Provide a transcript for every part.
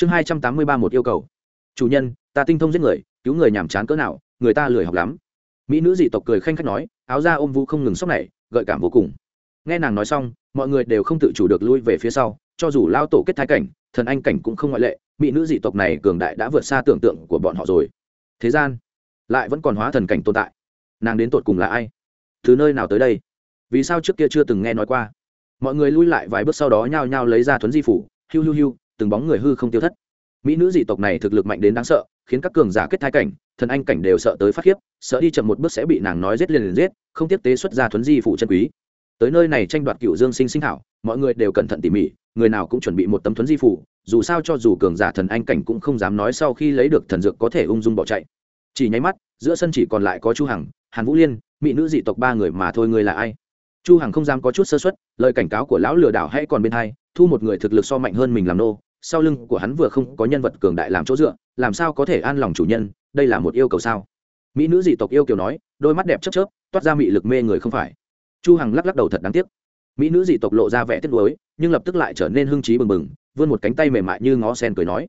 chương hai trăm tám mươi ba một yêu cầu. Chủ nhân, ta tinh thông giết người, cứu người nhàm chán cỡ nào, người ta lười học lắm. Mỹ nữ dị tộc cười khanh khách nói, áo da ôm vũ không ngừng sốc này, gợi cảm vô cùng. Nghe nàng nói xong, mọi người đều không tự chủ được lui về phía sau, cho dù lao tổ kết thái cảnh, thần anh cảnh cũng không ngoại lệ, mỹ nữ dị tộc này cường đại đã vượt xa tưởng tượng của bọn họ rồi. Thế gian, lại vẫn còn hóa thần cảnh tồn tại. Nàng đến tột cùng là ai? Thứ nơi nào tới đây? Vì sao trước kia chưa từng nghe nói qua? Mọi người lui lại vài bước sau đó nhao nhao lấy ra thuấn di phủ, hiu hiu hiu từng bóng người hư không tiêu thất. Mỹ nữ dị tộc này thực lực mạnh đến đáng sợ khiến các cường giả kết thai cảnh thần anh cảnh đều sợ tới phát khiếp sợ đi chậm một bước sẽ bị nàng nói giết liền liền giết không tiếp tế xuất ra thuấn di phủ chân quý. Tới nơi này tranh đoạt cựu dương sinh sinh hảo, mọi người đều cẩn thận tỉ mỉ người nào cũng chuẩn bị một tấm thuấn di phủ dù sao cho dù cường giả thần anh cảnh cũng không dám nói sau khi lấy được thần dược có thể ung dung bỏ chạy. Chỉ nháy mắt giữa sân chỉ còn lại có chu hằng hàn vũ liên mỹ nữ dị tộc ba người mà thôi người là ai? Chu hằng không dám có chút sơ suất lời cảnh cáo của lão lừa đảo hãy còn bên hai thu một người thực lực so mạnh hơn mình làm nô sau lưng của hắn vừa không có nhân vật cường đại làm chỗ dựa, làm sao có thể an lòng chủ nhân, đây là một yêu cầu sao? Mỹ nữ dị tộc yêu kiều nói, đôi mắt đẹp chớp chớp, toát ra mị lực mê người không phải. Chu hằng lắc lắc đầu thật đáng tiếc. Mỹ nữ dị tộc lộ ra vẻ tiếc nuối, nhưng lập tức lại trở nên hưng trí bừng bừng, vươn một cánh tay mềm mại như ngó sen cười nói,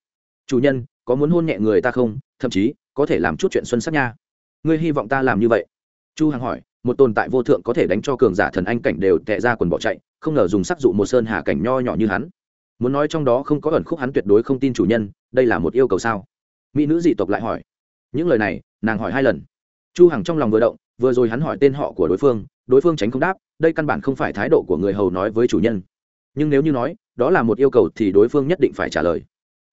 chủ nhân, có muốn hôn nhẹ người ta không? Thậm chí, có thể làm chút chuyện xuân sắc nha. Ngươi hy vọng ta làm như vậy? Chu hằng hỏi, một tồn tại vô thượng có thể đánh cho cường giả thần anh cảnh đều tệ ra quần bỏ chạy, không ngờ dùng sắc dụ một sơn hà cảnh nho nhỏ như hắn muốn nói trong đó không có ẩn khúc hắn tuyệt đối không tin chủ nhân, đây là một yêu cầu sao? Mỹ nữ dị tộc lại hỏi. Những lời này, nàng hỏi hai lần. Chu hằng trong lòng vừa động, vừa rồi hắn hỏi tên họ của đối phương đối phương tránh không đáp, đây căn bản không phải thái độ của người hầu nói với chủ nhân. Nhưng nếu như nói, đó là một yêu cầu thì đối phương nhất định phải trả lời.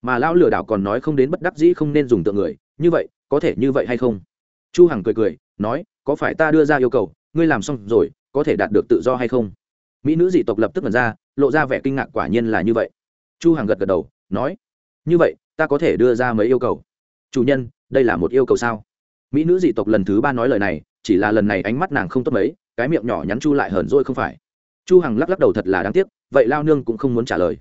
Mà lão lừa đảo còn nói không đến bất đắc dĩ không nên dùng tượng người, như vậy, có thể như vậy hay không? Chu hằng cười cười, nói, có phải ta đưa ra yêu cầu, ngươi làm xong rồi, có thể đạt được tự do hay không? Mỹ nữ dị tộc lập tức mật ra, lộ ra vẻ kinh ngạc quả nhiên là như vậy. Chu hằng gật gật đầu, nói, như vậy, ta có thể đưa ra mấy yêu cầu. Chủ nhân, đây là một yêu cầu sao? Mỹ nữ dị tộc lần thứ ba nói lời này, chỉ là lần này ánh mắt nàng không tốt mấy, cái miệng nhỏ nhắn chu lại hờn dỗi không phải. Chu hằng lắc lắc đầu thật là đáng tiếc, vậy lao nương cũng không muốn trả lời.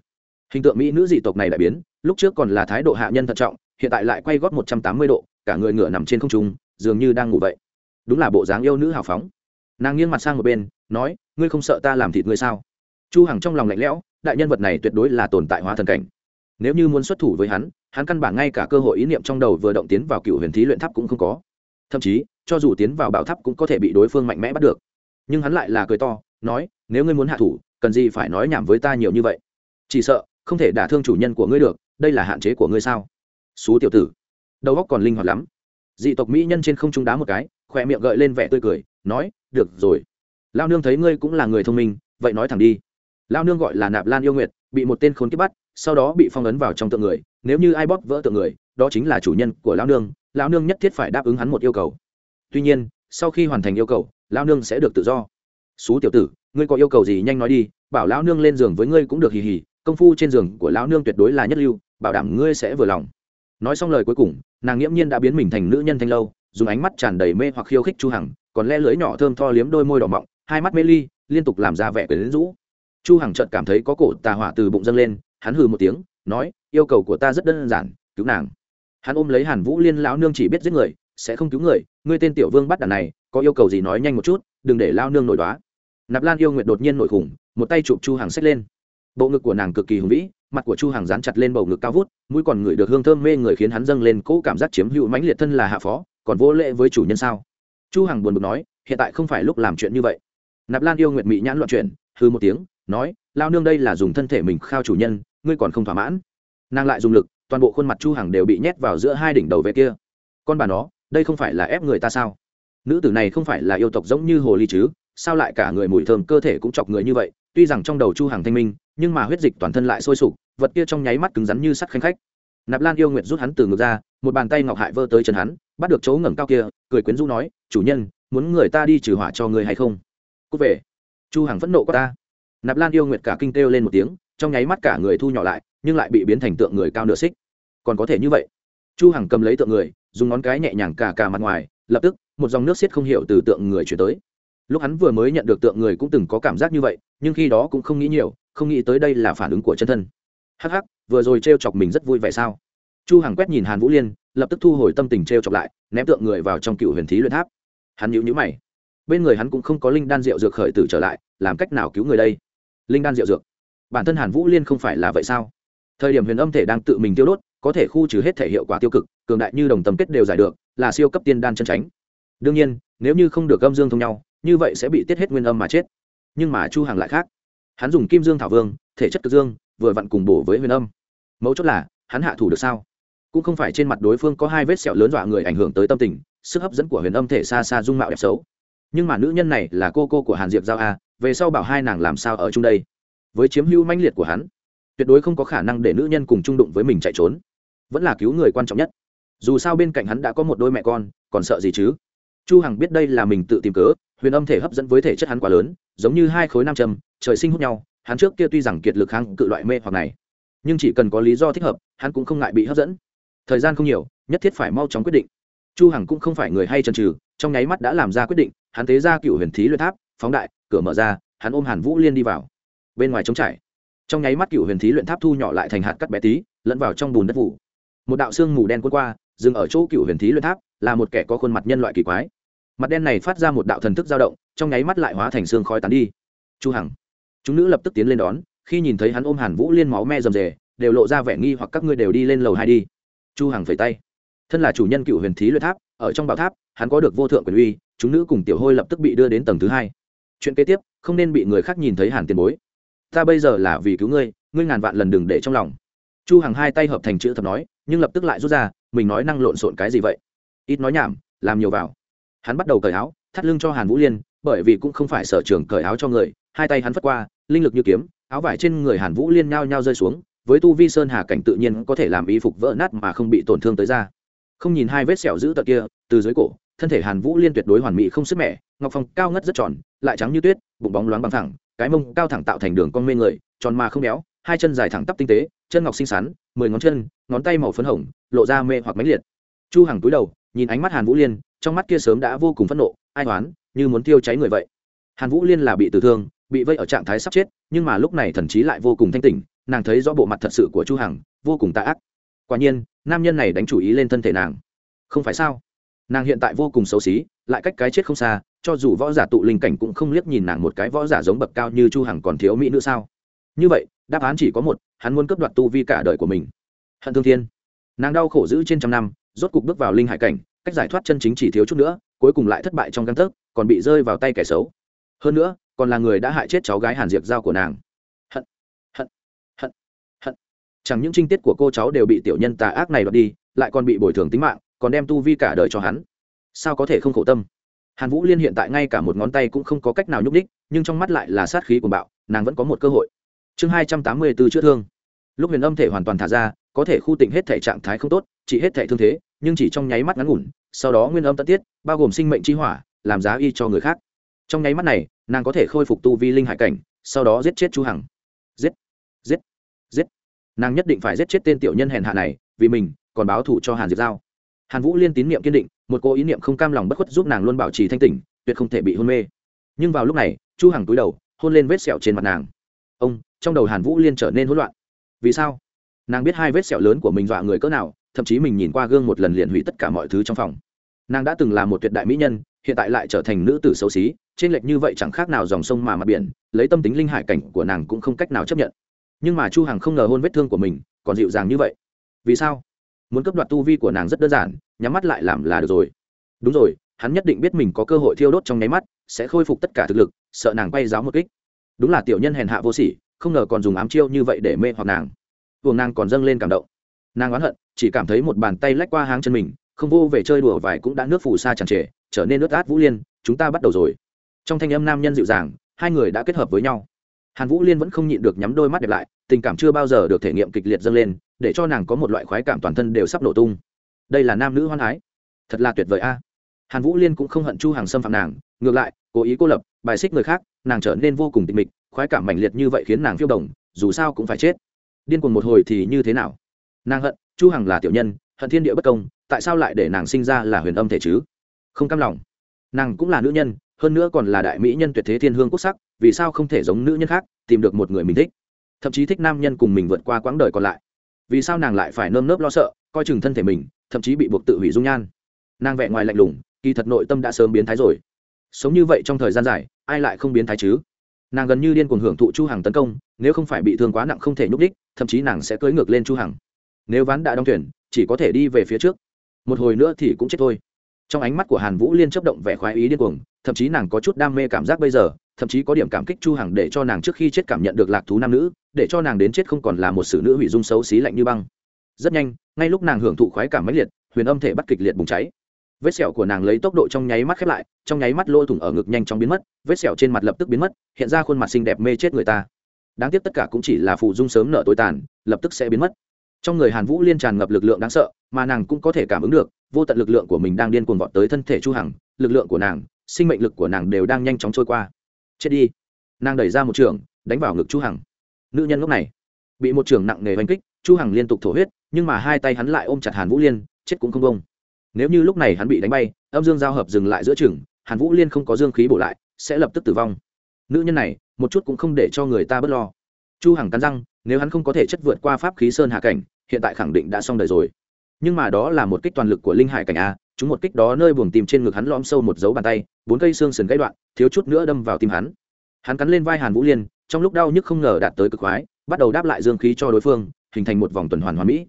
Hình tượng mỹ nữ dị tộc này đã biến, lúc trước còn là thái độ hạ nhân thận trọng, hiện tại lại quay gót 180 độ, cả người ngựa nằm trên không trung, dường như đang ngủ vậy. Đúng là bộ dáng yêu nữ hào phóng. Nàng nghiêng mặt sang một bên, nói ngươi không sợ ta làm thịt ngươi sao? Chu hằng trong lòng lạnh lẽo, đại nhân vật này tuyệt đối là tồn tại hóa thần cảnh. Nếu như muốn xuất thủ với hắn hắn căn bản ngay cả cơ hội ý niệm trong đầu vừa động tiến vào cựu huyền thí luyện tháp cũng không có. Thậm chí, cho dù tiến vào bảo tháp cũng có thể bị đối phương mạnh mẽ bắt được. Nhưng hắn lại là cười to, nói, nếu ngươi muốn hạ thủ, cần gì phải nói nhảm với ta nhiều như vậy? Chỉ sợ, không thể đả thương chủ nhân của ngươi được, đây là hạn chế của ngươi sao? Xú tiểu tử, đầu óc còn linh hoạt lắm. Dị tộc mỹ nhân trên không trung đá một cái khoe miệng gợi lên vẻ tươi cười, nói, được rồi lao nương thấy ngươi cũng là người thông minh, vậy nói thẳng đi. Lao nương gọi là nạp lan yêu nguyệt, bị một tên khốn kiếp bắt, sau đó bị phong ấn vào trong tượng người. Nếu như ai bóp vỡ tượng người, đó chính là chủ nhân của lao nương. Lao nương nhất thiết phải đáp ứng hắn một yêu cầu. Tuy nhiên, sau khi hoàn thành yêu cầu, lao nương sẽ được tự do. Xú tiểu tử, ngươi có yêu cầu gì nhanh nói đi, bảo lão nương lên giường với ngươi cũng được hì hì. Công phu trên giường của lão nương tuyệt đối là nhất lưu, bảo đảm ngươi sẽ vừa lòng. Nói xong lời cuối cùng, nàng nghiễm nhiên đã biến mình thành nữ nhân thanh lâu, dùng ánh mắt tràn đầy mê hoặc khiêu khích chu hằng, còn le lưỡi nhỏ thơm tho liếm đôi môi đỏ mọng hai mắt mê ly, liên tục làm ra vẻ quyến rũ. Chu hằng chợt cảm thấy có cổ tà hỏa từ bụng dâng lên, hắn hừ một tiếng, nói, yêu cầu của ta rất đơn giản, cứu nàng. Hắn ôm lấy hàn vũ liên lão nương chỉ biết giết người, sẽ không cứu người, ngươi tên tiểu vương bắt đàn này, có yêu cầu gì nói nhanh một chút, đừng để lao nương nổi đoá. Nạp lan yêu nguyệt đột nhiên nổi khủng, một tay chụp chu hằng xách lên. Bộ ngực của nàng cực kỳ hùng vĩ, mặt của chu hằng dán chặt lên bầu ngực cao vút, mũi còn ngửi được hương thơm mê người khiến hắn dâng lên cỗ cảm giác chiếm hữu mãnh liệt thân là hạ phó, còn vô lễ với chủ nhân sao? Chu hằng buồn bực nói, hiện tại không phải lúc làm chuyện như vậy nạp lan yêu nguyệt mị nhãn loạn chuyện hư một tiếng, nói, lao nương đây là dùng thân thể mình khao chủ nhân, ngươi còn không thỏa mãn. Nàng lại dùng lực, toàn bộ khuôn mặt chu hằng đều bị nhét vào giữa hai đỉnh đầu về kia. Con bà nó, đây không phải là ép người ta sao? Nữ tử này không phải là yêu tộc giống như hồ ly chứ, sao lại cả người mùi thơm, cơ thể cũng chọc người như vậy? Tuy rằng trong đầu chu hằng thanh minh, nhưng mà huyết dịch toàn thân lại sôi sục, vật kia trong nháy mắt cứng rắn như sắt khanh khách. Nạp lan yêu nguyện rút hắn từ ngực ra, một bàn tay ngọc hại vơ tới chân hắn, bắt được chỗ ngẩng cao kia, cười quyến rũ nói, chủ nhân, muốn người ta đi trừ hỏa cho người hay không? Cút về. Chu hằng phẫn nộ quá ta. Nạp lan yêu nguyệt cả kinh kêu lên một tiếng, trong nháy mắt cả người thu nhỏ lại, nhưng lại bị biến thành tượng người cao nửa xích. Còn có thể như vậy? Chu hằng cầm lấy tượng người, dùng ngón cái nhẹ nhàng cả cả mặt ngoài, lập tức, một dòng nước xiết không hiểu từ tượng người chuyển tới. Lúc hắn vừa mới nhận được tượng người cũng từng có cảm giác như vậy, nhưng khi đó cũng không nghĩ nhiều, không nghĩ tới đây là phản ứng của chân thân. Hắc hắc, vừa rồi treo chọc mình rất vui vẻ sao? Chu hằng quét nhìn hàn vũ liên, lập tức thu hồi tâm tình treo chọc lại, ném tượng người vào trong cựu huyền thí luyện tháp. Hắn nhíu nhíu mày bên người hắn cũng không có linh đan rượu dược khởi tử trở lại, làm cách nào cứu người đây? Linh đan rượu dược. Bản thân hàn vũ liên không phải là vậy sao? Thời điểm huyền âm thể đang tự mình tiêu đốt, có thể khu trừ hết thể hiệu quả tiêu cực, cường đại như đồng tâm kết đều giải được, là siêu cấp tiên đan chân tránh đương nhiên, nếu như không được âm dương thông nhau, như vậy sẽ bị tiết hết nguyên âm mà chết. Nhưng mà chu hàng lại khác. Hắn dùng kim dương thảo vương, thể chất cực dương, vừa vặn cùng bổ với huyền âm. Mấu chốt là, hắn hạ thủ được sao? Cũng không phải trên mặt đối phương có hai vết sẹo lớn dọa người ảnh hưởng tới tâm tình, sức hấp dẫn của huyền âm thể xa xa dung mạo đẹp xấu nhưng mà nữ nhân này là cô cô của hàn diệp giao a, về sau bảo hai nàng làm sao ở chung đây? Với chiếm hữu manh liệt của hắn, tuyệt đối không có khả năng để nữ nhân cùng chung đụng với mình chạy trốn. Vẫn là cứu người quan trọng nhất. Dù sao bên cạnh hắn đã có một đôi mẹ con, còn sợ gì chứ? Chu hằng biết đây là mình tự tìm cớ, huyền âm thể hấp dẫn với thể chất hắn quá lớn, giống như hai khối nam châm, trời sinh hút nhau, hắn trước kia tuy rằng kiệt lực kháng cự loại mê hoặc này, nhưng chỉ cần có lý do thích hợp, hắn cũng không ngại bị hấp dẫn. Thời gian không nhiều, nhất thiết phải mau chóng quyết định. Chu hằng cũng không phải người hay chần chừ, trong nháy mắt đã làm ra quyết định hắn tế ra cựu huyền thí luyện tháp, phóng đại, cửa mở ra, hắn ôm hàn vũ liên đi vào. Bên ngoài trống trải, trong nháy mắt cựu huyền thí luyện tháp thu nhỏ lại thành hạt cắt bé tí, lẫn vào trong bùn đất vụ. Một đạo xương mù đen quân qua, dừng ở chỗ cựu huyền thí luyện tháp, là một kẻ có khuôn mặt nhân loại kỳ quái. Mặt đen này phát ra một đạo thần thức dao động, trong nháy mắt lại hóa thành xương khói tán đi. Chu hằng, chúng nữ lập tức tiến lên đón, khi nhìn thấy hắn ôm hàn vũ liên máu me rầm rề, đều lộ ra vẻ nghi hoặc các ngươi đều đi lên lầu hai đi. Chu hằng phẩy tay. Thân là chủ nhân cựu huyền thí luyện tháp, ở trong bảo tháp, hắn có được vô thượng quyền uy chúng nữ cùng tiểu hôi lập tức bị đưa đến tầng thứ hai. Chuyện kế tiếp, không nên bị người khác nhìn thấy hàn tiền bối. Ta bây giờ là vì cứu ngươi ngươi ngàn vạn lần đừng để trong lòng. Chu hằng hai tay hợp thành chữ thập nói, nhưng lập tức lại rút ra, mình nói năng lộn xộn cái gì vậy? Ít nói nhảm, làm nhiều vào. Hắn bắt đầu cởi áo, thắt lưng cho hàn vũ liên, bởi vì cũng không phải sở trường cởi áo cho người, hai tay hắn phất qua, linh lực như kiếm, áo vải trên người hàn vũ liên nhao nhao rơi xuống, với tu vi sơn hà cảnh tự nhiên có thể làm y phục vỡ nát mà không bị tổn thương tới da. Không nhìn hai vết sẹo giữ tợn kia, từ dưới cổ thân thể hàn vũ liên tuyệt đối hoàn mỹ không sức mẻ, ngọc phong cao ngất rất tròn, lại trắng như tuyết, bụng bóng loáng bằng thẳng, cái mông cao thẳng tạo thành đường con mê người, tròn mà không béo, hai chân dài thẳng tắp tinh tế, chân ngọc xinh xắn, mười ngón chân, ngón tay màu phấn hồng, lộ ra mê hoặc mãnh liệt. Chu hằng túi đầu, nhìn ánh mắt hàn vũ liên, trong mắt kia sớm đã vô cùng phẫn nộ, ai oán, như muốn tiêu cháy người vậy. Hàn vũ liên là bị tử thương, bị vây ở trạng thái sắp chết, nhưng mà lúc này thần trí lại vô cùng thanh tỉnh, nàng thấy rõ bộ mặt thật sự của chu hằng, vô cùng tà ác. Quả nhiên, nam nhân này đánh chủ ý lên thân thể nàng. Không phải sao? Nàng hiện tại vô cùng xấu xí, lại cách cái chết không xa, cho dù võ giả tụ linh cảnh cũng không liếc nhìn nàng một cái võ giả giống bậc cao như chu hằng còn thiếu mỹ nữa sao? Như vậy, đáp án chỉ có một, hắn muốn cướp đoạt tu vi cả đời của mình. Hận thương thiên. Nàng đau khổ giữ trên trăm năm, rốt cục bước vào linh hải cảnh, cách giải thoát chân chính chỉ thiếu chút nữa, cuối cùng lại thất bại trong găng tấc, còn bị rơi vào tay kẻ xấu. Hơn nữa, còn là người đã hại chết cháu gái hàn diệp giao của nàng. Hận hận hận hận. Chẳng những trinh tiết của cô cháu đều bị tiểu nhân tà ác này đoạt đi, lại còn bị bồi thường tính mạng còn đem tu vi cả đời cho hắn. Sao có thể không khổ tâm? Hàn vũ liên hiện tại ngay cả một ngón tay cũng không có cách nào nhúc đích nhưng trong mắt lại là sát khí của bạo, nàng vẫn có một cơ hội. Chương hai trăm tám mươi b ố chữa thương. Lúc huyền âm thể hoàn toàn thả ra, có thể khu tịnh hết thể trạng thái không tốt chỉ hết thể thương thế, nhưng chỉ trong nháy mắt ngắn ngủn, sau đó nguyên âm tất tiết, bao gồm sinh mệnh chi hỏa, làm giá y cho người khác. Trong nháy mắt này, nàng có thể khôi phục tu vi linh hải cảnh, sau đó giết chết chu hằng. Giết giết giết. Nàng nhất định phải giết chết tên tiểu nhân hèn hạ này, vì mình, còn báo thù cho hàn diệp giao hàn vũ liên tín niệm kiên định, một cô ý niệm không cam lòng bất khuất giúp nàng luôn bảo trì thanh tỉnh, tuyệt không thể bị hôn mê. Nhưng vào lúc này, chu hằng túi đầu, hôn lên vết sẹo trên mặt nàng. Ông, trong đầu hàn vũ liên trở nên hỗn loạn. Vì sao? Nàng biết hai vết sẹo lớn của mình dọa người cỡ nào, thậm chí mình nhìn qua gương một lần liền hủy tất cả mọi thứ trong phòng. Nàng đã từng là một tuyệt đại mỹ nhân, hiện tại lại trở thành nữ tử xấu xí, trên lệch như vậy chẳng khác nào dòng sông mà mặt biển, lấy tâm tính linh hải cảnh của nàng cũng không cách nào chấp nhận. Nhưng mà chu hằng không ngờ hôn vết thương của mình còn dịu dàng như vậy. Vì sao? Muốn cấp đoạt tu vi của nàng rất đơn giản, nhắm mắt lại làm là được rồi. Đúng rồi, hắn nhất định biết mình có cơ hội thiêu đốt trong nháy mắt, sẽ khôi phục tất cả thực lực, sợ nàng bay giáo một kích. Đúng là tiểu nhân hèn hạ vô sỉ, không ngờ còn dùng ám chiêu như vậy để mê hoặc nàng. Buồng nàng còn dâng lên cảm động. Nàng oán hận, chỉ cảm thấy một bàn tay lách qua háng chân mình, không vô về chơi đùa vài cũng đã nước phù sa chẳng trề, trở nên nước át vũ liên, chúng ta bắt đầu rồi. Trong thanh âm nam nhân dịu dàng, hai người đã kết hợp với nhau. Hàn vũ liên vẫn không nhịn được nhắm đôi mắt đẹp lại, tình cảm chưa bao giờ được thể nghiệm kịch liệt dâng lên để cho nàng có một loại khoái cảm toàn thân đều sắp nổ tung. Đây là nam nữ hoan ái thật là tuyệt vời a. Hàn vũ liên cũng không hận chu hàng xâm phạm nàng, ngược lại, cố ý cô lập, bài xích người khác, nàng trở nên vô cùng tịch mịch, khoái cảm mạnh liệt như vậy khiến nàng phiêu đồng, dù sao cũng phải chết. Điên cuồng một hồi thì như thế nào? Nàng hận, chu hằng là tiểu nhân, hận thiên địa bất công, tại sao lại để nàng sinh ra là huyền âm thể chứ? Không cam lòng. Nàng cũng là nữ nhân, hơn nữa còn là đại mỹ nhân tuyệt thế thiên hương quốc sắc, vì sao không thể giống nữ nhân khác, tìm được một người mình thích? Thậm chí thích nam nhân cùng mình vượt qua quãng đời còn lại vì sao nàng lại phải nơm nớp lo sợ, coi chừng thân thể mình, thậm chí bị buộc tự hủy dung nhan. Nàng vẹn ngoài lạnh lùng, kỳ thật nội tâm đã sớm biến thái rồi. Sống như vậy trong thời gian dài, ai lại không biến thái chứ? Nàng gần như điên cuồng hưởng thụ chu hằng tấn công, nếu không phải bị thương quá nặng không thể nhúc đích thậm chí nàng sẽ cưỡi ngược lên chu hằng. Nếu ván đã đóng thuyền, chỉ có thể đi về phía trước. Một hồi nữa thì cũng chết thôi. Trong ánh mắt của hàn vũ liên chấp động vẻ khoái ý điên cuồng, thậm chí nàng có chút đam mê cảm giác bây giờ thậm chí có điểm cảm kích chu hằng để cho nàng trước khi chết cảm nhận được lạc thú nam nữ, để cho nàng đến chết không còn là một sự nữ hủy dung xấu xí lạnh như băng. Rất nhanh, ngay lúc nàng hưởng thụ khoái cảm mãnh liệt, huyền âm thể bắt kịch liệt bùng cháy. Vết sẹo của nàng lấy tốc độ trong nháy mắt khép lại, trong nháy mắt lôi thủng ở ngực nhanh chóng biến mất, vết sẹo trên mặt lập tức biến mất, hiện ra khuôn mặt xinh đẹp mê chết người ta. Đáng tiếc tất cả cũng chỉ là phụ dung sớm nợ tối tàn, lập tức sẽ biến mất. Trong người hàn vũ liên tràn ngập lực lượng đáng sợ, mà nàng cũng có thể cảm ứng được, vô tận lực lượng của mình đang điên cuồng vọt tới thân thể chu hằng, lực lượng của nàng, sinh mệnh lực của nàng đều đang nhanh chóng trôi qua chết đi. Nàng đẩy ra một trường, đánh vào ngực chu hằng. Nữ nhân lúc này bị một trường nặng nề oanh kích, chu hằng liên tục thổ huyết, nhưng mà hai tay hắn lại ôm chặt hàn vũ liên, chết cũng không bông nếu như lúc này hắn bị đánh bay, âm dương giao hợp dừng lại giữa trường, hàn vũ liên không có dương khí bổ lại, sẽ lập tức tử vong. Nữ nhân này, một chút cũng không để cho người ta bớt lo. Chu hằng cắn răng, nếu hắn không có thể chất vượt qua pháp khí sơn hạ cảnh, hiện tại khẳng định đã xong đời rồi nhưng mà đó là một kích toàn lực của linh hải cảnh a, chúng một kích đó nơi buồng tìm trên ngực hắn lõm sâu một dấu bàn tay, bốn cây xương sườn gãy đoạn, thiếu chút nữa đâm vào tim hắn. Hắn cắn lên vai hàn vũ liên, trong lúc đau nhức không ngờ đạt tới cực khoái, bắt đầu đáp lại dương khí cho đối phương, hình thành một vòng tuần hoàn hoàn mỹ.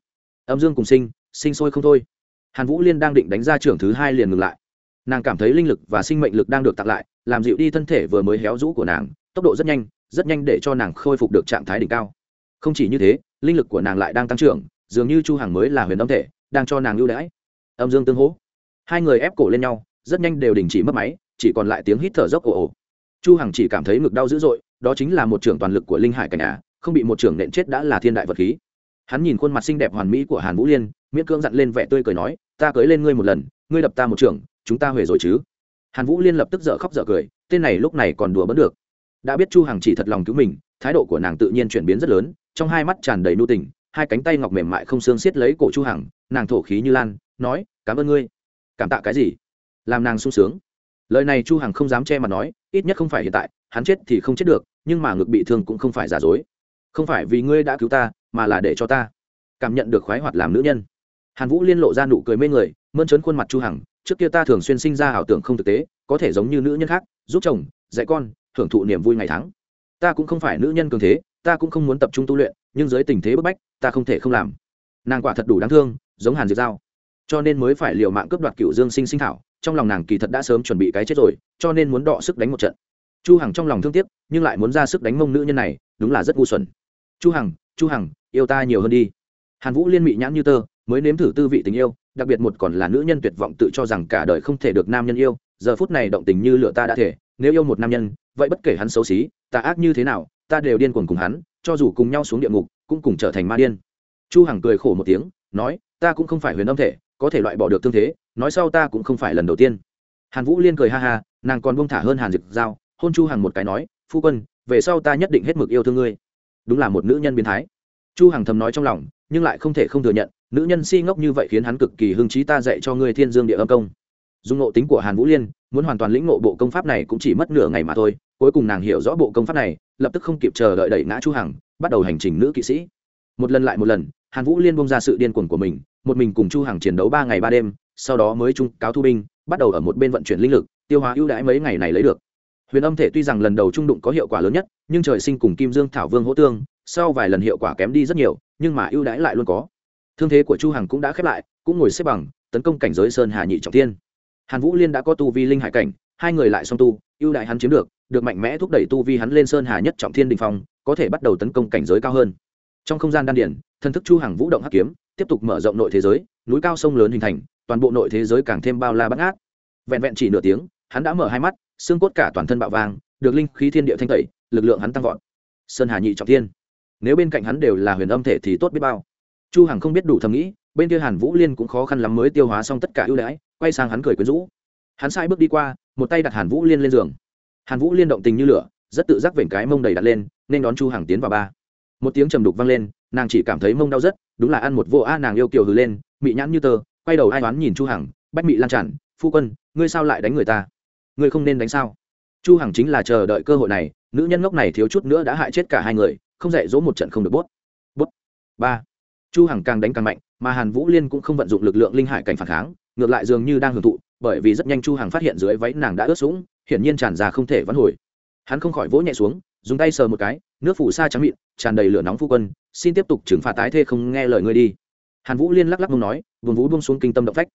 Âm dương cùng sinh sinh sôi không thôi. Hàn vũ liên đang định đánh ra trưởng thứ hai liền ngừng lại. Nàng cảm thấy linh lực và sinh mệnh lực đang được tặng lại, làm dịu đi thân thể vừa mới héo rũ của nàng, tốc độ rất nhanh rất nhanh để cho nàng khôi phục được trạng thái đỉnh cao. Không chỉ như thế, linh lực của nàng lại đang tăng trưởng, dường như chu hàng mới là huyền âm thể đang cho nàng ưu đãi. Âm dương tương hỗ. Hai người ép cổ lên nhau, rất nhanh đều đình chỉ mất máy, chỉ còn lại tiếng hít thở dốc ồ ồ. Chu hằng chỉ cảm thấy ngực đau dữ dội, đó chính là một trưởng toàn lực của linh hải cảnh á không bị một trưởng nện chết đã là thiên đại vật khí. Hắn nhìn khuôn mặt xinh đẹp hoàn mỹ của hàn vũ liên, miễn cưỡng dặn lên vẻ tươi cười nói, ta cưới lên ngươi một lần, ngươi đập ta một trưởng, chúng ta huề rồi chứ? Hàn vũ liên lập tức dở khóc dở cười, tên này lúc này còn đùa bỡn được. Đã biết chu hằng chỉ thật lòng cứu mình, thái độ của nàng tự nhiên chuyển biến rất lớn, trong hai mắt tràn đầy nu tình hai cánh tay ngọc mềm mại không xương xiết lấy cổ chu hằng, nàng thổ khí như lan, nói, cảm ơn ngươi. Cảm tạ cái gì? Làm nàng sung sướng. Lời này chu hằng không dám che mà nói, ít nhất không phải hiện tại, hắn chết thì không chết được, nhưng mà ngực bị thương cũng không phải giả dối. Không phải vì ngươi đã cứu ta, mà là để cho ta. Cảm nhận được khoái hoạt làm nữ nhân. Hàn vũ liên lộ ra nụ cười mê người, mơn trớn khuôn mặt chu hằng, trước kia ta thường xuyên sinh ra ảo tưởng không thực tế, có thể giống như nữ nhân khác, giúp chồng, dạy con, hưởng thụ niềm vui ngày tháng. Ta cũng không phải nữ nhân cường thế, ta cũng không muốn tập trung tu luyện, nhưng dưới tình thế bức bách ta không thể không làm. Nàng quả thật đủ đáng thương, giống hàn diệt giao. Cho nên mới phải liều mạng cướp đoạt cựu dương sinh sinh thảo, trong lòng nàng kỳ thật đã sớm chuẩn bị cái chết rồi, cho nên muốn đọ sức đánh một trận. Chu hằng trong lòng thương tiếc, nhưng lại muốn ra sức đánh mông nữ nhân này, đúng là rất ngu xuẩn. Chu hằng chu hằng, yêu ta nhiều hơn đi. Hàn vũ liên mị nhãn như tơ, mới nếm thử tư vị tình yêu, đặc biệt một còn là nữ nhân tuyệt vọng tự cho rằng cả đời không thể được nam nhân yêu, giờ phút này động tình như lửa ta đã thể, nếu yêu một nam nhân, vậy bất kể hắn xấu xí ta ác như thế nào, ta đều điên cuồng cùng hắn, cho dù cùng nhau xuống địa ngục cũng cùng trở thành ma điên. Chu hằng cười khổ một tiếng, nói, ta cũng không phải huyền âm thể, có thể loại bỏ được tương thế, nói sau ta cũng không phải lần đầu tiên. Hàn vũ liên cười ha ha, nàng còn buông thả hơn hàn diệp giao, hôn chu hằng một cái nói, phu quân, về sau ta nhất định hết mực yêu thương ngươi. Đúng là một nữ nhân biến thái. Chu hằng thầm nói trong lòng, nhưng lại không thể không thừa nhận, nữ nhân si ngốc như vậy khiến hắn cực kỳ hưng trí ta dạy cho ngươi thiên dương địa âm công. Dùng ngộ tính của hàn vũ liên, muốn hoàn toàn lĩnh ngộ bộ công pháp này cũng chỉ mất nửa ngày mà thôi, cuối cùng nàng hiểu rõ bộ công pháp này, lập tức không kịp chờ đợi đẩy ngã chu hằng bắt đầu hành trình nữ kỵ sĩ. Một lần lại một lần, hàn vũ liên bông ra sự điên cuồng của mình, một mình cùng chu hằng chiến đấu ba ngày ba đêm, sau đó mới trung cáo thu binh, bắt đầu ở một bên vận chuyển linh lực, tiêu hóa ưu đãi mấy ngày này lấy được. Huyền âm thể tuy rằng lần đầu trung đụng có hiệu quả lớn nhất, nhưng trời sinh cùng kim dương thảo vương hỗ tương, sau vài lần hiệu quả kém đi rất nhiều, nhưng mà ưu đãi lại luôn có. Thương thế của chu hằng cũng đã khép lại, cũng ngồi xếp bằng, tấn công cảnh giới sơn hà nhị trọng thiên. Hàn vũ liên đã có tu vi linh hải cảnh, hai người lại song tu, ưu đãi hắn chiếm được được mạnh mẽ thúc đẩy tu vi hắn lên sơn hà nhất trọng thiên đình phong có thể bắt đầu tấn công cảnh giới cao hơn. Trong không gian đan điển thần thức chu hằng vũ động hắc kiếm, tiếp tục mở rộng nội thế giới, núi cao sông lớn hình thành, toàn bộ nội thế giới càng thêm bao la bắt ngát vẹn vẹn chỉ nửa tiếng, hắn đã mở hai mắt, xương cốt cả toàn thân bạo vang được linh khí thiên địa thanh tẩy, lực lượng hắn tăng vọt. Sơn hà nhị trọng thiên. Nếu bên cạnh hắn đều là huyền âm thể thì tốt biết bao. Chu hằng không biết đủ thầm nghĩ, bên kia hàn vũ liên cũng khó khăn lắm mới tiêu hóa xong tất cả ưu đãi, quay sang hắn cười quyến rũ. Hắn sai bước đi qua, một tay đặt hàn vũ liên lên giường. Hàn vũ liên động tình như lửa, rất tự giác vểnh cái mông đầy đặt lên nên đón chu hằng tiến vào ba. Một tiếng trầm đục vang lên, nàng chỉ cảm thấy mông đau rất, đúng là ăn một vô a nàng yêu kiều hừ lên, mị nhãn như tơ, quay đầu ai đoán nhìn chu hằng, bách mị lan tràn, phu quân, ngươi sao lại đánh người ta? Ngươi không nên đánh sao? Chu hằng chính là chờ đợi cơ hội này, nữ nhân ngốc này thiếu chút nữa đã hại chết cả hai người, không dạy dỗ một trận không được bốt. Bốt. Ba. Chu hằng càng đánh càng mạnh, mà hàn vũ liên cũng không vận dụng lực lượng linh hải cảnh phản kháng, ngược lại dường như đang hưởng thụ, bởi vì rất nhanh chu hằng phát hiện dưới váy nàng đã ướt sũng, hiển nhiên tràn ra không thể vãn hồi. Hắn không khỏi vỗ nhẹ xuống dùng tay sờ một cái, nước phủ sa trắng mịn, tràn đầy lửa nóng phu quân, xin tiếp tục trừng phạt tái thê không nghe lời ngươi đi. Hàn vũ liên lắc lắc mông nói, vùng vũ buông xuống kinh tâm động phách.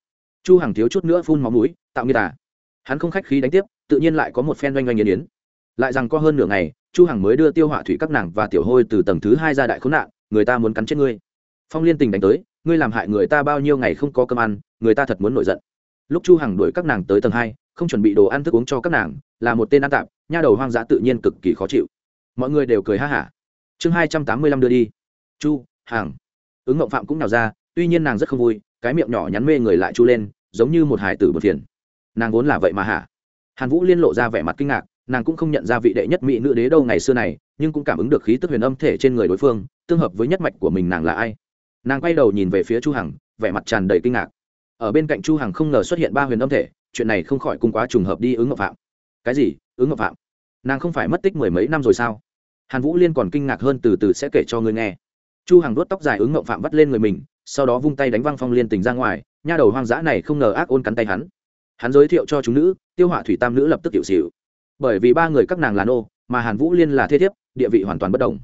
Chu hằng thiếu chút nữa phun máu mũi, tạo như tả à. hắn không khách khí đánh tiếp, tự nhiên lại có một phen oanh oanh yến yến lại rằng có hơn nửa ngày, chu hằng mới đưa tiêu hỏa thủy các nàng và tiểu hôi từ tầng thứ hai ra đại khốn nạn, người ta muốn cắn chết ngươi. Phong liên tình đánh tới, ngươi làm hại người ta bao nhiêu ngày không có cơm ăn, người ta thật muốn nổi giận. Lúc chu hằng đuổi các nàng tới tầng hai, không chuẩn bị đồ ăn thức uống cho các nàng, là một tên ăn tạm nha đầu hoang dã tự nhiên cực kỳ khó chịu mọi người đều cười ha hả. Chương hai trăm tám mươi lăm đưa đi. Chu, hàng. Ứng ngộng phạm cũng nào ra, tuy nhiên nàng rất không vui, cái miệng nhỏ nhắn mê người lại chu lên, giống như một hải tử bật phiền. Nàng vốn là vậy mà hả? Hàn vũ liên lộ ra vẻ mặt kinh ngạc, nàng cũng không nhận ra vị đệ nhất mỹ nữ đế đâu ngày xưa này, nhưng cũng cảm ứng được khí tức huyền âm thể trên người đối phương, tương hợp với nhất mạch của mình nàng là ai? Nàng quay đầu nhìn về phía chu hằng, vẻ mặt tràn đầy kinh ngạc. Ở bên cạnh chu hằng không ngờ xuất hiện ba huyền âm thể, chuyện này không khỏi cung quá trùng hợp đi, ứng ngọc phạm. Cái gì? Ứng ngọc phạm? Nàng không phải mất tích mười mấy năm rồi sao? Hàn vũ liên còn kinh ngạc hơn từ từ sẽ kể cho ngươi nghe. Chu hằng đốt tóc dài ứng ngọc phạm vắt lên người mình, sau đó vung tay đánh văng phong liên tình ra ngoài, nha đầu hoang dã này không ngờ ác ôn cắn tay hắn. Hắn giới thiệu cho chúng nữ, tiêu họa thủy tam nữ lập tức tiểu xỉu. Bởi vì ba người các nàng là nô, mà hàn vũ liên là thế thiếp, địa vị hoàn toàn bất đồng.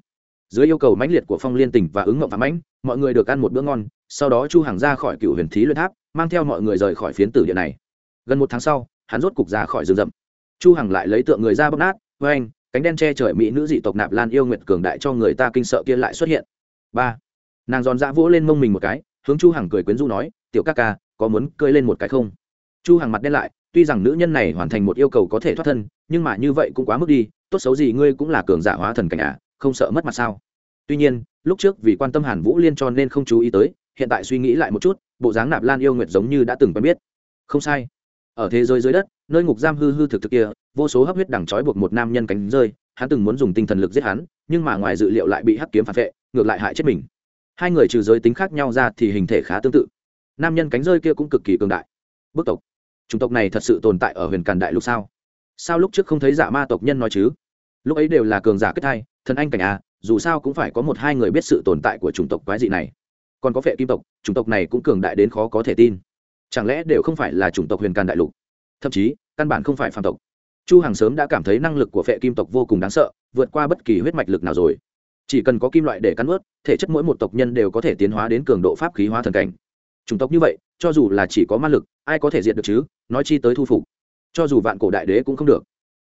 Dưới yêu cầu mãnh liệt của phong liên tình và ứng ngộng phạm mãnh, mọi người được ăn một bữa ngon, sau đó chu hàng ra khỏi cựu huyền thí luyện tháp, mang theo mọi người rời khỏi phiến tử địa này. Gần một tháng sau, hắn rốt cục ra khỏi rừng rậm. Chu hằng lại lấy tượng người ra bóc nát với anh cánh đen che trời mỹ nữ dị tộc nạp lan yêu nguyệt cường đại cho người ta kinh sợ kia lại xuất hiện. Ba, nàng giòn dã vỗ lên mông mình một cái, hướng chu hằng cười quyến rũ nói, tiểu ca ca, có muốn cười lên một cái không? Chu hằng mặt đen lại, tuy rằng nữ nhân này hoàn thành một yêu cầu có thể thoát thân, nhưng mà như vậy cũng quá mức đi, tốt xấu gì ngươi cũng là cường giả hóa thần cảnh à không sợ mất mặt sao? Tuy nhiên, lúc trước vì quan tâm hàn vũ liên cho nên không chú ý tới, hiện tại suy nghĩ lại một chút, bộ dáng nạp lan yêu nguyệt giống như đã từng quen biết. Không sai ở thế giới dưới đất, nơi ngục giam hư hư thực thực kia, vô số hấp huyết đằng trói buộc một nam nhân cánh rơi, hắn từng muốn dùng tinh thần lực giết hắn, nhưng mà ngoài dự liệu lại bị hắc kiếm phản vệ, ngược lại hại chết mình. Hai người trừ giới tính khác nhau ra thì hình thể khá tương tự. Nam nhân cánh rơi kia cũng cực kỳ cường đại. Bức tộc. Chủng tộc này thật sự tồn tại ở huyền càn đại lục sao? Sao lúc trước không thấy giả ma tộc nhân nói chứ? Lúc ấy đều là cường giả kết thai, thần anh cảnh a dù sao cũng phải có một hai người biết sự tồn tại của chủng tộc quái dị này. Còn có vệ kim tộc, chủng tộc này cũng cường đại đến khó có thể tin chẳng lẽ đều không phải là chủng tộc huyền càn đại lục? Thậm chí, căn bản không phải phàm tộc. Chu hàng sớm đã cảm thấy năng lực của vệ kim tộc vô cùng đáng sợ, vượt qua bất kỳ huyết mạch lực nào rồi. Chỉ cần có kim loại để cắn ướt thể chất mỗi một tộc nhân đều có thể tiến hóa đến cường độ pháp khí hóa thần cảnh. Chủng tộc như vậy, cho dù là chỉ có ma lực, ai có thể diệt được chứ? Nói chi tới thu phục. Cho dù vạn cổ đại đế cũng không được.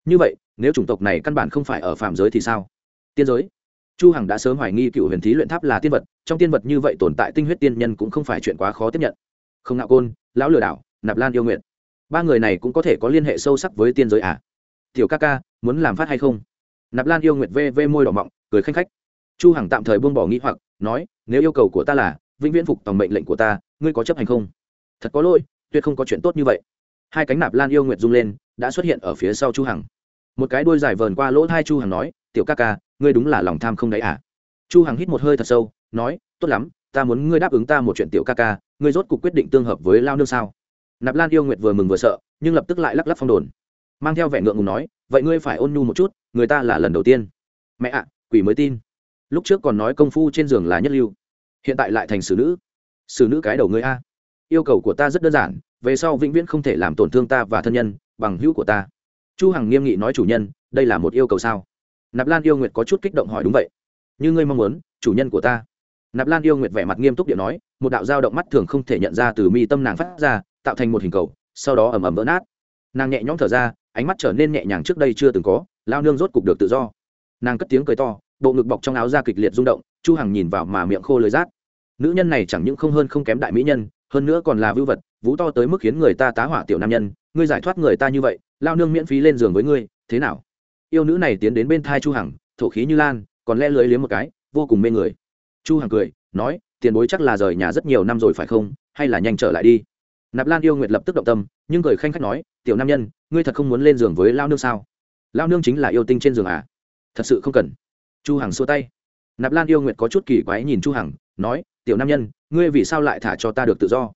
Như vậy, nếu chủng tộc này căn bản không phải ở phạm giới thì sao? Tiên giới. Chu hằng đã sớm hoài nghi cựu huyền thí luyện tháp là tiên vật, trong tiên vật như vậy tồn tại tinh huyết tiên nhân cũng không phải chuyện quá khó tiếp nhận. Không ngạo côn lão lừa đảo, nạp lan yêu nguyện. Ba người này cũng có thể có liên hệ sâu sắc với tiên giới à? Tiểu ca ca, muốn làm phát hay không? Nạp lan yêu nguyện vê vê môi đỏ mọng, cười khanh khách. Chu hằng tạm thời buông bỏ nghĩ hoặc, nói, nếu yêu cầu của ta là vĩnh viễn phục tòng mệnh lệnh của ta, ngươi có chấp hành không? Thật có lỗi, tuyệt không có chuyện tốt như vậy. Hai cánh nạp lan yêu nguyện rung lên, đã xuất hiện ở phía sau chu hằng. Một cái đuôi dài vờn qua lỗ hai chu hằng nói, tiểu ca ca, ngươi đúng là lòng tham không đấy à? Chu hằng hít một hơi thật sâu, nói, tốt lắm ta muốn ngươi đáp ứng ta một chuyện tiểu ca ca, ngươi rốt cuộc quyết định tương hợp với lao nương sao? Nạp lan yêu nguyệt vừa mừng vừa sợ, nhưng lập tức lại lắc lắc phong đồn. Mang theo vẻ ngượng ngùng nói, vậy ngươi phải ôn nhu một chút, người ta là lần đầu tiên. Mẹ ạ, quỷ mới tin. Lúc trước còn nói công phu trên giường là nhất lưu. Hiện tại lại thành xử nữ. Xử nữ cái đầu ngươi a. Yêu cầu của ta rất đơn giản, về sau vĩnh viễn không thể làm tổn thương ta và thân nhân, bằng hữu của ta. Chu hằng nghiêm nghị nói chủ nhân, đây là một yêu cầu sao? Nạp lan yêu nguyệt có chút kích động hỏi đúng vậy. Như ngươi mong muốn, chủ nhân của ta nạp lan yêu nguyệt vẻ mặt nghiêm túc điện nói, một đạo dao động mắt thường không thể nhận ra từ mi tâm nàng phát ra, tạo thành một hình cầu, sau đó ầm ầm vỡ nát. Nàng nhẹ nhõm thở ra, ánh mắt trở nên nhẹ nhàng trước đây chưa từng có, lao nương rốt cục được tự do. Nàng cất tiếng cười to, bộ ngực bọc trong áo da kịch liệt rung động, chu hằng nhìn vào mà miệng khô lưới rát. Nữ nhân này chẳng những không hơn không kém đại mỹ nhân, hơn nữa còn là vưu vật vũ to tới mức khiến người ta tá hỏa tiểu nam nhân, ngươi giải thoát người ta như vậy, lao nương miễn phí lên giường với ngươi, thế nào? Yêu nữ này tiến đến bên thai chu hằng, thổ khí như lan, còn le lưới liếm một cái, vô cùng mê người chu hằng cười, nói, tiền bối chắc là rời nhà rất nhiều năm rồi phải không? Hay là nhanh trở lại đi? Nạp lan yêu nguyệt lập tức động tâm, nhưng cười khanh khách nói, tiểu nam nhân, ngươi thật không muốn lên giường với lao nương sao? Lao nương chính là yêu tinh trên giường à? Thật sự không cần. Chu hằng xua tay. Nạp lan yêu nguyệt có chút kỳ quái nhìn chu hằng, nói, tiểu nam nhân, ngươi vì sao lại thả cho ta được tự do?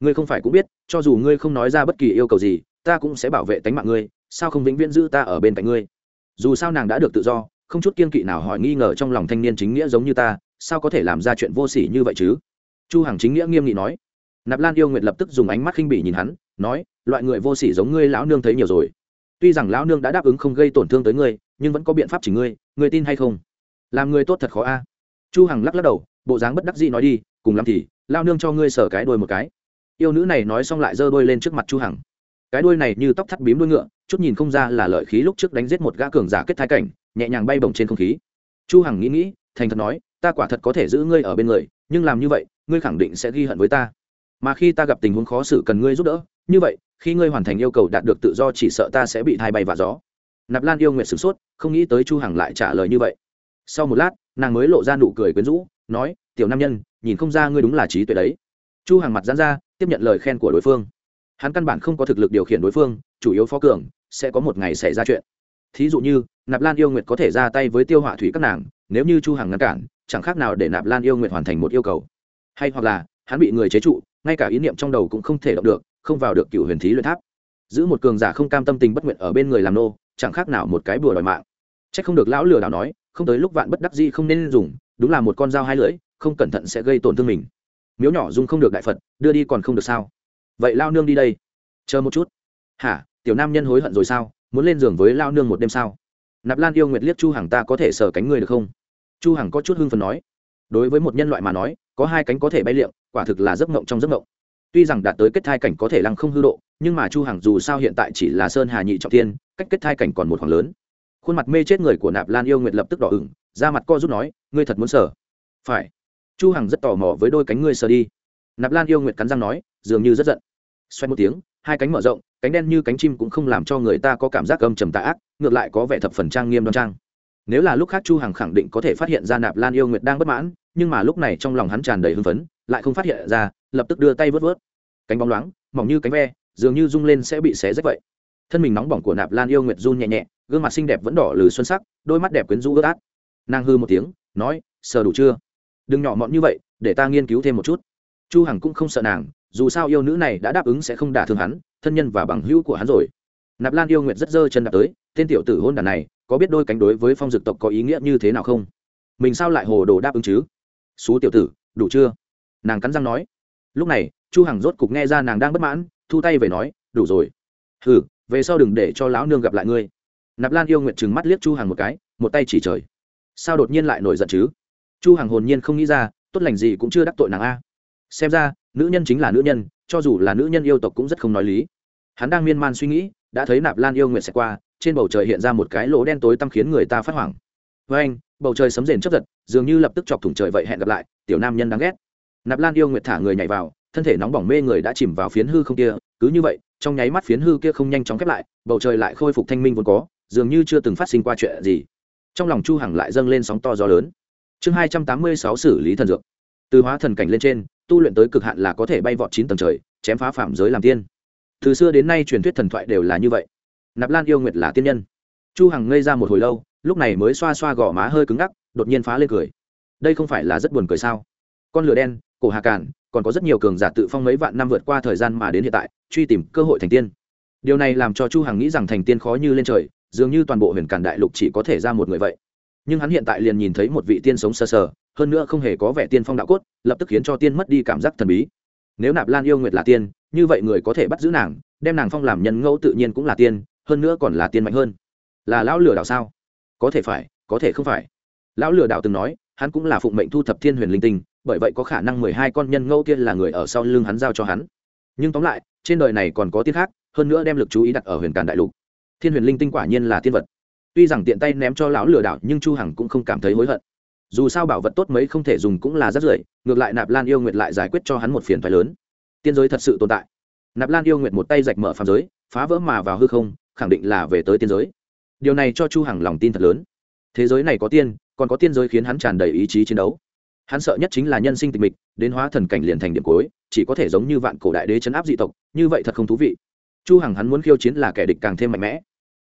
Ngươi không phải cũng biết, cho dù ngươi không nói ra bất kỳ yêu cầu gì, ta cũng sẽ bảo vệ tính mạng ngươi, sao không vĩnh viễn giữ ta ở bên cạnh ngươi? Dù sao nàng đã được tự do, không chút kiên kỵ nào hỏi nghi ngờ trong lòng thanh niên chính nghĩa giống như ta sao có thể làm ra chuyện vô sỉ như vậy chứ? Chu hằng chính nghĩa nghiêm nghị nói. Nạp lan yêu nguyệt lập tức dùng ánh mắt khinh bỉ nhìn hắn, nói, loại người vô sỉ giống ngươi lão nương thấy nhiều rồi. Tuy rằng lão nương đã đáp ứng không gây tổn thương tới ngươi, nhưng vẫn có biện pháp chỉ ngươi ngươi tin hay không? Làm người tốt thật khó a. Chu hằng lắc lắc đầu, bộ dáng bất đắc dĩ nói đi, cùng lắm thì, lão nương cho ngươi sở cái đuôi một cái. Yêu nữ này nói xong lại giơ đuôi lên trước mặt chu hằng. Cái đuôi này như tóc thắt bím đuôi ngựa, chút nhìn không ra là lợi khí lúc trước đánh giết một gã cường giả kết thái cảnh, nhẹ nhàng bay bổng trên không khí. Chu hằng nghĩ nghĩ, thành thật nói ta quả thật có thể giữ ngươi ở bên người, nhưng làm như vậy, ngươi khẳng định sẽ ghi hận với ta. Mà khi ta gặp tình huống khó xử cần ngươi giúp đỡ, như vậy, khi ngươi hoàn thành yêu cầu đạt được tự do chỉ sợ ta sẽ bị thai bay và gió. Nạp lan yêu Nguyệt sửng sốt, không nghĩ tới chu hằng lại trả lời như vậy. Sau một lát, nàng mới lộ ra nụ cười quyến rũ, nói, tiểu nam nhân, nhìn không ra ngươi đúng là trí tuệ đấy. Chu hằng mặt giãn ra, tiếp nhận lời khen của đối phương. Hắn căn bản không có thực lực điều khiển đối phương, chủ yếu phó cường, sẽ có một ngày xảy ra chuyện. Thí dụ như, nạp lan yêu nguyệt có thể ra tay với tiêu họa thủy các nàng nếu như chu hằng ngăn cản, chẳng khác nào để nạp lan yêu nguyện hoàn thành một yêu cầu. Hay hoặc là, hắn bị người chế trụ, ngay cả ý niệm trong đầu cũng không thể động được, không vào được cựu huyền thí luyện tháp. Giữ một cường giả không cam tâm tình bất nguyện ở bên người làm nô, chẳng khác nào một cái bùa đòi mạng. Chắc không được lão lừa đảo nói, không tới lúc vạn bất đắc di không nên dùng, đúng là một con dao hai lưỡi, không cẩn thận sẽ gây tổn thương mình. Miếu nhỏ dung không được đại phật, đưa đi còn không được sao? Vậy lao nương đi đây. Chờ một chút. Hả, tiểu nam nhân hối hận rồi sao? Muốn lên giường với lao nương một đêm sao? Nạp lan yêu nguyệt liếc chu hằng ta có thể sở cánh người được không? chu hằng có chút hưng phấn nói. đối với một nhân loại mà nói có hai cánh có thể bay liệu, quả thực là giấc mộng trong giấc mộng. tuy rằng đạt tới kết thai cảnh có thể lăng không hư độ nhưng mà chu hằng dù sao hiện tại chỉ là sơn hà nhị trọng thiên cách kết thai cảnh còn một khoảng lớn. khuôn mặt mê chết người của nạp lan yêu nguyệt lập tức đỏ ửng ra mặt co rút nói ngươi thật muốn sở phải. chu hằng rất tò mò với đôi cánh ngươi sờ đi. nạp lan yêu nguyệt cắn răng nói dường như rất giận. Xoay một tiếng hai cánh mở rộng cánh đen như cánh chim cũng không làm cho người ta có cảm giác âm trầm tà ác ngược lại có vẻ thập phần trang nghiêm đoan trang. Nếu là lúc khác chu hằng khẳng định có thể phát hiện ra nạp lan yêu nguyệt đang bất mãn, nhưng mà lúc này trong lòng hắn tràn đầy hưng phấn, lại không phát hiện ra, lập tức đưa tay vớt vớt. Cánh bóng loáng, mỏng như cánh ve, dường như rung lên sẽ bị xé rách vậy. Thân mình nóng bỏng của nạp lan yêu nguyệt run nhẹ nhẹ, gương mặt xinh đẹp vẫn đỏ lừ xuân sắc, đôi mắt đẹp quyến rũ ướt át. Nàng hư một tiếng, nói, sờ đủ chưa? Đừng nhỏ mọn như vậy, để ta nghiên cứu thêm một chút. Chu hằng cũng không sợ nàng, dù sao yêu nữ này đã đáp ứng sẽ không đả thương hắn, thân nhân và bằng hữu của hắn rồi nạp lan yêu nguyện rất dơ chân đạp tới, tên tiểu tử hôn đàn này, có biết đôi cánh đối với phong dực tộc có ý nghĩa như thế nào không? Mình sao lại hồ đồ đáp ứng chứ? Xú tiểu tử, đủ chưa? Nàng cắn răng nói. Lúc này, chu hằng rốt cục nghe ra nàng đang bất mãn, thu tay về nói, đủ rồi. Hừ, về sau đừng để cho lão nương gặp lại ngươi. Nạp lan yêu nguyện chừng mắt liếc chu hằng một cái, một tay chỉ trời. Sao đột nhiên lại nổi giận chứ? Chu hằng hồn nhiên không nghĩ ra, tốt lành gì cũng chưa đắc tội nàng a. Xem ra, nữ nhân chính là nữ nhân, cho dù là nữ nhân yêu tộc cũng rất không nói lý. Hắn đang miên man suy nghĩ đã thấy nạp lan yêu nguyện sẽ qua, trên bầu trời hiện ra một cái lỗ đen tối tăm khiến người ta phát hoảng. Với anh, bầu trời sấm rền chấp giật, dường như lập tức chọc thủng trời vậy hẹn gặp lại, tiểu nam nhân đáng ghét. Nạp lan yêu nguyệt thả người nhảy vào, thân thể nóng bỏng mê người đã chìm vào phiến hư không kia, cứ như vậy, trong nháy mắt phiến hư kia không nhanh chóng khép lại, bầu trời lại khôi phục thanh minh vốn có, dường như chưa từng phát sinh qua chuyện gì. Trong lòng chu hằng lại dâng lên sóng to gió lớn. Chương hai trăm tám mươi sáu xử lý thần dược. Từ hóa thần cảnh lên trên, tu luyện tới cực hạn là có thể bay vọt chín tầng trời, chém phá phạm giới làm tiên từ xưa đến nay truyền thuyết thần thoại đều là như vậy. Nạp lan yêu nguyệt là tiên nhân. Chu hằng ngây ra một hồi lâu lúc này mới xoa xoa gò má hơi cứng ngắc đột nhiên phá lên cười. Đây không phải là rất buồn cười sao? Con lửa đen cổ hà cản còn có rất nhiều cường giả tự phong mấy vạn năm vượt qua thời gian mà đến hiện tại truy tìm cơ hội thành tiên. Điều này làm cho chu hằng nghĩ rằng thành tiên khó như lên trời dường như toàn bộ huyền cản đại lục chỉ có thể ra một người vậy. Nhưng hắn hiện tại liền nhìn thấy một vị tiên sống sơ sờ, sờ hơn nữa không hề có vẻ tiên phong đạo cốt lập tức khiến cho tiên mất đi cảm giác thần bí nếu nạp lan yêu nguyệt là tiên, như vậy người có thể bắt giữ nàng, đem nàng phong làm nhân ngẫu tự nhiên cũng là tiên, hơn nữa còn là tiên mạnh hơn. Là lão lừa đảo sao? Có thể phải, có thể không phải. Lão lừa đảo từng nói, hắn cũng là phụng mệnh thu thập thiên huyền linh tinh, bởi vậy có khả năng mười hai con nhân ngẫu kia là người ở sau lưng hắn giao cho hắn. Nhưng tóm lại, trên đời này còn có tiên khác, hơn nữa đem lực chú ý đặt ở huyền càn đại lục. Thiên huyền linh tinh quả nhiên là tiên vật. Tuy rằng tiện tay ném cho lão lừa đảo, nhưng chu hằng cũng không cảm thấy hối hận dù sao bảo vật tốt mấy không thể dùng cũng là rất rưởi, ngược lại nạp lan yêu nguyệt lại giải quyết cho hắn một phiền thoái lớn. Tiên giới thật sự tồn tại. Nạp lan yêu nguyệt một tay rạch mở phàm giới, phá vỡ mà vào hư không, khẳng định là về tới tiên giới. Điều này cho chu hằng lòng tin thật lớn. Thế giới này có tiên, còn có tiên giới khiến hắn tràn đầy ý chí chiến đấu. Hắn sợ nhất chính là nhân sinh tịch mịch, đến hóa thần cảnh liền thành điểm cuối, chỉ có thể giống như vạn cổ đại đế chấn áp dị tộc, như vậy thật không thú vị. Chu hằng hắn muốn khiêu chiến là kẻ địch càng thêm mạnh mẽ.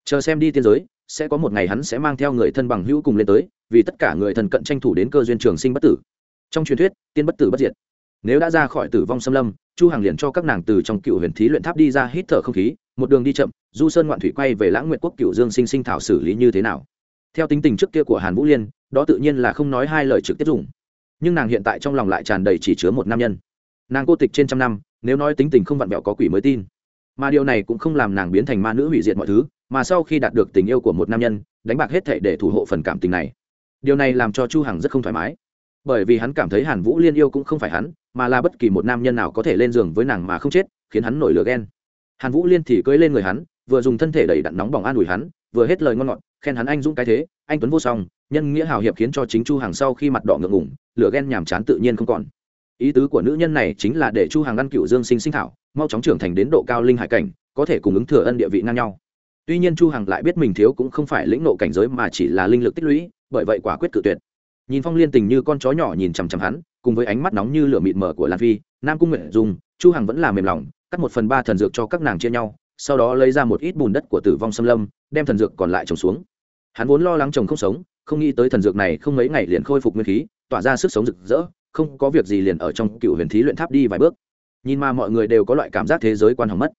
Chờ xem đi tiên giới, sẽ có một ngày hắn sẽ mang theo người thân bằng hữu cùng lên tới vì tất cả người thần cận tranh thủ đến cơ duyên trường sinh bất tử. Trong truyền thuyết, tiên bất tử bất diệt. Nếu đã ra khỏi tử vong xâm lâm, chu hằng liền cho các nàng từ trong cựu huyền thí luyện tháp đi ra hít thở không khí, một đường đi chậm, du sơn ngoạn thủy quay về lãng nguyện quốc cựu dương sinh sinh thảo xử lý như thế nào. Theo tính tình trước kia của hàn vũ liên, đó tự nhiên là không nói hai lời trực tiếp dùng. Nhưng nàng hiện tại trong lòng lại tràn đầy chỉ chứa một nam nhân. Nàng cô tịch trên trăm năm, nếu nói tính tình không vặn vẹo có quỷ mới tin. Mà điều này cũng không làm nàng biến thành ma nữ hủy diệt mọi thứ, mà sau khi đạt được tình yêu của một nam nhân, đánh bạc hết thể để thủ hộ phần cảm tình này điều này làm cho chu hằng rất không thoải mái. Bởi vì hắn cảm thấy hàn vũ liên yêu cũng không phải hắn, mà là bất kỳ một nam nhân nào có thể lên giường với nàng mà không chết, khiến hắn nổi lửa ghen. Hàn vũ liên thì cưỡi lên người hắn, vừa dùng thân thể đầy đặn nóng bỏng an ủi hắn, vừa hết lời ngon ngọt, khen hắn anh dũng cái thế, anh tuấn vô song, nhân nghĩa hào hiệp khiến cho chính chu hàng sau khi mặt đỏ ngượng ngủng lửa ghen nhàm chán tự nhiên không còn. Ý tứ của nữ nhân này chính là để chu hàng ăn cựu dương sinh sinh thảo, mau chóng trưởng thành đến độ cao linh hải cảnh, có thể cùng ứng thừa ân địa vị ngang nhau. Tuy nhiên chu hằng lại biết mình thiếu cũng không phải lĩnh nộ cảnh giới mà chỉ là linh lực tích lũy bởi vậy quả quyết cự tuyệt. Nhìn phong liên tình như con chó nhỏ nhìn chằm chằm hắn, cùng với ánh mắt nóng như lửa mịt mờ của lan phi, nam cung nguyện dùng, chu hằng vẫn là mềm lòng, cắt một phần ba thần dược cho các nàng chia nhau, sau đó lấy ra một ít bùn đất của tử vong xâm lâm, đem thần dược còn lại trồng xuống. Hắn vốn lo lắng chồng không sống, không nghĩ tới thần dược này không mấy ngày liền khôi phục nguyên khí, tỏa ra sức sống rực rỡ, không có việc gì liền ở trong cựu huyền thí luyện tháp đi vài bước. Nhìn mà mọi người đều có loại cảm giác thế giới quan hỏng mất.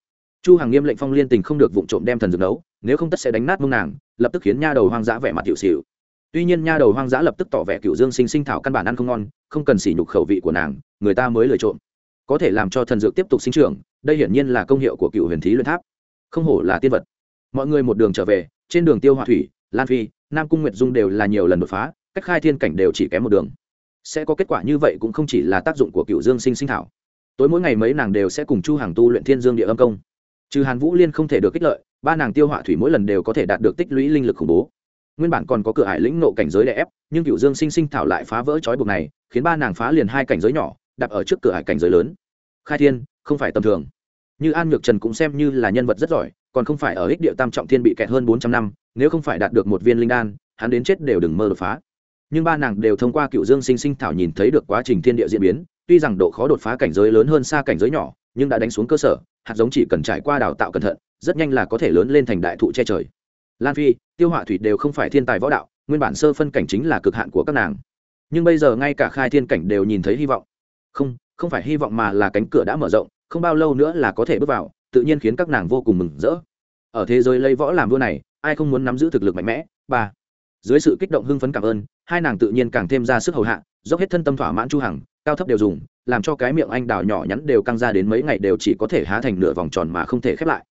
Chu hằng nghiêm lệnh phong liên tình không được vụng trộm đem thần dược nấu, nếu không tất sẽ đánh nát mông nàng, lập tức khiến nha đầu hoang dã vẻ mặt hiệu xỉu tuy nhiên nha đầu hoang dã lập tức tỏ vẻ cựu dương sinh sinh thảo căn bản ăn không ngon, không cần sỉ nhục khẩu vị của nàng, người ta mới lời trộm. Có thể làm cho thần dược tiếp tục sinh trưởng, đây hiển nhiên là công hiệu của cựu huyền thí luyện tháp. Không hổ là tiên vật. Mọi người một đường trở về, trên đường tiêu hòa thủy, lan phi, nam cung nguyệt dung đều là nhiều lần đột phá, cách khai thiên cảnh đều chỉ kém một đường. Sẽ có kết quả như vậy cũng không chỉ là tác dụng của cựu dương sinh sinh thảo. Tối mỗi ngày mấy nàng đều sẽ cùng chu hàng tu luyện thiên dương địa âm công. Trừ hàn vũ liên không thể được kích lợi, ba nàng tiêu họa thủy mỗi lần đều có thể đạt được tích lũy linh lực khủng bố nguyên bản còn có cửa ải lĩnh nộ cảnh giới đè ép, nhưng cựu dương sinh sinh thảo lại phá vỡ trói buộc này, khiến ba nàng phá liền hai cảnh giới nhỏ, đặt ở trước cửa hải cảnh giới lớn. Khai thiên, không phải tầm thường. Như an nhược trần cũng xem như là nhân vật rất giỏi, còn không phải ở ích địa tam trọng thiên bị kẹt hơn bốn trăm năm, nếu không phải đạt được một viên linh đan, hắn đến chết đều đừng mơ đột phá. Nhưng ba nàng đều thông qua cựu dương sinh sinh thảo nhìn thấy được quá trình thiên địa diễn biến, tuy rằng độ khó đột phá cảnh giới lớn hơn xa cảnh giới nhỏ, nhưng đã đánh xuống cơ sở, hạt giống chỉ cần trải qua đào tạo cẩn thận, rất nhanh là có thể lớn lên thành đại thụ che trời lan phi, tiêu họa thủy đều không phải thiên tài võ đạo, nguyên bản sơ phân cảnh chính là cực hạn của các nàng. Nhưng bây giờ ngay cả khai thiên cảnh đều nhìn thấy hy vọng. Không không phải hy vọng mà là cánh cửa đã mở rộng, không bao lâu nữa là có thể bước vào, tự nhiên khiến các nàng vô cùng mừng rỡ. Ở thế giới lấy võ làm vua này, ai không muốn nắm giữ thực lực mạnh mẽ? Ba. Dưới sự kích động hưng phấn cảm ơn, hai nàng tự nhiên càng thêm ra sức hầu hạ, dốc hết thân tâm thỏa mãn chu hằng, cao thấp đều dùng, làm cho cái miệng anh đào nhỏ nhắn đều căng ra đến mấy ngày đều chỉ có thể há thành nửa vòng tròn mà không thể khép lại.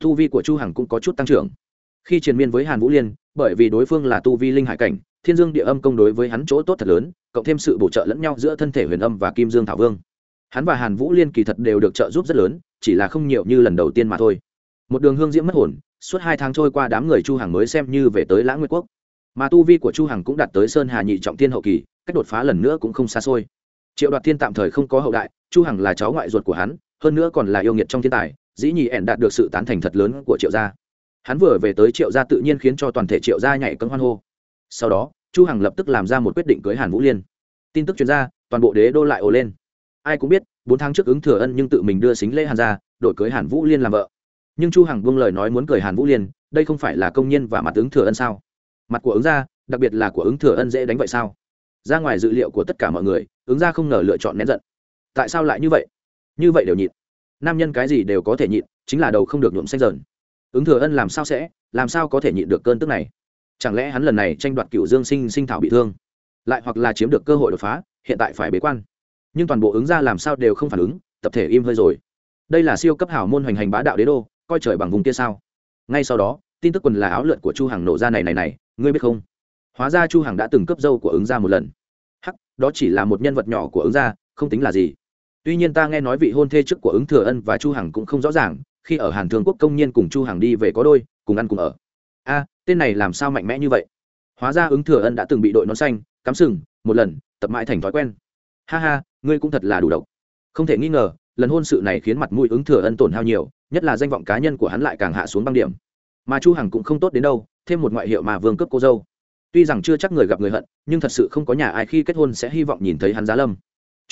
Thu vi của chu hằng cũng có chút tăng trưởng khi triền miên với hàn vũ liên, bởi vì đối phương là tu vi linh hải cảnh, thiên dương địa âm công đối với hắn chỗ tốt thật lớn, cộng thêm sự bổ trợ lẫn nhau giữa thân thể huyền âm và kim dương thảo vương. Hắn và hàn vũ liên kỳ thật đều được trợ giúp rất lớn, chỉ là không nhiều như lần đầu tiên mà thôi. Một đường hương diễm mất hồn, suốt hai tháng trôi qua đám người chu hằng mới xem như về tới lãng nguyệt quốc. Mà tu vi của chu hằng cũng đạt tới sơn hà nhị trọng thiên hậu kỳ, cách đột phá lần nữa cũng không xa xôi. Triệu đoạt thiên tạm thời không có hậu đại, chu hằng là cháu ngoại ruột của hắn, hơn nữa còn là yêu nghiệt trong thiên tài, dĩ nhị ẻn đạt được sự tán thành thật lớn của triệu gia hắn vừa về tới triệu gia tự nhiên khiến cho toàn thể triệu gia nhảy cân hoan hô. Sau đó, chu hằng lập tức làm ra một quyết định cưới hàn vũ liên. Tin tức chuyên gia toàn bộ đế đô lại ồ lên. Ai cũng biết, bốn tháng trước ứng thừa ân nhưng tự mình đưa xính lễ hàn ra đổi cưới hàn vũ liên làm vợ. Nhưng chu hằng buông lời nói muốn cười hàn vũ liên, đây không phải là công nhân và mặt ứng thừa ân sao? Mặt của ứng gia, đặc biệt là của ứng thừa ân dễ đánh vậy sao? Ra ngoài dự liệu của tất cả mọi người, ứng gia không ngờ lựa chọn nén giận. Tại sao lại như vậy? Như vậy đều nhịn. Nam nhân cái gì đều có thể nhịn, chính là đầu không được nhuộm xanh dần ứng thừa ân làm sao sẽ, làm sao có thể nhịn được cơn tức này? Chẳng lẽ hắn lần này tranh đoạt cựu dương sinh sinh thảo bị thương? Lại hoặc là chiếm được cơ hội đột phá, hiện tại phải bế quan. Nhưng toàn bộ ứng ra làm sao đều không phản ứng, tập thể im hơi rồi. Đây là siêu cấp hảo môn hoành hành bá đạo đế đô, coi trời bằng vùng kia sao? Ngay sau đó, tin tức quần là áo lượn của chu hằng nổ ra này này này, ngươi biết không? Hóa ra chu hằng đã từng cấp dâu của ứng ra một lần. Hắc, đó chỉ là một nhân vật nhỏ của ứng ra, không tính là gì. Tuy nhiên ta nghe nói vị hôn thê trước của ứng thừa ân và chu hằng cũng không rõ ràng khi ở hàn thương quốc công nhiên cùng chu hằng đi về có đôi, cùng ăn cùng ở. A, tên này làm sao mạnh mẽ như vậy? Hóa ra ứng thừa ân đã từng bị đội nón xanh, cắm sừng, một lần, tập mãi thành thói quen. Ha ha, ngươi cũng thật là đủ độc. Không thể nghi ngờ, lần hôn sự này khiến mặt mũi ứng thừa ân tổn hao nhiều, nhất là danh vọng cá nhân của hắn lại càng hạ xuống băng điểm. Mà chu hằng cũng không tốt đến đâu, thêm một ngoại hiệu mà vương cướp cô dâu. Tuy rằng chưa chắc người gặp người hận, nhưng thật sự không có nhà ai khi kết hôn sẽ hy vọng nhìn thấy hắn giá lâm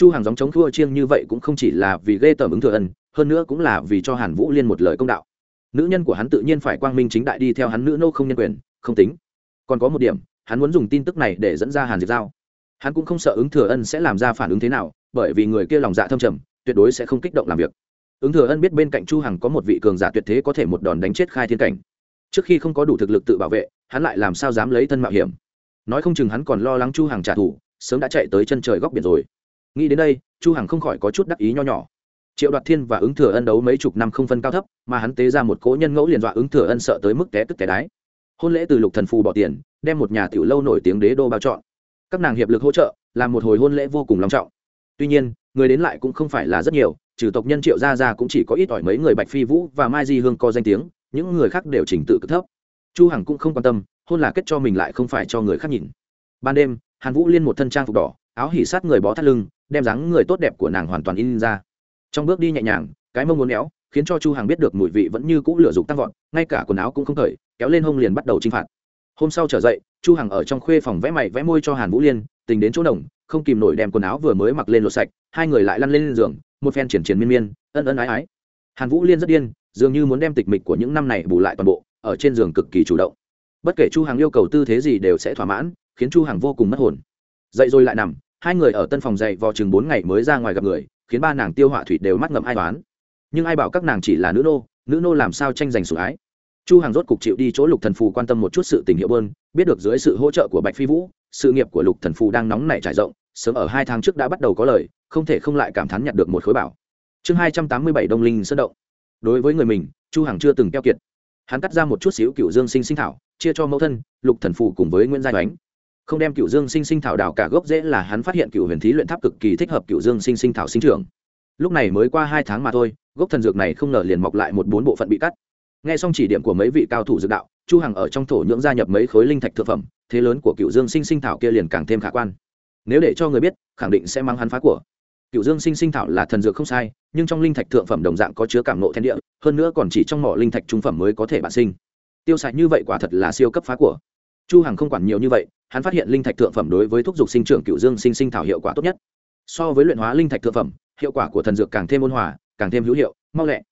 chu hằng giống chống thua chiêng như vậy cũng không chỉ là vì ghê tởm ứng thừa ân, hơn nữa cũng là vì cho hàn vũ liên một lời công đạo. Nữ nhân của hắn tự nhiên phải quang minh chính đại đi theo hắn nữ nô không nhân quyền, không tính. Còn có một điểm, hắn muốn dùng tin tức này để dẫn ra hàn diệt giao. Hắn cũng không sợ ứng thừa ân sẽ làm ra phản ứng thế nào, bởi vì người kia lòng dạ thâm trầm, tuyệt đối sẽ không kích động làm việc. Ứng thừa ân biết bên cạnh chu hằng có một vị cường giả tuyệt thế có thể một đòn đánh chết khai thiên cảnh. Trước khi không có đủ thực lực tự bảo vệ, hắn lại làm sao dám lấy thân mạo hiểm? Nói không chừng hắn còn lo lắng chu hằng trả thù, sớm đã chạy tới chân trời góc biển rồi nghĩ đến đây, chu hằng không khỏi có chút đắc ý nho nhỏ. Triệu đoạt thiên và ứng thừa ân đấu mấy chục năm không phân cao thấp, mà hắn tế ra một cỗ nhân ngẫu liền dọa ứng thừa ân sợ tới mức té tức té đái. Hôn lễ từ lục thần phù bỏ tiền, đem một nhà tiểu lâu nổi tiếng đế đô bao chọn. Các nàng hiệp lực hỗ trợ, làm một hồi hôn lễ vô cùng long trọng. Tuy nhiên, người đến lại cũng không phải là rất nhiều, trừ tộc nhân triệu gia gia cũng chỉ có ít ỏi mấy người bạch phi vũ và mai di hương có danh tiếng, những người khác đều trình tự cực thấp. Chu hằng cũng không quan tâm, hôn là kết cho mình lại không phải cho người khác nhìn. Ban đêm, hàn vũ liên một thân trang phục đỏ áo hỉ sát người bó thắt lưng, đem dáng người tốt đẹp của nàng hoàn toàn in ra. Trong bước đi nhẹ nhàng, cái mông muốn éo, khiến cho chu hằng biết được mùi vị vẫn như cũ lửa dục tăng vọt, ngay cả quần áo cũng không cởi, kéo lên hông liền bắt đầu chinh phạt. Hôm sau trở dậy, chu hằng ở trong khuê phòng vẽ mày vẽ môi cho hàn vũ liên, tình đến chỗ đồng không kìm nổi đem quần áo vừa mới mặc lên lột sạch, hai người lại lăn lên giường, một phen triển triển miên miên, ân ân ái ái. Hàn vũ liên rất điên, dường như muốn đem tịch mịch của những năm này bù lại toàn bộ, ở trên giường cực kỳ chủ động. Bất kể chu hằng yêu cầu tư thế gì đều sẽ thỏa mãn, khiến chu hằng vô cùng mất hồn dậy rồi lại nằm, hai người ở tân phòng dậy vò chừng bốn ngày mới ra ngoài gặp người, khiến ba nàng tiêu họa thủy đều mắt ngậm ai toán nhưng ai bảo các nàng chỉ là nữ nô nữ nô làm sao tranh giành sủng ái? Chu hàng rốt cục chịu đi chỗ lục thần phù quan tâm một chút sự tình hiệu bơn, biết được dưới sự hỗ trợ của bạch phi vũ, sự nghiệp của lục thần phù đang nóng nảy trải rộng, sớm ở hai tháng trước đã bắt đầu có lời, không thể không lại cảm thán nhặt được một khối bảo. Chương hai trăm tám mươi bảy đông linh sơn động. Đối với người mình, chu hằng chưa từng keo kiệt. Hắn cắt ra một chút xíu cựu dương sinh sinh thảo, chia cho mẫu thân, lục thần phù cùng với nguyễn giai oánh không đem cựu dương sinh sinh thảo đào cả gốc dễ là hắn phát hiện cựu huyền thí luyện tháp cực kỳ thích hợp cựu dương sinh sinh thảo sinh trưởng. Lúc này mới qua hai tháng mà thôi, gốc thần dược này không ngờ liền mọc lại một bốn bộ phận bị cắt. Nghe xong chỉ điểm của mấy vị cao thủ dược đạo, chu hằng ở trong thổ nhưỡng gia nhập mấy khối linh thạch thực phẩm, thế lớn của cựu dương sinh sinh thảo kia liền càng thêm khả quan. Nếu để cho người biết, khẳng định sẽ mang hắn phá của. Cựu dương sinh sinh thảo là thần dược không sai, nhưng trong linh thạch thượng phẩm đồng dạng có chứa cảm nộ thiên địa, hơn nữa còn chỉ trong mỏ linh thạch trung phẩm mới có thể bản sinh. Tiêu xài như vậy quả thật là siêu cấp phá của chu hằng không quản nhiều như vậy, hắn phát hiện linh thạch thượng phẩm đối với thuốc dục sinh trưởng cựu dương sinh sinh thảo hiệu quả tốt nhất. So với luyện hóa linh thạch thượng phẩm, hiệu quả của thần dược càng thêm ôn hòa, càng thêm hữu hiệu, mau lẹ.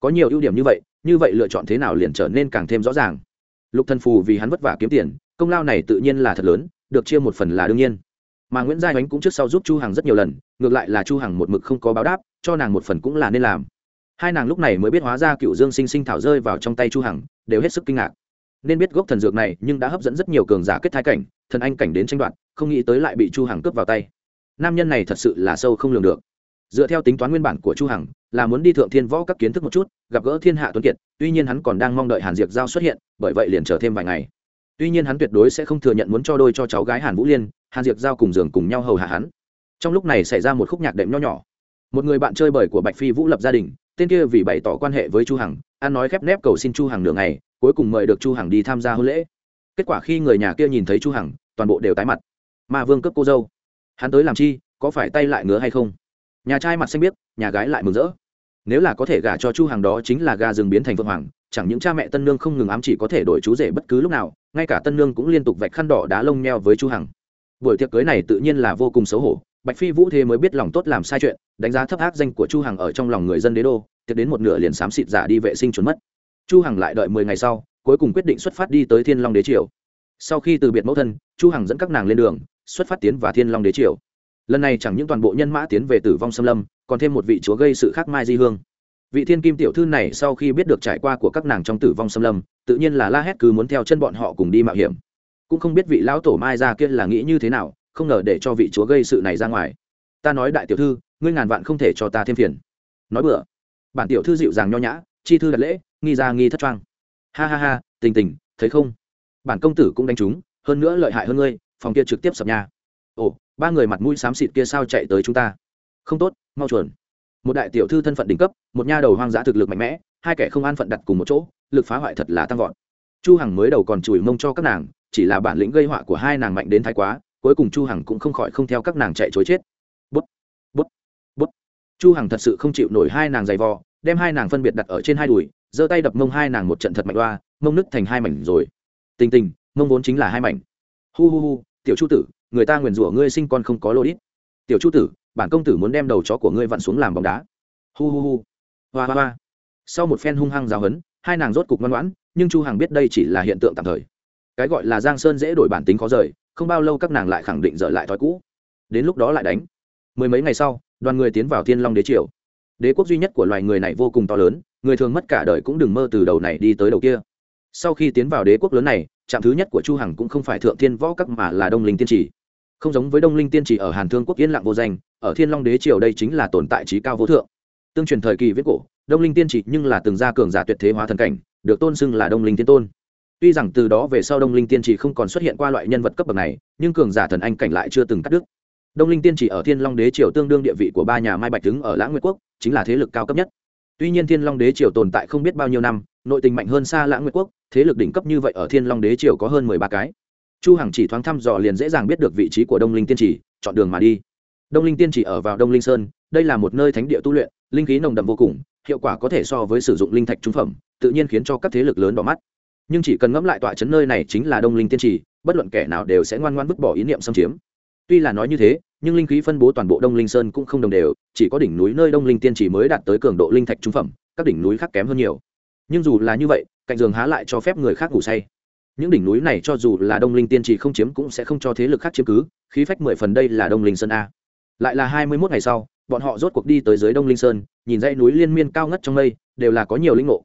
Có nhiều ưu điểm như vậy như vậy lựa chọn thế nào liền trở nên càng thêm rõ ràng. Lục thần phù vì hắn vất vả kiếm tiền, công lao này tự nhiên là thật lớn, được chia một phần là đương nhiên. Mà nguyễn giai ánh cũng trước sau giúp chu hằng rất nhiều lần, ngược lại là chu hằng một mực không có báo đáp, cho nàng một phần cũng là nên làm. Hai nàng lúc này mới biết hóa ra cựu dương sinh sinh thảo rơi vào trong tay chu hằng, đều hết sức kinh ngạc nên biết gốc thần dược này nhưng đã hấp dẫn rất nhiều cường giả kết thai cảnh, thần anh cảnh đến tranh đoạt, không nghĩ tới lại bị chu hằng cướp vào tay. Nam nhân này thật sự là sâu không lường được. Dựa theo tính toán nguyên bản của chu hằng, là muốn đi thượng thiên võ các kiến thức một chút, gặp gỡ thiên hạ tuấn kiệt, tuy nhiên hắn còn đang mong đợi hàn diệp giao xuất hiện, bởi vậy liền chờ thêm vài ngày. Tuy nhiên hắn tuyệt đối sẽ không thừa nhận muốn cho đôi cho cháu gái hàn vũ liên, hàn diệp giao cùng giường cùng nhau hầu hạ hắn. Trong lúc này xảy ra một khúc nhạc đệm nho nhỏ. Một người bạn chơi bời của bạch phi vũ lập gia đình, tên kia vì bày tỏ quan hệ với chu hằng an nói khép nép cầu xin chu hằng nửa ngày cuối cùng mời được chu hằng đi tham gia hôn lễ. Kết quả khi người nhà kia nhìn thấy chu hằng, toàn bộ đều tái mặt. Mà vương cấp cô dâu. Hắn tới làm chi, có phải tay lại ngứa hay không? Nhà trai mặt xanh biết nhà gái lại mừng rỡ. Nếu là có thể gả cho chu hằng đó chính là gà rừng biến thành vượng hoàng, chẳng những cha mẹ tân nương không ngừng ám chỉ có thể đổi chú rể bất cứ lúc nào, ngay cả tân nương cũng liên tục vạch khăn đỏ đá lông nheo với chu hằng. Buổi tiệc cưới này tự nhiên là vô cùng xấu hổ, bạch phi vũ thế mới biết lòng tốt làm sai chuyện, đánh giá thấp ác danh của chu hằng ở trong lòng người dân đế đô, tiệc đến một nửa liền xám xịt giả đi vệ sinh trốn mất chu hằng lại đợi 10 ngày sau, cuối cùng quyết định xuất phát đi tới thiên long đế triều. Sau khi từ biệt mẫu thân, chu hằng dẫn các nàng lên đường, xuất phát tiến vào thiên long đế triều. Lần này chẳng những toàn bộ nhân mã tiến về tử vong xâm lâm, còn thêm một vị chúa gây sự khác mai di hương. Vị thiên kim tiểu thư này sau khi biết được trải qua của các nàng trong tử vong xâm lâm, tự nhiên là la hét cứ muốn theo chân bọn họ cùng đi mạo hiểm. Cũng không biết vị lão tổ mai ra kia là nghĩ như thế nào, không ngờ để cho vị chúa gây sự này ra ngoài. Ta nói đại tiểu thư, ngươi ngàn vạn không thể cho ta thêm phiền. Nói bừa. bản tiểu thư dịu dàng nho nhã, chi thư đặt lễ nghi ra nghi thất trang ha ha ha, tình tình, thấy không? Bản công tử cũng đánh chúng, hơn nữa lợi hại hơn ngươi, phòng kia trực tiếp sập nhà. Ồ, ba người mặt mũi xám xịt kia sao chạy tới chúng ta? Không tốt, mau chuẩn. Một đại tiểu thư thân phận đỉnh cấp, một nha đầu hoang dã thực lực mạnh mẽ, hai kẻ không an phận đặt cùng một chỗ, lực phá hoại thật là tăng vọt. Chu hằng mới đầu còn chùi mông cho các nàng, chỉ là bản lĩnh gây họa của hai nàng mạnh đến thái quá, cuối cùng chu hằng cũng không khỏi không theo các nàng chạy chối chết. Bút bút bút. Chu hằng thật sự không chịu nổi hai nàng giày vò, đem hai nàng phân biệt đặt ở trên hai đùi giơ tay đập mông hai nàng một trận thật mạnh oa, mông nứt thành hai mảnh rồi. Tình tình mông vốn chính là hai mảnh. Hu hu hu tiểu chu tử người ta nguyền rủa ngươi sinh con không có lô đít tiểu chu tử bản công tử muốn đem đầu chó của ngươi vặn xuống làm bóng đá. Hu hu hu hoa hoa hoa. Sau một phen hung hăng giáo hấn hai nàng rốt cục ngoan ngoãn nhưng chu hằng biết đây chỉ là hiện tượng tạm thời. Cái gọi là giang sơn dễ đổi bản tính khó rời không bao lâu các nàng lại khẳng định dở lại thói cũ. Đến lúc đó lại đánh. Mười mấy ngày sau đoàn người tiến vào thiên long đế triều. Đế quốc duy nhất của loài người này vô cùng to lớn người thường mất cả đời cũng đừng mơ từ đầu này đi tới đầu kia. Sau khi tiến vào đế quốc lớn này, trạm thứ nhất của chu hằng cũng không phải thượng thiên võ các mà là đông linh tiên trì không giống với đông linh tiên trì ở hàn thương quốc yên lặng vô danh, ở thiên long đế triều đây chính là tồn tại trí cao vô thượng. Tương truyền thời kỳ viết cổ, đông linh tiên chỉ nhưng là từng gia cường giả tuyệt thế hóa thần cảnh, được tôn xưng là đông linh tiên tôn. Tuy rằng từ đó về sau đông linh tiên chỉ không còn xuất hiện qua loại nhân vật cấp bậc này, nhưng cường giả thần anh cảnh lại chưa từng cắt đứt. Đông linh tiên chỉ ở thiên long đế triều tương đương địa vị của ba nhà mai bạch tướng ở lãng nguyệt quốc, chính là thế lực cao cấp nhất tuy nhiên thiên long đế triều tồn tại không biết bao nhiêu năm, nội tình mạnh hơn xa lãng nguyệt quốc, thế lực đỉnh cấp như vậy ở thiên long đế triều có hơn mười ba cái. Chu hằng chỉ thoáng thăm dò liền dễ dàng biết được vị trí của đông linh tiên chỉ, chọn đường mà đi. Đông linh tiên chỉ ở vào đông linh sơn, đây là một nơi thánh địa tu luyện, linh khí nồng đậm vô cùng, hiệu quả có thể so với sử dụng linh thạch trung phẩm, tự nhiên khiến cho các thế lực lớn đỏ mắt. Nhưng chỉ cần ngẫm lại tọa chấn nơi này chính là đông linh tiên trì bất luận kẻ nào đều sẽ ngoan ngoan vứt bỏ ý niệm xâm chiếm tuy là nói như thế, nhưng linh khí phân bố toàn bộ đông linh sơn cũng không đồng đều, chỉ có đỉnh núi nơi đông linh tiên Chỉ mới đạt tới cường độ linh thạch trung phẩm, các đỉnh núi khác kém hơn nhiều. Nhưng dù là như vậy, cạnh giường há lại cho phép người khác ngủ say. Những đỉnh núi này cho dù là đông linh tiên trì không chiếm cũng sẽ không cho thế lực khác chiếm cứ, khí phách mười phần đây là đông linh sơn a. Lại là hai mươi mốt ngày sau, bọn họ rốt cuộc đi tới dưới đông linh sơn, nhìn dãy núi liên miên cao ngất trong mây, đều là có nhiều linh ngộ.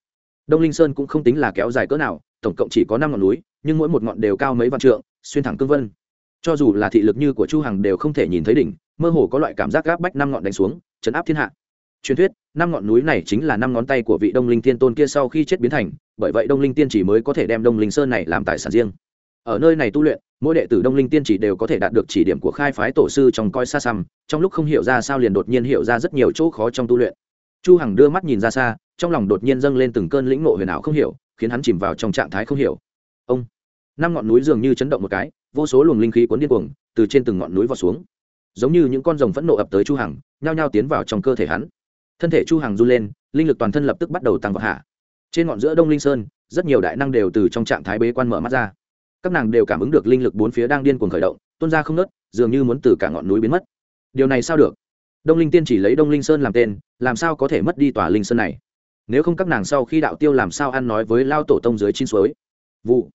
Đông linh sơn cũng không tính là kéo dài cỡ nào, tổng cộng chỉ có năm ngọn núi, nhưng mỗi một ngọn đều cao mấy vạn trượng, xuyên thẳng cương vân cho dù là thị lực như của chu hằng đều không thể nhìn thấy đỉnh, mơ hồ có loại cảm giác gáp bách năm ngọn đánh xuống, chấn áp thiên hạ. Truyền thuyết, năm ngọn núi này chính là năm ngón tay của vị đông linh thiên tôn kia sau khi chết biến thành, bởi vậy đông linh tiên chỉ mới có thể đem đông linh sơn này làm tài sản riêng. Ở nơi này tu luyện, mỗi đệ tử đông linh tiên chỉ đều có thể đạt được chỉ điểm của khai phái tổ sư trong coi xa xăm, trong lúc không hiểu ra sao liền đột nhiên hiểu ra rất nhiều chỗ khó trong tu luyện. Chu hằng đưa mắt nhìn ra xa, trong lòng đột nhiên dâng lên từng cơn lĩnh ngộ huyền ảo không hiểu, khiến hắn chìm vào trong trạng thái không hiểu. Ông, năm ngọn núi dường như chấn động một cái vô số luồng linh khí cuốn điên cuồng, từ trên từng ngọn núi vào xuống. Giống như những con rồng phẫn nộ ập tới chu hằng, nhao nhao tiến vào trong cơ thể hắn. Thân thể chu hằng run lên, linh lực toàn thân lập tức bắt đầu tăng vọt hạ. Trên ngọn giữa đông linh sơn, rất nhiều đại năng đều từ trong trạng thái bế quan mở mắt ra. Các nàng đều cảm ứng được linh lực bốn phía đang điên cuồng khởi động, tuôn ra không nớt dường như muốn từ cả ngọn núi biến mất. Điều này sao được? Đông linh tiên chỉ lấy đông linh sơn làm tên, làm sao có thể mất đi tòa linh sơn này? Nếu không các nàng sau khi đạo tiêu làm sao ăn nói với lao tổ tông dưới chín suối? Vụ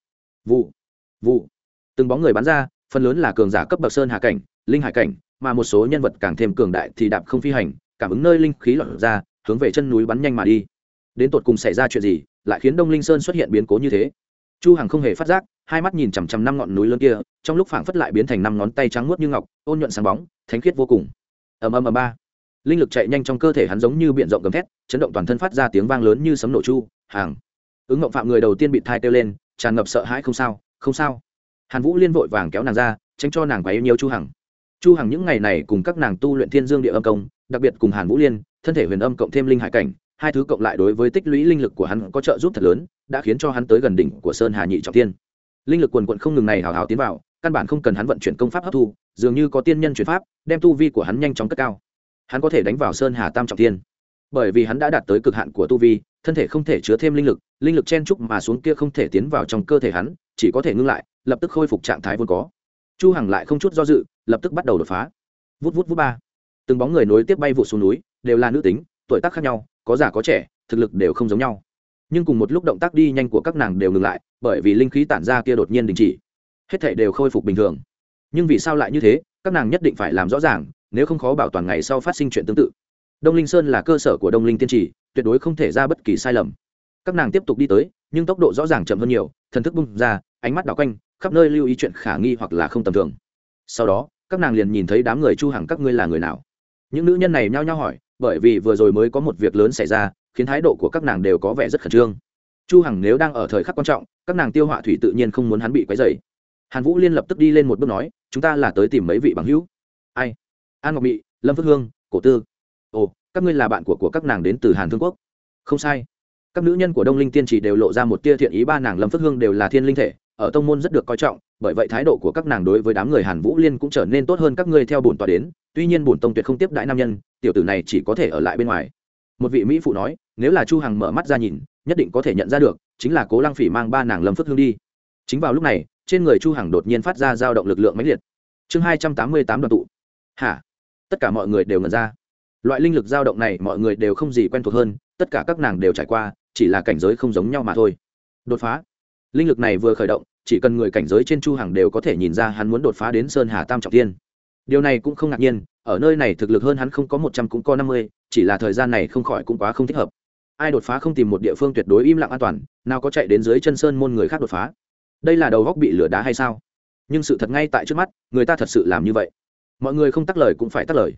vụ vụ từng bóng người bắn ra, phần lớn là cường giả cấp bậc sơn hạ cảnh, linh hải cảnh, mà một số nhân vật càng thêm cường đại thì đạp không phi hành, cảm ứng nơi linh khí lọt ra, hướng về chân núi bắn nhanh mà đi. Đến tột cùng xảy ra chuyện gì, lại khiến đông linh sơn xuất hiện biến cố như thế? Chu hằng không hề phát giác, hai mắt nhìn chằm chằm năm ngọn núi lớn kia, trong lúc phảng phất lại biến thành năm ngón tay trắng muốt như ngọc, ôn nhuận sáng bóng, thánh khiết vô cùng. Ầm ầm ầm ba. Linh lực chạy nhanh trong cơ thể hắn giống như biển rộng gầm thét, chấn động toàn thân phát ra tiếng vang lớn như sấm nổ chu hàng ứng ngộng phạm người đầu tiên bị thai tiêu lên, tràn ngập sợ hãi, không sao không sao hàn vũ liên vội vàng kéo nàng ra, tránh cho nàng quá yêu nhiều chu hằng. Chu hằng những ngày này cùng các nàng tu luyện thiên dương địa âm công, đặc biệt cùng hàn vũ liên, thân thể huyền âm cộng thêm linh hải cảnh, hai thứ cộng lại đối với tích lũy linh lực của hắn có trợ giúp thật lớn, đã khiến cho hắn tới gần đỉnh của sơn hà nhị trọng thiên. Linh lực quần quận không ngừng này hào hào tiến vào, căn bản không cần hắn vận chuyển công pháp hấp thu, dường như có tiên nhân chuyển pháp, đem tu vi của hắn nhanh chóng cất cao. Hắn có thể đánh vào sơn hà tam trọng thiên. Bởi vì hắn đã đạt tới cực hạn của tu vi, thân thể không thể chứa thêm linh lực linh lực chen trúc mà xuống kia không thể tiến vào trong cơ thể hắn, chỉ có thể ngưng lại lập tức khôi phục trạng thái vốn có. Chu hằng lại không chút do dự, lập tức bắt đầu đột phá. Vút vút vút ba. Từng bóng người nối tiếp bay vụ xuống núi, đều là nữ tính, tuổi tác khác nhau, có già có trẻ, thực lực đều không giống nhau. Nhưng cùng một lúc động tác đi nhanh của các nàng đều ngừng lại, bởi vì linh khí tản ra kia đột nhiên đình chỉ. Hết thể đều khôi phục bình thường. Nhưng vì sao lại như thế, các nàng nhất định phải làm rõ ràng, nếu không khó bảo toàn ngày sau phát sinh chuyện tương tự. Đông linh sơn là cơ sở của đông linh tiên trì, tuyệt đối không thể ra bất kỳ sai lầm. Các nàng tiếp tục đi tới, nhưng tốc độ rõ ràng chậm hơn nhiều, thần thức bung ra, ánh mắt đảo quanh khắp nơi lưu ý chuyện khả nghi hoặc là không tầm thường. Sau đó, các nàng liền nhìn thấy đám người chu Hằng, các ngươi là người nào? Những nữ nhân này nhao nhao hỏi, bởi vì vừa rồi mới có một việc lớn xảy ra, khiến thái độ của các nàng đều có vẻ rất khẩn trương. Chu hằng nếu đang ở thời khắc quan trọng, các nàng tiêu họa thủy tự nhiên không muốn hắn bị quấy rầy. Hàn vũ liên lập tức đi lên một bước nói, chúng ta là tới tìm mấy vị bằng hữu. Ai? An ngọc mị, lâm phước hương, cổ tư. Ồ, các ngươi là bạn của của các nàng đến từ hàn thương quốc. Không sai. Các nữ nhân của đông linh tiên chỉ đều lộ ra một tia thiện ý, ba nàng lâm phước hương đều là thiên linh thể ở tông môn rất được coi trọng, bởi vậy thái độ của các nàng đối với đám người hàn vũ liên cũng trở nên tốt hơn các ngươi theo bổn tòa đến, tuy nhiên bổn tông tuyệt không tiếp đãi nam nhân, tiểu tử này chỉ có thể ở lại bên ngoài. Một vị mỹ phụ nói, nếu là chu hằng mở mắt ra nhìn, nhất định có thể nhận ra được, chính là cố lăng phỉ mang ba nàng lâm phất hương đi. Chính vào lúc này, trên người chu hằng đột nhiên phát ra dao động lực lượng mãnh liệt. Chương hai trăm tám mươi tám đoạn tụ. Hả? Tất cả mọi người đều ngẩn ra. Loại linh lực dao động này mọi người đều không gì quen thuộc hơn, tất cả các nàng đều trải qua, chỉ là cảnh giới không giống nhau mà thôi. Đột phá linh lực này vừa khởi động, chỉ cần người cảnh giới trên chu hằng đều có thể nhìn ra hắn muốn đột phá đến sơn hà tam trọng thiên. Điều này cũng không ngạc nhiên, ở nơi này thực lực hơn hắn không có một trăm cũng có năm mươi, chỉ là thời gian này không khỏi cũng quá không thích hợp. Ai đột phá không tìm một địa phương tuyệt đối im lặng an toàn, nào có chạy đến dưới chân sơn môn người khác đột phá. Đây là đầu góc bị lửa đá hay sao? Nhưng sự thật ngay tại trước mắt, người ta thật sự làm như vậy. Mọi người không tắc lời cũng phải tắc lời.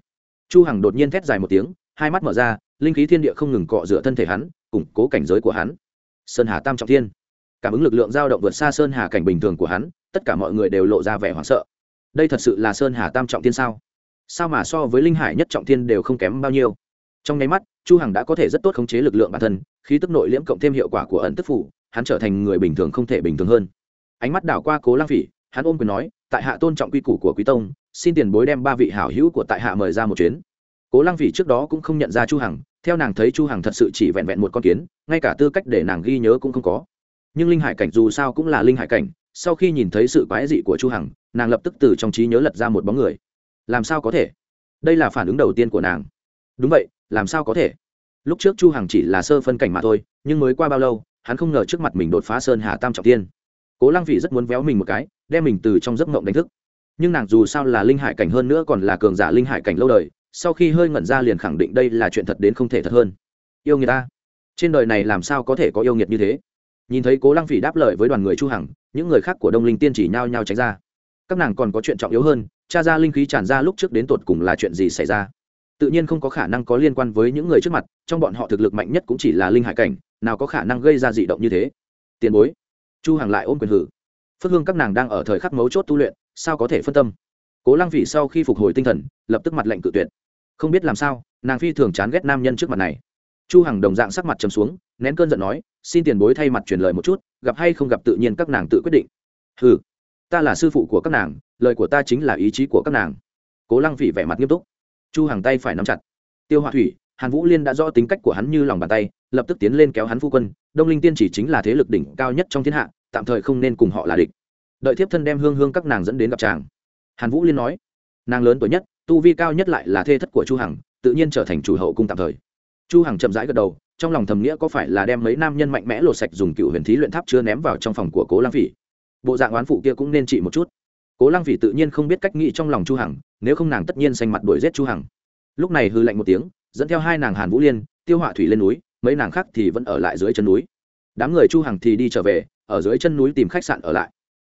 Chu hằng đột nhiên thét dài một tiếng, hai mắt mở ra, linh khí thiên địa không ngừng cọ rửa thân thể hắn, củng cố cảnh giới của hắn. Sơn hà tam trọng thiên cảm ứng lực lượng dao động vượt xa sơn hà cảnh bình thường của hắn, tất cả mọi người đều lộ ra vẻ hoảng sợ. Đây thật sự là sơn hà tam trọng thiên sao? Sao mà so với linh hải nhất trọng thiên đều không kém bao nhiêu? Trong nháy mắt, chu hằng đã có thể rất tốt khống chế lực lượng bản thân, khí tức nội liễm cộng thêm hiệu quả của ẩn tức phủ, hắn trở thành người bình thường không thể bình thường hơn. Ánh mắt đảo qua cố lang phỉ, hắn ôm quyền nói, tại hạ tôn trọng quy củ của quý tông, xin tiền bối đem ba vị hảo hữu của tại hạ mời ra một chuyến. Cố lang phỉ trước đó cũng không nhận ra chu hằng, theo nàng thấy chu hằng thật sự chỉ vẹn vẹn một con kiến, ngay cả tư cách để nàng ghi nhớ cũng không có nhưng linh hải cảnh dù sao cũng là linh hải cảnh, sau khi nhìn thấy sự quái dị của chu hằng, nàng lập tức từ trong trí nhớ lật ra một bóng người. Làm sao có thể? Đây là phản ứng đầu tiên của nàng. Đúng vậy, làm sao có thể? Lúc trước chu hằng chỉ là sơ phân cảnh mà thôi, nhưng mới qua bao lâu, hắn không ngờ trước mặt mình đột phá sơn hà tam trọng tiên cố lăng vị rất muốn véo mình một cái, đem mình từ trong giấc mộng đánh thức. Nhưng nàng dù sao là linh hải cảnh hơn nữa còn là cường giả linh hải cảnh lâu đời, sau khi hơi ngẩn ra liền khẳng định đây là chuyện thật đến không thể thật hơn. Yêu người ta. Trên đời này làm sao có thể có yêu nghiệt như thế? Nhìn thấy cố lăng phỉ đáp lời với đoàn người chu hằng, những người khác của đông linh tiên chỉ nhao nhao tránh ra. các nàng còn có chuyện trọng yếu hơn, cha ra linh khí tràn ra lúc trước đến tột cùng là chuyện gì xảy ra? tự nhiên không có khả năng có liên quan với những người trước mặt, trong bọn họ thực lực mạnh nhất cũng chỉ là linh hải cảnh, nào có khả năng gây ra dị động như thế. tiền bối. chu hằng lại ôm quyền hử. phất hương các nàng đang ở thời khắc mấu chốt tu luyện, sao có thể phân tâm? cố lăng phỉ sau khi phục hồi tinh thần, lập tức mặt lệnh cự tuyệt. không biết làm sao, nàng phi thường chán ghét nam nhân trước mặt này chu hằng đồng dạng sắc mặt trầm xuống, nén cơn giận nói, xin tiền bối thay mặt truyền lời một chút, gặp hay không gặp tự nhiên các nàng tự quyết định. Hừ, ta là sư phụ của các nàng, lời của ta chính là ý chí của các nàng. Cố lăng phỉ vẻ mặt nghiêm túc. Chu Hằng tay phải nắm chặt. Tiêu Hoa thủy, hàn vũ liên đã rõ tính cách của hắn như lòng bàn tay, lập tức tiến lên kéo hắn phu quân, đông linh tiên chỉ chính là thế lực đỉnh cao nhất trong thiên hạ, tạm thời không nên cùng họ là địch. Đợi thiếp thân đem hương hương các nàng dẫn đến gặp chàng. Hàn vũ liên nói, nàng lớn tuổi nhất, tu vi cao nhất lại là thê thất của chu hằng, tự nhiên trở thành chủ hậu cung tạm thời chu hằng chậm rãi gật đầu, trong lòng thầm nghĩa có phải là đem mấy nam nhân mạnh mẽ lột sạch dùng cựu huyền thí luyện tháp chưa ném vào trong phòng của cố lang phỉ? Bộ dạng oán phụ kia cũng nên trị một chút. Cố lang phỉ tự nhiên không biết cách nghĩ trong lòng chu hằng, nếu không nàng tất nhiên xanh mặt đuổi giết chu hằng. Lúc này hư lạnh một tiếng, dẫn theo hai nàng hàn vũ liên, tiêu họa thủy lên núi, mấy nàng khác thì vẫn ở lại dưới chân núi. Đám người chu hằng thì đi trở về, ở dưới chân núi tìm khách sạn ở lại.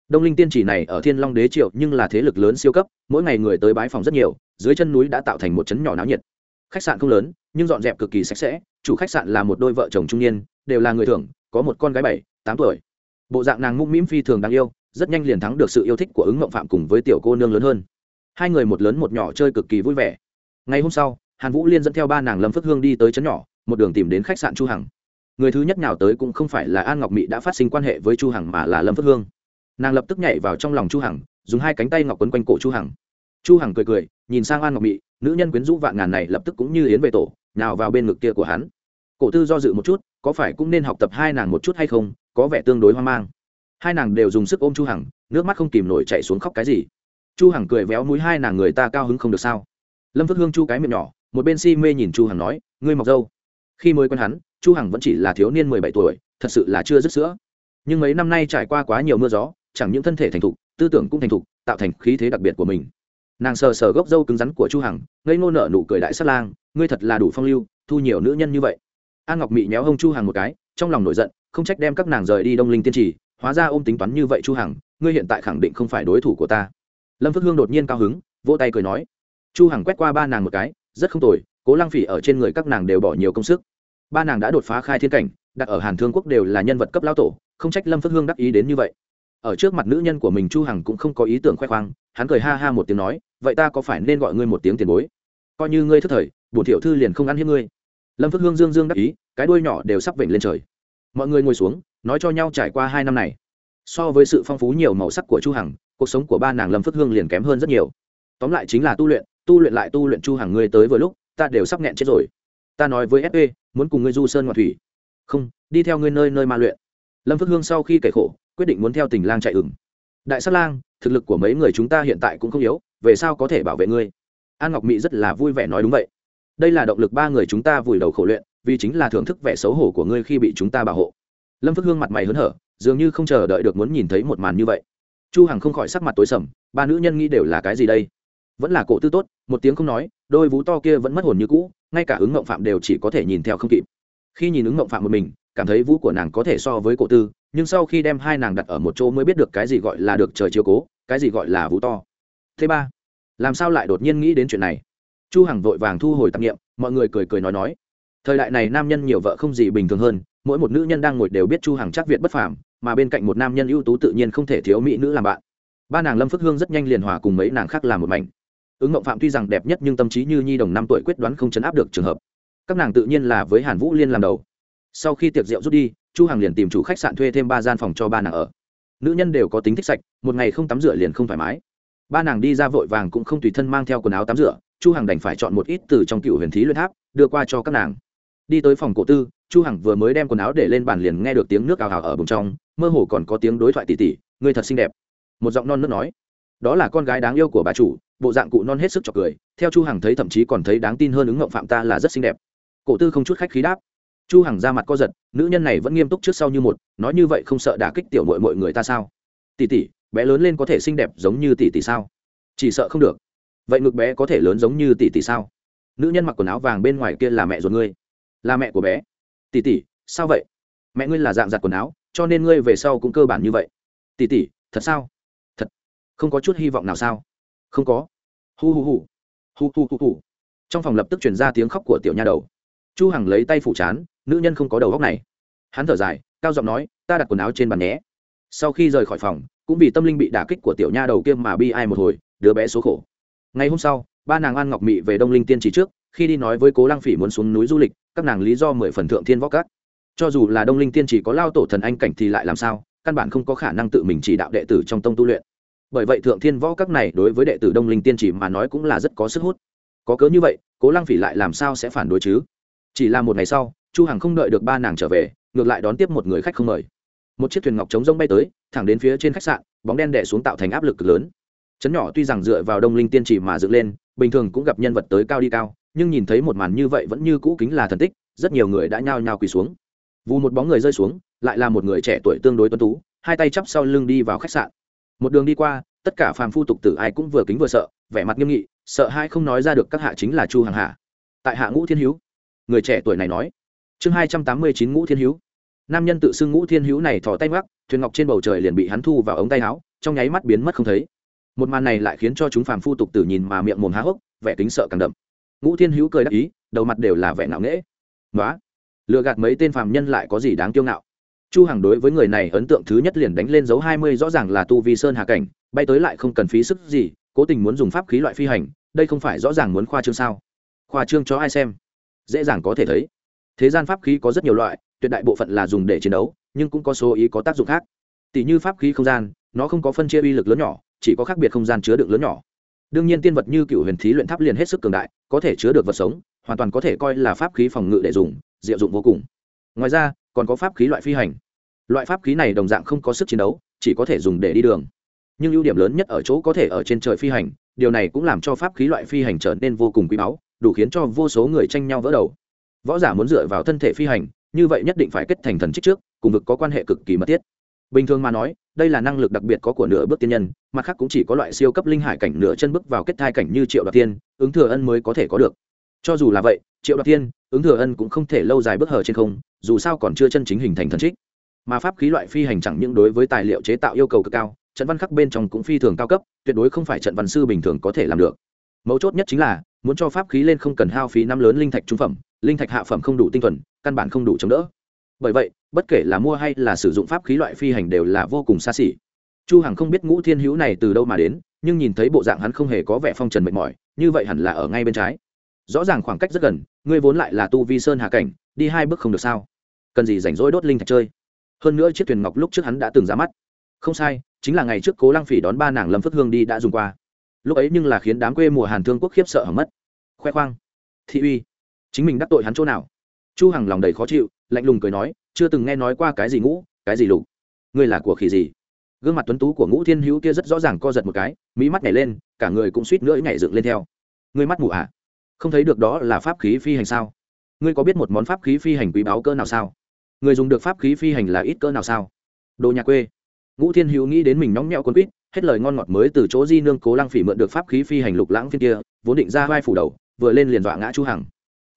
Đông linh tiên chỉ này ở thiên long đế triệu nhưng là thế lực lớn siêu cấp, mỗi ngày người tới bái phòng rất nhiều, dưới chân núi đã tạo thành một trấn nhỏ náo nhiệt. Khách sạn không lớn nhưng dọn dẹp cực kỳ sạch sẽ, chủ khách sạn là một đôi vợ chồng trung niên, đều là người thường có một con gái bảy, tám tuổi. Bộ dạng nàng mũm mĩm phi thường đáng yêu, rất nhanh liền thắng được sự yêu thích của ứng mộng phạm cùng với tiểu cô nương lớn hơn. Hai người một lớn một nhỏ chơi cực kỳ vui vẻ. Ngày hôm sau, hàn vũ liên dẫn theo ba nàng lâm phước hương đi tới trấn nhỏ, một đường tìm đến khách sạn chu hằng. Người thứ nhất nào tới cũng không phải là an ngọc mỹ đã phát sinh quan hệ với chu hằng mà là lâm phước hương. Nàng lập tức nhảy vào trong lòng chu hằng, dùng hai cánh tay ngọc quấn quanh cổ chu hằng. Chu hằng cười cười, nhìn sang an ngọc mỹ nữ nhân quyến rũ vạn ngàn này lập tức cũng như yến về tổ nào vào bên ngực kia của hắn. Cổ tư do dự một chút, có phải cũng nên học tập hai nàng một chút hay không, có vẻ tương đối hoang mang. Hai nàng đều dùng sức ôm chu hằng, nước mắt không kìm nổi chảy xuống khóc cái gì. Chu hằng cười véo mũi hai nàng người ta cao hứng không được sao. Lâm phước hương chu cái miệng nhỏ, một bên si mê nhìn chu hằng nói, ngươi mọc dâu. Khi mới quen hắn, chu hằng vẫn chỉ là thiếu niên 17 tuổi, thật sự là chưa dứt sữa. Nhưng mấy năm nay trải qua quá nhiều mưa gió, chẳng những thân thể thành thục, tư tưởng cũng thành thục, tạo thành khí thế đặc biệt của mình. Nàng sờ sờ gốc dâu cứng rắn của chu hằng, ngây ngô nở nụ cười đại sát lang ngươi thật là đủ phong lưu, thu nhiều nữ nhân như vậy. An ngọc mị nhéo hông chu hằng một cái, trong lòng nổi giận, không trách đem các nàng rời đi đông linh tiên trì, hóa ra ôm tính toán như vậy chu hằng, ngươi hiện tại khẳng định không phải đối thủ của ta. Lâm phước hương đột nhiên cao hứng, vỗ tay cười nói. Chu hằng quét qua ba nàng một cái, rất không tồi, cố lăng phỉ ở trên người các nàng đều bỏ nhiều công sức. Ba nàng đã đột phá khai thiên cảnh, đặt ở hàn thương quốc đều là nhân vật cấp lao tổ, không trách lâm phước hương đắc ý đến như vậy. Ở trước mặt nữ nhân của mình chu hằng cũng không có ý tưởng khoe khoang, hắn cười ha ha một tiếng nói, vậy ta có phải nên gọi ngươi một tiếng tiền bối? Coi như ngươi thức thời, bổn tiểu thư liền không ăn hiếp ngươi. Lâm phước hương dương dương đắc ý, cái đuôi nhỏ đều sắp vểnh lên trời. Mọi người ngồi xuống, nói cho nhau trải qua hai năm này. So với sự phong phú nhiều màu sắc của chu hằng, cuộc sống của ba nàng lâm phước hương liền kém hơn rất nhiều. Tóm lại chính là tu luyện tu luyện lại tu luyện chu Hằng ngươi tới vừa lúc, ta đều sắp nghẹn chết rồi. Ta nói với fp muốn cùng ngươi du sơn ngoại thủy. Không, đi theo ngươi nơi nơi ma luyện. Lâm phước hương sau khi kể khổ, quyết định muốn theo tình lang chạy ửng. Đại sát lang, thực lực của mấy người chúng ta hiện tại cũng không yếu, về sao có thể bảo vệ ngươi an ngọc mỹ rất là vui vẻ nói đúng vậy. Đây là động lực ba người chúng ta vùi đầu khổ luyện, vì chính là thưởng thức vẻ xấu hổ của ngươi khi bị chúng ta bảo hộ. Lâm phước hương mặt mày hớn hở, dường như không chờ đợi được muốn nhìn thấy một màn như vậy. Chu hằng không khỏi sắc mặt tối sầm, ba nữ nhân nghĩ đều là cái gì đây? Vẫn là cổ tư tốt, một tiếng không nói, đôi vú to kia vẫn mất hồn như cũ, ngay cả ứng ngộng phạm đều chỉ có thể nhìn theo không kịp. Khi nhìn ứng ngộng phạm một mình, cảm thấy vũ của nàng có thể so với cổ tư, nhưng sau khi đem hai nàng đặt ở một chỗ mới biết được cái gì gọi là được trời chiếu cố, cái gì gọi là vũ to. Thứ ba làm sao lại đột nhiên nghĩ đến chuyện này? Chu hằng vội vàng thu hồi tạp nghiệm mọi người cười cười nói nói. Thời đại này nam nhân nhiều vợ không gì bình thường hơn, mỗi một nữ nhân đang ngồi đều biết chu hằng chắc việt bất phàm, mà bên cạnh một nam nhân ưu tú tự nhiên không thể thiếu mỹ nữ làm bạn. Ba nàng lâm phước hương rất nhanh liền hòa cùng mấy nàng khác làm một mảnh. Ứng ngộng phạm tuy rằng đẹp nhất nhưng tâm trí như nhi đồng năm tuổi quyết đoán không chấn áp được trường hợp. Các nàng tự nhiên là với hàn vũ liên làm đầu. Sau khi tiệc rượu rút đi, chu hằng liền tìm chủ khách sạn thuê thêm ba gian phòng cho ba nàng ở. Nữ nhân đều có tính thích sạch, một ngày không tắm rửa liền không thoải mái ba nàng đi ra vội vàng cũng không tùy thân mang theo quần áo tắm rửa, chu hằng đành phải chọn một ít từ trong cựu huyền thí luyện tháp, đưa qua cho các nàng. Đi tới phòng cổ tư, chu hằng vừa mới đem quần áo để lên bàn liền nghe được tiếng nước ào ào ở bùng trong, mơ hồ còn có tiếng đối thoại tỉ tỉ người thật xinh đẹp. Một giọng non nước nói, đó là con gái đáng yêu của bà chủ, bộ dạng cụ non hết sức chọc cười, theo chu hằng thấy thậm chí còn thấy đáng tin hơn ứng ngộng phạm ta là rất xinh đẹp. Cổ tư không chút khách khí đáp. Chu hằng ra mặt co giật, nữ nhân này vẫn nghiêm túc trước sau như một, nói như vậy không sợ đả kích tiểu muội mọi người ta sao? Tỷ tỷ bé lớn lên có thể xinh đẹp giống như tỷ tỷ sao? Chỉ sợ không được. Vậy ngực bé có thể lớn giống như tỷ tỷ sao? Nữ nhân mặc quần áo vàng bên ngoài kia là mẹ ruột ngươi. Là mẹ của bé. Tỷ tỷ, sao vậy? Mẹ ngươi là dạng giặt quần áo, cho nên ngươi về sau cũng cơ bản như vậy. Tỷ tỷ, thật sao? Thật. Không có chút hy vọng nào sao? Không có. Hu hu hu. Hu hu hu hu. Trong phòng lập tức chuyển ra tiếng khóc của tiểu nha đầu. Chu hằng lấy tay phủ chán, nữ nhân không có đầu óc này. Hắn thở dài, cao giọng nói, ta đặt quần áo trên bàn nhé sau khi rời khỏi phòng, cũng vì tâm linh bị đả kích của tiểu nha đầu kia mà bi ai một hồi, đứa bé số khổ. Ngày hôm sau, ba nàng an ngọc mị về đông linh tiên chỉ trước, khi đi nói với cố lăng phỉ muốn xuống núi du lịch, các nàng lý do mười phần thượng thiên võ cát cho dù là đông linh tiên chỉ có lao tổ thần anh cảnh thì lại làm sao, căn bản không có khả năng tự mình chỉ đạo đệ tử trong tông tu luyện. Bởi vậy thượng thiên võ các này đối với đệ tử đông linh tiên chỉ mà nói cũng là rất có sức hút. Có cớ như vậy, cố lăng phỉ lại làm sao sẽ phản đối chứ? Chỉ là một ngày sau, chu hằng không đợi được ba nàng trở về, ngược lại đón tiếp một người khách không mời một chiếc thuyền ngọc trống rông bay tới, thẳng đến phía trên khách sạn, bóng đen đè xuống tạo thành áp lực cực lớn. Chấn nhỏ tuy rằng dựa vào đông linh tiên chỉ mà dựng lên, bình thường cũng gặp nhân vật tới cao đi cao, nhưng nhìn thấy một màn như vậy vẫn như cũ kính là thần tích, rất nhiều người đã nhao nhao quỳ xuống. Vù một bóng người rơi xuống, lại là một người trẻ tuổi tương đối tuấn tú, hai tay chắp sau lưng đi vào khách sạn. Một đường đi qua, tất cả phàm phu tục tử ai cũng vừa kính vừa sợ, vẻ mặt nghiêm nghị, sợ hai không nói ra được các hạ chính là chu hàng hạ. Tại hạ ngũ thiên hữu người trẻ tuổi này nói. Chương hai trăm tám mươi chín ngũ thiên hữu nam nhân tự xưng ngũ thiên hữu này thò tay ngoắc, thuyền ngọc trên bầu trời liền bị hắn thu vào ống tay áo, trong nháy mắt biến mất không thấy. Một màn này lại khiến cho chúng phàm phu tục tử nhìn mà miệng mồm há hốc, vẻ kính sợ càng đậm. Ngũ thiên hữu cười đắc ý, đầu mặt đều là vẻ ngạo nghễ. Nói lừa gạt mấy tên phàm nhân lại có gì đáng kiêu ngạo. Chu hằng đối với người này ấn tượng thứ nhất liền đánh lên dấu hai mươi, rõ ràng là tu vi sơn hà cảnh, bay tới lại không cần phí sức gì, cố tình muốn dùng pháp khí loại phi hành, đây không phải rõ ràng muốn khoa trương sao? Khoa trương cho ai xem? Dễ dàng có thể thấy. Thế gian pháp khí có rất nhiều loại tuyệt đại bộ phận là dùng để chiến đấu, nhưng cũng có số ý có tác dụng khác. Tỷ như pháp khí không gian, nó không có phân chia uy lực lớn nhỏ, chỉ có khác biệt không gian chứa đựng lớn nhỏ. Đương nhiên tiên vật như cựu huyền thí luyện tháp liền hết sức cường đại, có thể chứa được vật sống, hoàn toàn có thể coi là pháp khí phòng ngự để dùng, diệu dụng vô cùng. Ngoài ra, còn có pháp khí loại phi hành. Loại pháp khí này đồng dạng không có sức chiến đấu, chỉ có thể dùng để đi đường. Nhưng ưu điểm lớn nhất ở chỗ có thể ở trên trời phi hành, điều này cũng làm cho pháp khí loại phi hành trở nên vô cùng quý báu, đủ khiến cho vô số người tranh nhau vỡ đầu. Võ giả muốn dựa vào thân thể phi hành như vậy nhất định phải kết thành thần trích trước, cùng vực có quan hệ cực kỳ mật thiết. Bình thường mà nói, đây là năng lực đặc biệt có của nửa bước tiên nhân, mặt khác cũng chỉ có loại siêu cấp linh hải cảnh nửa chân bước vào kết thai cảnh như triệu đoạt tiên, ứng thừa ân mới có thể có được. Cho dù là vậy, triệu đoạt tiên, ứng thừa ân cũng không thể lâu dài bước hở trên không, dù sao còn chưa chân chính hình thành thần trích. Mà pháp khí loại phi hành chẳng những đối với tài liệu chế tạo yêu cầu cực cao, trận văn khắc bên trong cũng phi thường cao cấp, tuyệt đối không phải trận văn sư bình thường có thể làm được. Mấu chốt nhất chính là, muốn cho pháp khí lên không cần hao phí năm lớn linh thạch trung phẩm linh thạch hạ phẩm không đủ tinh thuần, căn bản không đủ chống đỡ. Bởi vậy, bất kể là mua hay là sử dụng pháp khí loại phi hành đều là vô cùng xa xỉ. Chu hằng không biết ngũ thiên hữu này từ đâu mà đến, nhưng nhìn thấy bộ dạng hắn không hề có vẻ phong trần mệt mỏi, như vậy hẳn là ở ngay bên trái. Rõ ràng khoảng cách rất gần, ngươi vốn lại là tu vi sơn hạ cảnh, đi hai bước không được sao? Cần gì rảnh rỗi đốt linh thạch chơi? Hơn nữa chiếc thuyền ngọc lúc trước hắn đã từng ra mắt. Không sai, chính là ngày trước cố lăng phỉ đón ba nàng lâm phất hương đi đã dùng qua. Lúc ấy nhưng là khiến đám quê mùa hàn thương quốc khiếp sợ hỏng mất. Khoe khoang. Thị uy chính mình đắc tội hắn chỗ nào? Chu hằng lòng đầy khó chịu, lạnh lùng cười nói, chưa từng nghe nói qua cái gì ngũ, cái gì lục. Ngươi là của khỉ gì? Gương mặt tuấn tú của ngũ thiên hữu kia rất rõ ràng co giật một cái mỹ mắt nhảy lên, cả người cũng suýt nữa nhảy dựng lên theo. Ngươi mắt mù à? Không thấy được đó là pháp khí phi hành sao? Ngươi có biết một món pháp khí phi hành quý báu cơ nào sao? Người dùng được pháp khí phi hành là ít cơ nào sao? Đồ nhà quê. Ngũ thiên hữu nghĩ đến mình nóng nhẽo con quýt, hết lời ngon ngọt mới từ chỗ di nương cố lăng phỉ mượn được pháp khí phi hành lục lãng phiên kia, vốn định ra vai phủ đầu, vừa lên liền dọa ngã chu hằng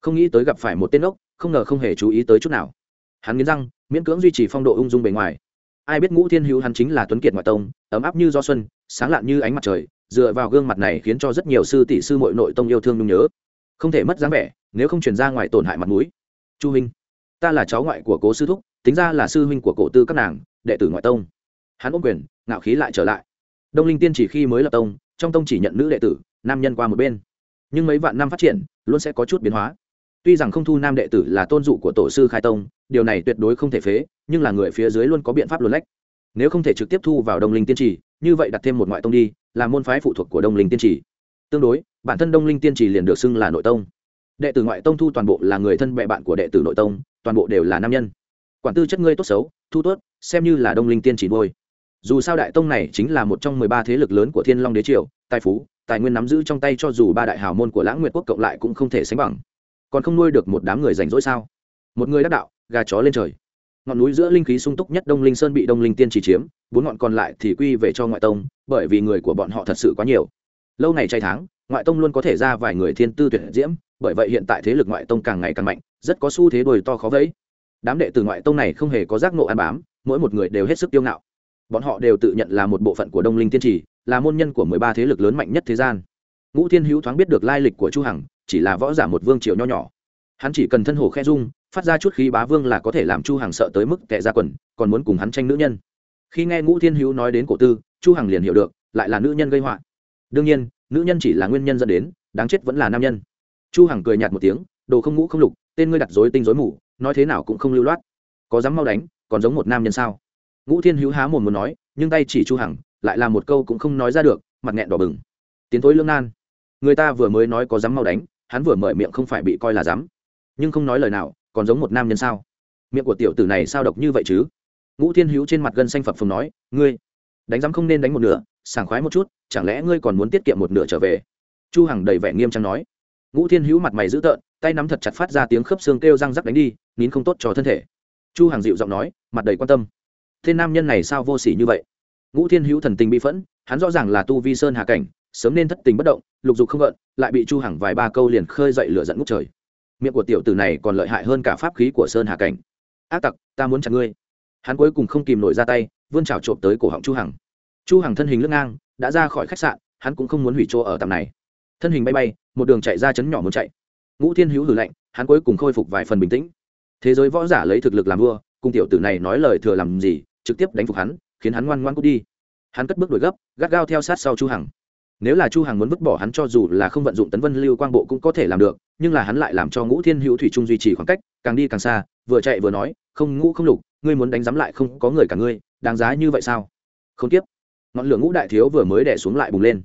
không nghĩ tới gặp phải một tên ốc, không ngờ không hề chú ý tới chút nào. Hắn nghiến răng, miễn cưỡng duy trì phong độ ung dung bề ngoài. Ai biết ngũ thiên hữu hắn chính là tuấn kiệt ngoại tông, ấm áp như do xuân, sáng lạn như ánh mặt trời, dựa vào gương mặt này khiến cho rất nhiều sư tỷ sư mội nội tông yêu thương nhung nhớ. Không thể mất dáng vẻ, nếu không chuyển ra ngoài tổn hại mặt mũi. Chu huynh, ta là cháu ngoại của cố sư thúc, tính ra là sư huynh của cổ tư các nàng, đệ tử ngoại tông. Hắn ôm quyền, ngạo khí lại trở lại. Đông linh tiên chỉ khi mới lập tông, trong tông chỉ nhận nữ đệ tử, nam nhân qua một bên. Nhưng mấy vạn năm phát triển, luôn sẽ có chút biến hóa tuy rằng không thu nam đệ tử là tôn dụ của tổ sư khai tông, điều này tuyệt đối không thể phế, nhưng là người phía dưới luôn có biện pháp luồn lách. Nếu không thể trực tiếp thu vào đông linh tiên trì, như vậy đặt thêm một ngoại tông đi, là môn phái phụ thuộc của đông linh tiên trì. Tương đối, bản thân đông linh tiên trì liền được xưng là nội tông. Đệ tử ngoại tông thu toàn bộ là người thân bệ bạn của đệ tử nội tông, toàn bộ đều là nam nhân. Quản tư chất ngươi tốt xấu, thu tốt, xem như là đông linh tiên trì nuôi. Dù sao đại tông này chính là một trong mười ba thế lực lớn của thiên long đế triều, tài phú, tài nguyên nắm giữ trong tay cho dù ba đại hào môn của lãng nguyệt quốc cộng lại cũng không thể sánh bằng còn không nuôi được một đám người rảnh rỗi sao? Một người đắc đạo, gà chó lên trời. Ngọn núi giữa linh khí sung túc nhất đông linh sơn bị đông linh tiên chỉ chiếm, bốn ngọn còn lại thì quy về cho ngoại tông, bởi vì người của bọn họ thật sự quá nhiều. Lâu ngày chay tháng, ngoại tông luôn có thể ra vài người thiên tư tuyệt diễm, bởi vậy hiện tại thế lực ngoại tông càng ngày càng mạnh, rất có xu thế đồi to khó vẫy. Đám đệ tử ngoại tông này không hề có giác nộ ăn bám, mỗi một người đều hết sức tiêu ngạo. Bọn họ đều tự nhận là một bộ phận của đông linh tiên trì là môn nhân của mười ba thế lực lớn mạnh nhất thế gian. Ngũ thiên hữu thoáng biết được lai lịch của chu hằng chỉ là võ giả một vương triều nho nhỏ. Hắn chỉ cần thân hồ khe dung phát ra chút khí bá vương là có thể làm chu hằng sợ tới mức tệ ra quần, còn muốn cùng hắn tranh nữ nhân. Khi nghe ngũ thiên hữu nói đến cổ tư, chu hằng liền hiểu được, lại là nữ nhân gây họa. Đương nhiên, nữ nhân chỉ là nguyên nhân dẫn đến, đáng chết vẫn là nam nhân. Chu hằng cười nhạt một tiếng, đồ không ngũ không lục, tên ngươi đặt dối tinh dối mù, nói thế nào cũng không lưu loát. Có dám mau đánh, còn giống một nam nhân sao? Ngũ thiên hữu há mồm muốn nói, nhưng tay chỉ chu hằng, lại là một câu cũng không nói ra được, mặt nghẹn đỏ bừng. Tiến thối lương nan. Người ta vừa mới nói có dám mau đánh hắn vừa mở miệng không phải bị coi là dám. Nhưng không nói lời nào, còn giống một nam nhân sao? Miệng của tiểu tử này sao độc như vậy chứ? Ngũ thiên hữu trên mặt gân xanh phập phồng nói, ngươi, đánh dám không nên đánh một nửa, sảng khoái một chút, chẳng lẽ ngươi còn muốn tiết kiệm một nửa trở về? Chu hằng đầy vẻ nghiêm trang nói. Ngũ thiên hữu mặt mày dữ tợn, tay nắm thật chặt phát ra tiếng khớp xương kêu răng rắc đánh đi, nín không tốt cho thân thể. Chu hằng dịu giọng nói, mặt đầy quan tâm. Tên nam nhân này sao vô sỉ như vậy? Ngũ thiên hữu thần tình bị phẫn, hắn rõ ràng là tu vi sơn hạ cảnh sớm nên thất tình bất động, lục dục không gợn, lại bị chu hằng vài ba câu liền khơi dậy lửa giận ngút trời. Miệng của tiểu tử này còn lợi hại hơn cả pháp khí của sơn Hà cảnh. Ác tặc, ta muốn chặt ngươi. Hắn cuối cùng không kìm nổi ra tay, vươn trào trộm tới cổ họng chu hằng. Chu hằng thân hình lướt ngang, đã ra khỏi khách sạn, hắn cũng không muốn hủy chỗ ở tạm này. Thân hình bay bay, một đường chạy ra chấn nhỏ muốn chạy. Ngũ thiên hữu hử lạnh, hắn cuối cùng khôi phục vài phần bình tĩnh. Thế giới võ giả lấy thực lực làm vua, cùng tiểu tử này nói lời thừa làm gì, trực tiếp đánh phục hắn, khiến hắn ngoan ngoan cút đi. Hắn cất bước đuổi gấp, gắt gao theo sát sau chu hằng nếu là chu hằng muốn vứt bỏ hắn cho dù là không vận dụng tấn vân lưu quang bộ cũng có thể làm được, nhưng là hắn lại làm cho ngũ thiên hữu thủy trung duy trì khoảng cách, càng đi càng xa, vừa chạy vừa nói, không, ngũ không lục, ngươi muốn đánh giám lại không có người cả ngươi, đáng giá như vậy sao? Không tiếp. Ngọn lửa ngũ đại thiếu vừa mới đè xuống lại bùng lên.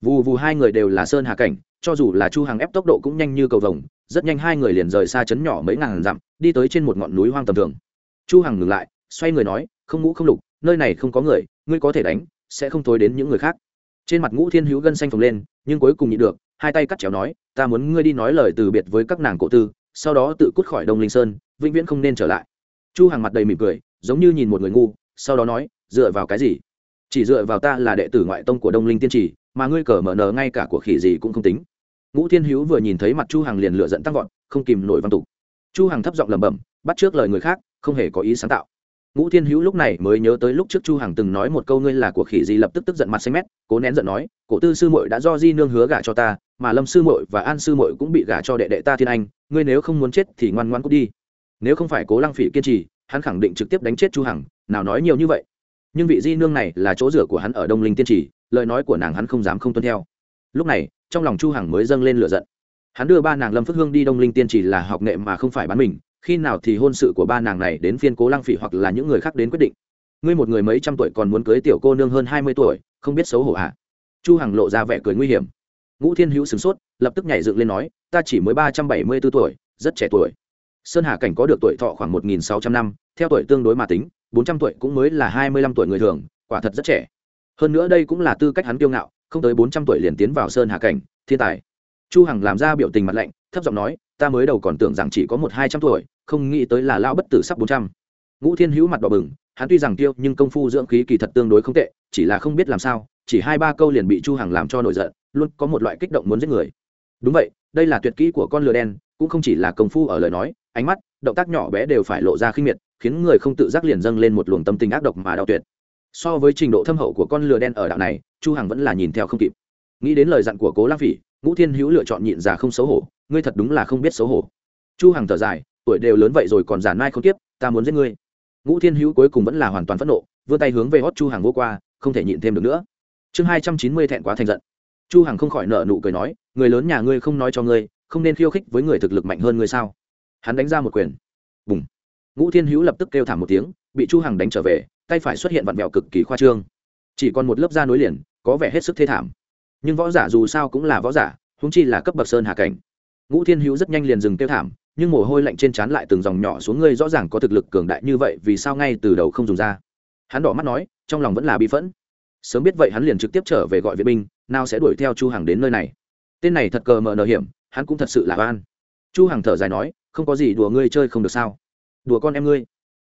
Vù vù hai người đều là sơn hà cảnh, cho dù là chu hằng ép tốc độ cũng nhanh như cầu vồng, rất nhanh hai người liền rời xa chấn nhỏ mấy ngàn dặm, đi tới trên một ngọn núi hoang tầm thường. Chu hằng ngừng lại, xoay người nói, không, ngũ không lục, nơi này không có người, ngươi có thể đánh, sẽ không thối đến những người khác trên mặt ngũ thiên hữu gân xanh phồng lên, nhưng cuối cùng nhịn được, hai tay cắt chéo nói, ta muốn ngươi đi nói lời từ biệt với các nàng cổ tư, sau đó tự cút khỏi đông linh sơn, vĩnh viễn không nên trở lại. Chu hàng mặt đầy mỉm cười, giống như nhìn một người ngu, sau đó nói, dựa vào cái gì? Chỉ dựa vào ta là đệ tử ngoại tông của đông linh tiên trì, mà ngươi cờ mở nờ ngay cả của khỉ gì cũng không tính. Ngũ thiên hữu vừa nhìn thấy mặt chu hàng liền lựa dẫn tăng vọt, không kìm nổi văn tục. Chu hàng thấp giọng lẩm bẩm, bắt trước lời người khác, không hề có ý sáng tạo ngũ thiên hữu lúc này mới nhớ tới lúc trước chu hằng từng nói một câu ngươi là của khỉ gì lập tức tức giận mặt xanh mét, cố nén giận nói, cổ tư sư muội đã do di nương hứa gả cho ta, mà lâm sư muội và an sư muội cũng bị gả cho đệ đệ ta thiên anh, ngươi nếu không muốn chết thì ngoan ngoan cút đi. Nếu không phải cố lăng phỉ kiên trì, hắn khẳng định trực tiếp đánh chết chu hằng, nào nói nhiều như vậy. Nhưng vị di nương này là chỗ rửa của hắn ở đông linh tiên trì, lời nói của nàng hắn không dám không tuân theo. Lúc này, trong lòng chu hằng mới dâng lên lửa giận. Hắn đưa ba nàng lâm phước hương đi đông linh tiên trì là học nghệ mà không phải bán mình khi nào thì hôn sự của ba nàng này đến phiên cố lăng phỉ hoặc là những người khác đến quyết định? Ngươi một người mấy trăm tuổi còn muốn cưới tiểu cô nương hơn hai mươi tuổi, không biết xấu hổ à? Chu hằng lộ ra vẻ cười nguy hiểm. Ngũ thiên hữu sửng sốt, lập tức nhảy dựng lên nói, ta chỉ mới ba trăm bảy mươi 374 tuổi, rất trẻ tuổi. Sơn hà cảnh có được tuổi thọ khoảng một nghìn sáu trăm năm, theo tuổi tương đối mà tính, bốn trăm tuổi cũng mới là hai mươi lăm tuổi người thường, quả thật rất trẻ. Hơn nữa đây cũng là tư cách hắn kiêu ngạo, không tới bốn trăm tuổi liền tiến vào sơn hà cảnh, thiên tài. Chu hằng làm ra biểu tình mặt lạnh, thấp giọng nói ta mới đầu còn tưởng rằng chỉ có một hai trăm tuổi, không nghĩ tới là lão bất tử sắp bốn trăm. Ngũ thiên hữu mặt đỏ bừng, hắn tuy rằng tiêu, nhưng công phu dưỡng khí kỳ thật tương đối không tệ, chỉ là không biết làm sao, chỉ hai ba câu liền bị chu hằng làm cho nổi giận, luôn có một loại kích động muốn giết người. Đúng vậy, đây là tuyệt kỹ của con lừa đen, cũng không chỉ là công phu ở lời nói, ánh mắt, động tác nhỏ bé đều phải lộ ra khinh miệt, khiến người không tự giác liền dâng lên một luồng tâm tình ác độc mà đau tuyệt. So với trình độ thâm hậu của con lừa đen ở đạo này, chu hằng vẫn là nhìn theo không kịp. Nghĩ đến lời dặn của cố lang phỉ ngũ thiên hữu lựa chọn nhịn già không xấu hổ, ngươi thật đúng là không biết xấu hổ. Chu hằng thở dài, tuổi đều lớn vậy rồi còn giản mai không tiếp, ta muốn giết ngươi. Ngũ thiên hữu cuối cùng vẫn là hoàn toàn phẫn nộ, vươn tay hướng về hót chu Hằng vô qua, không thể nhịn thêm được nữa. Chương hai trăm chín mươi thẹn quá thành giận. Chu hằng không khỏi nợ nụ cười nói, người lớn nhà ngươi không nói cho ngươi, không nên khiêu khích với người thực lực mạnh hơn ngươi sao? Hắn đánh ra một quyền. Bùng. Ngũ thiên hữu lập tức kêu thảm một tiếng, bị chu hằng đánh trở về, tay phải xuất hiện vặn vẹo cực kỳ khoa trương. Chỉ còn một lớp da nối liền, có vẻ hết sức thê thảm nhưng võ giả dù sao cũng là võ giả húng chi là cấp bậc sơn hạ cảnh. Ngũ thiên hữu rất nhanh liền dừng kêu thảm, nhưng mồ hôi lạnh trên trán lại từng dòng nhỏ xuống ngươi rõ ràng có thực lực cường đại như vậy, vì sao ngay từ đầu không dùng ra? Hắn đỏ mắt nói, trong lòng vẫn là bi phẫn. Sớm biết vậy hắn liền trực tiếp trở về gọi viện binh, nào sẽ đuổi theo chu hằng đến nơi này. Tên này thật cờ mờ nờ hiểm, hắn cũng thật sự là oan. Chu hằng thở dài nói, không có gì đùa ngươi chơi không được sao? Đùa con em ngươi.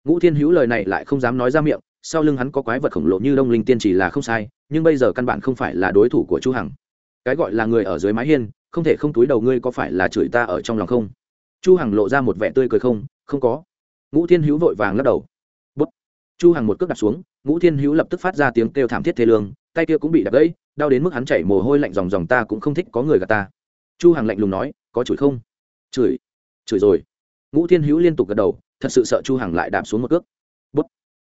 Ngũ thiên hữu lời này lại không dám nói ra miệng, sau lưng hắn có quái vật khổng lồ như đông linh tiên chỉ là không sai nhưng bây giờ căn bản không phải là đối thủ của chu hằng. Cái gọi là người ở dưới mái hiên, không thể không túi đầu ngươi có phải là chửi ta ở trong lòng không? Chu hằng lộ ra một vẻ tươi cười không không có. Ngũ thiên hữu vội vàng lắc đầu. Bút. chu hằng một cước đặt xuống, ngũ thiên hữu lập tức phát ra tiếng kêu thảm thiết thê lương, tay kia cũng bị đập gãy, đau đến mức hắn chảy mồ hôi lạnh ròng ròng, ta cũng không thích có người gạt ta. Chu hằng lạnh lùng nói, có chửi không? Chửi. Chửi rồi. Ngũ thiên hữu liên tục gật đầu, thật sự sợ chu hằng lại đạp xuống một cước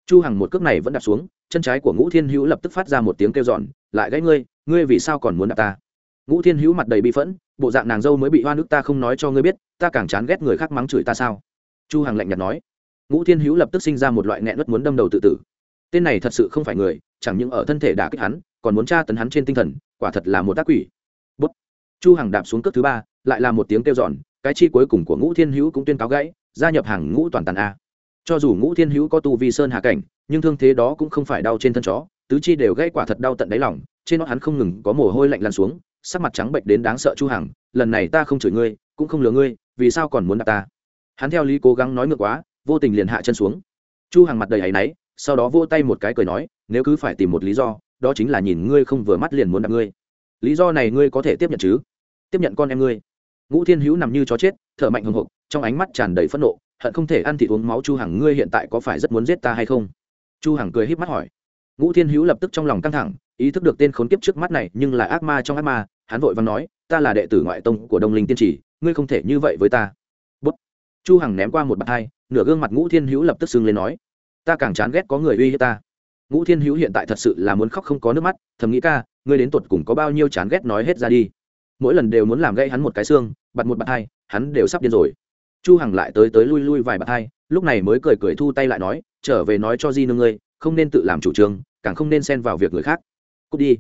chu hằng một cước này vẫn đạp xuống, chân trái của ngũ thiên hữu lập tức phát ra một tiếng kêu giòn lại gãy ngươi ngươi vì sao còn muốn đạp ta? Ngũ thiên hữu mặt đầy bi phẫn, bộ dạng nàng dâu mới bị hoa nước ta không nói cho ngươi biết, ta càng chán ghét người khác mắng chửi ta sao? Chu hằng lạnh nhạt nói. Ngũ thiên hữu lập tức sinh ra một loại nghẹn nuốt muốn đâm đầu tự tử. Tên này thật sự không phải người, chẳng những ở thân thể đã kích hắn, còn muốn tra tấn hắn trên tinh thần, quả thật là một tác quỷ. Bút. Chu hằng đạp xuống cước thứ ba, lại là một tiếng kêu giòn cái chi cuối cùng của ngũ thiên hữu cũng tuyên cáo gãy, gia nhập hàng ngũ toàn tàn a cho dù ngũ thiên hữu có tu vi sơn hạ cảnh, nhưng thương thế đó cũng không phải đau trên thân chó, tứ chi đều gãy quả thật đau tận đáy lòng, trên nó hắn không ngừng có mồ hôi lạnh lan xuống, sắc mặt trắng bệnh đến đáng sợ chu hằng, lần này ta không chửi ngươi, cũng không lừa ngươi, vì sao còn muốn đạp ta? Hắn theo lý cố gắng nói ngược quá, vô tình liền hạ chân xuống. Chu hằng mặt đầy áy náy, sau đó vỗ tay một cái cười nói, nếu cứ phải tìm một lý do, đó chính là nhìn ngươi không vừa mắt liền muốn đạp ngươi. Lý do này ngươi có thể tiếp nhận chứ? Tiếp nhận con em ngươi. Ngũ thiên hữu nằm như chó chết, thở mạnh hừng hực, trong ánh mắt tràn đầy phẫn nộ hận không thể ăn thịt uống máu chu hằng, ngươi hiện tại có phải rất muốn giết ta hay không? Chu hằng cười híp mắt hỏi. Ngũ thiên hữu lập tức trong lòng căng thẳng, ý thức được tên khốn kiếp trước mắt này nhưng là ác ma trong ác ma, hắn vội vàng nói, ta là đệ tử ngoại tông của đông linh tiên trì ngươi không thể như vậy với ta. Bút. Chu hằng ném qua một bạt hai, nửa gương mặt ngũ thiên hữu lập tức sưng lên nói, ta càng chán ghét có người uy hiếp ta. Ngũ thiên hữu hiện tại thật sự là muốn khóc không có nước mắt, thầm nghĩ ca, ngươi đến tuột cùng có bao nhiêu chán ghét nói hết ra đi. Mỗi lần đều muốn làm gây hắn một cái xương bật một bạt hai, hắn đều sắp điên rồi chu hằng lại tới tới lui lui vài bạt hai, lúc này mới cười cười thu tay lại nói, trở về nói cho di nương ngươi, không nên tự làm chủ trương, càng không nên xen vào việc người khác. Cút đi.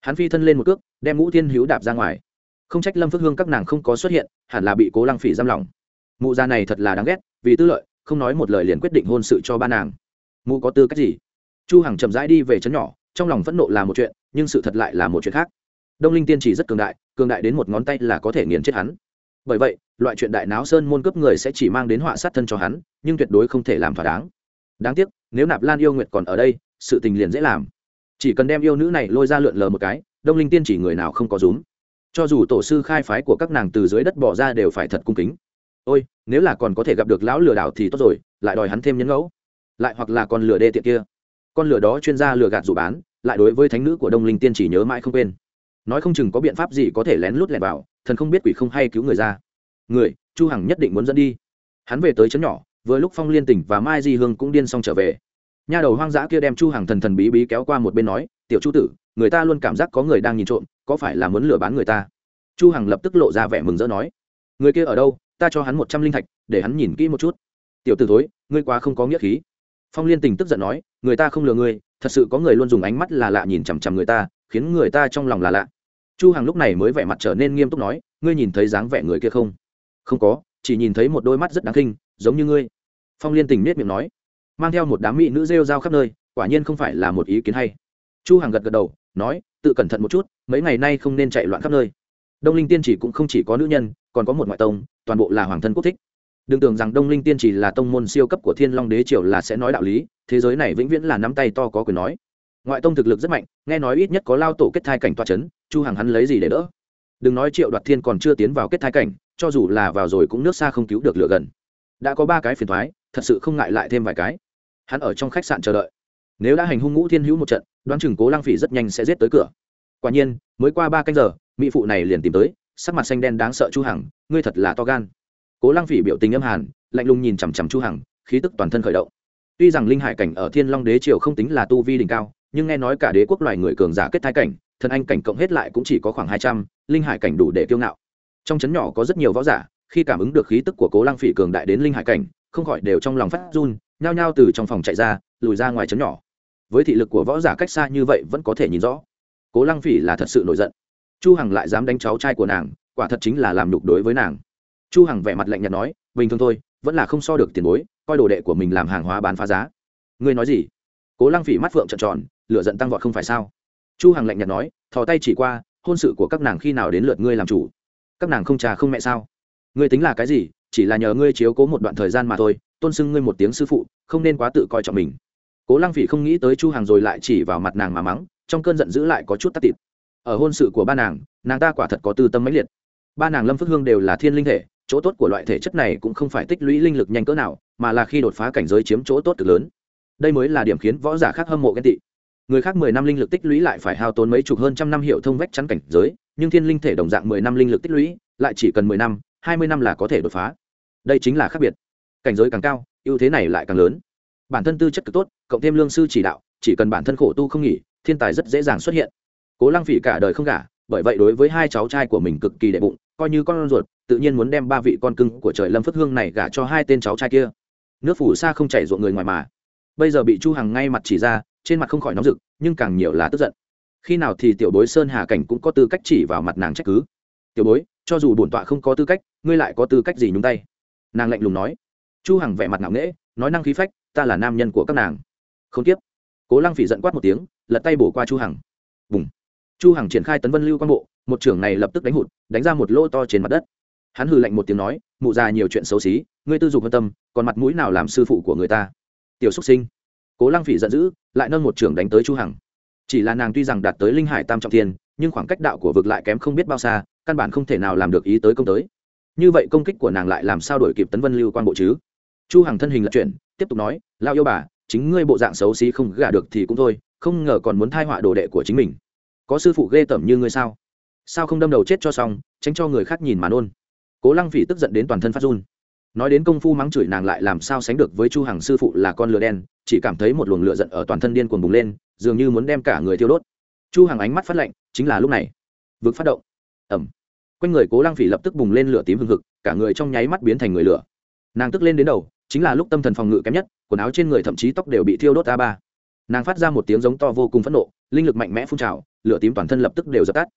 Hắn phi thân lên một cước, đem ngũ thiên hữu đạp ra ngoài. Không trách lâm phước hương các nàng không có xuất hiện, hẳn là bị cố lăng phỉ giam lòng. mụ già này thật là đáng ghét, vì tư lợi, không nói một lời liền quyết định hôn sự cho ba nàng. Mụ có tư cách gì? Chu hằng chậm rãi đi về chấn nhỏ, trong lòng phẫn nộ là một chuyện, nhưng sự thật lại là một chuyện khác. Đông linh tiên chỉ rất cường đại cường đại đến một ngón tay là có thể nghiền chết hắn bởi vậy, loại chuyện đại náo sơn môn cướp người sẽ chỉ mang đến họa sát thân cho hắn, nhưng tuyệt đối không thể làm thỏa đáng. Đáng tiếc, nếu nạp lan yêu nguyệt còn ở đây, sự tình liền dễ làm. Chỉ cần đem yêu nữ này lôi ra lượn lờ một cái, đông linh tiên chỉ người nào không có rúm. Cho dù tổ sư khai phái của các nàng từ dưới đất bỏ ra đều phải thật cung kính. Ôi, nếu là còn có thể gặp được lão lừa đảo thì tốt rồi, lại đòi hắn thêm nhân ngẫu. Lại hoặc là con lừa đê tiện kia. Con lừa đó chuyên gia lừa gạt dù bán, lại đối với thánh nữ của đông linh tiên chỉ nhớ mãi không quên nói không chừng có biện pháp gì có thể lén lút lẻn vào, thần không biết quỷ không hay cứu người ra. Người, chu hằng nhất định muốn dẫn đi. Hắn về tới chấn nhỏ, vừa lúc phong liên tỉnh và mai di hương cũng điên xong trở về. Nha đầu hoang dã kia đem chu hằng thần thần bí bí kéo qua một bên nói, tiểu chu tử, người ta luôn cảm giác có người đang nhìn trộm, có phải là muốn lừa bán người ta? Chu hằng lập tức lộ ra vẻ mừng rỡ nói, người kia ở đâu? Ta cho hắn một trăm linh thạch, để hắn nhìn kỹ một chút. Tiểu tử thối, ngươi quá không có nghĩa khí. Phong liên tình tức giận nói, người ta không lừa ngươi, thật sự có người luôn dùng ánh mắt là lạ nhìn chằm chằm người ta, khiến người ta trong lòng là lạ chu hằng lúc này mới vẻ mặt trở nên nghiêm túc nói ngươi nhìn thấy dáng vẻ người kia không? Không có chỉ nhìn thấy một đôi mắt rất đáng kinh, giống như ngươi. Phong liên tình nết miệng nói. Mang theo một đám mỹ nữ rêu rao khắp nơi quả nhiên không phải là một ý kiến hay. Chu hằng gật gật đầu nói tự cẩn thận một chút mấy ngày nay không nên chạy loạn khắp nơi. Đông linh tiên chỉ cũng không chỉ có nữ nhân còn có một ngoại tông toàn bộ là hoàng thân quốc thích. Đừng tưởng rằng đông linh tiên chỉ là tông môn siêu cấp của thiên long đế triều là sẽ nói đạo lý thế giới này vĩnh viễn là nắm tay to có quyền nói ngoại tông thực lực rất mạnh, nghe nói ít nhất có lao tổ kết thai cảnh toa c h ấ n chu hằng hắn lấy gì để đỡ? Đừng nói triệu đoạt thiên còn chưa tiến vào kết thai cảnh, cho dù là vào rồi cũng nước xa không cứu được lửa gần. Đã có ba cái phiền thoái thật sự không ngại lại thêm vài cái. Hắn ở trong khách sạn chờ đợi. Nếu đã hành hung ngũ thiên hữu một trận, đoán chừng cố lang phỉ rất nhanh sẽ giết tới cửa. Quả nhiên, mới qua ba canh giờ, mỹ phụ này liền tìm tới, sắc mặt xanh đen đáng sợ chu hằng, ngươi thật là to gan. Cố lang phỉ biểu tình âm hàn, lạnh lùng nhìn chằm chằm chu hằng, khí tức toàn thân khởi động. Tuy rằng linh hải cảnh ở thiên long đế triều không tính là tu vi đỉnh cao nhưng nghe nói cả đế quốc loài người cường giả kết thai cảnh, thần anh cảnh cộng hết lại cũng chỉ có khoảng hai trăm, linh hải cảnh đủ để kiêu ngạo. Trong chấn nhỏ có rất nhiều võ giả, khi cảm ứng được khí tức của cố lăng phỉ cường đại đến linh hải cảnh, không khỏi đều trong lòng phát run, nhao nhao từ trong phòng chạy ra, lùi ra ngoài chấn nhỏ. Với thị lực của võ giả cách xa như vậy vẫn có thể nhìn rõ. Cố lăng phỉ là thật sự nổi giận. Chu hằng lại dám đánh cháu trai của nàng, quả thật chính là làm nhục đối với nàng. Chu hằng vẻ mặt lạnh nhạt nói, bình thường thôi, vẫn là không so được tiền bối, coi đồ đệ của mình làm hàng hóa bán phá giá. Ngươi nói gì? Cố lăng phỉ mắt phượng trợn tròn, lửa giận tăng vọt không phải sao? Chu hằng lạnh nhạt nói, thò tay chỉ qua, hôn sự của các nàng khi nào đến lượt ngươi làm chủ? Các nàng không trà không mẹ sao? Ngươi tính là cái gì? Chỉ là nhờ ngươi chiếu cố một đoạn thời gian mà thôi, tôn xưng ngươi một tiếng sư phụ, không nên quá tự coi trọng mình. Cố lăng phỉ không nghĩ tới chu Hằng rồi lại chỉ vào mặt nàng mà mắng, trong cơn giận dữ lại có chút tắt tịt. Ở hôn sự của ba nàng nàng ta quả thật có tư tâm mãnh liệt. Ba nàng lâm phước hương đều là thiên linh thể, chỗ tốt của loại thể chất này cũng không phải tích lũy linh lực nhanh cỡ nào, mà là khi đột phá cảnh giới chiếm chỗ tốt cực lớn đây mới là điểm khiến võ giả khác hâm mộ ghen tị. Người khác mười năm linh lực tích lũy lại phải hao tốn mấy chục hơn trăm năm hiệu thông vách chắn cảnh giới, nhưng thiên linh thể đồng dạng mười năm linh lực tích lũy, lại chỉ cần mười năm, hai mươi năm là có thể đột phá. Đây chính là khác biệt. Cảnh giới càng cao, ưu thế này lại càng lớn. Bản thân tư chất cực tốt, cộng thêm lương sư chỉ đạo, chỉ cần bản thân khổ tu không nghỉ, thiên tài rất dễ dàng xuất hiện. Cố lăng phỉ cả đời không gả, bởi vậy đối với hai cháu trai của mình cực kỳ đệ bụng, coi như con ruột, tự nhiên muốn đem ba vị con cưng của trời lâm phất hương này gả cho hai tên cháu trai kia. Nước phủ xa không chảy ruộng người ngoài mà bây giờ bị chu hằng ngay mặt chỉ ra, trên mặt không khỏi nóng rực, nhưng càng nhiều là tức giận. Khi nào thì tiểu bối sơn hà cảnh cũng có tư cách chỉ vào mặt nàng trách cứ? Tiểu bối, cho dù bổn tọa không có tư cách, ngươi lại có tư cách gì nhúng tay? Nàng lạnh lùng nói. Chu hằng vẻ mặt ngạo nghễ, nói năng khí phách, ta là nam nhân của các nàng. Không tiếp. Cố lăng phỉ giận quát một tiếng, lật tay bổ qua chu hằng. Bùng. Chu hằng triển khai tấn vân lưu quan bộ, một trưởng này lập tức đánh hụt, đánh ra một lỗ to trên mặt đất. Hắn hừ lạnh một tiếng nói, mụ già nhiều chuyện xấu xí, ngươi tư dục hơn tâm, còn mặt mũi nào làm sư phụ của người ta? Tiểu xuất sinh. Cố lăng phỉ giận dữ, lại nâng một trưởng đánh tới chu hằng. Chỉ là nàng tuy rằng đạt tới linh hải tam trọng thiên, nhưng khoảng cách đạo của vực lại kém không biết bao xa, căn bản không thể nào làm được ý tới công tới. Như vậy công kích của nàng lại làm sao đổi kịp tấn vân lưu quan bộ chứ? Chu hằng thân hình lật chuyển, tiếp tục nói lao yêu bà, chính ngươi bộ dạng xấu xí không gả được thì cũng thôi, không ngờ còn muốn thai họa đồ đệ của chính mình. Có sư phụ ghê tởm như ngươi sao? Sao không đâm đầu chết cho xong, tránh cho người khác nhìn mà nôn. Cố lăng phỉ tức giận đến toàn thân phát run nói đến công phu mắng chửi nàng lại làm sao sánh được với chu hằng sư phụ là con lửa đen, chỉ cảm thấy một luồng lửa giận ở toàn thân điên cuồng bùng lên, dường như muốn đem cả người thiêu đốt. Chu hằng ánh mắt phát lạnh, chính là lúc này. Vực phát động. Ẩm quanh người cố lăng phỉ lập tức bùng lên lửa tím hừng hực, cả người trong nháy mắt biến thành người lửa. Nàng tức lên đến đầu, chính là lúc tâm thần phòng ngự kém nhất, quần áo trên người thậm chí tóc đều bị thiêu đốt a ba. Nàng phát ra một tiếng giống to vô cùng phẫn nộ, linh lực mạnh mẽ phun trào, lửa tím toàn thân lập tức đều dập tắt.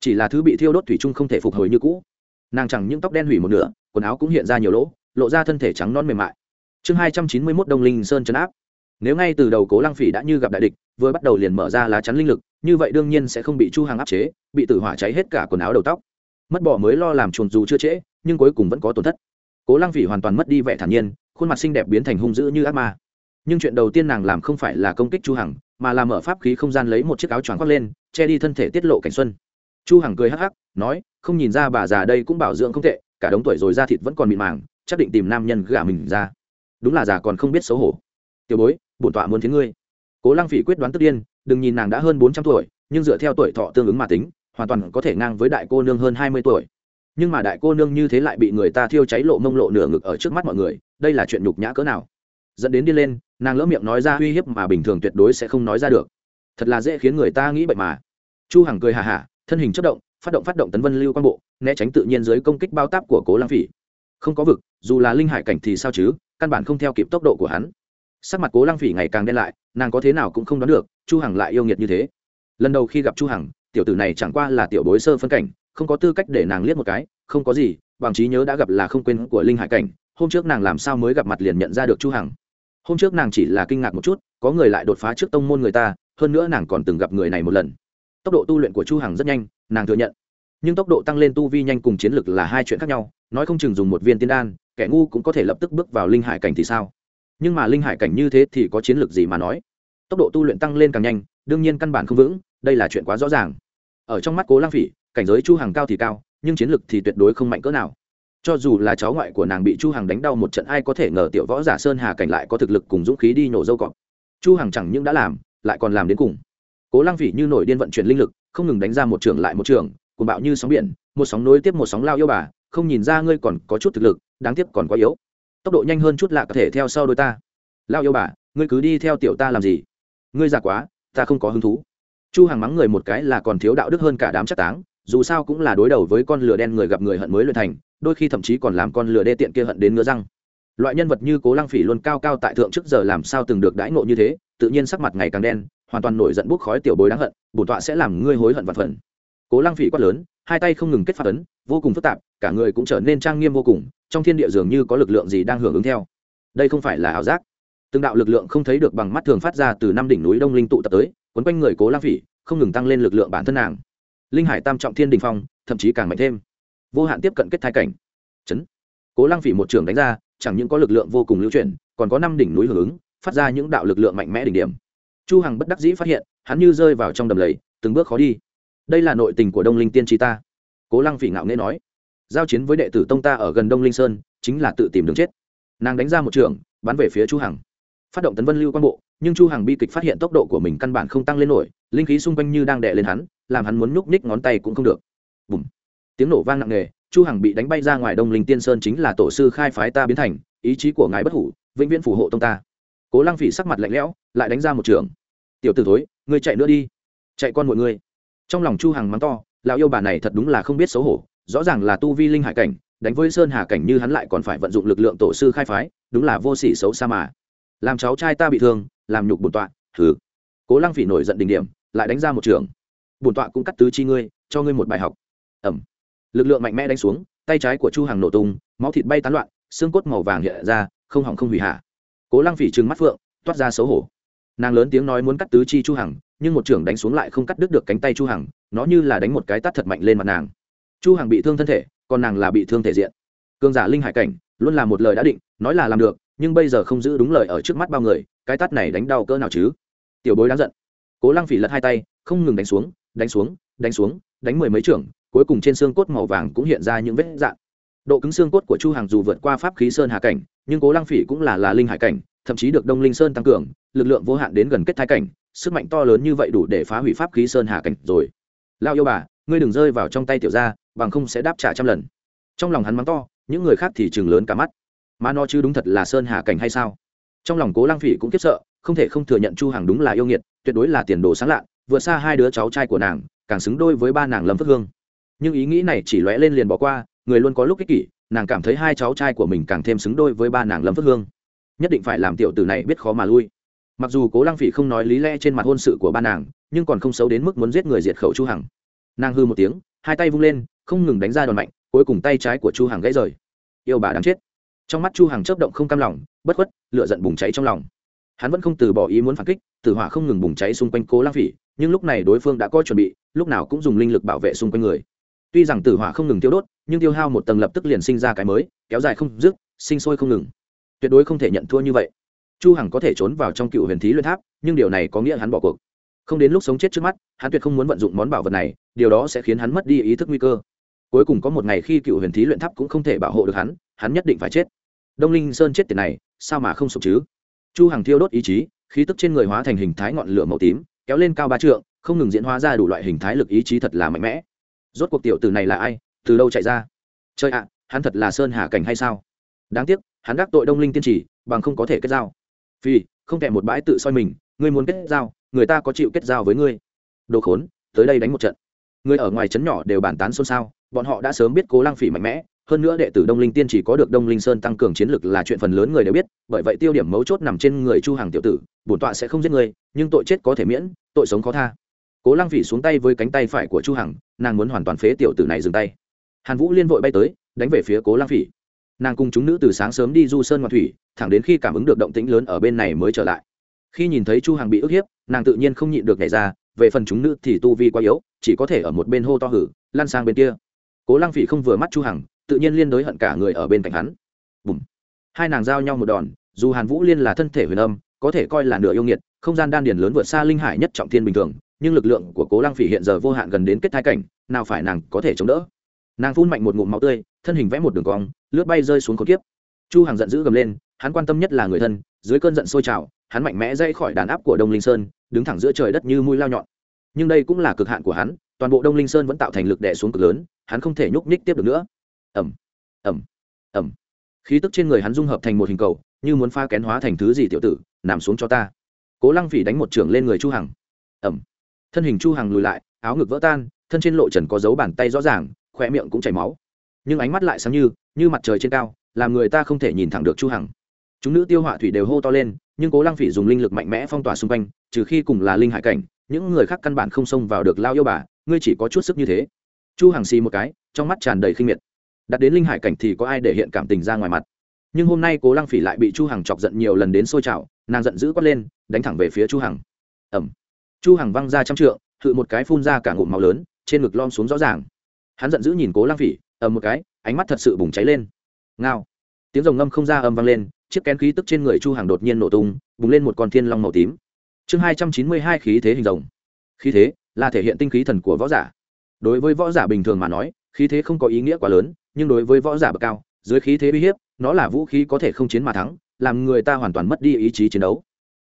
Chỉ là thứ bị thiêu đốt thủy chung không thể phục hồi như cũ. Nàng chẳng những tóc đen hủy một nửa, quần áo cũng hiện ra nhiều lỗ lộ ra thân thể trắng non mềm mại. Chương hai trăm chín mươi mốt đông linh sơn chấn áp. Nếu ngay từ đầu cố lăng phỉ đã như gặp đại địch, vừa bắt đầu liền mở ra lá chắn linh lực, như vậy đương nhiên sẽ không bị chu hàng áp chế, bị tử hỏa cháy hết cả quần áo đầu tóc. Mất bỏ mới lo làm chuồn dù chưa trễ, nhưng cuối cùng vẫn có tổn thất. Cố lăng phỉ hoàn toàn mất đi vẻ thản nhiên, khuôn mặt xinh đẹp biến thành hung dữ như ác ma. Nhưng chuyện đầu tiên nàng làm không phải là công kích chu hằng, mà là mở pháp khí không gian lấy một chiếc áo choàng khoác lên, che đi thân thể tiết lộ cảnh xuân. Chu hằng cười hắc hắc, nói, không nhìn ra bà già đây cũng bảo dưỡng không tệ, cả đống tuổi rồi da thịt vẫn còn mịn màng chắc định tìm nam nhân gả mình ra. Đúng là già còn không biết xấu hổ. Tiểu bối, bổn tọa muốn thế ngươi. Cố lăng phỉ quyết đoán tức điên, đừng nhìn nàng đã hơn bốn trăm tuổi, nhưng dựa theo tuổi thọ tương ứng mà tính, hoàn toàn có thể ngang với đại cô nương hơn hai mươi tuổi. Nhưng mà đại cô nương như thế lại bị người ta thiêu cháy lộ mông lộ nửa ngực ở trước mắt mọi người, đây là chuyện nhục nhã cỡ nào? Dẫn đến đi lên, nàng lỡ miệng nói ra uy hiếp mà bình thường tuyệt đối sẽ không nói ra được. Thật là dễ khiến người ta nghĩ bệnh mà. Chu hằng cười hà hà thân hình chất động, phát động phát động tấn vân lưu quan bộ, né tránh tự nhiên dưới công kích bao táp của cố lăng phỉ không có vực, dù là linh hải cảnh thì sao chứ, căn bản không theo kịp tốc độ của hắn. Sắc mặt cố lăng phỉ ngày càng đen lại, nàng có thế nào cũng không đoán được, chu hằng lại yêu nghiệt như thế. Lần đầu khi gặp chu hằng, tiểu tử này chẳng qua là tiểu bối sơ phân cảnh, không có tư cách để nàng liếc một cái, không có gì, bằng trí nhớ đã gặp là không quên của linh hải cảnh, hôm trước nàng làm sao mới gặp mặt liền nhận ra được chu hằng. Hôm trước nàng chỉ là kinh ngạc một chút, có người lại đột phá trước tông môn người ta, hơn nữa nàng còn từng gặp người này một lần. Tốc độ tu luyện của chu hằng rất nhanh, nàng thừa nhận. Nhưng tốc độ tăng lên tu vi nhanh cùng chiến lực là hai chuyện khác nhau nói không chừng dùng một viên tiên đan, kẻ ngu cũng có thể lập tức bước vào linh hải cảnh thì sao? Nhưng mà linh hải cảnh như thế thì có chiến lược gì mà nói? Tốc độ tu luyện tăng lên càng nhanh, đương nhiên căn bản không vững, đây là chuyện quá rõ ràng. Ở trong mắt cố lang phỉ, cảnh giới chu hàng cao thì cao, nhưng chiến lược thì tuyệt đối không mạnh cỡ nào. Cho dù là cháu ngoại của nàng bị chu hằng đánh đau một trận, ai có thể ngờ tiểu võ giả sơn hà cảnh lại có thực lực cùng dũng khí đi nổ dâu cọp. Chu hằng chẳng những đã làm, lại còn làm đến cùng. Cố lăng phỉ như nổi điên vận chuyển linh lực, không ngừng đánh ra một trường lại một trường, cuồng bạo như sóng biển, một sóng nối tiếp một sóng lao yêu bà không nhìn ra ngươi còn có chút thực lực, đáng tiếc còn quá yếu. Tốc độ nhanh hơn chút lạ có thể theo sau đôi ta. Lao yêu bà, ngươi cứ đi theo tiểu ta làm gì? Ngươi già quá, ta không có hứng thú. Chu hàng mắng người một cái là còn thiếu đạo đức hơn cả đám chắc táng, dù sao cũng là đối đầu với con lửa đen người gặp người hận mới luyện thành, đôi khi thậm chí còn làm con lửa đê tiện kia hận đến ngứa răng. Loại nhân vật như cố lăng phỉ luôn cao cao tại thượng trước giờ làm sao từng được đãi ngộ như thế, tự nhiên sắc mặt ngày càng đen, hoàn toàn nổi giận bốc khói tiểu bối đáng hận, bổn tọa sẽ làm ngươi hối hận vặt phần. Cố lăng phỉ quát lớn, hai tay không ngừng kết phát ấn, vô cùng phức tạp cả người cũng trở nên trang nghiêm vô cùng, trong thiên địa dường như có lực lượng gì đang hưởng ứng theo. Đây không phải là ảo giác. Từng đạo lực lượng không thấy được bằng mắt thường phát ra từ năm đỉnh núi đông linh tụ tập tới, quấn quanh người cố Lang phỉ, không ngừng tăng lên lực lượng bản thân nàng. Linh hải tam trọng thiên đình phong, thậm chí càng mạnh thêm. Vô hạn tiếp cận kết thai cảnh. Chấn. Cố Lang phỉ một trường đánh ra, chẳng những có lực lượng vô cùng lưu chuyển, còn có năm đỉnh núi hưởng ứng, phát ra những đạo lực lượng mạnh mẽ đỉnh điểm. Chu hằng bất đắc dĩ phát hiện, hắn như rơi vào trong đầm lầy, từng bước khó đi. Đây là nội tình của đông linh tiên tri ta. Cố lăng phỉ ngạo nghễ nói giao chiến với đệ tử tông ta ở gần đông linh sơn, chính là tự tìm đường chết. Nàng đánh ra một trường, bắn về phía chu hằng. Phát động tấn vân lưu quan bộ, nhưng chu hằng bi kịch phát hiện tốc độ của mình căn bản không tăng lên nổi, linh khí xung quanh như đang đè lên hắn, làm hắn muốn nhúc nhích ngón tay cũng không được. Bùm. Tiếng nổ vang nặng nề, chu hằng bị đánh bay ra ngoài đông linh tiên sơn chính là tổ sư khai phái ta biến thành, ý chí của ngài bất hủ, vĩnh viễn phù hộ tông ta. Cố lăng phỉ sắc mặt lạnh lẽo, lại đánh ra một trường. Tiểu tử thối, ngươi chạy nữa đi. Chạy con mọi người trong lòng chu hằng mắng to, lão yêu bà này thật đúng là không biết xấu hổ rõ ràng là tu vi linh hải cảnh, đánh với sơn hà cảnh như hắn lại còn phải vận dụng lực lượng tổ sư khai phái, đúng là vô sỉ xấu xa mà. Làm cháu trai ta bị thương, làm nhục bổn tọa thử cố lăng phỉ nổi giận đỉnh điểm, lại đánh ra một trường. Bổn tọa cũng cắt tứ chi ngươi, cho ngươi một bài học. Ẩm. Lực lượng mạnh mẽ đánh xuống, tay trái của chu hằng nổ tung, máu thịt bay tán loạn, xương cốt màu vàng hiện ra, không hỏng không hủy hạ. Cố lăng phỉ trừng mắt phượng, toát ra xấu hổ. Nàng lớn tiếng nói muốn cắt tứ chi chu hằng, nhưng một trưởng đánh xuống lại không cắt đứt được cánh tay chu hằng, nó như là đánh một cái tát thật mạnh lên mặt nàng chu hằng bị thương thân thể, còn nàng là bị thương thể diện. Cương giả linh hải cảnh, luôn là một lời đã định, nói là làm được, nhưng bây giờ không giữ đúng lời ở trước mắt bao người, cái tát này đánh đau cỡ nào chứ? Tiểu bối đáng giận. Cố lăng phỉ lật hai tay, không ngừng đánh xuống đánh xuống đánh xuống, đánh mười mấy trưởng, cuối cùng trên xương cốt màu vàng cũng hiện ra những vết dạn độ cứng xương cốt của chu hàng dù vượt qua pháp khí sơn hà cảnh, nhưng cố lăng phỉ cũng là là linh hải cảnh, thậm chí được đông linh sơn tăng cường, lực lượng vô hạn đến gần kết thai cảnh, sức mạnh to lớn như vậy đủ để phá hủy pháp khí sơn hà cảnh rồi. Lao yêu bà, ngươi đừng rơi vào trong tay tiểu gia bằng không sẽ đáp trả trăm lần. Trong lòng hắn mắng to, những người khác thì chừng lớn cả mắt. Mà nó chứ đúng thật là sơn hà cảnh hay sao? Trong lòng cố Lang phỉ cũng kiếp sợ, không thể không thừa nhận chu Hằng đúng là yêu nghiệt, tuyệt đối là tiền đồ sáng lạ vượt xa hai đứa cháu trai của nàng, càng xứng đôi với ba nàng lâm phước hương. Nhưng ý nghĩ này chỉ lóe lên liền bỏ qua, người luôn có lúc ích kỷ, nàng cảm thấy hai cháu trai của mình càng thêm xứng đôi với ba nàng lâm phước hương. Nhất định phải làm tiểu tử này biết khó mà lui. Mặc dù cố lăng phỉ không nói lý lẽ trên mặt hôn sự của ba nàng, nhưng còn không xấu đến mức muốn giết người diệt khẩu chu hằng. Nàng hư một tiếng hai tay vung lên, không ngừng đánh ra đòn mạnh, cuối cùng tay trái của chu hằng gãy rời. Yêu bà đáng chết. Trong mắt chu hằng chớp động không cam lòng, bất khuất, lửa giận bùng cháy trong lòng. Hắn vẫn không từ bỏ ý muốn phản kích tử hỏa không ngừng bùng cháy xung quanh cố Lang phỉ, nhưng lúc này đối phương đã có chuẩn bị, lúc nào cũng dùng linh lực bảo vệ xung quanh người. Tuy rằng tử hỏa không ngừng tiêu đốt, nhưng tiêu hao một tầng lập tức liền sinh ra cái mới, kéo dài không dứt, sinh sôi không ngừng. Tuyệt đối không thể nhận thua như vậy. Chu hằng có thể trốn vào trong cựu huyền thí luyện tháp, nhưng điều này có nghĩa hắn bỏ cuộc không đến lúc sống chết trước mắt, hắn tuyệt không muốn vận dụng món bảo vật này, điều đó sẽ khiến hắn mất đi ý thức nguy cơ. Cuối cùng có một ngày khi cựu huyền thí luyện tháp cũng không thể bảo hộ được hắn hắn nhất định phải chết. Đông linh sơn chết tiền này, sao mà không sụp chứ? Chu hằng thiêu đốt ý chí, khí tức trên người hóa thành hình thái ngọn lửa màu tím, kéo lên cao ba trượng, không ngừng diễn hóa ra đủ loại hình thái lực ý chí thật là mạnh mẽ. Rốt cuộc tiểu tử này là ai, từ đâu chạy ra? Chơi ạ, hắn thật là sơn hà cảnh hay sao? Đáng tiếc, hắn đắc tội đông linh tiên trì bằng không có thể kết giao. Phi không kẻ một bãi tự soi mình ngươi muốn kết giao, người ta có chịu kết giao với ngươi. Đồ khốn, tới đây đánh một trận. Người ở ngoài trấn nhỏ đều bàn tán xôn xao, bọn họ đã sớm biết cố lăng phỉ mạnh mẽ, hơn nữa đệ tử đông linh tiên chỉ có được đông linh sơn tăng cường chiến lực là chuyện phần lớn người đều biết, bởi vậy tiêu điểm mấu chốt nằm trên người chu hàng tiểu tử, bổn tọa sẽ không giết người, nhưng tội chết có thể miễn, tội sống khó tha. Cố lăng phỉ xuống tay với cánh tay phải của chu hằng, nàng muốn hoàn toàn phế tiểu tử này dừng tay. Hàn vũ liên vội bay tới, đánh về phía cố lăng phỉ. Nàng cùng chúng nữ từ sáng sớm đi du sơn ngoạn thủy, thẳng đến khi cảm ứng được động tĩnh lớn ở bên này mới trở lại khi nhìn thấy chu hằng bị ức hiếp, nàng tự nhiên không nhịn được nhảy ra, về phần chúng nữ thì tu vi quá yếu, chỉ có thể ở một bên hô to hử lan sang bên kia. Cố lăng phỉ không vừa mắt chu hằng, tự nhiên liên đối hận cả người ở bên cạnh hắn. Bùm. hai nàng giao nhau một đòn, dù hàn vũ liên là thân thể huyền âm, có thể coi là nửa yêu nghiệt, không gian đan điền lớn vượt xa linh hải nhất trọng thiên bình thường, nhưng lực lượng của cố lăng phỉ hiện giờ vô hạn gần đến kết thai cảnh, nào phải nàng có thể chống đỡ. Nàng phun mạnh một ngụm máu tươi, thân hình vẽ một đường cong, lướt bay rơi xuống khốn kiếp. Chu Hằng giận dữ gầm lên, hắn quan tâm nhất là người thân, dưới cơn giận sôi trào hắn mạnh mẽ dây khỏi đàn áp của đông linh sơn, đứng thẳng giữa trời đất như mũi lao nhọn. Nhưng đây cũng là cực hạn của hắn, toàn bộ đông linh sơn vẫn tạo thành lực đè xuống cực lớn, hắn không thể nhúc nhích tiếp được nữa. Ẩm ẩm ẩm khí tức trên người hắn dung hợp thành một hình cầu, như muốn pha kén hóa thành thứ gì tiểu tử, nằm xuống cho ta. Cố lăng phỉ đánh một trưởng lên người chu hằng. Ẩm thân hình chu hằng lùi lại, áo ngực vỡ tan, thân trên lộ trần có dấu bàn tay rõ ràng khỏe miệng cũng chảy máu. Nhưng ánh mắt lại sáng như như mặt trời trên cao, làm người ta không thể nhìn thẳng được chu hằng. Chúng nữ tiêu họa thủy đều hô to lên nhưng cố lăng phỉ dùng linh lực mạnh mẽ phong tỏa xung quanh, trừ khi cùng là linh hải cảnh, những người khác căn bản không xông vào được lao yêu bà, ngươi chỉ có chút sức như thế. Chu hằng xì một cái, trong mắt tràn đầy khinh miệt. Đặt đến linh hải cảnh thì có ai để hiện cảm tình ra ngoài mặt? Nhưng hôm nay cố lăng phỉ lại bị chu hằng chọc giận nhiều lần đến sôi trào nàng giận dữ quát lên, đánh thẳng về phía chu hằng. Ẩm chu hằng văng ra trăm trượng thự một cái phun ra cả ngụm máu lớn, trên ngực lom xuống rõ ràng. Hắn giận dữ nhìn cố lăng phỉ, ầm một cái, ánh mắt thật sự bùng cháy lên. Ngao. Tiếng rồng ngâm không ra âm vang lên chiếc kén khí tức trên người chu hàng đột nhiên nổ tung, bùng lên một con thiên long màu tím. Chương hai trăm chín mươi hai khí thế hình rồng. Khí thế là thể hiện tinh khí thần của võ giả. Đối với võ giả bình thường mà nói, khí thế không có ý nghĩa quá lớn, nhưng đối với võ giả bậc cao, dưới khí thế uy hiếp, nó là vũ khí có thể không chiến mà thắng, làm người ta hoàn toàn mất đi ý chí chiến đấu.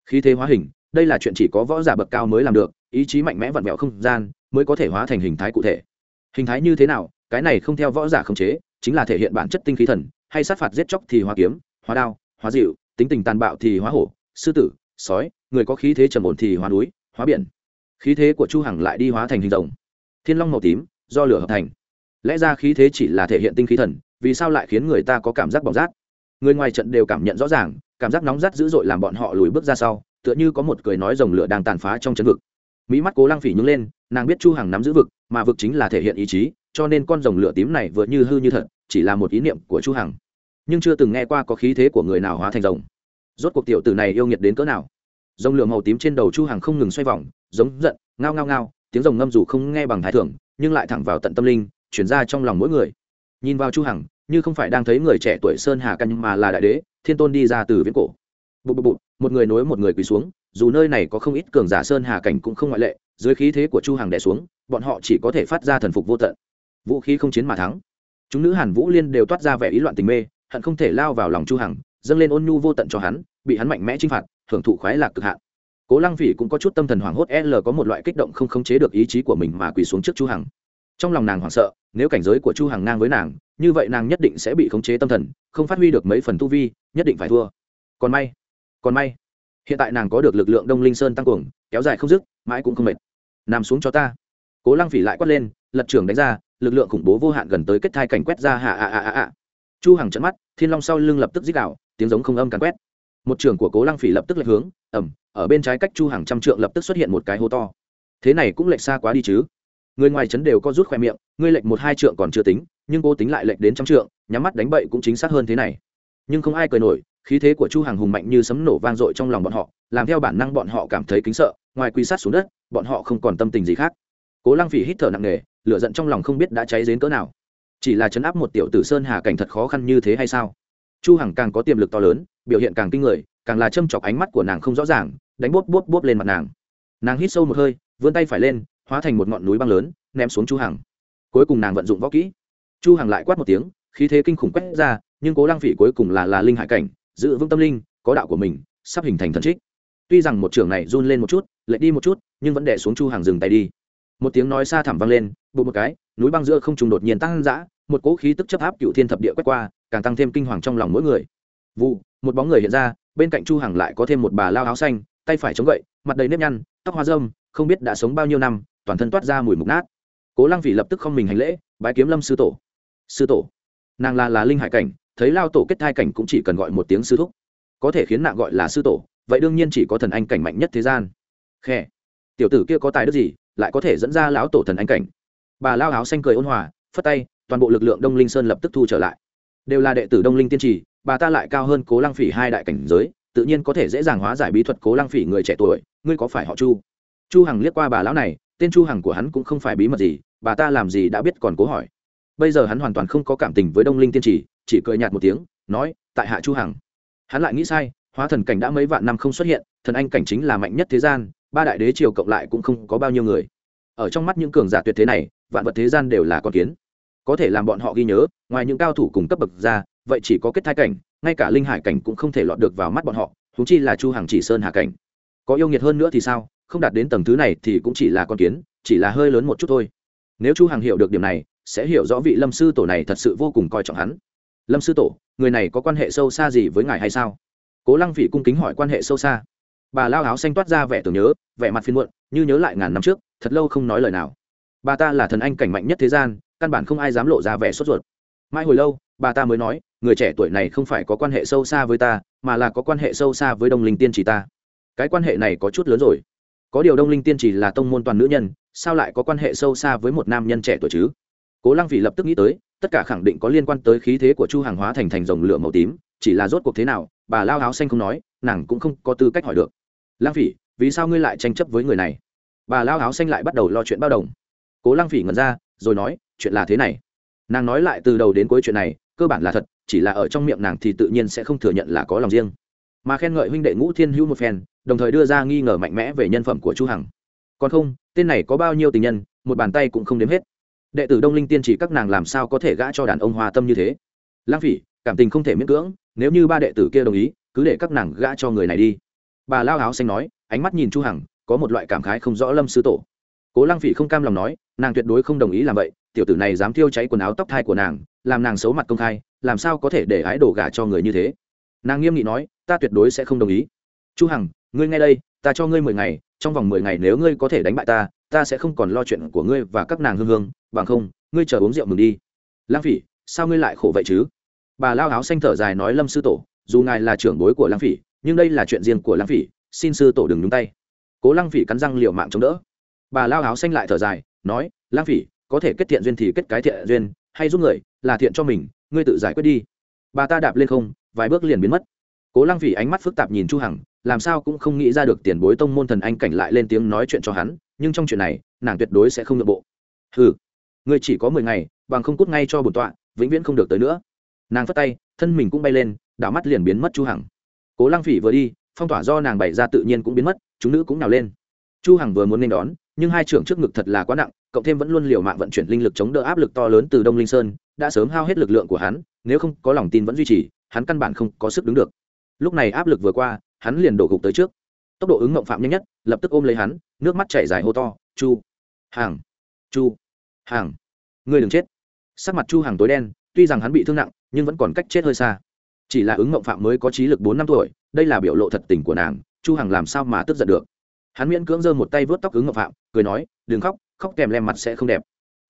Khí thế hóa hình, đây là chuyện chỉ có võ giả bậc cao mới làm được, ý chí mạnh mẽ vặn vẹo không gian mới có thể hóa thành hình thái cụ thể. Hình thái như thế nào, cái này không theo võ giả khống chế, chính là thể hiện bản chất tinh khí thần, hay sát phạt giết chóc thì hóa kiếm, hóa đao hóa dịu, tính tình tàn bạo thì hóa hổ, sư tử, sói, người có khí thế trầm ổn thì hóa núi, hóa biển. Khí thế của chu hằng lại đi hóa thành hình rồng. Thiên long màu tím, do lửa hợp thành. Lẽ ra khí thế chỉ là thể hiện tinh khí thần, vì sao lại khiến người ta có cảm giác bỏng rát? Người ngoài trận đều cảm nhận rõ ràng, cảm giác nóng rát dữ dội làm bọn họ lùi bước ra sau, tựa như có một cười nói rồng lửa đang tàn phá trong chân vực. Mỹ mắt cố lăng phỉ nhướng lên, nàng biết chu hằng nắm giữ vực, mà vực chính là thể hiện ý chí, cho nên con rồng lửa tím này vừa như hư như thật, chỉ là một ý niệm của chu hằng nhưng chưa từng nghe qua có khí thế của người nào hóa thành rồng. Rốt cuộc tiểu tử này yêu nghiệt đến cỡ nào? Rồng lửa màu tím trên đầu chu hằng không ngừng xoay vòng, giống giận, ngao ngao ngao, tiếng rồng ngâm dù không nghe bằng thái thường nhưng lại thẳng vào tận tâm linh, chuyển ra trong lòng mỗi người. Nhìn vào chu hằng, như không phải đang thấy người trẻ tuổi sơn hà căn mà là đại đế, thiên tôn đi ra từ viễn cổ. Bụt bụt bụt một người nối một người quỳ xuống, dù nơi này có không ít cường giả sơn hà cảnh cũng không ngoại lệ, dưới khí thế của chu hằng đè xuống, bọn họ chỉ có thể phát ra thần phục vô tận. Vũ khí không chiến mà thắng. Chúng nữ hàn vũ liên đều toát ra vẻ ý loạn tình mê hận không thể lao vào lòng chu hằng, dâng lên ôn nhu vô tận cho hắn, bị hắn mạnh mẽ chinh phạt, hưởng thụ khoái lạc cực hạn. Cố lăng phỉ cũng có chút tâm thần hoảng hốt, l có một loại kích động không khống chế được ý chí của mình mà quỳ xuống trước chu hằng. Trong lòng nàng hoảng sợ, nếu cảnh giới của chu hằng ngang với nàng, như vậy nàng nhất định sẽ bị khống chế tâm thần, không phát huy được mấy phần tu vi, nhất định phải thua. Còn may còn may, hiện tại nàng có được lực lượng đông linh sơn tăng cường, kéo dài không dứt, mãi cũng không mệt. Nằm xuống cho ta. Cố lăng phỉ lại quát lên, lật trưởng đánh ra, lực lượng khủng bố vô hạn gần tới kết thai cảnh quét ra hạ ạ ạ ạ ạ chu hằng trận mắt, thiên long sau lưng lập tức dích đạo tiếng giống không âm càn quét. Một trường của cố lăng phỉ lập tức lệch hướng ẩm ở bên trái cách chu hàng trăm trượng lập tức xuất hiện một cái hố to. Thế này cũng lệch xa quá đi chứ? Người ngoài chấn đều có rút khoe miệng, ngươi lệch một hai trượng còn chưa tính, nhưng cô tính lại lệch đến trăm trượng, nhắm mắt đánh bậy cũng chính xác hơn thế này. Nhưng không ai cười nổi, khí thế của chu hàng hùng mạnh như sấm nổ vang dội trong lòng bọn họ, làm theo bản năng bọn họ cảm thấy kính sợ, ngoài quy sát xuống đất, bọn họ không còn tâm tình gì khác. Cố lăng phỉ hít thở nặng nề, lửa giận trong lòng không biết đã cháy đến cỡ nào chỉ là chấn áp một tiểu tử sơn hà cảnh thật khó khăn như thế hay sao? Chu hằng càng có tiềm lực to lớn, biểu hiện càng kinh người, càng là châm chọc ánh mắt của nàng không rõ ràng, đánh bốp bốp bốp lên mặt nàng. Nàng hít sâu một hơi, vươn tay phải lên, hóa thành một ngọn núi băng lớn, ném xuống chu hằng. Cuối cùng nàng vận dụng võ kỹ. Chu hằng lại quát một tiếng, khí thế kinh khủng quét ra, nhưng cố lăng phỉ cuối cùng là là linh hải cảnh, giữ vững tâm linh, có đạo của mình, sắp hình thành thần trích. Tuy rằng một trường này run lên một chút lệ đi một chút, nhưng vẫn đè xuống chu hàng dừng tay đi. Một tiếng nói xa thẳm vang lên bụng một cái núi băng giữa không trùng đột nhiên tăng dã, một cỗ khí tức chấp áp cựu thiên thập địa quét qua, càng tăng thêm kinh hoàng trong lòng mỗi người. Vụ, một bóng người hiện ra, bên cạnh chu hằng lại có thêm một bà lao áo xanh, tay phải chống gậy, mặt đầy nếp nhăn, tóc hoa râm, không biết đã sống bao nhiêu năm, toàn thân toát ra mùi mục nát. Cố lăng phỉ lập tức không mình hành lễ, bái kiếm lâm sư tổ. Sư tổ. Nàng là là linh hải cảnh, thấy lao tổ kết thai cảnh cũng chỉ cần gọi một tiếng sư thúc. Có thể khiến nàng gọi là sư tổ, vậy đương nhiên chỉ có thần anh cảnh mạnh nhất thế gian. Khe tiểu tử kia có tài đức gì, lại có thể dẫn ra lão tổ thần anh cảnh? Bà lao áo xanh cười ôn hòa, phất tay, toàn bộ lực lượng đông linh sơn lập tức thu trở lại. Đều là đệ tử đông linh tiên trì, bà ta lại cao hơn cố lăng phỉ hai đại cảnh giới, tự nhiên có thể dễ dàng hóa giải bí thuật cố lăng phỉ người trẻ tuổi, ngươi có phải họ chu? Chu hằng liếc qua bà lão này, tên chu hằng của hắn cũng không phải bí mật gì, bà ta làm gì đã biết còn cố hỏi. Bây giờ hắn hoàn toàn không có cảm tình với đông linh tiên trì, chỉ cười nhạt một tiếng, nói, tại hạ chu hằng. Hắn lại nghĩ sai, hóa thần cảnh đã mấy vạn năm không xuất hiện, thần anh cảnh chính là mạnh nhất thế gian, ba đại đế triều cộng lại cũng không có bao nhiêu người. Ở trong mắt những cường giả tuyệt thế này vạn vật thế gian đều là con kiến. Có thể làm bọn họ ghi nhớ, ngoài những cao thủ cùng cấp bậc ra, vậy chỉ có kết thai cảnh, ngay cả linh hải cảnh cũng không thể lọt được vào mắt bọn họ thú chi là chu hàng chỉ sơn Hạ cảnh. Có yêu nghiệt hơn nữa thì sao? Không đạt đến tầng thứ này thì cũng chỉ là con kiến, chỉ là hơi lớn một chút thôi. Nếu chu hàng hiểu được điểm này, sẽ hiểu rõ vị lâm sư tổ này thật sự vô cùng coi trọng hắn. Lâm sư tổ, người này có quan hệ sâu xa gì với ngài hay sao? Cố lăng Vị cung kính hỏi quan hệ sâu xa. Bà lao áo xanh toát ra vẻ tưởng nhớ, vẻ mặt phiên muộn, như nhớ lại ngàn năm trước, thật lâu không nói lời nào bà ta là thần anh cảnh mạnh nhất thế gian, căn bản không ai dám lộ ra vẻ sốt ruột. Mãi hồi lâu, bà ta mới nói, người trẻ tuổi này không phải có quan hệ sâu xa với ta, mà là có quan hệ sâu xa với đông linh tiên chỉ ta. Cái quan hệ này có chút lớn rồi. Có điều đông linh tiên chỉ là tông môn toàn nữ nhân, sao lại có quan hệ sâu xa với một nam nhân trẻ tuổi chứ? Cố lăng phỉ lập tức nghĩ tới, tất cả khẳng định có liên quan tới khí thế của chu hàng hóa thành thành dòng lửa màu tím, chỉ là rốt cuộc thế nào, bà lao áo xanh không nói, nàng cũng không có tư cách hỏi được. Lăng phỉ vì sao ngươi lại tranh chấp với người này? Bà lao áo xanh lại bắt đầu lo chuyện bao đồng cố lăng phỉ ngẩn ra, rồi nói, chuyện là thế này. Nàng nói lại từ đầu đến cuối chuyện này, cơ bản là thật, chỉ là ở trong miệng nàng thì tự nhiên sẽ không thừa nhận là có lòng riêng. Mà khen ngợi huynh đệ ngũ thiên hữu một phen, đồng thời đưa ra nghi ngờ mạnh mẽ về nhân phẩm của chu hằng. Còn không, tên này có bao nhiêu tình nhân, một bàn tay cũng không đếm hết. Đệ tử đông linh tiên chỉ các nàng làm sao có thể gã cho đàn ông hoa tâm như thế? Lang phỉ, cảm tình không thể miễn cưỡng, nếu như ba đệ tử kia đồng ý, cứ để các nàng gã cho người này đi. Bà lao áo xanh nói, ánh mắt nhìn chu hằng, có một loại cảm khái không rõ lâm sư tổ. Cố lang phỉ không cam lòng nói nàng tuyệt đối không đồng ý làm vậy, tiểu tử này dám thiêu cháy quần áo tóc thai của nàng, làm nàng xấu mặt công khai, làm sao có thể để ái đổ gả cho người như thế? Nàng nghiêm nghị nói, ta tuyệt đối sẽ không đồng ý. Chu hằng, ngươi nghe đây, ta cho ngươi mười ngày, trong vòng mười ngày nếu ngươi có thể đánh bại ta ta sẽ không còn lo chuyện của ngươi và các nàng hương hương, bằng không, ngươi chờ uống rượu mừng đi. Lang phỉ, sao ngươi lại khổ vậy chứ? Bà lao áo xanh thở dài nói lâm sư tổ, dù ngài là trưởng bối của lang phỉ, nhưng đây là chuyện riêng của lang phỉ, xin sư tổ đừng nhúng tay. Cố lang phỉ cắn răng liều mạng chống đỡ. Bà lao áo xanh lại thở dài nói, lang phỉ, có thể kết thiện duyên thì kết cái thiện duyên, hay giúp người, là thiện cho mình, ngươi tự giải quyết đi. Bà ta đạp lên không, vài bước liền biến mất. Cố lang phỉ ánh mắt phức tạp nhìn chu hằng, làm sao cũng không nghĩ ra được tiền bối tông môn thần anh cảnh lại lên tiếng nói chuyện cho hắn, nhưng trong chuyện này, nàng tuyệt đối sẽ không nhượng bộ. Hừ, ngươi chỉ có mười ngày, bằng không cút ngay cho bổn tọa, vĩnh viễn không được tới nữa. Nàng phất tay, thân mình cũng bay lên, đảo mắt liền biến mất chu hằng. Cố lang phỉ vừa đi, phong tỏa do nàng bày ra tự nhiên cũng biến mất, chúng nữ cũng nào lên. Chu hằng vừa muốn nên đón nhưng hai trưởng trước ngực thật là quá nặng, cộng thêm vẫn luôn liều mạng vận chuyển linh lực chống đỡ áp lực to lớn từ đông linh sơn, đã sớm hao hết lực lượng của hắn, nếu không có lòng tin vẫn duy trì, hắn căn bản không có sức đứng được. Lúc này áp lực vừa qua, hắn liền đổ gục tới trước. Tốc độ ứng mộng phạm nhanh nhất, lập tức ôm lấy hắn, nước mắt chảy dài hô to, chu hàng chu hàng ngươi đừng chết. Sắc mặt chu hàng tối đen, tuy rằng hắn bị thương nặng, nhưng vẫn còn cách chết hơi xa. Chỉ là ứng mộng phạm mới có trí lực bốn năm tuổi, đây là biểu lộ thật tình của nàng, chu hằng làm sao mà tức giận được? Hắn miễn cưỡng giơ một tay vớt tóc ứng ngọc phạm, cười nói, đừng khóc khóc kèm lem mặt sẽ không đẹp.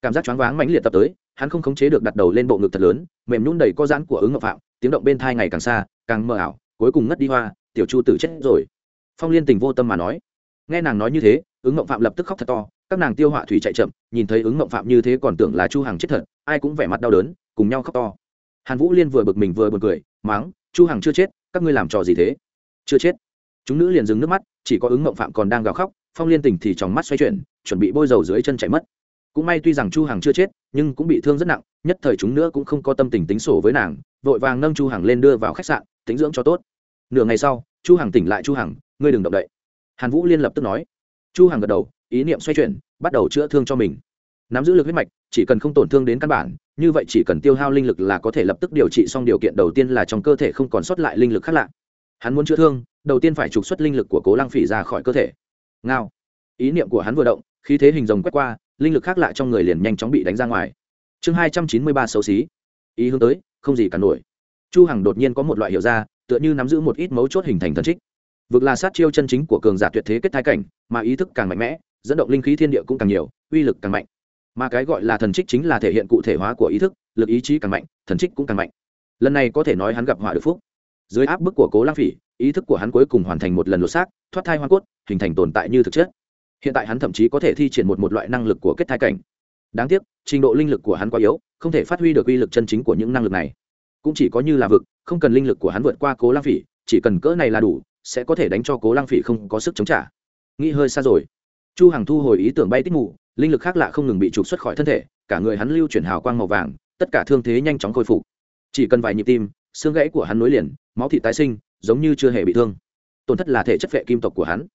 Cảm giác choáng váng mãnh liệt tập tới, hắn không khống chế được đặt đầu lên bộ ngực thật lớn, mềm nhún đầy có giãn của ứng ngọc phạm, tiếng động bên thai ngày càng xa, càng mờ ảo, cuối cùng ngất đi hoa, tiểu chu tử chết rồi. Phong liên tình vô tâm mà nói. Nghe nàng nói như thế, ứng ngọc phạm lập tức khóc thật to, các nàng tiêu họa thủy chạy chậm, nhìn thấy ứng ngọc phạm như thế còn tưởng là chu hằng chết thật, ai cũng vẻ mặt đau đớn, cùng nhau khóc to. Hàn vũ liên vừa bực mình vừa buồn cười mắng: chu hằng chưa chết, các ngươi làm trò gì thế? Chưa chết chúng nữ liền dừng nước mắt, chỉ có ứng mộng phạm còn đang gào khóc, phong liên tình thì trong mắt xoay chuyển, chuẩn bị bôi dầu dưới chân chạy mất. Cũng may tuy rằng chu hằng chưa chết, nhưng cũng bị thương rất nặng, nhất thời chúng nữa cũng không có tâm tình tính sổ với nàng, vội vàng nâng chu hằng lên đưa vào khách sạn tính dưỡng cho tốt. Nửa ngày sau, chu hằng tỉnh lại chu hằng, ngươi đừng động đậy. Hàn vũ liên lập tức nói. Chu hằng gật đầu, ý niệm xoay chuyển, bắt đầu chữa thương cho mình. Nắm giữ lực huyết mạch, chỉ cần không tổn thương đến căn bản, như vậy chỉ cần tiêu hao linh lực là có thể lập tức điều trị xong điều kiện đầu tiên là trong cơ thể không còn sót lại linh lực khác lạ. Hắn muốn chữa thương đầu tiên phải trục xuất linh lực của cố lăng phỉ ra khỏi cơ thể. Ngao. Ý niệm của hắn vừa động khi thế hình rồng quét qua, linh lực khác lạ trong người liền nhanh chóng bị đánh ra ngoài. Chương hai trăm chín mươi ba xấu xí. Ý hướng tới, không gì cả nổi. Chu hằng đột nhiên có một loại hiểu ra, tựa như nắm giữ một ít mấu chốt hình thành thần trích. Vực là sát chiêu chân chính của cường giả tuyệt thế kết thái cảnh, mà ý thức càng mạnh mẽ, dẫn động linh khí thiên địa cũng càng nhiều, uy lực càng mạnh. Mà cái gọi là thần trích chính là thể hiện cụ thể hóa của ý thức, lực ý chí càng mạnh, thần trích cũng càng mạnh. Lần này có thể nói hắn gặp họa được phúc. Dưới áp bức của cố lang phỉ ý thức của hắn cuối cùng hoàn thành một lần lột xác, thoát thai hoa cốt, hình thành tồn tại như thực chất. Hiện tại hắn thậm chí có thể thi triển một một loại năng lực của kết thai cảnh. Đáng tiếc, trình độ linh lực của hắn quá yếu, không thể phát huy được uy lực chân chính của những năng lực này. Cũng chỉ có như là vực, không cần linh lực của hắn vượt qua cố lang phỉ, chỉ cần cỡ này là đủ, sẽ có thể đánh cho cố lang phỉ không có sức chống trả. Nghĩ hơi xa rồi. Chu hằng thu hồi ý tưởng bay tích mù, linh lực khác lạ không ngừng bị trục xuất khỏi thân thể, cả người hắn lưu chuyển hào quang màu vàng, tất cả thương thế nhanh chóng khôi phục. Chỉ cần vài nhịp tim, xương gãy của hắn nối liền, máu thịt tái sinh giống như chưa hề bị thương. Tổn thất là thể chất vệ kim tộc của hắn.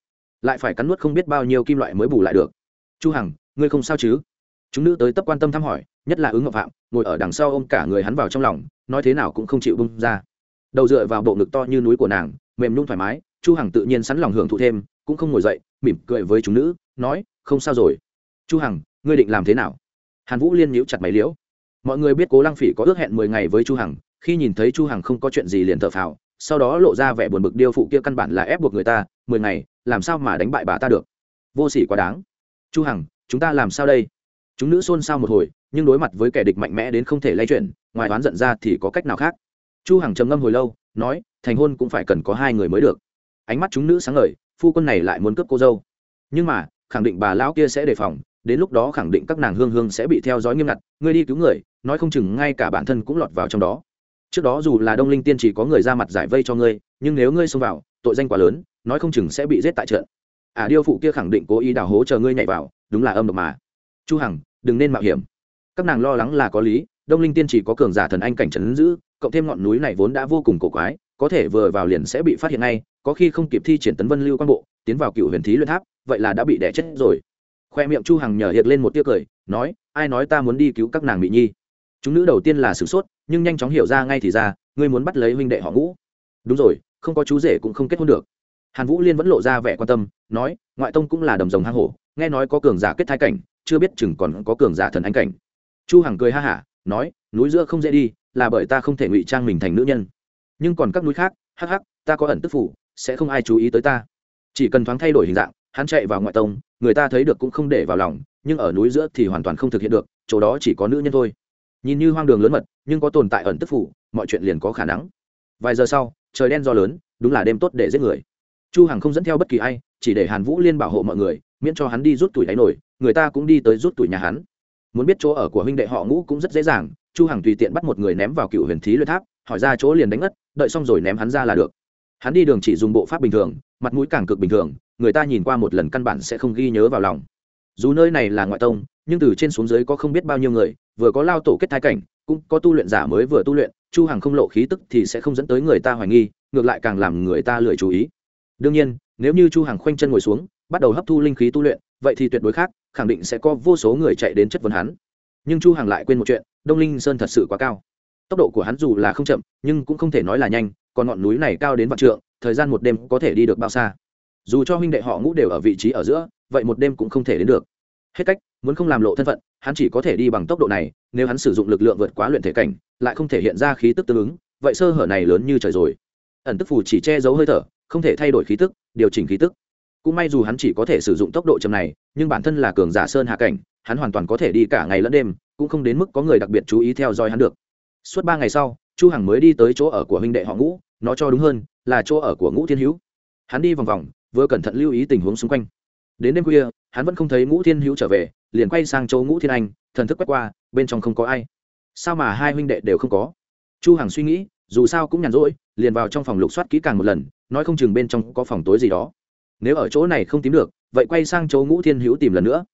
Lại phải cắn nuốt không biết bao nhiêu kim loại mới bù lại được. Chu hằng, ngươi không sao chứ? Chúng nữ tới tấp quan tâm thăm hỏi, nhất là ứng ngọc phạm, ngồi ở đằng sau ôm cả người hắn vào trong lòng, nói thế nào cũng không chịu bung ra. Đầu dựa vào bộ ngực to như núi của nàng, mềm nhung thoải mái, chu hằng tự nhiên sẵn lòng hưởng thụ thêm, cũng không ngồi dậy, mỉm cười với chúng nữ, nói, không sao rồi. Chu hằng, ngươi định làm thế nào? Hàn vũ liên nhíu chặt mày liễu. Mọi người biết cố lăng phỉ có ước hẹn mười ngày với chu hằng, khi nhìn thấy chu hằng không có chuyện gì liền thở phào sau đó lộ ra vẻ buồn bực điêu phụ kia căn bản là ép buộc người ta, mười ngày, làm sao mà đánh bại bà ta được? Vô sỉ quá đáng. Chu hằng, chúng ta làm sao đây? Chúng nữ xôn xao một hồi, nhưng đối mặt với kẻ địch mạnh mẽ đến không thể lay chuyển, ngoài oán giận ra thì có cách nào khác? Chu hằng trầm ngâm hồi lâu, nói, thành hôn cũng phải cần có hai người mới được. Ánh mắt chúng nữ sáng ngời, phu quân này lại muốn cướp cô dâu. Nhưng mà, khẳng định bà lão kia sẽ đề phòng, đến lúc đó khẳng định các nàng hương hương sẽ bị theo dõi nghiêm ngặt, ngươi đi cứu người, nói không chừng ngay cả bản thân cũng lọt vào trong đó trước đó dù là đông linh tiên chỉ có người ra mặt giải vây cho ngươi nhưng nếu ngươi xông vào tội danh quá lớn nói không chừng sẽ bị giết tại trận. Ả à, điêu phụ kia khẳng định cố ý đào hố chờ ngươi nhảy vào đúng là âm độc mà. Chu hằng đừng nên mạo hiểm. Các nàng lo lắng là có lý đông linh tiên chỉ có cường giả thần anh cảnh trấn giữ cộng thêm ngọn núi này vốn đã vô cùng cổ quái có thể vừa vào liền sẽ bị phát hiện ngay có khi không kịp thi triển tấn vân lưu quan bộ tiến vào cựu huyền thí luyện tháp vậy là đã bị đẻ chết rồi. Khoe miệng chu hằng nhở hiện lên một tia cười nói ai nói ta muốn đi cứu các nàng mỹ nhi? Chúng nữ đầu tiên là sửng sốt, nhưng nhanh chóng hiểu ra ngay thì ra, ngươi muốn bắt lấy huynh đệ họ ngũ. Đúng rồi, không có chú rể cũng không kết hôn được. Hàn vũ liên vẫn lộ ra vẻ quan tâm, nói, ngoại tông cũng là đầm rồng hang hổ, nghe nói có cường giả kết thai cảnh, chưa biết chừng còn có cường giả thần anh cảnh. Chu hằng cười ha hả, nói, núi giữa không dễ đi, là bởi ta không thể ngụy trang mình thành nữ nhân. Nhưng còn các núi khác, hắc hắc, ta có ẩn tức phủ, sẽ không ai chú ý tới ta. Chỉ cần thoáng thay đổi hình dạng, hắn chạy vào ngoại tông, người ta thấy được cũng không để vào lòng, nhưng ở núi giữa thì hoàn toàn không thực hiện được, chỗ đó chỉ có nữ nhân thôi nhìn như hoang đường lớn mật, nhưng có tồn tại ẩn tức phủ, mọi chuyện liền có khả năng. Vài giờ sau, trời đen do lớn, đúng là đêm tốt để giết người. Chu hằng không dẫn theo bất kỳ ai, chỉ để hàn vũ liên bảo hộ mọi người, miễn cho hắn đi rút tuổi đáy nổi, người ta cũng đi tới rút tuổi nhà hắn. Muốn biết chỗ ở của huynh đệ họ ngũ cũng rất dễ dàng, chu hằng tùy tiện bắt một người ném vào cựu huyền thí luyện tháp, hỏi ra chỗ liền đánh ngất, đợi xong rồi ném hắn ra là được. Hắn đi đường chỉ dùng bộ pháp bình thường, mặt mũi càng cực bình thường, người ta nhìn qua một lần căn bản sẽ không ghi nhớ vào lòng. Dù nơi này là ngoại tông nhưng từ trên xuống dưới có không biết bao nhiêu người, vừa có lao tổ kết thai cảnh, cũng có tu luyện giả mới vừa tu luyện, chu hằng không lộ khí tức thì sẽ không dẫn tới người ta hoài nghi, ngược lại càng làm người ta lười chú ý. Đương nhiên, nếu như chu hằng khoanh chân ngồi xuống, bắt đầu hấp thu linh khí tu luyện, vậy thì tuyệt đối khác, khẳng định sẽ có vô số người chạy đến chất vấn hắn. Nhưng chu hằng lại quên một chuyện, đông linh sơn thật sự quá cao. Tốc độ của hắn dù là không chậm, nhưng cũng không thể nói là nhanh, còn ngọn núi này cao đến vạn trượng, thời gian một đêm có thể đi được bao xa. Dù cho huynh đệ họ ngũ đều ở vị trí ở giữa, vậy một đêm cũng không thể đến được hết cách, muốn không làm lộ thân phận, hắn chỉ có thể đi bằng tốc độ này, nếu hắn sử dụng lực lượng vượt quá luyện thể cảnh, lại không thể hiện ra khí tức tương ứng, vậy sơ hở này lớn như trời rồi. Ẩn tức phù chỉ che giấu hơi thở, không thể thay đổi khí tức, điều chỉnh khí tức. Cũng may dù hắn chỉ có thể sử dụng tốc độ chậm này, nhưng bản thân là cường giả sơn hạ cảnh, hắn hoàn toàn có thể đi cả ngày lẫn đêm, cũng không đến mức có người đặc biệt chú ý theo dõi hắn được. Suốt ba ngày sau, chu hằng mới đi tới chỗ ở của huynh đệ họ ngũ, nó cho đúng hơn, là chỗ ở của ngũ thiên hữu. Hắn đi vòng vòng, vừa cẩn thận lưu ý tình huống xung quanh. Đến đêm khuya hắn vẫn không thấy ngũ thiên hữu trở về, liền quay sang chỗ ngũ thiên anh, thần thức quét qua, bên trong không có ai. Sao mà hai huynh đệ đều không có? Chu hằng suy nghĩ, dù sao cũng nhàn rỗi, liền vào trong phòng lục soát kỹ càng một lần, nói không chừng bên trong có phòng tối gì đó. Nếu ở chỗ này không tìm được, vậy quay sang chỗ ngũ thiên hữu tìm lần nữa.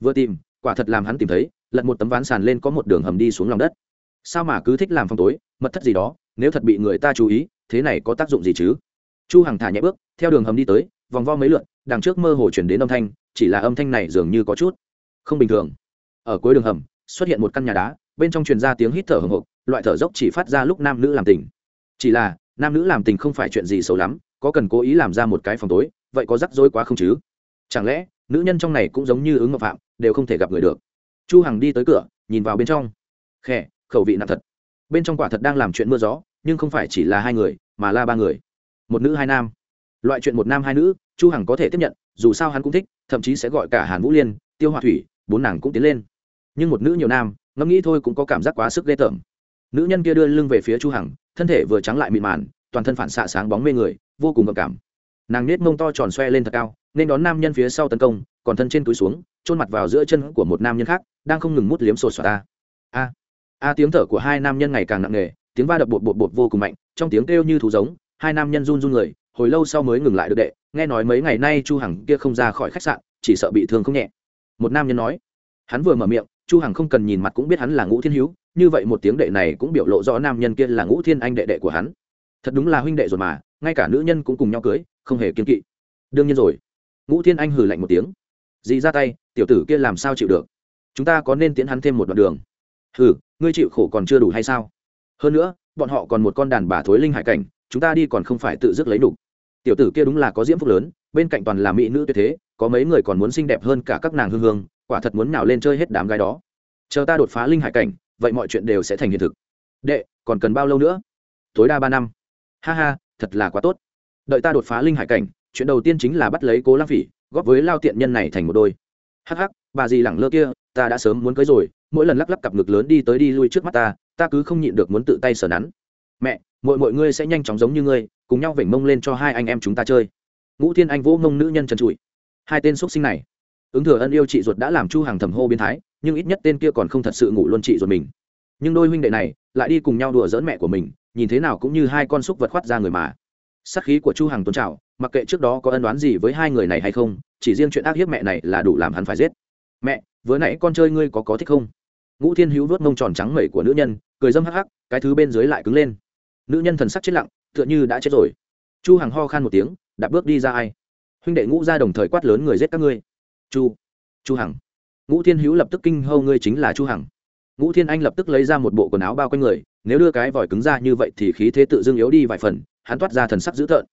Vừa tìm, quả thật làm hắn tìm thấy, lật một tấm ván sàn lên có một đường hầm đi xuống lòng đất. Sao mà cứ thích làm phòng tối, mật thất gì đó, nếu thật bị người ta chú ý, thế này có tác dụng gì chứ? Chu hằng thả nhẹ bước, theo đường hầm đi tới, vòng vo mấy lượn, đằng trước mơ hồ chuyển đến âm thanh chỉ là âm thanh này dường như có chút không bình thường. Ở cuối đường hầm, xuất hiện một căn nhà đá, bên trong truyền ra tiếng hít thở hồng hộc loại thở dốc chỉ phát ra lúc nam nữ làm tình. Chỉ là, nam nữ làm tình không phải chuyện gì xấu lắm, có cần cố ý làm ra một cái phòng tối, vậy có rắc rối quá không chứ? Chẳng lẽ, nữ nhân trong này cũng giống như ứng ngọc phạm, đều không thể gặp người được? Chu hằng đi tới cửa, nhìn vào bên trong. Khẽ khẩu vị nặng thật. Bên trong quả thật đang làm chuyện mưa gió, nhưng không phải chỉ là hai người, mà là ba người. Một nữ hai nam. Loại chuyện một nam hai nữ chu hằng có thể tiếp nhận, dù sao hắn cũng thích, thậm chí sẽ gọi cả hàn vũ liên, tiêu hoa thủy, bốn nàng cũng tiến lên. Nhưng một nữ nhiều nam, ngẫm nghĩ thôi cũng có cảm giác quá sức ghê tởm. Nữ nhân kia đưa lưng về phía chu hằng, thân thể vừa trắng lại mịn màn toàn thân phản xạ sáng bóng mê người, vô cùng gợi cảm. Nàng nết mông to tròn xoe lên thật cao, nên đón nam nhân phía sau tấn công, còn thân trên túi xuống trôn mặt vào giữa chân của một nam nhân khác, đang không ngừng mút liếm sột soạt ta a a, tiếng thở của hai nam nhân ngày càng nặng nề, tiếng va đập bột bột bột vô cùng mạnh, trong tiếng kêu như thú giống, hai nam nhân run run người hồi lâu sau mới ngừng lại được đệ, nghe nói mấy ngày nay chu hằng kia không ra khỏi khách sạn, chỉ sợ bị thương không nhẹ. Một nam nhân nói, hắn vừa mở miệng, chu hằng không cần nhìn mặt cũng biết hắn là ngũ thiên hiếu, như vậy một tiếng đệ này cũng biểu lộ rõ nam nhân kia là ngũ thiên anh đệ đệ của hắn. Thật đúng là huynh đệ rồi mà, ngay cả nữ nhân cũng cùng nhau cưới, không hề kiên kỵ. Đương nhiên rồi. Ngũ thiên anh hừ lạnh một tiếng. Dì ra tay, tiểu tử kia làm sao chịu được? Chúng ta có nên tiến hắn thêm một đoạn đường? Hừ, ngươi chịu khổ còn chưa đủ hay sao? Hơn nữa, bọn họ còn một con đàn bà thối linh hải cảnh, chúng ta đi còn không phải tự dứt lấy đủ tiểu tử kia đúng là có diễm phúc lớn, bên cạnh toàn là mỹ nữ tuyệt thế, có mấy người còn muốn xinh đẹp hơn cả các nàng hương hương, quả thật muốn nào lên chơi hết đám gái đó. Chờ ta đột phá linh hải cảnh, vậy mọi chuyện đều sẽ thành hiện thực. Đệ, còn cần bao lâu nữa? Tối đa ba năm. Ha ha, thật là quá tốt. Đợi ta đột phá linh hải cảnh, chuyện đầu tiên chính là bắt lấy cố lang phỉ, góp với lao tiện nhân này thành một đôi. Hắc hắc, bà gì lẳng lơ kia, ta đã sớm muốn cưới rồi, mỗi lần lắc lắc cặp ngực lớn đi tới đi lui trước mắt ta ta cứ không nhịn được muốn tự tay sờ nắn. Mẹ, mọi mọi ngươi sẽ nhanh chóng giống như ngươi cùng nhau vểnh mông lên cho hai anh em chúng ta chơi. Ngũ thiên anh vỗ mông nữ nhân trần trụi. Hai tên x sinh này, ứng thừa ân yêu chị ruột đã làm chu hàng thầm hô biến thái, nhưng ít nhất tên kia còn không thật sự ngủ luôn chị ruột mình. Nhưng đôi huynh đệ này lại đi cùng nhau đùa dỡn mẹ của mình, nhìn thế nào cũng như hai con xúc vật khoát ra người mà. Sắc khí của chu hằng tôn trào, mặc kệ trước đó có ân đoán gì với hai người này hay không, chỉ riêng chuyện ác hiếp mẹ này là đủ làm hắn phải giết. Mẹ, vừa nãy con chơi ngươi có có thích không? Ngũ thiên hữu vớt mông tròn trắng mẩy của nữ nhân, cười dâm hắc hắc, cái thứ bên dưới lại cứng lên. Nữ nhân thần sắc chết lặng tựa như đã chết rồi. Chu hằng ho khan một tiếng, đạp bước đi ra ai? Huynh đệ ngũ ra đồng thời quát lớn người giết các ngươi. Chu chu hằng. Ngũ thiên hữu lập tức kinh hâu ngươi chính là chu hằng. Ngũ thiên anh lập tức lấy ra một bộ quần áo bao quanh người, nếu đưa cái vòi cứng ra như vậy thì khí thế tự dưng yếu đi vài phần, hắn toát ra thần sắc dữ tợn.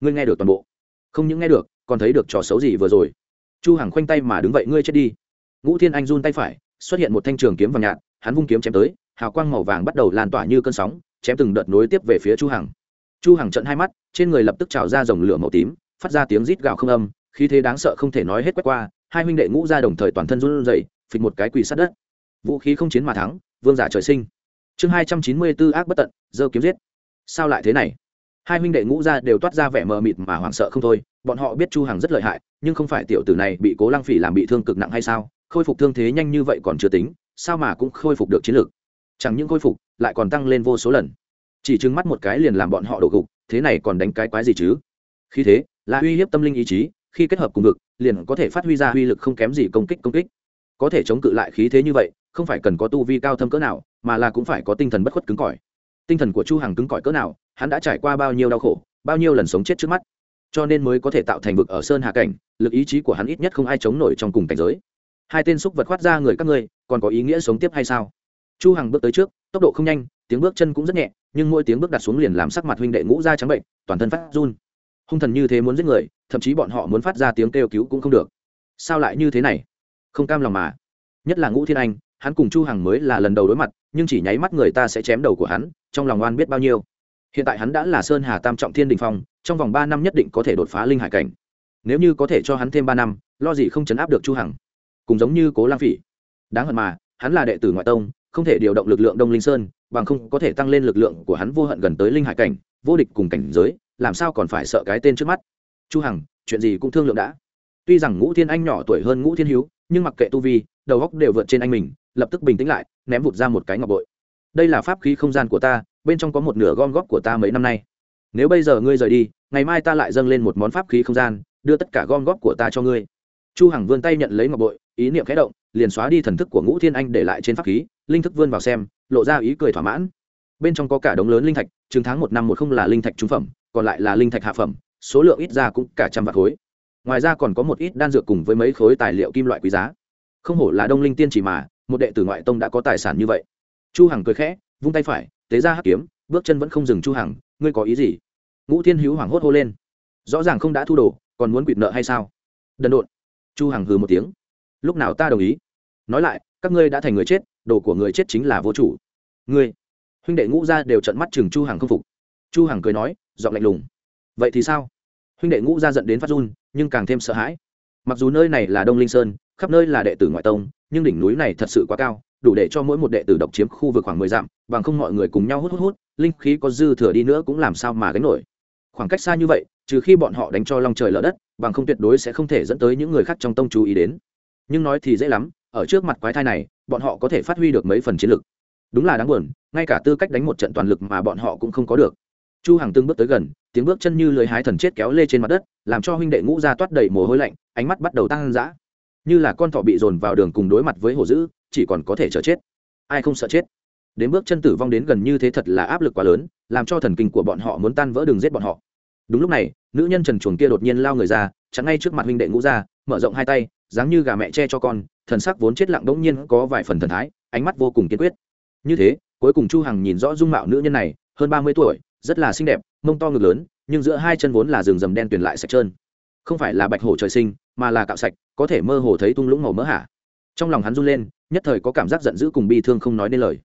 Ngươi nghe được toàn bộ? Không những nghe được, còn thấy được trò xấu gì vừa rồi. Chu hằng khoanh tay mà đứng vậy, ngươi chết đi. Ngũ thiên anh run tay phải, xuất hiện một thanh trường kiếm vàng nhạt, hắn vung kiếm chém tới, hào quang màu vàng bắt đầu lan tỏa như cơn sóng, chém từng đợt nối tiếp về phía chu hằng chu hằng trận hai mắt, trên người lập tức trào ra dòng lửa màu tím, phát ra tiếng rít gào không âm, khí thế đáng sợ không thể nói hết quét qua, hai huynh đệ ngũ ra đồng thời toàn thân run rẩy, phịch một cái quỳ sát đất. Vũ khí không chiến mà thắng, vương giả trời sinh. Chương hai trăm chín mươi 294 ác bất tận, dơ kiếm giết. Sao lại thế này? Hai huynh đệ ngũ ra đều toát ra vẻ mờ mịt mà hoảng sợ không thôi, bọn họ biết chu hằng rất lợi hại, nhưng không phải tiểu tử này bị cố lăng phỉ làm bị thương cực nặng hay sao? Khôi phục thương thế nhanh như vậy còn chưa tính, sao mà cũng khôi phục được chiến lược? Chẳng những khôi phục, lại còn tăng lên vô số lần chỉ trừng mắt một cái liền làm bọn họ đổ gục, thế này còn đánh cái quái gì chứ? Khi thế, là uy hiếp tâm linh ý chí, khi kết hợp cùng vực, liền có thể phát huy ra uy lực không kém gì công kích công kích. Có thể chống cự lại khí thế như vậy, không phải cần có tu vi cao thâm cỡ nào, mà là cũng phải có tinh thần bất khuất cứng cỏi. Tinh thần của chu hằng cứng cỏi cỡ nào, hắn đã trải qua bao nhiêu đau khổ, bao nhiêu lần sống chết trước mắt. Cho nên mới có thể tạo thành vực ở sơn hà cảnh, lực ý chí của hắn ít nhất không ai chống nổi trong cùng cảnh giới. Hai tên xúc vật khoát ra người các ngươi, còn có ý nghĩa sống tiếp hay sao? Chu hằng bước tới trước, tốc độ không nhanh, tiếng bước chân cũng rất nhẹ nhưng mỗi tiếng bước đặt xuống liền làm sắc mặt huynh đệ ngũ ra trắng bệnh, toàn thân phát run. Hung thần như thế muốn giết người, thậm chí bọn họ muốn phát ra tiếng kêu cứu cũng không được. Sao lại như thế này? Không cam lòng mà. Nhất là ngũ thiên anh, hắn cùng chu hằng mới là lần đầu đối mặt, nhưng chỉ nháy mắt người ta sẽ chém đầu của hắn, trong lòng oan biết bao nhiêu. Hiện tại hắn đã là sơn hà tam trọng thiên đình phong, trong vòng ba năm nhất định có thể đột phá linh hải cảnh. Nếu như có thể cho hắn thêm ba năm, lo gì không chấn áp được chu hằng. Cùng giống như cố lang phỉ. Đáng hận mà, hắn là đệ tử ngoại tông không thể điều động lực lượng đông linh sơn, bằng không có thể tăng lên lực lượng của hắn vô hận gần tới linh hải cảnh, vô địch cùng cảnh giới, làm sao còn phải sợ cái tên trước mắt? Chu hằng, chuyện gì cũng thương lượng đã. Tuy rằng ngũ thiên anh nhỏ tuổi hơn ngũ thiên hiếu, nhưng mặc kệ tu vi, đầu óc đều vượt trên anh mình, lập tức bình tĩnh lại, ném vụt ra một cái ngọc bội. Đây là pháp khí không gian của ta, bên trong có một nửa gom góp của ta mấy năm nay. Nếu bây giờ ngươi rời đi, ngày mai ta lại dâng lên một món pháp khí không gian, đưa tất cả gom góp của ta cho ngươi chu hằng vươn tay nhận lấy ngọc bội, ý niệm khẽ động, liền xóa đi thần thức của ngũ thiên anh để lại trên pháp khí, linh thức vươn vào xem, lộ ra ý cười thỏa mãn. Bên trong có cả đống lớn linh thạch chứng tháng một năm một không là linh thạch trung phẩm, còn lại là linh thạch hạ phẩm, số lượng ít ra cũng cả trăm vạn khối. Ngoài ra còn có một ít đan dược cùng với mấy khối tài liệu kim loại quý giá. Không hổ là đông linh tiên chỉ mà, một đệ tử ngoại tông đã có tài sản như vậy. Chu hằng cười khẽ, vung tay phải, tế ra hắc kiếm, bước chân vẫn không dừng chu hằng, ngươi có ý gì? Ngũ thiên hữu hoảng hốt hô lên. Rõ ràng không đã thu đồ, còn muốn quỵt nợ hay sao? Đần độn chu hằng hừ một tiếng. Lúc nào ta đồng ý? Nói lại, các ngươi đã thành người chết, đồ của người chết chính là vô chủ. Ngươi, huynh đệ ngũ gia đều trận mắt chừng chu hằng không phục. Chu hằng cười nói, giọng lạnh lùng. Vậy thì sao? Huynh đệ ngũ gia giận đến phát run, nhưng càng thêm sợ hãi. Mặc dù nơi này là đông linh sơn, khắp nơi là đệ tử ngoại tông, nhưng đỉnh núi này thật sự quá cao, đủ để cho mỗi một đệ tử độc chiếm khu vực khoảng mười dặm, bằng không mọi người cùng nhau hút hút hút, linh khí có dư thừa đi nữa cũng làm sao mà gánh nổi khoảng cách xa như vậy, trừ khi bọn họ đánh cho long trời lở đất, bằng không tuyệt đối sẽ không thể dẫn tới những người khác trong tông chú ý đến. Nhưng nói thì dễ lắm, ở trước mặt quái thai này, bọn họ có thể phát huy được mấy phần chiến lực. Đúng là đáng buồn, ngay cả tư cách đánh một trận toàn lực mà bọn họ cũng không có được. Chu hàng tương bước tới gần, tiếng bước chân như lưới hái thần chết kéo lê trên mặt đất, làm cho huynh đệ ngũ ra toát đầy mồ hôi lạnh, ánh mắt bắt đầu tăng dã. Như là con thỏ bị dồn vào đường cùng đối mặt với hồ dữ, chỉ còn có thể chờ chết. Ai không sợ chết? Đến bước chân tử vong đến gần như thế thật là áp lực quá lớn, làm cho thần kinh của bọn họ muốn tan vỡ đường giết bọn họ. Đúng lúc này, nữ nhân trần chuồng kia đột nhiên lao người ra chắn ngay trước mặt huynh đệ ngũ ra mở rộng hai tay, dáng như gà mẹ che cho con, thần sắc vốn chết lặng đống nhiên có vài phần thần thái, ánh mắt vô cùng kiên quyết. Như thế, cuối cùng chu hằng nhìn rõ dung mạo nữ nhân này, hơn ba mươi tuổi, rất là xinh đẹp, mông to ngực lớn, nhưng giữa hai chân vốn là rừng rầm đen tuyền lại sạch trơn. Không phải là bạch hổ trời sinh, mà là cạo sạch, có thể mơ hồ thấy tung lũng màu mỡ hả? Trong lòng hắn run lên, nhất thời có cảm giác giận dữ cùng bi thương không nói nên lời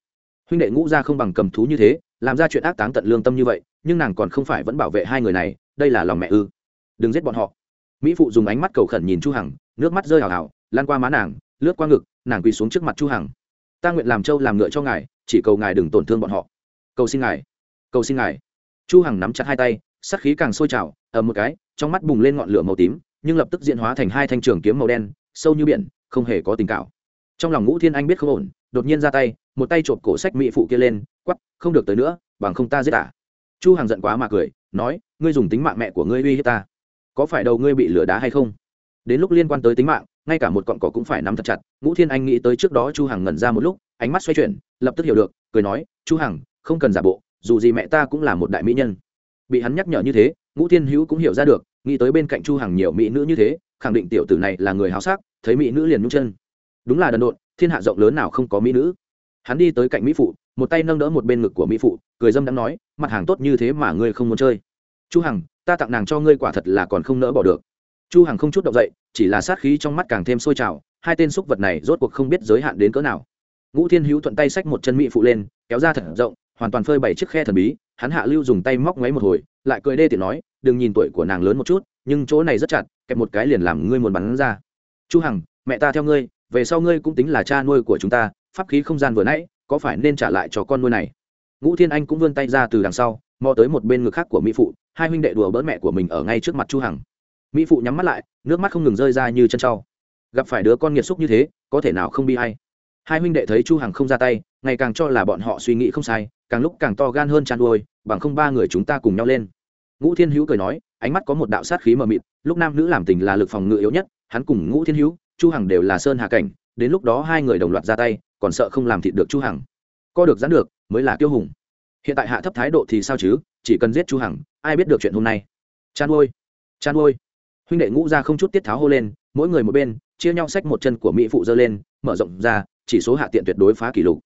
huynh đệ ngũ gia không bằng cầm thú như thế, làm ra chuyện ác táng tận lương tâm như vậy, nhưng nàng còn không phải vẫn bảo vệ hai người này, đây là lòng mẹ ư. Đừng giết bọn họ. Mỹ phụ dùng ánh mắt cầu khẩn nhìn chu hằng, nước mắt rơi hào hào lan qua má nàng, lướt qua ngực, nàng quỳ xuống trước mặt chu hằng. Ta nguyện làm trâu làm ngựa cho ngài, chỉ cầu ngài đừng tổn thương bọn họ. Cầu xin ngài, cầu xin ngài. Chu hằng nắm chặt hai tay, sát khí càng sôi trào ở một cái, trong mắt bùng lên ngọn lửa màu tím, nhưng lập tức diễn hóa thành hai thanh trường kiếm màu đen, sâu như biển, không hề có tình cảm trong lòng ngũ thiên anh biết không ổn đột nhiên ra tay, một tay trộm cổ sách mỹ phụ kia lên quắp không được tới nữa, bằng không ta giết tả chu hằng giận quá mà cười, nói, ngươi dùng tính mạng mẹ của ngươi uy hiếp ta. Có phải đầu ngươi bị lửa đá hay không? Đến lúc liên quan tới tính mạng, ngay cả một cọn cỏ cũng phải nắm thật chặt. Ngũ thiên anh nghĩ tới trước đó chu hằng ngẩn ra một lúc, ánh mắt xoay chuyển, lập tức hiểu được, cười nói, chu hằng, không cần giả bộ, dù gì mẹ ta cũng là một đại mỹ nhân. Bị hắn nhắc nhở như thế, ngũ thiên hữu cũng hiểu ra được, nghĩ tới bên cạnh chu hằng nhiều mỹ nữ như thế, khẳng định tiểu tử này là người háo sắc, thấy mỹ nữ liền nhung chân. Đúng là đần độn thiên hạ rộng lớn nào không có mỹ nữ. Hắn đi tới cạnh mỹ phụ, một tay nâng đỡ một bên ngực của mỹ phụ, cười dâm đã nói, mặt hàng tốt như thế mà ngươi không muốn chơi. Chu hằng, ta tặng nàng cho ngươi quả thật là còn không nỡ bỏ được. Chu hằng không chút động dậy, chỉ là sát khí trong mắt càng thêm sôi trào, hai tên xúc vật này rốt cuộc không biết giới hạn đến cỡ nào. Ngũ thiên hữu thuận tay xách một chân mỹ phụ lên, kéo ra thật rộng, hoàn toàn phơi bảy chiếc khe thần bí, hắn hạ lưu dùng tay móc ngoáy một hồi, lại cười đê tiện nói, đừng nhìn tuổi của nàng lớn một chút, nhưng chỗ này rất chặt, kẹp một cái liền làm ngươi muốn bắn ra. Chu hằng, mẹ ta theo ngươi về sau ngươi cũng tính là cha nuôi của chúng ta, pháp khí không gian vừa nãy, có phải nên trả lại cho con nuôi này? Ngũ thiên anh cũng vươn tay ra từ đằng sau, mò tới một bên ngực khác của mỹ phụ, hai huynh đệ đùa bỡn mẹ của mình ở ngay trước mặt chu hằng. Mỹ phụ nhắm mắt lại, nước mắt không ngừng rơi ra như chân trâu gặp phải đứa con nghiệt xúc như thế, có thể nào không bi hay hai huynh đệ thấy chu hằng không ra tay, ngày càng cho là bọn họ suy nghĩ không sai, càng lúc càng to gan hơn chăn đuôi bằng không ba người chúng ta cùng nhau lên. Ngũ thiên hữu cười nói, ánh mắt có một đạo sát khí mờ mịt, lúc nam nữ làm tình là lực phòng ngự yếu nhất, hắn cùng ngũ thiên hữu chu hằng đều là sơn hà cảnh, đến lúc đó hai người đồng loạt ra tay, còn sợ không làm thịt được chu hằng. Co được giãn được, mới là tiêu hùng. Hiện tại hạ thấp thái độ thì sao chứ? Chỉ cần giết chu hằng, ai biết được chuyện hôm nay. Chan ôi chan ôi huynh đệ ngũ ra không chút tiết tháo hô lên, mỗi người một bên, chia nhau xách một chân của mỹ phụ dơ lên, mở rộng ra, chỉ số hạ tiện tuyệt đối phá kỷ lục.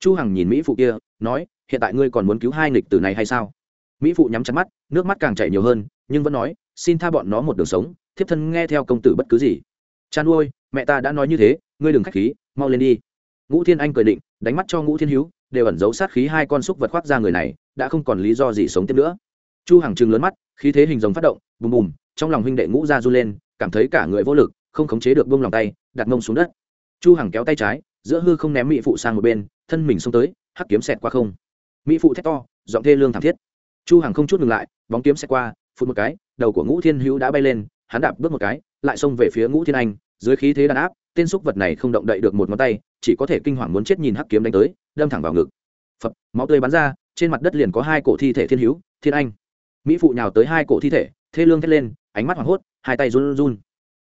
Chu hằng nhìn mỹ phụ kia, nói, hiện tại ngươi còn muốn cứu hai nghịch tử này hay sao? Mỹ phụ nhắm chặt mắt, nước mắt càng chảy nhiều hơn, nhưng vẫn nói, xin tha bọn nó một đường sống, thiếp thân nghe theo công tử bất cứ gì. Chan ôi mẹ ta đã nói như thế, ngươi đừng khách khí, mau lên đi. Ngũ thiên anh cười định, đánh mắt cho ngũ thiên hữu đều ẩn giấu sát khí hai con xúc vật khoác ra người này, đã không còn lý do gì sống tiếp nữa. Chu hằng trừng lớn mắt, khí thế hình rồng phát động, bùm bùm, trong lòng huynh đệ ngũ ra run lên, cảm thấy cả người vô lực, không khống chế được bông lòng tay, đặt mông xuống đất. Chu hằng kéo tay trái, giữa hư không ném mỹ phụ sang một bên, thân mình xông tới, hắc kiếm xẹt qua không. Mỹ phụ thét to, giọng thê lương thảm thiết. Chu hằng không chút ngừng lại, bóng kiếm xẹt qua phút một cái, đầu của ngũ thiên hữu đã bay lên, hắn đạp bước một cái, lại xông về phía ngũ thiên anh dưới khí thế đàn áp, tên xúc vật này không động đậy được một ngón tay, chỉ có thể kinh hoàng muốn chết nhìn hắc kiếm đánh tới, đâm thẳng vào ngực. Phập, máu tươi bắn ra, trên mặt đất liền có hai cổ thi thể thiên hữu, thiên anh. Mỹ phụ nhào tới hai cổ thi thể, thê lương thét lên, ánh mắt hoảng hốt, hai tay run run.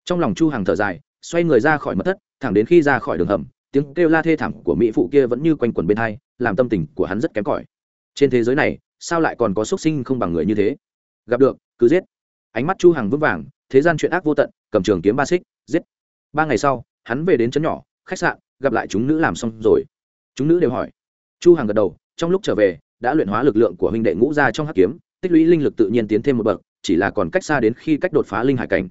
Trong lòng chu hàng thở dài, xoay người ra khỏi mất thất, thẳng đến khi ra khỏi đường hầm, tiếng kêu la thê thảm của mỹ phụ kia vẫn như quanh quẩn bên hai, làm tâm tình của hắn rất kém cỏi. Trên thế giới này, sao lại còn có xuất sinh không bằng người như thế? Gặp được, cứ giết. Ánh mắt chu hàng vững vàng, thế gian chuyện ác vô tận, cầm trường kiếm ba xích, giết ba ngày sau, hắn về đến chấn nhỏ, khách sạn, gặp lại chúng nữ làm xong rồi. Chúng nữ đều hỏi. Chu hàng gật đầu, trong lúc trở về, đã luyện hóa lực lượng của huynh đệ ngũ ra trong hắc kiếm, tích lũy linh lực tự nhiên tiến thêm một bậc, chỉ là còn cách xa đến khi cách đột phá linh hải cảnh.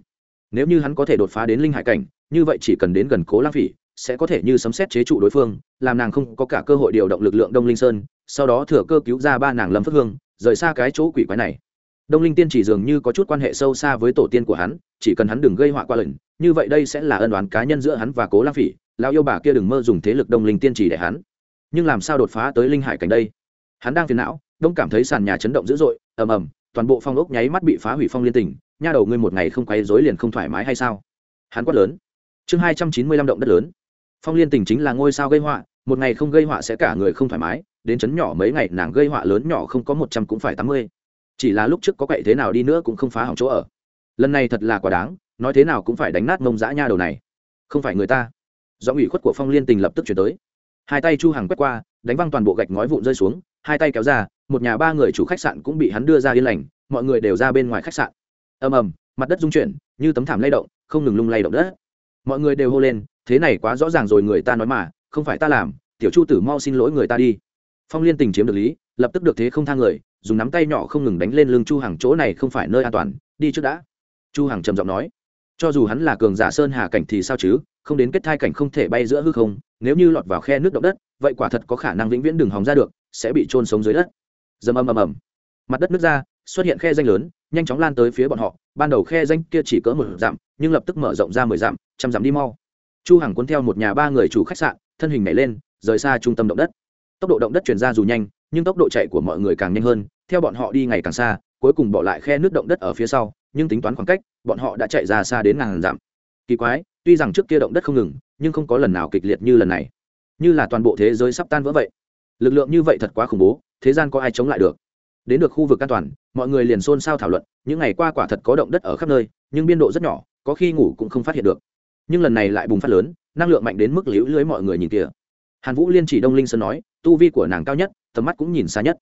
Nếu như hắn có thể đột phá đến linh hải cảnh, như vậy chỉ cần đến gần cố lang phỉ, sẽ có thể như sấm xét chế trụ đối phương, làm nàng không có cả cơ hội điều động lực lượng đông linh sơn, sau đó thừa cơ cứu ra ba nàng lâm phước hương, rời xa cái chỗ quỷ quái này đông linh tiên chỉ dường như có chút quan hệ sâu xa với tổ tiên của hắn, chỉ cần hắn đừng gây họa qua lần, như vậy đây sẽ là ân đoán cá nhân giữa hắn và cố lang phỉ lao yêu bà kia đừng mơ dùng thế lực đông linh tiên chỉ để hắn. Nhưng làm sao đột phá tới linh hải cảnh đây? Hắn đang phiền não, đông cảm thấy sàn nhà chấn động dữ dội, ầm ầm, toàn bộ phong ốc nháy mắt bị phá hủy phong liên tình nha đầu ngươi một ngày không quấy dối liền không thoải mái hay sao? Hắn quát lớn. Chương hai trăm chín mươi lăm động đất lớn. Phong liên tình chính là ngôi sao gây họa, một ngày không gây họa sẽ cả người không thoải mái, đến chấn nhỏ mấy ngày nàng gây họa lớn nhỏ không có một trăm cũng phải tám mươi chỉ là lúc trước có cậy thế nào đi nữa cũng không phá hỏng chỗ ở. Lần này thật là quá đáng, nói thế nào cũng phải đánh nát mông dã nha đầu này. Không phải người ta. Do ủy khuất của phong liên tình lập tức chuyển tới. Hai tay chu hàng quét qua, đánh văng toàn bộ gạch ngói vụn rơi xuống, hai tay kéo ra, một nhà ba người chủ khách sạn cũng bị hắn đưa ra yên lành, mọi người đều ra bên ngoài khách sạn. Ầm ầm, mặt đất rung chuyển, như tấm thảm lay động, không ngừng lung lay động đất. Mọi người đều hô lên, thế này quá rõ ràng rồi, người ta nói mà, không phải ta làm, tiểu chu tử mau xin lỗi người ta đi. Phong liên tình chiếm được lý, lập tức được thế không thang người dùng nắm tay nhỏ không ngừng đánh lên lưng chu hàng chỗ này không phải nơi an toàn, đi trước đã. Chu hàng trầm giọng nói. Cho dù hắn là cường giả sơn hà cảnh thì sao chứ, không đến kết thai cảnh không thể bay giữa hư không, nếu như lọt vào khe nước động đất, vậy quả thật có khả năng vĩnh viễn đừng hòng ra được, sẽ bị trôn sống dưới đất. Dầm ầm ầm ầm. Mặt đất nước ra, xuất hiện khe danh lớn, nhanh chóng lan tới phía bọn họ. Ban đầu khe danh kia chỉ cỡ một dặm, nhưng lập tức mở rộng ra mười dặm, trăm dặm đi mau. Chu hằng cuốn theo một nhà ba người chủ khách sạn, thân hình nhảy lên, rời xa trung tâm động đất. Tốc độ động đất chuyển ra dù nhanh, nhưng tốc độ chạy của mọi người càng nhanh hơn theo bọn họ đi ngày càng xa, cuối cùng bỏ lại khe nước động đất ở phía sau, nhưng tính toán khoảng cách, bọn họ đã chạy ra xa đến ngàn dặm. Kỳ quái, tuy rằng trước kia động đất không ngừng, nhưng không có lần nào kịch liệt như lần này. Như là toàn bộ thế giới sắp tan vỡ vậy. Lực lượng như vậy thật quá khủng bố, thế gian có ai chống lại được? Đến được khu vực an toàn, mọi người liền xôn xao thảo luận, những ngày qua quả thật có động đất ở khắp nơi, nhưng biên độ rất nhỏ, có khi ngủ cũng không phát hiện được. Nhưng lần này lại bùng phát lớn, năng lượng mạnh đến mức liễu lưới mọi người nhìn kia hàn vũ liên chỉ đông linh sơn nói, tu vi của nàng cao nhất, tầm mắt cũng nhìn xa nhất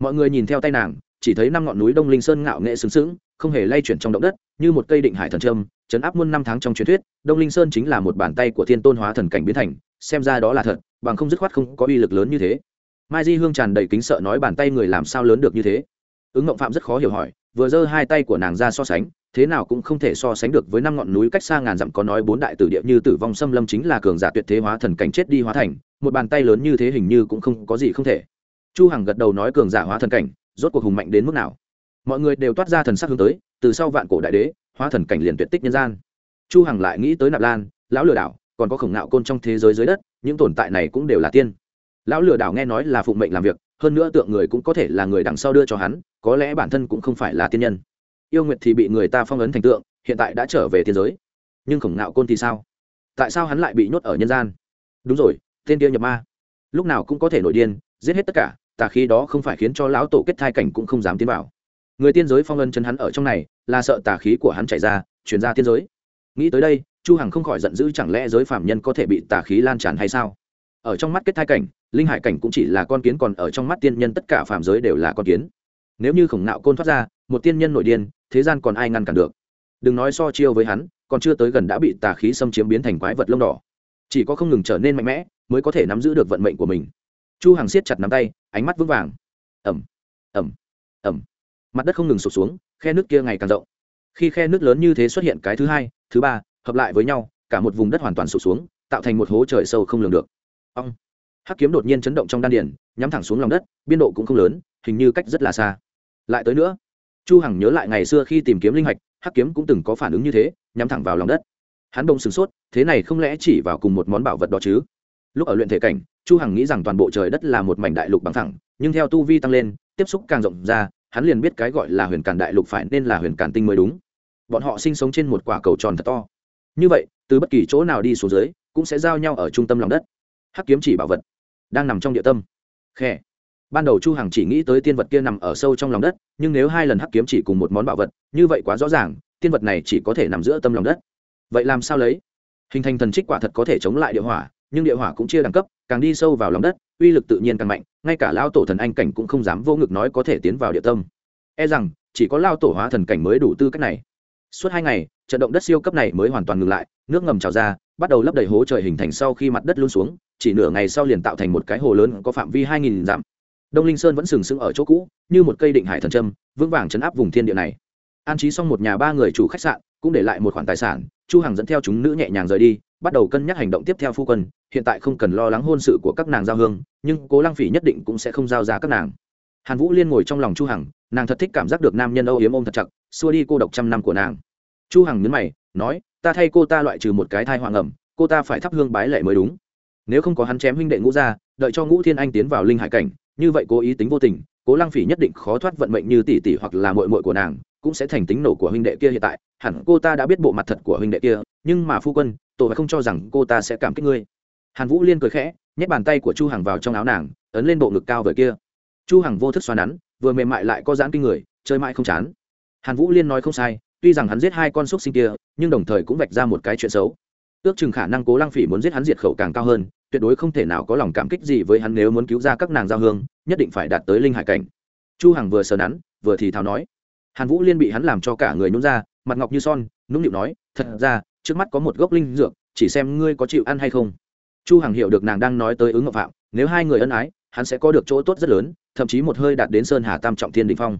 mọi người nhìn theo tay nàng, chỉ thấy năm ngọn núi đông linh sơn ngạo nghệ sướng sướng không hề lay chuyển trong động đất, như một cây định hải thần trâm chấn áp muôn năm tháng trong truyền thuyết, đông linh sơn chính là một bàn tay của thiên tôn hóa thần cảnh biến thành, xem ra đó là thật, bằng không dứt khoát không có uy lực lớn như thế. Mai di hương tràn đầy kính sợ nói bàn tay người làm sao lớn được như thế. Ứng ngộng phạm rất khó hiểu hỏi, vừa giơ hai tay của nàng ra so sánh, thế nào cũng không thể so sánh được với năm ngọn núi cách xa ngàn dặm có nói bốn đại tử địa như tử vong xâm lâm chính là cường giả tuyệt thế hóa thần cảnh chết đi hóa thành, một bàn tay lớn như thế hình như cũng không có gì không thể chu hằng gật đầu nói cường giả hóa thần cảnh, rốt cuộc hùng mạnh đến mức nào? Mọi người đều toát ra thần sắc hướng tới, từ sau vạn cổ đại đế, hóa thần cảnh liền tuyệt tích nhân gian. Chu hằng lại nghĩ tới nạp lan, lão lừa đảo, còn có khổng nạo côn trong thế giới dưới đất, những tồn tại này cũng đều là tiên. Lão lừa đảo nghe nói là phụng mệnh làm việc, hơn nữa tượng người cũng có thể là người đằng sau đưa cho hắn, có lẽ bản thân cũng không phải là tiên nhân. Yêu nguyệt thì bị người ta phong ấn thành tượng, hiện tại đã trở về thế giới. Nhưng khổng nạo côn thì sao? Tại sao hắn lại bị nhốt ở nhân gian? Đúng rồi, tên kia nhập ma. Lúc nào cũng có thể nổi điên, giết hết tất cả tà khí đó không phải khiến cho lão tổ kết thai cảnh cũng không dám tiến vào. Người tiên giới phong ân chân hắn ở trong này, là sợ tà khí của hắn chạy ra chuyển ra tiên giới. Nghĩ tới đây, chu hằng không khỏi giận dữ chẳng lẽ giới phạm nhân có thể bị tà khí lan tràn hay sao? Ở trong mắt kết thai cảnh, linh hải cảnh cũng chỉ là con kiến, còn ở trong mắt tiên nhân tất cả phạm giới đều là con kiến. Nếu như khổng nạo côn thoát ra, một tiên nhân nội điên, thế gian còn ai ngăn cản được? Đừng nói so chiêu với hắn, còn chưa tới gần đã bị tà khí xâm chiếm biến thành quái vật lông đỏ. Chỉ có không ngừng trở nên mạnh mẽ, mới có thể nắm giữ được vận mệnh của mình. Chu hằng siết chặt nắm tay ánh mắt vững vàng. Ẩm ẩm ẩm mặt đất không ngừng sụp xuống, khe nước kia ngày càng rộng. Khi khe nước lớn như thế xuất hiện cái thứ hai, thứ ba, hợp lại với nhau, cả một vùng đất hoàn toàn sụp xuống, tạo thành một hố trời sâu không lường được. Ông hắc kiếm đột nhiên chấn động trong đan điền, nhắm thẳng xuống lòng đất, biên độ cũng không lớn, hình như cách rất là xa. Lại tới nữa. Chu hằng nhớ lại ngày xưa khi tìm kiếm linh hạch, hắc kiếm cũng từng có phản ứng như thế, nhắm thẳng vào lòng đất. Hắn đông sửng sốt, thế này không lẽ chỉ vào cùng một món bảo vật đó chứ? Lúc ở luyện thể cảnh, chu hằng nghĩ rằng toàn bộ trời đất là một mảnh đại lục bằng thẳng nhưng theo tu vi tăng lên, tiếp xúc càng rộng ra, hắn liền biết cái gọi là huyền càn đại lục phải nên là huyền càn tinh mới đúng. Bọn họ sinh sống trên một quả cầu tròn thật to. Như vậy, từ bất kỳ chỗ nào đi xuống dưới, cũng sẽ giao nhau ở trung tâm lòng đất. Hắc kiếm chỉ bảo vật đang nằm trong địa tâm. Khe. Ban đầu chu hằng chỉ nghĩ tới tiên vật kia nằm ở sâu trong lòng đất, nhưng nếu hai lần hắc kiếm chỉ cùng một món bảo vật, như vậy quá rõ ràng, tiên vật này chỉ có thể nằm giữa tâm lòng đất. Vậy làm sao lấy? Hình thành thần trích quả thật có thể chống lại địa hỏa nhưng địa hỏa cũng chia đẳng cấp, càng đi sâu vào lòng đất, uy lực tự nhiên càng mạnh, ngay cả lao tổ thần anh cảnh cũng không dám vô ngực nói có thể tiến vào địa tâm. E rằng, chỉ có lao tổ hóa thần cảnh mới đủ tư cách này. Suốt hai ngày, trận động đất siêu cấp này mới hoàn toàn ngừng lại, nước ngầm trào ra, bắt đầu lấp đầy hố trời hình thành sau khi mặt đất luôn xuống, chỉ nửa ngày sau liền tạo thành một cái hồ lớn có phạm vi hai nghìn dặm. Đông linh sơn vẫn sừng sững ở chỗ cũ, như một cây định hải thần trâm vững vàng chấn áp vùng thiên địa này. An trí xong một nhà ba người chủ khách sạn, cũng để lại một khoản tài sản, chu hằng dẫn theo chúng nữ nhẹ nhàng rời đi bắt đầu cân nhắc hành động tiếp theo phu quân, hiện tại không cần lo lắng hôn sự của các nàng giao hương, nhưng cố lăng phỉ nhất định cũng sẽ không giao ra các nàng. Hàn vũ liên ngồi trong lòng chu hằng, nàng thật thích cảm giác được nam nhân âu yếm ôm thật chặt, xua đi cô độc trăm năm của nàng. Chu hằng nhấn mày, nói, ta thay cô ta loại trừ một cái thai hoàng ẩm, cô ta phải thắp hương bái lệ mới đúng. Nếu không có hắn chém huynh đệ ngũ ra, đợi cho ngũ thiên anh tiến vào linh hải cảnh, như vậy cố ý tính vô tình, cố lăng phỉ nhất định khó thoát vận mệnh như tỷ tỷ hoặc là muội muội của nàng, cũng sẽ thành tính nổ của huynh đệ kia hiện tại. Hẳn cô ta đã biết bộ mặt thật của huynh đệ kia, nhưng mà phu quân tổ phải không cho rằng cô ta sẽ cảm kích ngươi. Hàn vũ liên cười khẽ, nhét bàn tay của chu hằng vào trong áo nàng, ấn lên bộ ngực cao vời kia. Chu hằng vô thức xoa nắn, vừa mềm mại lại có giãn kinh người, chơi mãi không chán. Hàn vũ liên nói không sai, tuy rằng hắn giết hai con xúc sinh kia, nhưng đồng thời cũng vạch ra một cái chuyện xấu. Ước chừng khả năng cố lăng phỉ muốn giết hắn diệt khẩu càng cao hơn, tuyệt đối không thể nào có lòng cảm kích gì với hắn nếu muốn cứu ra các nàng giao hương, nhất định phải đạt tới linh hải cảnh. Chu hằng vừa sờ nắn, vừa thì thào nói. Hàn vũ liên bị hắn làm cho cả người nhún ra, mặt ngọc như son, nũng nịu nói, thật ra trước mắt có một gốc linh dược, chỉ xem ngươi có chịu ăn hay không. Chu hằng hiểu được nàng đang nói tới ứng ngọc phạm, nếu hai người ân ái, hắn sẽ có được chỗ tốt rất lớn, thậm chí một hơi đạt đến sơn hà tam trọng thiên đỉnh phong.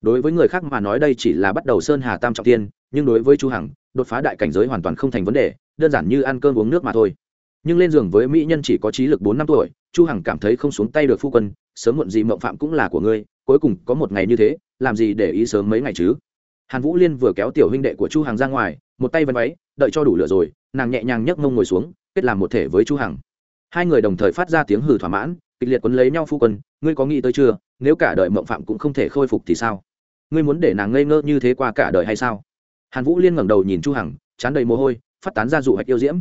Đối với người khác mà nói đây chỉ là bắt đầu sơn hà tam trọng thiên, nhưng đối với chu hằng, đột phá đại cảnh giới hoàn toàn không thành vấn đề, đơn giản như ăn cơm uống nước mà thôi. Nhưng lên giường với mỹ nhân chỉ có trí lực bốn năm tuổi, chu hằng cảm thấy không xuống tay được phu quân, sớm muộn gì mộng phạm cũng là của ngươi, cuối cùng có một ngày như thế, làm gì để ý sớm mấy ngày chứ? Hàn vũ liên vừa kéo tiểu huynh đệ của chu hằng ra ngoài một tay vân váy, đợi cho đủ lửa rồi, nàng nhẹ nhàng nhấc mông ngồi xuống, kết làm một thể với chu hằng. Hai người đồng thời phát ra tiếng hừ thỏa mãn, kịch liệt quấn lấy nhau phu quân, ngươi có nghĩ tới chưa? Nếu cả đời mộng phạm cũng không thể khôi phục thì sao? Ngươi muốn để nàng ngây ngơ như thế qua cả đời hay sao? Hàn vũ liên ngẩng đầu nhìn chu hằng, chán đầy mồ hôi, phát tán ra dụ hạch yêu diễm.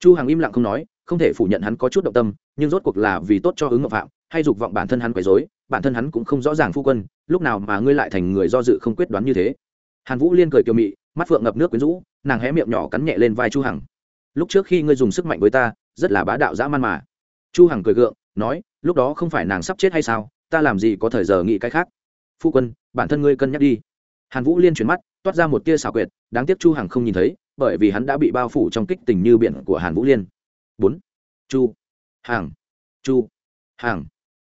Chu hằng im lặng không nói, không thể phủ nhận hắn có chút động tâm, nhưng rốt cuộc là vì tốt cho ứng mộng phạm, hay dục vọng bản thân hắn quấy rối, bản thân hắn cũng không rõ ràng phu quân, lúc nào mà ngươi lại thành người do dự không quyết đoán như thế. Hàn vũ liên cười kiều mị, mắt phượng ngập nước quyến rũ nàng hé miệng nhỏ cắn nhẹ lên vai chu hằng. Lúc trước khi ngươi dùng sức mạnh với ta rất là bá đạo dã man mà. Chu hằng cười gượng nói lúc đó không phải nàng sắp chết hay sao ta làm gì có thời giờ nghĩ cái khác. Phu quân bản thân ngươi cân nhắc đi. Hàn vũ liên chuyển mắt toát ra một tia xảo quyệt đáng tiếc chu hằng không nhìn thấy bởi vì hắn đã bị bao phủ trong kích tình như biển của hàn vũ liên. Bốn. Chu hằng, chu hằng,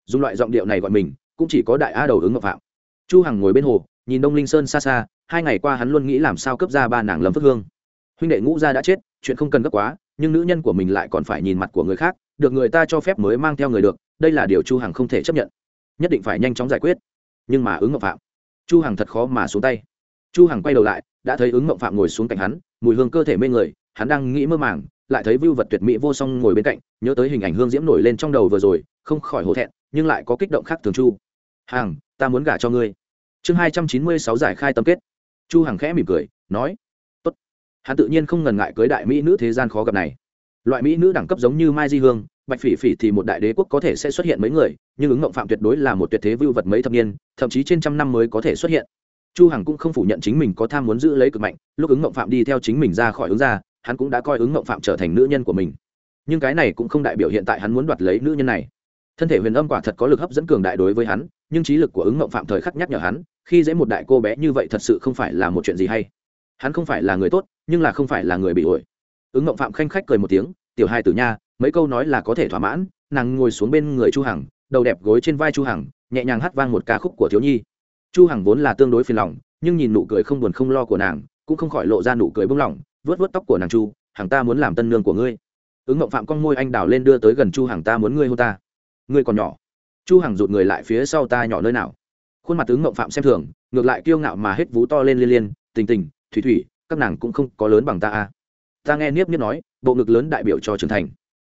dùng loại giọng điệu này gọi mình cũng chỉ có đại a đầu ứng ngọc phạm. Chu hằng ngồi bên hồ nhìn đông linh sơn xa xa hai ngày qua hắn luôn nghĩ làm sao cấp ra ba nàng lâm phước hương. Huynh đệ ngũ gia đã chết chuyện không cần gấp quá nhưng nữ nhân của mình lại còn phải nhìn mặt của người khác được người ta cho phép mới mang theo người được đây là điều chu hằng không thể chấp nhận. Nhất định phải nhanh chóng giải quyết. Nhưng mà ứng ngọc phạm chu hằng thật khó mà xuống tay. Chu hằng quay đầu lại đã thấy ứng ngọc phạm ngồi xuống cạnh hắn mùi hương cơ thể mê người hắn đang nghĩ mơ màng lại thấy vưu vật tuyệt mỹ vô song ngồi bên cạnh nhớ tới hình ảnh hương diễm nổi lên trong đầu vừa rồi không khỏi hổ thẹn nhưng lại có kích động khác thường chu. Hằng, ta muốn gả cho ngươi. Chương hai trăm chín mươi sáu giải khai tâm kết chu hằng khẽ mỉm cười, nói, tốt. Hắn tự nhiên không ngần ngại cưới đại mỹ nữ thế gian khó gặp này. Loại mỹ nữ đẳng cấp giống như mai di hương, bạch phỉ phỉ thì một đại đế quốc có thể sẽ xuất hiện mấy người, nhưng ứng ngộng phạm tuyệt đối là một tuyệt thế vưu vật mấy thập niên, thậm chí trên trăm năm mới có thể xuất hiện. Chu hằng cũng không phủ nhận chính mình có tham muốn giữ lấy cực mạnh, lúc ứng ngộng phạm đi theo chính mình ra khỏi ứng ra hắn cũng đã coi ứng ngộng phạm trở thành nữ nhân của mình. Nhưng cái này cũng không đại biểu hiện tại hắn muốn đoạt lấy nữ nhân này thân thể huyền âm quả thật có lực hấp dẫn cường đại đối với hắn, nhưng trí lực của ứng ngộng phạm thời khắc nhắc nhở hắn, khi dễ một đại cô bé như vậy thật sự không phải là một chuyện gì hay. Hắn không phải là người tốt, nhưng là không phải là người bị ổi. Ứng ngộng phạm khanh khách cười một tiếng, tiểu hai tử nha, mấy câu nói là có thể thỏa mãn, nàng ngồi xuống bên người chu hằng, đầu đẹp gối trên vai chu hằng, nhẹ nhàng hát vang một ca khúc của thiếu nhi. Chu hằng vốn là tương đối phiền lòng, nhưng nhìn nụ cười không buồn không lo của nàng, cũng không khỏi lộ ra nụ cười bông lỏng vớt vớt tóc của nàng chu, hằng ta muốn làm tân nương của ngươi. Ứng ngộng phạm con môi anh đào lên đưa tới gần chu hằng, ta muốn ngươi hôn ta ngươi còn nhỏ. Chu hằng rụt người lại phía sau ta nhỏ nơi nào? Khuôn mặt tướng ngậm phạm xem thường, ngược lại kiêu ngạo mà hết vú to lên liên liên, tình tình, thủy thủy, các nàng cũng không có lớn bằng ta a ta nghe niếp niếp nói, bộ ngực lớn đại biểu cho trưởng thành.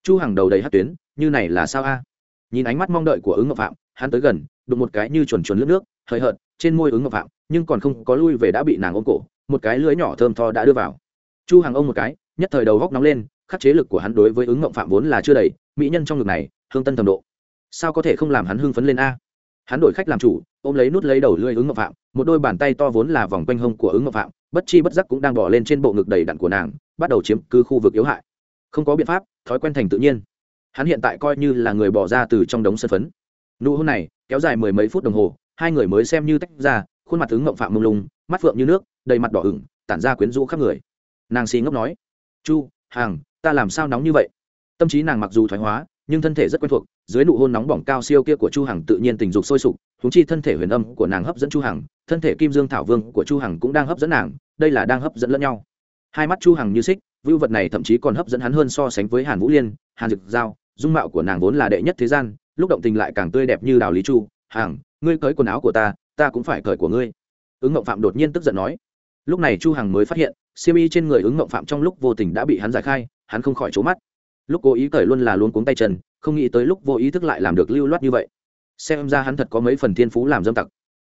Chu Hằng đầu đầy hát tuyến, như này là sao a? Nhìn ánh mắt mong đợi của ứng ngọc phạm, hắn tới gần, đụng một cái như chuồn chuồn lướt nước hơi hợt, trên môi ứng ngọc phạm, nhưng còn không có lui về đã bị nàng ôm cổ, một cái lưỡi nhỏ thơm tho đã đưa vào. Chu Hằng ôm một cái, nhất thời đầu góc nóng lên, khắc chế lực của hắn đối với ứng ngọc phạm vốn là chưa đầy, mỹ nhân trong ngực này, hương tân thầm độ sao có thể không làm hắn hưng phấn lên a? Hắn đổi khách làm chủ, ôm lấy nút lấy đầu lưỡi ứng ngọc phạm, một đôi bàn tay to vốn là vòng quanh hông của ứng ngọc phạm, bất chi bất giác cũng đang bỏ lên trên bộ ngực đầy đặn của nàng, bắt đầu chiếm cứ khu vực yếu hại. Không có biện pháp, thói quen thành tự nhiên. Hắn hiện tại coi như là người bỏ ra từ trong đống sân phấn. Nụ hôn này, kéo dài mười mấy phút đồng hồ, hai người mới xem như tách ra, khuôn mặt ứng ngộng phạm mông lung, mắt phượng như nước, đầy mặt đỏ ửng, tản ra quyến rũ khắp người. Nàng xì ngốc nói, chu hàng ta làm sao nóng như vậy? Tâm trí nàng mặc dù thoái hóa nhưng thân thể rất quen thuộc dưới nụ hôn nóng bỏng cao siêu kia của chu hằng tự nhiên tình dục sôi sục húng chi thân thể huyền âm của nàng hấp dẫn chu hằng thân thể kim dương thảo vương của chu hằng cũng đang hấp dẫn nàng đây là đang hấp dẫn lẫn nhau. Hai mắt chu hằng như xích vưu vật này thậm chí còn hấp dẫn hắn hơn so sánh với hàn vũ liên hàn dực giao dung mạo của nàng vốn là đệ nhất thế gian lúc động tình lại càng tươi đẹp như đào lý chu Hằng, ngươi cởi quần áo của ta ta cũng phải cởi của ngươi. Ứng ngộng phạm đột nhiên tức giận nói. Lúc này chu hằng mới phát hiện siêm y trên người ứng ngộng phạm trong lúc vô tình đã bị hắn giải khai hắn không khỏi trố mắt lúc cố ý cởi luôn là luôn cuống tay chân không nghĩ tới lúc vô ý thức lại làm được lưu loát như vậy. Xem ra hắn thật có mấy phần thiên phú làm dâm tặc.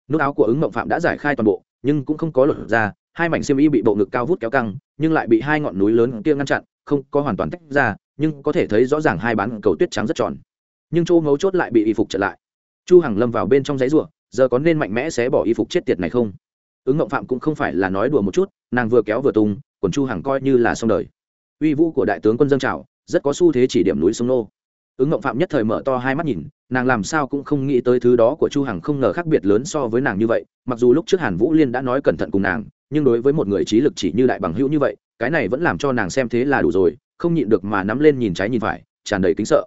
Nút áo của ứng mộng phạm đã giải khai toàn bộ nhưng cũng không có lột ra hai mảnh xiêm y bị bộ ngực cao vút kéo căng nhưng lại bị hai ngọn núi lớn kia ngăn chặn không có hoàn toàn tách ra nhưng có thể thấy rõ ràng hai bán cầu tuyết trắng rất tròn. Nhưng chỗ ngấu chốt lại bị y phục trở lại. Chu hằng lâm vào bên trong giấy rùa, giờ có nên mạnh mẽ xé bỏ y phục chết tiệt này không? Ứng ngộng phạm cũng không phải là nói đùa một chút nàng vừa kéo vừa tung còn chu hằng coi như là xong đời. Uy vũ của đại tướng quân dân trào rất có xu thế chỉ điểm núi sông nô. Ứng ngộng phạm nhất thời mở to hai mắt nhìn, nàng làm sao cũng không nghĩ tới thứ đó của chu hằng không ngờ khác biệt lớn so với nàng như vậy, mặc dù lúc trước hàn vũ liên đã nói cẩn thận cùng nàng, nhưng đối với một người trí lực chỉ như đại bằng hữu như vậy, cái này vẫn làm cho nàng xem thế là đủ rồi, không nhịn được mà nắm lên nhìn trái nhìn phải, tràn đầy kính sợ.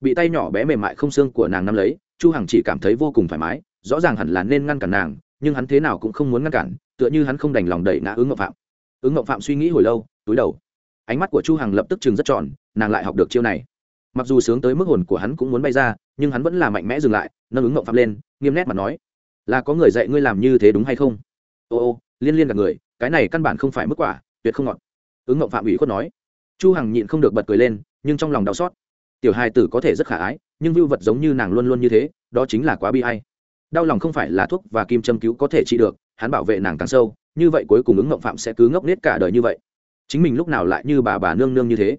Bị tay nhỏ bé mềm mại không xương của nàng nắm lấy, chu hằng chỉ cảm thấy vô cùng thoải mái, rõ ràng hẳn là nên ngăn cản nàng, nhưng hắn thế nào cũng không muốn ngăn cản, tựa như hắn không đành lòng đẩy ngã ứng ngọc phạm. Ứng ngọc phạm suy nghĩ hồi lâu, túi đầu ánh mắt của chu hằng lập tức chừng rất tròn, nàng lại học được chiêu này. Mặc dù sướng tới mức hồn của hắn cũng muốn bay ra, nhưng hắn vẫn là mạnh mẽ dừng lại, nâng ứng ngậm phạm lên, nghiêm nét mà nói, là có người dạy ngươi làm như thế đúng hay không? Ô ô, liên liên cả người, cái này căn bản không phải mức quả, tuyệt không ngọt. Ứng ngậm phạm ủy khuất nói. Chu hằng nhịn không được bật cười lên, nhưng trong lòng đau xót. Tiểu hài tử có thể rất khả ái, nhưng vưu vật giống như nàng luôn luôn như thế, đó chính là quá bi hay đau lòng không phải là thuốc và kim châm cứu có thể trị được, hắn bảo vệ nàng càng sâu, như vậy cuối cùng ứng ngậm phạm sẽ cứ ngốc nết cả đời như vậy chính mình lúc nào lại như bà bà nương nương như thế?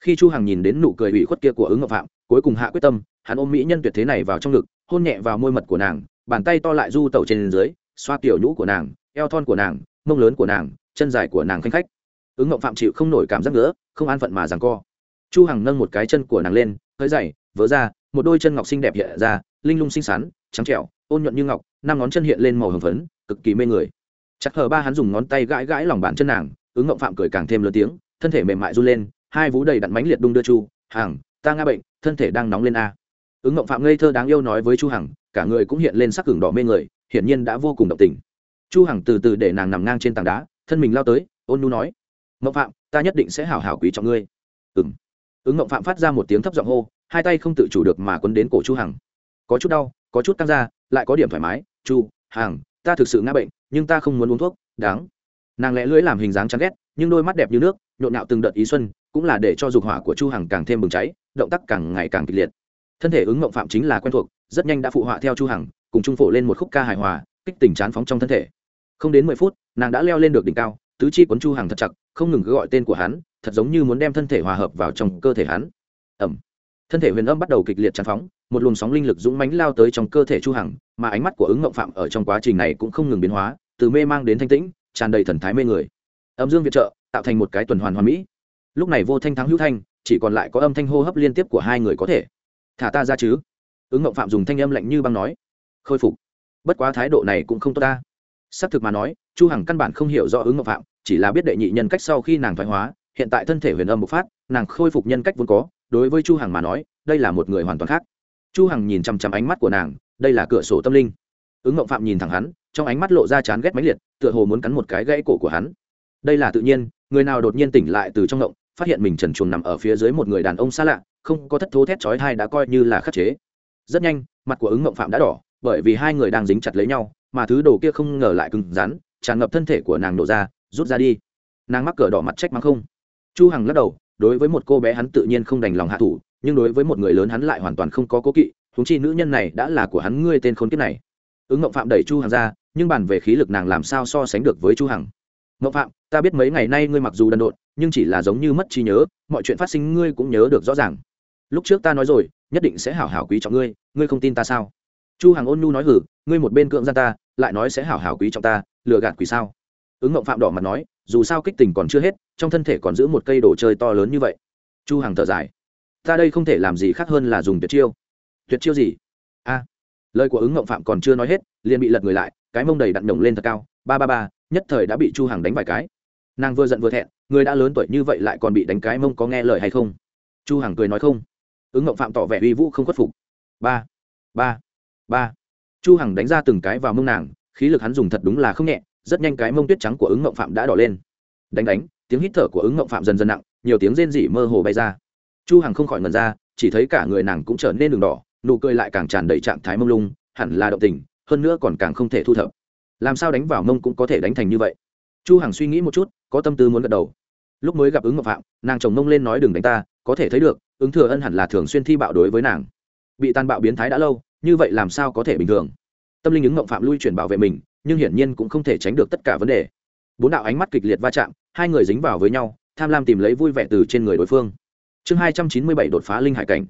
Khi chu hằng nhìn đến nụ cười ủy khuất kia của ứng ngọc phạm, cuối cùng hạ quyết tâm, hắn ôm mỹ nhân tuyệt thế này vào trong ngực, hôn nhẹ vào môi mật của nàng, bàn tay to lại du tẩu trên dưới, xoa tiểu nhũ của nàng, eo thon của nàng, mông lớn của nàng, chân dài của nàng khanh khách. Ứng ngọc phạm chịu không nổi cảm giác nữa, không an phận mà giằng co. Chu hằng nâng một cái chân của nàng lên, hơi dày, vớ ra, một đôi chân ngọc xinh đẹp hiện ra, linh lung xinh xắn, trắng trẻo, ôn nhuận như ngọc, năm ngón chân hiện lên màu hồng phấn, cực kỳ mê người. Chặt hờ ba hắn dùng ngón tay gãi gãi lòng bàn chân nàng ứng ngộng phạm cười càng thêm lớn tiếng thân thể mềm mại run lên hai vú đầy đặn mánh liệt đung đưa chu Hằng, ta nga bệnh thân thể đang nóng lên a. Ứng ngộng phạm ngây thơ đáng yêu nói với chu hằng cả người cũng hiện lên sắc cường đỏ mê người hiển nhiên đã vô cùng động tình. Chu hằng từ từ để nàng nằm ngang trên tảng đá thân mình lao tới ôn nu nói ngộng phạm ta nhất định sẽ hảo hảo quý trọng ngươi. Ừm. Ứng ngộng phạm phát ra một tiếng thấp giọng hô hai tay không tự chủ được mà quấn đến cổ chu hằng. Có chút đau có chút căng ra lại có điểm thoải mái chu hằng ta thực sự ngã bệnh nhưng ta không muốn uống thuốc đáng nàng lẽ lưỡi làm hình dáng chán ghét, nhưng đôi mắt đẹp như nước, nhộn nhạo từng đợt ý xuân, cũng là để cho dục hỏa của chu hằng càng thêm bừng cháy, động tác càng ngày càng kịch liệt. Thân thể ứng mộng phạm chính là quen thuộc, rất nhanh đã phụ họa theo chu hằng, cùng trung phổ lên một khúc ca hài hòa, kích tình chán phóng trong thân thể. Không đến mười phút, nàng đã leo lên được đỉnh cao, tứ chi cuốn chu hằng thật chặt, không ngừng cứ gọi tên của hắn, thật giống như muốn đem thân thể hòa hợp vào trong cơ thể hắn. Ẩm. Thân thể huyền âm bắt đầu kịch liệt chán phóng, một luồng sóng linh lực dũng mãnh lao tới trong cơ thể chu hằng, mà ánh mắt của ứng mộng phạm ở trong quá trình này cũng không ngừng biến hóa, từ mê mang đến thanh tĩnh tràn đầy thần thái mê người. Âm dương viện trợ, tạo thành một cái tuần hoàn hoàn mỹ. Lúc này vô thanh thắng hữu thanh, chỉ còn lại có âm thanh hô hấp liên tiếp của hai người có thể. Thả ta ra chứ. Ứng ngộng phạm dùng thanh âm lạnh như băng nói. Khôi phục. Bất quá thái độ này cũng không tốt ta. Xác thực mà nói, chu hằng căn bản không hiểu rõ ứng ngộng phạm, chỉ là biết đệ nhị nhân cách sau khi nàng thoái hóa, hiện tại thân thể huyền âm bộc phát, nàng khôi phục nhân cách vốn có, đối với chu hằng mà nói, đây là một người hoàn toàn khác. Chu hằng nhìn chăm chăm ánh mắt của nàng, đây là cửa sổ tâm linh. Ứng ngộng phạm nhìn thẳng hắn trong ánh mắt lộ ra chán ghét mãnh liệt, tựa hồ muốn cắn một cái gãy cổ của hắn. Đây là tự nhiên, người nào đột nhiên tỉnh lại từ trong ngộng, phát hiện mình trần truồng nằm ở phía dưới một người đàn ông xa lạ, không có thất thố thét chói tai đã coi như là khắc chế. Rất nhanh, mặt của ứng ngộng phạm đã đỏ, bởi vì hai người đang dính chặt lấy nhau, mà thứ đồ kia không ngờ lại cứng rắn, tràn ngập thân thể của nàng nổ ra, rút ra đi. Nàng mắc cờ đỏ mặt trách mắng không. Chu hằng lắc đầu, đối với một cô bé hắn tự nhiên không đành lòng hạ thủ, nhưng đối với một người lớn hắn lại hoàn toàn không có cố kỵ, huống chi nữ nhân này đã là của hắn, ngươi tên khốn kiếp này. Ứng ngộng phạm đẩy chu hằng ra nhưng bàn về khí lực nàng làm sao so sánh được với chu hằng. Ngọc phạm, ta biết mấy ngày nay ngươi mặc dù đần độn, nhưng chỉ là giống như mất trí nhớ, mọi chuyện phát sinh ngươi cũng nhớ được rõ ràng. Lúc trước ta nói rồi, nhất định sẽ hảo hảo quý trọng ngươi ngươi không tin ta sao? Chu hằng ôn nhu nói hử, ngươi một bên cưỡng gian ta, lại nói sẽ hảo hảo quý trọng ta, lừa gạt quỷ sao? Ứng ngộng phạm đỏ mặt nói, dù sao kích tình còn chưa hết, trong thân thể còn giữ một cây đồ chơi to lớn như vậy. Chu hằng thở dài, ta đây không thể làm gì khác hơn là dùng tuyệt chiêu. Tuyệt chiêu gì? A, lời của ứng ngộng phạm còn chưa nói hết, liền bị lật người lại cái mông đầy đặn đồng lên thật cao, ba ba ba, nhất thời đã bị chu hằng đánh vài cái. Nàng vừa giận vừa thẹn, người đã lớn tuổi như vậy lại còn bị đánh cái mông có nghe lời hay không? Chu hằng cười nói không. Ứng ngộng phạm tỏ vẻ uy vũ không khuất phục. Ba ba ba. Chu hằng đánh ra từng cái vào mông nàng, khí lực hắn dùng thật đúng là không nhẹ, rất nhanh cái mông tuyết trắng của ứng ngộng phạm đã đỏ lên. Đánh đánh, tiếng hít thở của ứng ngộng phạm dần dần nặng, nhiều tiếng rên rỉ mơ hồ bay ra. Chu hằng không khỏi ngẩn ra, chỉ thấy cả người nàng cũng trở nên đường đỏ, nụ cười lại càng tràn đầy trạng thái mông lung, hẳn là động tình hơn nữa còn càng không thể thu thập. Làm sao đánh vào mông cũng có thể đánh thành như vậy? Chu hằng suy nghĩ một chút, có tâm tư muốn gật đầu. Lúc mới gặp ứng ngọc phạm, nàng chồng mông lên nói đừng đánh ta, có thể thấy được, ứng thừa ân hẳn là thường xuyên thi bạo đối với nàng. Bị tàn bạo biến thái đã lâu, như vậy làm sao có thể bình thường? Tâm linh ứng ngọc phạm lui chuyển bảo vệ mình, nhưng hiển nhiên cũng không thể tránh được tất cả vấn đề. Bốn đạo ánh mắt kịch liệt va chạm, hai người dính vào với nhau, tham lam tìm lấy vui vẻ từ trên người đối phương. Chương hai trăm chín mươi bảy đột phá linh hải cảnh.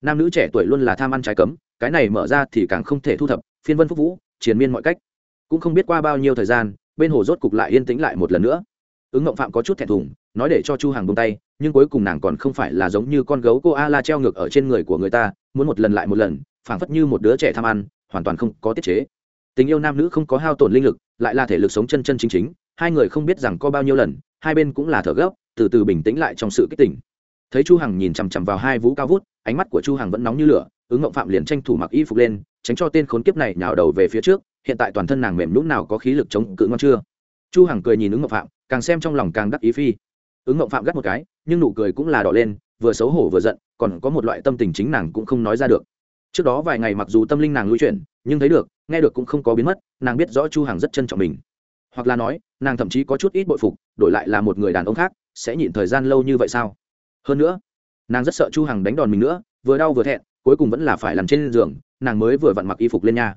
Nam nữ trẻ tuổi luôn là tham ăn trái cấm, cái này mở ra thì càng không thể thu thập phiên vân phúc vũ, triền miên mọi cách. Cũng không biết qua bao nhiêu thời gian, bên hồ rốt cục lại yên tĩnh lại một lần nữa. Ứng ngộng phạm có chút thẹn thùng, nói để cho chu hàng bông tay, nhưng cuối cùng nàng còn không phải là giống như con gấu cô a la treo ngược ở trên người của người ta, muốn một lần lại một lần, phảng phất như một đứa trẻ tham ăn, hoàn toàn không có tiết chế. Tình yêu nam nữ không có hao tổn linh lực, lại là thể lực sống chân chân chính chính, hai người không biết rằng có bao nhiêu lần, hai bên cũng là thở gấp, từ từ bình tĩnh lại trong sự kích tỉnh thấy chu hằng nhìn chằm chằm vào hai vũ cao vút, ánh mắt của chu hằng vẫn nóng như lửa, ứng ngộng phạm liền tranh thủ mặc y phục lên tránh cho tên khốn kiếp này nhào đầu về phía trước, hiện tại toàn thân nàng mềm nhũn nào có khí lực chống cự ngon chưa? Chu hằng cười nhìn ứng ngọc phạm, càng xem trong lòng càng đắc ý phi. Ứng ngọc phạm gắt một cái, nhưng nụ cười cũng là đỏ lên, vừa xấu hổ vừa giận, còn có một loại tâm tình chính nàng cũng không nói ra được. Trước đó vài ngày mặc dù tâm linh nàng lui chuyển, nhưng thấy được, nghe được cũng không có biến mất, nàng biết rõ chu hằng rất trân trọng mình. Hoặc là nói, nàng thậm chí có chút ít bội phục, đổi lại là một người đàn ông khác, sẽ nhịn thời gian lâu như vậy sao? Hơn nữa, nàng rất sợ chu hằng đánh đòn mình nữa, vừa đau vừa thẹn cuối cùng vẫn là phải nằm trên giường, nàng mới vừa vặn mặc y phục lên nha.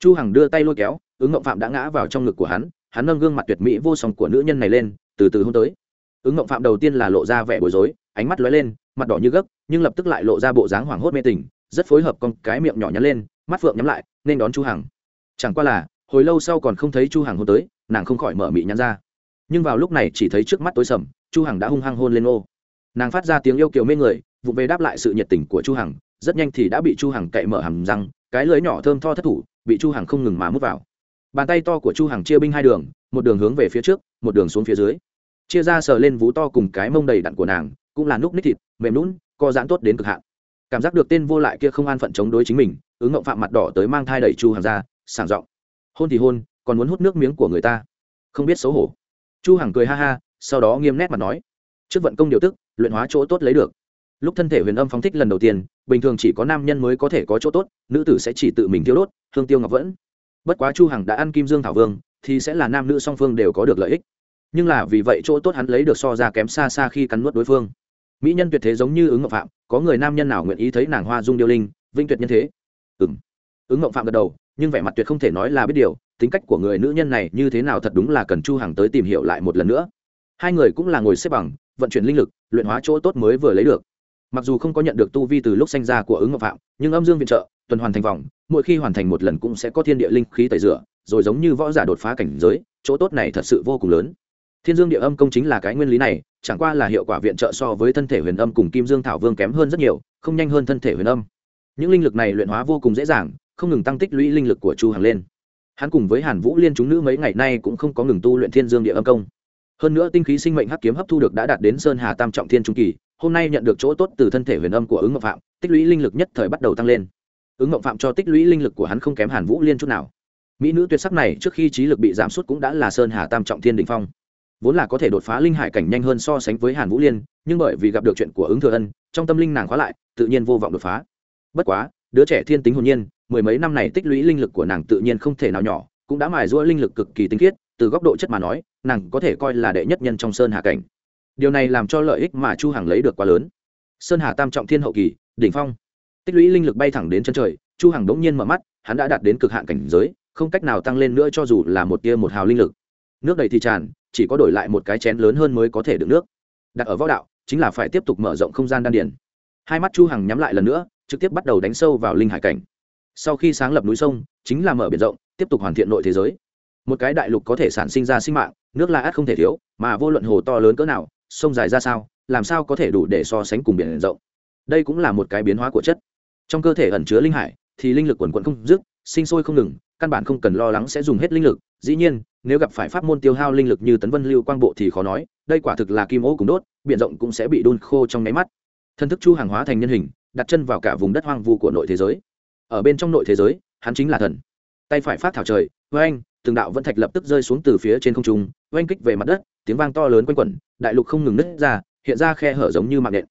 Chu hằng đưa tay lôi kéo, ứng ngộng phạm đã ngã vào trong ngực của hắn hắn nâng gương mặt tuyệt mỹ vô song của nữ nhân này lên, từ từ hôn tới. Ứng ngộng phạm đầu tiên là lộ ra vẻ bối rối, ánh mắt lóe lên, mặt đỏ như gấc, nhưng lập tức lại lộ ra bộ dáng hoảng hốt mê tình, rất phối hợp con cái miệng nhỏ nhắn lên, mắt phượng nhắm lại, nên đón chu hằng. Chẳng qua là, hồi lâu sau còn không thấy chu hằng hôn tới, nàng không khỏi mở miệng nhắn ra. Nhưng vào lúc này chỉ thấy trước mắt tối sầm, chu hằng đã hung hăng hôn lên ô. Nàng phát ra tiếng yêu kiều mê người vụ về đáp lại sự nhiệt tình của chu hằng rất nhanh thì đã bị chu hằng cậy mở hàm răng, cái lưới nhỏ thơm tho thất thủ, bị chu hằng không ngừng mà mút vào. Bàn tay to của chu hằng chia binh hai đường, một đường hướng về phía trước, một đường xuống phía dưới. Chia ra sờ lên vú to cùng cái mông đầy đặn của nàng, cũng là núc nít thịt, mềm nún co giãn tốt đến cực hạn. Cảm giác được tên vô lại kia không an phận chống đối chính mình, ứng ngộng phạm mặt đỏ tới mang thai đẩy chu hằng ra, sảng giọng. Hôn thì hôn, còn muốn hút nước miếng của người ta? Không biết xấu hổ. Chu hằng cười ha ha, sau đó nghiêm nét mặt nói. Trước vận công điều tức, luyện hóa chỗ tốt lấy được lúc thân thể huyền âm phóng thích lần đầu tiên, bình thường chỉ có nam nhân mới có thể có chỗ tốt, nữ tử sẽ chỉ tự mình tiêu đốt, hương tiêu ngọc vẫn. Bất quá chu hằng đã ăn kim dương thảo vương, thì sẽ là nam nữ song phương đều có được lợi ích. Nhưng là vì vậy chỗ tốt hắn lấy được so ra kém xa xa khi cắn nuốt đối phương. Mỹ nhân tuyệt thế giống như ứng ngọc phạm, có người nam nhân nào nguyện ý thấy nàng hoa dung điêu linh, vinh tuyệt nhân thế? Ừm. Ứng ngọc phạm gật đầu, nhưng vẻ mặt tuyệt không thể nói là biết điều, tính cách của người nữ nhân này như thế nào thật đúng là cần chu hằng tới tìm hiểu lại một lần nữa. Hai người cũng là ngồi xếp bằng, vận chuyển linh lực, luyện hóa chỗ tốt mới vừa lấy được mặc dù không có nhận được tu vi từ lúc sinh ra của ứng ngọc phạm, nhưng âm dương viện trợ, tuần hoàn thành vòng, mỗi khi hoàn thành một lần cũng sẽ có thiên địa linh khí tẩy rửa, rồi giống như võ giả đột phá cảnh giới, chỗ tốt này thật sự vô cùng lớn. Thiên dương địa âm công chính là cái nguyên lý này, chẳng qua là hiệu quả viện trợ so với thân thể huyền âm cùng kim dương thảo vương kém hơn rất nhiều, không nhanh hơn thân thể huyền âm. Những linh lực này luyện hóa vô cùng dễ dàng, không ngừng tăng tích lũy linh lực của chu hằng lên. Hắn cùng với hàn vũ liên chúng nữ mấy ngày nay cũng không có ngừng tu luyện thiên dương địa âm công. Hơn nữa tinh khí sinh mệnh hắc kiếm hấp thu được đã đạt đến sơn hà tam trọng thiên trung kỳ hôm nay nhận được chỗ tốt từ thân thể huyền âm của ứng ngọc phạm, tích lũy linh lực nhất thời bắt đầu tăng lên. Ứng ngọc phạm cho tích lũy linh lực của hắn không kém hàn vũ liên chút nào. Mỹ nữ tuyệt sắc này trước khi trí lực bị giảm sút cũng đã là sơn hà tam trọng thiên đình phong. Vốn là có thể đột phá linh hải cảnh nhanh hơn so sánh với hàn vũ liên, nhưng bởi vì gặp được chuyện của ứng thừa ân, trong tâm linh nàng khóa lại, tự nhiên vô vọng đột phá. Bất quá, đứa trẻ thiên tính hồn nhiên, mười mấy năm này tích lũy linh lực của nàng tự nhiên không thể nào nhỏ, cũng đã mài rũa linh lực cực kỳ tinh khiết, từ góc độ chất mà nói, nàng có thể coi là đệ nhất nhân trong sơn hà cảnh điều này làm cho lợi ích mà chu hằng lấy được quá lớn. Sơn hà tam trọng thiên hậu kỳ, đỉnh phong. Tích lũy linh lực bay thẳng đến chân trời, chu hằng đống nhiên mở mắt, hắn đã đạt đến cực hạn cảnh giới, không cách nào tăng lên nữa cho dù là một tia một hào linh lực. Nước đầy thì tràn, chỉ có đổi lại một cái chén lớn hơn mới có thể đựng nước. Đặt ở võ đạo, chính là phải tiếp tục mở rộng không gian đan điền. Hai mắt chu hằng nhắm lại lần nữa, trực tiếp bắt đầu đánh sâu vào linh hải cảnh. Sau khi sáng lập núi sông, chính là mở biển rộng, tiếp tục hoàn thiện nội thế giới. Một cái đại lục có thể sản sinh ra sinh mạng, nước là át không thể thiếu, mà vô luận hồ to lớn cỡ nào sông dài ra sao, làm sao có thể đủ để so sánh cùng biển rộng? Đây cũng là một cái biến hóa của chất. Trong cơ thể ẩn chứa linh hải, thì linh lực quần quận không dứt, sinh sôi không ngừng, căn bản không cần lo lắng sẽ dùng hết linh lực. Dĩ nhiên, nếu gặp phải pháp môn tiêu hao linh lực như tấn vân lưu quang bộ thì khó nói, đây quả thực là kim ố cùng đốt, biển rộng cũng sẽ bị đun khô trong nháy mắt. Thân thức chu hàng hóa thành nhân hình, đặt chân vào cả vùng đất hoang vu của nội thế giới. Ở bên trong nội thế giới, hắn chính là thần. Tay phải phát thảo trời với anh từng đạo vẫn thạch lập tức rơi xuống từ phía trên không trung, oanh kích về mặt đất tiếng vang to lớn quanh quẩn, đại lục không ngừng nứt ra, hiện ra khe hở giống như mạng nện.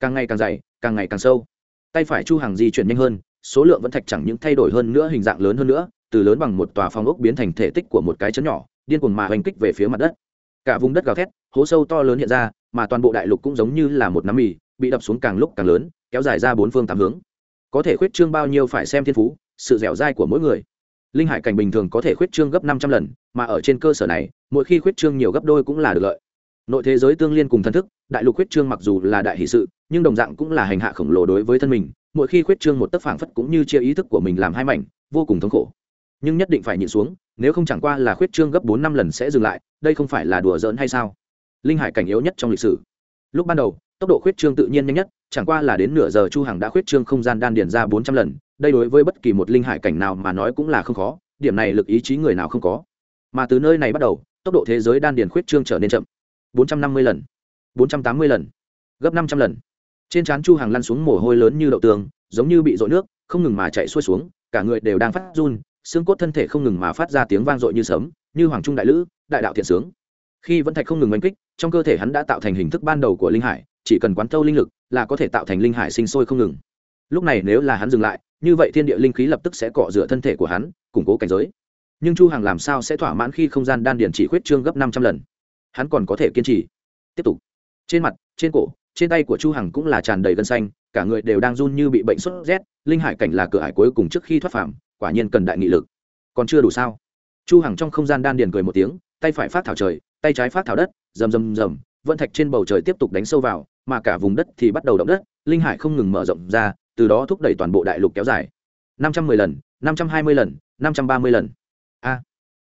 Càng ngày càng dày, càng ngày càng sâu. Tay phải chu hàng di chuyển nhanh hơn, số lượng vẫn thạch chẳng những thay đổi hơn nữa, hình dạng lớn hơn nữa, từ lớn bằng một tòa phong ốc biến thành thể tích của một cái chấn nhỏ, điên cuồng mà hành kích về phía mặt đất. Cả vùng đất gào thét, hố sâu to lớn hiện ra, mà toàn bộ đại lục cũng giống như là một nắm mì, bị đập xuống càng lúc càng lớn, kéo dài ra bốn phương tám hướng. Có thể khuyết trương bao nhiêu phải xem thiên phú, sự dẻo dai của mỗi người. Linh hải cảnh bình thường có thể khuyết trương gấp năm trăm lần, mà ở trên cơ sở này mỗi khi khuyết trương nhiều gấp đôi cũng là được lợi. Nội thế giới tương liên cùng thân thức, đại lục khuyết trương mặc dù là đại hỷ sự, nhưng đồng dạng cũng là hành hạ khổng lồ đối với thân mình, mỗi khi khuyết trương một tấc phảng phất cũng như chia ý thức của mình làm hai mảnh, vô cùng thống khổ. Nhưng nhất định phải nhịn xuống, nếu không chẳng qua là khuyết trương gấp bốn năm lần sẽ dừng lại, đây không phải là đùa giỡn hay sao? Linh hải cảnh yếu nhất trong lịch sử. Lúc ban đầu, tốc độ khuyết trương tự nhiên nhanh nhất, chẳng qua là đến nửa giờ chu hằng đã khuyết trương không gian đan điền ra bốn trăm lần, đây đối với bất kỳ một linh hải cảnh nào mà nói cũng là không khó, điểm này lực ý chí người nào không có. Mà từ nơi này bắt đầu tốc độ thế giới đan điền khuyết trương trở nên chậm. 450 lần 480 lần, gấp 500 lần. Trên trán chu hàng lăn xuống mồ hôi lớn như đậu tường, giống như bị dội nước, không ngừng mà chạy xuôi xuống, cả người đều đang phát run, xương cốt thân thể không ngừng mà phát ra tiếng vang dội như sấm, như hoàng trung đại lữ, đại đạo thiện sướng. Khi vẫn thạch không ngừng oanh kích, trong cơ thể hắn đã tạo thành hình thức ban đầu của linh hải, chỉ cần quán thâu linh lực là có thể tạo thành linh hải sinh sôi không ngừng. Lúc này nếu là hắn dừng lại, như vậy thiên địa linh khí lập tức sẽ cọ rửa thân thể của hắn, củng cố cảnh giới nhưng chu hằng làm sao sẽ thỏa mãn khi không gian đan điền chỉ khuyết trương gấp 500 lần? Hắn còn có thể kiên trì. Tiếp tục. Trên mặt, trên cổ, trên tay của chu hằng cũng là tràn đầy gân xanh, cả người đều đang run như bị bệnh sốt rét, linh hải cảnh là cửa hải cuối cùng trước khi thoát phàm, quả nhiên cần đại nghị lực. Còn chưa đủ sao? Chu hằng trong không gian đan điền cười một tiếng, tay phải phát thảo trời, tay trái phát thảo đất, rầm rầm rầm vận thạch trên bầu trời tiếp tục đánh sâu vào, mà cả vùng đất thì bắt đầu động đất, linh hải không ngừng mở rộng ra, từ đó thúc đẩy toàn bộ đại lục kéo dài. 510 lần 520 lần 530 lần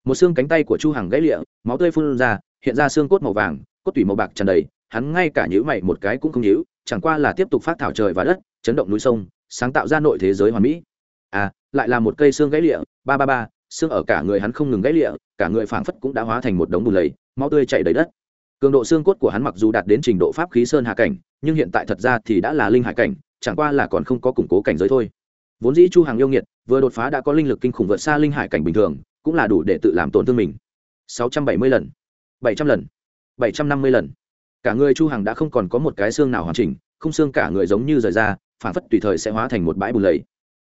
một xương cánh tay của chu hằng gãy lịa, máu tươi phun ra, hiện ra xương cốt màu vàng, cốt tủy màu bạc tràn đầy, hắn ngay cả nhíu mày một cái cũng không nhíu, chẳng qua là tiếp tục phát thảo trời và đất, chấn động núi sông, sáng tạo ra nội thế giới hoàn mỹ. À lại là một cây xương gãy lịa, ba ba ba, xương ở cả người hắn không ngừng gãy lịa, cả người phảng phất cũng đã hóa thành một đống bùn lầy, máu tươi chảy đầy đất. Cường độ xương cốt của hắn mặc dù đạt đến trình độ pháp khí sơn hạ cảnh, nhưng hiện tại thật ra thì đã là linh hải cảnh, chẳng qua là còn không có củng cố cảnh giới thôi. Vốn dĩ chu hàng yêu nghiệt, vừa đột phá đã có linh lực kinh khủng vượt xa linh hải cảnh bình thường cũng là đủ để tự làm tổn thương mình. 670 lần 700 lần 750 lần. Cả người chu hằng đã không còn có một cái xương nào hoàn chỉnh không xương cả người giống như rời ra, phản phất tùy thời sẽ hóa thành một bãi bùn lầy.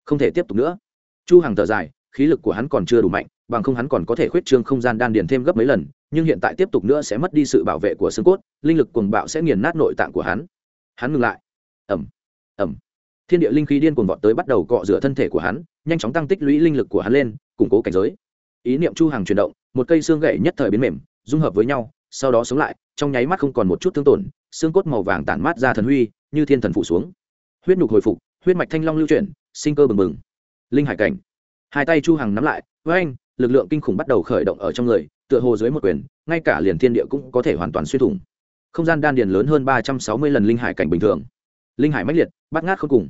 Không thể tiếp tục nữa. Chu hằng thở dài, khí lực của hắn còn chưa đủ mạnh, bằng không hắn còn có thể khuyết trương không gian đan điền thêm gấp mấy lần, nhưng hiện tại tiếp tục nữa sẽ mất đi sự bảo vệ của xương cốt, linh lực cuồng bạo sẽ nghiền nát nội tạng của hắn. Hắn ngừng lại. Ẩm ẩm thiên địa linh khí điên cuồng vọt tới bắt đầu cọ rửa thân thể của hắn, nhanh chóng tăng tích lũy linh lực của hắn lên, củng cố cảnh giới ý niệm chu hàng chuyển động, một cây xương gậy nhất thời biến mềm, dung hợp với nhau, sau đó sống lại, trong nháy mắt không còn một chút thương tổn, xương cốt màu vàng tản mát ra thần huy, như thiên thần phụ xuống. Huyết nhục hồi phục, huyết mạch thanh long lưu chuyển, sinh cơ bừng bừng. Linh hải cảnh. Hai tay chu hằng nắm lại với anh lực lượng kinh khủng bắt đầu khởi động ở trong người, tựa hồ dưới một quyền, ngay cả liền thiên địa cũng có thể hoàn toàn xuyên thủng. Không gian đan điền lớn hơn ba trăm sáu mươi lần linh hải cảnh bình thường. Linh hải mãnh liệt, bắt ngát không cùng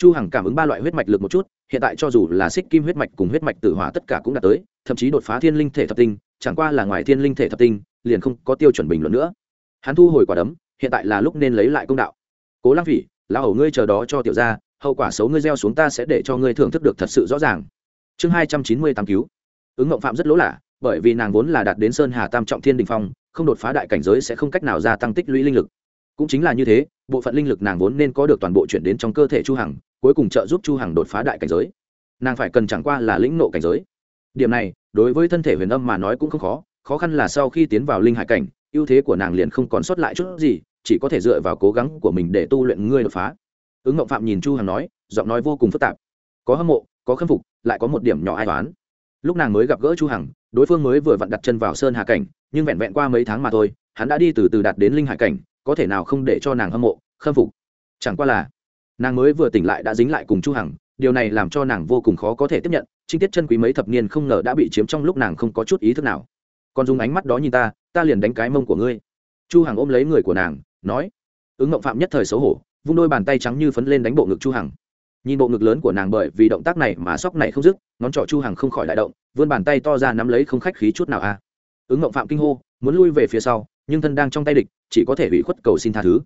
chu hằng cảm ứng ba loại huyết mạch lực một chút, hiện tại cho dù là xích kim huyết mạch cùng huyết mạch tử hỏa tất cả cũng đã tới, thậm chí đột phá thiên linh thể thập tinh, chẳng qua là ngoài thiên linh thể thập tinh, liền không có tiêu chuẩn bình luận nữa. Hắn thu hồi quả đấm, hiện tại là lúc nên lấy lại công đạo. Cố lăng phỉ, lão hầu ngươi chờ đó cho tiểu gia, hậu quả xấu ngươi gieo xuống ta sẽ để cho ngươi thưởng thức được thật sự rõ ràng. Chương hai trăm chín mươi tám cứu. Ứng ngộng phạm rất lỗ lạ, bởi vì nàng vốn là đạt đến sơn hà tam trọng thiên đình phong, không đột phá đại cảnh giới sẽ không cách nào gia tăng tích lũy linh lực. Cũng chính là như thế, bộ phận linh lực nàng vốn nên có được toàn bộ chuyển đến trong cơ thể chu hằng cuối cùng trợ giúp chu hằng đột phá đại cảnh giới. Nàng phải cần chẳng qua là lĩnh nộ cảnh giới. Điểm này, đối với thân thể huyền âm mà nói cũng không khó khó khăn là sau khi tiến vào linh hải cảnh, ưu thế của nàng liền không còn sót lại chút gì, chỉ có thể dựa vào cố gắng của mình để tu luyện ngươi đột phá. Ứng ngộng phạm nhìn chu hằng nói, giọng nói vô cùng phức tạp. Có hâm mộ, có khâm phục, lại có một điểm nhỏ ai toán lúc nàng mới gặp gỡ chu hằng, đối phương mới vừa vặn đặt chân vào sơn hà cảnh, nhưng vẹn vẹn qua mấy tháng mà thôi, hắn đã đi từ từ đạt đến linh hải cảnh, có thể nào không để cho nàng hâm mộ, khâm phục? Chẳng qua là nàng mới vừa tỉnh lại đã dính lại cùng chu hằng, điều này làm cho nàng vô cùng khó có thể tiếp nhận chi tiết chân quý mấy thập niên không ngờ đã bị chiếm trong lúc nàng không có chút ý thức nào. Còn dùng ánh mắt đó nhìn ta ta liền đánh cái mông của ngươi. Chu hằng ôm lấy người của nàng, nói, ứng ngộng phạm nhất thời xấu hổ, vung đôi bàn tay trắng như phấn lên đánh bộ ngực chu hằng. Nhìn bộ ngực lớn của nàng bởi vì động tác này mà sóc này không dứt, ngón trỏ chu hằng không khỏi đại động, vươn bàn tay to ra nắm lấy không khách khí chút nào a. À. ứng ngộng phạm kinh hô, muốn lui về phía sau, nhưng thân đang trong tay địch, chỉ có thể bị khuất cầu xin tha thứ.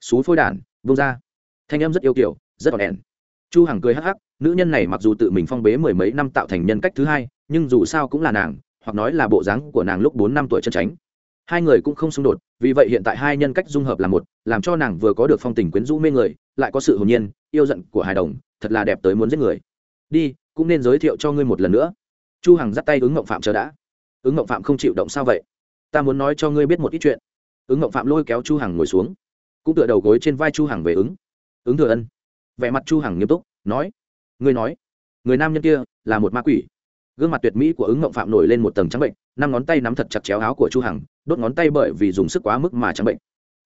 Xú phôi đản, vung ra thanh em rất yêu kiểu, rất đòn đèn chu hằng cười hắc hắc, nữ nhân này mặc dù tự mình phong bế mười mấy năm tạo thành nhân cách thứ hai, nhưng dù sao cũng là nàng, hoặc nói là bộ dáng của nàng lúc bốn năm tuổi chân tránh hai người cũng không xung đột, vì vậy hiện tại hai nhân cách dung hợp là một, làm cho nàng vừa có được phong tình quyến rũ mê người, lại có sự hồn nhiên, yêu giận của hài đồng, thật là đẹp tới muốn giết người. Đi, cũng nên giới thiệu cho ngươi một lần nữa. Chu hằng dắt tay ứng ngộng phạm chờ đã. Ứng ngộng phạm không chịu động sao vậy? Ta muốn nói cho ngươi biết một ít chuyện. Ứng ngộng phạm lôi kéo chu hằng ngồi xuống. Cũng tựa đầu gối trên vai chu hằng về ứng ứng thừa ân. Vẻ mặt chu hằng nghiêm túc, nói người nói, người nam nhân kia là một ma quỷ. Gương mặt tuyệt mỹ của ứng ngộng phạm nổi lên một tầng trắng bệnh, năm ngón tay nắm thật chặt chéo áo của chu hằng, đốt ngón tay bởi vì dùng sức quá mức mà trắng bệnh.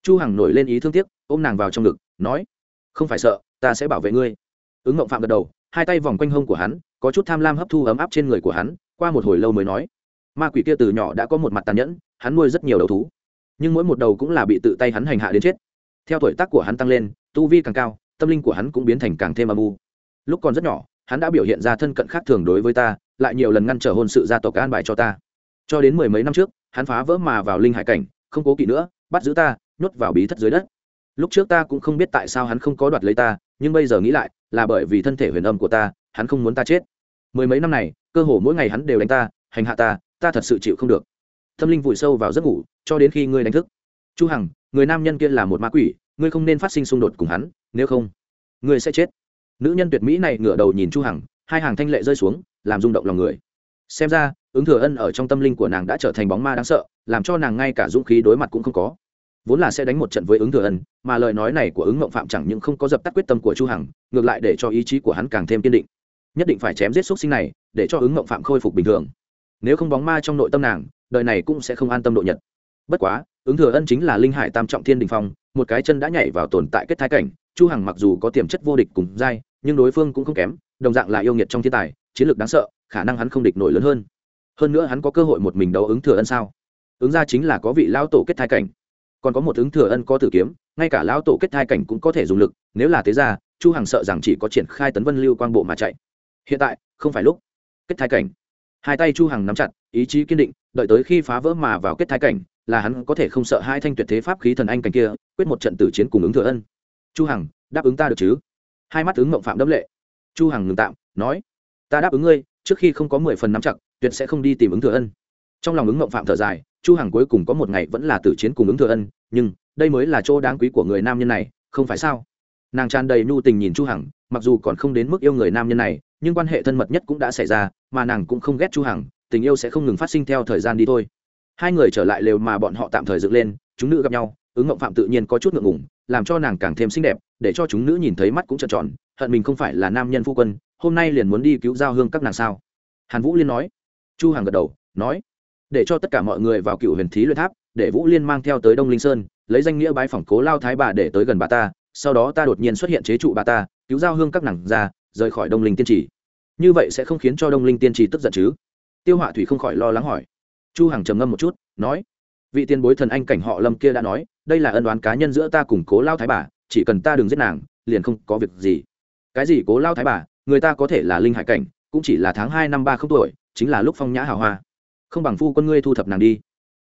Chu hằng nổi lên ý thương tiếc, ôm nàng vào trong ngực, nói, không phải sợ, ta sẽ bảo vệ ngươi. Ứng ngộng phạm gật đầu, hai tay vòng quanh hông của hắn, có chút tham lam hấp thu ấm áp trên người của hắn, qua một hồi lâu mới nói, ma quỷ kia từ nhỏ đã có một mặt tàn nhẫn, hắn nuôi rất nhiều đầu thú, nhưng mỗi một đầu cũng là bị tự tay hắn hành hạ đến chết. Theo tuổi tác của hắn tăng lên tu vi càng cao, tâm linh của hắn cũng biến thành càng thêm âm u. Lúc còn rất nhỏ, hắn đã biểu hiện ra thân cận khác thường đối với ta, lại nhiều lần ngăn trở hôn sự gia tộc an bài cho ta. Cho đến mười mấy năm trước, hắn phá vỡ mà vào linh hải cảnh, không cố kỵ nữa, bắt giữ ta, nhốt vào bí thất dưới đất. Lúc trước ta cũng không biết tại sao hắn không có đoạt lấy ta, nhưng bây giờ nghĩ lại, là bởi vì thân thể huyền âm của ta, hắn không muốn ta chết. Mười mấy năm này, cơ hồ mỗi ngày hắn đều đánh ta, hành hạ ta ta thật sự chịu không được. Tâm linh vùi sâu vào giấc ngủ, cho đến khi ngươi đánh thức. Chu hằng, người nam nhân kia là một ma quỷ ngươi không nên phát sinh xung đột cùng hắn, nếu không, ngươi sẽ chết. Nữ nhân tuyệt mỹ này ngửa đầu nhìn chu hằng, hai hàng thanh lệ rơi xuống, làm rung động lòng người. Xem ra, ứng thừa ân ở trong tâm linh của nàng đã trở thành bóng ma đáng sợ, làm cho nàng ngay cả dũng khí đối mặt cũng không có. Vốn là sẽ đánh một trận với ứng thừa ân, mà lời nói này của ứng mộng phạm chẳng những không có dập tắt quyết tâm của chu hằng, ngược lại để cho ý chí của hắn càng thêm kiên định. Nhất định phải chém giết xuất sinh này, để cho ứng mộng phạm khôi phục bình thường. Nếu không bóng ma trong nội tâm nàng, đời này cũng sẽ không an tâm độ nhật. Bất quá, ứng thừa ân chính là linh hải tam trọng thiên đình phong một cái chân đã nhảy vào tồn tại kết thái cảnh, chu hằng mặc dù có tiềm chất vô địch cùng dai nhưng đối phương cũng không kém, đồng dạng là yêu nghiệt trong thiên tài, chiến lược đáng sợ, khả năng hắn không địch nổi lớn hơn. Hơn nữa hắn có cơ hội một mình đấu ứng thừa ân sao? Ứng ra chính là có vị lão tổ kết thai cảnh. Còn có một ứng thừa ân có tử kiếm, ngay cả lão tổ kết thai cảnh cũng có thể dùng lực, nếu là thế ra, chu hằng sợ rằng chỉ có triển khai tấn vân lưu quang bộ mà chạy. Hiện tại, không phải lúc. Kết thai cảnh. Hai tay chu hằng nắm chặt ý chí kiên định, đợi tới khi phá vỡ mà vào kết thai cảnh, là hắn có thể không sợ hai thanh tuyệt thế pháp khí thần anh cảnh kia, quyết một trận tử chiến cùng ứng thừa ân. Chu hằng, đáp ứng ta được chứ? Hai mắt ứng mộng phạm đấm lệ. Chu hằng ngừng tạm, nói, ta đáp ứng ngươi, trước khi không có mười phần nắm chặt, tuyệt sẽ không đi tìm ứng thừa ân. Trong lòng ứng mộng phạm thở dài, chu hằng cuối cùng có một ngày vẫn là tử chiến cùng ứng thừa ân, nhưng đây mới là chỗ đáng quý của người nam nhân này, không phải sao? Nàng tràn đầy nhu tình nhìn chu hằng, mặc dù còn không đến mức yêu người nam nhân này, nhưng quan hệ thân mật nhất cũng đã xảy ra, mà nàng cũng không ghét chu hằng tình yêu sẽ không ngừng phát sinh theo thời gian đi thôi. Hai người trở lại lều mà bọn họ tạm thời dựng lên, chúng nữ gặp nhau, ứng ngộng phạm tự nhiên có chút ngượng ngùng, làm cho nàng càng thêm xinh đẹp, để cho chúng nữ nhìn thấy mắt cũng trợn tròn, hận mình không phải là nam nhân phu quân, hôm nay liền muốn đi cứu giao hương các nàng sao? Hàn vũ liên nói. Chu hằng gật đầu, nói. Để cho tất cả mọi người vào cựu huyền thí luyện tháp, để vũ liên mang theo tới đông linh sơn, lấy danh nghĩa bái phỏng cố lao thái bà để tới gần bà ta, sau đó ta đột nhiên xuất hiện chế trụ bà ta, cứu giao hương các nàng ra, rời khỏi đông linh tiên trì. Như vậy sẽ không khiến cho đông linh tiên trì tức giận chứ? Tiêu họa thủy không khỏi lo lắng hỏi. Chu hằng trầm ngâm một chút, nói, vị tiên bối thần anh cảnh họ lâm kia đã nói, đây là ân đoán cá nhân giữa ta cùng cố lao thái bà, chỉ cần ta đừng giết nàng, liền không có việc gì. Cái gì cố lao thái bà? Người ta có thể là linh hải cảnh, cũng chỉ là tháng hai năm ba không tuổi, chính là lúc phong nhã hào hoa. Không bằng phu quân ngươi thu thập nàng đi.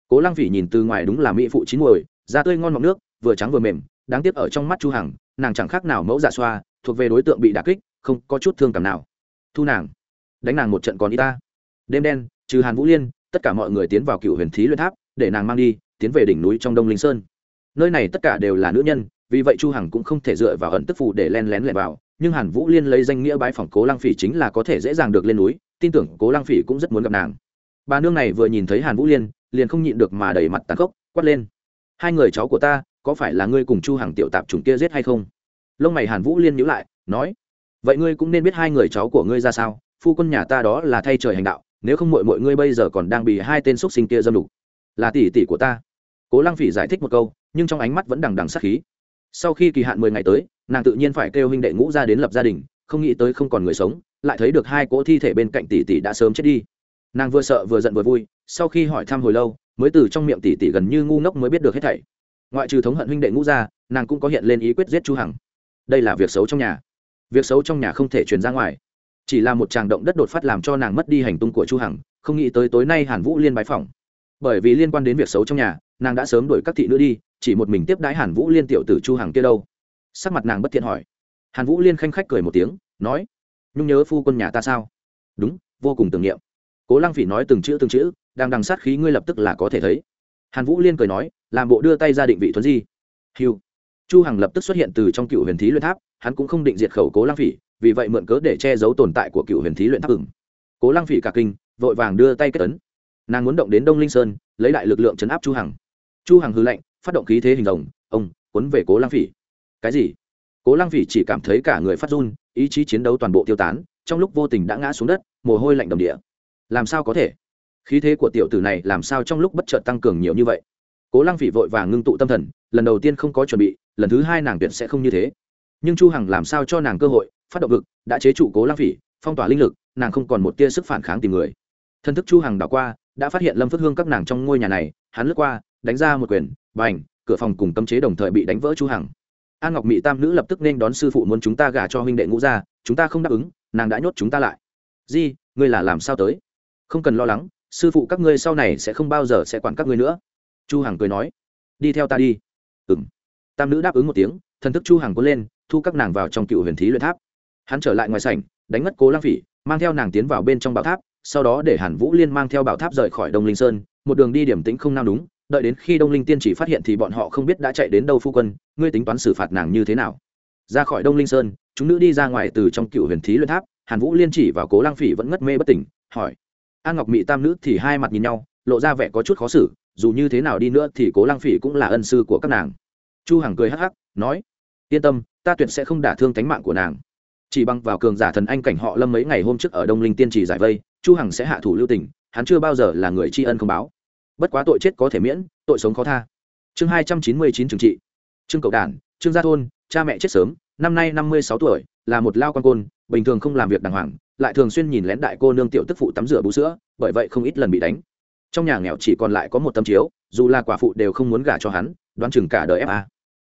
Cố lăng phỉ nhìn từ ngoài đúng là mỹ phụ chín muồi, da tươi ngon mọng nước, vừa trắng vừa mềm, đáng tiếc ở trong mắt chu hằng, nàng chẳng khác nào mẫu dạ xoa, thuộc về đối tượng bị đả kích, không có chút thương cảm nào. Thu nàng, đánh nàng một trận còn y ta đêm đen, trừ hàn vũ liên, tất cả mọi người tiến vào cựu huyền thí luyện tháp, để nàng mang đi, tiến về đỉnh núi trong đông linh sơn. Nơi này tất cả đều là nữ nhân, vì vậy chu hằng cũng không thể dựa vào ẩn tức phù để len lén lẻn vào. Nhưng hàn vũ liên lấy danh nghĩa bái phỏng cố lăng phỉ chính là có thể dễ dàng được lên núi, tin tưởng cố lăng phỉ cũng rất muốn gặp nàng. Bà nương này vừa nhìn thấy hàn vũ liên, liền không nhịn được mà đẩy mặt tàn khốc, quát lên. Hai người cháu của ta, có phải là ngươi cùng chu Hằng tiểu tạp chủng kia giết hay không? Lông mày hàn vũ liên nhíu lại, nói, vậy ngươi cũng nên biết hai người cháu của ngươi ra sao, phu quân nhà ta đó là thay trời hành đạo nếu không mọi mọi ngươi bây giờ còn đang bị hai tên xúc sinh kia dâm đục là tỷ tỷ của ta. Cố lăng phỉ giải thích một câu, nhưng trong ánh mắt vẫn đằng đằng sát khí. Sau khi kỳ hạn mười ngày tới, nàng tự nhiên phải kêu huynh đệ ngũ ra đến lập gia đình, không nghĩ tới không còn người sống, lại thấy được hai cỗ thi thể bên cạnh tỷ tỷ đã sớm chết đi. Nàng vừa sợ vừa giận vừa vui, sau khi hỏi thăm hồi lâu, mới từ trong miệng tỷ tỷ gần như ngu ngốc mới biết được hết thảy. Ngoại trừ thống hận huynh đệ ngũ ra, nàng cũng có hiện lên ý quyết giết chu hằng. Đây là việc xấu trong nhà. Việc xấu trong nhà không thể truyền ra ngoài chỉ là một tràng động đất đột phát làm cho nàng mất đi hành tung của chu hằng, không nghĩ tới tối nay hàn vũ liên bái phỏng. Bởi vì liên quan đến việc xấu trong nhà, nàng đã sớm đuổi các thị nữ đi, chỉ một mình tiếp đái hàn vũ liên tiểu tử chu hằng kia đâu. Sắc mặt nàng bất thiện hỏi. Hàn vũ liên khanh khách cười một tiếng, nói, nhung nhớ phu quân nhà ta sao? Đúng, vô cùng tưởng niệm. Cố lăng phỉ nói từng chữ từng chữ, đang đằng sát khí ngươi lập tức là có thể thấy. Hàn vũ liên cười nói, làm bộ đưa tay ra định vị thuấn di. Hiu chu hằng lập tức xuất hiện từ trong cựu huyền thí luyện tháp, hắn cũng không định diệt khẩu cố lăng phỉ vì vậy mượn cớ để che giấu tồn tại của cựu huyền thí luyện tháp ửng cố lăng phỉ cả kinh, vội vàng đưa tay kết tấn nàng muốn động đến đông linh sơn, lấy lại lực lượng chấn áp chu hằng. Chu hằng hư lệnh phát động khí thế hình rồng, ông, cuốn về cố lăng phỉ. Cái gì? Cố lăng phỉ chỉ cảm thấy cả người phát run, ý chí chiến đấu toàn bộ tiêu tán, trong lúc vô tình đã ngã xuống đất, mồ hôi lạnh đầm địa. Làm sao có thể? Khí thế của tiểu tử này làm sao trong lúc bất chợt tăng cường nhiều như vậy? Cố lăng phỉ vội vàng ngưng tụ tâm thần, lần đầu tiên không có chuẩn bị, lần thứ hai nàng tuyệt sẽ không như thế. Nhưng chu hằng làm sao cho nàng cơ hội phát động vực, đã chế trụ cố lăng phỉ, phong tỏa linh lực, nàng không còn một tia sức phản kháng tìm người. Thân thức chu hằng đảo qua, đã phát hiện lâm phước hương các nàng trong ngôi nhà này, hắn lướt qua, đánh ra một quyền, bành, cửa phòng cùng tâm chế đồng thời bị đánh vỡ chu hằng. An ngọc mỹ tam nữ lập tức nên đón sư phụ muốn chúng ta gả cho huynh đệ ngũ gia, chúng ta không đáp ứng, nàng đã nhốt chúng ta lại. Di, ngươi là làm sao tới? Không cần lo lắng, sư phụ các ngươi sau này sẽ không bao giờ sẽ quản các ngươi nữa. Chu hằng cười nói. Đi theo ta đi. Ừm. Tam nữ đáp ứng một tiếng, thần thức chu hằng cuốn lên, thu các nàng vào trong cựu huyền thí luyện tháp hắn trở lại ngoài sảnh, đánh mất cố lang phỉ, mang theo nàng tiến vào bên trong bảo tháp, sau đó để hàn vũ liên mang theo bảo tháp rời khỏi đông linh sơn, một đường đi điểm tĩnh không nam đúng, đợi đến khi đông linh tiên chỉ phát hiện thì bọn họ không biết đã chạy đến đâu phu quân, ngươi tính toán xử phạt nàng như thế nào. Ra khỏi đông linh sơn, chúng nữ đi ra ngoài từ trong cựu huyền thí luyện tháp, hàn vũ liên chỉ vào cố Lang phỉ vẫn ngất mê bất tỉnh, hỏi. An ngọc mỹ tam nữ thì hai mặt nhìn nhau, lộ ra vẻ có chút khó xử, dù như thế nào đi nữa thì cố Lang phỉ cũng là ân sư của các nàng. Chu hằng cười hắc hắc, nói. Yên tâm, ta tuyệt sẽ không đả thương tánh mạng của nàng chỉ bằng vào cường giả thần anh cảnh họ lâm mấy ngày hôm trước ở đông linh tiên trì giải vây, chu hằng sẽ hạ thủ lưu tình, hắn chưa bao giờ là người tri ân không báo. Bất quá tội chết có thể miễn, tội sống khó tha. Chương hai trăm chín mươi chín trừng trị. Trương cậu đản, trương gia thôn, cha mẹ chết sớm, năm nay năm mươi sáu tuổi, là một lao quan côn, bình thường không làm việc đàng hoàng, lại thường xuyên nhìn lén đại cô nương tiểu tức phụ tắm rửa bú sữa, bởi vậy không ít lần bị đánh. Trong nhà nghèo chỉ còn lại có một tấm chiếu, dù là quả phụ đều không muốn gả cho hắn, đoán chừng cả đời fa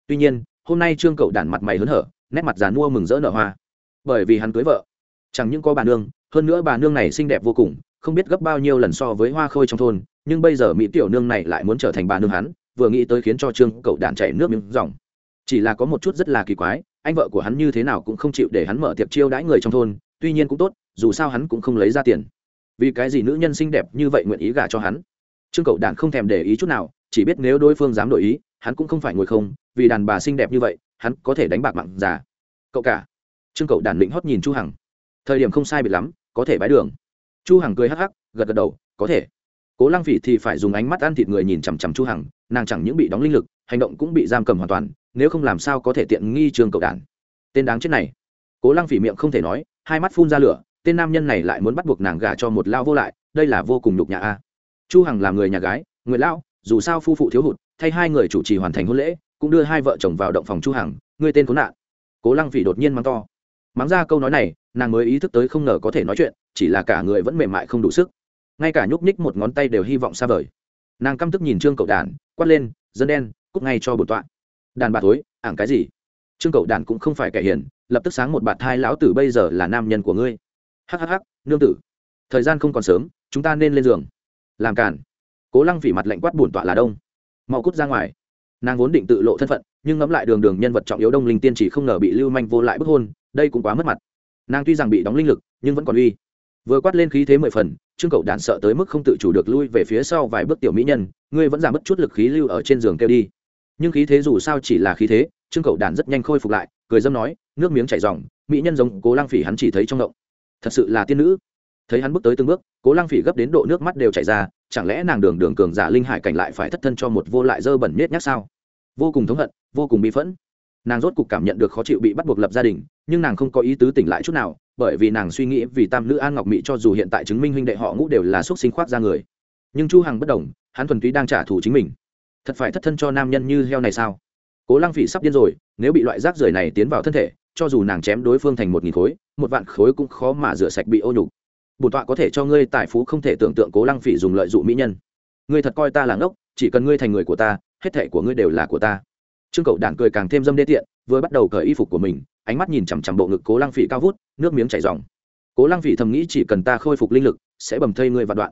tuy nhiên, hôm nay trương cậu đản mặt mày hớn hở, nét mặt già mua mừng rỡ nở hoa bởi vì hắn cưới vợ. Chẳng những có bà nương, hơn nữa bà nương này xinh đẹp vô cùng, không biết gấp bao nhiêu lần so với hoa khôi trong thôn, nhưng bây giờ mỹ tiểu nương này lại muốn trở thành bà nương hắn, vừa nghĩ tới khiến cho trương cậu đạn chảy nước miếng dòng chỉ là có một chút rất là kỳ quái, anh vợ của hắn như thế nào cũng không chịu để hắn mở tiệc chiêu đãi người trong thôn, tuy nhiên cũng tốt, dù sao hắn cũng không lấy ra tiền. Vì cái gì nữ nhân xinh đẹp như vậy nguyện ý gả cho hắn? Trương cậu đạn không thèm để ý chút nào, chỉ biết nếu đối phương dám đổi ý, hắn cũng không phải ngồi không, vì đàn bà xinh đẹp như vậy, hắn có thể đánh bạc mặn già. Cậu cả trương cậu đản định hót nhìn chu hằng. Thời điểm không sai biệt lắm, có thể bái đường. Chu hằng cười hắc hắc, gật gật đầu, có thể. Cố lăng phỉ thì phải dùng ánh mắt ăn thịt người nhìn chằm chằm chu hằng, nàng chẳng những bị đóng linh lực, hành động cũng bị giam cầm hoàn toàn, nếu không làm sao có thể tiện nghi Trương cậu đản. Tên đáng chết này. Cố lăng phỉ miệng không thể nói, hai mắt phun ra lửa, tên nam nhân này lại muốn bắt buộc nàng gả cho một lao vô lại, đây là vô cùng nhục nhã a. Chu hằng là người nhà gái, người lão, dù sao phu phụ thiếu hụt, thay hai người chủ trì hoàn thành hôn lễ, cũng đưa hai vợ chồng vào động phòng chu hằng, người tên khốn nạn. Cố lăng phỉ đột nhiên mắng to mắng ra câu nói này, nàng mới ý thức tới không ngờ có thể nói chuyện, chỉ là cả người vẫn mềm mại không đủ sức. Ngay cả nhúc nhích một ngón tay đều hy vọng xa vời. Nàng căm tức nhìn trương cậu đàn quát lên, dân đen cúc ngay cho bột tọa. Đàn bà thối, ảng cái gì? Trương cậu đàn cũng không phải kẻ hiền, lập tức sáng một bạt thai lão tử bây giờ là nam nhân của ngươi. Hhh nương tử, thời gian không còn sớm, chúng ta nên lên giường. Làm cản cố lăng phỉ mặt lạnh quát, bổn tọa là đông, mau cút ra ngoài. Nàng vốn định tự lộ thân phận, nhưng ngẫm lại đường đường nhân vật trọng yếu đông linh tiên chỉ không ngờ bị lưu manh vô lại bức hôn đây cũng quá mất mặt. Nàng tuy rằng bị đóng linh lực, nhưng vẫn còn uy. Vừa quát lên khí thế mười phần, trương cậu đạn sợ tới mức không tự chủ được lui về phía sau vài bước tiểu mỹ nhân, ngươi vẫn giảm mất chút lực khí lưu ở trên giường kêu đi. Nhưng khí thế dù sao chỉ là khí thế, trương cậu đạn rất nhanh khôi phục lại, cười dâm nói, nước miếng chảy ròng, mỹ nhân giống cố lang phỉ hắn chỉ thấy trong động. Thật sự là tiên nữ. Thấy hắn bước tới từng bước, cố lang phỉ gấp đến độ nước mắt đều chảy ra, chẳng lẽ nàng đường đường cường giả linh hải cảnh lại phải thất thân cho một vô lại dơ bẩn nết nhác sao? Vô cùng thống hận, vô cùng bị phẫn nàng rốt cục cảm nhận được khó chịu bị bắt buộc lập gia đình, nhưng nàng không có ý tứ tỉnh lại chút nào, bởi vì nàng suy nghĩ vì tam nữ an ngọc mỹ cho dù hiện tại chứng minh huynh đệ họ ngũ đều là x u ấ t sinh khoác ra người. Nhưng chu hằng bất đồng, hắn thuần túy đang trả thù chính mình. Thật phải thất thân cho nam nhân như heo này sao? Cố lăng phỉ sắp điên rồi, nếu bị loại rác rưởi này tiến vào thân thể, cho dù nàng chém đối phương thành một nghìn khối, một vạn khối cũng khó mà rửa sạch bị ô nhục. Bổn tọa có thể cho ngươi tài phú không thể tưởng tượng cố lăng phỉ dùng lợi dụng mỹ nhân. Ngươi thật coi ta là ngốc, chỉ cần ngươi thành người của ta, hết thể của ngươi đều là của ta trương cậu đản cười càng thêm dâm đê tiện, vừa bắt đầu cởi y phục của mình, ánh mắt nhìn chằm chằm bộ ngực cố lăng phỉ cao vút, nước miếng chảy dòng cố lăng phỉ thầm nghĩ chỉ cần ta khôi phục linh lực, sẽ bầm thây ngươi vạn đoạn.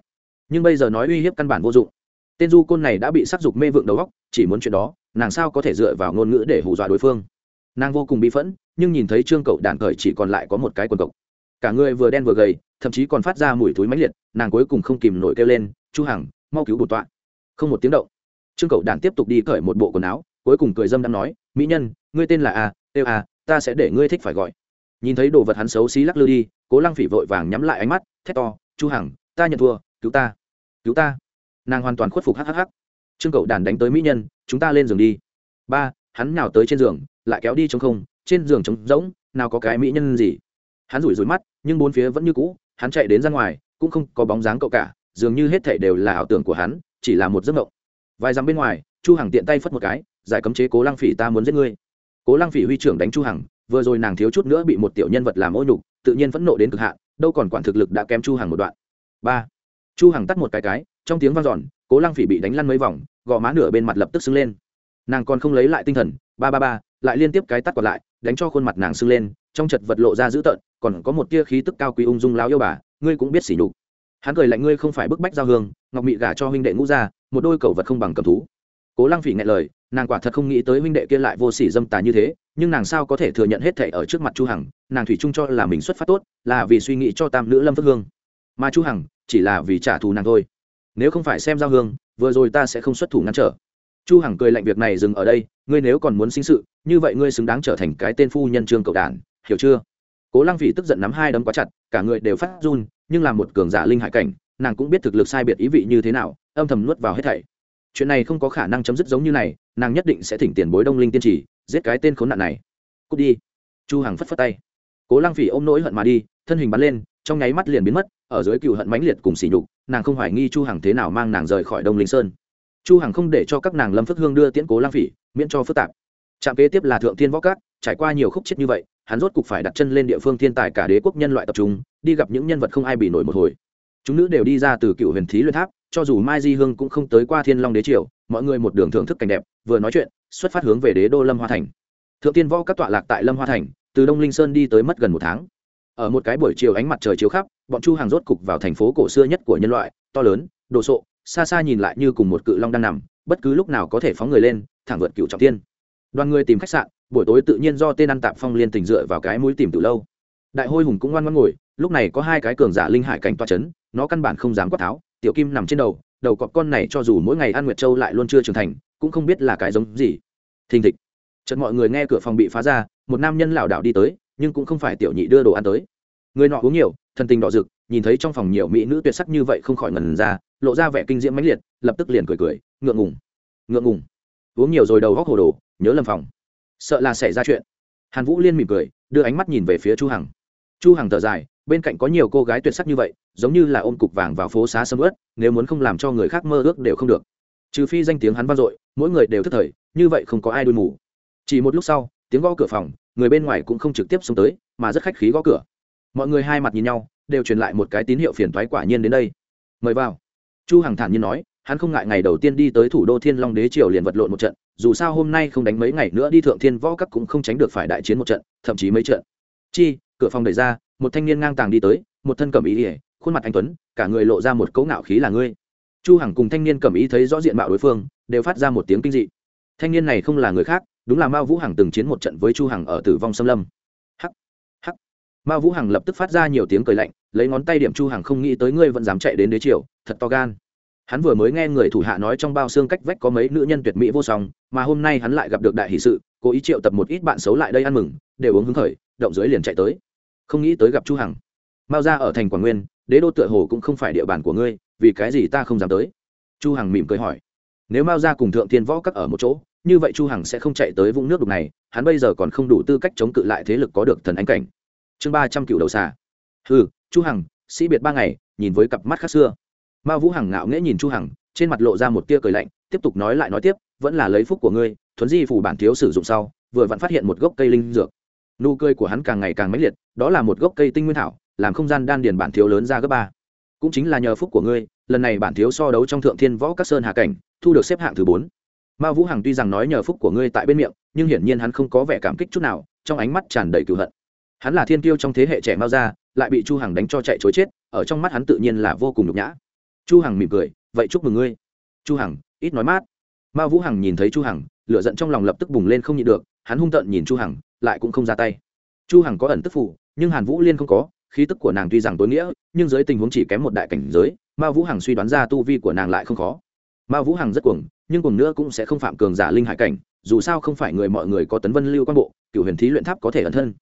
Nhưng bây giờ nói uy hiếp căn bản vô dụng. Tên du côn này đã bị sắc dục mê vượng đầu góc chỉ muốn chuyện đó, nàng sao có thể dựa vào ngôn ngữ để hù dọa đối phương? Nàng vô cùng bị phẫn, nhưng nhìn thấy trương cậu đản cởi chỉ còn lại có một cái quần cộc. Cả người vừa đen vừa gầy, thậm chí còn phát ra mùi thúi mãnh liệt, nàng cuối cùng không kìm nổi kêu lên, chu hằng, mau cứu bột tọa. Không một tiếng động, trương cậu đản tiếp tục đi cởi một bộ quần áo cuối cùng cười dâm đang nói, mỹ nhân, ngươi tên là a, têu a, ta sẽ để ngươi thích phải gọi. Nhìn thấy đồ vật hắn xấu xí lắc lư đi, cố lăng phỉ vội vàng nhắm lại ánh mắt, thét to, chu hằng, ta nhận thua, cứu ta cứu ta. Nàng hoàn toàn khuất phục hhh trương cậu đàn đánh tới mỹ nhân, chúng ta lên giường đi. Ba, hắn nào tới trên giường, lại kéo đi trống không, trên giường trống rỗng, nào có cái mỹ nhân gì. Hắn rủi rủi mắt, nhưng bốn phía vẫn như cũ, hắn chạy đến ra ngoài, cũng không có bóng dáng cậu cả, dường như hết thảy đều là ảo tưởng của hắn, chỉ là một giấc mộng. Vài dặm bên ngoài, chu hằng tiện tay phất một cái giải cấm chế cố lăng phỉ ta muốn giết ngươi. Cố lăng phỉ huy trưởng đánh chu hằng vừa rồi nàng thiếu chút nữa bị một tiểu nhân vật làm ô nhục tự nhiên phẫn nộ đến cực hạn đâu còn quản thực lực đã kém chu hằng một đoạn. Ba. Chu hằng tắt một cái cái trong tiếng vang dòn, cố lăng phỉ bị đánh lăn mấy vòng gò má nửa bên mặt lập tức sưng lên. Nàng còn không lấy lại tinh thần ba ba ba lại liên tiếp cái tắt còn lại đánh cho khuôn mặt nàng sưng lên trong chật vật lộ ra dữ tợn còn có một tia khí tức cao quý ung dung láo yêu bà ngươi cũng biết xỉ nhục. Hắn cười lạnh ngươi không phải bức bách giao hương ngọc mị gả cho huynh đệ ngũ gia một đôi cầu vật không bằng cầm thú. Cố lăng phỉ nghe lời nàng quả thật không nghĩ tới huynh đệ kia lại vô sỉ dâm tà như thế, nhưng nàng sao có thể thừa nhận hết thệ ở trước mặt chu hằng, nàng thủy chung cho là mình xuất phát tốt, là vì suy nghĩ cho tam nữ lâm phước hương. Mà chu hằng, chỉ là vì trả thù nàng thôi. Nếu không phải xem giao hương, vừa rồi ta sẽ không xuất thủ ngăn trở. Chu hằng cười lạnh việc này dừng ở đây, ngươi nếu còn muốn sinh sự, như vậy ngươi xứng đáng trở thành cái tên phu nhân trương cậu đản, hiểu chưa? Cố lăng phỉ tức giận nắm hai đấm quá chặt, cả người đều phát run, nhưng là một cường giả linh hải cảnh, nàng cũng biết thực lực sai biệt ý vị như thế nào, âm thầm nuốt vào hết thảy. Chuyện này không có khả năng chấm dứt giống như này nàng nhất định sẽ thỉnh tiền bối đông linh tiên trì, giết cái tên khốn nạn này. Cút đi. Chu hằng phất phất tay. Cố lăng phỉ ôm nỗi hận mà đi, thân hình bắn lên, trong nháy mắt liền biến mất, ở dưới cựu hận mãnh liệt cùng sỉ nhục, nàng không hoài nghi chu hằng thế nào mang nàng rời khỏi đông linh sơn. Chu hằng không để cho các nàng lâm phước hương đưa tiễn cố lăng phỉ, miễn cho phức tạp. Trạm kế tiếp là thượng thiên võ cát trải qua nhiều khúc chết như vậy, hắn rốt cục phải đặt chân lên địa phương thiên tài cả đế quốc nhân loại tập trung, đi gặp những nhân vật không ai bị nổi một hồi. Chúng nữ đều đi ra từ cựu huyền thí luyện tháp cho dù mai di hương cũng không tới qua thiên long đế triều, mọi người một đường thưởng thức cảnh đẹp, vừa nói chuyện, xuất phát hướng về đế đô lâm hoa thành. Thượng tiên võ các tọa lạc tại lâm hoa thành, từ đông linh sơn đi tới mất gần một tháng. Ở một cái buổi chiều ánh mặt trời chiếu khắp, bọn chu hàng rốt cục vào thành phố cổ xưa nhất của nhân loại, to lớn, đồ sộ, xa xa nhìn lại như cùng một cự long đang nằm, bất cứ lúc nào có thể phóng người lên, thẳng vượt cựu trọng tiên đoàn người tìm khách sạn, buổi tối tự nhiên do tên ăn tạp phong liên tình dựa vào cái mũi tìm từ lâu. Đại hôi hùng cũng ngoan ngoan ngồi, lúc này có hai cái cường giả linh hải cảnh toa chấn, nó căn bản không dám quát tháo tiểu kim nằm trên đầu đầu cọp con này cho dù mỗi ngày ăn nguyệt châu lại luôn chưa trưởng thành, cũng không biết là cái giống gì. Thình thịch. Chợt mọi người nghe cửa phòng bị phá ra, một nam nhân lảo đảo đi tới, nhưng cũng không phải tiểu nhị đưa đồ ăn tới. Người nọ uống nhiều, thần tình đỏ rực, nhìn thấy trong phòng nhiều mỹ nữ tuyệt sắc như vậy không khỏi ngần ra, lộ ra vẻ kinh diễm mãnh liệt, lập tức liền cười cười, ngượng ngùng. Ngượng ngùng. Uống nhiều rồi đầu góc hồ đồ, nhớ lầm phòng. Sợ là xảy ra chuyện. Hàn vũ liên mỉm cười, đưa ánh mắt nhìn về phía chu hằng chu hằng thở dài bên cạnh có nhiều cô gái tuyệt sắc như vậy giống như là ôm cục vàng vào phố xá sầm ướt, nếu muốn không làm cho người khác mơ ước đều không được. Trừ phi danh tiếng hắn vang dội mỗi người đều thất thời như vậy không có ai đuôi mù. Chỉ một lúc sau tiếng gõ cửa phòng người bên ngoài cũng không trực tiếp xông tới mà rất khách khí gõ cửa. Mọi người hai mặt nhìn nhau đều truyền lại một cái tín hiệu phiền toái quả nhiên đến đây. Mời vào. Chu hằng thản nhiên nói hắn không ngại ngày đầu tiên đi tới thủ đô thiên long đế triều liền vật lộn một trận dù sao hôm nay không đánh mấy ngày nữa đi thượng thiên võ các cũng không tránh được phải đại chiến một trận thậm chí mấy trận. Chi cửa phòng đẩy ra, một thanh niên ngang tàng đi tới, một thân cẩm ý ỉa khuôn mặt anh tuấn, cả người lộ ra một cấu ngạo khí là ngươi. Chu hằng cùng thanh niên cẩm ý thấy rõ diện mạo đối phương, đều phát ra một tiếng kinh dị. Thanh niên này không là người khác, đúng là mao vũ hằng từng chiến một trận với chu hằng ở tử vong xâm lâm. Hắc hắc. Mao vũ hằng lập tức phát ra nhiều tiếng cười lạnh, lấy ngón tay điểm chu hằng không nghĩ tới ngươi vẫn dám chạy đến đế triều, thật to gan. Hắn vừa mới nghe người thủ hạ nói trong bao xương cách vách có mấy nữ nhân tuyệt mỹ vô song, mà hôm nay hắn lại gặp được đại hỷ sự, cố ý triệu tập một ít bạn xấu lại đây ăn mừng, đều uống hứng khởi, động dưới liền chạy tới không nghĩ tới gặp chu hằng. Mao ra ở thành quảng nguyên, đế đô tựa hồ cũng không phải địa bàn của ngươi, vì cái gì ta không dám tới? Chu hằng mỉm cười hỏi. Nếu mao ra cùng thượng thiên võ các ở một chỗ, như vậy chu hằng sẽ không chạy tới vũng nước đục này, hắn bây giờ còn không đủ tư cách chống cự lại thế lực có được thần ánh cảnh. Chương ba trăm cựu đầu xà. Hừ, chu hằng, sĩ biệt ba ngày, nhìn với cặp mắt khác xưa. Mao vũ hằng ngạo nghễ nhìn chu hằng, trên mặt lộ ra một tia cười lạnh, tiếp tục nói lại nói tiếp, vẫn là lấy phúc của ngươi, thuấn di phủ bản thiếu sử dụng sau, vừa vẫn phát hiện một gốc cây linh dược nụ cười của hắn càng ngày càng mãnh liệt, đó là một gốc cây tinh nguyên thảo, làm không gian đan điền bản thiếu lớn ra gấp ba. Cũng chính là nhờ phúc của ngươi, lần này bản thiếu so đấu trong thượng thiên võ các sơn hà cảnh, thu được xếp hạng thứ bốn. Ma vũ hằng tuy rằng nói nhờ phúc của ngươi tại bên miệng, nhưng hiển nhiên hắn không có vẻ cảm kích chút nào, trong ánh mắt tràn đầy cựu hận. Hắn là thiên tiêu trong thế hệ trẻ mao gia lại bị chu hằng đánh cho chạy chối chết, ở trong mắt hắn tự nhiên là vô cùng nhục nhã. Chu hằng mỉm cười, vậy chúc mừng ngươi. Chu hằng, ít nói mát. Ma vũ hằng nhìn thấy chu hằng, lửa giận trong lòng lập tức bùng lên không nhịn được, hắn hung tợn nhìn chu hằng lại cũng không ra tay. Chu hằng có ẩn tức phủ nhưng hàn vũ liên không có, khí tức của nàng tuy rằng tối nghĩa, nhưng dưới tình huống chỉ kém một đại cảnh giới, ma vũ hằng suy đoán ra tu vi của nàng lại không khó. Ma vũ hằng rất cuồng, nhưng cuồng nữa cũng sẽ không phạm cường giả linh hải cảnh, dù sao không phải người mọi người có tấn vân lưu quan bộ cựu huyền thí luyện tháp có thể ẩn thân.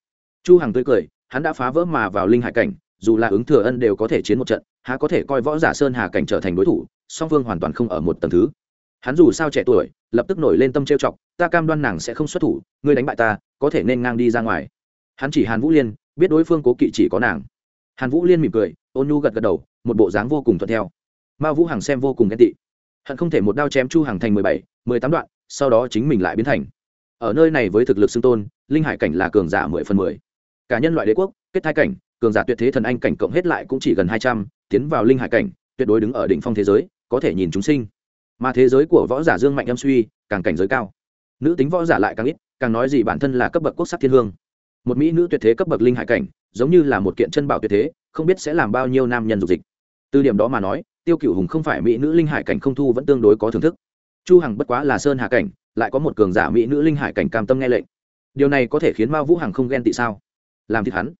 Chu hằng tươi cười, hắn đã phá vỡ mà vào linh hải cảnh, dù là ứng thừa ân đều có thể chiến một trận, há có thể coi võ giả sơn hà cảnh trở thành đối thủ, song phương hoàn toàn không ở một tầng thứ hắn dù sao trẻ tuổi, lập tức nổi lên tâm trêu chọc, ta cam đoan nàng sẽ không xuất thủ, ngươi đánh bại ta, có thể nên ngang đi ra ngoài. Hắn chỉ hàn vũ liên, biết đối phương cố kỵ chỉ có nàng. Hàn vũ liên mỉm cười, ôn nhu gật gật đầu, một bộ dáng vô cùng thuận theo. Mao vũ hằng xem vô cùng ghen tị. Hắn không thể một đao chém chu Hằng thành mười bảy, mười tám đoạn, sau đó chính mình lại biến thành. Ở nơi này với thực lực xưng tôn, linh hải cảnh là cường giả mười phần mười. Cả nhân loại đế quốc, kết thai cảnh, cường giả tuyệt thế thần anh cảnh cộng hết lại cũng chỉ gần hai trăm, tiến vào linh hải cảnh, tuyệt đối đứng ở đỉnh phong thế giới, có thể nhìn chúng sinh mà thế giới của võ giả dương mạnh âm suy càng cảnh giới cao. Nữ tính võ giả lại càng ít, càng nói gì bản thân là cấp bậc quốc sắc thiên hương. Một mỹ nữ tuyệt thế cấp bậc linh hải cảnh, giống như là một kiện chân bảo tuyệt thế, không biết sẽ làm bao nhiêu nam nhân dục dịch. Từ điểm đó mà nói, tiêu cựu hùng không phải mỹ nữ linh hải cảnh không thu vẫn tương đối có thưởng thức. Chu hằng bất quá là sơn hà cảnh, lại có một cường giả mỹ nữ linh hải cảnh cam tâm nghe lệnh. Điều này có thể khiến mao vũ hằng không ghen tị sao? Làm thịt hắn.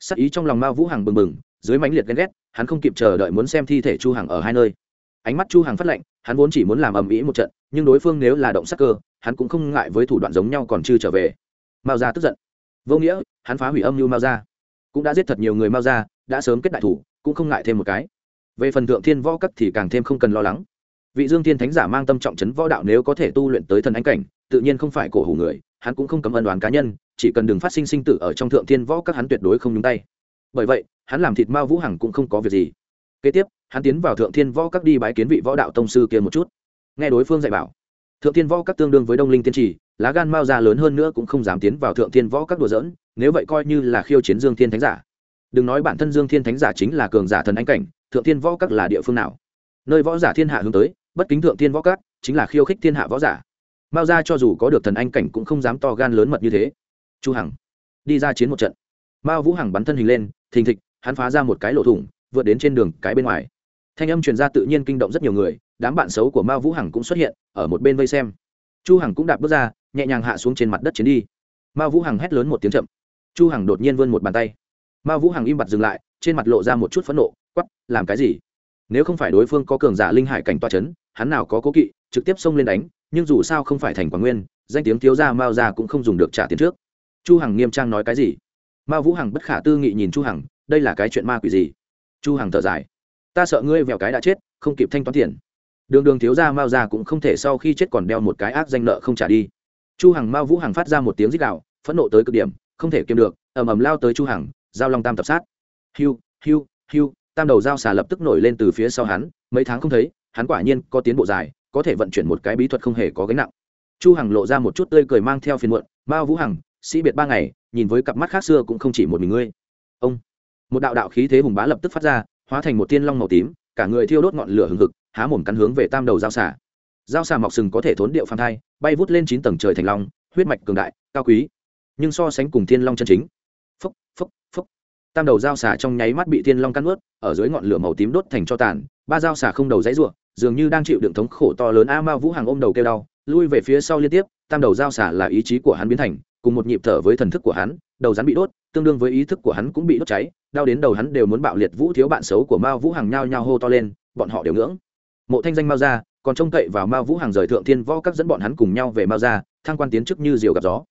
Sắc ý trong lòng mao vũ hằng bừng bừng, dưới mãnh liệt ghen ghét, hắn không kịp chờ đợi muốn xem thi thể chu hằng ở hai nơi ánh mắt chu hàng phát lệnh hắn vốn chỉ muốn làm ầm ĩ một trận, nhưng đối phương nếu là động sắc cơ, hắn cũng không ngại với thủ đoạn giống nhau còn chưa trở về. Mao ra tức giận. Vô nghĩa, hắn phá hủy âm mưu mao ra cũng đã giết thật nhiều người mao ra đã sớm kết đại thủ, cũng không ngại thêm một cái. Về phần thượng thiên võ cấp thì càng thêm không cần lo lắng. Vị dương thiên thánh giả mang tâm trọng trấn võ đạo nếu có thể tu luyện tới thần ánh cảnh, tự nhiên không phải cổ hủ người, hắn cũng không cấm ân đoán cá nhân, chỉ cần đừng phát sinh sinh tử ở trong thượng thiên võ các hắn tuyệt đối không nhúng tay. Bởi vậy, hắn làm thịt mao vũ hằng cũng không có việc gì. Kế tiếp hắn tiến vào thượng thiên võ các đi bái kiến vị võ đạo tông sư kia một chút. Nghe đối phương dạy bảo, thượng thiên võ các tương đương với đông linh tiên trì, lá gan mao ra lớn hơn nữa cũng không dám tiến vào thượng thiên võ các đùa dỡn nếu vậy coi như là khiêu chiến dương thiên thánh giả. Đừng nói bản thân dương thiên thánh giả chính là cường giả thần anh cảnh, thượng thiên võ các là địa phương nào? Nơi võ giả thiên hạ hướng tới, bất kính thượng thiên võ các, chính là khiêu khích thiên hạ võ giả. Mao ra cho dù có được thần anh cảnh cũng không dám to gan lớn mật như thế. Chu hằng, đi ra chiến một trận. Mao vũ hằng bắn thân hình lên, thình thịch, hắn phá ra một cái lỗ thủng, vượt đến trên đường cái bên ngoài thanh âm truyền ra tự nhiên kinh động rất nhiều người, đám bạn xấu của mao vũ hằng cũng xuất hiện, ở một bên vây xem. Chu hằng cũng đạp bước ra, nhẹ nhàng hạ xuống trên mặt đất chiến đi. Mao vũ hằng hét lớn một tiếng chậm. Chu hằng đột nhiên vươn một bàn tay. Mao vũ hằng im bặt dừng lại, trên mặt lộ ra một chút phẫn nộ quắp làm cái gì? Nếu không phải đối phương có cường giả linh hải cảnh toa chấn, hắn nào có cố kỵ, trực tiếp xông lên đánh, nhưng dù sao không phải thành quảng nguyên, danh tiếng thiếu gia mao gia cũng không dùng được trả tiền trước. Chu hằng nghiêm trang nói cái gì? Mao vũ hằng bất khả tư nghị nhìn chu hằng, đây là cái chuyện ma quỷ gì? Chu hằng thở dài ta sợ ngươi vẹo cái đã chết, không kịp thanh toán tiền. Đường đường thiếu gia mao ra cũng không thể sau khi chết còn đeo một cái ác danh nợ không trả đi. Chu hằng mao vũ hằng phát ra một tiếng rít gào, phẫn nộ tới cực điểm, không thể kiềm được, ầm ầm lao tới chu hằng, giao long tam tập sát. Hiu hiu hiu, tam đầu dao xà lập tức nổi lên từ phía sau hắn, mấy tháng không thấy, hắn quả nhiên có tiến bộ dài, có thể vận chuyển một cái bí thuật không hề có gánh nặng. Chu hằng lộ ra một chút tươi cười mang theo phiền muộn, mao vũ hằng, sĩ biệt ba ngày, nhìn với cặp mắt khác xưa cũng không chỉ một mình ngươi. Ông, một đạo đạo khí thế hùng bá lập tức phát ra hóa thành một tiên long màu tím, cả người thiêu đốt ngọn lửa hừng hực, há mồm cắn hướng về tam đầu dao xà. Dao xà mọc sừng có thể thốn điệu phan thai, bay vút lên chín tầng trời thành long, huyết mạch cường đại, cao quý. Nhưng so sánh cùng thiên long chân chính. Phúc phúc phúc. Tam đầu dao xà trong nháy mắt bị thiên long cắn ướt ở dưới ngọn lửa màu tím đốt thành cho tàn, ba dao xà không đầu dãy ruộng dường như đang chịu đựng thống khổ to lớn a mao vũ hàng ôm đầu kêu đau, lui về phía sau liên tiếp, tam đầu dao xả là ý chí của hắn biến thành, cùng một nhịp thở với thần thức của hắn, đầu rắn bị đốt, tương đương với ý thức của hắn cũng bị đốt cháy đau đến đầu hắn đều muốn bạo liệt vũ thiếu bạn xấu của mao vũ hàng nhao nhao hô to lên, bọn họ đều ngưỡng. Mộ thanh danh mao ra, còn trông cậy vào mao vũ hàng rời thượng thiên võ các dẫn bọn hắn cùng nhau về mao ra, thăng quan tiến chức như diều gặp gió.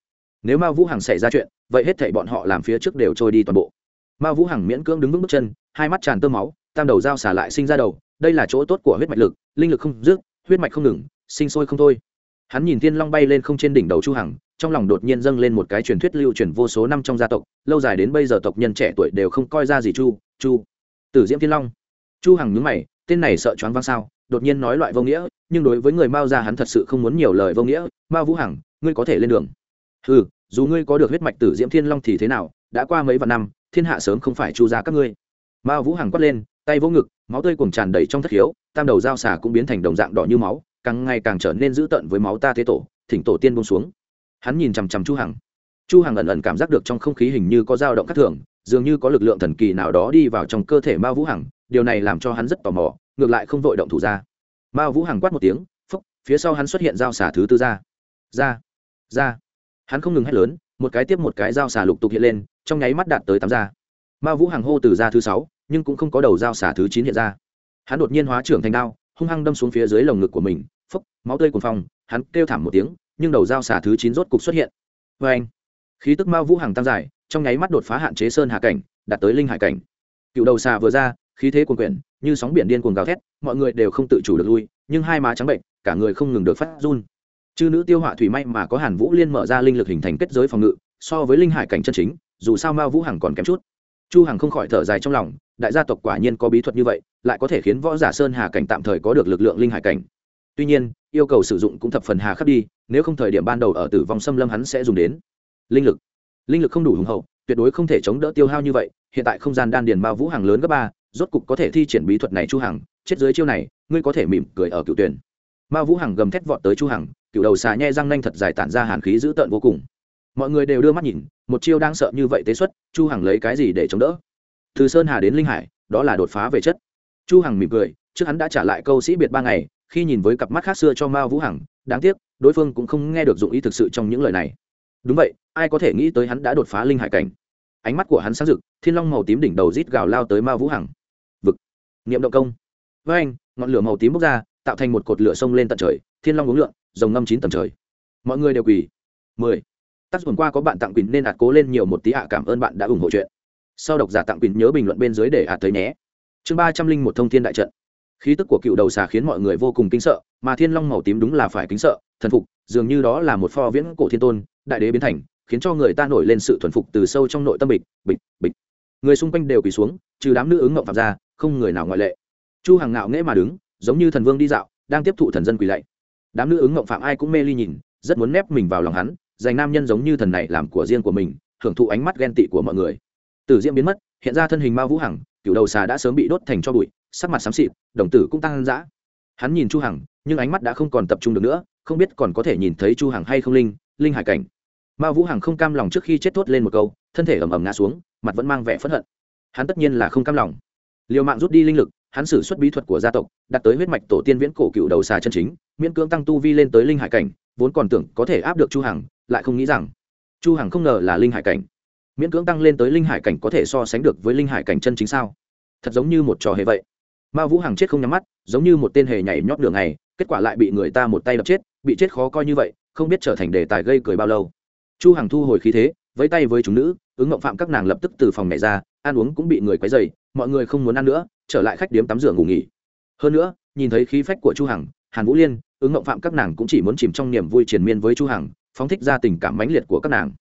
Nếu mao vũ hàng xảy ra chuyện, vậy hết thảy bọn họ làm phía trước đều trôi đi toàn bộ. Mao vũ hàng miễn cưỡng đứng vững bước chân, hai mắt tràn tơ máu, tam đầu dao xả lại sinh ra đầu, đây là chỗ tốt của huyết mạch lực, linh lực không dứt huyết mạch không ngừng, sinh sôi không thôi hắn nhìn thiên long bay lên không trên đỉnh đầu chu hằng, trong lòng đột nhiên dâng lên một cái truyền thuyết lưu truyền vô số năm trong gia tộc, lâu dài đến bây giờ tộc nhân trẻ tuổi đều không coi ra gì chu chu, tử diễm thiên long. Chu hằng nhướng mày, tên này sợ choáng vang sao, đột nhiên nói loại vô nghĩa, nhưng đối với người mao gia hắn thật sự không muốn nhiều lời vô nghĩa. Mao vũ hằng, ngươi có thể lên đường. Ừ dù ngươi có được huyết mạch tử diễm thiên long thì thế nào, đã qua mấy vạn năm, thiên hạ sớm không phải chu gia các ngươi. Mao vũ hằng quát lên, tay vỗ ngực, máu tươi cuồng tràn đầy trong thất khiếu, tam đầu dao xà cũng biến thành đồng dạng đỏ như máu càng ngày càng trở nên dữ tợn với máu ta thế tổ, thỉnh tổ tiên bông xuống. Hắn nhìn chằm chằm chu hằng. Chu hằng ẩn ẩn cảm giác được trong không khí hình như có dao động khác thường, dường như có lực lượng thần kỳ nào đó đi vào trong cơ thể mao vũ hằng, điều này làm cho hắn rất tò mò, ngược lại không vội động thủ ra. Mao vũ hằng quát một tiếng phúc phía sau hắn xuất hiện dao xà thứ tư ra. Ra ra. Hắn không ngừng hét lớn, một cái tiếp một cái dao xà lục tục hiện lên, trong nháy mắt đạt tới tám ra. Mao vũ hằng hô từ ra thứ sáu, nhưng cũng không có đầu dao xả thứ chín hiện ra. Hắn đột nhiên hóa trưởng thành đao hung hăng đâm xuống phía dưới lồng ngực của mình, phốc, máu tươi cuồng phong, hắn kêu thảm một tiếng, nhưng đầu dao xả thứ chín rốt cục xuất hiện. Vê anh, khí tức mao vũ hàng tăng dài, trong nháy mắt đột phá hạn chế sơn hạ cảnh, đạt tới linh hải cảnh. Cựu đầu xà vừa ra, khí thế cuồng quyển, như sóng biển điên cuồng gào thét, mọi người đều không tự chủ được lui, nhưng hai má trắng bệnh, cả người không ngừng được phát run. Chư nữ tiêu họa thủy may mà có hàn vũ liên mở ra linh lực hình thành kết giới phòng ngự, so với linh hải cảnh chân chính, dù sao mao vũ hằng còn kém chút chu hằng không khỏi thở dài trong lòng, đại gia tộc quả nhiên có bí thuật như vậy, lại có thể khiến võ giả sơn hà cảnh tạm thời có được lực lượng linh hải cảnh. Tuy nhiên, yêu cầu sử dụng cũng thập phần hà khắc đi, nếu không thời điểm ban đầu ở tử vong xâm lâm hắn sẽ dùng đến. Linh lực. Linh lực không đủ hùng hậu, tuyệt đối không thể chống đỡ tiêu hao như vậy, hiện tại không gian đan điền ma vũ hàng lớn gấp ba, rốt cục có thể thi triển bí thuật này chu hằng, chết dưới chiêu này, ngươi có thể mỉm cười ở cựu tuyển. Ma vũ hằng gầm thét vọt tới chu hằng cựu đầu xà nhe răng nanh thật dài tản ra hàn khí dữ tợn vô cùng mọi người đều đưa mắt nhìn, một chiêu đang sợ như vậy tế xuất, chu hằng lấy cái gì để chống đỡ? Từ sơn hà đến linh hải, đó là đột phá về chất. Chu hằng mỉm cười, trước hắn đã trả lại câu sĩ biệt ba ngày, khi nhìn với cặp mắt khác xưa cho mao vũ hằng, đáng tiếc, đối phương cũng không nghe được dụng ý thực sự trong những lời này. Đúng vậy, ai có thể nghĩ tới hắn đã đột phá linh hải cảnh? Ánh mắt của hắn sáng rực, thiên long màu tím đỉnh đầu rít gào lao tới mao vũ hằng. Vực. Niệm động công. Với anh, ngọn lửa màu tím bốc ra, tạo thành một cột lửa sông lên tận trời, thiên long uống lượng rồng ngâm chín tầng trời. Mọi người đều quỳ. Mười tác tuần qua có bạn tặng quỳnh nên ạt cố lên nhiều một tí ạ, cảm ơn bạn đã ủng hộ chuyện. Sau độc giả tặng quỳnh nhớ bình luận bên dưới để ạt tới nhé. Chương ba trăm linh một thông thiên đại trận. Khí tức của cựu đầu xà khiến mọi người vô cùng kính sợ, mà thiên long màu tím đúng là phải kính sợ, thần phục, dường như đó là một pho viễn cổ thiên tôn, đại đế biến thành, khiến cho người ta nổi lên sự thuần phục từ sâu trong nội tâm bịch bịch bịch. Người xung quanh đều quỳ xuống, trừ đám nữ ứng ngậm phạm ra không người nào ngoại lệ. Chu hàng ngạo nghễ mà đứng, giống như thần vương đi dạo, đang tiếp thụ thần dân quỳ lạy. Đám nữ ứng ngậm phạm ai cũng mê ly nhìn, rất muốn nép mình vào lòng hắn dành nam nhân giống như thần này làm của riêng của mình, hưởng thụ ánh mắt ghen tị của mọi người. Từ diễm biến mất, hiện ra thân hình ma vũ hằng cựu đầu xà đã sớm bị đốt thành cho bụi, sắc mặt xám xịt, đồng tử cũng tăng dã. Hắn nhìn chu hằng, nhưng ánh mắt đã không còn tập trung được nữa, không biết còn có thể nhìn thấy chu hằng hay không linh linh hải cảnh. Ma vũ hằng không cam lòng trước khi chết thốt lên một câu, thân thể ầm ầm ngã xuống, mặt vẫn mang vẻ phẫn hận. Hắn tất nhiên là không cam lòng. Liều mạng rút đi linh lực, hắn sử xuất bí thuật của gia tộc, đặt tới huyết mạch tổ tiên viễn cổ cựu đầu xà chân chính, miễn cưỡng tăng tu vi lên tới linh hải cảnh vốn còn tưởng có thể áp được chu hằng, lại không nghĩ rằng chu hằng không ngờ là linh hải cảnh. Miễn cưỡng tăng lên tới linh hải cảnh có thể so sánh được với linh hải cảnh chân chính sao? Thật giống như một trò hề vậy. Ma vũ hằng chết không nhắm mắt, giống như một tên hề nhảy nhót đường này, kết quả lại bị người ta một tay đập chết, bị chết khó coi như vậy, không biết trở thành đề tài gây cười bao lâu. Chu hằng thu hồi khí thế với tay với chúng nữ, ứng ngộng phạm các nàng lập tức từ phòng này ra, ăn uống cũng bị người quấy dày mọi người không muốn ăn nữa, trở lại khách điếm tắm rửa ngủ nghỉ. Hơn nữa, nhìn thấy khí phách của chu hằng hàn vũ liên, ứng ngộng phạm các nàng cũng chỉ muốn chìm trong niềm vui triền miên với chu hằng, phóng thích ra tình cảm mãnh liệt của các nàng.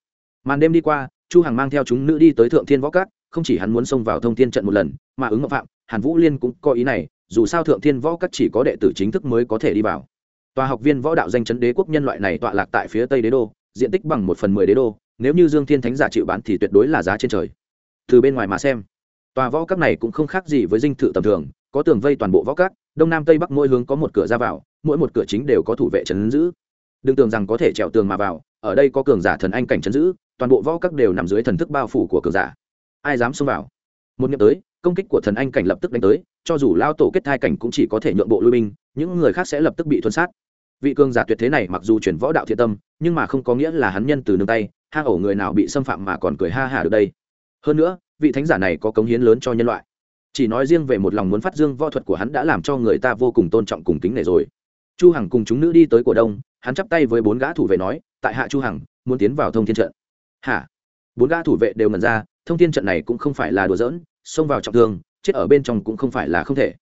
Màn đêm đi qua, chu hằng mang theo chúng nữ đi tới thượng thiên võ cát không chỉ hắn muốn xông vào thông thiên trận một lần, mà ứng ngộng phạm, hàn vũ liên cũng có ý này, dù sao thượng thiên võ cát chỉ có đệ tử chính thức mới có thể đi vào. Tòa học viên võ đạo danh chấn đế quốc nhân loại này tọa lạc tại phía tây đế đô, diện tích bằng một phần mười đế đô, nếu như dương thiên thánh giả chịu bán thì tuyệt đối là giá trên trời. Từ bên ngoài mà xem, tòa võ các này cũng không khác gì với dinh thự tầm thường có tường vây toàn bộ võ cát đông nam tây bắc mỗi hướng có một cửa ra vào, mỗi một cửa chính đều có thủ vệ trấn giữ. Đừng tưởng rằng có thể trèo tường mà vào, ở đây có cường giả thần anh cảnh trấn giữ, toàn bộ võ các đều nằm dưới thần thức bao phủ của cường giả. Ai dám xông vào? Một niệm tới, công kích của thần anh cảnh lập tức đánh tới, cho dù lao tổ kết thai cảnh cũng chỉ có thể nhượng bộ lui binh, những người khác sẽ lập tức bị thuân sát. Vị cường giả tuyệt thế này mặc dù chuyển võ đạo thiện tâm, nhưng mà không có nghĩa là hắn nhân từ nương tay hang ổ người nào bị xâm phạm mà còn cười ha hả được đây. Hơn nữa, vị thánh giả này có cống hiến lớn cho nhân loại chỉ nói riêng về một lòng muốn phát dương võ thuật của hắn đã làm cho người ta vô cùng tôn trọng cùng kính này rồi. Chu hằng cùng chúng nữ đi tới cổ đông, hắn chắp tay với bốn gã thủ vệ nói, tại hạ chu hằng, muốn tiến vào thông thiên trận. Hả? Bốn gã thủ vệ đều ngẩn ra, thông thiên trận này cũng không phải là đùa giỡn, xông vào trọng thương, chết ở bên trong cũng không phải là không thể.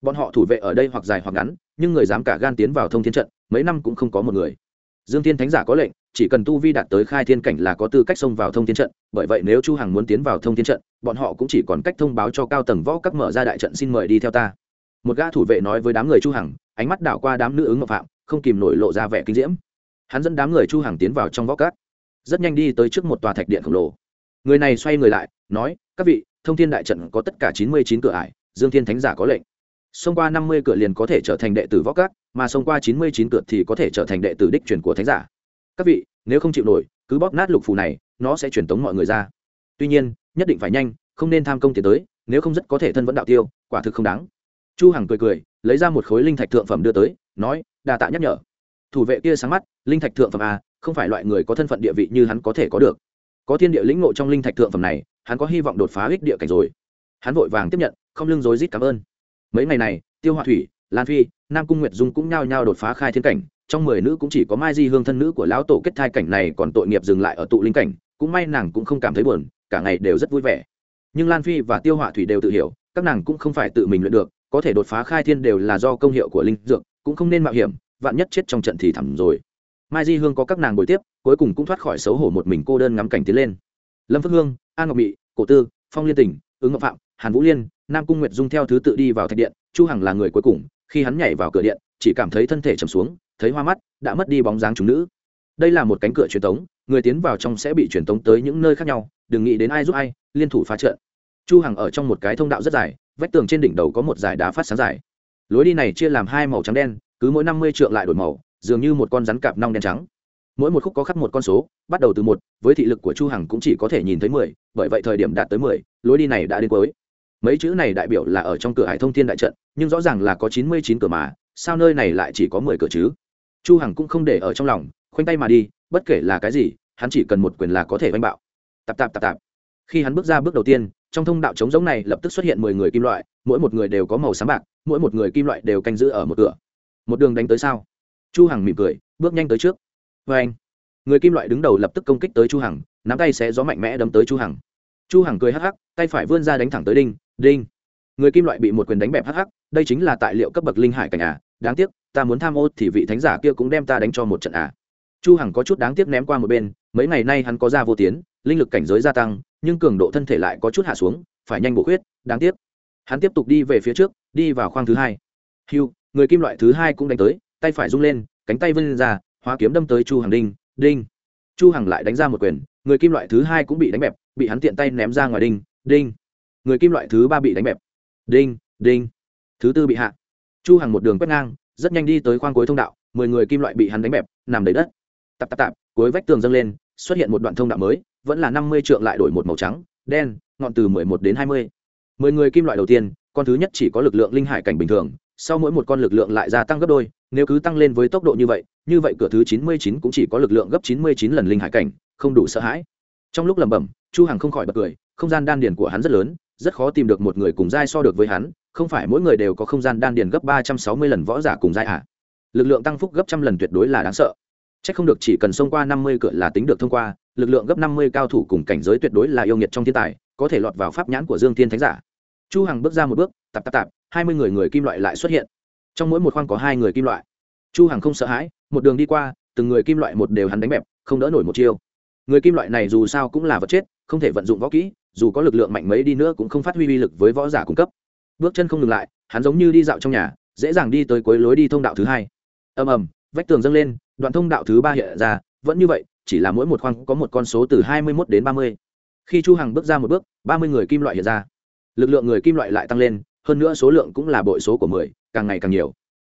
Bọn họ thủ vệ ở đây hoặc dài hoặc ngắn, nhưng người dám cả gan tiến vào thông thiên trận, mấy năm cũng không có một người. Dương thiên thánh giả có lệnh chỉ cần tu vi đạt tới khai thiên cảnh là có tư cách xông vào thông thiên trận, bởi vậy nếu chu hằng muốn tiến vào thông thiên trận, bọn họ cũng chỉ còn cách thông báo cho cao tầng võ các mở ra đại trận xin mời đi theo ta. Một gã thủ vệ nói với đám người chu hằng, ánh mắt đảo qua đám nữ ứng ngọc phạm, không kìm nổi lộ ra vẻ kinh diễm. Hắn dẫn đám người chu hằng tiến vào trong võ các, rất nhanh đi tới trước một tòa thạch điện khổng lồ. Người này xoay người lại, nói, các vị, thông thiên đại trận có tất cả 99 cửa ải, dương thiên thánh giả có lệnh. Xông qua 50 cửa liền có thể trở thành đệ tử võ các, mà xông qua 99 cửa thì có thể trở thành đệ tử đích truyền của thánh giả các vị, nếu không chịu nổi, cứ bóp nát lục phù này, nó sẽ truyền tống mọi người ra. Tuy nhiên, nhất định phải nhanh, không nên tham công tiến tới, nếu không rất có thể thân vẫn đạo tiêu, quả thực không đáng. Chu hằng cười cười, lấy ra một khối linh thạch thượng phẩm đưa tới, nói, đa tạ nhắc nhở. Thủ vệ kia sáng mắt, linh thạch thượng phẩm à không phải loại người có thân phận địa vị như hắn có thể có được. Có thiên địa lĩnh ngộ trong linh thạch thượng phẩm này, hắn có hy vọng đột phá ích địa cảnh rồi. Hắn vội vàng tiếp nhận, không lưng rối rít cảm ơn. Mấy ngày này, tiêu hoa thủy, lan phi, nam cung nguyệt dung cũng nhao nhao đột phá khai thiên cảnh trong mười nữ cũng chỉ có mai di hương thân nữ của lão tổ kết thai cảnh này còn tội nghiệp dừng lại ở tụ linh cảnh, cũng may nàng cũng không cảm thấy buồn, cả ngày đều rất vui vẻ. Nhưng lan phi và tiêu họa thủy đều tự hiểu, các nàng cũng không phải tự mình luyện được, có thể đột phá khai thiên đều là do công hiệu của linh dược, cũng không nên mạo hiểm, vạn nhất chết trong trận thì thẳm rồi. Mai di hương có các nàng bồi tiếp, cuối cùng cũng thoát khỏi xấu hổ một mình cô đơn ngắm cảnh tiến lên. Lâm phước hương an ngọc mị, cổ tư, phong liên tình ứng ngọc phạm, hàn vũ liên, nam cung nguyệt dung theo thứ tự đi vào thạch điện, chu hằng là người cuối cùng, khi hắn nhảy vào cửa điện, chỉ cảm thấy thân thể trầm xuống thấy hoa mắt, đã mất đi bóng dáng chúng nữ. Đây là một cánh cửa truyền tống, người tiến vào trong sẽ bị truyền tống tới những nơi khác nhau, đừng nghĩ đến ai giúp ai, liên thủ phá trận. Chu hằng ở trong một cái thông đạo rất dài, vách tường trên đỉnh đầu có một dải đá phát sáng dài. Lối đi này chia làm hai màu trắng đen, cứ mỗi năm mươi trượng lại đổi màu, dường như một con rắn cạp nong đen trắng. Mỗi một khúc có khắc một con số, bắt đầu từ một, với thị lực của chu hằng cũng chỉ có thể nhìn thấy mười, bởi vậy thời điểm đạt tới mười, lối đi này đã đến cuối. Mấy chữ này đại biểu là ở trong cửa hải thông thiên đại trận, nhưng rõ ràng là có chín mươi chín cửa mà, sao nơi này lại chỉ có mười cửa chứ? Chu hằng cũng không để ở trong lòng, khoanh tay mà đi, bất kể là cái gì, hắn chỉ cần một quyền là có thể vanh bạo. Tạp tạp tạp tạp. Khi hắn bước ra bước đầu tiên, trong thông đạo trống giống này lập tức xuất hiện mười người kim loại, mỗi một người đều có màu sáng bạc, mỗi một người kim loại đều canh giữ ở một cửa. Một đường đánh tới sao chu hằng mỉm cười, bước nhanh tới trước. Vê anh, người kim loại đứng đầu lập tức công kích tới chu hằng, nắm tay sẽ gió mạnh mẽ đấm tới chu hằng. Chu hằng cười hắc hắc, tay phải vươn ra đánh thẳng tới đinh. Đinh. Người kim loại bị một quyền đánh bẹp hắc hắc, đây chính là tài liệu cấp bậc linh hải cảnh à? Đáng tiếc, ta muốn tham ô thì vị thánh giả kia cũng đem ta đánh cho một trận à. Chu hằng có chút đáng tiếc ném qua một bên, mấy ngày nay hắn có ra vô tiến, linh lực cảnh giới gia tăng, nhưng cường độ thân thể lại có chút hạ xuống, phải nhanh bổ khuyết, đáng tiếc. Hắn tiếp tục đi về phía trước, đi vào khoang thứ hai. Hưu, người kim loại thứ hai cũng đánh tới, tay phải rung lên, cánh tay vươn ra, hóa kiếm đâm tới chu hằng đinh đinh. Chu hằng lại đánh ra một quyền, người kim loại thứ hai cũng bị đánh bẹp, bị hắn tiện tay ném ra ngoài đinh đinh. Người kim loại thứ ba bị đánh bẹp, đinh đinh. Thứ tư bị hạ chu hằng một đường quét ngang, rất nhanh đi tới khoang cuối thông đạo, mười người kim loại bị hắn đánh bẹp, nằm đầy đất. Tạp tạp tạp, cuối vách tường dâng lên, xuất hiện một đoạn thông đạo mới, vẫn là năm mươi trượng lại đổi một màu trắng, đen, ngọn từ mười một đến hai mươi. Mười người kim loại đầu tiên, con thứ nhất chỉ có lực lượng linh hải cảnh bình thường, sau mỗi một con lực lượng lại gia tăng gấp đôi, nếu cứ tăng lên với tốc độ như vậy như vậy cửa thứ chín mươi chín cũng chỉ có lực lượng gấp chín mươi chín lần linh hải cảnh, không đủ sợ hãi. Trong lúc lẩm bẩm, chu hằng không khỏi bật cười, không gian đan điền của hắn rất lớn, rất khó tìm được một người cùng giai so được với hắn không phải mỗi người đều có không gian đan điền gấp ba trăm sáu mươi lần võ giả cùng giai à lực lượng tăng phúc gấp trăm lần tuyệt đối là đáng sợ Chắc không được chỉ cần xông qua năm mươi cửa là tính được thông qua, lực lượng gấp năm mươi cao thủ cùng cảnh giới tuyệt đối là yêu nghiệt trong thiên tài, có thể lọt vào pháp nhãn của Dương Thiên Thánh giả. Chu Hằng bước ra một bước, tạp tạp tạp, hai mươi người người kim loại lại xuất hiện. Trong mỗi một khoang có hai người kim loại. Chu Hằng không sợ hãi, một đường đi qua, từng người kim loại một đều hắn đánh bẹp, không đỡ nổi một chiêu. Người kim loại này dù sao cũng là vật chết, không thể vận dụng võ kỹ, dù có lực lượng mạnh mấy đi nữa cũng không phát huy uy lực với võ giả cung cấp. Bước chân không ngừng lại, hắn giống như đi dạo trong nhà, dễ dàng đi tới cuối lối đi thông đạo thứ hai. Ầm ầm, vách tường dâng lên, đoạn thông đạo thứ ba hiện ra vẫn như vậy chỉ là mỗi một khoang có một con số từ hai mươi mốt đến ba mươi. Khi chu hằng bước ra một bước ba mươi người kim loại hiện ra. Lực lượng người kim loại lại tăng lên hơn nữa số lượng cũng là bội số của mười càng ngày càng nhiều.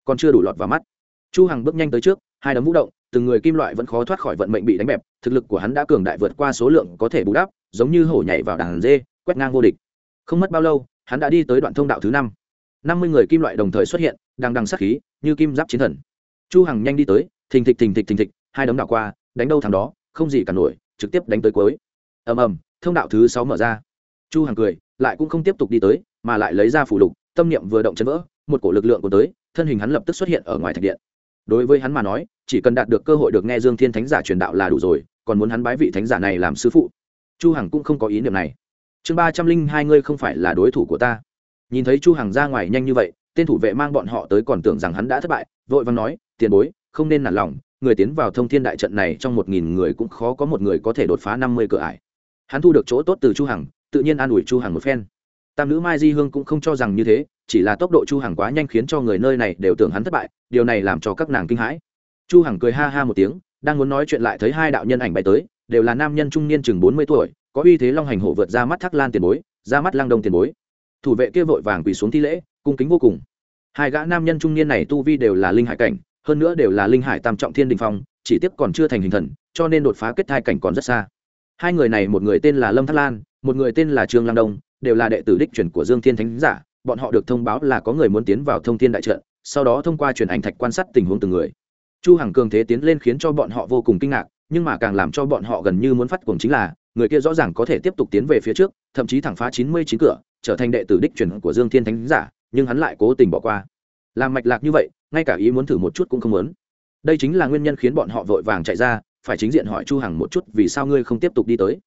Còn chưa đủ lọt vào mắt. Chu hằng bước nhanh tới trước hai đấm vũ động từng người kim loại vẫn khó thoát khỏi vận mệnh bị đánh bẹp thực lực của hắn đã cường đại vượt qua số lượng có thể bù đắp giống như hổ nhảy vào đàn dê quét ngang vô địch. Không mất bao lâu hắn đã đi tới đoạn thông đạo thứ năm. Năm mươi người kim loại đồng thời xuất hiện, đang đằng sát khí, như kim giáp chiến thần. Chu hằng nhanh đi tới, thình thịch thình thịch thình thịch, hai đấm đảo qua, đánh đâu thằng đó, không gì cả nổi, trực tiếp đánh tới cuối. Ầm ầm, thông đạo thứ sáu mở ra. Chu hằng cười, lại cũng không tiếp tục đi tới, mà lại lấy ra phủ lục, tâm niệm vừa động chấn vỡ, một cổ lực lượng của tới, thân hình hắn lập tức xuất hiện ở ngoài thạch điện. Đối với hắn mà nói, chỉ cần đạt được cơ hội được nghe dương thiên thánh giả truyền đạo là đủ rồi, còn muốn hắn bái vị thánh giả này làm sư phụ. Chu hằng cũng không có ý niệm này chương ba trăm linh hai ngươi không phải là đối thủ của ta. Nhìn thấy chu hằng ra ngoài nhanh như vậy, tên thủ vệ mang bọn họ tới còn tưởng rằng hắn đã thất bại, vội vàng nói, tiền bối, không nên nản lòng, người tiến vào thông thiên đại trận này trong một nghìn người cũng khó có một người có thể đột phá năm mươi cửa ải. Hắn thu được chỗ tốt từ chu hằng, tự nhiên an ủi chu hằng một phen. Tam nữ mai di hương cũng không cho rằng như thế, chỉ là tốc độ chu hằng quá nhanh khiến cho người nơi này đều tưởng hắn thất bại, điều này làm cho các nàng kinh hãi. Chu hằng cười ha ha một tiếng, đang muốn nói chuyện lại thấy hai đạo nhân ảnh bay tới, đều là nam nhân trung niên chừng bốn mươi tuổi có uy thế long hành hổ vượt ra mắt thác lan tiền bối, ra mắt lang đông tiền bối. Thủ vệ kia vội vàng quỳ xuống thi lễ, cung kính vô cùng. Hai gã nam nhân trung niên này tu vi đều là linh hải cảnh, hơn nữa đều là linh hải tam trọng thiên đình phong, chỉ tiếp còn chưa thành hình thần, cho nên đột phá kết thai cảnh còn rất xa. Hai người này một người tên là lâm thác lan, một người tên là trương lang đông, đều là đệ tử đích truyền của dương thiên thánh giả, bọn họ được thông báo là có người muốn tiến vào thông thiên đại trận, sau đó thông qua truyền ảnh thạch quan sát tình huống từng người. Chu hằng cường thế tiến lên khiến cho bọn họ vô cùng kinh ngạc, nhưng mà càng làm cho bọn họ gần như muốn phát cuồng chính là người kia rõ ràng có thể tiếp tục tiến về phía trước, thậm chí thẳng phá chín mươi chín cửa, trở thành đệ tử đích truyền của dương thiên thánh giả, nhưng hắn lại cố tình bỏ qua. Làm mạch lạc như vậy, ngay cả ý muốn thử một chút cũng không muốn. Đây chính là nguyên nhân khiến bọn họ vội vàng chạy ra, phải chính diện hỏi chu hằng một chút vì sao ngươi không tiếp tục đi tới.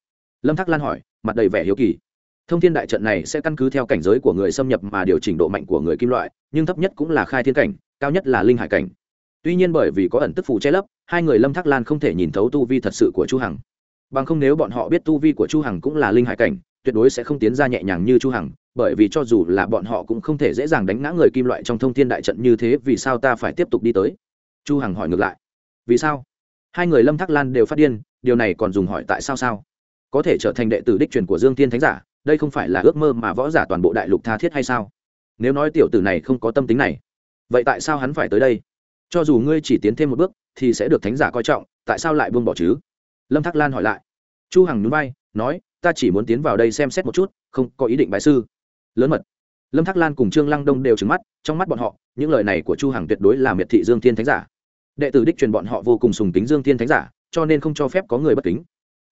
Lâm thác lan hỏi, mặt đầy vẻ hiếu kỳ. Thông thiên đại trận này sẽ căn cứ theo cảnh giới của người xâm nhập mà điều chỉnh độ mạnh của người kim loại, nhưng thấp nhất cũng là khai thiên cảnh, cao nhất là linh hải cảnh. Tuy nhiên bởi vì có ẩn tức phù che lấp, hai người lâm thác lan không thể nhìn thấu tu vi thật sự của chu hằng bằng không nếu bọn họ biết tu vi của chu hằng cũng là linh hải cảnh, tuyệt đối sẽ không tiến ra nhẹ nhàng như chu hằng, bởi vì cho dù là bọn họ cũng không thể dễ dàng đánh ngã người kim loại trong thông thiên đại trận như thế, vì sao ta phải tiếp tục đi tới? Chu hằng hỏi ngược lại. Vì sao? Hai người lâm thác lan đều phát điên, điều này còn dùng hỏi tại sao sao? Có thể trở thành đệ tử đích truyền của dương tiên thánh giả, đây không phải là ước mơ mà võ giả toàn bộ đại lục tha thiết hay sao? Nếu nói tiểu tử này không có tâm tính này, vậy tại sao hắn phải tới đây? Cho dù ngươi chỉ tiến thêm một bước, thì sẽ được thánh giả coi trọng, tại sao lại buông bỏ chứ? Lâm thác lan hỏi lại. Chu hằng núi bay nói, ta chỉ muốn tiến vào đây xem xét một chút, không có ý định bái sư. Lớn mật. Lâm thác lan cùng trương lăng đông đều trừng mắt, trong mắt bọn họ, những lời này của chu hằng tuyệt đối là miệt thị dương thiên thánh giả. Đệ tử đích truyền bọn họ vô cùng sùng kính dương thiên thánh giả, cho nên không cho phép có người bất kính.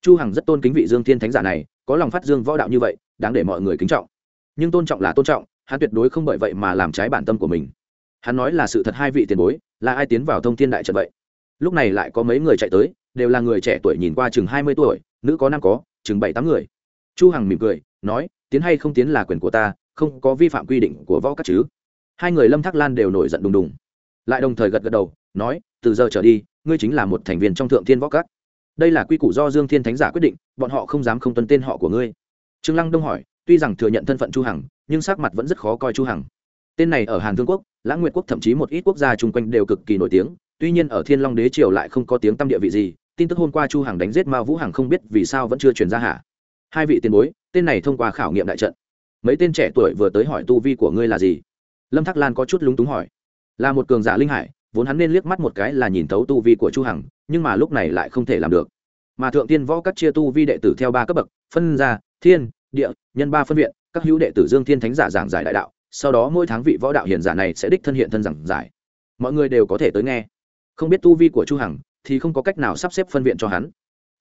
Chu hằng rất tôn kính vị dương thiên thánh giả này, có lòng phát dương võ đạo như vậy, đáng để mọi người kính trọng. Nhưng tôn trọng là tôn trọng, hắn tuyệt đối không bởi vậy mà làm trái bản tâm của mình. Hắn nói là sự thật hai vị tiền bối, là ai tiến vào thông thiên đại trận vậy? Lúc này lại có mấy người chạy tới đều là người trẻ tuổi nhìn qua chừng hai mươi tuổi, nữ có nam có, chừng bảy tám người. Chu hằng mỉm cười, nói, tiến hay không tiến là quyền của ta, không có vi phạm quy định của võ các chứ. Hai người lâm thác lan đều nổi giận đùng đùng. Lại đồng thời gật gật đầu, nói, từ giờ trở đi, ngươi chính là một thành viên trong thượng thiên võ các. Đây là quy củ do dương thiên thánh giả quyết định, bọn họ không dám không tuân tên họ của ngươi. Trương lăng đông hỏi, tuy rằng thừa nhận thân phận chu hằng, nhưng sắc mặt vẫn rất khó coi chu hằng. Tên này ở hàn thương quốc, lãng nguyệt quốc thậm chí một ít quốc gia chung quanh đều cực kỳ nổi tiếng. Tuy nhiên ở thiên long đế triều lại không có tiếng tâm địa vị gì tin tức hôm qua chu hằng đánh giết ma vũ hằng không biết vì sao vẫn chưa truyền ra hả? Hai vị tiền bối, tên này thông qua khảo nghiệm đại trận. Mấy tên trẻ tuổi vừa tới hỏi tu vi của ngươi là gì? Lâm thác lan có chút lúng túng hỏi. Là một cường giả linh hải, vốn hắn nên liếc mắt một cái là nhìn thấu tu vi của chu hằng, nhưng mà lúc này lại không thể làm được. Mà thượng tiên võ các chia tu vi đệ tử theo ba cấp bậc, phân ra, thiên, địa, nhân ba phân viện, các hữu đệ tử dương thiên thánh giả giảng giải đại đạo, sau đó mỗi tháng vị võ đạo hiền giả này sẽ đích thân hiện thân giảng giải. Mọi người đều có thể tới nghe. Không biết tu vi của chu hằng thì không có cách nào sắp xếp phân viện cho hắn.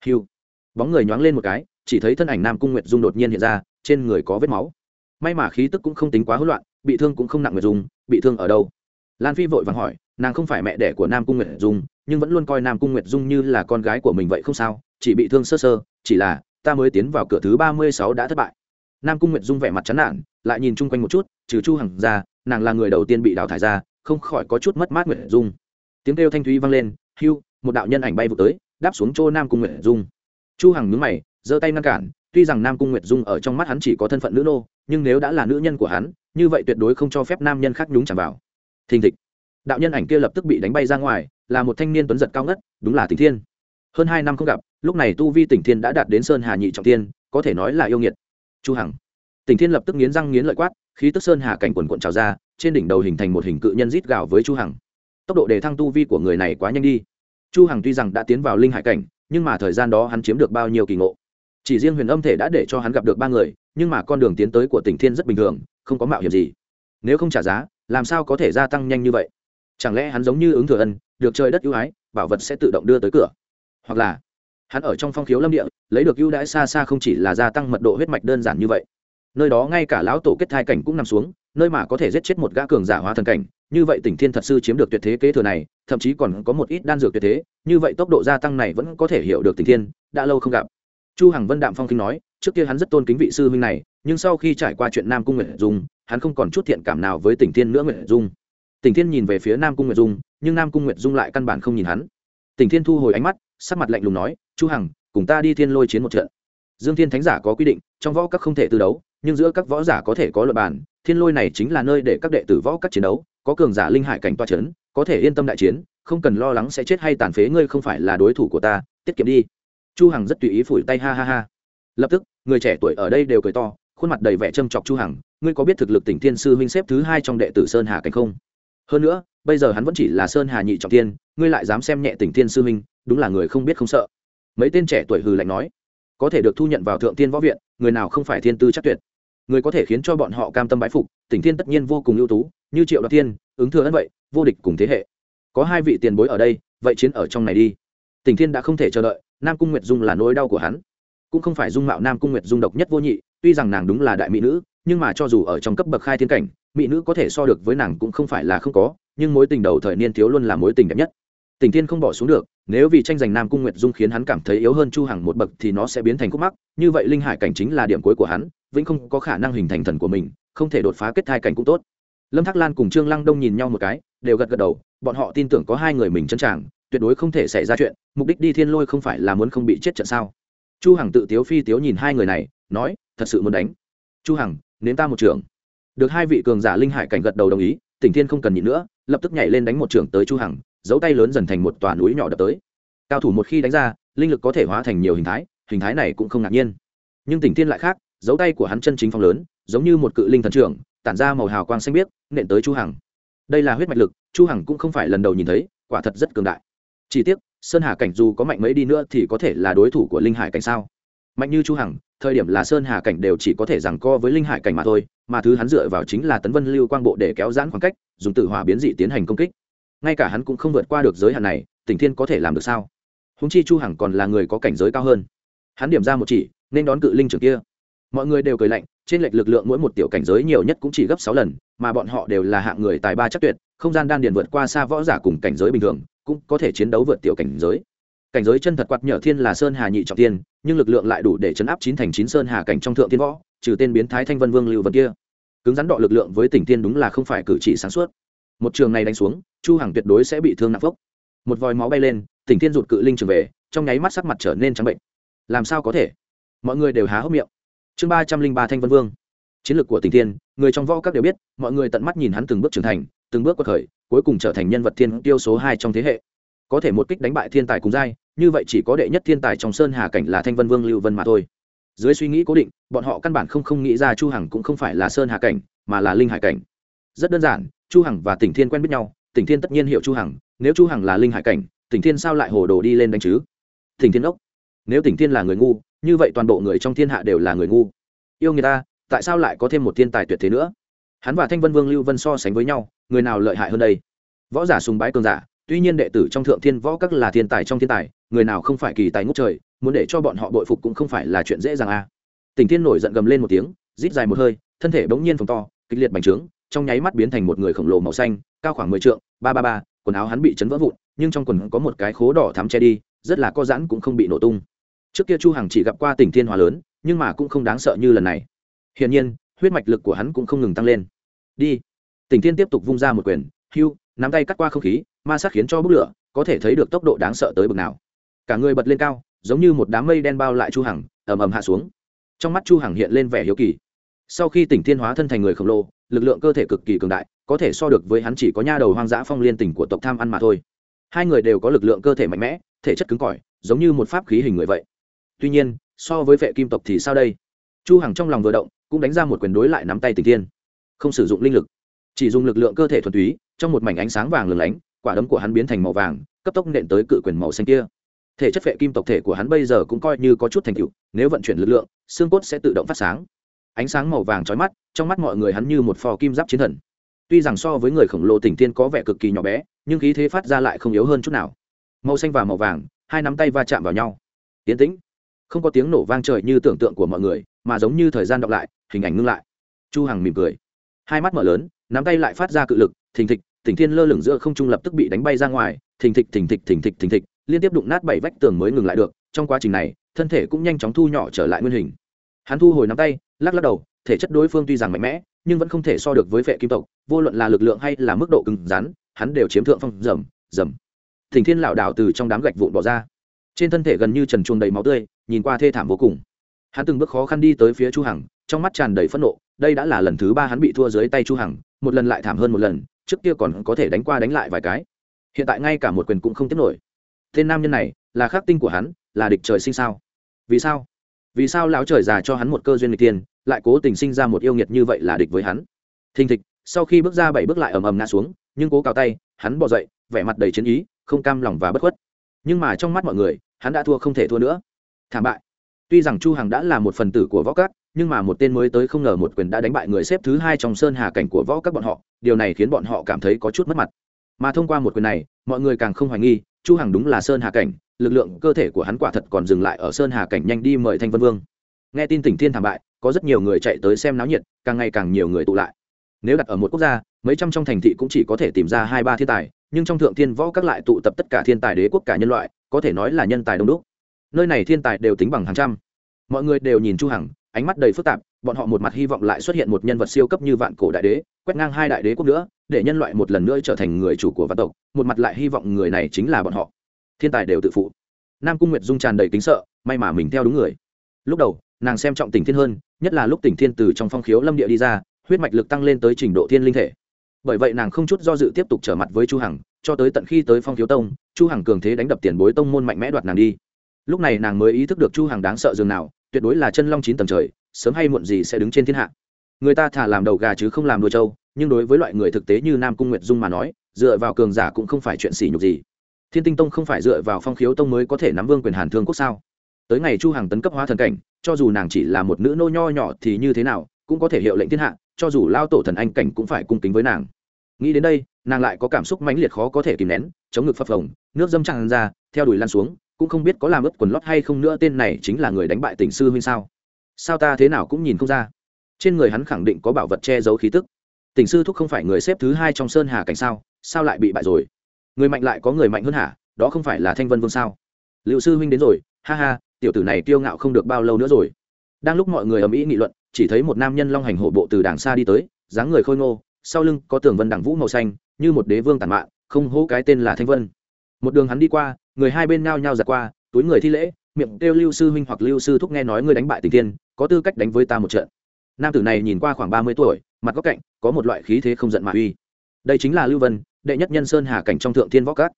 Hiu bóng người nhoáng lên một cái, chỉ thấy thân ảnh nam cung nguyệt dung đột nhiên hiện ra, trên người có vết máu. May mà khí tức cũng không tính quá hỗn loạn, bị thương cũng không nặng nguyệt dung, bị thương ở đâu? Lan phi vội vàng hỏi, nàng không phải mẹ đẻ của nam cung nguyệt dung, nhưng vẫn luôn coi nam cung nguyệt dung như là con gái của mình vậy không sao, chỉ bị thương sơ sơ, chỉ là, ta mới tiến vào cửa thứ ba mươi sáu đã thất bại. Nam cung nguyệt dung vẻ mặt chán nản, lại nhìn chung quanh một chút, trừ chu hằng ra, nàng là người đầu tiên bị đào thải ra, không khỏi có chút mất mát nguyệt dung. Tiếng kêu thanh thúy vang lên, hưu một đạo nhân ảnh bay vụ tới đáp xuống chỗ nam cung nguyệt dung. Chu hằng nhướng mày giơ tay ngăn cản tuy rằng nam cung nguyệt dung ở trong mắt hắn chỉ có thân phận nữ nô nhưng nếu đã là nữ nhân của hắn như vậy tuyệt đối không cho phép nam nhân khác nhúng chạm vào. Thình thịch. Đạo nhân ảnh kia lập tức bị đánh bay ra ngoài là một thanh niên tuấn giật cao ngất đúng là tỉnh thiên. Hơn hai năm không gặp lúc này tu vi tỉnh thiên đã đạt đến sơn hà nhị trọng thiên, có thể nói là yêu nghiệt. Chu hằng. Tỉnh thiên lập tức nghiến răng nghiến lợi quát khí tức sơn hà cảnh quần cuộn trào ra trên đỉnh đầu hình thành một hình cự nhân rít gào với chu hằng. Tốc độ đề thăng tu vi của người này quá nhanh đi chu hằng tuy rằng đã tiến vào linh hải cảnh, nhưng mà thời gian đó hắn chiếm được bao nhiêu kỳ ngộ. Chỉ riêng huyền âm thể đã để cho hắn gặp được ba người, nhưng mà con đường tiến tới của tỉnh thiên rất bình thường, không có mạo hiểm gì. Nếu không trả giá, làm sao có thể gia tăng nhanh như vậy? Chẳng lẽ hắn giống như ứng thừa ân, được trời đất ưu ái, bảo vật sẽ tự động đưa tới cửa? Hoặc là, hắn ở trong phong khiếu lâm địa, lấy được ưu đãi xa xa không chỉ là gia tăng mật độ huyết mạch đơn giản như vậy. Nơi đó ngay cả lão tổ kết thai cảnh cũng nằm xuống, nơi mà có thể giết chết một gã cường giả hóa thần cảnh như vậy tỉnh thiên thật sư chiếm được tuyệt thế kế thừa này, thậm chí còn có một ít đan dược tuyệt thế, như vậy tốc độ gia tăng này vẫn có thể hiểu được tỉnh thiên, đã lâu không gặp. Chu hằng vân đạm phong kinh nói, trước kia hắn rất tôn kính vị sư huynh này, nhưng sau khi trải qua chuyện nam cung nguyệt dung, hắn không còn chút thiện cảm nào với tỉnh thiên nữa nguyệt dung. Tỉnh thiên nhìn về phía nam cung nguyệt dung, nhưng nam cung nguyệt dung lại căn bản không nhìn hắn. Tỉnh thiên thu hồi ánh mắt, sắc mặt lạnh lùng nói, chu hằng, cùng ta đi thiên lôi chiến một trận. Dương thiên thánh giả có quy định, trong võ các không thể tư đấu nhưng giữa các võ giả có thể có luật bàn, thiên lôi này chính là nơi để các đệ tử võ các chiến đấu, có cường giả linh hải cảnh toa chấn, có thể yên tâm đại chiến, không cần lo lắng sẽ chết hay tàn phế ngươi không phải là đối thủ của ta, tiết kiệm đi. Chu hằng rất tùy ý phủi tay, ha ha ha. Lập tức, người trẻ tuổi ở đây đều cười to, khuôn mặt đầy vẻ châm chọc chu hằng, ngươi có biết thực lực tỉnh thiên sư huynh xếp thứ hai trong đệ tử sơn hà cảnh không? Hơn nữa, bây giờ hắn vẫn chỉ là sơn hà nhị trọng thiên, ngươi lại dám xem nhẹ tỉnh thiên sư huynh, đúng là người không biết không sợ. Mấy tên trẻ tuổi hừ lạnh nói, có thể được thu nhận vào thượng tiên võ viện, người nào không phải thiên tư chắc tuyệt? Người có thể khiến cho bọn họ cam tâm bái phục tỉnh thiên tất nhiên vô cùng ưu tú như triệu đoạt Thiên, ứng thừa ân vậy vô địch cùng thế hệ. Có hai vị tiền bối ở đây vậy chiến ở trong này đi. Tỉnh thiên đã không thể chờ đợi nam cung nguyệt dung là nỗi đau của hắn. Cũng không phải dung mạo nam cung nguyệt dung độc nhất vô nhị tuy rằng nàng đúng là đại mỹ nữ nhưng mà cho dù ở trong cấp bậc khai thiên cảnh mỹ nữ có thể so được với nàng cũng không phải là không có nhưng mối tình đầu thời niên thiếu luôn là mối tình đẹp nhất tình thiên không bỏ xuống được nếu vì tranh giành nam cung nguyệt dung khiến hắn cảm thấy yếu hơn chu hằng một bậc thì nó sẽ biến thành khúc mắc như vậy linh hải cảnh chính là điểm cuối của hắn vĩnh không có khả năng hình thành thần của mình không thể đột phá kết thai cảnh cũng tốt. Lâm thác lan cùng trương lăng đông nhìn nhau một cái đều gật gật đầu bọn họ tin tưởng có hai người mình chân chàng, tuyệt đối không thể xảy ra chuyện mục đích đi thiên lôi không phải là muốn không bị chết trận sao? Chu hằng tự tiếu phi tiếu nhìn hai người này nói thật sự muốn đánh. Chu hằng nếm ta một trường. Được hai vị cường giả linh hải cảnh gật đầu đồng ý tỉnh thiên không cần nhịn nữa lập tức nhảy lên đánh một trường tới chu hằng dấu tay lớn dần thành một tòa núi nhỏ đập tới. Cao thủ một khi đánh ra, linh lực có thể hóa thành nhiều hình thái hình thái này cũng không ngạc nhiên. Nhưng tỉnh thiên lại khác dấu tay của hắn chân chính phong lớn, giống như một cự linh thần trưởng, tản ra màu hào quang xanh biếc, nện tới chu hằng. Đây là huyết mạch lực, chu hằng cũng không phải lần đầu nhìn thấy, quả thật rất cường đại. Chỉ tiếc, sơn hà cảnh dù có mạnh mấy đi nữa thì có thể là đối thủ của linh hải cảnh sao? Mạnh như chu hằng, thời điểm là sơn hà cảnh đều chỉ có thể rằng co với linh hải cảnh mà thôi, mà thứ hắn dựa vào chính là tấn vân lưu quang bộ để kéo giãn khoảng cách, dùng tự hỏa biến dị tiến hành công kích ngay cả hắn cũng không vượt qua được giới hạn này, tỉnh thiên có thể làm được sao? Húng chi chu hằng còn là người có cảnh giới cao hơn. Hắn điểm ra một chỉ, nên đón cự linh trưởng kia. Mọi người đều cười lạnh, trên lệch lực lượng mỗi một tiểu cảnh giới nhiều nhất cũng chỉ gấp sáu lần, mà bọn họ đều là hạng người tài ba chắc tuyệt, không gian đan điền vượt qua xa võ giả cùng cảnh giới bình thường, cũng có thể chiến đấu vượt tiểu cảnh giới. Cảnh giới chân thật quạt nhở thiên là sơn hà nhị trọng tiên, nhưng lực lượng lại đủ để chấn áp chín thành chín sơn hà cảnh trong thượng thiên võ, trừ tên biến thái thanh vân vương lưu vân kia. Cứng rắn đọ lực lượng với tỉnh tiên đúng là không phải cử chỉ sáng suốt một trường này đánh xuống chu hằng tuyệt đối sẽ bị thương nặng phốc. Một vòi máu bay lên tỉnh thiên rụt cự linh trường về trong nháy mắt sắc mặt trở nên trắng bệnh. Làm sao có thể? Mọi người đều há hốc miệng. Chương ba trăm linh ba thanh vân vương. Chiến lược của tỉnh thiên, người trong võ các đều biết mọi người tận mắt nhìn hắn từng bước trưởng thành từng bước quật khởi cuối cùng trở thành nhân vật thiên tiêu số hai trong thế hệ. Có thể một kích đánh bại thiên tài cùng giai như vậy chỉ có đệ nhất thiên tài trong sơn hà cảnh là thanh vân vương lưu vân mà thôi. Dưới suy nghĩ cố định bọn họ căn bản không không nghĩ ra chu hằng cũng không phải là sơn hà cảnh mà là linh hải cảnh. Rất đơn giản chu hằng và tỉnh thiên quen biết nhau, tỉnh thiên tất nhiên hiểu chu hằng, nếu chu hằng là linh hải cảnh, tỉnh thiên sao lại hồ đồ đi lên đánh chứ? Tỉnh thiên ốc, nếu tỉnh thiên là người ngu, như vậy toàn bộ người trong thiên hạ đều là người ngu. Yêu người ta, tại sao lại có thêm một thiên tài tuyệt thế nữa? Hắn và thanh vân vương lưu vân so sánh với nhau, người nào lợi hại hơn đây? Võ giả sùng bái cường giả, tuy nhiên đệ tử trong thượng thiên võ các là thiên tài trong thiên tài, người nào không phải kỳ tài ngút trời, muốn để cho bọn họ bội phục cũng không phải là chuyện dễ dàng à. tỉnh thiên nổi giận gầm lên một tiếng, rít dài một hơi, thân thể bỗng nhiên phồng to, kịch liệt bành trướng trong nháy mắt biến thành một người khổng lồ màu xanh, cao khoảng mười trượng, ba ba ba, quần áo hắn bị chấn vỡ vụn, nhưng trong quần có một cái khố đỏ thắm che đi, rất là co giãn cũng không bị nổ tung. Trước kia chu hằng chỉ gặp qua tỉnh thiên hòa lớn, nhưng mà cũng không đáng sợ như lần này. Hiển nhiên, huyết mạch lực của hắn cũng không ngừng tăng lên. Đi. Tỉnh thiên tiếp tục vung ra một quyền, hưu, nắm tay cắt qua không khí, ma sát khiến cho bức lửa, có thể thấy được tốc độ đáng sợ tới bực nào. Cả người bật lên cao, giống như một đám mây đen bao lại chu hằng, ầm ầm hạ xuống. Trong mắt chu hằng hiện lên vẻ hiếu kỳ. Sau khi tỉnh thiên hóa thân thành người khổng lồ lực lượng cơ thể cực kỳ cường đại, có thể so được với hắn chỉ có nha đầu hoang dã phong liên tỉnh của tộc tham ăn mà thôi. Hai người đều có lực lượng cơ thể mạnh mẽ, thể chất cứng cỏi, giống như một pháp khí hình người vậy. Tuy nhiên, so với vệ kim tộc thì sao đây? Chu hằng trong lòng vừa động, cũng đánh ra một quyền đối lại nắm tay tình thiên. Không sử dụng linh lực, chỉ dùng lực lượng cơ thể thuần túy, trong một mảnh ánh sáng vàng lừng lánh, quả đấm của hắn biến thành màu vàng, cấp tốc nện tới cự quyền màu xanh kia. Thể chất vệ kim tộc thể của hắn bây giờ cũng coi như có chút thành tựu, nếu vận chuyển lực lượng, xương cốt sẽ tự động phát sáng ánh sáng màu vàng trói mắt, trong mắt mọi người hắn như một phò kim giáp chiến thần. Tuy rằng so với người khổng lồ tỉnh tiên có vẻ cực kỳ nhỏ bé, nhưng khí thế phát ra lại không yếu hơn chút nào. Màu xanh và màu vàng, hai nắm tay va chạm vào nhau. Tiến tĩnh. Không có tiếng nổ vang trời như tưởng tượng của mọi người, mà giống như thời gian đọc lại, hình ảnh ngưng lại. Chu hằng mỉm cười. Hai mắt mở lớn, nắm tay lại phát ra cự lực, thình thịch, tỉnh thiên lơ lửng giữa không trung lập tức bị đánh bay ra ngoài, thình thịch thình thịch thình thịch thình thịch, liên tiếp đụng nát bảy vách tường mới ngừng lại được. Trong quá trình này, thân thể cũng nhanh chóng thu nhỏ trở lại nguyên hình. Hắn thu hồi nắm tay lắc lắc đầu, thể chất đối phương tuy rằng mạnh mẽ, nhưng vẫn không thể so được với vệ kim tộc, vô luận là lực lượng hay là mức độ cứng rắn, hắn đều chiếm thượng phong, rầm rầm. Thỉnh thiên lảo đảo từ trong đám gạch vụn bỏ ra. Trên thân thể gần như trần chuồng đầy máu tươi, nhìn qua thê thảm vô cùng. Hắn từng bước khó khăn đi tới phía chu hằng, trong mắt tràn đầy phẫn nộ, đây đã là lần thứ ba hắn bị thua dưới tay chu hằng, một lần lại thảm hơn một lần, trước kia còn có thể đánh qua đánh lại vài cái. Hiện tại ngay cả một quyền cũng không tiếp nổi. Tên nam nhân này, là khắc tinh của hắn, là địch trời sinh sao? Vì sao? Vì sao lão trời già cho hắn một cơ duyên người tiên lại cố tình sinh ra một yêu nghiệt như vậy là địch với hắn. Thình thịch, sau khi bước ra bảy bước lại ầm ầm ngã xuống, nhưng cố cào tay, hắn bỏ dậy, vẻ mặt đầy chiến ý, không cam lòng và bất khuất. Nhưng mà trong mắt mọi người, hắn đã thua không thể thua nữa. Thảm bại. Tuy rằng chu hằng đã là một phần tử của võ cát nhưng mà một tên mới tới không ngờ một quyền đã đánh bại người xếp thứ hai trong sơn hà cảnh của võ các bọn họ, điều này khiến bọn họ cảm thấy có chút mất mặt. Mà thông qua một quyền này, mọi người càng không hoài nghi, chu hằng đúng là sơn hà cảnh, lực lượng cơ thể của hắn quả thật còn dừng lại ở sơn hà cảnh nhanh đi mời thanh vân vương. Nghe tin tỉnh thiên thảm bại có rất nhiều người chạy tới xem náo nhiệt, càng ngày càng nhiều người tụ lại. Nếu đặt ở một quốc gia, mấy trăm trong thành thị cũng chỉ có thể tìm ra hai ba thiên tài, nhưng trong thượng thiên võ các lại tụ tập tất cả thiên tài đế quốc cả nhân loại, có thể nói là nhân tài đông đúc. Nơi này thiên tài đều tính bằng hàng trăm. Mọi người đều nhìn chu hằng, ánh mắt đầy phức tạp, bọn họ một mặt hy vọng lại xuất hiện một nhân vật siêu cấp như vạn cổ đại đế, quét ngang hai đại đế quốc nữa, để nhân loại một lần nữa trở thành người chủ của vạn tộc, một mặt lại hy vọng người này chính là bọn họ. Thiên tài đều tự phụ. Nam cung nguyệt dung tràn đầy kính sợ, may mà mình theo đúng người. Lúc đầu nàng xem trọng tình thiên hơn, nhất là lúc tình thiên từ trong phong khiếu lâm địa đi ra, huyết mạch lực tăng lên tới trình độ thiên linh thể. Bởi vậy nàng không chút do dự tiếp tục trở mặt với chu hằng, cho tới tận khi tới phong khiếu tông, chu hằng cường thế đánh đập tiền bối tông môn mạnh mẽ đoạt nàng đi. Lúc này nàng mới ý thức được chu hằng đáng sợ dường nào, tuyệt đối là chân long chín tầng trời, sớm hay muộn gì sẽ đứng trên thiên hạ. Người ta thả làm đầu gà chứ không làm đuôi trâu, nhưng đối với loại người thực tế như nam cung nguyệt dung mà nói, dựa vào cường giả cũng không phải chuyện xỉ nhục gì. Thiên tinh tông không phải dựa vào phong khiếu tông mới có thể nắm vương quyền hàn thương quốc sao? Tới ngày chu hằng tấn cấp hóa thần cảnh, cho dù nàng chỉ là một nữ nô nho nhỏ thì như thế nào, cũng có thể hiệu lệnh thiên hạ, cho dù lao tổ thần anh cảnh cũng phải cung kính với nàng. Nghĩ đến đây, nàng lại có cảm xúc mãnh liệt khó có thể kìm nén, chống ngực phập phồng, nước dâm tràn ra, theo đuổi lan xuống, cũng không biết có làm ướt quần lót hay không nữa, tên này chính là người đánh bại tỉnh sư huynh sao? Sao ta thế nào cũng nhìn không ra. Trên người hắn khẳng định có bảo vật che giấu khí tức. Tỉnh sư thúc không phải người xếp thứ hai trong sơn hà cảnh sao sao lại bị bại rồi? Người mạnh lại có người mạnh hơn hả? Đó không phải là thanh vân vương sao? Liệu sư huynh đến rồi, ha ha tiểu tử này kiêu ngạo không được bao lâu nữa rồi. Đang lúc mọi người ầm ĩ nghị luận, chỉ thấy một nam nhân long hành hổ bộ từ đàng xa đi tới, dáng người khôi ngô, sau lưng có tường vân đằng vũ màu xanh, như một đế vương tàn mạn, không hô cái tên là thanh vân. Một đường hắn đi qua, người hai bên nao nhao giặt qua, túi người thi lễ, miệng kêu lưu sư huynh hoặc lưu sư thúc nghe nói ngươi đánh bại tình tiên có tư cách đánh với ta một trận. Nam tử này nhìn qua khoảng ba mươi tuổi, mặt góc cạnh, có một loại khí thế không giận mà uy. Đây chính là lưu vân, đệ nhất nhân sơn hà cảnh trong thượng thiên võ cát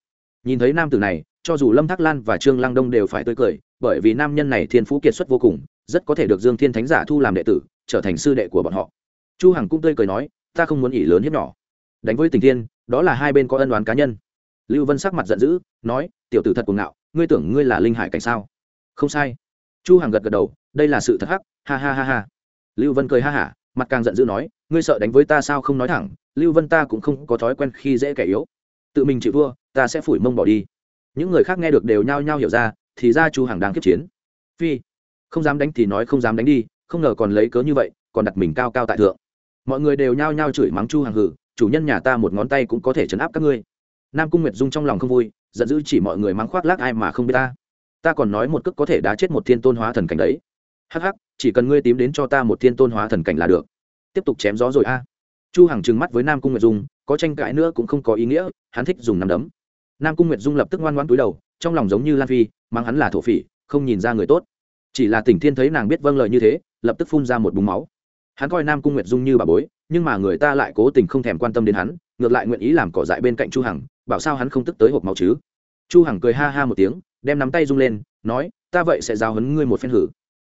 nhìn thấy nam tử này, cho dù lâm thác lan và trương lăng đông đều phải tươi cười, bởi vì nam nhân này thiên phú kiệt xuất vô cùng, rất có thể được dương thiên thánh giả thu làm đệ tử, trở thành sư đệ của bọn họ. Chu hằng cũng tươi cười nói, ta không muốn ỉ lớn hiếp nhỏ. Đánh với tình thiên, đó là hai bên có ân đoán cá nhân. Lưu vân sắc mặt giận dữ, nói, tiểu tử thật cuồng ngạo, ngươi tưởng ngươi là linh hải cảnh sao? Không sai. Chu hằng gật gật đầu, đây là sự thật hắc, ha ha ha ha. Lưu vân cười ha hả, mặt càng giận dữ nói, ngươi sợ đánh với ta sao không nói thẳng, lưu vân ta cũng không có thói quen khi dễ kẻ yếu. Tự mình chịu thua ta sẽ phủi mông bỏ đi. Những người khác nghe được đều nhao nhao hiểu ra, thì ra chu hằng đang kiếp chiến. Phi, không dám đánh thì nói không dám đánh đi, không ngờ còn lấy cớ như vậy, còn đặt mình cao cao tại thượng. Mọi người đều nhao nhao chửi mắng chu hằng hử, chủ nhân nhà ta một ngón tay cũng có thể chấn áp các ngươi. Nam cung nguyệt dung trong lòng không vui, giận dữ chỉ mọi người mắng khoác lác ai mà không biết ta. Ta còn nói một cước có thể đá chết một thiên tôn hóa thần cảnh đấy. Hắc hắc, chỉ cần ngươi tím đến cho ta một thiên tôn hóa thần cảnh là được. Tiếp tục chém gió rồi a. Chu hằng trừng mắt với nam cung nguyệt dung, có tranh cãi nữa cũng không có ý nghĩa, hắn thích dùng nắm đấm nam cung nguyệt dung lập tức ngoan ngoãn túi đầu, trong lòng giống như lan phi mang hắn là thổ phỉ, không nhìn ra người tốt. Chỉ là tỉnh thiên thấy nàng biết vâng lời như thế, lập tức phun ra một búng máu. Hắn coi nam cung nguyệt dung như bà bối, nhưng mà người ta lại cố tình không thèm quan tâm đến hắn, ngược lại nguyện ý làm cỏ dại bên cạnh chu hằng, bảo sao hắn không tức tới hộp máu chứ? Chu hằng cười ha ha một tiếng, đem nắm tay rung lên, nói, ta vậy sẽ giao hấn ngươi một phen hử.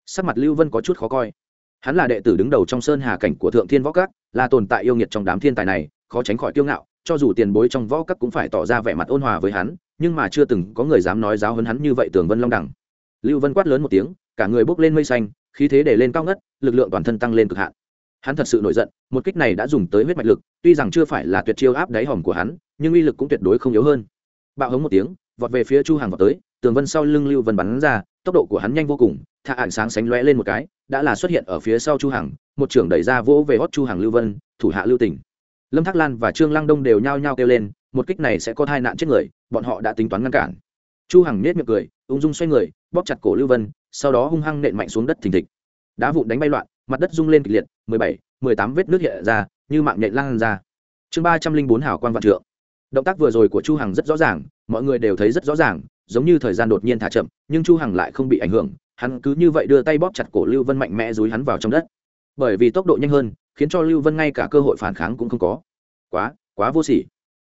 Sắc mặt lưu vân có chút khó coi. Hắn là đệ tử đứng đầu trong sơn hà cảnh của thượng thiên võ các, là tồn tại yêu nghiệt trong đám thiên tài này, khó tránh khỏi kiêu ngạo cho dù tiền bối trong võ các cũng phải tỏ ra vẻ mặt ôn hòa với hắn, nhưng mà chưa từng có người dám nói giáo hấn hắn như vậy tường vân long đẳng. Lưu vân quát lớn một tiếng, cả người bốc lên mây xanh, khí thế để lên cao ngất, lực lượng toàn thân tăng lên cực hạn. Hắn thật sự nổi giận, một kích này đã dùng tới huyết mạch lực, tuy rằng chưa phải là tuyệt chiêu áp đáy hòm của hắn, nhưng uy lực cũng tuyệt đối không yếu hơn. Bạo hống một tiếng, vọt về phía chu hàng vào tới, tường vân sau lưng lưu vân bắn ra, tốc độ của hắn nhanh vô cùng thạ ảnh sáng sánh lóe lên một cái, đã là xuất hiện ở phía sau chu hằng, một trưởng đẩy ra vỗ về hót chu hằng lưu vân, thủ hạ lưu tỉnh lâm thác lan và trương lăng đông đều nhao nhao kêu lên một kích này sẽ có tai nạn chết người bọn họ đã tính toán ngăn cản. Chu hằng nết miệng cười ung dung xoay người bóp chặt cổ lưu vân sau đó hung hăng nện mạnh xuống đất thình thịch. Đá vụn đánh bay loạn mặt đất rung lên kịch liệt 17, 18 vết nước hiện ra như mạng nhện lan ra. Chương ba trăm linh bốn hảo quan vạn trượng. Động tác vừa rồi của chu hằng rất rõ ràng mọi người đều thấy rất rõ ràng giống như thời gian đột nhiên thả chậm nhưng chu hằng lại không bị ảnh hưởng hắn cứ như vậy đưa tay bóp chặt cổ lưu vân mạnh mẽ dúi hắn vào trong đất. Bởi vì tốc độ nhanh hơn khiến cho lưu vân ngay cả cơ hội phản kháng cũng không có. Quá quá vô sỉ.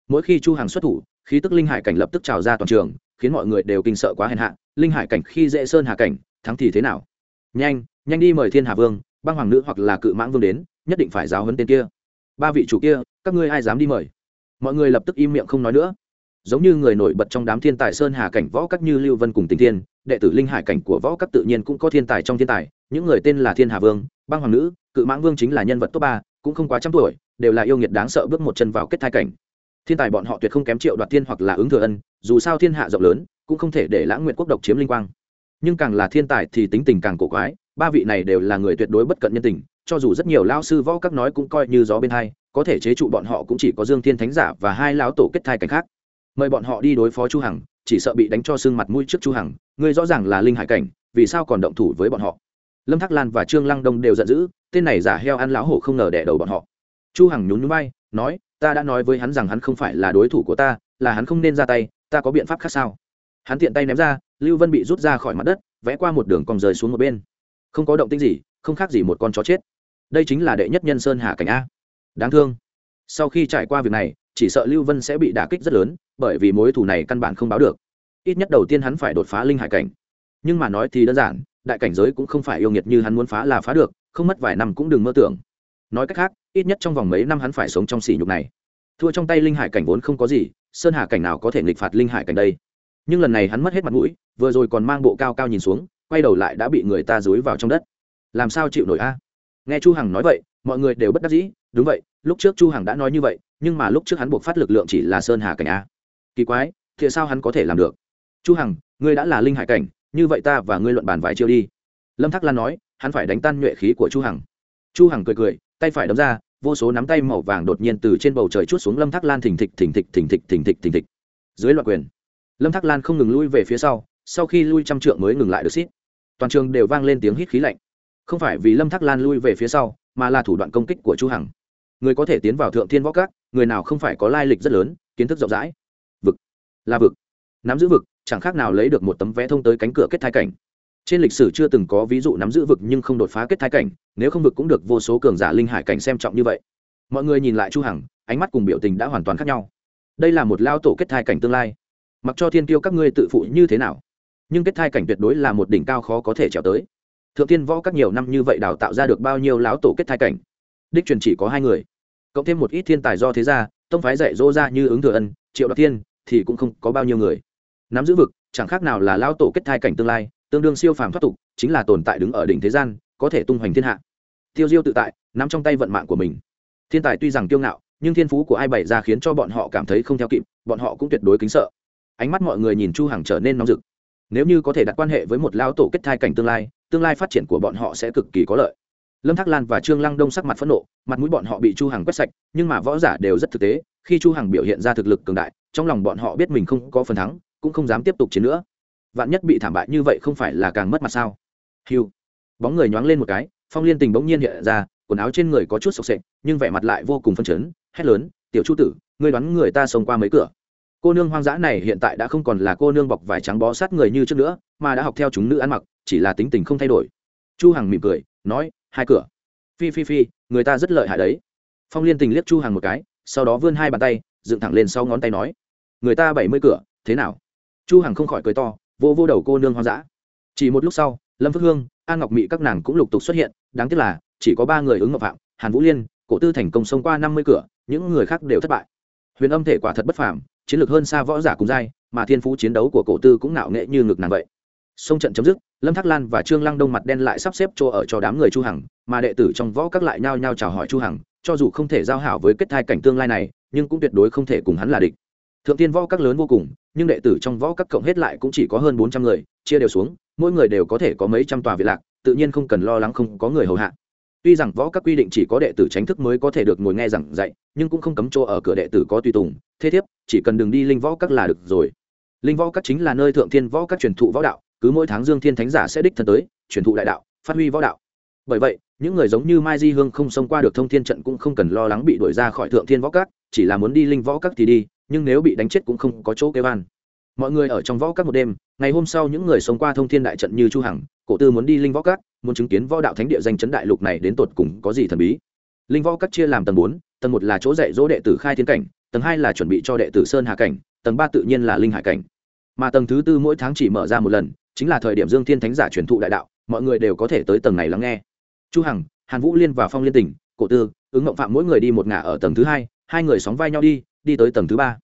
Mỗi khi chu hằng xuất thủ, khí tức linh hải cảnh lập tức trào ra toàn trường, khiến mọi người đều kinh sợ quá hèn hạ. Linh hải cảnh khi dễ sơn hà cảnh, thắng thì thế nào? Nhanh nhanh đi mời thiên hà vương, băng hoàng nữ hoặc là cự mãng vương đến, nhất định phải giáo huấn tên kia. Ba vị chủ kia, các ngươi ai dám đi mời? Mọi người lập tức im miệng không nói nữa giống như người nổi bật trong đám thiên tài sơn hà cảnh võ các như lưu vân cùng tình thiên, đệ tử linh hải cảnh của võ các tự nhiên cũng có thiên tài trong thiên tài, những người tên là thiên hà vương, băng hoàng nữ, cự mãng vương chính là nhân vật top ba, cũng không quá trăm tuổi, đều là yêu nghiệt đáng sợ bước một chân vào kết thai cảnh. Thiên tài bọn họ tuyệt không kém triệu đoạt thiên hoặc là ứng thừa ân, dù sao thiên hạ rộng lớn, cũng không thể để lãng nguyện quốc độc chiếm linh quang. Nhưng càng là thiên tài thì tính tình càng cổ quái, ba vị này đều là người tuyệt đối bất cận nhân tình, cho dù rất nhiều lao sư võ các nói cũng coi như gió bên hai, có thể chế trụ bọn họ cũng chỉ có dương thiên thánh giả và hai lão tổ kết thai cảnh khác mời bọn họ đi đối phó chu hằng, chỉ sợ bị đánh cho xương mặt mũi trước chu hằng, ngươi rõ ràng là linh hải cảnh, vì sao còn động thủ với bọn họ? Lâm thác lan và trương lăng đông đều giận dữ, tên này giả heo ăn lão hổ không ngờ đẻ đầu bọn họ. Chu hằng nhún nhún vai, nói, ta đã nói với hắn rằng hắn không phải là đối thủ của ta, là hắn không nên ra tay, ta có biện pháp khác sao? Hắn tiện tay ném ra, lưu vân bị rút ra khỏi mặt đất, vẽ qua một đường cong rời xuống một bên. Không có động tĩnh gì, không khác gì một con chó chết. Đây chính là đệ nhất nhân sơn hà cảnh a. Đáng thương. Sau khi trải qua việc này chỉ sợ lưu vân sẽ bị đả kích rất lớn, bởi vì mối thù này căn bản không báo được. Ít nhất đầu tiên hắn phải đột phá linh hải cảnh. Nhưng mà nói thì đơn giản, đại cảnh giới cũng không phải yêu nghiệt như hắn muốn phá là phá được, không mất vài năm cũng đừng mơ tưởng. Nói cách khác, ít nhất trong vòng mấy năm hắn phải sống trong sỉ nhục này. Thua trong tay linh hải cảnh vốn không có gì, sơn hà cảnh nào có thể nghịch phạt linh hải cảnh đây? Nhưng lần này hắn mất hết mặt mũi, vừa rồi còn mang bộ cao cao nhìn xuống, quay đầu lại đã bị người ta dối vào trong đất. Làm sao chịu nổi a? Nghe chu hằng nói vậy, mọi người đều bất đắc dĩ đúng vậy, lúc trước chu hằng đã nói như vậy, nhưng mà lúc trước hắn buộc phát lực lượng chỉ là sơn hà cảnh a. Kỳ quái, thì sao hắn có thể làm được? Chu hằng, ngươi đã là linh hải cảnh, như vậy ta và ngươi luận bàn vài chiêu đi. Lâm thác lan nói, hắn phải đánh tan nhuệ khí của chu hằng. Chu hằng cười cười, tay phải đấm ra, vô số nắm tay màu vàng đột nhiên từ trên bầu trời chút xuống lâm thác lan thình thịch thình thịch thình thịch thình thịch thình thịch. Dưới loạt quyền, lâm thác lan không ngừng lui về phía sau sau khi lui trăm trượng mới ngừng lại được xít. Toàn trường đều vang lên tiếng hít khí lạnh. Không phải vì lâm thác lan lui về phía sau, mà là thủ đoạn công kích của chu hằng người có thể tiến vào thượng thiên võ các, người nào không phải có lai lịch rất lớn, kiến thức rộng rãi. Vực là vực. Nắm giữ vực, chẳng khác nào lấy được một tấm vé thông tới cánh cửa kết thai cảnh. Trên lịch sử chưa từng có ví dụ nắm giữ vực nhưng không đột phá kết thai cảnh, nếu không vực cũng được vô số cường giả linh hải cảnh xem trọng như vậy. Mọi người nhìn lại chu hằng, ánh mắt cùng biểu tình đã hoàn toàn khác nhau. Đây là một lao tổ kết thai cảnh tương lai. Mặc cho thiên tiêu các ngươi tự phụ như thế nào, nhưng kết thai cảnh tuyệt đối là một đỉnh cao khó có thể trèo tới. Thượng tiên võ các nhiều năm như vậy đào tạo ra được bao nhiêu lão tổ kết thai cảnh? Đích truyền chỉ có hai người. Cộng thêm một ít thiên tài do thế gia, tông phái dạy dỗ ra như ứng thừa ân, triệu đoạt tiên thì cũng không có bao nhiêu người. Nắm giữ vực, chẳng khác nào là lao tổ kết thai cảnh tương lai, tương đương siêu phàm thoát tục, chính là tồn tại đứng ở đỉnh thế gian, có thể tung hoành thiên hạ. Tiêu diêu tự tại, nắm trong tay vận mạng của mình. Thiên tài tuy rằng kiêu ngạo, nhưng thiên phú của ai bày ra khiến cho bọn họ cảm thấy không theo kịp, bọn họ cũng tuyệt đối kính sợ. Ánh mắt mọi người nhìn chu hằng trở nên nóng rực. Nếu như có thể đặt quan hệ với một lao tổ kết thai cảnh tương lai tương lai phát triển của bọn họ sẽ cực kỳ có lợi lâm thác lan và trương lăng đông sắc mặt phẫn nộ, mặt mũi bọn họ bị chu hằng quét sạch, nhưng mà võ giả đều rất thực tế, khi chu hằng biểu hiện ra thực lực cường đại, trong lòng bọn họ biết mình không có phần thắng, cũng không dám tiếp tục chiến nữa. Vạn nhất bị thảm bại như vậy không phải là càng mất mặt sao? Hiu bóng người nhoáng lên một cái, phong liên tình bỗng nhiên hiện ra, quần áo trên người có chút sộc sệch nhưng vẻ mặt lại vô cùng phân chấn, hét lớn, tiểu chu tử, ngươi đoán người ta xông qua mấy cửa? Cô nương hoang dã này hiện tại đã không còn là cô nương bọc vải trắng bó sát người như trước nữa, mà đã học theo chúng nữ ăn mặc, chỉ là tính tình không thay đổi. Chu hằng mỉm cười, nói hai cửa. Phi phi phi, người ta rất lợi hại đấy. Phong liên tình liếc chu hằng một cái, sau đó vươn hai bàn tay, dựng thẳng lên sau ngón tay nói, người ta bảy mươi cửa, thế nào? Chu hằng không khỏi cười to, vô vô đầu cô nương hoang dã. Chỉ một lúc sau, lâm phước hương an ngọc mỹ các nàng cũng lục tục xuất hiện, đáng tiếc là, chỉ có ba người ứng ngọc phạm, hàn vũ liên, cổ tư thành công xông qua năm mươi cửa, những người khác đều thất bại. Huyền âm thể quả thật bất phàm, chiến lược hơn xa võ giả cùng giai, mà thiên phú chiến đấu của cổ tư cũng nạo nghệ như ngực nàng vậy sông trận chấm dứt, lâm thác lan và trương lăng đông mặt đen lại sắp xếp chỗ ở cho đám người chu hằng, mà đệ tử trong võ các lại nhao nhao chào hỏi chu hằng, cho dù không thể giao hảo với kết thai cảnh tương lai này, nhưng cũng tuyệt đối không thể cùng hắn là địch. Thượng tiên võ các lớn vô cùng, nhưng đệ tử trong võ các cộng hết lại cũng chỉ có hơn bốn trăm người, chia đều xuống, mỗi người đều có thể có mấy trăm tòa viện lạc, tự nhiên không cần lo lắng không có người hầu hạ. Tuy rằng võ các quy định chỉ có đệ tử tránh thức mới có thể được ngồi nghe giảng dạy, nhưng cũng không cấm chỗ ở cửa đệ tử có tùy tùng, thế thiếp, chỉ cần đừng đi linh võ các là được rồi. Linh võ các chính là nơi thượng thiên võ các truyền thụ võ đạo cứ mỗi tháng dương thiên thánh giả sẽ đích thân tới truyền thụ đại đạo phát huy võ đạo. Bởi vậy những người giống như mai di hương không xông qua được thông thiên trận cũng không cần lo lắng bị đuổi ra khỏi thượng thiên võ các chỉ là muốn đi linh võ các thì đi nhưng nếu bị đánh chết cũng không có chỗ kêu an. Mọi người ở trong võ các một đêm ngày hôm sau những người xông qua thông thiên đại trận như chu hằng cổ tư muốn đi linh võ các muốn chứng kiến võ đạo thánh địa danh chấn đại lục này đến tột cùng có gì thần bí. Linh võ các chia làm tầng 4, tầng 1 là chỗ dạy dỗ đệ tử khai thiên cảnh tầng 2 là chuẩn bị cho đệ tử sơn hà cảnh tầng 3 tự nhiên là linh hải cảnh. Mà tầng thứ tư mỗi tháng chỉ mở ra một lần chính là thời điểm dương thiên thánh giả truyền thụ đại đạo, mọi người đều có thể tới tầng này lắng nghe. Chu hằng, hàn vũ liên và phong liên tỉnh, cổ tư, ứng ngộng phạm mỗi người đi một ngả ở tầng thứ hai hai người sóng vai nhau đi đi tới tầng thứ ba.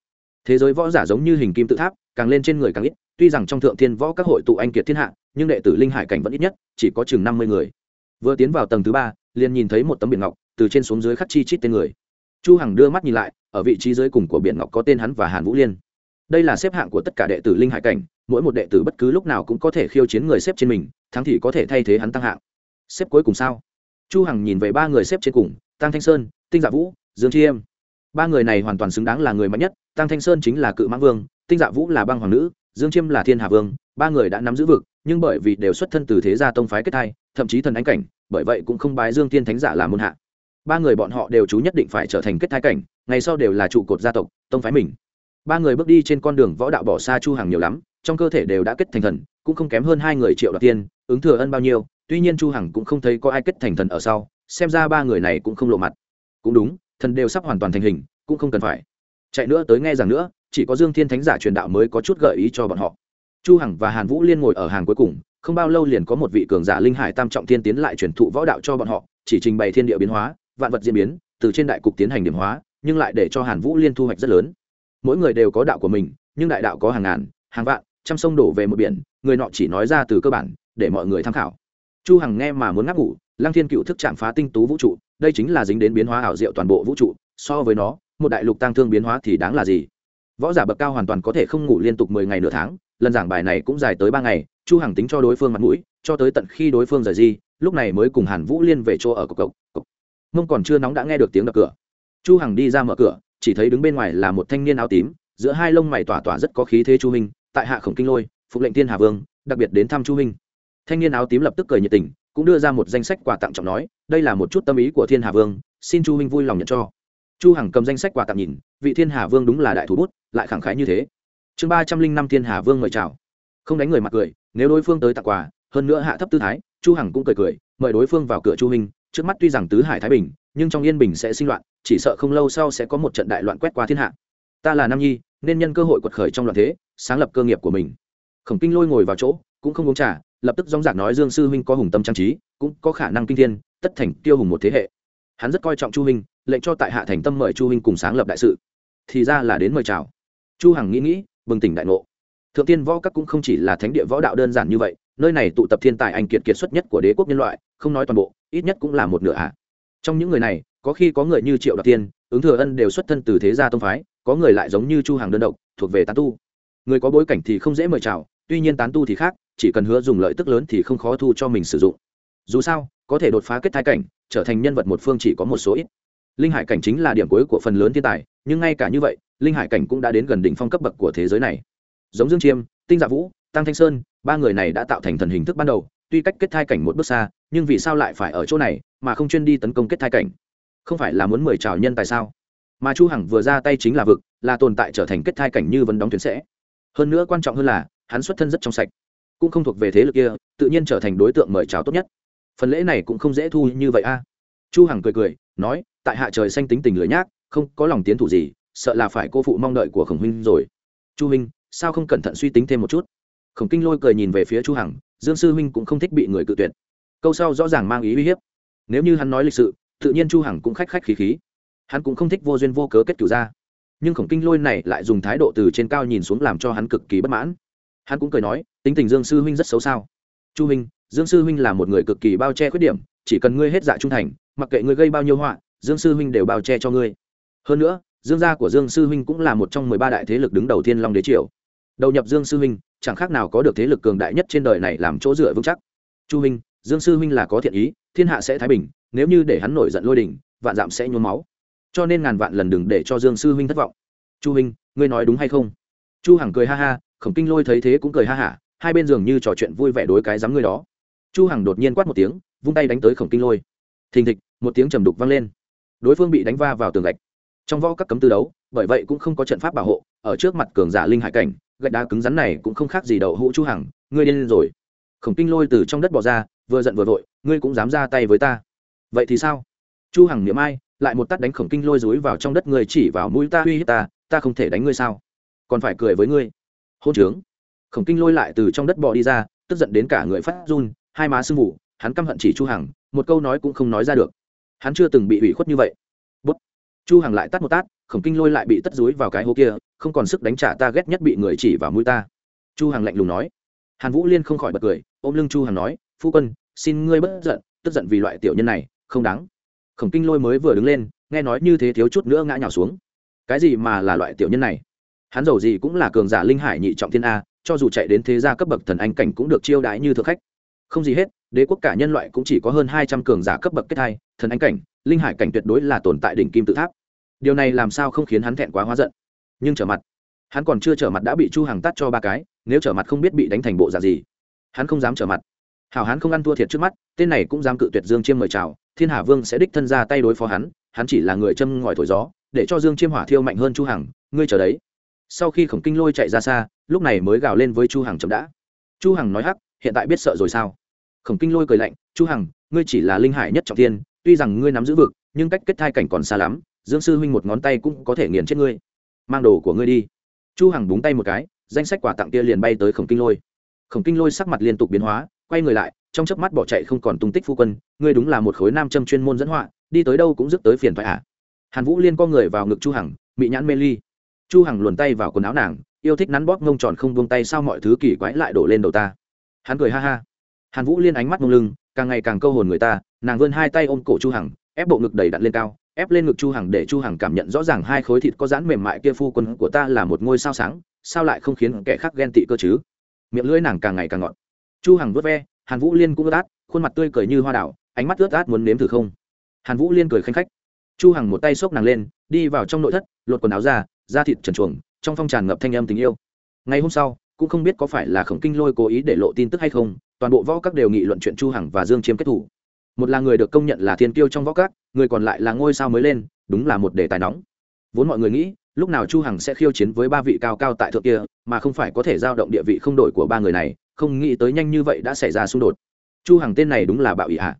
Thế giới võ giả giống như hình kim tự tháp, càng lên trên người càng ít, tuy rằng trong thượng thiên võ các hội tụ anh kiệt thiên hạ, nhưng đệ tử linh hải cảnh vẫn ít nhất, chỉ có chừng năm mươi người. Vừa tiến vào tầng thứ ba, liền nhìn thấy một tấm biển ngọc, từ trên xuống dưới khắc chi chít tên người. Chu hằng đưa mắt nhìn lại, ở vị trí dưới cùng của biển ngọc có tên hắn và hàn vũ liên đây là xếp hạng của tất cả đệ tử linh hải cảnh, mỗi một đệ tử bất cứ lúc nào cũng có thể khiêu chiến người xếp trên mình, thắng thì có thể thay thế hắn tăng hạng. Xếp cuối cùng sao? Chu hằng nhìn về ba người xếp trên cùng tăng thanh sơn, tinh dạ vũ, dương chi em. Ba người này hoàn toàn xứng đáng là người mạnh nhất tăng thanh sơn chính là cự mãng vương, tinh dạ vũ là băng hoàng nữ, dương chiêm là thiên hà vương, ba người đã nắm giữ vực, nhưng bởi vì đều xuất thân từ thế gia tông phái kết thai, thậm chí thần ánh cảnh, bởi vậy cũng không bái dương tiên thánh giả làm môn hạ. Ba người bọn họ đều chú nhất định phải trở thành kết thai cảnh, ngày sau đều là trụ cột gia tộc, tông phái mình ba người bước đi trên con đường võ đạo bỏ xa chu hàng nhiều lắm, trong cơ thể đều đã kết thành thần, cũng không kém hơn hai người triệu đoạt tiên, ứng thừa ân bao nhiêu, tuy nhiên chu hằng cũng không thấy có ai kết thành thần ở sau, xem ra ba người này cũng không lộ mặt. Cũng đúng, thần đều sắp hoàn toàn thành hình, cũng không cần phải. Chạy nữa tới nghe rằng nữa, chỉ có dương thiên thánh giả truyền đạo mới có chút gợi ý cho bọn họ. Chu hằng và hàn vũ liên ngồi ở hàng cuối cùng, không bao lâu liền có một vị cường giả linh hải tam trọng thiên tiến lại truyền thụ võ đạo cho bọn họ, chỉ trình bày thiên địa biến hóa, vạn vật diễn biến, từ trên đại cục tiến hành điểm hóa, nhưng lại để cho hàn vũ liên thu hoạch rất lớn mỗi người đều có đạo của mình, nhưng đại đạo có hàng ngàn, hàng vạn, trăm sông đổ về một biển, người nọ chỉ nói ra từ cơ bản, để mọi người tham khảo. Chu hằng nghe mà muốn ngáp ngủ, lăng thiên cựu thức chạm phá tinh tú vũ trụ, đây chính là dính đến biến hóa ảo diệu toàn bộ vũ trụ, so với nó, một đại lục tăng thương biến hóa thì đáng là gì? Võ giả bậc cao hoàn toàn có thể không ngủ liên tục mười ngày nửa tháng, lần giảng bài này cũng dài tới ba ngày, chu hằng tính cho đối phương mặt mũi, cho tới tận khi đối phương rời đi lúc này mới cùng hàn vũ liên về chỗ ở của cộc cộc. Mông còn chưa nóng đã nghe được tiếng đập cửa. Chu hằng đi ra mở cửa chỉ thấy đứng bên ngoài là một thanh niên áo tím, giữa hai lông mày tỏa tỏa rất có khí thế chu minh, tại hạ khổng kinh lôi phục lệnh thiên hà vương, đặc biệt đến thăm chu minh. thanh niên áo tím lập tức cười nhiệt tình, cũng đưa ra một danh sách quà tặng trọng nói, đây là một chút tâm ý của thiên hà vương, xin chu minh vui lòng nhận cho chu hằng cầm danh sách quà tặng nhìn, vị thiên hà vương đúng là đại thủ bút, lại khẳng khái như thế chương ba trăm linh năm thiên hà vương mời chào không đánh người mặt cười, nếu đối phương tới tặng quà, hơn nữa hạ thấp tư thái, chu hằng cũng cười cười, mời đối phương vào cửa chu minh. trước mắt tuy rằng tứ hải thái bình nhưng trong yên bình sẽ sinh loạn, chỉ sợ không lâu sau sẽ có một trận đại loạn quét qua thiên hạ. Ta là nam nhi, nên nhân cơ hội quật khởi trong loạn thế, sáng lập cơ nghiệp của mình. Khổng kinh lôi ngồi vào chỗ, cũng không uống trà, lập tức dóng dạc nói dương sư huynh có hùng tâm trang trí, cũng có khả năng kinh thiên, tất thành tiêu hùng một thế hệ. Hắn rất coi trọng chu huynh, lệnh cho tại hạ thành tâm mời chu huynh cùng sáng lập đại sự. Thì ra là đến mời chào. Chu hằng nghĩ nghĩ, bừng tỉnh đại ngộ. Thượng tiên võ các cũng không chỉ là thánh địa võ đạo đơn giản như vậy, nơi này tụ tập thiên tài anh kiệt kiệt xuất nhất của đế quốc nhân loại, không nói toàn bộ, ít nhất cũng là một nửa ạ trong những người này, có khi có người như triệu đoạt tiên, ứng thừa ân đều xuất thân từ thế gia tông phái, có người lại giống như chu hàng đơn độc, thuộc về tán tu. Người có bối cảnh thì không dễ mời chào, tuy nhiên tán tu thì khác, chỉ cần hứa dùng lợi tức lớn thì không khó thu cho mình sử dụng. Dù sao, có thể đột phá kết thái cảnh, trở thành nhân vật một phương chỉ có một số ít. Linh hải cảnh chính là điểm cuối của phần lớn thiên tài, nhưng ngay cả như vậy, linh hải cảnh cũng đã đến gần đỉnh phong cấp bậc của thế giới này. Giống dương chiêm, tinh dạ vũ, tăng thanh sơn, ba người này đã tạo thành thần hình thức ban đầu tuy cách kết thai cảnh một bước xa, nhưng vì sao lại phải ở chỗ này mà không chuyên đi tấn công kết thai cảnh? Không phải là muốn mời chào nhân tại sao? Mà chu hằng vừa ra tay chính là vực, là tồn tại trở thành kết thai cảnh như vấn đóng tuyến sẽ. Hơn nữa quan trọng hơn là, hắn xuất thân rất trong sạch, cũng không thuộc về thế lực kia, tự nhiên trở thành đối tượng mời chào tốt nhất. Phần lễ này cũng không dễ thu như vậy a. Chu hằng cười cười, nói, tại hạ trời xanh tính tình lười nhác, không có lòng tiến thủ gì, sợ là phải cô phụ mong đợi của khổng huynh rồi. Chu huynh, sao không cẩn thận suy tính thêm một chút? Khổng kinh lôi cười nhìn về phía chu hằng dương sư huynh cũng không thích bị người cự tuyệt. Câu sau rõ ràng mang ý uy hiếp. Nếu như hắn nói lịch sự, tự nhiên chu hằng cũng khách khách khí khí. Hắn cũng không thích vô duyên vô cớ kết cửu ra. Nhưng khổng kinh lôi này lại dùng thái độ từ trên cao nhìn xuống làm cho hắn cực kỳ bất mãn. Hắn cũng cười nói, tính tình dương sư huynh rất xấu sao? Chu huynh, dương sư huynh là một người cực kỳ bao che khuyết điểm, chỉ cần ngươi hết dạ trung thành, mặc kệ ngươi gây bao nhiêu họa, dương sư huynh đều bao che cho ngươi. Hơn nữa, dương gia của dương sư huynh cũng là một trong mười ba đại thế lực đứng đầu thiên long đế triều đầu nhập dương sư huynh, chẳng khác nào có được thế lực cường đại nhất trên đời này làm chỗ dựa vững chắc. Chu huynh, dương sư huynh là có thiện ý, thiên hạ sẽ thái bình, nếu như để hắn nổi giận lôi đình, vạn dạm sẽ nhuốm máu. Cho nên ngàn vạn lần đừng để cho dương sư huynh thất vọng. Chu huynh, ngươi nói đúng hay không? Chu hằng cười ha ha, khổng kinh lôi thấy thế cũng cười ha hả, hai bên dường như trò chuyện vui vẻ đối cái dám ngươi đó. Chu hằng đột nhiên quát một tiếng, vung tay đánh tới khổng kinh lôi. Thình thịch, một tiếng trầm đục vang lên. Đối phương bị đánh va vào tường gạch. Trong võ các cấm tư đấu, bởi vậy cũng không có trận pháp bảo hộ, ở trước mặt cường giả linh hải cảnh gạch đá cứng rắn này cũng không khác gì đậu hũ chu hằng, ngươi điên rồi. Khổng kinh lôi từ trong đất bỏ ra, vừa giận vừa vội, ngươi cũng dám ra tay với ta. Vậy thì sao? Chu hằng niệm ai, lại một tát đánh khổng kinh lôi rúi vào trong đất người chỉ vào mũi ta uy hiếp ta ta không thể đánh ngươi sao? Còn phải cười với ngươi. Hôn trướng. Khổng kinh lôi lại từ trong đất bò đi ra, tức giận đến cả người phát run, hai má sưng vụ hắn căm hận chỉ chu hằng, một câu nói cũng không nói ra được. Hắn chưa từng bị ủy khuất như vậy. Bút. chu hằng lại tát một tát khổng kinh lôi lại bị tất rúi vào cái hố kia, không còn sức đánh trả ta ghét nhất bị người chỉ vào mũi ta. Chu hằng lạnh lùng nói. Hàn vũ liên không khỏi bật cười, ôm lưng chu hằng nói, phu quân, xin ngươi bất giận, tức giận vì loại tiểu nhân này, không đáng. Khổng kinh lôi mới vừa đứng lên, nghe nói như thế thiếu chút nữa ngã nhào xuống. Cái gì mà là loại tiểu nhân này? Hắn giàu gì cũng là cường giả linh hải nhị trọng thiên a, cho dù chạy đến thế gia cấp bậc thần anh cảnh cũng được chiêu đãi như thượng khách. Không gì hết, đế quốc cả nhân loại cũng chỉ có hơn hai trăm cường giả cấp bậc kết thai thần anh cảnh, linh hải cảnh tuyệt đối là tồn tại đỉnh kim tự tháp điều này làm sao không khiến hắn thẹn quá hóa giận? Nhưng trở mặt, hắn còn chưa trở mặt đã bị chu Hằng tắt cho ba cái, nếu trở mặt không biết bị đánh thành bộ giả gì, hắn không dám trở mặt. Hảo hắn không ăn thua thiệt trước mắt, tên này cũng dám cự tuyệt dương chiêm mời chào, thiên hà vương sẽ đích thân ra tay đối phó hắn hắn chỉ là người châm ngòi thổi gió, để cho dương chiêm hỏa thiêu mạnh hơn chu hằng, ngươi chờ đấy. Sau khi khổng kinh lôi chạy ra xa, lúc này mới gào lên với chu hằng chậm đã. Chu hằng nói hắc, hiện tại biết sợ rồi sao? Khổng kinh lôi cười lạnh, chu hằng, ngươi chỉ là linh hải nhất trọng thiên, tuy rằng ngươi nắm giữ vực, nhưng cách kết thai cảnh còn xa lắm dương sư huynh một ngón tay cũng có thể nghiền chết ngươi. Mang đồ của ngươi đi. Chu hằng búng tay một cái, danh sách quà tặng kia liền bay tới khổng kinh lôi. Khổng kinh lôi sắc mặt liên tục biến hóa, quay người lại, trong chớp mắt bỏ chạy không còn tung tích phu quân, ngươi đúng là một khối nam châm chuyên môn dẫn họa, đi tới đâu cũng dứt tới phiền thoại ạ à. hàn vũ liên co người vào ngực chu hằng bị nhãn mê ly. Chu hằng luồn tay vào quần áo nàng, yêu thích nắn bóp ngông tròn không buông tay sao mọi thứ kỳ quái lại đổ lên đầu ta. Hắn cười ha ha. Hàn vũ liên ánh mắt mông lưng càng ngày càng câu hồn người ta, nàng vươn hai tay ôm cổ chu hằng, ép bộ ngực đầy đặn lên cao ép lên ngực chu hằng để chu hằng cảm nhận rõ ràng hai khối thịt có dán mềm mại kia phu quân của ta là một ngôi sao sáng, sao lại không khiến kẻ khác ghen tị cơ chứ? Miệng lưỡi nàng càng ngày càng ngọt. Chu hằng vớt ve, hàn vũ liên cũng ướt át, khuôn mặt tươi cười như hoa đảo, ánh mắt ướt át muốn nếm thử không? Hàn vũ liên cười khanh khách. Chu hằng một tay xốc nàng lên, đi vào trong nội thất, lột quần áo ra, da thịt trần chuồng trong phong tràn ngập thanh âm tình yêu. Ngày hôm sau, cũng không biết có phải là khổng kinh lôi cố ý để lộ tin tức hay không, toàn bộ võ các đều nghị luận chuyện chu hằng và dương chiêm kết thủ một là người được công nhận là thiên kiêu trong võ các, người còn lại là ngôi sao mới lên, đúng là một đề tài nóng. Vốn mọi người nghĩ, lúc nào chu hằng sẽ khiêu chiến với ba vị cao cao tại thượng kia, mà không phải có thể giao động địa vị không đổi của ba người này, không nghĩ tới nhanh như vậy đã xảy ra xung đột. Chu hằng tên này đúng là bạo ý hạ.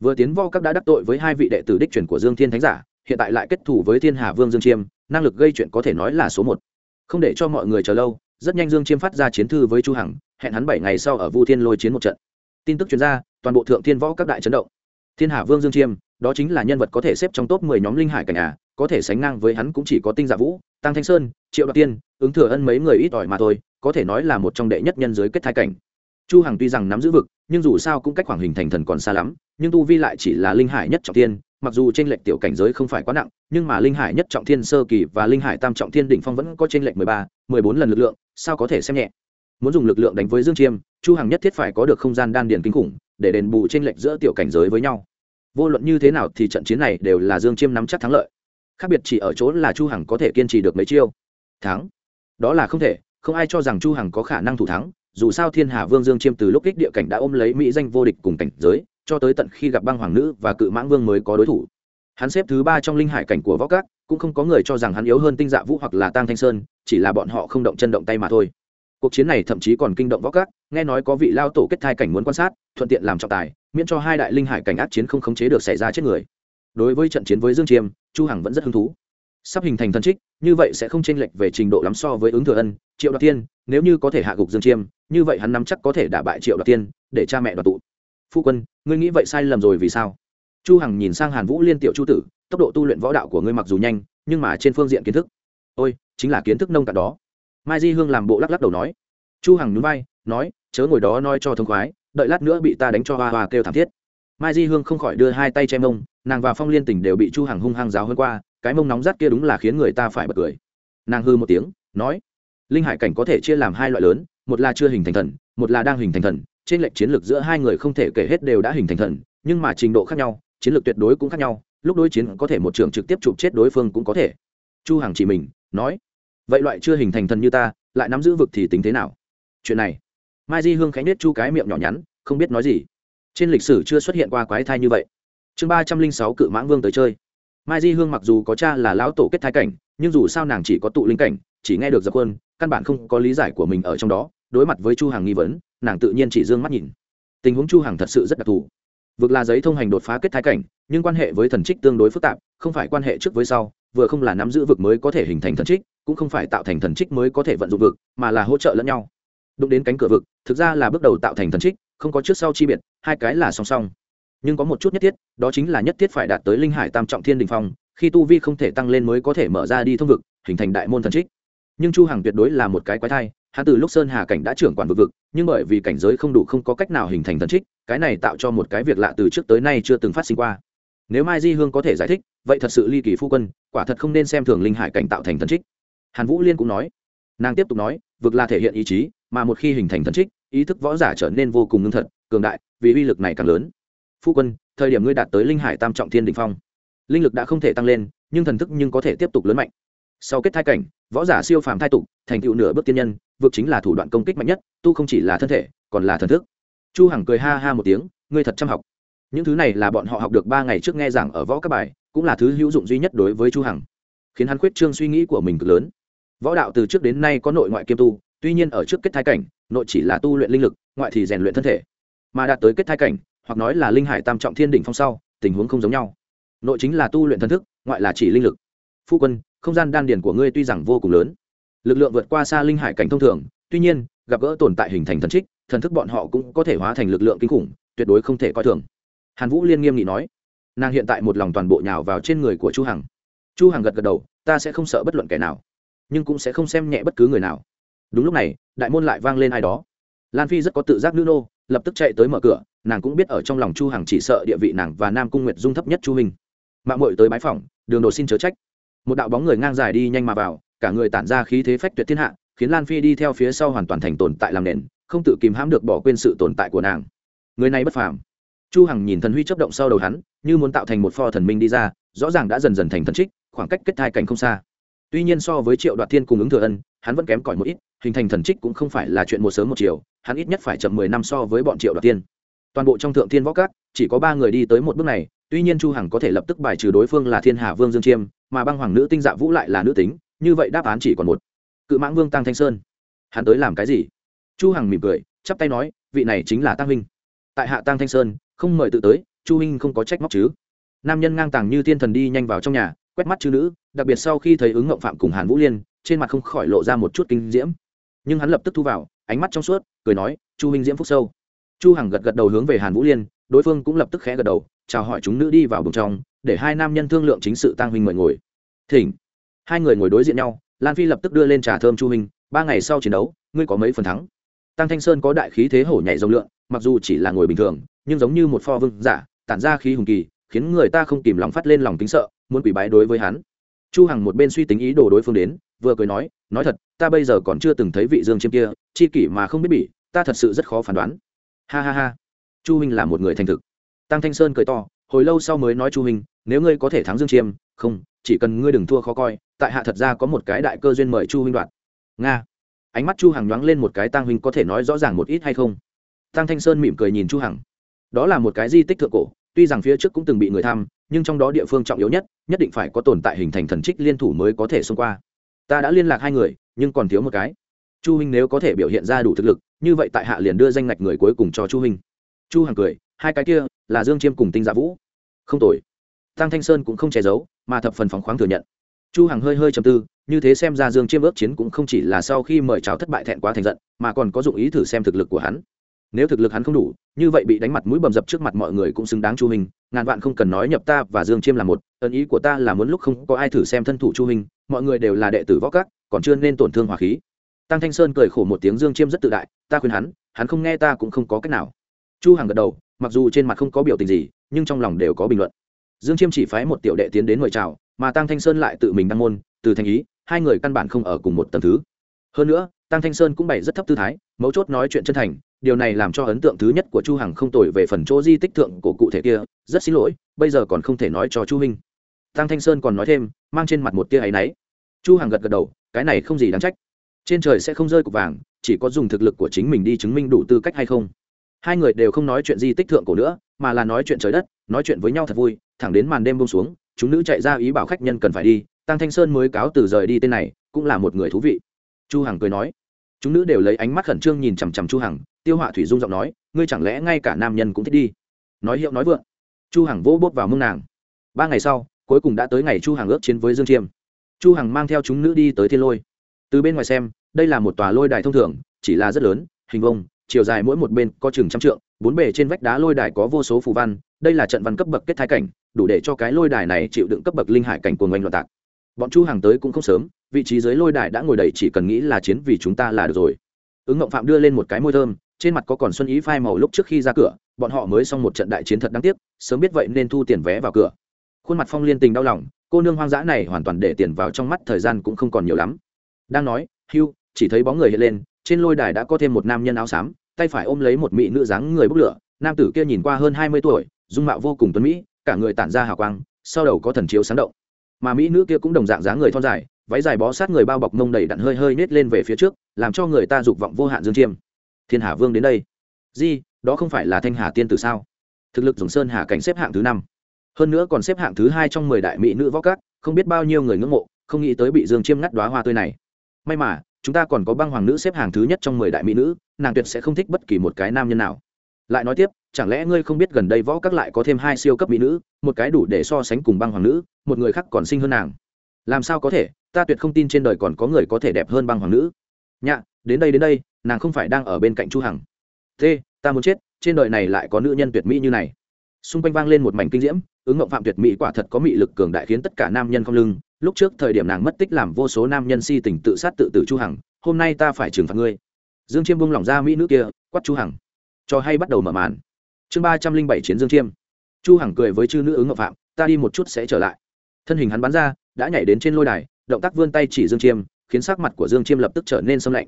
Vừa tiến võ các đã đắc tội với hai vị đệ tử đích truyền của dương thiên thánh giả, hiện tại lại kết thủ với thiên hà vương dương chiêm, năng lực gây chuyện có thể nói là số một. Không để cho mọi người chờ lâu, rất nhanh dương chiêm phát ra chiến thư với chu hằng, hẹn hắn bảy ngày sau ở vu thiên lôi chiến một trận. Tin tức chuyên gia toàn bộ thượng thiên võ các đại chấn động thiên hà vương dương chiêm, đó chính là nhân vật có thể xếp trong top 10 nhóm linh hải cảnh à có thể sánh ngang với hắn cũng chỉ có tinh dạ vũ tăng thanh sơn, triệu đoạt tiên, ứng thừa ân mấy người ít ỏi mà thôi, có thể nói là một trong đệ nhất nhân giới kết thai cảnh. Chu hằng tuy rằng nắm giữ vực, nhưng dù sao cũng cách khoảng hình thành thần còn xa lắm, nhưng tu vi lại chỉ là linh hải nhất trọng thiên, mặc dù trên lệch tiểu cảnh giới không phải quá nặng, nhưng mà linh hải nhất trọng thiên sơ kỳ và linh hải tam trọng thiên đỉnh phong vẫn có trên lệch mười ba, mười bốn lần lực lượng, sao có thể xem nhẹ. Muốn dùng lực lượng đánh với dương chiêm, chu hằng nhất thiết phải có được không gian đan điền kinh khủng để đền bù trên lệch giữa tiểu cảnh giới với nhau. Vô luận như thế nào thì trận chiến này đều là dương chiêm nắm chắc thắng lợi. Khác biệt chỉ ở chỗ là chu hằng có thể kiên trì được mấy chiêu. Thắng. Đó là không thể, không ai cho rằng chu hằng có khả năng thủ thắng, dù sao thiên hà vương dương chiêm từ lúc kích địa cảnh đã ôm lấy mỹ danh vô địch cùng cảnh giới, cho tới tận khi gặp băng hoàng nữ và cự mãng vương mới có đối thủ. Hắn xếp thứ ba trong linh hải cảnh của võ các, cũng không có người cho rằng hắn yếu hơn tinh dạ vũ hoặc là Tang thanh sơn, chỉ là bọn họ không động chân động tay mà thôi cuộc chiến này thậm chí còn kinh động võ các, nghe nói có vị lao tổ kết thai cảnh muốn quan sát, thuận tiện làm trọng tài, miễn cho hai đại linh hải cảnh át chiến không khống chế được xảy ra chết người. Đối với trận chiến với dương chiêm, chu hằng vẫn rất hứng thú. Sắp hình thành thân trích, như vậy sẽ không chênh lệch về trình độ lắm so với ứng thừa ân, triệu đoạt tiên nếu như có thể hạ gục dương chiêm, như vậy hắn nắm chắc có thể đả bại triệu đoạt tiên để cha mẹ đoạt tụ. Phu quân, ngươi nghĩ vậy sai lầm rồi vì sao? Chu hằng nhìn sang hàn vũ liên tiểu chu tử, tốc độ tu luyện võ đạo của ngươi mặc dù nhanh, nhưng mà trên phương diện kiến thức. Ôi, chính là kiến thức nông cạn đó mai di hương làm bộ lắc lắc đầu nói. Chu hằng nhún vai, nói, chớ ngồi đó nói cho thông khoái, đợi lát nữa bị ta đánh cho hoa hoa kêu thảm thiết. Mai di hương không khỏi đưa hai tay che mông, nàng và phong liên tình đều bị chu hằng hung hăng giáo hơn qua, cái mông nóng rát kia đúng là khiến người ta phải bật cười. Nàng hư một tiếng, nói, linh hải cảnh có thể chia làm hai loại lớn, một là chưa hình thành thần, một là đang hình thành thần, trên lệnh chiến lược giữa hai người không thể kể hết đều đã hình thành thần, nhưng mà trình độ khác nhau, chiến lược tuyệt đối cũng khác nhau, lúc đối chiến có thể một trường trực tiếp chụp chết đối phương cũng có thể. Chu hằng chỉ mình, nói vậy loại chưa hình thành thần như ta, lại nắm giữ vực thì tính thế nào? Chuyện này, mai di hương khánh nết chu cái miệng nhỏ nhắn, không biết nói gì. Trên lịch sử chưa xuất hiện qua quái thai như vậy. Chương ba trăm linh sáu cự mãng vương tới chơi. Mai di hương mặc dù có cha là lão tổ kết thai cảnh, nhưng dù sao nàng chỉ có tụ linh cảnh, chỉ nghe được dập quân căn bản không có lý giải của mình ở trong đó, đối mặt với chu hằng nghi vấn, nàng tự nhiên chỉ d ư ơ n g mắt nhìn. Tình huống chu hằng thật sự rất đặc thù. Vực là giấy thông hành đột phá kết thai cảnh, nhưng quan hệ với thần trích tương đối phức tạp, không phải quan hệ trước với sau vừa không là nắm giữ vực mới có thể hình thành thần trích, cũng không phải tạo thành thần trích mới có thể vận dụng vực, mà là hỗ trợ lẫn nhau. Đụng đến cánh cửa vực, thực ra là bước đầu tạo thành thần trích, không có trước sau chi biệt, hai cái là song song. Nhưng có một chút nhất thiết, đó chính là nhất thiết phải đạt tới linh hải tam trọng thiên đình phong, khi tu vi không thể tăng lên mới có thể mở ra đi thông vực, hình thành đại môn thần trích. Nhưng chu hằng tuyệt đối là một cái quái thai, hắn từ lúc sơn hà cảnh đã trưởng quản vực vực, nhưng bởi vì cảnh giới không đủ không có cách nào hình thành thần trích, cái này tạo cho một cái việc lạ từ trước tới nay chưa từng phát sinh qua nếu mai di hương có thể giải thích, vậy thật sự ly kỳ phu quân, quả thật không nên xem thường linh hải cảnh tạo thành thần trích. Hàn vũ liên cũng nói. Nàng tiếp tục nói, vực là thể hiện ý chí, mà một khi hình thành thần trích, ý thức võ giả trở nên vô cùng ngưng thật, cường đại, vì uy lực này càng lớn. Phu quân, thời điểm ngươi đạt tới linh hải tam trọng thiên đình phong, linh lực đã không thể tăng lên, nhưng thần thức nhưng có thể tiếp tục lớn mạnh. Sau kết thai cảnh, võ giả siêu phàm thai tục thành tựu nửa bước tiên nhân, vực chính là thủ đoạn công kích mạnh nhất, tu không chỉ là thân thể, còn là thần thức. Chu hằng cười ha ha một tiếng, ngươi thật chăm học những thứ này là bọn họ học được ba ngày trước nghe giảng ở võ các bài, cũng là thứ hữu dụng duy nhất đối với chu hằng, khiến hắn khuyết trương suy nghĩ của mình cực lớn. Võ đạo từ trước đến nay có nội ngoại kiêm tu, tuy nhiên ở trước kết thai cảnh, nội chỉ là tu luyện linh lực, ngoại thì rèn luyện thân thể. Mà đạt tới kết thai cảnh, hoặc nói là linh hải tam trọng thiên đỉnh phong sau, tình huống không giống nhau. Nội chính là tu luyện thần thức, ngoại là chỉ linh lực. Phu quân, không gian đan điền của ngươi tuy rằng vô cùng lớn, lực lượng vượt qua xa linh hải cảnh thông thường, tuy nhiên, gặp gỡ tồn tại hình thành thần trích, thần thức bọn họ cũng có thể hóa thành lực lượng kinh khủng, tuyệt đối không thể coi thường hàn vũ liên nghiêm nghị nói, nàng hiện tại một lòng toàn bộ nhào vào trên người của chu hằng. Chu hằng gật gật đầu, ta sẽ không sợ bất luận kẻ nào, nhưng cũng sẽ không xem nhẹ bất cứ người nào. Đúng lúc này, đại môn lại vang lên ai đó. Lan phi rất có tự giác nữ nô, lập tức chạy tới mở cửa, nàng cũng biết ở trong lòng chu hằng chỉ sợ địa vị nàng và nam cung nguyệt dung thấp nhất chu hình mạng muội tới bái phòng đường đồ xin chớ trách. Một đạo bóng người ngang dài đi nhanh mà vào, cả người tản ra khí thế phách tuyệt thiên hạ, khiến lan phi đi theo phía sau hoàn toàn thành tồn tại làm nền, không tự kìm hãm được bỏ quên sự tồn tại của nàng. Người này bất phàm chu hằng nhìn thần huy chấp động sau đầu hắn, như muốn tạo thành một pho thần minh đi ra, rõ ràng đã dần dần thành thần trích, khoảng cách kết thai cảnh không xa. Tuy nhiên so với triệu đoạt thiên cùng ứng thừa ân, hắn vẫn kém cỏi một ít, hình thành thần trích cũng không phải là chuyện một sớm một chiều, hắn ít nhất phải chậm mười năm so với bọn triệu đoạt tiên toàn bộ trong thượng thiên võ cát chỉ có ba người đi tới một bước này, tuy nhiên chu hằng có thể lập tức bài trừ đối phương là thiên hà vương dương chiêm, mà băng hoàng nữ tinh dạ vũ lại là nữ tính, như vậy đáp án chỉ còn một. Cự mãng vương tăng thanh sơn. Hắn tới làm cái gì? Chu hằng mỉm cười, chắp tay nói, vị này chính là tăng minh. tại hạ tăng thanh sơn không mời tự tới, chu huynh không có trách móc chứ. Nam nhân ngang tàng như thiên thần đi nhanh vào trong nhà, quét mắt chư nữ, đặc biệt sau khi thấy ứng ngộng phạm cùng hàn vũ liên, trên mặt không khỏi lộ ra một chút kinh diễm. Nhưng hắn lập tức thu vào, ánh mắt trong suốt, cười nói, chu huynh diễm phúc sâu. Chu hằng gật gật đầu hướng về hàn vũ liên, đối phương cũng lập tức khẽ gật đầu, chào hỏi chúng nữ đi vào bùng trong, để hai nam nhân thương lượng chính sự tăng huynh mời ngồi. Thỉnh. Hai người ngồi đối diện nhau, lan phi lập tức đưa lên trà thơm chu huynh ba ngày sau chiến đấu, ngươi có mấy phần thắng? Tăng thanh sơn có đại khí thế hổ nhảy rồng lượng mặc dù chỉ là ngồi bình thường, nhưng giống như một pho vương giả, tản ra khí hùng kỳ, khiến người ta không kìm lòng phát lên lòng kính sợ, muốn quỷ bái đối với hắn. Chu hằng một bên suy tính ý đồ đối phương đến, vừa cười nói nói thật, ta bây giờ còn chưa từng thấy vị dương chiêm kia, chi kỷ mà không biết bỉ, ta thật sự rất khó phán đoán. Ha ha ha. Chu huynh là một người thành thực. Tăng thanh sơn cười to, hồi lâu sau mới nói chu huynh nếu ngươi có thể thắng dương chiêm, không, chỉ cần ngươi đừng thua khó coi, tại hạ thật ra có một cái đại cơ duyên mời chu huynh đoạt. Nga. Ánh mắt chu hằng nhoáng lên một cái, tăng huynh có thể nói rõ ràng một ít hay không? Tăng thanh sơn mỉm cười nhìn chu hằng. Đó là một cái di tích thượng cổ, tuy rằng phía trước cũng từng bị người thăm, nhưng trong đó địa phương trọng yếu nhất nhất định phải có tồn tại hình thành thần trích liên thủ mới có thể xông qua. Ta đã liên lạc hai người, nhưng còn thiếu một cái. Chu huynh nếu có thể biểu hiện ra đủ thực lực, như vậy tại hạ liền đưa danh ngạch người cuối cùng cho chu huynh chu hằng cười, hai cái kia, là dương chiêm cùng tinh dạ vũ. Không tội tăng thanh sơn cũng không che giấu, mà thập phần phóng khoáng thừa nhận. Chu hằng hơi hơi trầm tư, như thế xem ra dương chiêm ước chiến cũng không chỉ là sau khi mời chào thất bại thẹn quá thành giận, mà còn có dụng ý thử xem thực lực của hắn nếu thực lực hắn không đủ, như vậy bị đánh mặt mũi bầm dập trước mặt mọi người cũng xứng đáng chu hình ngàn vạn không cần nói nhập ta và dương chiêm là một. Ân ý của ta là muốn lúc không có ai thử xem thân thủ chu hình mọi người đều là đệ tử võ các, còn chưa nên tổn thương hòa khí. Tăng thanh sơn cười khổ một tiếng dương chiêm rất tự đại, ta khuyên hắn hắn không nghe ta cũng không có cách nào. Chu hằng gật đầu, mặc dù trên mặt không có biểu tình gì, nhưng trong lòng đều có bình luận. Dương chiêm chỉ phái một tiểu đệ tiến đến mời chào, mà tăng thanh sơn lại tự mình đăng môn, từ thành ý, hai người căn bản không ở cùng một tầng thứ. Hơn nữa tăng thanh sơn cũng bày rất thấp tư thái, mấu chốt nói chuyện chân thành, điều này làm cho ấn tượng thứ nhất của chu hằng không tồi về phần chỗ di tích thượng của cụ thể kia, rất xin lỗi, bây giờ còn không thể nói cho chu Minh. tăng thanh sơn còn nói thêm, mang trên mặt một tia ấy náy. Chu hằng gật gật đầu, cái này không gì đáng trách. Trên trời sẽ không rơi cục vàng, chỉ có dùng thực lực của chính mình đi chứng minh đủ tư cách hay không. Hai người đều không nói chuyện di tích thượng cổ nữa, mà là nói chuyện trời đất, nói chuyện với nhau thật vui, thẳng đến màn đêm buông xuống, chúng nữ chạy ra ý bảo khách nhân cần phải đi, tăng thanh sơn mới cáo từ rời đi tên này, cũng là một người thú vị chu hằng cười nói. Chúng nữ đều lấy ánh mắt khẩn trương nhìn chằm chằm chu hằng, tiêu họa thủy dung giọng nói, ngươi chẳng lẽ ngay cả nam nhân cũng thích đi? Nói hiệu nói vượng. Chu hằng vỗ bốt vào mông nàng. Ba ngày sau, cuối cùng đã tới ngày chu hằng ước chiến với dương chiêm. Chu hằng mang theo chúng nữ đi tới thiên lôi. Từ bên ngoài xem, đây là một tòa lôi đài thông thường, chỉ là rất lớn, hình vông chiều dài mỗi một bên có chừng trăm trượng, bốn bề trên vách đá lôi đài có vô số phù văn, đây là trận văn cấp bậc kết thái cảnh, đủ để cho cái lôi đài này chịu đựng cấp bậc linh hải cảnh của ngành loạn tạc. Bọn chu hàng tới cũng không sớm vị trí dưới lôi đài đã ngồi đầy, chỉ cần nghĩ là chiến vì chúng ta là được rồi. Ứng ngộng phạm đưa lên một cái môi thơm, trên mặt có còn xuân ý phai màu lúc trước khi ra cửa, bọn họ mới xong một trận đại chiến thật đáng tiếc, sớm biết vậy nên thu tiền vé vào cửa. Khuôn mặt phong liên tình đau lòng, cô nương hoang dã này hoàn toàn để tiền vào trong mắt thời gian cũng không còn nhiều lắm. Đang nói, hưu, chỉ thấy bóng người hiện lên, trên lôi đài đã có thêm một nam nhân áo xám, tay phải ôm lấy một mỹ nữ dáng người bốc lửa, nam tử kia nhìn qua hơn hai mươi tuổi, dung mạo vô cùng tuấn mỹ, cả người tản ra hào quang, sau đầu có thần chiếu sáng động. Mà mỹ nữ kia cũng đồng dạng dáng người thon dài váy dài bó sát người bao bọc mông đầy đặn hơi hơi nết lên về phía trước, làm cho người ta dục vọng vô hạn dương chiêm. Thiên hà vương đến đây. Di, đó không phải là thanh hà tiên tử sao? Thực lực dùng sơn hà cảnh xếp hạng thứ năm. Hơn nữa còn xếp hạng thứ hai trong mười đại mỹ nữ võ cát không biết bao nhiêu người ngưỡng mộ, không nghĩ tới bị dương chiêm ngắt đoá hoa tươi này. May mà, chúng ta còn có băng hoàng nữ xếp hàng thứ nhất trong mười đại mỹ nữ, nàng tuyệt sẽ không thích bất kỳ một cái nam nhân nào. Lại nói tiếp, chẳng lẽ ngươi không biết gần đây võ các lại có thêm hai siêu cấp mỹ nữ, một cái đủ để so sánh cùng băng hoàng nữ, một người khác còn sinh hơn nàng? Làm sao có thể? Ta tuyệt không tin trên đời còn có người có thể đẹp hơn băng hoàng nữ. Nhạ, đến đây đến đây, nàng không phải đang ở bên cạnh chu hằng. Thế, ta muốn chết, trên đời này lại có nữ nhân tuyệt mỹ như này. Xung quanh vang lên một mảnh kinh diễm, ứng ngộng phạm tuyệt mỹ quả thật có mị lực cường đại khiến tất cả nam nhân không lưng. Lúc trước thời điểm nàng mất tích làm vô số nam nhân si tình tự sát tự tử chu hằng, hôm nay ta phải trừng phạt ngươi. Dương chiêm buông lỏng ra mỹ nữ kia, quát chu hằng. Cho hay bắt đầu mở màn. Chương ba trăm linh bảy chiến dương chiêm. Chu hằng cười với chư nữ ứng ngọc phạm, ta đi một chút sẽ trở lại. Thân hình hắn bắn ra, đã nhảy đến trên lôi đài động tác vươn tay chỉ dương chiêm, khiến sắc mặt của dương chiêm lập tức trở nên sâm lạnh.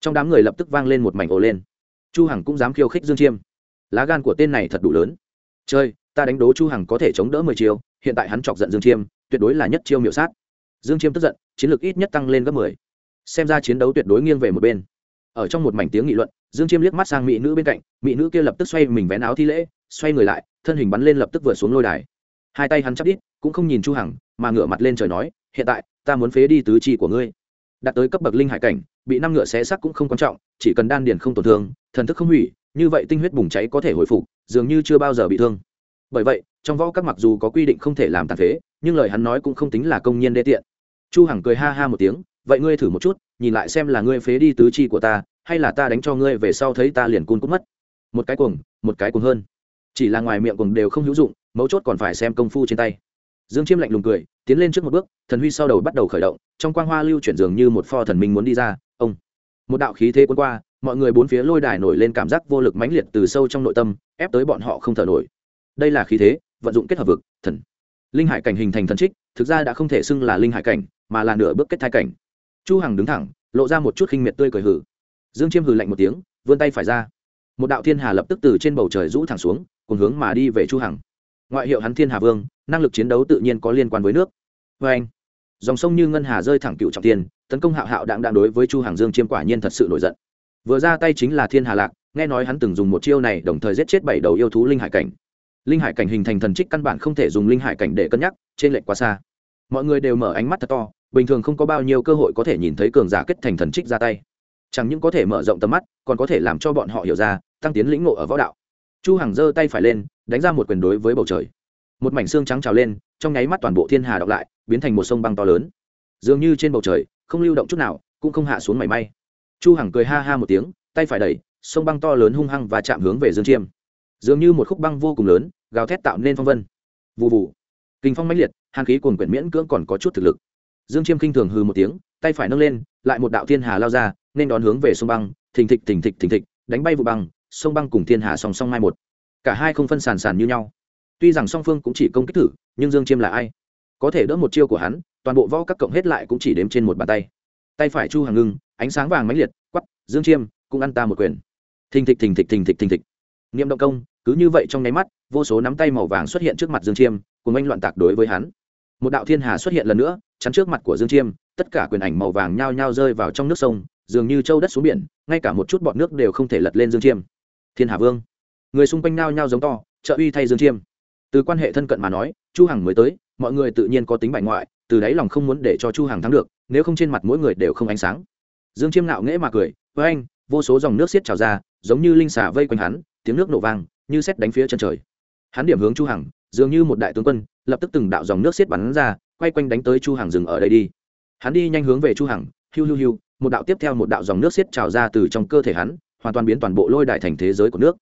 Trong đám người lập tức vang lên một mảnh ồ lên. Chu hằng cũng dám khiêu khích dương chiêm. Lá gan của tên này thật đủ lớn. Chơi ta đánh đố chu hằng có thể chống đỡ mười chiêu, hiện tại hắn chọc giận dương chiêm, tuyệt đối là nhất chiêu miểu sát. Dương chiêm tức giận, chiến lược ít nhất tăng lên gấp mười. Xem ra chiến đấu tuyệt đối nghiêng về một bên. Ở trong một mảnh tiếng nghị luận, dương chiêm liếc mắt sang mỹ nữ bên cạnh, mỹ nữ kia lập tức xoay mình vén áo thi lễ, xoay người lại, thân hình bắn lên lập tức vừa xuống lôi đài. Hai tay hắn chắp đít, cũng không nhìn chu hằng, mà ngửa mặt lên trời nói hiện tại, ta muốn phế đi tứ chi của ngươi. Đạt tới cấp bậc linh hải cảnh, bị năm ngựa xé xác cũng không quan trọng, chỉ cần đan điền không tổn thương, thần thức không hủy, như vậy tinh huyết bùng cháy có thể hồi phục, dường như chưa bao giờ bị thương. Bởi vậy, trong võ các mặc dù có quy định không thể làm tàn phế, nhưng lời hắn nói cũng không tính là công nhiên đê tiện. Chu hằng cười ha ha một tiếng, vậy ngươi thử một chút, nhìn lại xem là ngươi phế đi tứ chi của ta, hay là ta đánh cho ngươi về sau thấy ta liền cun cút mất. Một cái cuồng, một cái cuồng hơn. Chỉ là ngoài miệng cuồng đều không hữu dụng, mấu chốt còn phải xem công phu trên tay dương chiêm lạnh lùng cười, tiến lên trước một bước, thần huy sau đầu bắt đầu khởi động, trong quang hoa lưu chuyển dường như một pho thần minh muốn đi ra, ông. Một đạo khí thế cuốn qua, mọi người bốn phía lôi đài nổi lên cảm giác vô lực mãnh liệt từ sâu trong nội tâm, ép tới bọn họ không thở nổi. Đây là khí thế, vận dụng kết hợp vực, thần. Linh hải cảnh hình thành thần trích, thực ra đã không thể xưng là linh hải cảnh, mà là nửa bước kết thai cảnh. Chu hằng đứng thẳng, lộ ra một chút khinh miệt tươi cười hử dương chiêm hừ lạnh một tiếng, vươn tay phải ra. Một đạo thiên hà lập tức từ trên bầu trời rũ thẳng xuống cùng hướng mà đi về chu hằng ngoại hiệu hắn thiên hà vương, năng lực chiến đấu tự nhiên có liên quan với nước. Vê anh, dòng sông như ngân hà rơi thẳng cựu trọng tiền, tấn công hạo hạo đặng đặng đối với chu hàng dương chiêm quả nhiên thật sự nổi giận. Vừa ra tay chính là thiên hà lạc, nghe nói hắn từng dùng một chiêu này đồng thời giết chết bảy đầu yêu thú linh hải cảnh. Linh hải cảnh hình thành thần trích căn bản không thể dùng linh hải cảnh để cân nhắc, trên lệnh quá xa. Mọi người đều mở ánh mắt thật to, bình thường không có bao nhiêu cơ hội có thể nhìn thấy cường giả kết thành thần trích ra tay. Chẳng những có thể mở rộng tầm mắt, còn có thể làm cho bọn họ hiểu ra, tăng tiến lĩnh ngộ ở võ đạo chu hằng giơ tay phải lên, đánh ra một quyền đối với bầu trời. Một mảnh xương trắng trào lên, trong nháy mắt toàn bộ thiên hà đọc lại, biến thành một sông băng to lớn. Dường như trên bầu trời, không lưu động chút nào, cũng không hạ xuống mảy may. Chu hằng cười ha ha một tiếng, tay phải đẩy, sông băng to lớn hung hăng và chạm hướng về dương chiêm. Dường như một khúc băng vô cùng lớn, gào thét tạo nên phong vân. Vụ vụ kinh phong mãnh liệt, hàn khí cuồn quyển miễn cưỡng còn có chút thực lực. Dương chiêm kinh thường hừ một tiếng, tay phải nâng lên, lại một đạo thiên hà lao ra, nên đón hướng về sông băng, thình thịch thình thịch thình thịch, đánh bay vụ băng sông băng cùng thiên hà song song mai một. Cả hai không phân sàn sàn như nhau. Tuy rằng song phương cũng chỉ công kích thử, nhưng dương chiêm là ai? Có thể đỡ một chiêu của hắn, toàn bộ võ các cộng hết lại cũng chỉ đếm trên một bàn tay. Tay phải chu hàng ngưng, ánh sáng vàng mãnh liệt quắp dương chiêm, cũng ăn ta một quyền. Thình thịch thình thịch thình thịch thình thịch. Niệm động công, cứ như vậy trong nháy mắt, vô số nắm tay màu vàng xuất hiện trước mặt dương chiêm cùng anh loạn tạc đối với hắn. Một đạo thiên hà xuất hiện lần nữa, chắn trước mặt của dương chiêm, tất cả quyền ảnh màu vàng nhao nhao rơi vào trong nước sông, dường như châu đất xuống biển, ngay cả một chút bọt nước đều không thể lật lên dương chiêm thiên hà vương. Người xung quanh nao nhao giống to, trợ uy thay dương chiêm. Từ quan hệ thân cận mà nói, chu hằng mới tới, mọi người tự nhiên có tính bại ngoại, từ đáy lòng không muốn để cho chu hằng thắng được, nếu không trên mặt mỗi người đều không ánh sáng. Dương chiêm nạo nghễ mà cười với anh vô số dòng nước xiết trào ra, giống như linh xà vây quanh hắn, tiếng nước nổ vang, như xét đánh phía chân trời. Hắn điểm hướng chu hằng, dường như một đại tướng quân, lập tức từng đạo dòng nước xiết bắn ra, quay quanh đánh tới chu hằng dừng ở đây đi. Hắn đi nhanh hướng về chu hằng, hiu hiu hiu, một đạo tiếp theo một đạo dòng nước xiết trào ra từ trong cơ thể hắn hoàn toàn biến toàn bộ lôi đài thành thế giới của nước.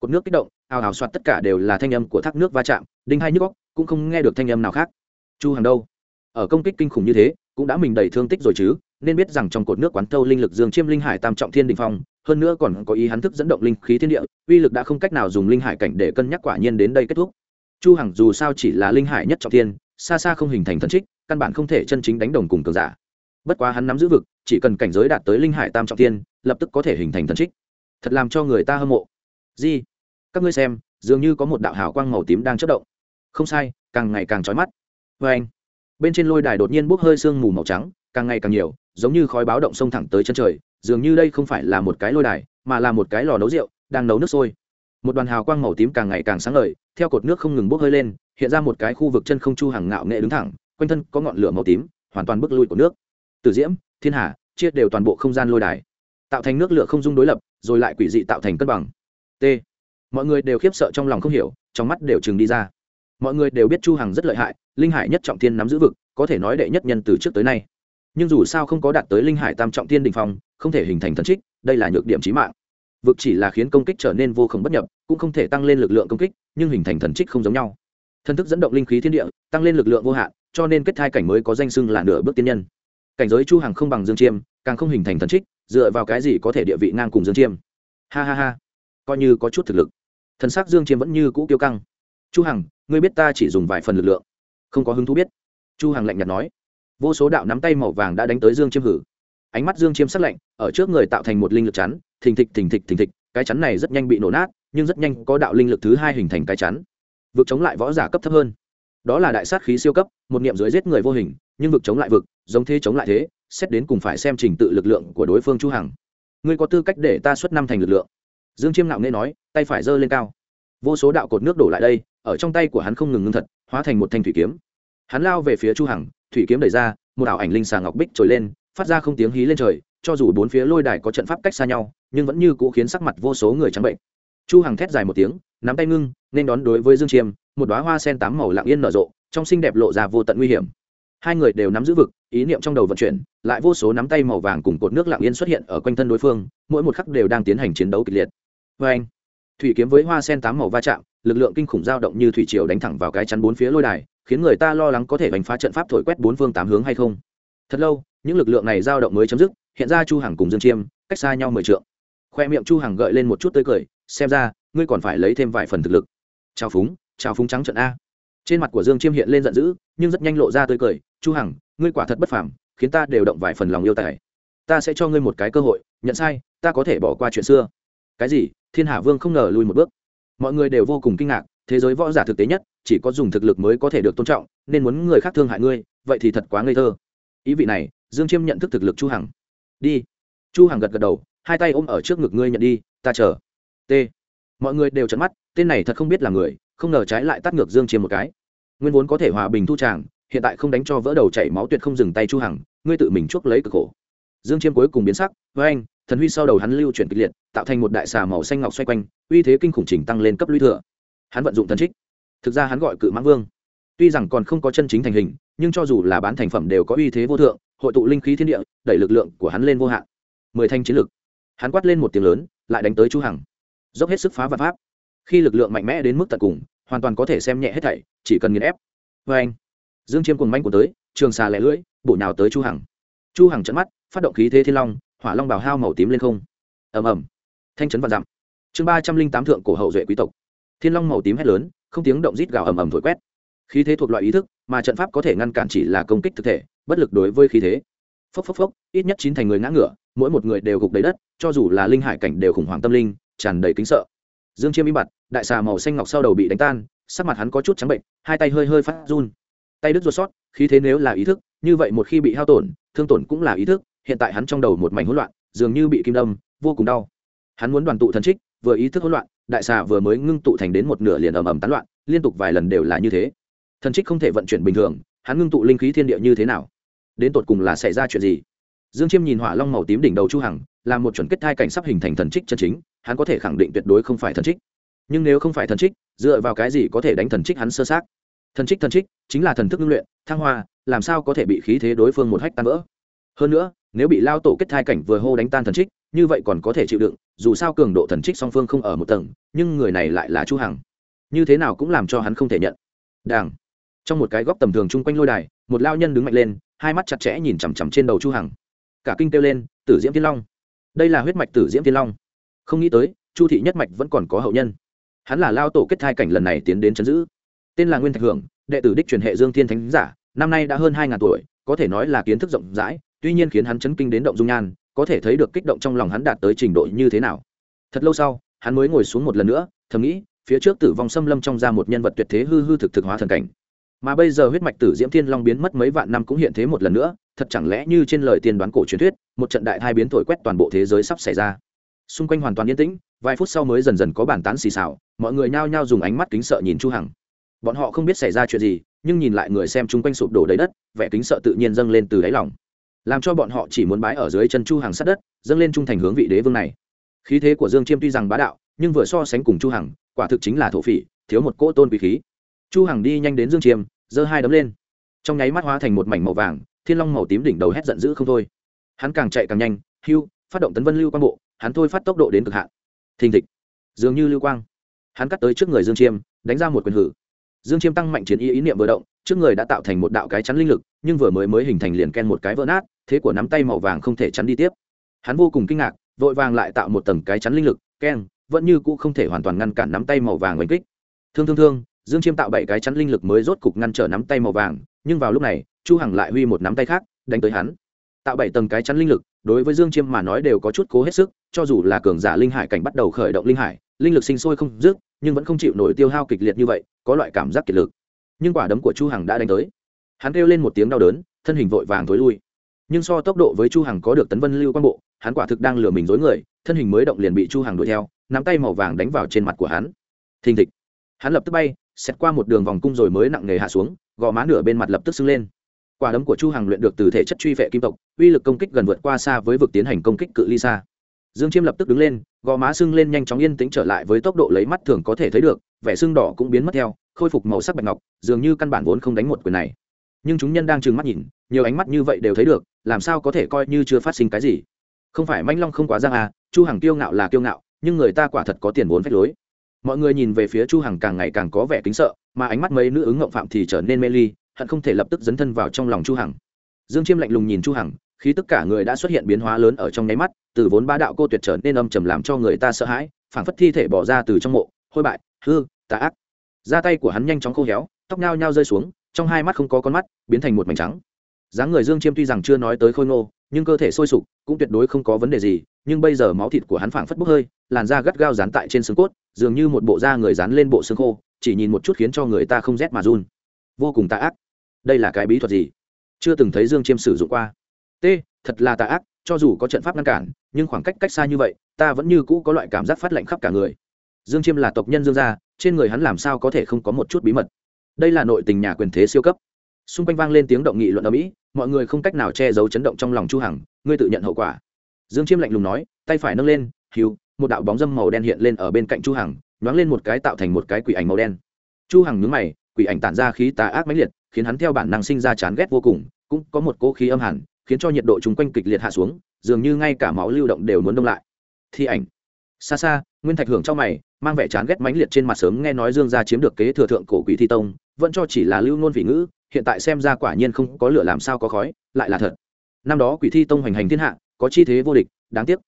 Cột nước kích động, ào ào soạt tất cả đều là thanh âm của thác nước va chạm, đinh hai nhức góc cũng không nghe được thanh âm nào khác. Chu hàng đâu? Ở công kích kinh khủng như thế, cũng đã mình đầy thương tích rồi chứ, nên biết rằng trong cột nước quán thâu linh lực dương chiêm linh hải tam trọng thiên đình phong, hơn nữa còn có ý hắn thức dẫn động linh khí thiên địa, uy lực đã không cách nào dùng linh hải cảnh để cân nhắc quả nhiên đến đây kết thúc. Chu hằng dù sao chỉ là linh hải nhất trọng thiên, xa xa không hình thành thân trích, căn bản không thể chân chính đánh đồng cùng cường giả. Bất quá hắn nắm giữ vực, chỉ cần cảnh giới đạt tới linh hải tam trọng thiên, lập tức có thể hình thành thân trích thật làm cho người ta hâm mộ. Gì các ngươi xem, dường như có một đạo hào quang màu tím đang chất động. Không sai, càng ngày càng trói mắt. Vê anh, bên trên lôi đài đột nhiên bốc hơi sương mù màu trắng, càng ngày càng nhiều, giống như khói báo động sông thẳng tới chân trời, dường như đây không phải là một cái lôi đài, mà là một cái lò nấu rượu, đang nấu nước sôi. Một đoàn hào quang màu tím càng ngày càng sáng ngời, theo cột nước không ngừng bốc hơi lên, hiện ra một cái khu vực chân không chu hàng ngạo nghệ đứng thẳng, quanh thân có ngọn lửa màu tím, hoàn toàn bức lui của nước. Từ diễm, thiên hà, chia đều toàn bộ không gian lôi đài tạo thành nước lửa không dung đối lập, rồi lại quỷ dị tạo thành cân bằng. T. Mọi người đều khiếp sợ trong lòng không hiểu, trong mắt đều chừng đi ra. Mọi người đều biết chu hằng rất lợi hại, linh hải nhất trọng thiên nắm giữ vực, có thể nói đệ nhất nhân từ trước tới nay. Nhưng dù sao không có đạt tới linh hải tam trọng thiên đỉnh phong, không thể hình thành thần trích, đây là nhược điểm chí mạng. Vực chỉ là khiến công kích trở nên vô cùng bất nhập, cũng không thể tăng lên lực lượng công kích, nhưng hình thành thần trích không giống nhau. Thần thức dẫn động linh khí thiên địa, tăng lên lực lượng vô hạn, cho nên kết thai cảnh mới có danh xưng là nửa bước tiên nhân. Cảnh giới chu hằng không bằng dương chiêm, càng không hình thành thần trích dựa vào cái gì có thể địa vị ngang cùng dương chiêm? Ha ha ha. Coi như có chút thực lực. Thần sắc dương chiêm vẫn như cũ kiêu căng. Chu hằng, ngươi biết ta chỉ dùng vài phần lực lượng. Không có hứng thú biết. Chu hằng lạnh nhạt nói. Vô số đạo nắm tay màu vàng đã đánh tới dương chiêm hử. Ánh mắt dương chiêm sắc lạnh, ở trước người tạo thành một linh lực chắn, thình thịch thình thịch thình thịch. Cái chắn này rất nhanh bị nổ nát, nhưng rất nhanh có đạo linh lực thứ hai hình thành cái chắn. Vượt chống lại võ giả cấp thấp hơn. Đó là đại sát khí siêu cấp, một niệm dưới giết người vô hình nhưng vực chống lại vực, giống thế chống lại thế, xét đến cùng phải xem trình tự lực lượng của đối phương chu hằng. Ngươi có tư cách để ta xuất năm thành lực lượng. Dương chiêm nạo nghe nói, tay phải giơ lên cao. Vô số đạo cột nước đổ lại đây, ở trong tay của hắn không ngừng ngưng thật, hóa thành một thanh thủy kiếm. Hắn lao về phía chu hằng, thủy kiếm đẩy ra, một ảo ảnh linh xà ngọc bích trồi lên, phát ra không tiếng hí lên trời, cho dù bốn phía lôi đài có trận pháp cách xa nhau, nhưng vẫn như cũ khiến sắc mặt vô số người trắng bệnh. Chu hằng thét dài một tiếng, nắm tay ngưng, nên đón đối với dương chiêm, một đóa hoa sen tám màu lặng yên nở rộ, trong xinh đẹp lộ ra vô tận nguy hiểm hai người đều nắm giữ vực, ý niệm trong đầu vận chuyển, lại vô số nắm tay màu vàng cùng cột nước lặng yên xuất hiện ở quanh thân đối phương, mỗi một khắc đều đang tiến hành chiến đấu kịch liệt. Vê anh, thủy kiếm với hoa sen tám màu va chạm, lực lượng kinh khủng dao động như thủy triều đánh thẳng vào cái chắn bốn phía lôi đài, khiến người ta lo lắng có thể đánh phá trận pháp thổi quét bốn phương tám hướng hay không. Thật lâu, những lực lượng này dao động mới chấm dứt, hiện ra chu hằng cùng dương chiêm, cách xa nhau mười trượng. Khoe miệng chu hằng gợi lên một chút tươi cười, xem ra, ngươi còn phải lấy thêm vài phần thực lực. Chào phúng chào phúng trắng trận a trên mặt của dương chiêm hiện lên giận dữ, nhưng rất nhanh lộ ra tươi cười, chu hằng, ngươi quả thật bất phàm, khiến ta đều động vài phần lòng yêu tài. Ta sẽ cho ngươi một cái cơ hội, nhận sai, ta có thể bỏ qua chuyện xưa. Cái gì? Thiên hà vương không ngờ lùi một bước. Mọi người đều vô cùng kinh ngạc, thế giới võ giả thực tế nhất, chỉ có dùng thực lực mới có thể được tôn trọng, nên muốn người khác thương hại ngươi, vậy thì thật quá ngây thơ. Ý vị này, dương chiêm nhận thức thực lực chu hằng. Đi. Chu hằng gật gật đầu, hai tay ôm ở trước ngực ngươi nhận đi, ta chờ. T. Mọi người đều trợn mắt, tên này thật không biết là người, không ngờ trái lại tắt ngược dương chiêm một cái nguyên vốn có thể hòa bình thu tràng, hiện tại không đánh cho vỡ đầu chảy máu tuyệt không dừng tay chu hằng, ngươi tự mình chuốc lấy cực khổ. Dương chiêm cuối cùng biến sắc với anh, thần huy sau đầu hắn lưu chuyển kịch liệt, tạo thành một đại xà màu xanh ngọc xoay quanh, uy thế kinh khủng chỉnh tăng lên cấp lũy thừa. Hắn vận dụng thần trích. Thực ra hắn gọi cự mãng vương. Tuy rằng còn không có chân chính thành hình, nhưng cho dù là bán thành phẩm đều có uy thế vô thượng, hội tụ linh khí thiên địa, đẩy lực lượng của hắn lên vô hạn. Mười thanh chiến lực. Hắn quát lên một tiếng lớn, lại đánh tới chu hằng. Dốc hết sức phá vạn pháp. Khi lực lượng mạnh mẽ đến mức tận cùng, hoàn toàn có thể xem nhẹ hết thảy chỉ cần nghiền ép. Với anh. Dương chiêm cùng manh của tới, trường xà lẻ lưỡi, bổ nhào tới chu hằng. Chu hằng trận mắt, phát động khí thế thiên long, hỏa long bảo hao màu tím lên không. Ầm ầm. Thanh chấn vạn dặm. Chương ba trăm linh tám thượng cổ hậu duệ quý tộc. Thiên long màu tím hét lớn, không tiếng động rít gào ầm ầm thổi quét. Khí thế thuộc loại ý thức, mà trận pháp có thể ngăn cản chỉ là công kích thực thể, bất lực đối với khí thế. Phốc phốc phốc, ít nhất chín thành người ngã ngửa, mỗi một người đều gục đầy đất, cho dù là linh hải cảnh đều khủng hoảng tâm linh, tràn đầy kính sợ. Dương chiêm im bặt, đại xà màu xanh ngọc sau đầu bị đánh tan sắc mặt hắn có chút trắng bệnh, hai tay hơi hơi phát run. Tay đứt ruột sót, khí thế nếu là ý thức, như vậy một khi bị hao tổn, thương tổn cũng là ý thức, hiện tại hắn trong đầu một mảnh hỗn loạn, dường như bị kim đâm, vô cùng đau. Hắn muốn đoàn tụ thần trích, vừa ý thức hỗn loạn, đại xà vừa mới ngưng tụ thành đến một nửa liền ầm ầm tán loạn, liên tục vài lần đều là như thế. Thần trích không thể vận chuyển bình thường, hắn ngưng tụ linh khí thiên địa như thế nào? Đến tột cùng là xảy ra chuyện gì? Dương chiêm nhìn hỏa long màu tím đỉnh đầu chu hằng, là một chuẩn kết thai cảnh sắp hình thành thần trích chân chính, hắn có thể khẳng định tuyệt đối không phải thần trích nhưng nếu không phải thần trích, dựa vào cái gì có thể đánh thần trích hắn sơ sát thần trích thần trích, chính là thần thức ngưng luyện, thăng hoa, làm sao có thể bị khí thế đối phương một hách tan vỡ? Hơn nữa, nếu bị lao tổ kết thai cảnh vừa hô đánh tan thần trích, như vậy còn có thể chịu đựng, dù sao cường độ thần trích song phương không ở một tầng, nhưng người này lại là chu hằng. Như thế nào cũng làm cho hắn không thể nhận. Đảng trong một cái góc tầm thường chung quanh lôi đài, một lao nhân đứng mạnh lên, hai mắt chặt chẽ nhìn chằm chằm trên đầu chu hằng. Cả kinh kêu lên, tử diễm thiên long. Đây là huyết mạch tử diễm thiên long. Không nghĩ tới, chu thị nhất mạch vẫn còn có hậu nhân hắn là lao tổ kết thai cảnh lần này tiến đến chấn giữ. Tên là nguyên thạch hưởng, đệ tử đích truyền hệ dương thiên thánh giả, năm nay đã hơn hai ngàn tuổi, có thể nói là kiến thức rộng rãi, tuy nhiên khiến hắn chấn kinh đến động dung nhan, có thể thấy được kích động trong lòng hắn đạt tới trình độ như thế nào. Thật lâu sau, hắn mới ngồi xuống một lần nữa, thầm nghĩ, phía trước tử vong xâm lâm trong ra một nhân vật tuyệt thế hư hư thực thực hóa thần cảnh. Mà bây giờ huyết mạch tử diễm thiên long biến mất mấy vạn năm cũng hiện thế một lần nữa, thật chẳng lẽ như trên lời tiên đoán cổ truyền thuyết, một trận đại thai biến thổi quét toàn bộ thế giới sắp xảy ra xung quanh hoàn toàn yên tĩnh, vài phút sau mới dần dần có bàn tán xì xào, mọi người nhao nhao dùng ánh mắt kính sợ nhìn chu hằng. Bọn họ không biết xảy ra chuyện gì, nhưng nhìn lại người xem chung quanh sụp đổ đầy đất, vẻ kính sợ tự nhiên dâng lên từ đáy lòng. Làm cho bọn họ chỉ muốn bái ở dưới chân chu hằng sát đất, dâng lên trung thành hướng vị đế vương này. Khí thế của dương chiêm tuy rằng bá đạo, nhưng vừa so sánh cùng chu hằng, quả thực chính là thổ phỉ, thiếu một cỗ tôn quý khí. Chu hằng đi nhanh đến dương chiêm, giơ hai đấm lên. Trong nháy mắt hóa thành một mảnh màu vàng, thiên long màu tím đỉnh đầu hét giận dữ không thôi. Hắn càng chạy càng nhanh, hưu, phát động tấn vân lưu quan bộ hắn thôi phát tốc độ đến cực hạn. Thình thịch. Dường như lưu quang. Hắn cắt tới trước người dương chiêm, đánh ra một quyền hử. Dương chiêm tăng mạnh chiến ý ý niệm vừa động, trước người đã tạo thành một đạo cái chắn linh lực, nhưng vừa mới mới hình thành liền ken một cái vỡ nát, thế của nắm tay màu vàng không thể chắn đi tiếp. Hắn vô cùng kinh ngạc, vội vàng lại tạo một tầng cái chắn linh lực, ken, vẫn như cũ không thể hoàn toàn ngăn cản nắm tay màu vàng oanh kích. Thương thương thương, dương chiêm tạo bảy cái chắn linh lực mới rốt cục ngăn trở nắm tay màu vàng, nhưng vào lúc này, chu hằng lại huy một nắm tay khác, đánh tới hắn. Tạo bảy tầng cái chắn linh lực đối với dương chiêm mà nói đều có chút cố hết sức, cho dù là cường giả linh hải cảnh bắt đầu khởi động linh hải, linh lực sinh sôi không dứt, nhưng vẫn không chịu nổi tiêu hao kịch liệt như vậy, có loại cảm giác kiệt lực. Nhưng quả đấm của chu hằng đã đánh tới. Hắn kêu lên một tiếng đau đớn, thân hình vội vàng tối lui. Nhưng so tốc độ với chu hằng có được tấn vân lưu quan bộ, hắn quả thực đang lừa mình dối người, thân hình mới động liền bị chu hằng đuổi theo, nắm tay màu vàng đánh vào trên mặt của hắn. Thình thịch. Hắn lập tức bay xét qua một đường vòng cung rồi mới nặng nề hạ xuống, gò má nửa bên mặt lập tức sưng lên quả đấm của chu hằng luyện được từ thể chất truy vệ kim tộc, uy lực công kích gần vượt qua xa với vực tiến hành công kích cự ly xa. Dương chiêm lập tức đứng lên, gò má sưng lên nhanh chóng yên tĩnh trở lại với tốc độ lấy mắt thường có thể thấy được, vẻ sưng đỏ cũng biến mất theo, khôi phục màu sắc bạch ngọc, dường như căn bản vốn không đánh một quyền này. Nhưng chúng nhân đang trừng mắt nhìn, nhiều ánh mắt như vậy đều thấy được, làm sao có thể coi như chưa phát sinh cái gì. Không phải manh long không quá giang à chu hằng kiêu ngạo là kiêu ngạo, nhưng người ta quả thật có tiền vốn phách lối. Mọi người nhìn về phía chu hằng càng ngày càng có vẻ kính sợ, mà ánh mắt mấy nữ ứng ngộng phạm thì trở nên mê ly hận không thể lập tức dấn thân vào trong lòng chu hằng. Dương chiêm lạnh lùng nhìn chu hằng khi tất cả người đã xuất hiện biến hóa lớn ở trong nháy mắt, từ vốn ba đạo cô tuyệt trở nên âm trầm làm cho người ta sợ hãi, phảng phất thi thể bỏ ra từ trong mộ, hôi bại, hư, tà ác. Da tay của hắn nhanh chóng khô héo, tóc nhao nhao rơi xuống, trong hai mắt không có con mắt, biến thành một mảnh trắng. Dáng người dương chiêm tuy rằng chưa nói tới khôi ngô, nhưng cơ thể sôi sục, cũng tuyệt đối không có vấn đề gì, nhưng bây giờ máu thịt của hắn phảng phất bốc hơi, làn da gắt gao dán tại trên xương cốt, dường như một bộ da người dán lên bộ xương khô, chỉ nhìn một chút khiến cho người ta không rét mà run. Vô cùng tà ác đây là cái bí thuật gì? Chưa từng thấy dương chiêm sử dụng qua. T, thật là tà ác, cho dù có trận pháp ngăn cản, nhưng khoảng cách cách xa như vậy, ta vẫn như cũ có loại cảm giác phát lạnh khắp cả người. Dương chiêm là tộc nhân dương gia, trên người hắn làm sao có thể không có một chút bí mật? Đây là nội tình nhà quyền thế siêu cấp. Xung quanh vang lên tiếng động nghị luận ở mỹ mọi người không cách nào che giấu chấn động trong lòng chu hằng, ngươi tự nhận hậu quả. Dương chiêm lạnh lùng nói, tay phải nâng lên hiu một đạo bóng dâm màu đen hiện lên ở bên cạnh chu hằng, nhoáng lên một cái tạo thành một cái quỷ ảnh màu đen. Chu hằng nhướng mày, quỷ ảnh tản ra khí tà ác mãnh liệt khiến hắn theo bản năng sinh ra chán ghét vô cùng, cũng có một cỗ khí âm hẳn khiến cho nhiệt độ chung quanh kịch liệt hạ xuống, dường như ngay cả máu lưu động đều muốn đông lại. Thi ảnh. Xa xa, nguyên thạch hưởng trong mày, mang vẻ chán ghét mãnh liệt trên mặt sớm nghe nói dương gia chiếm được kế thừa thượng cổ quỷ thi tông, vẫn cho chỉ là lưu ngôn vị ngữ, hiện tại xem ra quả nhiên không có lửa làm sao có khói, lại là thật. Năm đó quỷ thi tông hoành hành thiên hạ, có chi thế vô địch, đáng tiếc.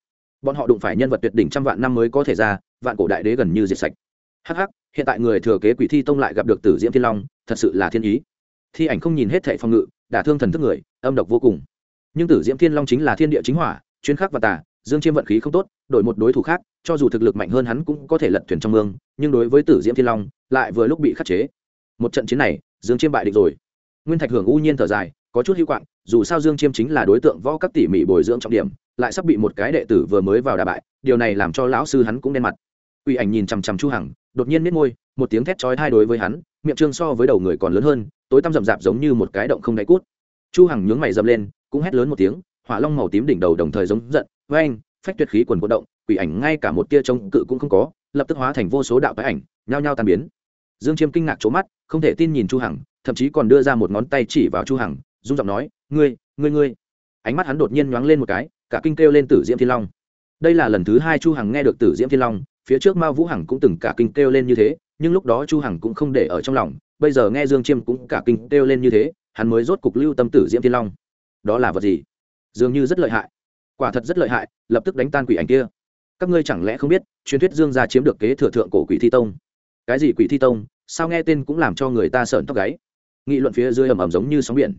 Bọn họ đụng phải nhân vật tuyệt đỉnh trăm vạn năm mới có thể ra, vạn cổ đại đế gần như diệt sạch. Hắc hắc, hiện tại người thừa kế quỷ thi tông lại gặp được tử diễm thiên long, thật sự là thiên ý thi ảnh không nhìn hết thệ phong ngự, đả thương thần thức người, âm độc vô cùng. Nhưng tử diễm thiên long chính là thiên địa chính hỏa, chuyên khắc và tà, dương chiêm vận khí không tốt, đổi một đối thủ khác, cho dù thực lực mạnh hơn hắn cũng có thể lật thuyền trong mương, nhưng đối với tử diễm thiên long, lại vừa lúc bị khắc chế. Một trận chiến này, dương chiêm bại địch rồi. Nguyên thạch hưởng u nhiên thở dài, có chút hữu quạng dù sao dương chiêm chính là đối tượng võ các tỉ mỉ bồi dưỡng trọng điểm, lại sắp bị một cái đệ tử vừa mới vào đà bại, điều này làm cho lão sư hắn cũng đen mặt. Quỷ ảnh nhìn chằm chằm chu hằng, đột nhiên miết môi, một tiếng thét chói tai đối với hắn, miệng trương so với đầu người còn lớn hơn, tối tăm rậm rạp giống như một cái động không đáy cút. Chu hằng nhướng mày dập lên, cũng hét lớn một tiếng, hỏa long màu tím đỉnh đầu đồng thời giống giận với anh phách tuyệt khí quần cuộn động, quỷ ảnh ngay cả một tia trông cự cũng không có, lập tức hóa thành vô số đạo tái ảnh, nhao nhao tan biến. Dương chiêm kinh ngạc trố mắt, không thể tin nhìn chu hằng, thậm chí còn đưa ra một ngón tay chỉ vào chu hằng, rung giọng nói, ngươi ngươi ngươi. Ánh mắt hắn đột nhiên nhoáng lên một cái, cả kinh kêu lên tử diễm thiên long. Đây là lần thứ hai chu hằng nghe được tử diễm thiên long phía trước mao vũ hằng cũng từng cả kinh kêu lên như thế, nhưng lúc đó chu hằng cũng không để ở trong lòng, bây giờ nghe dương chiêm cũng cả kinh kêu lên như thế, hắn mới rốt cục lưu tâm tử diễm thiên long. Đó là vật gì? Dường như rất lợi hại. Quả thật rất lợi hại, lập tức đánh tan quỷ ảnh kia. Các ngươi chẳng lẽ không biết, truyền thuyết dương gia chiếm được kế thừa thượng cổ quỷ thi tông? Cái gì quỷ thi tông? Sao nghe tên cũng làm cho người ta sợn tóc gáy? Nghị luận phía dưới ầm ầm giống như sóng biển.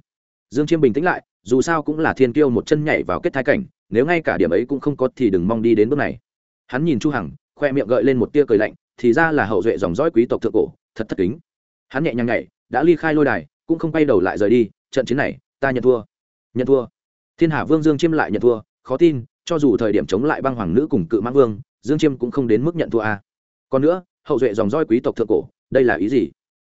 Dương chiêm bình tĩnh lại, dù sao cũng là thiên kiêu một chân nhảy vào kết thai cảnh, nếu ngay cả điểm ấy cũng không có thì đừng mong đi đến bước này. Hắn nhìn chu hằng khoe miệng gợi lên một tia cười lạnh, thì ra là hậu duệ dòng dõi quý tộc thượng cổ, thật thất kính. Hắn nhẹ nhàng nhảy, đã ly khai lôi đài, cũng không quay đầu lại rời đi, trận chiến này, ta nhận thua. Nhận thua. Thiên hà vương dương chiêm lại nhận thua, khó tin, cho dù thời điểm chống lại băng hoàng nữ cùng cự mãn vương, dương chiêm cũng không đến mức nhận thua a còn nữa, hậu duệ dòng dõi quý tộc thượng cổ, đây là ý gì?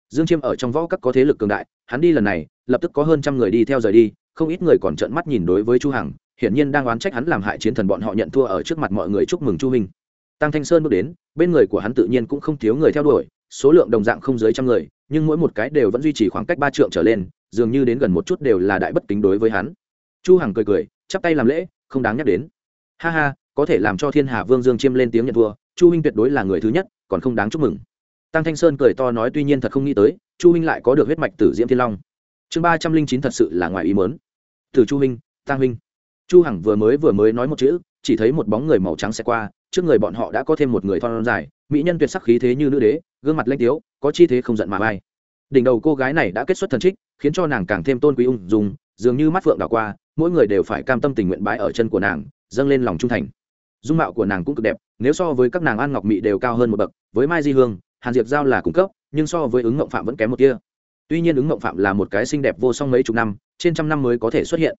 Dương chiêm ở trong võ các có thế lực cường đại, hắn đi lần này, lập tức có hơn trăm người đi theo rời đi, không ít người còn trợn mắt nhìn đối với chu hằng, hiển nhiên đang oán trách hắn làm hại chiến thần bọn họ nhận thua ở trước mặt mọi người chúc mừng chu minh tăng thanh sơn bước đến, bên người của hắn tự nhiên cũng không thiếu người theo đuổi, số lượng đồng dạng không dưới trăm người, nhưng mỗi một cái đều vẫn duy trì khoảng cách ba trượng trở lên, dường như đến gần một chút đều là đại bất kính đối với hắn. Chu hằng cười cười, chắp tay làm lễ, không đáng nhắc đến. Ha ha, có thể làm cho thiên hà vương dương chiêm lên tiếng nhận thua, chu huynh tuyệt đối là người thứ nhất, còn không đáng chúc mừng. Tăng thanh sơn cười to nói tuy nhiên thật không nghĩ tới, chu huynh lại có được huyết mạch tử diễm thiên long. Chương ba trăm linh chín thật sự là ngoài ý mớn từ chu huynh, tăng huynh. Chu hằng vừa mới vừa mới nói một chữ, chỉ thấy một bóng người màu trắng xe qua trước người bọn họ đã có thêm một người thon dài, mỹ nhân tuyệt sắc khí thế như nữ đế, gương mặt lanh tiếu, có chi thế không giận mà bay. Đỉnh đầu cô gái này đã kết xuất thần trích, khiến cho nàng càng thêm tôn quý ung dùng dường như mắt phượng đảo qua, mỗi người đều phải cam tâm tình nguyện bái ở chân của nàng, dâng lên lòng trung thành. Dung mạo của nàng cũng cực đẹp, nếu so với các nàng an ngọc mỹ đều cao hơn một bậc, với mai di hương, hàn diệp giao là cung cấp, nhưng so với ứng ngộng phạm vẫn kém một kia tuy nhiên ứng ngộng phạm là một cái xinh đẹp vô song mấy chục năm, trên trăm năm mới có thể xuất hiện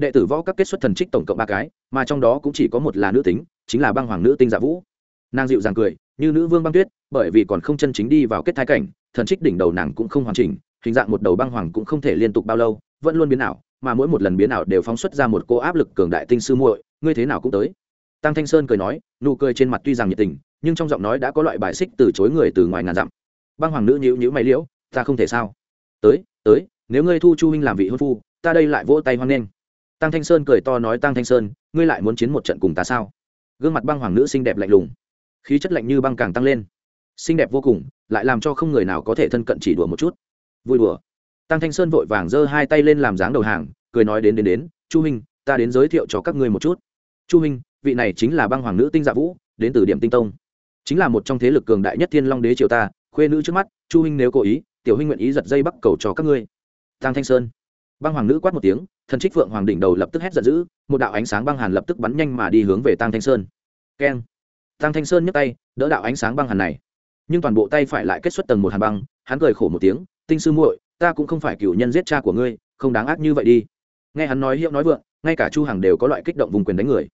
đệ tử võ các kết xuất thần trích tổng cộng ba cái, mà trong đó cũng chỉ có một là nữ tính, chính là băng hoàng nữ tinh dạ vũ. Nàng dịu dàng cười, như nữ vương băng tuyết, bởi vì còn không chân chính đi vào kết thái cảnh, thần trích đỉnh đầu nàng cũng không hoàn chỉnh, hình dạng một đầu băng hoàng cũng không thể liên tục bao lâu, vẫn luôn biến ảo, mà mỗi một lần biến ảo đều phóng xuất ra một cô áp lực cường đại tinh sư muội, ngươi thế nào cũng tới. Tăng thanh sơn cười nói, nụ cười trên mặt tuy rằng nhiệt tình, nhưng trong giọng nói đã có loại bài xích từ chối người từ ngoài ngàn dặm. Băng hoàng nữ nhữ nhữ mày liễu, ta không thể sao? Tới tới, nếu ngươi thu chu huynh làm vị hôn phu, ta đây lại vỗ tay hoan nghênh tăng thanh sơn cười to nói tăng thanh sơn, ngươi lại muốn chiến một trận cùng ta sao? Gương mặt băng hoàng nữ xinh đẹp lạnh lùng. Khí chất lạnh như băng càng tăng lên. Xinh đẹp vô cùng, lại làm cho không người nào có thể thân cận chỉ đùa một chút. Vui đùa. Tăng thanh sơn vội vàng giơ hai tay lên làm dáng đầu hàng, cười nói đến đến đến, chu huynh, ta đến giới thiệu cho các ngươi một chút. Chu huynh, vị này chính là băng hoàng nữ tinh dạ vũ, đến từ điểm tinh tông. Chính là một trong thế lực cường đại nhất thiên long đế triều ta, khuê nữ trước mắt, chu huynh nếu cố ý, tiểu huynh nguyện ý giật dây bắc cầu cho các ngươi. Tăng thanh sơn. Băng hoàng nữ quát một tiếng thần trích phượng hoàng đỉnh đầu lập tức hét giận dữ, một đạo ánh sáng băng hàn lập tức bắn nhanh mà đi hướng về tăng thanh sơn. Keng. Tăng thanh sơn nhấc tay, đỡ đạo ánh sáng băng hàn này. Nhưng toàn bộ tay phải lại kết xuất tầng một hàn băng, hắn cười khổ một tiếng, tinh sư muội, ta cũng không phải cựu nhân giết cha của ngươi, không đáng ác như vậy đi. Nghe hắn nói hiệu nói vượng, ngay cả chu hằng đều có loại kích động vùng quyền đánh người.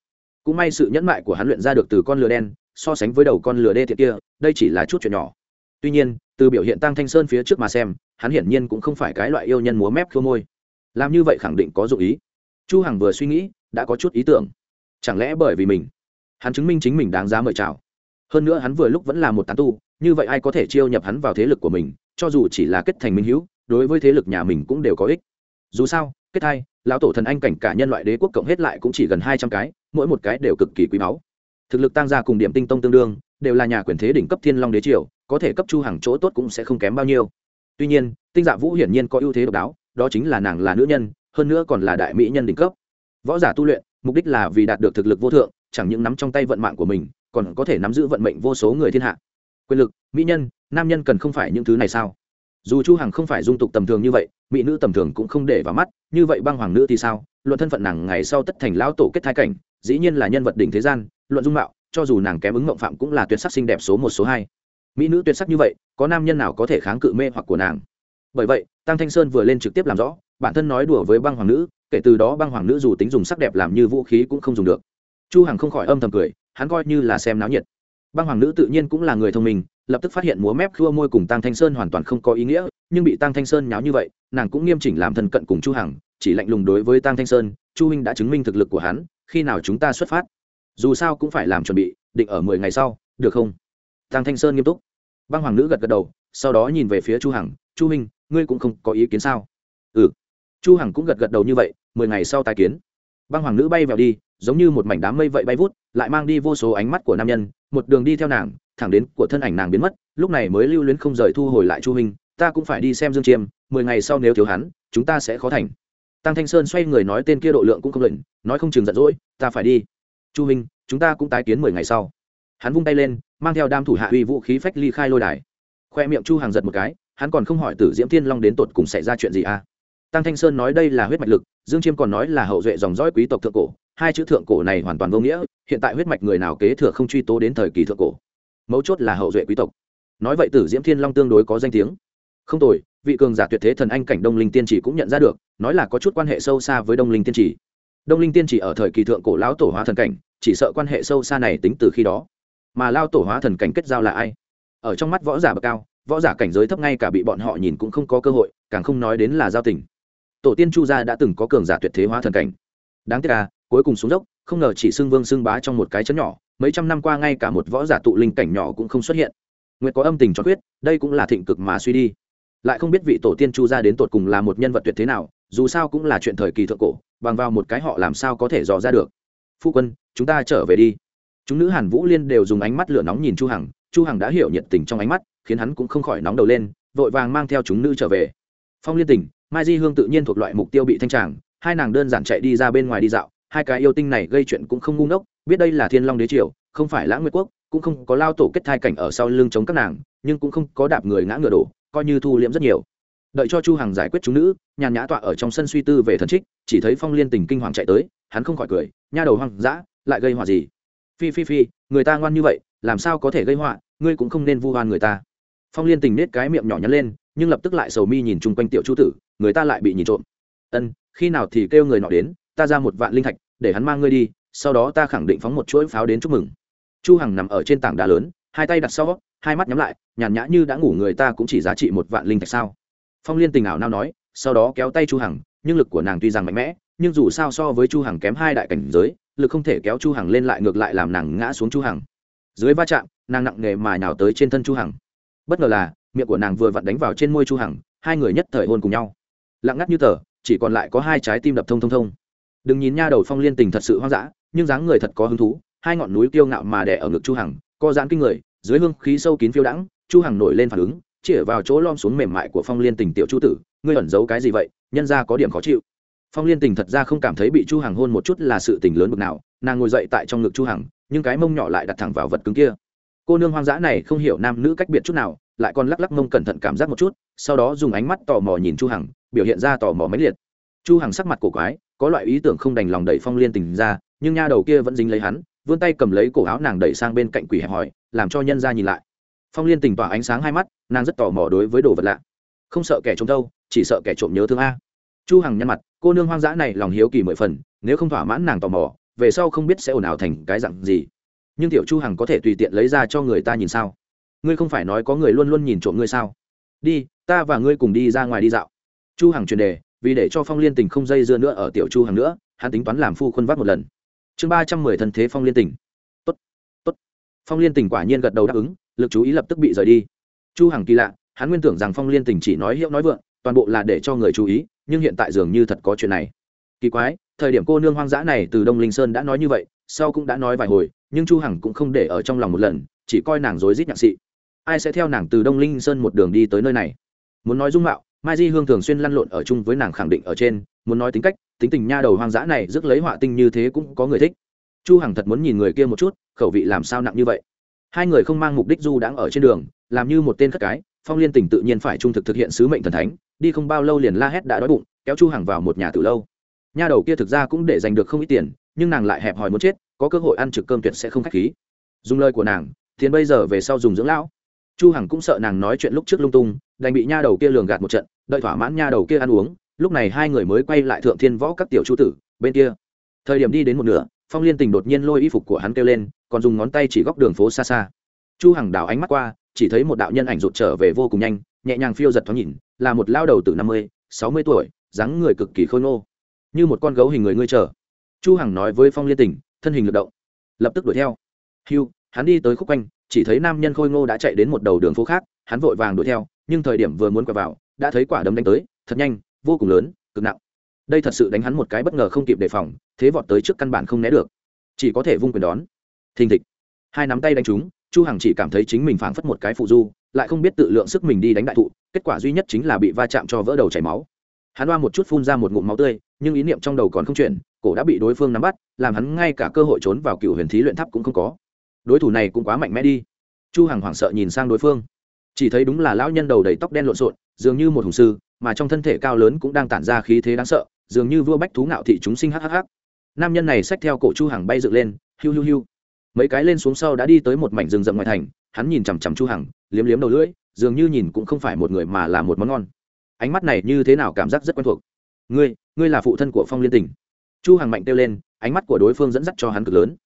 Cũng may sự nhẫn mại của hắn luyện ra được từ con lừa đen, so sánh với đầu con lừa đê thiệt kia, đây chỉ là chút chuyện nhỏ. Tuy nhiên, từ biểu hiện tăng thanh sơn phía trước mà xem, hắn hiển nhiên cũng không phải cái loại yêu nhân múa mép khô môi làm như vậy khẳng định có dụng ý. Chu hằng vừa suy nghĩ, đã có chút ý tưởng. Chẳng lẽ bởi vì mình? Hắn chứng minh chính mình đáng giá mời chào. Hơn nữa hắn vừa lúc vẫn là một tán tu, như vậy ai có thể chiêu nhập hắn vào thế lực của mình, cho dù chỉ là kết thành minh hữu, đối với thế lực nhà mình cũng đều có ích. Dù sao, kết hai, lão tổ thần anh cảnh cả nhân loại đế quốc cộng hết lại cũng chỉ gần hai trăm cái, mỗi một cái đều cực kỳ quý báu. Thực lực tăng gia cùng điểm tinh tông tương đương, đều là nhà quyền thế đỉnh cấp thiên long đế triều, có thể cấp chu hàng chỗ tốt cũng sẽ không kém bao nhiêu. Tuy nhiên, tinh dạ vũ hiển nhiên có ưu thế độc đáo đó chính là nàng là nữ nhân, hơn nữa còn là đại mỹ nhân đỉnh cấp. Võ giả tu luyện, mục đích là vì đạt được thực lực vô thượng, chẳng những nắm trong tay vận mạng của mình, còn có thể nắm giữ vận mệnh vô số người thiên hạ. Quyền lực, mỹ nhân, nam nhân cần không phải những thứ này sao? Dù chu hằng không phải dung tục tầm thường như vậy, mỹ nữ tầm thường cũng không để vào mắt, như vậy băng hoàng nữ thì sao? Luận thân phận nàng ngày sau tất thành lão tổ kết thai cảnh, dĩ nhiên là nhân vật đỉnh thế gian, luận dung mạo, cho dù nàng kém ứng mộng phạm cũng là tuyệt sắc xinh đẹp số một, số hai. Mỹ nữ tuyệt sắc như vậy, có nam nhân nào có thể kháng cự mê hoặc của nàng? Bởi vậy tăng thanh sơn vừa lên trực tiếp làm rõ, bản thân nói đùa với băng hoàng nữ, kể từ đó băng hoàng nữ dù tính dùng sắc đẹp làm như vũ khí cũng không dùng được. Chu hằng không khỏi âm thầm cười, hắn coi như là xem náo nhiệt. Băng hoàng nữ tự nhiên cũng là người thông minh, lập tức phát hiện múa mép khua môi cùng tăng thanh sơn hoàn toàn không có ý nghĩa, nhưng bị tăng thanh sơn nháo như vậy, nàng cũng nghiêm chỉnh làm thân cận cùng chu hằng, chỉ lạnh lùng đối với tăng thanh sơn, chu huynh đã chứng minh thực lực của hắn, khi nào chúng ta xuất phát? Dù sao cũng phải làm chuẩn bị, định ở mười ngày sau, được không? Tăng thanh sơn nghiêm túc. Băng hoàng nữ gật gật đầu, sau đó nhìn về phía chu hằng, chu huynh ngươi cũng không có ý kiến sao? Ừ. Chu hằng cũng gật gật đầu như vậy, mười ngày sau tái kiến. Băng hoàng nữ bay vào đi, giống như một mảnh đám mây vậy bay vút, lại mang đi vô số ánh mắt của nam nhân, một đường đi theo nàng, thẳng đến của thân ảnh nàng biến mất, lúc này mới lưu luyến không rời thu hồi lại chu hình ta cũng phải đi xem dương chiêm, mười ngày sau nếu thiếu hắn, chúng ta sẽ khó thành. Tăng thanh sơn xoay người nói tên kia độ lượng cũng không lệnh, nói không chừng giận dỗi, ta phải đi. Chu hình chúng ta cũng tái kiến mười ngày sau. Hắn vung tay lên, mang theo đam thủ hạ uy vũ khí phách ly khai lôi đài. Khoe miệng chu hàng giật một cái hắn còn không hỏi tử diễm thiên long đến tột cùng xảy ra chuyện gì à? Tăng thanh sơn nói đây là huyết mạch lực, dương chiêm còn nói là hậu duệ dòng dõi quý tộc thượng cổ, hai chữ thượng cổ này hoàn toàn vô nghĩa, hiện tại huyết mạch người nào kế thừa không truy tố đến thời kỳ thượng cổ. Mấu chốt là hậu duệ quý tộc. Nói vậy tử diễm thiên long tương đối có danh tiếng. Không tồi, vị cường giả tuyệt thế thần anh cảnh đông linh tiên chỉ cũng nhận ra được, nói là có chút quan hệ sâu xa với đông linh tiên chỉ. Đông linh tiên chỉ ở thời kỳ thượng cổ lão tổ hóa thần cảnh, chỉ sợ quan hệ sâu xa này tính từ khi đó. Mà lao tổ hóa thần cảnh kết giao là ai? Ở trong mắt võ giả bậc cao võ giả cảnh giới thấp ngay cả bị bọn họ nhìn cũng không có cơ hội, càng không nói đến là giao tình. Tổ tiên chu gia đã từng có cường giả tuyệt thế hóa thần cảnh. Đáng tiếc là cuối cùng xuống dốc, không ngờ chỉ xưng vương xưng bá trong một cái chấn nhỏ, mấy trăm năm qua ngay cả một võ giả tụ linh cảnh nhỏ cũng không xuất hiện. Nguyệt có âm tình cho quyết, đây cũng là thịnh cực mà suy đi. Lại không biết vị tổ tiên chu gia đến tột cùng là một nhân vật tuyệt thế nào, dù sao cũng là chuyện thời kỳ thượng cổ, bằng vào một cái họ làm sao có thể dò ra được. Phu quân, chúng ta trở về đi. Chúng nữ hàn vũ liên đều dùng ánh mắt lửa nóng nhìn chu hằng chu hằng đã hiểu nhiệt tình trong ánh mắt khiến hắn cũng không khỏi nóng đầu lên, vội vàng mang theo chúng nữ trở về. Phong liên tình mai di hương tự nhiên thuộc loại mục tiêu bị thanh tràng, hai nàng đơn giản chạy đi ra bên ngoài đi dạo, hai cái yêu tinh này gây chuyện cũng không ngu ngốc, biết đây là thiên long đế triều, không phải lãng nguyệt quốc, cũng không có lao tổ kết thai cảnh ở sau lưng chống các nàng, nhưng cũng không có đạp người ngã ngựa đổ, coi như thu liễm rất nhiều. Đợi cho chu hằng giải quyết chúng nữ, nhàn nhã tọa ở trong sân suy tư về thần trích, chỉ thấy phong liên tình kinh hoàng chạy tới, hắn không khỏi cười, nha đầu hoang dã, lại gây họa gì? Phi phi phi, người ta ngoan như vậy, làm sao có thể gây họa, ngươi cũng không nên vu oan người ta phong liên tình nết cái miệng nhỏ nhắn lên, nhưng lập tức lại sầu mi nhìn chung quanh tiểu chu tử, người ta lại bị nhìn trộm. Ân, khi nào thì kêu người nọ đến, ta ra một vạn linh thạch, để hắn mang ngươi đi, sau đó ta khẳng định phóng một chuỗi pháo đến chúc mừng. Chu hằng nằm ở trên tảng đá lớn, hai tay đặt sau, hai mắt nhắm lại, nhàn nhã như đã ngủ người ta cũng chỉ giá trị một vạn linh thạch sao. Phong liên tình ảo nao nói, sau đó kéo tay chu hằng, nhưng lực của nàng tuy rằng mạnh mẽ, nhưng dù sao so với chu hằng kém hai đại cảnh giới, lực không thể kéo chu hằng lên lại ngược lại làm nàng ngã xuống chu hằng. Dưới va chạm, nàng nặng nề mà nhào tới trên thân chu hằng bất ngờ là, miệng của nàng vừa vặn đánh vào trên môi chu hằng, hai người nhất thời hôn cùng nhau. Lặng ngắt như tờ, chỉ còn lại có hai trái tim đập thông thông thông. Đừng nhìn nha đầu phong liên tình thật sự hoang dã, nhưng dáng người thật có hứng thú, hai ngọn núi kiêu ngạo mà đè ở ngực chu hằng, co giãn kinh người, dưới hương khí sâu kín phiêu đãng, chu hằng nổi lên phản ứng, chĩa vào chỗ lom xuống mềm mại của phong liên tình tiểu chu tử, ngươi ẩn giấu cái gì vậy? Nhân ra có điểm khó chịu. Phong liên tình thật ra không cảm thấy bị chu hằng hôn một chút là sự tình lớn bực nào, nàng ngồi dậy tại trong ngực chu hằng, nhưng cái mông nhỏ lại đặt thẳng vào vật cứng kia cô nương hoang dã này không hiểu nam nữ cách biệt chút nào, lại còn lắc lắc mông cẩn thận cảm giác một chút, sau đó dùng ánh mắt tò mò nhìn chu hằng, biểu hiện ra tò mò mấy liệt. Chu hằng sắc mặt cổ quái, có loại ý tưởng không đành lòng đẩy phong liên tình ra, nhưng nha đầu kia vẫn dính lấy hắn, vươn tay cầm lấy cổ áo nàng đẩy sang bên cạnh quỷ hẹp hỏi, làm cho nhân ra nhìn lại. Phong liên tình tỏa ánh sáng hai mắt, nàng rất tò mò đối với đồ vật lạ. Không sợ kẻ trộm đâu, chỉ sợ kẻ trộm nhớ thương a. Chu hằng nhăn mặt, cô nương hoang dã này lòng hiếu kỳ mười phần, nếu không thỏa mãn nàng tò mò, về sau không biết sẽ ồn ào thành cái dặn gì nhưng tiểu chu hằng có thể tùy tiện lấy ra cho người ta nhìn sao? Ngươi không phải nói có người luôn luôn nhìn trộm ngươi sao? Đi, ta và ngươi cùng đi ra ngoài đi dạo. Chu hằng truyền đề, vì để cho phong liên tình không dây dưa nữa ở tiểu chu hằng nữa, hắn tính toán làm phu khuôn vắt một lần. Chương ba trăm mười thân thế phong liên tình. Tốt tốt. Phong liên tình quả nhiên gật đầu đáp ứng, lực chú ý lập tức bị rời đi. Chu hằng kỳ lạ, hắn nguyên tưởng rằng phong liên tình chỉ nói hiệu nói vượng, toàn bộ là để cho người chú ý, nhưng hiện tại dường như thật có chuyện này. Kỳ quái, thời điểm cô nương hoang dã này từ đông linh sơn đã nói như vậy sau cũng đã nói vài hồi, nhưng chu hằng cũng không để ở trong lòng một lần, chỉ coi nàng dối rít nhạc sĩ. Ai sẽ theo nàng từ đông linh sơn một đường đi tới nơi này? Muốn nói dung mạo, mai di hương thường xuyên lăn lộn ở chung với nàng khẳng định ở trên, muốn nói tính cách, tính tình nha đầu hoang dã này rước lấy họa tinh như thế cũng có người thích. Chu hằng thật muốn nhìn người kia một chút, khẩu vị làm sao nặng như vậy. Hai người không mang mục đích du đang ở trên đường, làm như một tên khất cái, phong liên tình tự nhiên phải trung thực thực hiện sứ mệnh thần thánh, đi không bao lâu liền la hét đã đói bụng, kéo chu hằng vào một nhà từ lâu. Nha đầu kia thực ra cũng để giành được không ít tiền nhưng nàng lại hẹp hòi muốn chết, có cơ hội ăn trực cơm tuyệt sẽ không khách khí. Dùng lời của nàng tiền bây giờ về sau dùng dưỡng lão. Chu hằng cũng sợ nàng nói chuyện lúc trước lung tung, đành bị nha đầu kia lường gạt một trận, đợi thỏa mãn nha đầu kia ăn uống, lúc này hai người mới quay lại thượng thiên võ các tiểu chu tử, bên kia. Thời điểm đi đến một nửa, phong liên tình đột nhiên lôi y phục của hắn kêu lên, còn dùng ngón tay chỉ góc đường phố xa xa. Chu hằng đảo ánh mắt qua, chỉ thấy một đạo nhân ảnh rụt trở về vô cùng nhanh, nhẹ nhàng phiêu giật thoáng nhìn, là một lao đầu từ năm mươi, sáu mươi tuổi, dáng người cực kỳ khôi ngô. Như một con gấu hình người ngươi chờ chu hằng nói với phong liên tình, thân hình lực động, lập tức đuổi theo. Hưu, hắn đi tới khúc quanh, chỉ thấy nam nhân khôi ngô đã chạy đến một đầu đường phố khác, hắn vội vàng đuổi theo, nhưng thời điểm vừa muốn quay vào, đã thấy quả đấm đánh tới, thật nhanh, vô cùng lớn, cực nặng. Đây thật sự đánh hắn một cái bất ngờ không kịp đề phòng, thế vọt tới trước căn bản không né được. Chỉ có thể vung quyền đón. Thình thịch. Hai nắm tay đánh trúng, chu hằng chỉ cảm thấy chính mình phảng phất một cái phụ du, lại không biết tự lượng sức mình đi đánh đại thụ, kết quả duy nhất chính là bị va chạm cho vỡ đầu chảy máu. Hắn oa một chút phun ra một ngụm máu tươi, nhưng ý niệm trong đầu còn không chuyển cổ đã bị đối phương nắm bắt, làm hắn ngay cả cơ hội trốn vào cựu huyền thí luyện tháp cũng không có. Đối thủ này cũng quá mạnh mẽ đi. Chu hằng hoảng sợ nhìn sang đối phương. Chỉ thấy đúng là lão nhân đầu đầy tóc đen lộn xộn, dường như một hùng sư, mà trong thân thể cao lớn cũng đang tản ra khí thế đáng sợ, dường như vua bách thú ngạo thị chúng sinh hhh nam nhân này xách theo cổ chu hằng bay dựng lên, hiu hiu hiu. Mấy cái lên xuống sau đã đi tới một mảnh rừng rậm ngoài thành, hắn nhìn chằm chằm chu hằng, liếm liếm đầu lưỡi, dường như nhìn cũng không phải một người mà là một món ngon. Ánh mắt này như thế nào cảm giác rất quen thuộc. Ngươi ngươi là phụ thân của phong liên tình chu hằng mạnh kêu lên ánh mắt của đối phương dẫn dắt cho hắn cực lớn.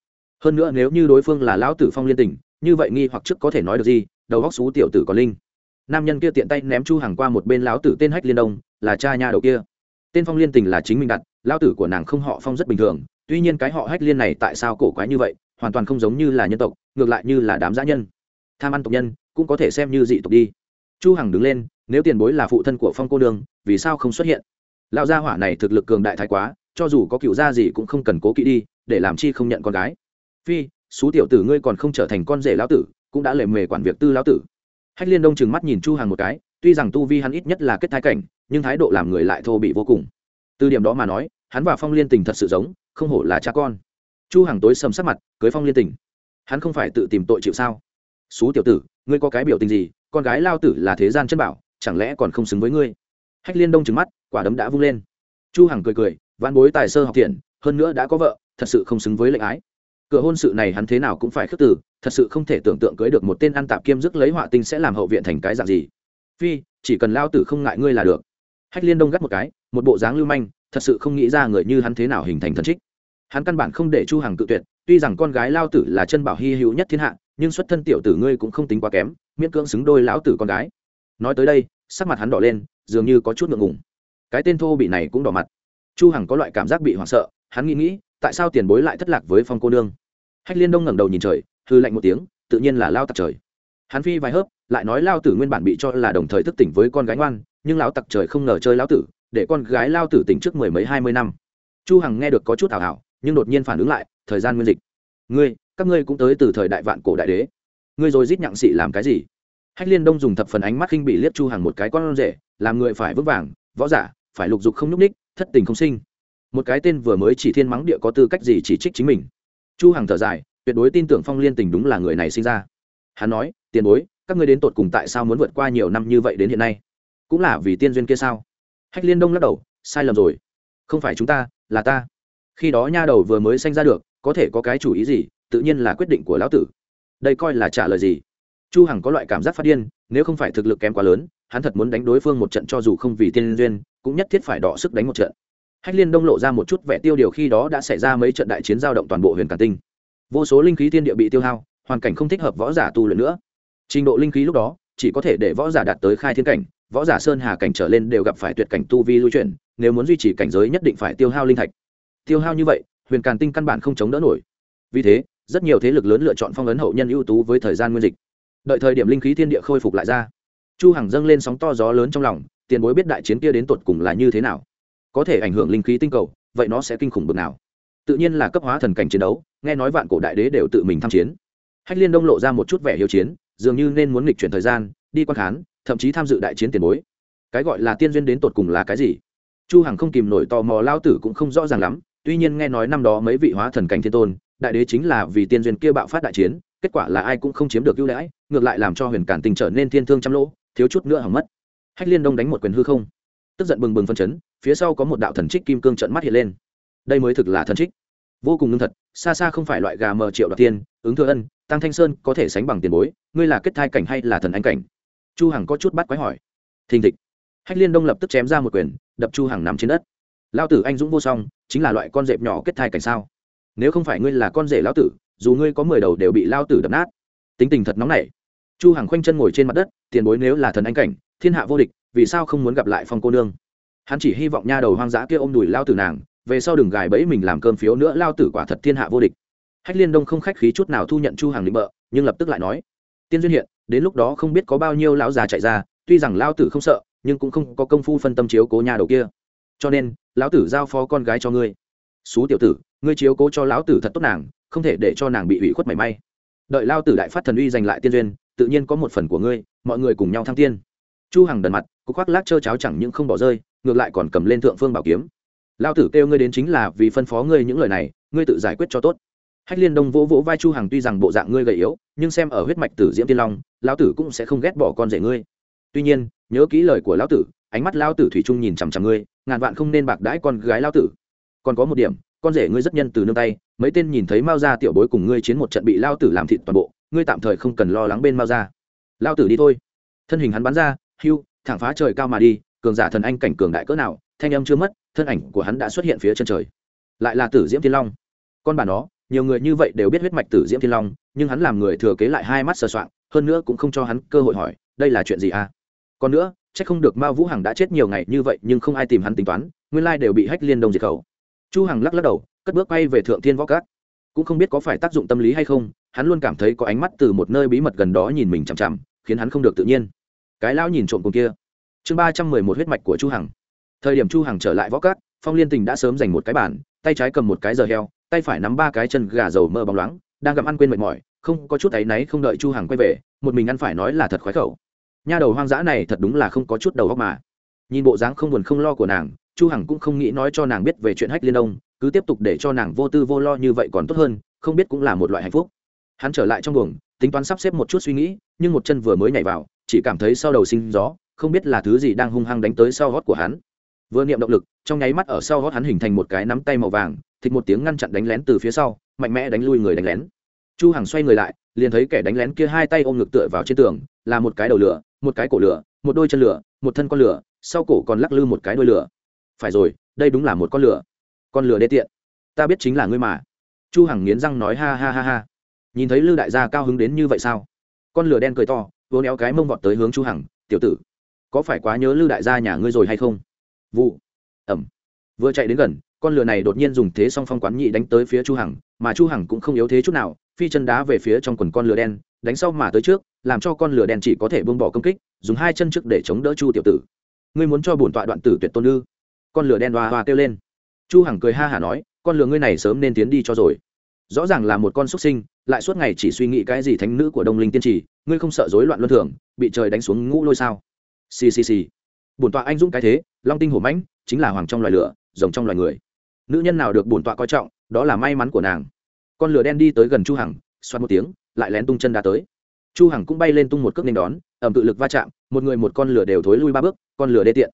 Hơn nữa nếu như đối phương là lão tử phong liên tình như vậy nghi hoặc trước có thể nói được gì đầu góc xú tiểu tử có linh. Nam nhân kia tiện tay ném chu hằng qua một bên lão tử tên hách liên đông là cha nha đầu kia. Tên phong liên tình là chính mình đặt lão tử của nàng không họ phong rất bình thường tuy nhiên cái họ hách liên này tại sao cổ quái như vậy hoàn toàn không giống như là nhân tộc ngược lại như là đám dã nhân. Tham ăn tộc nhân cũng có thể xem như dị tộc đi. Chu hằng đứng lên nếu tiền bối là phụ thân của phong cô Đường, vì sao không xuất hiện? Lão gia hỏa này thực lực cường đại thái quá cho dù có cựu gia gì cũng không cần cố kỵ đi, để làm chi không nhận con gái. Phi, xú tiểu tử ngươi còn không trở thành con rể lão tử, cũng đã lệ mề quản việc tư lão tử. Hách liên đông chừng mắt nhìn chu hàng một cái, tuy rằng tu vi hắn ít nhất là kết thái cảnh, nhưng thái độ làm người lại thô bị vô cùng. Từ điểm đó mà nói, hắn và phong liên tình thật sự giống, không hổ là cha con. Chu hàng tối sầm sắc mặt, cưới phong liên tình. Hắn không phải tự tìm tội chịu sao? Xú tiểu tử, ngươi có cái biểu tình gì? Con gái lao tử là thế gian chân bảo, chẳng lẽ còn không xứng với ngươi? Hách liên đông trừng mắt, quả đấm đã vung lên. Chu hằng cười cười văn bối tài sơ học thiện, hơn nữa đã có vợ, thật sự không xứng với lệnh ái. Cửa hôn sự này hắn thế nào cũng phải khước từ, thật sự không thể tưởng tượng cưới được một tên ăn tạp kiêm dứt lấy họa tinh sẽ làm hậu viện thành cái dạng gì. Phi, chỉ cần lao tử không ngại ngươi là được. Hách liên đông gắt một cái, một bộ dáng lưu manh, thật sự không nghĩ ra người như hắn thế nào hình thành thần trích. Hắn căn bản không để chu hằng cự tuyệt, tuy rằng con gái lao tử là chân bảo hy hữu nhất thiên hạ, nhưng xuất thân tiểu tử ngươi cũng không tính quá kém, miễn cưỡng xứng đôi lão tử con gái. Nói tới đây, sắc mặt hắn đỏ lên, dường như có chút ngượng ngùng. Cái tên thô bị này cũng đỏ mặt chu hằng có loại cảm giác bị hoảng sợ, hắn nghĩ nghĩ, tại sao tiền bối lại thất lạc với phong cô nương? Hách liên đông ngẩng đầu nhìn trời, hư lạnh một tiếng, tự nhiên là lao tặc trời. Hắn phi vài hớp, lại nói lao tử nguyên bản bị cho là đồng thời thức tỉnh với con gái ngoan, nhưng lão tặc trời không ngờ chơi lão tử, để con gái lao tử tỉnh trước mười mấy hai mươi năm. Chu hằng nghe được có chút ảo ảo nhưng đột nhiên phản ứng lại, thời gian nguyên dịch. Ngươi, các ngươi cũng tới từ thời đại vạn cổ đại đế. Ngươi rồi rít nhặng xị làm cái gì? Hách liên đông dùng thập phần ánh mắt khinh bị liếc chu hằng một cái con rể, làm người phải vững vàng, võ giả, phải lục dục không nhúc ních thất tình không sinh. Một cái tên vừa mới chỉ thiên mắng địa có tư cách gì chỉ trích chính mình. Chu hằng thở dài, tuyệt đối tin tưởng phong liên tình đúng là người này sinh ra. Hắn nói, tiền bối, các ngươi đến tột cùng tại sao muốn vượt qua nhiều năm như vậy đến hiện nay? Cũng là vì tiên duyên kia sao? Hách liên đông lắc đầu, sai lầm rồi. Không phải chúng ta, là ta. Khi đó nha đầu vừa mới sanh ra được, có thể có cái chủ ý gì, tự nhiên là quyết định của lão tử. Đây coi là trả lời gì? Chu hằng có loại cảm giác phát điên, nếu không phải thực lực kém quá lớn, hắn thật muốn đánh đối phương một trận cho dù không vì tiên duyên cũng nhất thiết phải đọ sức đánh một trận. Hách liên đông lộ ra một chút vẻ tiêu điều khi đó đã xảy ra mấy trận đại chiến giao động toàn bộ huyền càn tinh. Vô số linh khí thiên địa bị tiêu hao, hoàn cảnh không thích hợp võ giả tu luyện nữa. Trình độ linh khí lúc đó, chỉ có thể để võ giả đạt tới khai thiên cảnh, võ giả sơn hà cảnh trở lên đều gặp phải tuyệt cảnh tu vi lưu chuyển, nếu muốn duy trì cảnh giới nhất định phải tiêu hao linh thạch. Tiêu hao như vậy, huyền càn tinh căn bản không chống đỡ nổi. Vì thế, rất nhiều thế lực lớn lựa chọn phong ấn hậu nhân ưu tú với thời gian nguyên dịch. Đợi thời điểm linh khí thiên địa khôi phục lại ra, chu hằng dâng lên sóng to gió lớn trong lòng tiền bối biết đại chiến kia đến tột cùng là như thế nào. Có thể ảnh hưởng linh khí tinh cầu, vậy nó sẽ kinh khủng bực nào. Tự nhiên là cấp hóa thần cảnh chiến đấu, nghe nói vạn cổ đại đế đều tự mình tham chiến. Hách liên đông lộ ra một chút vẻ hiếu chiến, dường như nên muốn nghịch chuyển thời gian, đi quan khán, thậm chí tham dự đại chiến tiền bối. Cái gọi là tiên duyên đến tột cùng là cái gì? Chu hằng không kìm nổi tò mò lao tử cũng không rõ ràng lắm, tuy nhiên nghe nói năm đó mấy vị hóa thần cảnh thiên tôn, đại đế chính là vì tiên duyên kia bạo phát đại chiến, kết quả là ai cũng không chiếm được ưu đãi, ngược lại làm cho huyền cản tình trở nên thiên thương trăm lỗ, thiếu chút nữa hỏng mất hách liên đông đánh một quyền hư không. Tức giận bừng bừng phân chấn, phía sau có một đạo thần trích kim cương trận mắt hiện lên. Đây mới thực là thần trích. Vô cùng ngưng thật, xa xa không phải loại gà mờ triệu đoạt tiên, ứng thừa ân tăng thanh sơn có thể sánh bằng tiền bối, ngươi là kết thai cảnh hay là thần anh cảnh? Chu hằng có chút bắt quái hỏi. Thình thịch. Hách liên đông lập tức chém ra một quyền, đập chu hằng nằm trên đất. Lao tử anh dũng vô song, chính là loại con dẹp nhỏ kết thai cảnh sao? Nếu không phải ngươi là con rể lão tử, dù ngươi có mười đầu đều bị lao tử đập nát. Tính tình thật nóng nảy. Chu hằng khoanh chân ngồi trên mặt đất, tiền bối nếu là thần anh cảnh thiên hạ vô địch, vì sao không muốn gặp lại phong cô nương? Hắn chỉ hy vọng nha đầu hoang dã kia ôm đùi lao tử nàng, về sau đừng gài bẫy mình làm cơm phiếu nữa, lao tử quả thật thiên hạ vô địch. Hách liên đông không khách khí chút nào thu nhận chu hàng định bợ, nhưng lập tức lại nói, tiên duyên hiện, đến lúc đó không biết có bao nhiêu lão già chạy ra, tuy rằng lao tử không sợ, nhưng cũng không có công phu phân tâm chiếu cố nhà đầu kia. Cho nên, lão tử giao phó con gái cho ngươi. Xú tiểu tử, ngươi chiếu cố cho lão tử thật tốt nàng, không thể để cho nàng bị ủy khuất mảy may. Đợi lao tử đại phát thần uy giành lại tiên duyên, tự nhiên có một phần của ngươi, mọi người cùng nhau thăng tiên chu hằng đần mặt cục khoác lác trơ cháo chẳng những không bỏ rơi, ngược lại còn cầm lên thượng phương bảo kiếm. Lao tử kêu ngươi đến chính là vì phân phó ngươi những lời này, ngươi tự giải quyết cho tốt. Hách liên đông vỗ vỗ vai chu hằng tuy rằng bộ dạng ngươi gầy yếu, nhưng xem ở huyết mạch tử diễm tiên long, lão tử cũng sẽ không ghét bỏ con rể ngươi. Tuy nhiên, nhớ kỹ lời của lão tử, ánh mắt lão tử thủy chung nhìn chằm chằm ngươi, ngàn vạn không nên bạc đãi con gái lão tử. Còn có một điểm, con rể ngươi rất nhân từ nương tay, mấy tên nhìn thấy mao gia tiểu bối cùng ngươi chiến một trận bị lão tử làm thịt toàn bộ, ngươi tạm thời không cần lo lắng bên mao gia. Lão tử đi thôi. Thân hình hắn bắn ra hưu, thẳng phá trời cao mà đi, cường giả thần anh cảnh cường đại cỡ nào, thanh âm chưa mất, thân ảnh của hắn đã xuất hiện phía chân trời. Lại là tử diễm thiên long. Con bà nó, nhiều người như vậy đều biết huyết mạch tử diễm thiên long, nhưng hắn làm người thừa kế lại hai mắt sờ soạng, hơn nữa cũng không cho hắn cơ hội hỏi, đây là chuyện gì à? Còn nữa, chắc không được mao vũ hằng đã chết nhiều ngày như vậy, nhưng không ai tìm hắn tính toán, nguyên lai đều bị hách liên đông diệt khẩu. Chu hằng lắc lắc đầu, cất bước quay về thượng thiên võ cát cũng không biết có phải tác dụng tâm lý hay không, hắn luôn cảm thấy có ánh mắt từ một nơi bí mật gần đó nhìn mình chằm chằm, khiến hắn không được tự nhiên cái lão nhìn trộm cùng kia. Chương ba trăm mười một huyết mạch của chu hằng. Thời điểm chu hằng trở lại võ cát phong liên tình đã sớm giành một cái bàn, tay trái cầm một cái giờ heo, tay phải nắm ba cái chân gà dầu mơ bóng loáng, đang gặm ăn quên mệt mỏi, không có chút áy náy không đợi chu hằng quay về, một mình ăn phải nói là thật khoái khẩu. Nha đầu hoang dã này thật đúng là không có chút đầu óc mà. Nhìn bộ dáng không buồn không lo của nàng, chu hằng cũng không nghĩ nói cho nàng biết về chuyện hách liên đông, cứ tiếp tục để cho nàng vô tư vô lo như vậy còn tốt hơn, không biết cũng là một loại hạnh phúc. Hắn trở lại trong buồng, tính toán sắp xếp một chút suy nghĩ, nhưng một chân vừa mới nhảy vào chỉ cảm thấy sau đầu sinh gió, không biết là thứ gì đang hung hăng đánh tới sau gót của hắn. Vừa niệm động lực, trong nháy mắt ở sau gót hắn hình thành một cái nắm tay màu vàng, thịt một tiếng ngăn chặn đánh lén từ phía sau, mạnh mẽ đánh lui người đánh lén. Chu hằng xoay người lại, liền thấy kẻ đánh lén kia hai tay ôm ngực tựa vào trên tường, là một cái đầu lửa, một cái cổ lửa, một đôi chân lửa, một thân con lửa, sau cổ còn lắc lư một cái đuôi lửa. Phải rồi, đây đúng là một con lửa. Con lửa đê tiện. Ta biết chính là ngươi mà. Chu hằng nghiến răng nói ha ha ha ha. Nhìn thấy lư đại gia cao hứng đến như vậy sao? Con lửa đen cười to vô néo cái mông vọt tới hướng chu hằng, tiểu tử, có phải quá nhớ lưu đại gia nhà ngươi rồi hay không? Vụ. Ẩm. Vừa chạy đến gần, con lừa này đột nhiên dùng thế song phong quán nhị đánh tới phía chu hằng, mà chu hằng cũng không yếu thế chút nào, phi chân đá về phía trong quần con lừa đen, đánh sau mà tới trước, làm cho con lừa đen chỉ có thể buông bỏ công kích, dùng hai chân trước để chống đỡ chu tiểu tử. Ngươi muốn cho bổn tọa đoạn tử tuyệt tôn ư? Con lừa đen hoa hoa kêu lên. Chu hằng cười ha hả nói, con lừa ngươi này sớm nên tiến đi cho rồi rõ ràng là một con xuất sinh, lại suốt ngày chỉ suy nghĩ cái gì thánh nữ của đông linh tiên trì, ngươi không sợ rối loạn luân thường, bị trời đánh xuống ngũ lôi sao? Xì xì xì. Bổn tọa anh dũng cái thế, long tinh hổ mãnh, chính là hoàng trong loài lửa, rồng trong loài người. Nữ nhân nào được bổn tọa coi trọng, đó là may mắn của nàng. Con lửa đen đi tới gần chu hằng, xoát một tiếng, lại lén tung chân đá tới. Chu hằng cũng bay lên tung một cước nên đón ẩm tự lực va chạm, một người một con lửa đều thối lui ba bước, con lửa đê tiện.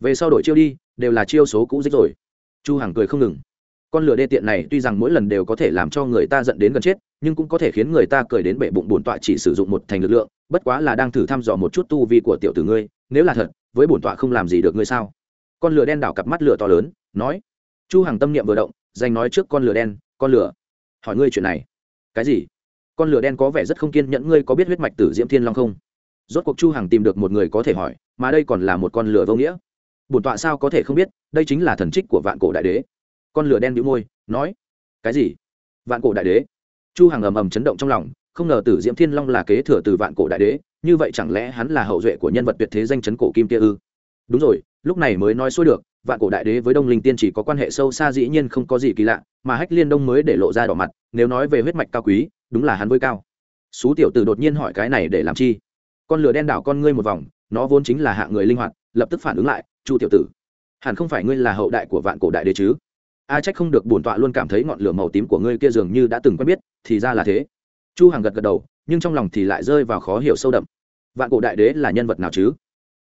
Về sau đổi chiêu đi, đều là chiêu số cũ dích rồi. Chu hằng cười không ngừng con lửa đê tiện này tuy rằng mỗi lần đều có thể làm cho người ta giận đến gần chết, nhưng cũng có thể khiến người ta cười đến bể bụng bổn tọa chỉ sử dụng một thành lực lượng, bất quá là đang thử thăm dò một chút tu vi của tiểu tử ngươi, nếu là thật, với bổn tọa không làm gì được ngươi sao? Con lửa đen đảo cặp mắt lửa to lớn, nói. Chu hằng tâm niệm vừa động danh nói trước con lửa đen, con lửa. Hỏi ngươi chuyện này. Cái gì? Con lửa đen có vẻ rất không kiên nhẫn, ngươi có biết huyết mạch tử diễm thiên long không? Rốt cuộc chu hằng tìm được một người có thể hỏi, mà đây còn là một con lửa vô nghĩa. Bổn tọa sao có thể không biết, đây chính là thần trích của vạn cổ đại đế con lửa đen bĩu môi, nói, cái gì? Vạn cổ đại đế? Chu hằng ầm ầm chấn động trong lòng, không ngờ tử diễm thiên long là kế thừa từ vạn cổ đại đế, như vậy chẳng lẽ hắn là hậu duệ của nhân vật tuyệt thế danh chấn cổ kim kia ư? Đúng rồi, lúc này mới nói xuôi được, vạn cổ đại đế với đông linh tiên chỉ có quan hệ sâu xa dĩ nhiên không có gì kỳ lạ, mà hách liên đông mới để lộ ra đỏ mặt, nếu nói về huyết mạch cao quý, đúng là hắn với cao. Xú tiểu tử đột nhiên hỏi cái này để làm chi? Con lửa đen đảo con ngươi một vòng, nó vốn chính là hạng người linh hoạt, lập tức phản ứng lại, chu tiểu tử, hẳn không phải ngươi là hậu đại của vạn cổ đại đế chứ? A trách không được bổn tọa luôn cảm thấy ngọn lửa màu tím của ngươi kia dường như đã từng quen biết, thì ra là thế. Chu hằng gật gật đầu, nhưng trong lòng thì lại rơi vào khó hiểu sâu đậm. Vạn cổ đại đế là nhân vật nào chứ?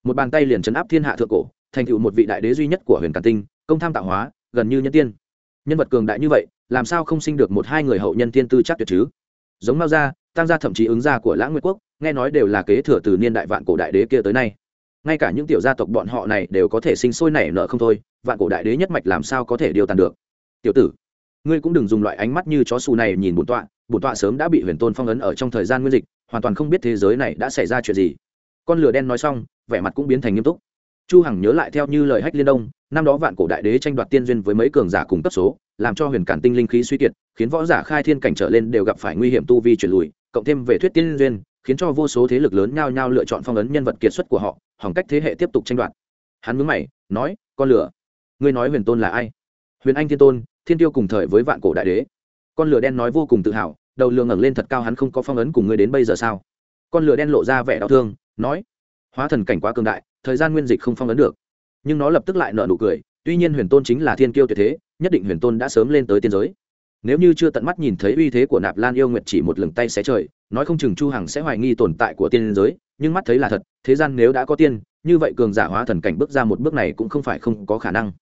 Một bàn tay liền chấn áp thiên hạ thượng cổ, thành tựu một vị đại đế duy nhất của huyền càn tinh, công tham tạo hóa, gần như nhân tiên. Nhân vật cường đại như vậy, làm sao không sinh được một hai người hậu nhân tiên tư chắc tuyệt chứ? Giống mao gia, tăng gia thậm chí ứng gia của lãng nguyệt quốc, nghe nói đều là kế thừa từ niên đại vạn cổ đại đế kia tới nay ngay cả những tiểu gia tộc bọn họ này đều có thể sinh sôi nảy nở không thôi, vạn cổ đại đế nhất mạch làm sao có thể điều tàn được? Tiểu tử, ngươi cũng đừng dùng loại ánh mắt như chó xù này nhìn bổn tọa bổn tọa sớm đã bị huyền tôn phong ấn ở trong thời gian nguyên dịch, hoàn toàn không biết thế giới này đã xảy ra chuyện gì. Con lửa đen nói xong, vẻ mặt cũng biến thành nghiêm túc. Chu hằng nhớ lại theo như lời hách liên đông, năm đó vạn cổ đại đế tranh đoạt tiên duyên với mấy cường giả cùng cấp số, làm cho huyền cản tinh linh khí suy kiệt, khiến võ giả khai thiên cảnh trở lên đều gặp phải nguy hiểm tu vi chuyển lùi, cộng thêm về thuyết tiên duyên khiến cho vô số thế lực lớn nhao nhao lựa chọn phong ấn nhân vật kiệt xuất của họ, hỏng cách thế hệ tiếp tục tranh đoạt. Hắn mướn mày, nói, con lửa, ngươi nói huyền tôn là ai? Huyền anh thiên tôn, thiên tiêu cùng thời với vạn cổ đại đế. Con lửa đen nói vô cùng tự hào, đầu lửa ngẩng lên thật cao hắn không có phong ấn cùng ngươi đến bây giờ sao? Con lửa đen lộ ra vẻ đau thương, nói, hóa thần cảnh quá cường đại, thời gian nguyên dịch không phong ấn được. Nhưng nó lập tức lại nợ nụ cười, tuy nhiên huyền tôn chính là thiên kiêu tuyệt thế, nhất định huyền tôn đã sớm lên tới tiên giới. Nếu như chưa tận mắt nhìn thấy uy thế của nạp lan yêu nguyệt chỉ một lừng tay xé trời nói không chừng chu hằng sẽ hoài nghi tồn tại của tiên giới, nhưng mắt thấy là thật, thế gian nếu đã có tiên, như vậy cường giả hóa thần cảnh bước ra một bước này cũng không phải không có khả năng.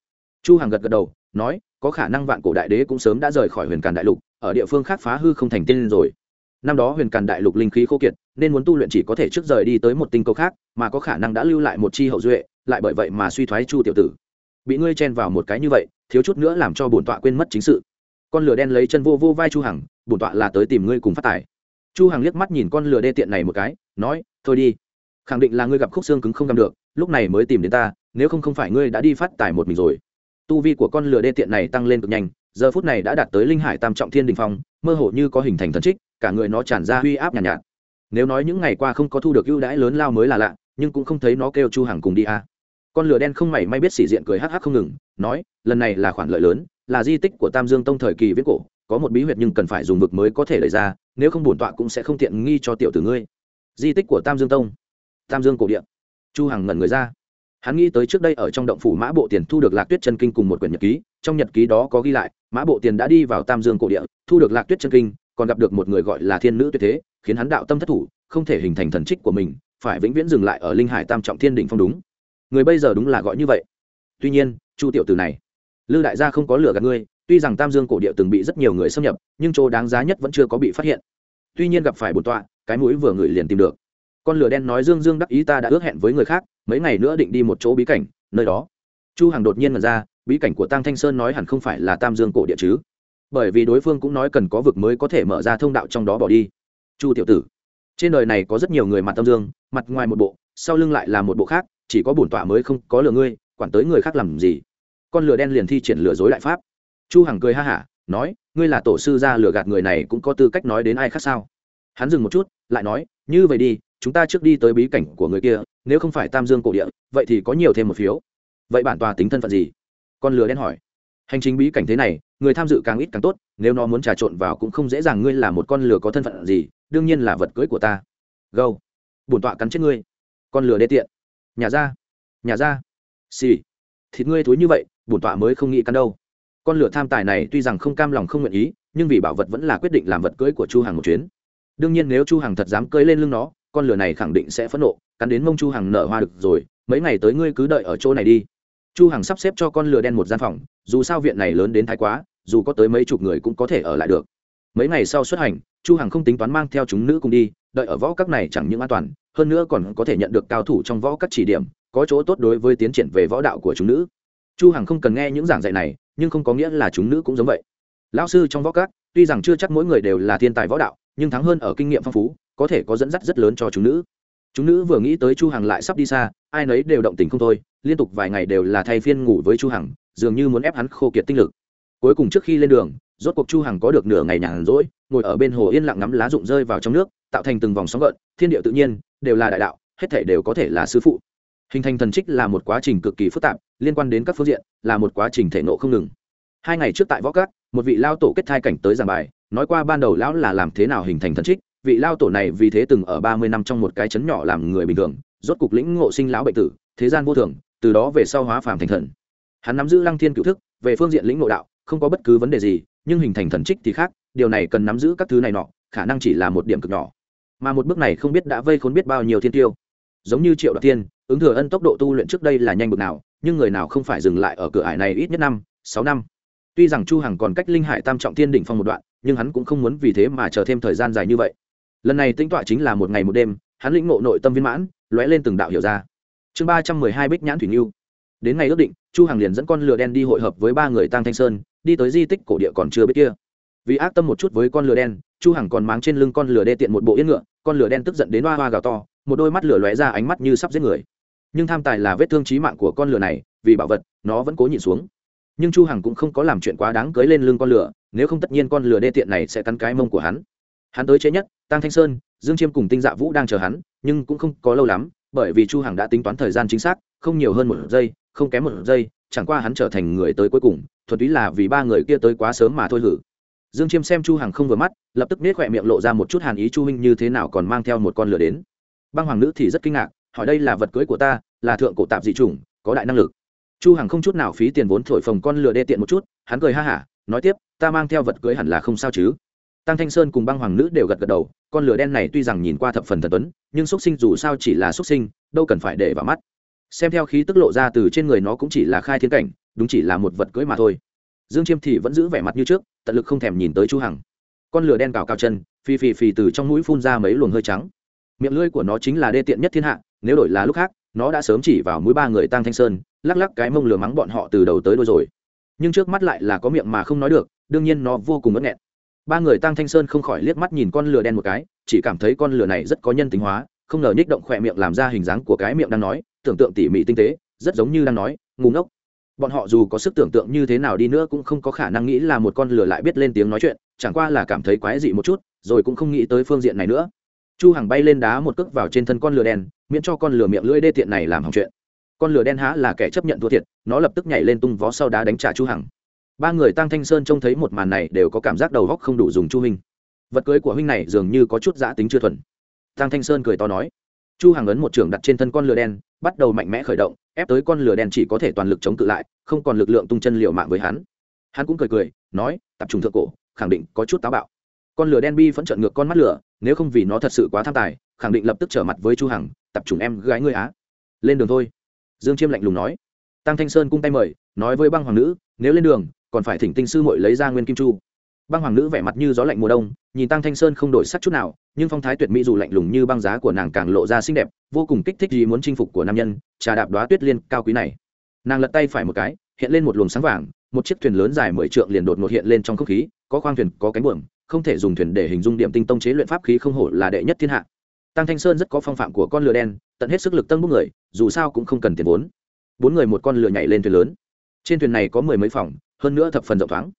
Chu hằng gật gật đầu, nói, có khả năng vạn cổ đại đế cũng sớm đã rời khỏi huyền càn đại lục, ở địa phương khác phá hư không thành tiên rồi. Năm đó huyền càn đại lục linh khí khô kiệt, nên muốn tu luyện chỉ có thể trước rời đi tới một tinh cầu khác, mà có khả năng đã lưu lại một chi hậu duệ, lại bởi vậy mà suy thoái chu tiểu tử. Bị ngươi chen vào một cái như vậy, thiếu chút nữa làm cho bổn tọa quên mất chính sự. Con lửa đen lấy chân vô vô vai chu hằng, bổn tọa là tới tìm ngươi cùng phát tài chu hằng liếc mắt nhìn con lừa đê tiện này một cái nói thôi đi. Khẳng định là ngươi gặp khúc xương cứng không gặp được lúc này mới tìm đến ta nếu không không phải ngươi đã đi phát tài một mình rồi. Tu vi của con lừa đê tiện này tăng lên cực nhanh giờ phút này đã đạt tới linh hải tam trọng thiên đình phong mơ hồ như có hình thành thần trích cả người nó tràn ra uy áp nhàn nhạt, nhạt. Nếu nói những ngày qua không có thu được ưu đãi lớn lao mới là lạ nhưng cũng không thấy nó kêu chu hằng cùng đi a. À. con lửa đen không mảy may biết sỉ diện cười hắc hắc không ngừng nói lần này là khoản lợi lớn là di tích của tam dương tông thời kỳ viết cổ có một bí huyệt nhưng cần phải dùng vực mới có thể lấy ra nếu không bổn tọa cũng sẽ không tiện nghi cho tiểu tử ngươi. Di tích của tam dương tông, tam dương cổ điện chu hằng ngẩn người ra. Hắn nghĩ tới trước đây ở trong động phủ mã bộ tiền thu được lạc tuyết chân kinh cùng một quyển nhật ký, trong nhật ký đó có ghi lại, mã bộ tiền đã đi vào tam dương cổ địa, thu được lạc tuyết chân kinh, còn gặp được một người gọi là thiên nữ tuyệt thế, khiến hắn đạo tâm thất thủ, không thể hình thành thần trích của mình, phải vĩnh viễn dừng lại ở linh hải tam trọng thiên đỉnh phong đúng. Người bây giờ đúng là gọi như vậy. Tuy nhiên, chu tiểu tử này, lư đại gia không có lửa gạt ngươi tuy rằng tam dương cổ địa từng bị rất nhiều người xâm nhập, nhưng chỗ đáng giá nhất vẫn chưa có bị phát hiện. Tuy nhiên gặp phải bổn tọa, cái mũi vừa ngửi liền tìm được. Con lửa đen nói dương dương đắc ý ta đã ước hẹn với người khác, mấy ngày nữa định đi một chỗ bí cảnh, nơi đó. Chu hằng đột nhiên mật ra, bí cảnh của tăng thanh sơn nói hẳn không phải là tam dương cổ địa chứ? Bởi vì đối phương cũng nói cần có vực mới có thể mở ra thông đạo trong đó bỏ đi. Chu tiểu tử, trên đời này có rất nhiều người mặt tâm dương, mặt ngoài một bộ, sau lưng lại là một bộ khác, chỉ có bổn tọa mới không có lừa ngươi, quản tới người khác làm gì? Con lừa đen liền thi triển lừa dối đại pháp chu hằng cười ha hả, nói, ngươi là tổ sư gia lừa gạt người này cũng có tư cách nói đến ai khác sao? Hắn dừng một chút, lại nói, như vậy đi, chúng ta trước đi tới bí cảnh của người kia, nếu không phải tam dương cổ địa, vậy thì có nhiều thêm một phiếu. Vậy bản tòa tính thân phận gì? Con lừa đen hỏi. Hành trình bí cảnh thế này, người tham dự càng ít càng tốt, nếu nó muốn trà trộn vào cũng không dễ dàng ngươi là một con lừa có thân phận gì, đương nhiên là vật cưới của ta. Gâu, bổn tọa cắn chết ngươi. Con lừa đê tiện. Nhà ra nhà ra. Xì, thịt ngươi thối như vậy, bổn tọa mới không nghĩ cắn đâu con lửa tham tài này tuy rằng không cam lòng không nguyện ý, nhưng vì bảo vật vẫn là quyết định làm vật cưới của chu hằng một chuyến. Đương nhiên nếu chu hằng thật dám cưới lên lưng nó, con lửa này khẳng định sẽ phẫn nộ, cắn đến mông chu hằng nở hoa được rồi, mấy ngày tới ngươi cứ đợi ở chỗ này đi. Chu hằng sắp xếp cho con lửa đen một gian phòng, dù sao viện này lớn đến thái quá, dù có tới mấy chục người cũng có thể ở lại được. Mấy ngày sau xuất hành, chu hằng không tính toán mang theo chúng nữ cùng đi, đợi ở võ các này chẳng những an toàn, hơn nữa còn có thể nhận được cao thủ trong võ các chỉ điểm, có chỗ tốt đối với tiến triển về võ đạo của chúng nữ. Chu hằng không cần nghe những giảng dạy này nhưng không có nghĩa là chúng nữ cũng giống vậy. Lão sư trong võ các, tuy rằng chưa chắc mỗi người đều là thiên tài võ đạo, nhưng thắng hơn ở kinh nghiệm phong phú, có thể có dẫn dắt rất lớn cho chúng nữ. Chúng nữ vừa nghĩ tới chu hằng lại sắp đi xa, ai nấy đều động tình không thôi, liên tục vài ngày đều là thay phiên ngủ với chu hằng, dường như muốn ép hắn khô kiệt tinh lực. Cuối cùng trước khi lên đường, rốt cuộc chu hằng có được nửa ngày nhàn rỗi, ngồi ở bên hồ yên lặng ngắm lá rụng rơi vào trong nước, tạo thành từng vòng sóng gợn, thiên địa tự nhiên, đều là đại đạo, hết thể đều có thể là sư phụ hình thành thần trích là một quá trình cực kỳ phức tạp, liên quan đến các phương diện, là một quá trình thể nộ không ngừng. Hai ngày trước tại võ cát một vị lao tổ kết thai cảnh tới giảng bài, nói qua ban đầu lão là làm thế nào hình thành thần trích, vị lao tổ này vì thế từng ở ba mươi năm trong một cái chấn nhỏ làm người bình thường, rốt cục lĩnh ngộ sinh lão bệnh tử, thế gian vô thường, từ đó về sau hóa phàm thành thần. Hắn nắm giữ lăng thiên cựu thức, về phương diện lĩnh ngộ đạo, không có bất cứ vấn đề gì, nhưng hình thành thần trích thì khác, điều này cần nắm giữ các thứ này nọ, khả năng chỉ là một điểm cực nhỏ. Mà một bước này không biết đã vây khốn biết bao nhiêu thiên tiêu giống như triệu đoạt tiên, ứng thừa ân tốc độ tu luyện trước đây là nhanh bực nào, nhưng người nào không phải dừng lại ở cửa ải này ít nhất năm, sáu năm. Tuy rằng chu hằng còn cách linh hải tam trọng thiên đỉnh phong một đoạn, nhưng hắn cũng không muốn vì thế mà chờ thêm thời gian dài như vậy. Lần này tinh tọa chính là một ngày một đêm, hắn lĩnh ngộ nội tâm viên mãn, lóe lên từng đạo hiểu ra. Chương ba trăm mười hai bích nhãn thủy nhu đến ngày ước định, chu hằng liền dẫn con lừa đen đi hội hợp với ba người tăng thanh sơn, đi tới di tích cổ địa còn chưa biết kia. Vì ác tâm một chút với con lừa đen, chu hằng còn mang trên lưng con lừa đê tiện một bộ yên ngựa, con lừa đen tức giận đến hoa hoa gào to một đôi mắt lửa lóe ra ánh mắt như sắp giết người. Nhưng tham tài là vết thương chí mạng của con lửa này vì bảo vật nó vẫn cố nhịn xuống. Nhưng chu hằng cũng không có làm chuyện quá đáng cưới lên lưng con lửa, nếu không tất nhiên con lửa đê tiện này sẽ cắn cái mông của hắn. Hắn tới chế nhất tăng thanh sơn dương chiêm cùng tinh dạ vũ đang chờ hắn nhưng cũng không có lâu lắm bởi vì chu hằng đã tính toán thời gian chính xác không nhiều hơn một giây không kém một giây chẳng qua hắn trở thành người tới cuối cùng thuần túy là vì ba người kia tới quá sớm mà thôi hử. Dương chiêm xem chu hằng không vừa mắt lập tức nết khỏe miệng lộ ra một chút hàn ý chu huynh như thế nào còn mang theo một con lửa đến băng hoàng nữ thì rất kinh ngạc, hỏi đây là vật cưới của ta, là thượng cổ tạp dị chủng, có đại năng lực. Chu hằng không chút nào phí tiền vốn thổi phồng con lừa đê tiện một chút, hắn cười ha hả, nói tiếp, ta mang theo vật cưới hẳn là không sao chứ. Tăng thanh sơn cùng băng hoàng nữ đều gật gật đầu, con lừa đen này tuy rằng nhìn qua thập phần thần tuấn, nhưng xuất sinh dù sao chỉ là xuất sinh, đâu cần phải để vào mắt. Xem theo khí tức lộ ra từ trên người nó cũng chỉ là khai thiên cảnh, đúng chỉ là một vật cưới mà thôi. Dương chiêm thì vẫn giữ vẻ mặt như trước, tận lực không thèm nhìn tới chu hằng. Con lửa đen cào cao chân phi phì phì từ trong mũi phun ra mấy luồng hơi trắng miệng lưỡi của nó chính là đê tiện nhất thiên hạ, nếu đổi là lúc khác, nó đã sớm chỉ vào mũi ba người tăng thanh sơn, lắc lắc cái mông lửa mắng bọn họ từ đầu tới đuôi rồi. Nhưng trước mắt lại là có miệng mà không nói được, đương nhiên nó vô cùng ngất nghẹn. Ba người tăng thanh sơn không khỏi liếc mắt nhìn con lửa đen một cái, chỉ cảm thấy con lửa này rất có nhân tính hóa, không ngờ nhích động khỏe miệng làm ra hình dáng của cái miệng đang nói, tưởng tượng tỉ mỉ tinh tế, rất giống như đang nói, ngu ngốc. Bọn họ dù có sức tưởng tượng như thế nào đi nữa cũng không có khả năng nghĩ là một con lửa lại biết lên tiếng nói chuyện, chẳng qua là cảm thấy quái dị một chút, rồi cũng không nghĩ tới phương diện này nữa chu hằng bay lên đá một cước vào trên thân con lửa đen, miễn cho con lửa miệng lưỡi đê tiện này làm hỏng chuyện. Con lửa đen há là kẻ chấp nhận thua thiệt, nó lập tức nhảy lên tung vó sau đá đánh trả chu hằng. Ba người tăng thanh sơn trông thấy một màn này đều có cảm giác đầu góc không đủ dùng chu huynh. Vật cưới của huynh này dường như có chút giã tính chưa thuần. Tăng thanh sơn cười to nói. Chu hằng ấn một trường đặt trên thân con lửa đen, bắt đầu mạnh mẽ khởi động, ép tới con lửa đen chỉ có thể toàn lực chống cự lại, không còn lực lượng tung chân liều mạng với hắn. Hắn cũng cười cười, nói, tập trung thượng cổ, khẳng định có chút táo bạo con lửa đen bi vẫn trợn ngược con mắt lửa, nếu không vì nó thật sự quá tham tài, khẳng định lập tức trở mặt với chu hằng, tập trung em gái ngươi á. Lên đường thôi. Dương chiêm lạnh lùng nói. Tăng thanh sơn cung tay mời, nói với băng hoàng nữ, nếu lên đường, còn phải thỉnh tinh sư muội lấy ra nguyên kim chu. Băng hoàng nữ vẻ mặt như gió lạnh mùa đông, nhìn tăng thanh sơn không đổi sắc chút nào, nhưng phong thái tuyệt mỹ dù lạnh lùng như băng giá của nàng càng lộ ra xinh đẹp, vô cùng kích thích gì muốn chinh phục của nam nhân, trà đạp đoá tuyết liên cao quý này. Nàng lật tay phải một cái, hiện lên một luồng sáng vàng, một chiếc thuyền lớn dài mười trượng liền đột ngột hiện lên trong không khí, có khoang thuyền, có cánh buồm không thể dùng thuyền để hình dung điểm tinh tông chế luyện pháp khí không hổ là đệ nhất thiên hạ. Tăng thanh sơn rất có phong phạm của con lửa đen, tận hết sức lực tân bốc người, dù sao cũng không cần tiền vốn. Bốn người một con lửa nhảy lên thuyền lớn. Trên thuyền này có mười mấy phòng, hơn nữa thập phần rộng thoáng.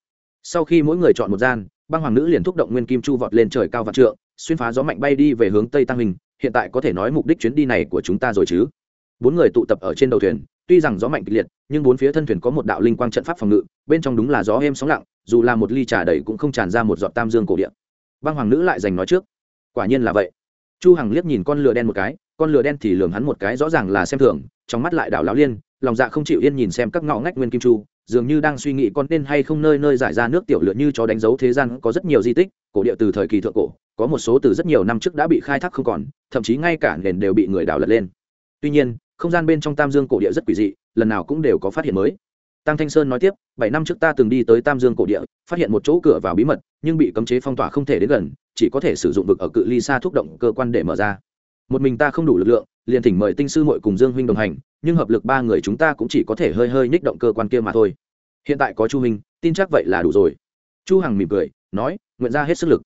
Sau khi mỗi người chọn một gian, băng hoàng nữ liền thúc động nguyên kim chu vọt lên trời cao vạn trượng, xuyên phá gió mạnh bay đi về hướng tây tăng hình, hiện tại có thể nói mục đích chuyến đi này của chúng ta rồi chứ. Bốn người tụ tập ở trên đầu thuyền, tuy rằng gió mạnh kịch liệt nhưng bốn phía thân thuyền có một đạo linh quang trận pháp phòng ngự, bên trong đúng là gió êm sóng lặng, dù là một ly trà đầy cũng không tràn ra một giọt tam dương cổ điện băng hoàng nữ lại giành nói trước. Quả nhiên là vậy. Chu hằng liếc nhìn con lừa đen một cái, con lừa đen thì lường hắn một cái rõ ràng là xem thường, trong mắt lại đảo láo liên, lòng dạ không chịu yên nhìn xem các ngõ ngách nguyên kim chu, dường như đang suy nghĩ con nên hay không nơi nơi giải ra nước tiểu lựa như cho đánh dấu thế gian có rất nhiều di tích, cổ địa từ thời kỳ thượng cổ, có một số từ rất nhiều năm trước đã bị khai thác không còn, thậm chí ngay cả nền đều bị người đào lật lên. Tuy nhiên không gian bên trong tam dương cổ địa rất quỷ dị, lần nào cũng đều có phát hiện mới. Tăng thanh sơn nói tiếp, bảy năm trước ta từng đi tới tam dương cổ địa, phát hiện một chỗ cửa vào bí mật, nhưng bị cấm chế phong tỏa không thể đến gần, chỉ có thể sử dụng vực ở cự ly xa thúc động cơ quan để mở ra. Một mình ta không đủ lực lượng, liền thỉnh mời tinh sư Mội cùng dương huynh đồng hành, nhưng hợp lực ba người chúng ta cũng chỉ có thể hơi hơi nhích động cơ quan kia mà thôi. Hiện tại có chu huynh, tin chắc vậy là đủ rồi. Chu hằng mỉm cười, nói, nguyện ra hết sức lực.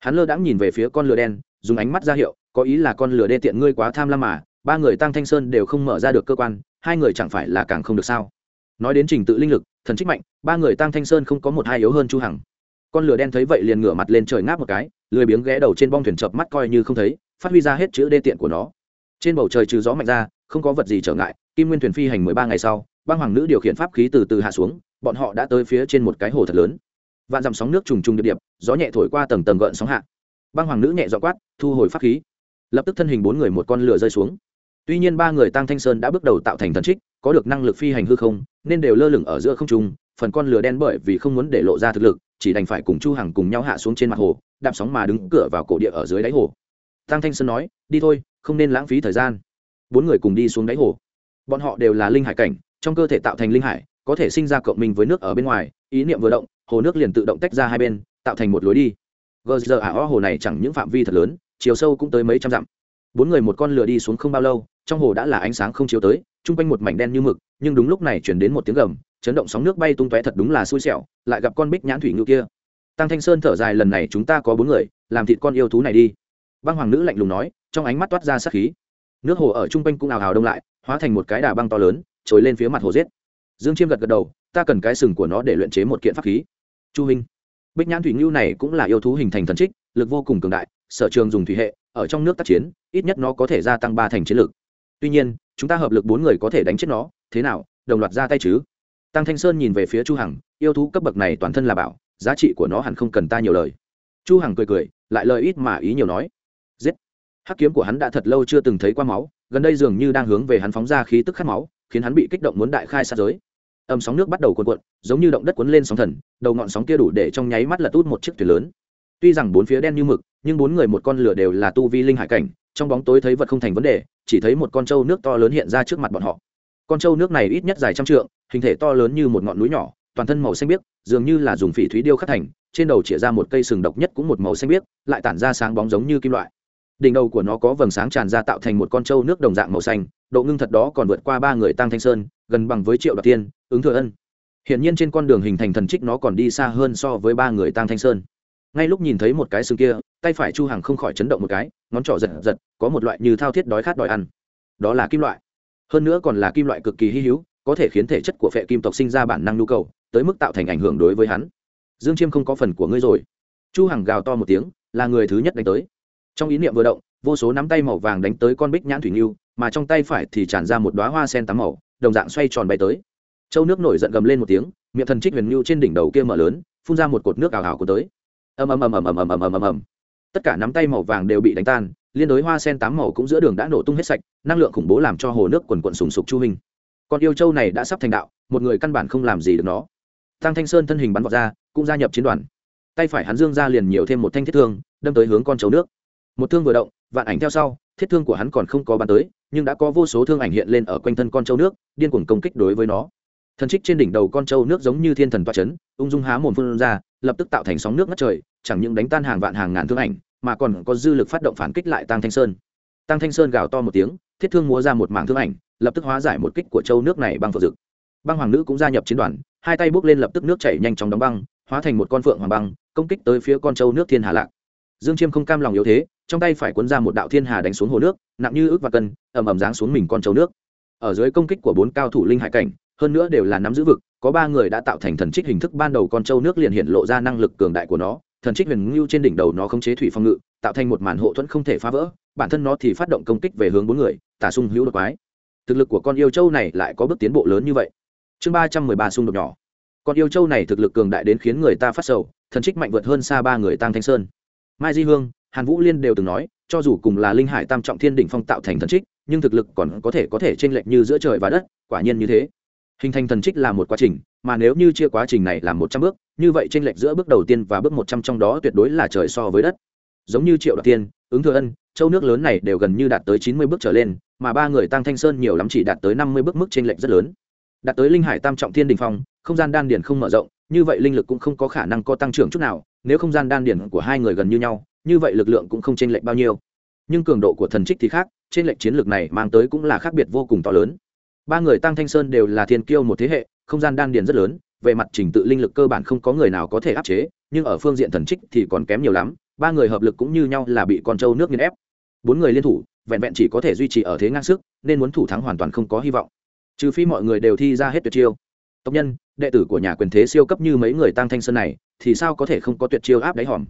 Hắn lơ đãng nhìn về phía con lửa đen, dùng ánh mắt ra hiệu, có ý là con lửa đê tiện ngươi quá tham lam mà ba người tăng thanh sơn đều không mở ra được cơ quan, hai người chẳng phải là càng không được sao? Nói đến trình tự linh lực, thần trích mạnh, ba người tăng thanh sơn không có một hai yếu hơn chu hằng. Con lửa đen thấy vậy liền ngửa mặt lên trời ngáp một cái, lười biếng ghé đầu trên bong thuyền chập mắt coi như không thấy, phát huy ra hết chữ đê tiện của nó. Trên bầu trời trừ gió mạnh ra, không có vật gì trở ngại, kim nguyên thuyền phi hành mười ba ngày sau, băng hoàng nữ điều khiển pháp khí từ từ hạ xuống, bọn họ đã tới phía trên một cái hồ thật lớn. Vạn dặm sóng nước trùng trùng điệp điệp, gió nhẹ thổi qua tầng tầng gợn sóng hạ. Băng hoàng nữ nhẹ dọ quát, thu hồi pháp khí. Lập tức thân hình bốn người một con lửa rơi xuống tuy nhiên ba người tăng thanh sơn đã bước đầu tạo thành thần trích, có được năng lực phi hành hư không, nên đều lơ lửng ở giữa không trung, phần con lửa đen bởi vì không muốn để lộ ra thực lực, chỉ đành phải cùng chu hằng cùng nhau hạ xuống trên mặt hồ, đạp sóng mà đứng cửa vào cổ địa ở dưới đáy hồ. Tăng thanh sơn nói, đi thôi, không nên lãng phí thời gian. Bốn người cùng đi xuống đáy hồ. Bọn họ đều là linh hải cảnh, trong cơ thể tạo thành linh hải, có thể sinh ra cộng minh với nước ở bên ngoài, ý niệm vừa động, hồ nước liền tự động tách ra hai bên, tạo thành một lối đi. Gờ giờ ả hồ này chẳng những phạm vi thật lớn, chiều sâu cũng tới mấy trăm dặm. Bốn người một con lửa đi xuống không bao lâu trong hồ đã là ánh sáng không chiếu tới, chung quanh một mảnh đen như mực, nhưng đúng lúc này chuyển đến một tiếng gầm, chấn động sóng nước bay tung tóe thật đúng là xui xẻo, lại gặp con bích nhãn thủy ngư kia. Tăng thanh sơn thở dài lần này chúng ta có bốn người, làm thịt con yêu thú này đi. Băng hoàng nữ lạnh lùng nói, trong ánh mắt toát ra sát khí. Nước hồ ở chung quanh cũng ào ào đông lại, hóa thành một cái đà băng to lớn, trồi lên phía mặt hồ giết. Dương chiêm gật gật đầu, ta cần cái sừng của nó để luyện chế một kiện pháp khí. Chu huynh bích nhãn thủy ngưu này cũng là yêu thú hình thành thần trích, lực vô cùng cường đại, sở trường dùng thủy hệ, ở trong nước tác chiến, ít nhất nó có thể gia tăng ba thành chiến lực tuy nhiên, chúng ta hợp lực bốn người có thể đánh chết nó, thế nào, đồng loạt ra tay chứ? Tăng thanh sơn nhìn về phía chu hằng, yêu thú cấp bậc này toàn thân là bảo, giá trị của nó hẳn không cần ta nhiều lời. Chu hằng cười cười, lại lời ít mà ý nhiều nói. Giết! Hắc kiếm của hắn đã thật lâu chưa từng thấy qua máu, gần đây dường như đang hướng về hắn phóng ra khí tức khát máu, khiến hắn bị kích động muốn đại khai sát giới. Âm sóng nước bắt đầu cuộn cuộn, giống như động đất cuốn lên sóng thần, đầu ngọn sóng kia đủ để trong nháy mắt là tút một chiếc thuyền lớn. Tuy rằng bốn phía đen như mực, nhưng bốn người một con lửa đều là tu vi linh hải cảnh trong bóng tối thấy vật không thành vấn đề, chỉ thấy một con trâu nước to lớn hiện ra trước mặt bọn họ. Con trâu nước này ít nhất dài trăm trượng, hình thể to lớn như một ngọn núi nhỏ, toàn thân màu xanh biếc, dường như là dùng phỉ thúy điêu khắc thành, trên đầu chĩa ra một cây sừng độc nhất cũng một màu xanh biếc, lại tản ra sáng bóng giống như kim loại. Đỉnh đầu của nó có vầng sáng tràn ra tạo thành một con trâu nước đồng dạng màu xanh, độ ngưng thật đó còn vượt qua ba người tăng thanh sơn, gần bằng với triệu đoạt tiên, ứng thừa ân. Hiện nhiên trên con đường hình thành thần trích nó còn đi xa hơn so với ba người tăng thanh sơn ngay lúc nhìn thấy một cái xương kia tay phải chu hằng không khỏi chấn động một cái ngón trỏ giật giật có một loại như thao thiết đói khát đòi ăn. Đó là kim loại. Hơn nữa còn là kim loại cực kỳ hy hữu có thể khiến thể chất của phệ kim tộc sinh ra bản năng nhu cầu tới mức tạo thành ảnh hưởng đối với hắn. Dương chiêm không có phần của ngươi rồi. Chu hằng gào to một tiếng là người thứ nhất đánh tới. Trong ý niệm vừa động vô số nắm tay màu vàng đánh tới con bích nhãn thủy lưu, mà trong tay phải thì tràn ra một đóa hoa sen tám màu đồng dạng xoay tròn bay tới. Châu nước nổi giận gầm lên một tiếng miệng thần trích huyền lưu trên đỉnh đầu kia mở lớn phun ra một cột nước ảo ảo của tới ầm ầm ầm ầm ầm ầm ầm ầm ầm ầm. Tất cả nắm tay màu vàng đều bị đánh tan, liên đối hoa sen tám màu cũng giữa đường đã nổ tung hết sạch, năng lượng khủng bố làm cho hồ nước quần quần sùng sục chu hình. Còn yêu châu này đã sắp thành đạo, một người căn bản không làm gì được nó. Tăng thanh sơn thân hình bắn vọt ra, cũng gia nhập chiến đoàn. Tay phải hắn dương ra liền nhiều thêm một thanh thiết thương, đâm tới hướng con châu nước. Một thương vừa động, vạn ảnh theo sau, thiết thương của hắn còn không có bắn tới, nhưng đã có vô số thương ảnh hiện lên ở quanh thân con châu nước, điên cuồng công kích đối với nó thần trích trên đỉnh đầu con trâu nước giống như thiên thần toa c h ấ n ung dung há mồm phun ra, lập tức tạo thành sóng nước ngất trời, chẳng những đánh tan hàng vạn hàng ngàn thương ảnh, mà còn có dư lực phát động phản kích lại tăng thanh sơn. Tăng thanh sơn gào to một tiếng, thiết thương múa ra một mảng thương ảnh, lập tức hóa giải một kích của châu nước này bằng phượng rực băng hoàng nữ cũng gia nhập chiến đoàn, hai tay bước lên lập tức nước chảy nhanh chóng đóng băng, hóa thành một con phượng hoàng băng, công kích tới phía con trâu nước thiên hà lạc. Dương chiêm không cam lòng yếu thế, trong tay phải cuốn ra một đạo thiên hà đánh xuống hồ nước, nặng như ước và cân, ầm ầm giáng xuống mình con trâu nước. Ở dưới công kích của bốn cao thủ linh hải cảnh hơn nữa đều là nắm giữ vực, có ba người đã tạo thành thần trích hình thức ban đầu con trâu nước liền hiện lộ ra năng lực cường đại của nó, thần trích huyền ngưu trên đỉnh đầu nó khống chế thủy phong ngự, tạo thành một màn hộ thuẫn không thể phá vỡ, bản thân nó thì phát động công kích về hướng bốn người, tả sung hữu đột quái. Thực lực của con yêu châu này lại có bước tiến bộ lớn như vậy. Chương ba trăm mười ba xung đột nhỏ. Con yêu châu này thực lực cường đại đến khiến người ta phát sầu, thần trích mạnh vượt hơn xa ba người tăng thanh sơn. Mai di hương, hàn vũ liên đều từng nói, cho dù cùng là linh hải tam trọng thiên đỉnh phong tạo thành thần trích, nhưng thực lực còn có thể có thể chênh lệch như giữa trời và đất, quả nhiên như thế hình thành thần trích là một quá trình, mà nếu như chia quá trình này làm một trăm bước, như vậy chênh lệch giữa bước đầu tiên và bước một trăm trong đó tuyệt đối là trời so với đất. Giống như triệu đoạt tiên, ứng thừa ân, châu nước lớn này đều gần như đạt tới chín mươi bước trở lên, mà ba người tăng thanh sơn nhiều lắm chỉ đạt tới năm mươi bước mức chênh lệch rất lớn. Đạt tới linh hải tam trọng thiên đình phong, không gian đan điển không mở rộng, như vậy linh lực cũng không có khả năng có tăng trưởng chút nào, nếu không gian đan điển của hai người gần như nhau, như vậy lực lượng cũng không chênh lệch bao nhiêu. Nhưng cường độ của thần trích thì khác trên lệch chiến lược này mang tới cũng là khác biệt vô cùng to lớn ba người tăng thanh sơn đều là thiên kiêu một thế hệ, không gian đan điền rất lớn, về mặt trình tự linh lực cơ bản không có người nào có thể áp chế, nhưng ở phương diện thần trích thì còn kém nhiều lắm, ba người hợp lực cũng như nhau là bị con trâu nước nghiền ép. Bốn người liên thủ, vẹn vẹn chỉ có thể duy trì ở thế ngang sức, nên muốn thủ thắng hoàn toàn không có hy vọng. Trừ phi mọi người đều thi ra hết tuyệt chiêu. Tộc nhân, đệ tử của nhà quyền thế siêu cấp như mấy người tăng thanh sơn này, thì sao có thể không có tuyệt chiêu áp đáy hòm?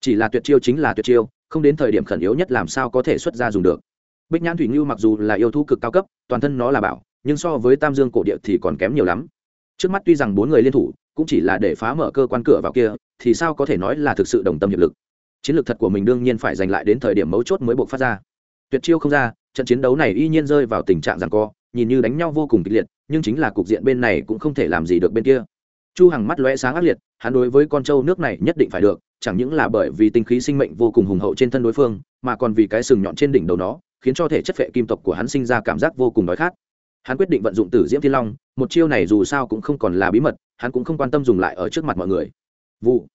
Chỉ là tuyệt chiêu chính là tuyệt chiêu, không đến thời điểm khẩn yếu nhất làm sao có thể xuất ra dùng được. Bích nhãn thủy ngưu mặc dù là yêu thú cực cao cấp, toàn thân nó là bảo nhưng so với tam dương cổ địa thì còn kém nhiều lắm. Trước mắt tuy rằng bốn người liên thủ cũng chỉ là để phá mở cơ quan cửa vào kia, thì sao có thể nói là thực sự đồng tâm hiệp lực? Chiến lược thật của mình đương nhiên phải giành lại đến thời điểm mấu chốt mới buộc phát ra. Tuyệt chiêu không ra, trận chiến đấu này y nhiên rơi vào tình trạng rằng co, nhìn như đánh nhau vô cùng kịch liệt, nhưng chính là cục diện bên này cũng không thể làm gì được bên kia. Chu hằng mắt lóe sáng ác liệt, hắn đối với con trâu nước này nhất định phải được, chẳng những là bởi vì tinh khí sinh mệnh vô cùng hùng hậu trên thân đối phương, mà còn vì cái sừng nhọn trên đỉnh đầu nó, khiến cho thể chất phệ kim tộc của hắn sinh ra cảm giác vô cùng đói khát hắn quyết định vận dụng tử diễm thiên long, một chiêu này dù sao cũng không còn là bí mật, hắn cũng không quan tâm dùng lại ở trước mặt mọi người. Vụ.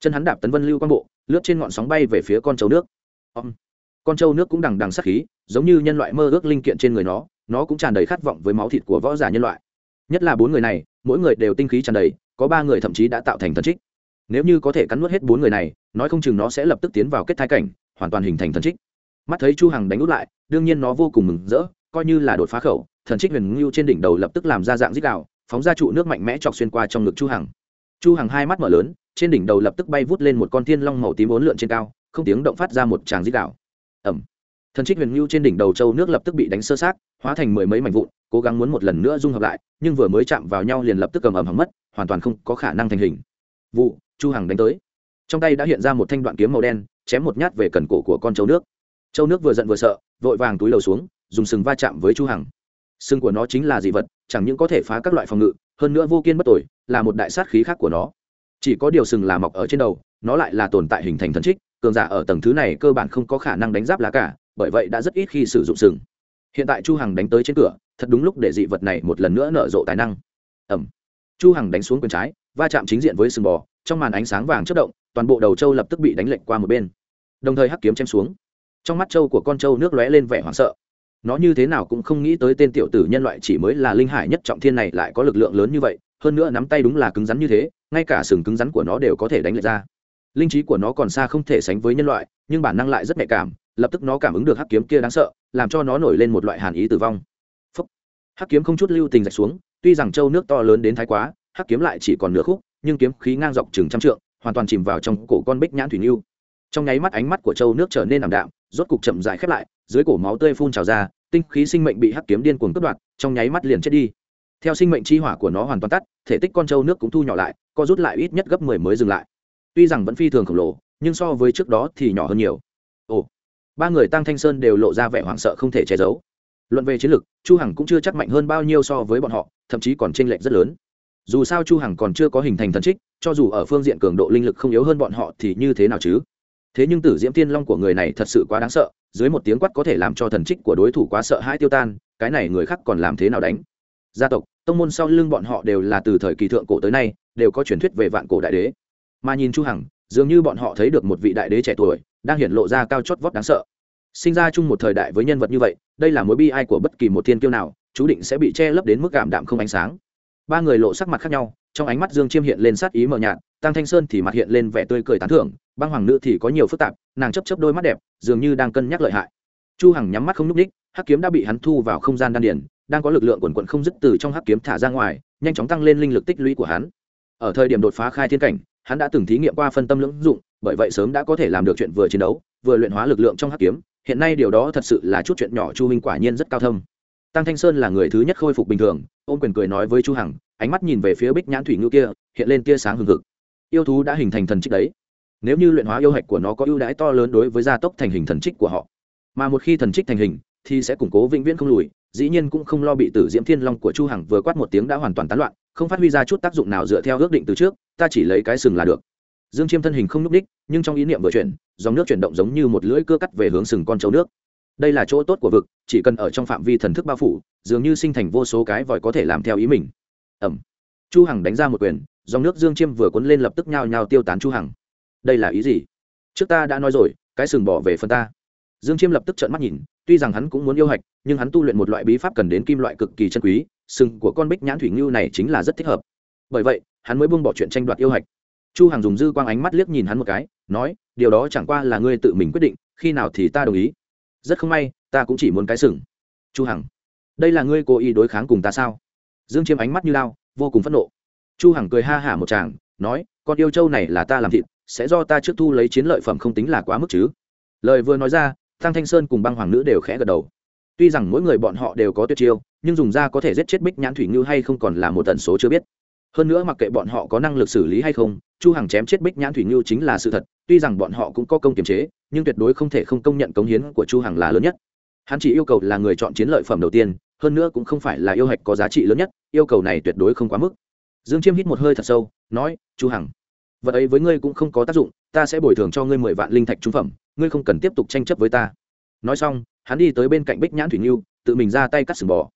Chân hắn đạp tấn vân lưu quang bộ, lướt trên ngọn sóng bay về phía con trâu nước. Ông. Con trâu nước cũng đằng đằng sắc khí, giống như nhân loại mơ ước linh kiện trên người nó nó cũng tràn đầy khát vọng với máu thịt của võ giả nhân loại. Nhất là bốn người này, mỗi người đều tinh khí tràn đầy, có ba người thậm chí đã tạo thành thần trích. Nếu như có thể cắn nuốt hết bốn người này, nói không chừng nó sẽ lập tức tiến vào kết thai cảnh, hoàn toàn hình thành thần trích. Mắt thấy chu hằng đánh út lại, đương nhiên nó vô cùng mừng rỡ, coi như là đột phá khẩu thần trích huyền ngưu trên đỉnh đầu lập tức làm ra dạng dích đạo, phóng ra trụ nước mạnh mẽ chọc xuyên qua trong ngực chu hằng. Chu hằng hai mắt mở lớn, trên đỉnh đầu lập tức bay vút lên một con thiên long màu tím bốn lượn trên cao, không tiếng động phát ra một tràng dích đạo. Ẩm thần trích huyền ngưu trên đỉnh đầu châu nước lập tức bị đánh sơ sát hóa thành mười mấy mảnh vụn, cố gắng muốn một lần nữa dung hợp lại, nhưng vừa mới chạm vào nhau liền lập tức cầm ẩm hỏng mất, hoàn toàn không có khả năng thành hình. Vụ, chu hằng đánh tới. Trong tay đã hiện ra một thanh đoạn kiếm màu đen, chém một nhát về cần cổ của con châu nước. Châu nước vừa giận vừa sợ, vội vàng túi lầu xuống, dùng sừng va chạm với chu hằng sừng của nó chính là dị vật, chẳng những có thể phá các loại phòng ngự, hơn nữa vô kiên bất tội là một đại sát khí khác của nó. Chỉ có điều sừng là mọc ở trên đầu, nó lại là tồn tại hình thành thần trích, cường giả ở tầng thứ này cơ bản không có khả năng đánh giáp lá cả, bởi vậy đã rất ít khi sử dụng sừng. Hiện tại chu hằng đánh tới trên cửa, thật đúng lúc để dị vật này một lần nữa nở rộ tài năng. Ẩm chu hằng đánh xuống quyền trái, va chạm chính diện với sừng bò, trong màn ánh sáng vàng chớp động, toàn bộ đầu trâu lập tức bị đánh lệch qua một bên. Đồng thời hắc kiếm chém xuống. Trong mắt trâu của con trâu nước lóe lên vẻ hoảng sợ nó như thế nào cũng không nghĩ tới tên tiểu tử nhân loại chỉ mới là linh hải nhất trọng thiên này lại có lực lượng lớn như vậy, hơn nữa nắm tay đúng là cứng rắn như thế, ngay cả sừng cứng rắn của nó đều có thể đánh lệch ra. Linh trí của nó còn xa không thể sánh với nhân loại, nhưng bản năng lại rất nhạy cảm, lập tức nó cảm ứng được hắc kiếm kia đáng sợ, làm cho nó nổi lên một loại hàn ý tử vong. Phúc. hắc kiếm không chút lưu tình rạch xuống, tuy rằng châu nước to lớn đến thái quá, hắc kiếm lại chỉ còn nửa khúc, nhưng kiếm khí ngang dọc chừng trăm trượng, hoàn toàn chìm vào trong cổ con bích nhãn thủy lưu trong nháy mắt ánh mắt của châu nước trở nên ảm đạm, rốt cục chậm dài khép lại dưới cổ máu tươi phun trào ra, tinh khí sinh mệnh bị hắc kiếm điên cuồng cướp đoạt, trong nháy mắt liền chết đi. Theo sinh mệnh chi hỏa của nó hoàn toàn tắt, thể tích con trâu nước cũng thu nhỏ lại, co rút lại ít nhất gấp mười mới dừng lại. Tuy rằng vẫn phi thường khổng lồ, nhưng so với trước đó thì nhỏ hơn nhiều. Ồ, ba người tăng thanh sơn đều lộ ra vẻ hoảng sợ không thể che giấu. Luận về chiến lược chu hằng cũng chưa chắc mạnh hơn bao nhiêu so với bọn họ, thậm chí còn chênh lệch rất lớn. Dù sao chu hằng còn chưa có hình thành thần trích, cho dù ở phương diện cường độ linh lực không yếu hơn bọn họ thì như thế nào chứ? Thế nhưng tử diễm tiên long của người này thật sự quá đáng sợ dưới một tiếng quát có thể làm cho thần trích của đối thủ quá sợ hãi tiêu tan, cái này người khác còn làm thế nào đánh? Gia tộc, tông môn sau lưng bọn họ đều là từ thời kỳ thượng cổ tới nay, đều có truyền thuyết về vạn cổ đại đế. Mà nhìn chu hằng, dường như bọn họ thấy được một vị đại đế trẻ tuổi, đang hiển lộ ra cao chót vót đáng sợ. Sinh ra chung một thời đại với nhân vật như vậy, đây là mối bi ai của bất kỳ một thiên kiêu nào, chú định sẽ bị che lấp đến mức cảm đạm không ánh sáng. Ba người lộ sắc mặt khác nhau, trong ánh mắt dương chiêm hiện lên sát ý mờ nhạt tăng thanh sơn thì mặt hiện lên vẻ tươi cười tán thưởng, băng hoàng nữ thì có nhiều phức tạp nàng chấp chấp đôi mắt đẹp dường như đang cân nhắc lợi hại. Chu hằng nhắm mắt không nhúc ních hắc kiếm đã bị hắn thu vào không gian đan điền, đang có lực lượng quần quận không dứt từ trong hắc kiếm thả ra ngoài nhanh chóng tăng lên linh lực tích lũy của hắn. Ở thời điểm đột phá khai thiên cảnh hắn đã từng thí nghiệm qua phân tâm lưỡng dụng bởi vậy sớm đã có thể làm được chuyện vừa chiến đấu vừa luyện hóa lực lượng trong hắc kiếm. Hiện nay điều đó thật sự là chút chuyện nhỏ chu minh quả nhiên rất cao thâm. Tăng thanh sơn là người thứ nhất khôi phục bình thường ôm quyền cười nói với chu hằng ánh mắt nhìn về phía bích nhãn thủy ngư kia hiện lên tia sáng hừng hực. Yêu thú đã hình thành thần trích đấy nếu như luyện hóa yêu hạch của nó có ưu đãi to lớn đối với gia tốc thành hình thần trích của họ. Mà một khi thần trích thành hình, thì sẽ củng cố vĩnh viễn không lùi, dĩ nhiên cũng không lo bị tử diễm thiên long của chu hằng vừa quát một tiếng đã hoàn toàn tán loạn, không phát huy ra chút tác dụng nào dựa theo ước định từ trước, ta chỉ lấy cái sừng là được. Dương chiêm thân hình không núp đích, nhưng trong ý niệm vừa chuyển, dòng nước chuyển động giống như một lưỡi cưa cắt về hướng sừng con trâu nước. Đây là chỗ tốt của vực, chỉ cần ở trong phạm vi thần thức bao phủ, dường như sinh thành vô số cái vòi có thể làm theo ý mình. Ẩm. Chu hằng đánh ra một quyền, dòng nước dương chiêm vừa cuốn lên lập tức nhào nhào tiêu tán chu hằng đây là ý gì? Trước ta đã nói rồi, cái sừng bỏ về phần ta. Dương chiêm lập tức trợn mắt nhìn, tuy rằng hắn cũng muốn yêu hạch, nhưng hắn tu luyện một loại bí pháp cần đến kim loại cực kỳ chân quý, sừng của con bích nhãn thủy ngưu này chính là rất thích hợp. Bởi vậy, hắn mới buông bỏ chuyện tranh đoạt yêu hạch. Chu hằng dùng dư quang ánh mắt liếc nhìn hắn một cái, nói, điều đó chẳng qua là ngươi tự mình quyết định, khi nào thì ta đồng ý. Rất không may, ta cũng chỉ muốn cái sừng. Chu hằng, đây là ngươi cố ý đối kháng cùng ta sao? Dương chiêm ánh mắt như lao, vô cùng phẫn nộ. Chu hằng cười ha hả một tràng, nói, con yêu châu này là ta làm thịt sẽ do ta trước thu lấy chiến lợi phẩm không tính là quá mức chứ? Lời vừa nói ra tăng thanh sơn cùng băng hoàng nữ đều khẽ gật đầu. Tuy rằng mỗi người bọn họ đều có tuyệt chiêu, nhưng dùng ra có thể giết chết bích nhãn thủy ngư hay không còn là một tần số chưa biết. Hơn nữa mặc kệ bọn họ có năng lực xử lý hay không, chu hằng chém chết bích nhãn thủy ngưu chính là sự thật, tuy rằng bọn họ cũng có công kiềm chế, nhưng tuyệt đối không thể không công nhận công hiến của chu hằng là lớn nhất. Hắn chỉ yêu cầu là người chọn chiến lợi phẩm đầu tiên, hơn nữa cũng không phải là yêu hạch có giá trị lớn nhất, yêu cầu này tuyệt đối không quá mức. Dương chiêm hít một hơi thật sâu, nói, chu hằng vật ấy với ngươi cũng không có tác dụng, ta sẽ bồi thường cho ngươi mười vạn linh thạch trung phẩm, ngươi không cần tiếp tục tranh chấp với ta. Nói xong, hắn đi tới bên cạnh bích nhãn thủy ngưu tự mình ra tay cắt sừng bò.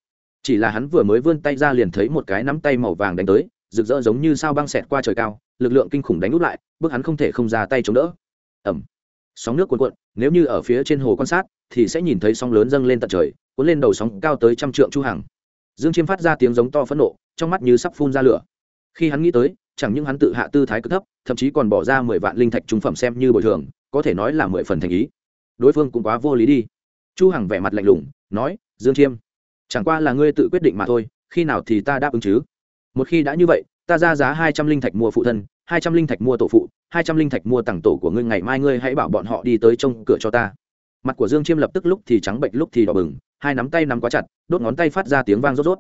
Chỉ là hắn vừa mới vươn tay ra liền thấy một cái nắm tay màu vàng đánh tới, rực rỡ giống như sao băng xẹt qua trời cao, lực lượng kinh khủng đánh út lại, bước hắn không thể không ra tay chống đỡ. Ẩm sóng nước cuồn cuộn, nếu như ở phía trên hồ quan sát, thì sẽ nhìn thấy sóng lớn dâng lên tận trời, cuốn lên đầu sóng cao tới trăm trượng chu hàng dương chiêm phát ra tiếng giống to phẫn nộ, trong mắt như sắp phun ra lửa. Khi hắn nghĩ tới chẳng những hắn tự hạ tư thái cực thấp, thậm chí còn bỏ ra mười vạn linh thạch trung phẩm xem như bồi thường, có thể nói là mười phần thành ý. Đối phương cũng quá vô lý đi. Chu hằng vẻ mặt lạnh lùng, nói, dương chiêm, chẳng qua là ngươi tự quyết định mà thôi, khi nào thì ta đáp ứng chứ? Một khi đã như vậy, ta ra giá hai trăm linh thạch mua phụ thân, hai trăm linh thạch mua tổ phụ, hai trăm linh thạch mua tặng tổ của ngươi, ngày mai ngươi hãy bảo bọn họ đi tới trông cửa cho ta. Mặt của dương chiêm lập tức lúc thì trắng bệnh lúc thì đỏ bừng, hai nắm tay nắm quá chặt, đốt ngón tay phát ra tiếng vang rốt rốt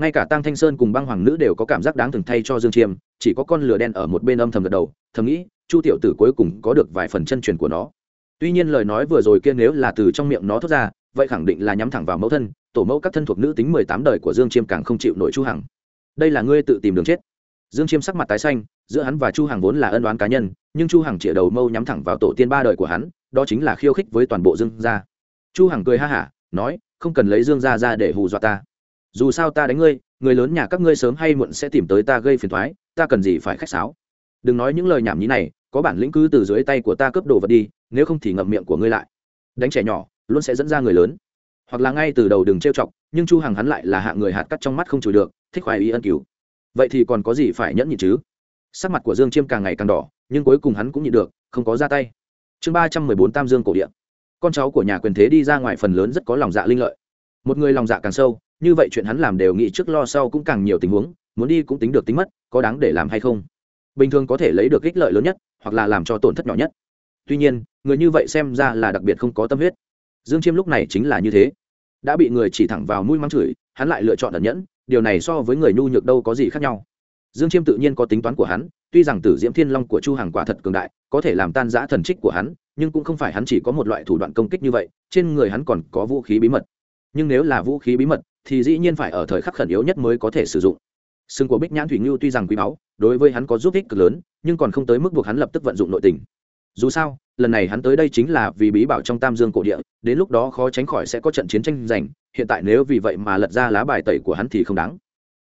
ngay cả tăng thanh sơn cùng băng hoàng nữ đều có cảm giác đáng thường thay cho dương chiêm, chỉ có con lửa đen ở một bên âm thầm gật đầu, thầm nghĩ, chu tiểu tử cuối cùng có được vài phần chân truyền của nó. Tuy nhiên lời nói vừa rồi kia nếu là từ trong miệng nó thốt ra, vậy khẳng định là nhắm thẳng vào mẫu thân, tổ mẫu các thân thuộc nữ tính mười tám đời của dương chiêm càng không chịu nổi chu hằng. Đây là ngươi tự tìm đường chết. Dương chiêm sắc mặt tái xanh, giữa hắn và chu hằng vốn là ân oán cá nhân, nhưng chu hằng chĩa đầu mâu nhắm thẳng vào tổ tiên ba đời của hắn, đó chính là khiêu khích với toàn bộ dương gia. Chu hằng cười ha hả, nói, không cần lấy dương gia ra để hù dọa ta dù sao ta đánh ngươi, người lớn nhà các ngươi sớm hay muộn sẽ tìm tới ta gây phiền toái, ta cần gì phải khách sáo? Đừng nói những lời nhảm nhí này, có bản lĩnh cứ từ dưới tay của ta cướp đồ vật đi, nếu không thì ngậm miệng của ngươi lại. Đánh trẻ nhỏ, luôn sẽ dẫn ra người lớn. Hoặc là ngay từ đầu đừng trêu chọc, nhưng chu hằng hắn lại là hạng người hạt cắt trong mắt không chùi được, thích khoái ý ân cứu. Vậy thì còn có gì phải nhẫn nhịn chứ? Sắc mặt của dương chiêm càng ngày càng đỏ, nhưng cuối cùng hắn cũng nhịn được, không có ra tay. Chương ba trăm mười bốn tam dương cổ điện con cháu của nhà quyền thế đi ra ngoài phần lớn rất có lòng dạ linh lợi. Một người lòng dạ càng sâu như vậy chuyện hắn làm đều nghĩ trước lo sau cũng càng nhiều tình huống, muốn đi cũng tính được tính mất, có đáng để làm hay không? Bình thường có thể lấy được ích lợi lớn nhất, hoặc là làm cho tổn thất nhỏ nhất. Tuy nhiên, người như vậy xem ra là đặc biệt không có tâm huyết. Dương chiêm lúc này chính là như thế. Đã bị người chỉ thẳng vào mũi mắng chửi, hắn lại lựa chọn ẩn nhẫn, điều này so với người nhu nhược đâu có gì khác nhau. Dương chiêm tự nhiên có tính toán của hắn, tuy rằng tử diễm thiên long của chu hàng quả thật cường đại, có thể làm tan giã thần trích của hắn, nhưng cũng không phải hắn chỉ có một loại thủ đoạn công kích như vậy, trên người hắn còn có vũ khí bí mật. Nhưng nếu là vũ khí bí mật thì dĩ nhiên phải ở thời khắc khẩn yếu nhất mới có thể sử dụng. Sừng của bích nhãn thủy ngưu tuy rằng quý báu đối với hắn có giúp ích cực lớn nhưng còn không tới mức buộc hắn lập tức vận dụng nội tình. Dù sao lần này hắn tới đây chính là vì bí bảo trong tam dương cổ địa đến lúc đó khó tránh khỏi sẽ có trận chiến tranh giành hiện tại nếu vì vậy mà lật ra lá bài tẩy của hắn thì không đáng.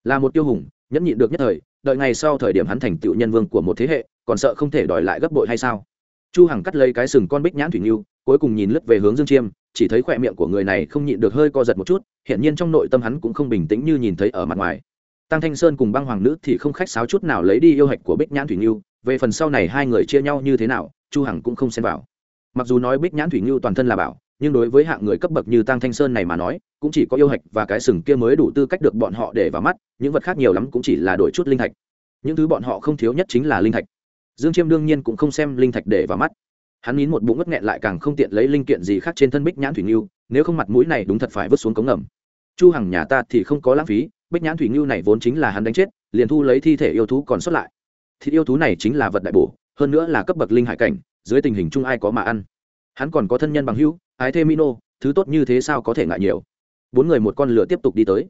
Là một tiêu hùng nhẫn nhịn được nhất thời đợi ngày sau thời điểm hắn thành tựu nhân vương của một thế hệ còn sợ không thể đòi lại gấp bội hay sao? Chu hằng cắt lấy cái sừng con bích nhãn thủy nhu, cuối cùng nhìn lướt về hướng dương chiêm chỉ thấy khỏe miệng của người này không nhịn được hơi co giật một chút hiện nhiên trong nội tâm hắn cũng không bình tĩnh như nhìn thấy ở mặt ngoài. Tăng thanh sơn cùng băng hoàng nữ thì không khách sáo chút nào lấy đi yêu hạch của bích nhãn thủy ngưu về phần sau này hai người chia nhau như thế nào, chu hằng cũng không xen vào. Mặc dù nói bích nhãn thủy ngưu toàn thân là bảo, nhưng đối với hạng người cấp bậc như tăng thanh sơn này mà nói, cũng chỉ có yêu hạch và cái sừng kia mới đủ tư cách được bọn họ để vào mắt, những vật khác nhiều lắm cũng chỉ là đổi chút linh thạch. Những thứ bọn họ không thiếu nhất chính là linh thạch. Dương chiêm đương nhiên cũng không xem linh thạch để vào mắt hắn nín một bụng ngất nghẹn lại càng không tiện lấy linh kiện gì khác trên thân bích nhãn thủy ngưu, nếu không mặt mũi này đúng thật phải vứt xuống cống ngầm. Chu hằng nhà ta thì không có lãng phí, bích nhãn thủy ngưu này vốn chính là hắn đánh chết, liền thu lấy thi thể yêu thú còn xuất lại. Thì yêu thú này chính là vật đại bổ, hơn nữa là cấp bậc linh hải cảnh, dưới tình hình chung ai có mà ăn. Hắn còn có thân nhân bằng hữu, ái thêm mino, thứ tốt như thế sao có thể ngại nhiều. Bốn người một con lửa tiếp tục đi tới.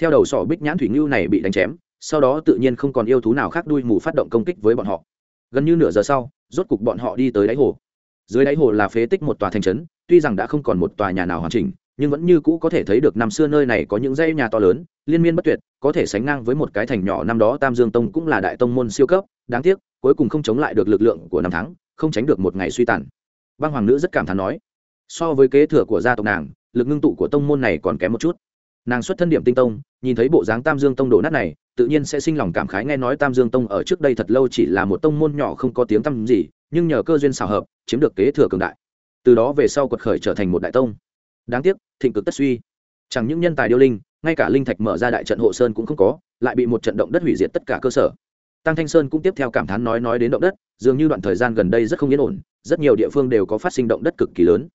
Theo đầu sỏ bích nhãn thủy ngưu này bị đánh chém, sau đó tự nhiên không còn yêu thú nào khác đuôi mù phát động công kích với bọn họ. Gần như nửa giờ sau, rốt cục bọn họ đi tới đáy hồ dưới đáy hồ là phế tích một tòa thành trấn, tuy rằng đã không còn một tòa nhà nào hoàn chỉnh, nhưng vẫn như cũ có thể thấy được năm xưa nơi này có những dãy nhà to lớn, liên miên bất tuyệt, có thể sánh ngang với một cái thành nhỏ năm đó tam dương tông cũng là đại tông môn siêu cấp, đáng tiếc, cuối cùng không chống lại được lực lượng của năm tháng, không tránh được một ngày suy tàn. Băng hoàng nữ rất cảm thán nói, so với kế thừa của gia tộc nàng, lực ngưng tụ của tông môn này còn kém một chút. Nàng xuất thân điểm tinh tông, nhìn thấy bộ dáng tam dương tông đổ nát này, tự nhiên sẽ sinh lòng cảm khái nghe nói tam dương tông ở trước đây thật lâu chỉ là một tông môn nhỏ không có tiếng tăm gì nhưng nhờ cơ duyên xảo hợp, chiếm được kế thừa cường đại. Từ đó về sau quật khởi trở thành một đại tông. Đáng tiếc, thịnh cực tất suy. Chẳng những nhân tài điêu linh, ngay cả linh thạch mở ra đại trận hộ sơn cũng không có, lại bị một trận động đất hủy diệt tất cả cơ sở. Tăng thanh sơn cũng tiếp theo cảm thán nói nói đến động đất, dường như đoạn thời gian gần đây rất không yên ổn, rất nhiều địa phương đều có phát sinh động đất cực kỳ lớn.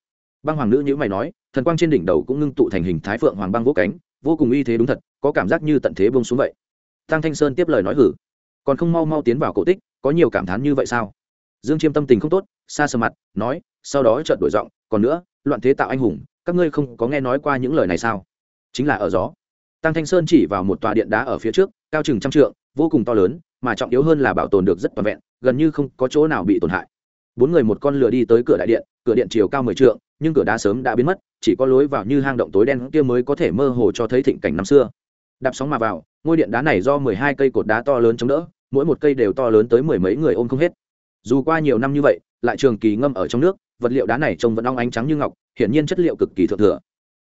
Băng hoàng nữ nhữ mày nói, thần quang trên đỉnh đầu cũng ngưng tụ thành hình thái phượng hoàng băng vô cánh, vô cùng uy thế đúng thật, có cảm giác như tận thế bông xuống vậy. Tăng thanh sơn tiếp lời nói hử. Còn không mau mau tiến vào cổ tích, có nhiều cảm thán như vậy sao? Dương chiêm tâm tình không tốt, xa sờ mặt, nói, sau đó chợt đổi giọng, còn nữa, loạn thế tạo anh hùng, các ngươi không có nghe nói qua những lời này sao? Chính là ở gió. Tăng thanh sơn chỉ vào một tòa điện đá ở phía trước, cao chừng trăm trượng, vô cùng to lớn, mà trọng yếu hơn là bảo tồn được rất toàn vẹn, gần như không có chỗ nào bị tổn hại. Bốn người một con lửa đi tới cửa đại điện, cửa điện chiều cao mười trượng, nhưng cửa đá sớm đã biến mất, chỉ có lối vào như hang động tối đen kia mới có thể mơ hồ cho thấy thịnh cảnh năm xưa. Đạp sóng mà vào, ngôi điện đá này do mười hai cây cột đá to lớn chống đỡ, mỗi một cây đều to lớn tới mười mấy người ôm không hết dù qua nhiều năm như vậy, lại trường kỳ ngâm ở trong nước, vật liệu đá này trông vẫn ong ánh trắng như ngọc, hiển nhiên chất liệu cực kỳ thượng thừa.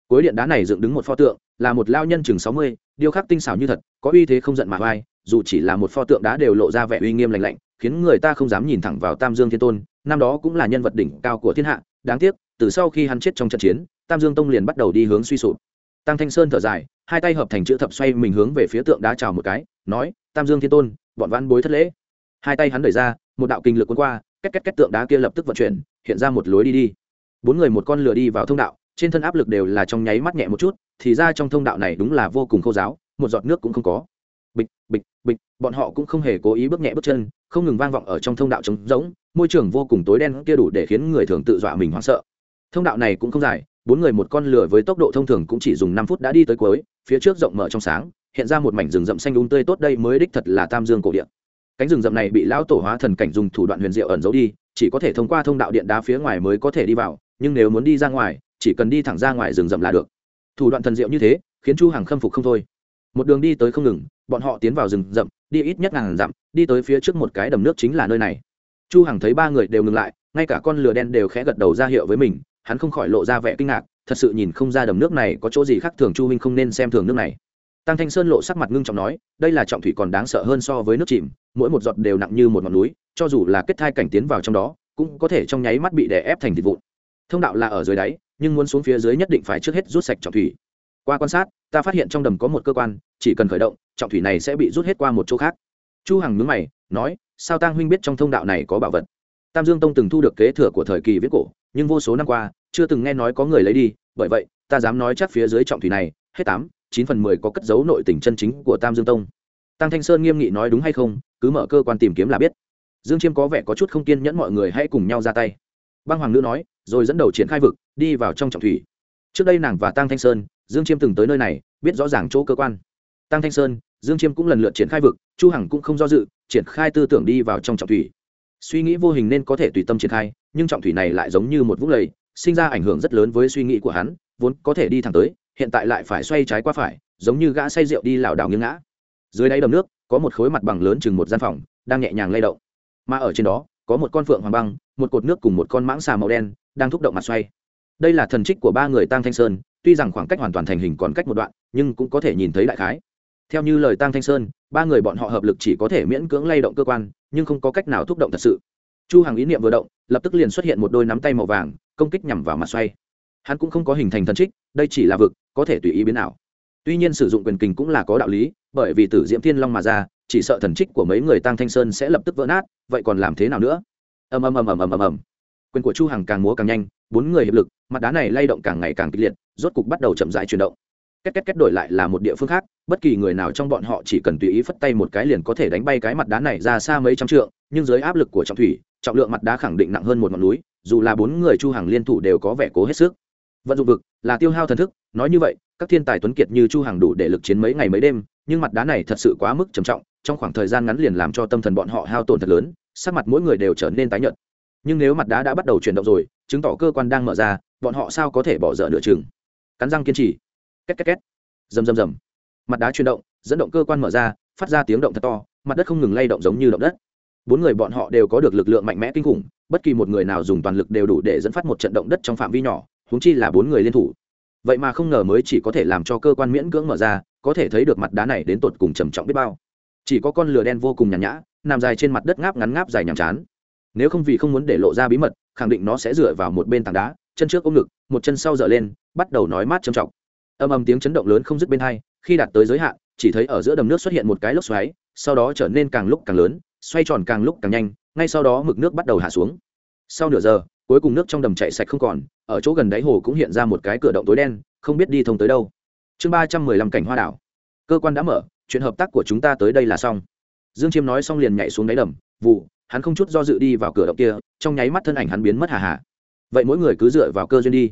Cuối điện đá này dựng đứng một pho tượng, là một lao nhân chừng sáu mươi, điêu khắc tinh xảo như thật, có uy thế không giận mà vai dù chỉ là một pho tượng đá đều lộ ra vẻ uy nghiêm lạnh lạnh, khiến người ta không dám nhìn thẳng vào tam dương thiên tôn, năm đó cũng là nhân vật đỉnh cao của thiên hạ, đáng tiếc, từ sau khi hắn chết trong trận chiến, tam dương tông liền bắt đầu đi hướng suy sụp. Tăng thanh sơn thở dài, hai tay hợp thành chữ thập xoay mình hướng về phía tượng đá chào một cái, nói, tam dương thiên tôn, bọn văn bối thất lễ. Hai tay hắn đẩy ra một đạo kinh lực cuốn qua, két két két tượng đá kia lập tức vận chuyển, hiện ra một lối đi đi. Bốn người một con lửa đi vào thông đạo, trên thân áp lực đều là trong nháy mắt nhẹ một chút, thì ra trong thông đạo này đúng là vô cùng khô giáo, một giọt nước cũng không có. Bịch bịch bịch, bọn họ cũng không hề cố ý bước nhẹ bước chân, không ngừng vang vọng ở trong thông đạo trống rỗng, môi trường vô cùng tối đen kia đủ để khiến người thường tự dọa mình hoảng sợ. Thông đạo này cũng không dài, bốn người một con lửa với tốc độ thông thường cũng chỉ dùng năm phút đã đi tới cuối, phía trước rộng mở trong sáng, hiện ra một mảnh rừng rậm xanh đúng tươi tốt, đây mới đích thật là tam dương cổ điện cánh rừng rậm này bị lão tổ hóa thần cảnh dùng thủ đoạn huyền diệu ẩn giấu đi, chỉ có thể thông qua thông đạo điện đá phía ngoài mới có thể đi vào, nhưng nếu muốn đi ra ngoài, chỉ cần đi thẳng ra ngoài rừng rậm là được. Thủ đoạn thần diệu như thế, khiến chu hằng khâm phục không thôi. Một đường đi tới không ngừng, bọn họ tiến vào rừng rậm, đi ít nhất ngàn dặm, đi tới phía trước một cái đầm nước chính là nơi này. Chu hằng thấy ba người đều ngừng lại, ngay cả con lừa đen đều khẽ gật đầu ra hiệu với mình, hắn không khỏi lộ ra vẻ kinh ngạc, thật sự nhìn không ra đầm nước này có chỗ gì khác thường chu huynh không nên xem thường nước này. Tăng thanh sơn lộ sắc mặt ngưng trọng nói, đây là trọng thủy còn đáng sợ hơn so với nước chìm mỗi một giọt đều nặng như một ngọn núi, cho dù là kết thai cảnh tiến vào trong đó, cũng có thể trong nháy mắt bị đè ép thành thịt vụn. Thông đạo là ở dưới đáy, nhưng muốn xuống phía dưới nhất định phải trước hết rút sạch trọng thủy. Qua quan sát, ta phát hiện trong đầm có một cơ quan, chỉ cần khởi động, trọng thủy này sẽ bị rút hết qua một chỗ khác. Chu hằng nhướng mày, nói, sao Tang huynh biết trong thông đạo này có bảo vật? Tam dương tông từng thu được kế thừa của thời kỳ viết cổ, nhưng vô số năm qua, chưa từng nghe nói có người lấy đi, bởi vậy, ta dám nói chắc phía dưới trọng thủy này, hết tám, chín phần mười có cất giấu nội tình chân chính của tam dương tông. Tăng thanh sơn nghiêm nghị nói đúng hay không cứ mở cơ quan tìm kiếm là biết. Dương chiêm có vẻ có chút không kiên nhẫn mọi người hãy cùng nhau ra tay. Băng hoàng nữ nói, rồi dẫn đầu triển khai vực, đi vào trong trọng thủy. Trước đây nàng và tăng thanh sơn, dương chiêm từng tới nơi này, biết rõ ràng chỗ cơ quan. Tăng thanh sơn, dương chiêm cũng lần lượt triển khai vực, chu hằng cũng không do dự, triển khai tư tưởng đi vào trong trọng thủy. Suy nghĩ vô hình nên có thể tùy tâm triển khai, nhưng trọng thủy này lại giống như một vũng lầy, sinh ra ảnh hưởng rất lớn với suy nghĩ của hắn, vốn có thể đi thẳng tới, hiện tại lại phải xoay trái qua phải, giống như gã say rượu đi lảo đảo nghiêng ngã. Dưới đáy đầm nước có một khối mặt bằng lớn chừng một gian phòng, đang nhẹ nhàng lay động. Mà ở trên đó, có một con phượng hoàng băng, một cột nước cùng một con mãng xà màu đen, đang thúc động mặt xoay. Đây là thần trích của ba người tăng thanh sơn, tuy rằng khoảng cách hoàn toàn thành hình còn cách một đoạn, nhưng cũng có thể nhìn thấy đại khái. Theo như lời tăng thanh sơn, ba người bọn họ hợp lực chỉ có thể miễn cưỡng lay động cơ quan, nhưng không có cách nào thúc động thật sự. Chu hằng ý niệm vừa động, lập tức liền xuất hiện một đôi nắm tay màu vàng, công kích nhằm vào mặt xoay. Hắn cũng không có hình thành thần trích, đây chỉ là vực, có thể tùy ý biến ảo tuy nhiên sử dụng quyền kình cũng là có đạo lý, bởi vì tử diễm thiên long mà ra, chỉ sợ thần trích của mấy người tăng thanh sơn sẽ lập tức vỡ nát, vậy còn làm thế nào nữa? Ầm ầm ầm ầm ầm ầm ầm. Quyền của chu hằng càng múa càng nhanh, bốn người hiệp lực, mặt đá này lay động càng ngày càng kịch liệt, rốt cục bắt đầu chậm rãi chuyển động. Két két két đổi lại là một địa phương khác, bất kỳ người nào trong bọn họ chỉ cần tùy ý phất tay một cái liền có thể đánh bay cái mặt đá này ra xa mấy trăm trượng, nhưng dưới áp lực của trọng thủy, trọng lượng mặt đá khẳng định nặng hơn một ngọn núi, dù là bốn người chu hàng liên thủ đều có vẻ cố hết sức. Vận dụng vực là tiêu hao thần thức, nói như vậy các thiên tài tuấn kiệt như chu hàng đủ để lực chiến mấy ngày mấy đêm, nhưng mặt đá này thật sự quá mức trầm trọng, trong khoảng thời gian ngắn liền làm cho tâm thần bọn họ hao tổn thật lớn, sắc mặt mỗi người đều trở nên tái nhợt. Nhưng nếu mặt đá đã bắt đầu chuyển động rồi, chứng tỏ cơ quan đang mở ra, bọn họ sao có thể bỏ dở nửa chừng? Cắn răng kiên trì. Két két két. Rầm rầm rầm. Mặt đá chuyển động, dẫn động cơ quan mở ra, phát ra tiếng động thật to, mặt đất không ngừng lay động giống như động đất. Bốn người bọn họ đều có được lực lượng mạnh mẽ kinh khủng, bất kỳ một người nào dùng toàn lực đều đủ để dẫn phát một trận động đất trong phạm vi nhỏ húng chi là bốn người liên thủ vậy mà không ngờ mới chỉ có thể làm cho cơ quan miễn cưỡng mở ra, có thể thấy được mặt đá này đến tột cùng trầm trọng biết bao. Chỉ có con lửa đen vô cùng nhàn nhã, nằm dài trên mặt đất ngáp ngắn ngáp dài nhàm chán. Nếu không vì không muốn để lộ ra bí mật, khẳng định nó sẽ dựa vào một bên tảng đá, chân trước ôm ngực, một chân sau dở lên, bắt đầu nói mát trầm trọng. Âm âm tiếng chấn động lớn không dứt bên hai, khi đạt tới giới hạn, chỉ thấy ở giữa đầm nước xuất hiện một cái lốc xoáy, sau đó trở nên càng lúc càng lớn, xoay tròn càng lúc càng nhanh, ngay sau đó mực nước bắt đầu hạ xuống sau nửa giờ, cuối cùng nước trong đầm chạy sạch không còn, ở chỗ gần đáy hồ cũng hiện ra một cái cửa động tối đen, không biết đi thông tới đâu. Chương ba trăm mười lăm cảnh hoa đảo. Cơ quan đã mở, chuyện hợp tác của chúng ta tới đây là xong. Dương chiêm nói xong liền nhảy xuống đáy đầm, vụ, hắn không chút do dự đi vào cửa động kia, trong nháy mắt thân ảnh hắn biến mất hà hà. Vậy mỗi người cứ dựa vào cơ duyên đi.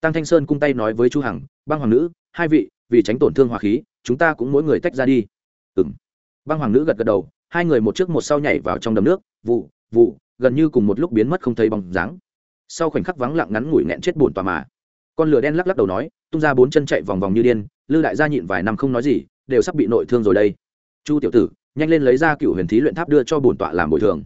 Tăng thanh sơn cung tay nói với chu hằng, băng hoàng nữ, hai vị, vì tránh tổn thương hòa khí, chúng ta cũng mỗi người tách ra đi. Ừng băng hoàng nữ gật gật đầu, hai người một trước một sau nhảy vào trong đầm nước, vụ vụ gần như cùng một lúc biến mất không thấy bóng dáng. Sau khoảnh khắc vắng lặng ngắn ngủi nghẹn chết buồn tòa mà con lửa đen lắc lắc đầu nói tung ra bốn chân chạy vòng vòng như điên lư đại gia nhịn vài năm không nói gì đều sắp bị nội thương rồi đây. Chu tiểu tử nhanh lên lấy ra cựu huyền thí luyện tháp đưa cho bổn tọa làm bồi thường.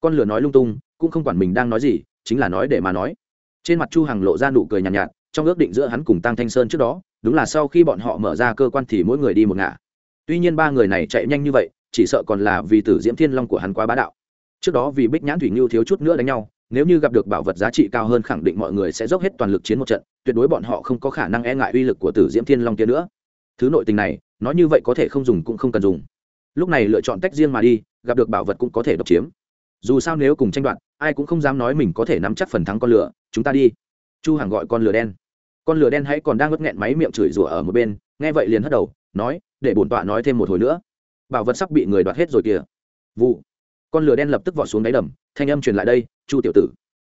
Con lửa nói lung tung cũng không quản mình đang nói gì chính là nói để mà nói. Trên mặt chu hằng lộ ra nụ cười nhàn nhạt, nhạt trong ước định giữa hắn cùng tăng thanh sơn trước đó đúng là sau khi bọn họ mở ra cơ quan thì mỗi người đi một ngả. Tuy nhiên ba người này chạy nhanh như vậy chỉ sợ còn là vì tử diễm thiên long của hắn quá bá đạo trước đó vì bích nhãn thủy ngưu thiếu chút nữa đánh nhau, nếu như gặp được bảo vật giá trị cao hơn khẳng định mọi người sẽ dốc hết toàn lực chiến một trận, tuyệt đối bọn họ không có khả năng e ngại uy lực của tử diễm thiên long kia nữa. Thứ nội tình này, nói như vậy có thể không dùng cũng không cần dùng. Lúc này lựa chọn tách riêng mà đi, gặp được bảo vật cũng có thể độc chiếm. Dù sao nếu cùng tranh đoạt, ai cũng không dám nói mình có thể nắm chắc phần thắng con lửa, chúng ta đi. Chu hằng gọi con lửa đen. Con lửa đen hãy còn đang ngất nghẹn máy miệng chửi rủa ở một bên, nghe vậy liền hất đầu, nói, để bổn tọa nói thêm một hồi nữa. Bảo vật sắp bị người đoạt hết rồi kìa. Vụ con lửa đen lập tức vọt xuống đáy đầm, thanh âm truyền lại đây, chu tiểu tử,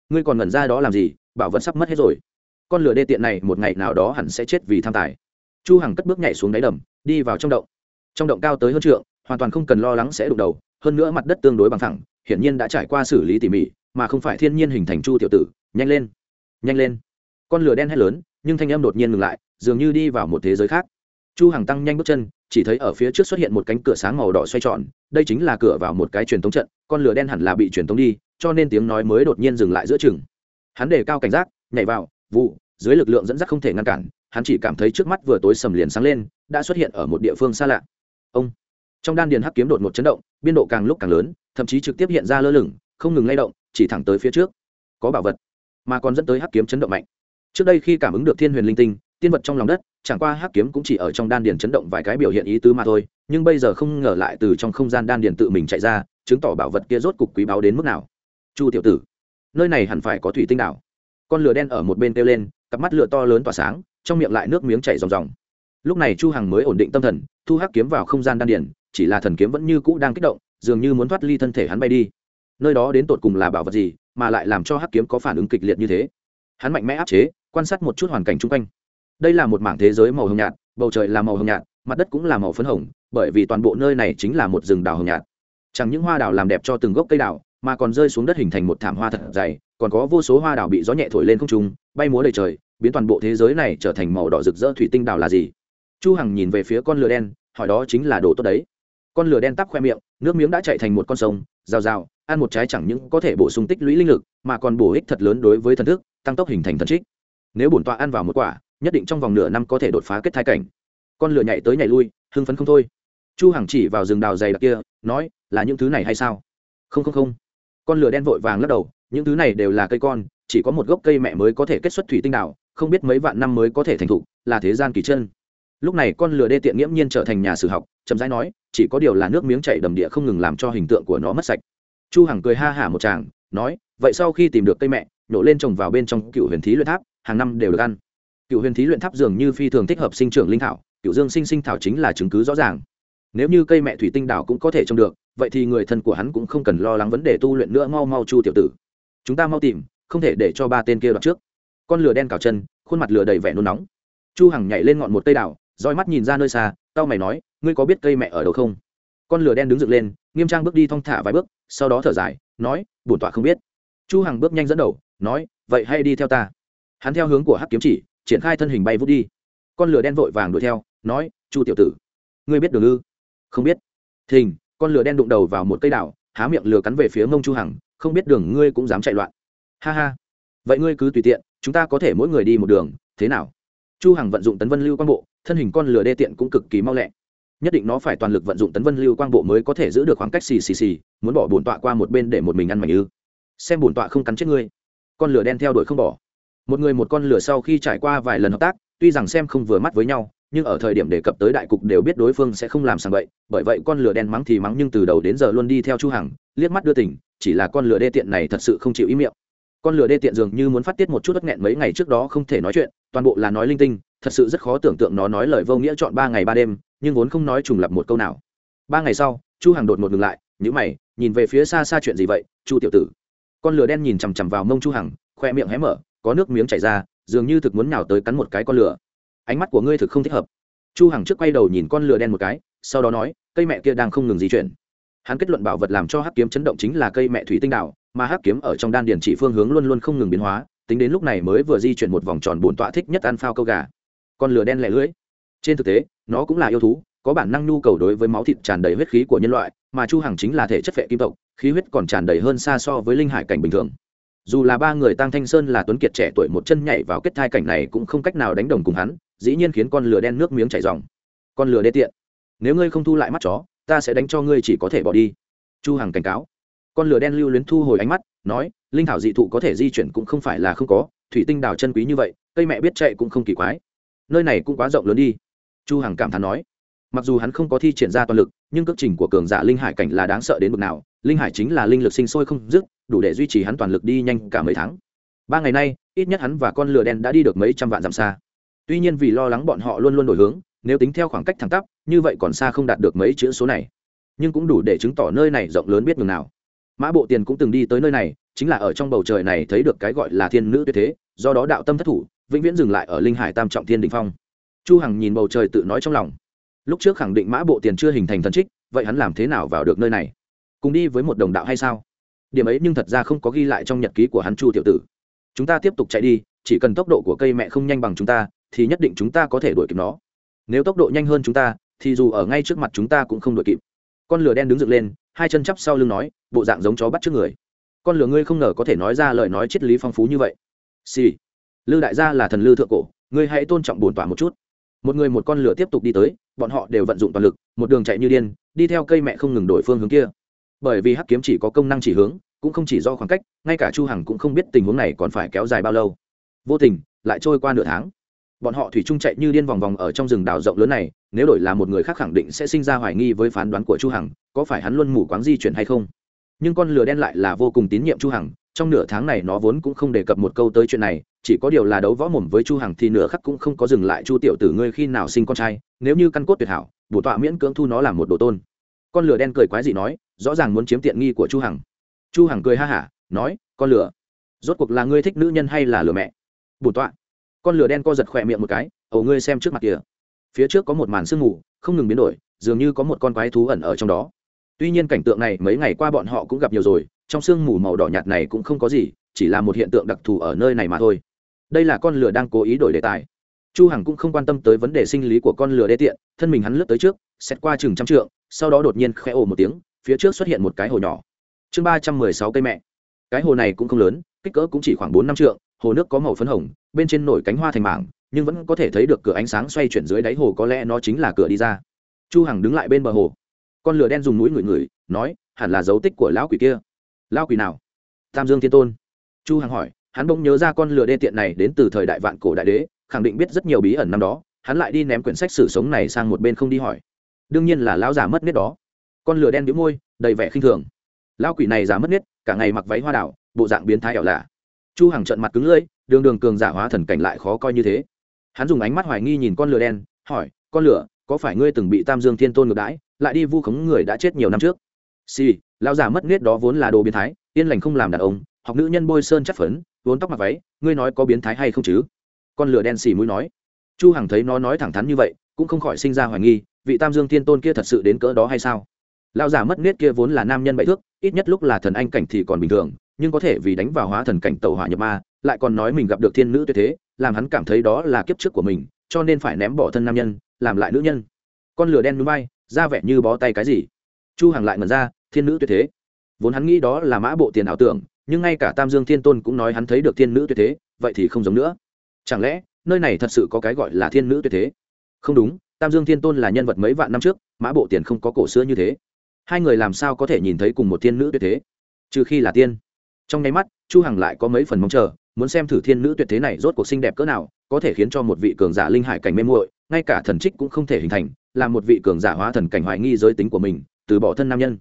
ngươi còn ngẩn ra đó làm gì? Bảo vật sắp mất hết rồi. Con lửa đê tiện này một ngày nào đó hẳn sẽ chết vì tham tài. Chu hằng cất bước nhảy xuống đáy đầm, đi vào trong động. Trong động cao tới hơn trượng, hoàn toàn không cần lo lắng sẽ đụng đầu, hơn nữa mặt đất tương đối bằng thẳng hiển nhiên đã trải qua xử lý tỉ mỉ, mà không phải thiên nhiên hình thành chu tiểu tử. Nhanh lên nhanh lên. Con lửa đen hét lớn, nhưng thanh âm đột nhiên ngừng lại, dường như đi vào một thế giới khác chu hằng tăng nhanh bước chân, chỉ thấy ở phía trước xuất hiện một cánh cửa sáng màu đỏ xoay tròn, đây chính là cửa vào một cái truyền thống trận, con lửa đen hẳn là bị truyền thống đi, cho nên tiếng nói mới đột nhiên dừng lại giữa chừng. Hắn đề cao cảnh giác, nhảy vào, vụ, dưới lực lượng dẫn dắt không thể ngăn cản, hắn chỉ cảm thấy trước mắt vừa tối sầm liền sáng lên, đã xuất hiện ở một địa phương xa lạ. Ông, trong đan điền hắc kiếm đột một chấn động, biên độ càng lúc càng lớn, thậm chí trực tiếp hiện ra lơ lửng, không ngừng lay động, chỉ thẳng tới phía trước. Có bảo vật, mà còn dẫn tới hắc kiếm chấn động mạnh. Trước đây khi cảm ứng được thiên huyền linh tinh tiên vật trong lòng đất, chẳng qua hắc kiếm cũng chỉ ở trong đan điền chấn động vài cái biểu hiện ý tứ mà thôi, nhưng bây giờ không ngờ lại từ trong không gian đan điền tự mình chạy ra, chứng tỏ bảo vật kia rốt cục quý báu đến mức nào. Chu tiểu tử, nơi này hẳn phải có thủy tinh đảo. Con lửa đen ở một bên kêu lên, cặp mắt lửa to lớn tỏa sáng, trong miệng lại nước miếng chảy ròng ròng. Lúc này chu hằng mới ổn định tâm thần, thu hắc kiếm vào không gian đan điền, chỉ là thần kiếm vẫn như cũ đang kích động, dường như muốn thoát ly thân thể hắn bay đi. Nơi đó đến tột cùng là bảo vật gì, mà lại làm cho hắc kiếm có phản ứng kịch liệt như thế? Hắn mạnh mẽ áp chế, quan sát một chút hoàn cảnh chung quanh đây là một mảng thế giới màu hồng nhạt, bầu trời là màu hồng nhạt, mặt đất cũng là màu phấn hồng, bởi vì toàn bộ nơi này chính là một rừng đào hồng nhạt. Chẳng những hoa đào làm đẹp cho từng gốc cây đào, mà còn rơi xuống đất hình thành một thảm hoa thật dày, còn có vô số hoa đào bị gió nhẹ thổi lên không trung, bay múa đầy trời, biến toàn bộ thế giới này trở thành màu đỏ rực rỡ thủy tinh đào là gì? Chu hằng nhìn về phía con lửa đen, hỏi đó chính là đồ tốt đấy. Con lửa đen tắp khoe miệng, nước miếng đã chạy thành một con sông, rào rào, ăn một trái chẳng những có thể bổ sung tích lũy linh lực, mà còn bổ ích thật lớn đối với thần thức, tăng tốc hình thành thần trích. Nếu bổn tọa ăn vào một quả nhất định trong vòng nửa năm có thể đột phá kết thai cảnh. Con lửa nhảy tới nhảy lui hưng phấn không thôi. Chu hằng chỉ vào rừng đào dày đặc kia nói là những thứ này hay sao? Không không không. Con lửa đen vội vàng lắc đầu những thứ này đều là cây con chỉ có một gốc cây mẹ mới có thể kết xuất thủy tinh đào, không biết mấy vạn năm mới có thể thành thục là thế gian kỳ chân. Lúc này con lửa đê tiện nghiễm nhiên trở thành nhà sử học chậm rãi nói chỉ có điều là nước miếng chảy đầm địa không ngừng làm cho hình tượng của nó mất sạch. Chu hằng cười ha hả một tràng nói vậy sau khi tìm được cây mẹ nhổ lên trồng vào bên trong cựu huyền thí luyện tháp hàng năm đều được ăn cựu huyền thí luyện tháp dường như phi thường thích hợp sinh trưởng linh thảo, cựu dương sinh sinh thảo chính là chứng cứ rõ ràng. Nếu như cây mẹ thủy tinh đảo cũng có thể trồng được, vậy thì người thân của hắn cũng không cần lo lắng vấn đề tu luyện nữa, mau mau chu tiểu tử. Chúng ta mau tìm, không thể để cho ba tên kia đoạt trước. Con lửa đen cào chân, khuôn mặt lửa đầy vẻ nôn nóng. Chu hằng nhảy lên ngọn một cây đảo roi mắt nhìn ra nơi xa tao mày nói, ngươi có biết cây mẹ ở đâu không? Con lửa đen đứng dựng lên, nghiêm trang bước đi thong thả vài bước, sau đó thở dài, nói, bổn tọa không biết. Chu hằng bước nhanh dẫn đầu, nói, vậy hay đi theo ta. Hắn theo hướng của hắc kiếm chỉ triển khai thân hình bay vút đi. Con lửa đen vội vàng đuổi theo, nói, chu tiểu tử, ngươi biết đường ư? Không biết. Thình, con lửa đen đụng đầu vào một cây đảo, há miệng lửa cắn về phía mông chu hằng, không biết đường ngươi cũng dám chạy loạn. Ha ha. Vậy ngươi cứ tùy tiện, chúng ta có thể mỗi người đi một đường, thế nào? Chu hằng vận dụng tấn vân lưu quang bộ, thân hình con lửa đê tiện cũng cực kỳ mau lẹ. Nhất định nó phải toàn lực vận dụng tấn vân lưu quang bộ mới có thể giữ được khoảng cách xì xì xì, muốn bỏ bổn tọa qua một bên để một mình ăn mảnh ư. Xem bổn tọa không cắn chết ngươi. Con lửa đen theo đuổi không bỏ một người một con lửa sau khi trải qua vài lần hợp tác, tuy rằng xem không vừa mắt với nhau, nhưng ở thời điểm đề cập tới đại cục đều biết đối phương sẽ không làm sàng bậy, bởi vậy con lửa đen mắng thì mắng nhưng từ đầu đến giờ luôn đi theo chu hằng, liếc mắt đưa tình, chỉ là con lửa đê tiện này thật sự không chịu ý miệng. Con lửa đê tiện dường như muốn phát tiết một chút bất nghẹn mấy ngày trước đó không thể nói chuyện, toàn bộ là nói linh tinh, thật sự rất khó tưởng tượng nó nói lời vô nghĩa chọn ba ngày ba đêm, nhưng vốn không nói trùng lập một câu nào. Ba ngày sau, chu hằng đột một ngừng lại, nhíu mày, nhìn về phía xa xa chuyện gì vậy, chu tiểu tử? Con lửa đen nhìn chằm chằm vào mông chu hằng, khoe miệng hé mở có nước miếng chảy ra dường như thực muốn nhào tới cắn một cái con lửa. Ánh mắt của ngươi thực không thích hợp. Chu hằng trước quay đầu nhìn con lửa đen một cái sau đó nói cây mẹ kia đang không ngừng di chuyển. Hắn kết luận bảo vật làm cho hắc kiếm chấn động chính là cây mẹ thủy tinh đảo, mà hắc kiếm ở trong đan điển chỉ phương hướng luôn luôn không ngừng biến hóa tính đến lúc này mới vừa di chuyển một vòng tròn bổn tọa thích nhất ăn phao câu gà. Con lửa đen lẻ lưỡi. Trên thực tế nó cũng là yêu thú có bản năng nhu cầu đối với máu thịt tràn đầy huyết khí của nhân loại mà chu hằng chính là thể chất phệ kim tộc khí huyết còn tràn đầy hơn xa so với linh hải cảnh bình thường dù là ba người tăng thanh sơn là tuấn kiệt trẻ tuổi một chân nhảy vào kết thai cảnh này cũng không cách nào đánh đồng cùng hắn, dĩ nhiên khiến con lửa đen nước miếng chảy ròng con lửa đê tiện. Nếu ngươi không thu lại mắt chó, ta sẽ đánh cho ngươi chỉ có thể bỏ đi. Chu hằng cảnh cáo. Con lửa đen lưu luyến thu hồi ánh mắt, nói, linh thảo dị thụ có thể di chuyển cũng không phải là không có, thủy tinh đào chân quý như vậy, cây mẹ biết chạy cũng không kỳ quái. Nơi này cũng quá rộng lớn đi. Chu hằng cảm thán nói. Mặc dù hắn không có thi triển ra toàn lực, nhưng cước trình của cường giả linh hải cảnh là đáng sợ đến mức nào, linh hải chính là linh lực sinh sôi không dứt đủ để duy trì hắn toàn lực đi nhanh cả mấy tháng. Ba ngày nay, ít nhất hắn và con lửa đen đã đi được mấy trăm vạn dặm xa. Tuy nhiên vì lo lắng bọn họ luôn luôn đổi hướng, nếu tính theo khoảng cách thẳng tắp, như vậy còn xa không đạt được mấy chữ số này. Nhưng cũng đủ để chứng tỏ nơi này rộng lớn biết ngừng nào. Mã bộ tiền cũng từng đi tới nơi này, chính là ở trong bầu trời này thấy được cái gọi là thiên nữ tuyệt thế, do đó đạo tâm thất thủ, vĩnh viễn dừng lại ở linh hải tam trọng thiên đình phong. Chu hằng nhìn bầu trời tự nói trong lòng. Lúc trước khẳng định mã bộ tiền chưa hình thành thần trích, vậy hắn làm thế nào vào được nơi này? Cùng đi với một đồng đạo hay sao? Điểm ấy nhưng thật ra không có ghi lại trong nhật ký của hắn chu tiểu tử. Chúng ta tiếp tục chạy đi, chỉ cần tốc độ của cây mẹ không nhanh bằng chúng ta, thì nhất định chúng ta có thể đuổi kịp nó. Nếu tốc độ nhanh hơn chúng ta, thì dù ở ngay trước mặt chúng ta cũng không đuổi kịp. Con lửa đen đứng dựng lên, hai chân chắp sau lưng nói, bộ dạng giống chó bắt trước người. Con lửa ngươi không ngờ có thể nói ra lời nói triết lý phong phú như vậy. Xì、sì. lư đại gia là thần lư thượng cổ, ngươi hãy tôn trọng bổn tỏa một chút. Một người một con lửa tiếp tục đi tới, bọn họ đều vận dụng toàn lực, một đường chạy như điên, đi theo cây mẹ không ngừng đổi phương hướng kia bởi vì hắc kiếm chỉ có công năng chỉ hướng, cũng không chỉ do khoảng cách, ngay cả chu hằng cũng không biết tình huống này còn phải kéo dài bao lâu. Vô tình, lại trôi qua nửa tháng. Bọn họ thủy chung chạy như điên vòng vòng ở trong rừng đào rộng lớn này, nếu đổi là một người khác khẳng định sẽ sinh ra hoài nghi với phán đoán của chu hằng, có phải hắn luôn mù quáng di chuyển hay không? Nhưng con lừa đen lại là vô cùng tín nhiệm chu hằng, trong nửa tháng này nó vốn cũng không đề cập một câu tới chuyện này, chỉ có điều là đấu võ mồm với chu hằng thì nửa khắc cũng không có dừng lại chu tiểu tử ngươi khi nào sinh con trai, nếu như căn cốt tuyệt hảo, bổ tọa miễn cưỡng thu nó làm một đồ tôn con lừa đen cười quái dị nói, rõ ràng muốn chiếm tiện nghi của chu hằng. Chu hằng cười ha hả, nói, con lừa rốt cuộc là ngươi thích nữ nhân hay là lừa mẹ? Bùn tọa. Con lừa đen co giật khỏe miệng một cái ầu ngươi xem trước mặt kìa. Phía trước có một màn sương mù, không ngừng biến đổi, dường như có một con quái thú ẩn ở trong đó. Tuy nhiên cảnh tượng này mấy ngày qua bọn họ cũng gặp nhiều rồi, trong sương mù màu đỏ nhạt này cũng không có gì, chỉ là một hiện tượng đặc thù ở nơi này mà thôi. Đây là con lừa đang cố ý đổi đề tài chu hằng cũng không quan tâm tới vấn đề sinh lý của con lừa đê tiện, thân mình hắn lướt tới trước, xét qua chừng trăm trượng, sau đó đột nhiên khẽ ồ một tiếng, phía trước xuất hiện một cái hồ nhỏ. Chương ba trăm mười sáu cây mẹ. Cái hồ này cũng không lớn, kích cỡ cũng chỉ khoảng bốn năm trượng, hồ nước có màu phấn hồng, bên trên nổi cánh hoa thành mảng, nhưng vẫn có thể thấy được cửa ánh sáng xoay chuyển dưới đáy hồ có lẽ nó chính là cửa đi ra. Chu hằng đứng lại bên bờ hồ. Con lửa đen dùng mũi ngửi ngửi, nói, hẳn là dấu tích của lão quỷ kia. Lão quỷ nào? Tam dương thiên tôn. Chu hằng hỏi, hắn bỗng nhớ ra con lửa đê tiện này đến từ thời đại vạn cổ đại đế khẳng định biết rất nhiều bí ẩn năm đó hắn lại đi ném quyển sách sử sống này sang một bên không đi hỏi. Đương nhiên là lão già mất nết đó. Con lửa đen đĩu môi đầy vẻ khinh thường. Lão quỷ này già mất nết cả ngày mặc váy hoa đảo bộ dạng biến thái ảo lạ. Chu hằng trợn mặt cứng lưỡi đường đường cường giả hóa thần cảnh lại khó coi như thế. Hắn dùng ánh mắt hoài nghi nhìn con lửa đen hỏi con lửa có phải ngươi từng bị tam dương thiên tôn ngược đãi lại đi vu khống người đã chết nhiều năm trước? Xì、sì, lão già mất nết đó vốn là đồ biến thái yên lành không làm đàn ông học nữ nhân bôi sơn chắc phấn vốn tóc mặc váy ngươi nói có biến thái hay không chứ? Con lửa đen xì mũi nói. Chu hằng thấy nó nói thẳng thắn như vậy, cũng không khỏi sinh ra hoài nghi, vị tam dương thiên tôn kia thật sự đến cỡ đó hay sao? Lão già mất nết kia vốn là nam nhân bảy thước, ít nhất lúc là thần anh cảnh thì còn bình thường, nhưng có thể vì đánh vào hóa thần cảnh tẩu hỏa nhập ma, lại còn nói mình gặp được thiên nữ tuyệt thế, làm hắn cảm thấy đó là kiếp trước của mình, cho nên phải ném bỏ thân nam nhân, làm lại nữ nhân. Con lửa đen núi bay, ra vẻ như bó tay cái gì? Chu hằng lại ngẩn ra, thiên nữ tuyệt thế. Vốn hắn nghĩ đó là mã bộ tiền ảo tưởng, nhưng ngay cả tam dương thiên tôn cũng nói hắn thấy được thiên nữ tuyệt thế, vậy thì không giống nữa chẳng lẽ, nơi này thật sự có cái gọi là thiên nữ tuyệt thế? Không đúng, tam dương thiên tôn là nhân vật mấy vạn năm trước, mã bộ tiền không có cổ xưa như thế. Hai người làm sao có thể nhìn thấy cùng một thiên nữ tuyệt thế? Trừ khi là tiên. Trong nháy mắt, chu hằng lại có mấy phần mong chờ, muốn xem thử thiên nữ tuyệt thế này rốt cuộc xinh đẹp cỡ nào, có thể khiến cho một vị cường giả linh hải cảnh mê muội, ngay cả thần trích cũng không thể hình thành, là một vị cường giả hóa thần cảnh hoài nghi giới tính của mình, từ bỏ thân nam nhân.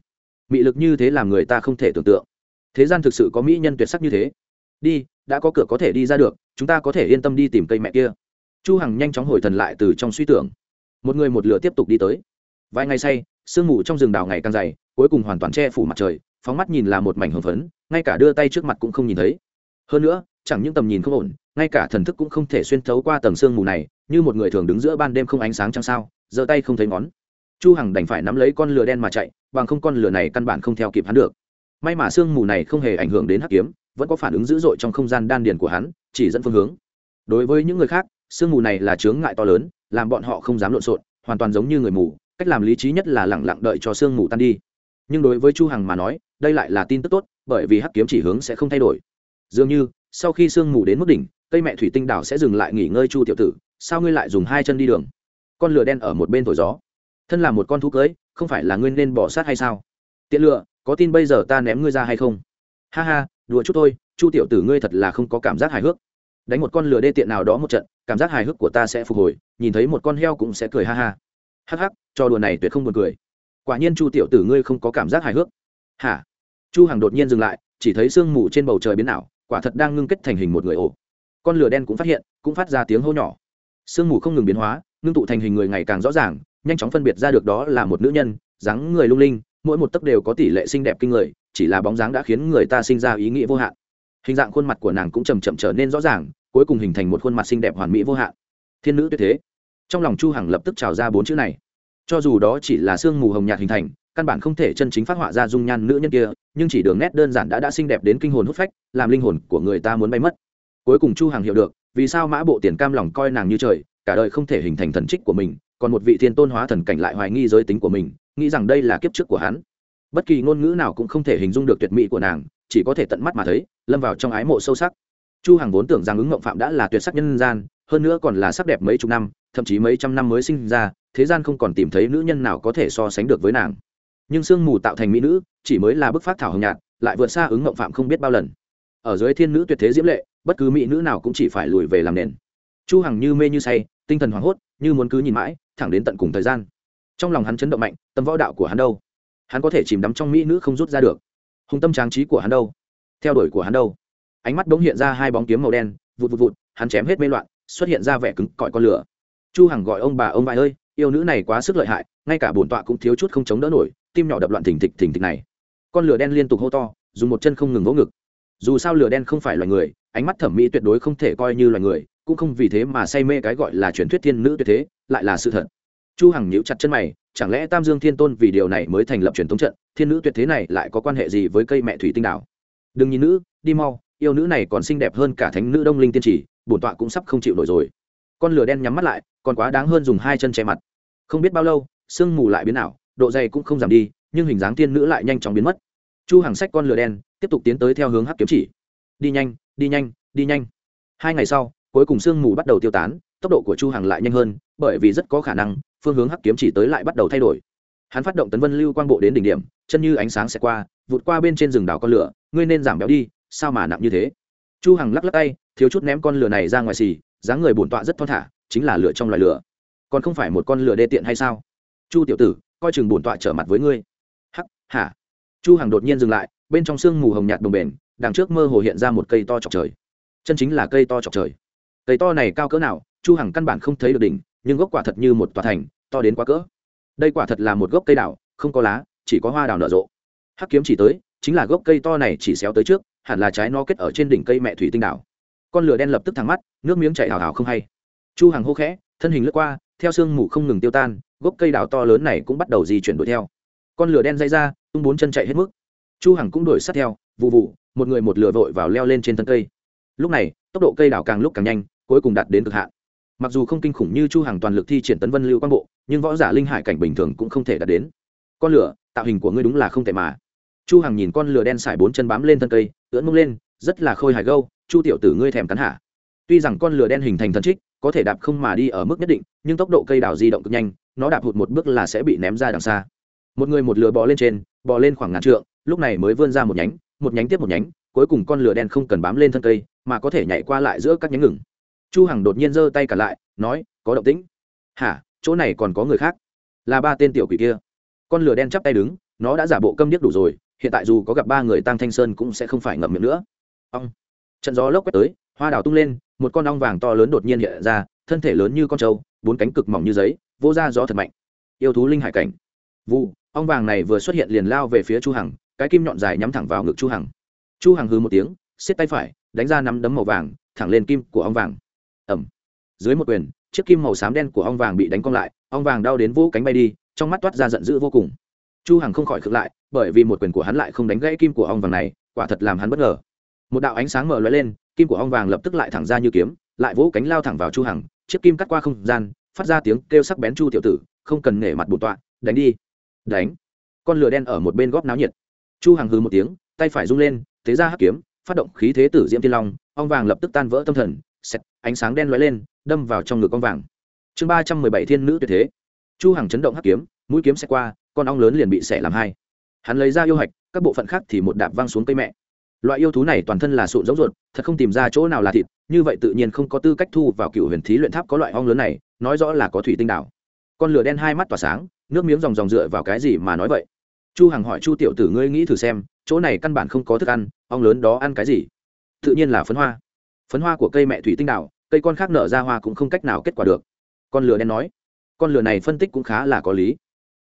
Mị lực như thế làm người ta không thể tưởng tượng. Thế gian thực sự có mỹ nhân tuyệt sắc như thế. Đi đã có cửa có thể đi ra được, chúng ta có thể yên tâm đi tìm cây mẹ kia. Chu hằng nhanh chóng hồi thần lại từ trong suy tưởng. Một người một lửa tiếp tục đi tới. Vài ngày say, sương mù trong rừng đào ngày càng dày, cuối cùng hoàn toàn che phủ mặt trời, phóng mắt nhìn là một mảnh hồng phấn, ngay cả đưa tay trước mặt cũng không nhìn thấy. Hơn nữa, chẳng những tầm nhìn không ổn, ngay cả thần thức cũng không thể xuyên thấu qua tầng sương mù này, như một người thường đứng giữa ban đêm không ánh sáng chẳng sao, giơ tay không thấy ngón. Chu hằng đành phải nắm lấy con lửa đen mà chạy, bằng không con lửa này căn bản không theo kịp hắn được. May mà sương mù này không hề ảnh hưởng đến hắc kiếm vẫn có phản ứng dữ dội trong không gian đan điền của hắn, chỉ dẫn phương hướng. Đối với những người khác, sương mù này là chướng ngại to lớn, làm bọn họ không dám lộn xộn, hoàn toàn giống như người mù, cách làm lý trí nhất là lẳng lặng đợi cho sương mù tan đi. Nhưng đối với chu hằng mà nói, đây lại là tin tức tốt, bởi vì hắc kiếm chỉ hướng sẽ không thay đổi. Dường như, sau khi sương mù đến mức đỉnh, cây mẹ thủy tinh đảo sẽ dừng lại nghỉ ngơi chu tiểu tử, sao ngươi lại dùng hai chân đi đường? Con lửa đen ở một bên thổi gió. Thân là một con thú cưới, không phải là ngươi nên bỏ sát hay sao? Tiện lựa, có tin bây giờ ta ném ngươi ra hay không? Ha ha đùa chút thôi, chu tiểu tử ngươi thật là không có cảm giác hài hước. Đánh một con lừa đê tiện nào đó một trận, cảm giác hài hước của ta sẽ phục hồi, nhìn thấy một con heo cũng sẽ cười ha ha. Hắc hắc, trò đùa này tuyệt không buồn cười. Quả nhiên chu tiểu tử ngươi không có cảm giác hài hước. Hả? Chu hằng đột nhiên dừng lại, chỉ thấy sương mù trên bầu trời biến ảo, quả thật đang ngưng kết thành hình một người ổ. Con lửa đen cũng phát hiện, cũng phát ra tiếng hô nhỏ. Sương mù không ngừng biến hóa, ngưng tụ thành hình người ngày càng rõ ràng, nhanh chóng phân biệt ra được đó là một nữ nhân, dáng người lung linh, mỗi một tấc đều có tỷ lệ xinh đẹp kinh người chỉ là bóng dáng đã khiến người ta sinh ra ý nghĩa vô hạn. Hình dạng khuôn mặt của nàng cũng chầm chậm trở nên rõ ràng, cuối cùng hình thành một khuôn mặt xinh đẹp hoàn mỹ vô hạn. Thiên nữ tuyệt thế. Trong lòng chu hằng lập tức trào ra bốn chữ này. Cho dù đó chỉ là sương mù hồng nhạt hình thành, căn bản không thể chân chính phát họa ra dung nhan nữ nhân kia, nhưng chỉ đường nét đơn giản đã đã xinh đẹp đến kinh hồn hút phách, làm linh hồn của người ta muốn bay mất. Cuối cùng chu hằng hiểu được, vì sao mã bộ tiền cam lòng coi nàng như trời, cả đời không thể hình thành thần trích của mình, còn một vị thiên tôn hóa thần cảnh lại hoài nghi giới tính của mình, nghĩ rằng đây là kiếp trước của hắn bất kỳ ngôn ngữ nào cũng không thể hình dung được tuyệt mỹ của nàng, chỉ có thể tận mắt mà thấy, lâm vào trong ái mộ sâu sắc. Chu hằng vốn tưởng rằng ứng ngộng phạm đã là tuyệt sắc nhân gian, hơn nữa còn là sắc đẹp mấy chục năm, thậm chí mấy trăm năm mới sinh ra, thế gian không còn tìm thấy nữ nhân nào có thể so sánh được với nàng. Nhưng sương mù tạo thành mỹ nữ, chỉ mới là bức phát thảo hồng nhạt, lại vượt xa ứng ngộng phạm không biết bao lần. Ở dưới thiên nữ tuyệt thế diễm lệ, bất cứ mỹ nữ nào cũng chỉ phải lùi về làm nền. Chu hằng như mê như say, tinh thần hoảng hốt, như muốn cứ nhìn mãi, thẳng đến tận cùng thời gian. Trong lòng hắn chấn động mạnh, tâm võ đạo của hắn đâu? Hắn có thể chìm đắm trong mỹ nữ không rút ra được. Hùng tâm tráng trí của hắn đâu? Theo đuổi của hắn đâu? Ánh mắt bỗng hiện ra hai bóng kiếm màu đen, vụt vụt vụt, hắn chém hết mê loạn, xuất hiện ra vẻ cứng cọi con lửa. Chu hằng gọi ông bà, ông vài ơi, yêu nữ này quá sức lợi hại, ngay cả bổn tọa cũng thiếu chút không chống đỡ nổi, tim nhỏ đập loạn thình thịch thình thịch này. Con lửa đen liên tục hô to, dùng một chân không ngừng vỗ ngực. Dù sao lửa đen không phải loài người, ánh mắt thẩm mỹ tuyệt đối không thể coi như loài người, cũng không vì thế mà say mê cái gọi là truyền thuyết thiên nữ tuyệt thế, lại là sự thật chu hằng nhíu chặt chân mày chẳng lẽ tam dương thiên tôn vì điều này mới thành lập truyền thống trận thiên nữ tuyệt thế này lại có quan hệ gì với cây mẹ thủy tinh đảo? Đừng nhìn nữ đi mau yêu nữ này còn xinh đẹp hơn cả thánh nữ đông linh tiên Chỉ, bổn tọa cũng sắp không chịu nổi rồi. Con lửa đen nhắm mắt lại còn quá đáng hơn dùng hai chân che mặt. Không biết bao lâu sương mù lại biến ảo độ dày cũng không giảm đi nhưng hình dáng tiên nữ lại nhanh chóng biến mất. Chu hàng sách con lửa đen tiếp tục tiến tới theo hướng hắc kiếm chỉ. Đi nhanh đi nhanh đi nhanh. Hai ngày sau cuối cùng sương mù bắt đầu tiêu tán tốc độ của chu hàng lại nhanh hơn bởi vì rất có khả năng, phương hướng hắc kiếm chỉ tới lại bắt đầu thay đổi. Hắn phát động tấn vân lưu quang bộ đến đỉnh điểm, chân như ánh sáng sẽ qua, vụt qua bên trên rừng đảo con lửa, ngươi nên giảm béo đi, sao mà nặng như thế? Chu hằng lắc lắc tay, thiếu chút ném con lửa này ra ngoài xì, dáng người bổn tọa rất thon thả, chính là lửa trong loài lửa. Còn không phải một con lửa đê tiện hay sao? Chu tiểu tử, coi chừng bổn tọa trở mặt với ngươi. Hắc, hả? Chu hằng đột nhiên dừng lại, bên trong sương mù hồng nhạt đồng bền đằng trước mơ hồ hiện ra một cây to chọc trời. Chân chính là cây to chọc trời. Cây to này cao cỡ nào, chu hằng căn bản không thấy được đỉnh nhưng gốc quả thật như một tòa thành, to đến quá cỡ. Đây quả thật là một gốc cây đào, không có lá, chỉ có hoa đào nở rộ. Hắc kiếm chỉ tới, chính là gốc cây to này chỉ xéo tới trước, hẳn là trái nó kết ở trên đỉnh cây mẹ thủy tinh đảo con lửa đen lập tức thẳng mắt, nước miếng chảy hào hào không hay. Chu hằng hô khẽ, thân hình lướt qua, theo sương mù không ngừng tiêu tan, gốc cây đào to lớn này cũng bắt đầu di chuyển đuổi theo. Con lửa đen dây ra, tung bốn chân chạy hết mức. Chu hằng cũng đuổi sát theo vụ vụ một người một lửa vội vào leo lên trên thân cây. Lúc này, tốc độ cây đào càng lúc càng nhanh, cuối cùng đạt đến cực hạn mặc dù không kinh khủng như chu hằng toàn lực thi triển tấn vân lưu quang bộ, nhưng võ giả linh hải cảnh bình thường cũng không thể đạt đến. Con lửa, tạo hình của ngươi đúng là không thể mà. Chu hằng nhìn con lửa đen xài bốn chân bám lên thân cây, ưỡn mông lên, rất là khôi hài gâu, chu tiểu tử ngươi thèm cắn hả? Tuy rằng con lửa đen hình thành thần trích, có thể đạp không mà đi ở mức nhất định, nhưng tốc độ cây đào di động cực nhanh, nó đạp hụt một bước là sẽ bị ném ra đằng xa. Một người một lửa bò lên trên, bò lên khoảng ngàn trượng, lúc này mới vươn ra một nhánh một nhánh tiếp một nhánh, cuối cùng con lửa đen không cần bám lên thân cây, mà có thể nhảy qua lại giữa các nhánh ngừng chu hằng đột nhiên giơ tay cả lại, nói, có động tĩnh. Hả? Chỗ này còn có người khác? Là ba tên tiểu quỷ kia. Con lửa đen chắp tay đứng, nó đã giả bộ câm điếc đủ rồi, hiện tại dù có gặp ba người tăng thanh sơn cũng sẽ không phải ngậm miệng nữa. Ong. Trận gió lốc quét tới, hoa đào tung lên, một con ong vàng to lớn đột nhiên hiện ra, thân thể lớn như con trâu, bốn cánh cực mỏng như giấy, vô ra gió thật mạnh. Yêu thú linh hải cảnh. Vụ, ong vàng này vừa xuất hiện liền lao về phía chu hằng, cái kim nhọn dài nhắm thẳng vào ngực chu hằng. Chu hằng hừ một tiếng xiết tay phải, đánh ra nắm đấm màu vàng, thẳng lên kim của ong vàng ẩm. Dưới một quyền, chiếc kim màu xám đen của ong vàng bị đánh cong lại, ong vàng đau đến vỗ cánh bay đi, trong mắt toát ra giận dữ vô cùng. Chu hằng không khỏi khựng lại, bởi vì một quyền của hắn lại không đánh gãy kim của ong vàng này, quả thật làm hắn bất ngờ. Một đạo ánh sáng mở lóe lên, kim của ong vàng lập tức lại thẳng ra như kiếm, lại vỗ cánh lao thẳng vào chu hằng, chiếc kim cắt qua không gian, phát ra tiếng kêu sắc bén chu tiểu tử, không cần nể mặt bổn tọa, đánh đi. Đánh. Con lửa đen ở một bên góp náo nhiệt. Chu hằng hừ một tiếng, tay phải rung lên, thế ra hắc kiếm, phát động khí thế tử diễm thiên long, ong vàng lập tức tan vỡ tâm thần xét ánh sáng đen lóe lên, đâm vào trong ngực con vàng. Chương ba trăm mười bảy thiên nữ tuyệt thế. Chu hằng chấn động hắc kiếm, mũi kiếm xẹt qua, con ong lớn liền bị xẻ làm hai. Hắn lấy ra yêu hạch, các bộ phận khác thì một đạp văng xuống cây mẹ. Loại yêu thú này toàn thân là sụn giống ruột, thật không tìm ra chỗ nào là thịt, như vậy tự nhiên không có tư cách thu vào cựu huyền thí luyện tháp có loại ong lớn này, nói rõ là có thủy tinh đảo. Con lửa đen hai mắt tỏa sáng, nước miếng dòng dòng dựa vào cái gì mà nói vậy? Chu hằng hỏi chu tiểu tử ngươi nghĩ thử xem, chỗ này căn bản không có thức ăn, ong lớn đó ăn cái gì? Tự nhiên là phấn hoa phấn hoa của cây mẹ thủy tinh đảo cây con khác nở ra hoa cũng không cách nào kết quả được. Con lửa đen nói, con lửa này phân tích cũng khá là có lý.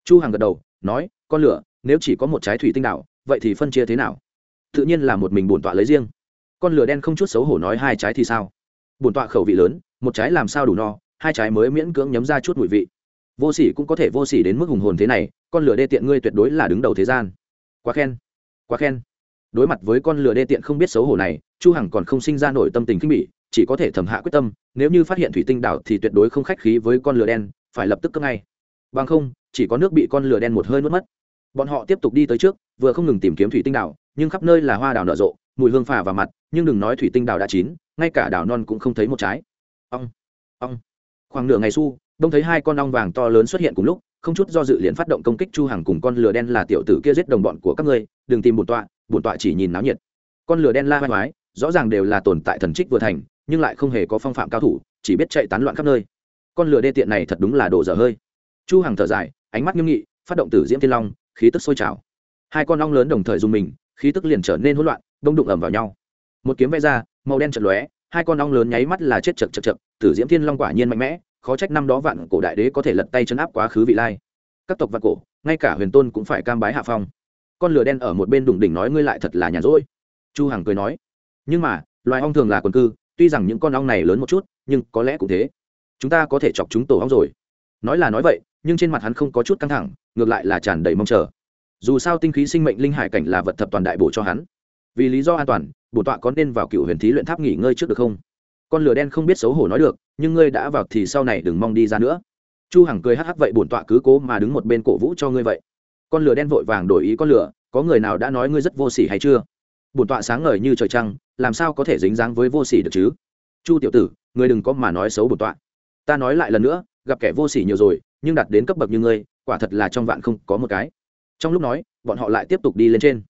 Chu hằng gật đầu, nói, con lửa, nếu chỉ có một trái thủy tinh đảo vậy thì phân chia thế nào? Tự nhiên là một mình bổn tọa lấy riêng. Con lửa đen không chút xấu hổ nói hai trái thì sao? Bổn tọa khẩu vị lớn, một trái làm sao đủ no, hai trái mới miễn cưỡng nhấm ra chút mùi vị. Vô sỉ cũng có thể vô sỉ đến mức hùng hồn thế này, con lửa đê tiện ngươi tuyệt đối là đứng đầu thế gian. Quá khen quá khen. Đối mặt với con lửa đê tiện không biết xấu hổ này chu hằng còn không sinh ra nổi tâm tình khinh bỉ, chỉ có thể thầm hạ quyết tâm, nếu như phát hiện thủy tinh đảo thì tuyệt đối không khách khí với con lửa đen, phải lập tức cướp ngay. Bằng không, chỉ có nước bị con lửa đen một hơi nuốt mất. Bọn họ tiếp tục đi tới trước, vừa không ngừng tìm kiếm thủy tinh đảo, nhưng khắp nơi là hoa đào nở rộ, mùi hương phả vào mặt, nhưng đừng nói thủy tinh đảo đã chín, ngay cả đào non cũng không thấy một trái. Ong ong. Khoảng nửa ngày su đông thấy hai con ong vàng to lớn xuất hiện cùng lúc, không chút do dự liền phát động công kích chu hằng cùng con lửa đen là tiểu tử kia giết đồng bọn của các ngươi, đừng tìm bổn tọa bổn tọa chỉ nhìn náo nhiệt. Con lửa đen la vai hoái rõ ràng đều là tồn tại thần trích vừa thành, nhưng lại không hề có phong phạm cao thủ, chỉ biết chạy tán loạn khắp nơi. Con lửa đê tiện này thật đúng là đồ dở hơi. Chu hằng thở dài, ánh mắt nghiêm nghị, phát động tử diễm thiên long, khí tức sôi trào. Hai con ong lớn đồng thời dùng mình, khí tức liền trở nên hỗn loạn, đông đụng ầm vào nhau. Một kiếm vẽ ra, màu đen chật lóe, hai con ong lớn nháy mắt là chết chật chật chật, tử diễm thiên long quả nhiên mạnh mẽ, khó trách năm đó vạn cổ đại đế có thể lật tay chấn áp quá khứ vị lai. Các tộc vạn cổ, ngay cả huyền tôn cũng phải cam bái hạ phong. Con lửa đen ở một bên đủng đỉnh nói ngươi lại thật là nhàn rỗi. Chu hằng cười nói nhưng mà, loài ong thường là quần cư, tuy rằng những con ong này lớn một chút, nhưng có lẽ cũng thế. Chúng ta có thể chọc chúng tổ ong rồi. Nói là nói vậy, nhưng trên mặt hắn không có chút căng thẳng, ngược lại là tràn đầy mong chờ. Dù sao tinh khí sinh mệnh linh hải cảnh là vật thập toàn đại bổ cho hắn. Vì lý do an toàn, bổ tọa có nên vào cựu huyền thí luyện tháp nghỉ ngơi trước được không? Con lửa đen không biết xấu hổ nói được, nhưng ngươi đã vào thì sau này đừng mong đi ra nữa. Chu hằng cười hắc hắc vậy bổn tọa cứ cố mà đứng một bên cổ vũ cho ngươi vậy. Con lửa đen vội vàng đổi ý con lửa, có người nào đã nói ngươi rất vô sỉ hay chưa? Bổn tọa sáng ngời như trời trăng, làm sao có thể dính dáng với vô sỉ được chứ? Chu tiểu tử ngươi đừng có mà nói xấu bổn tọa. Ta nói lại lần nữa, gặp kẻ vô sỉ nhiều rồi, nhưng đạt đến cấp bậc như ngươi, quả thật là trong vạn không có một cái. Trong lúc nói, bọn họ lại tiếp tục đi lên trên.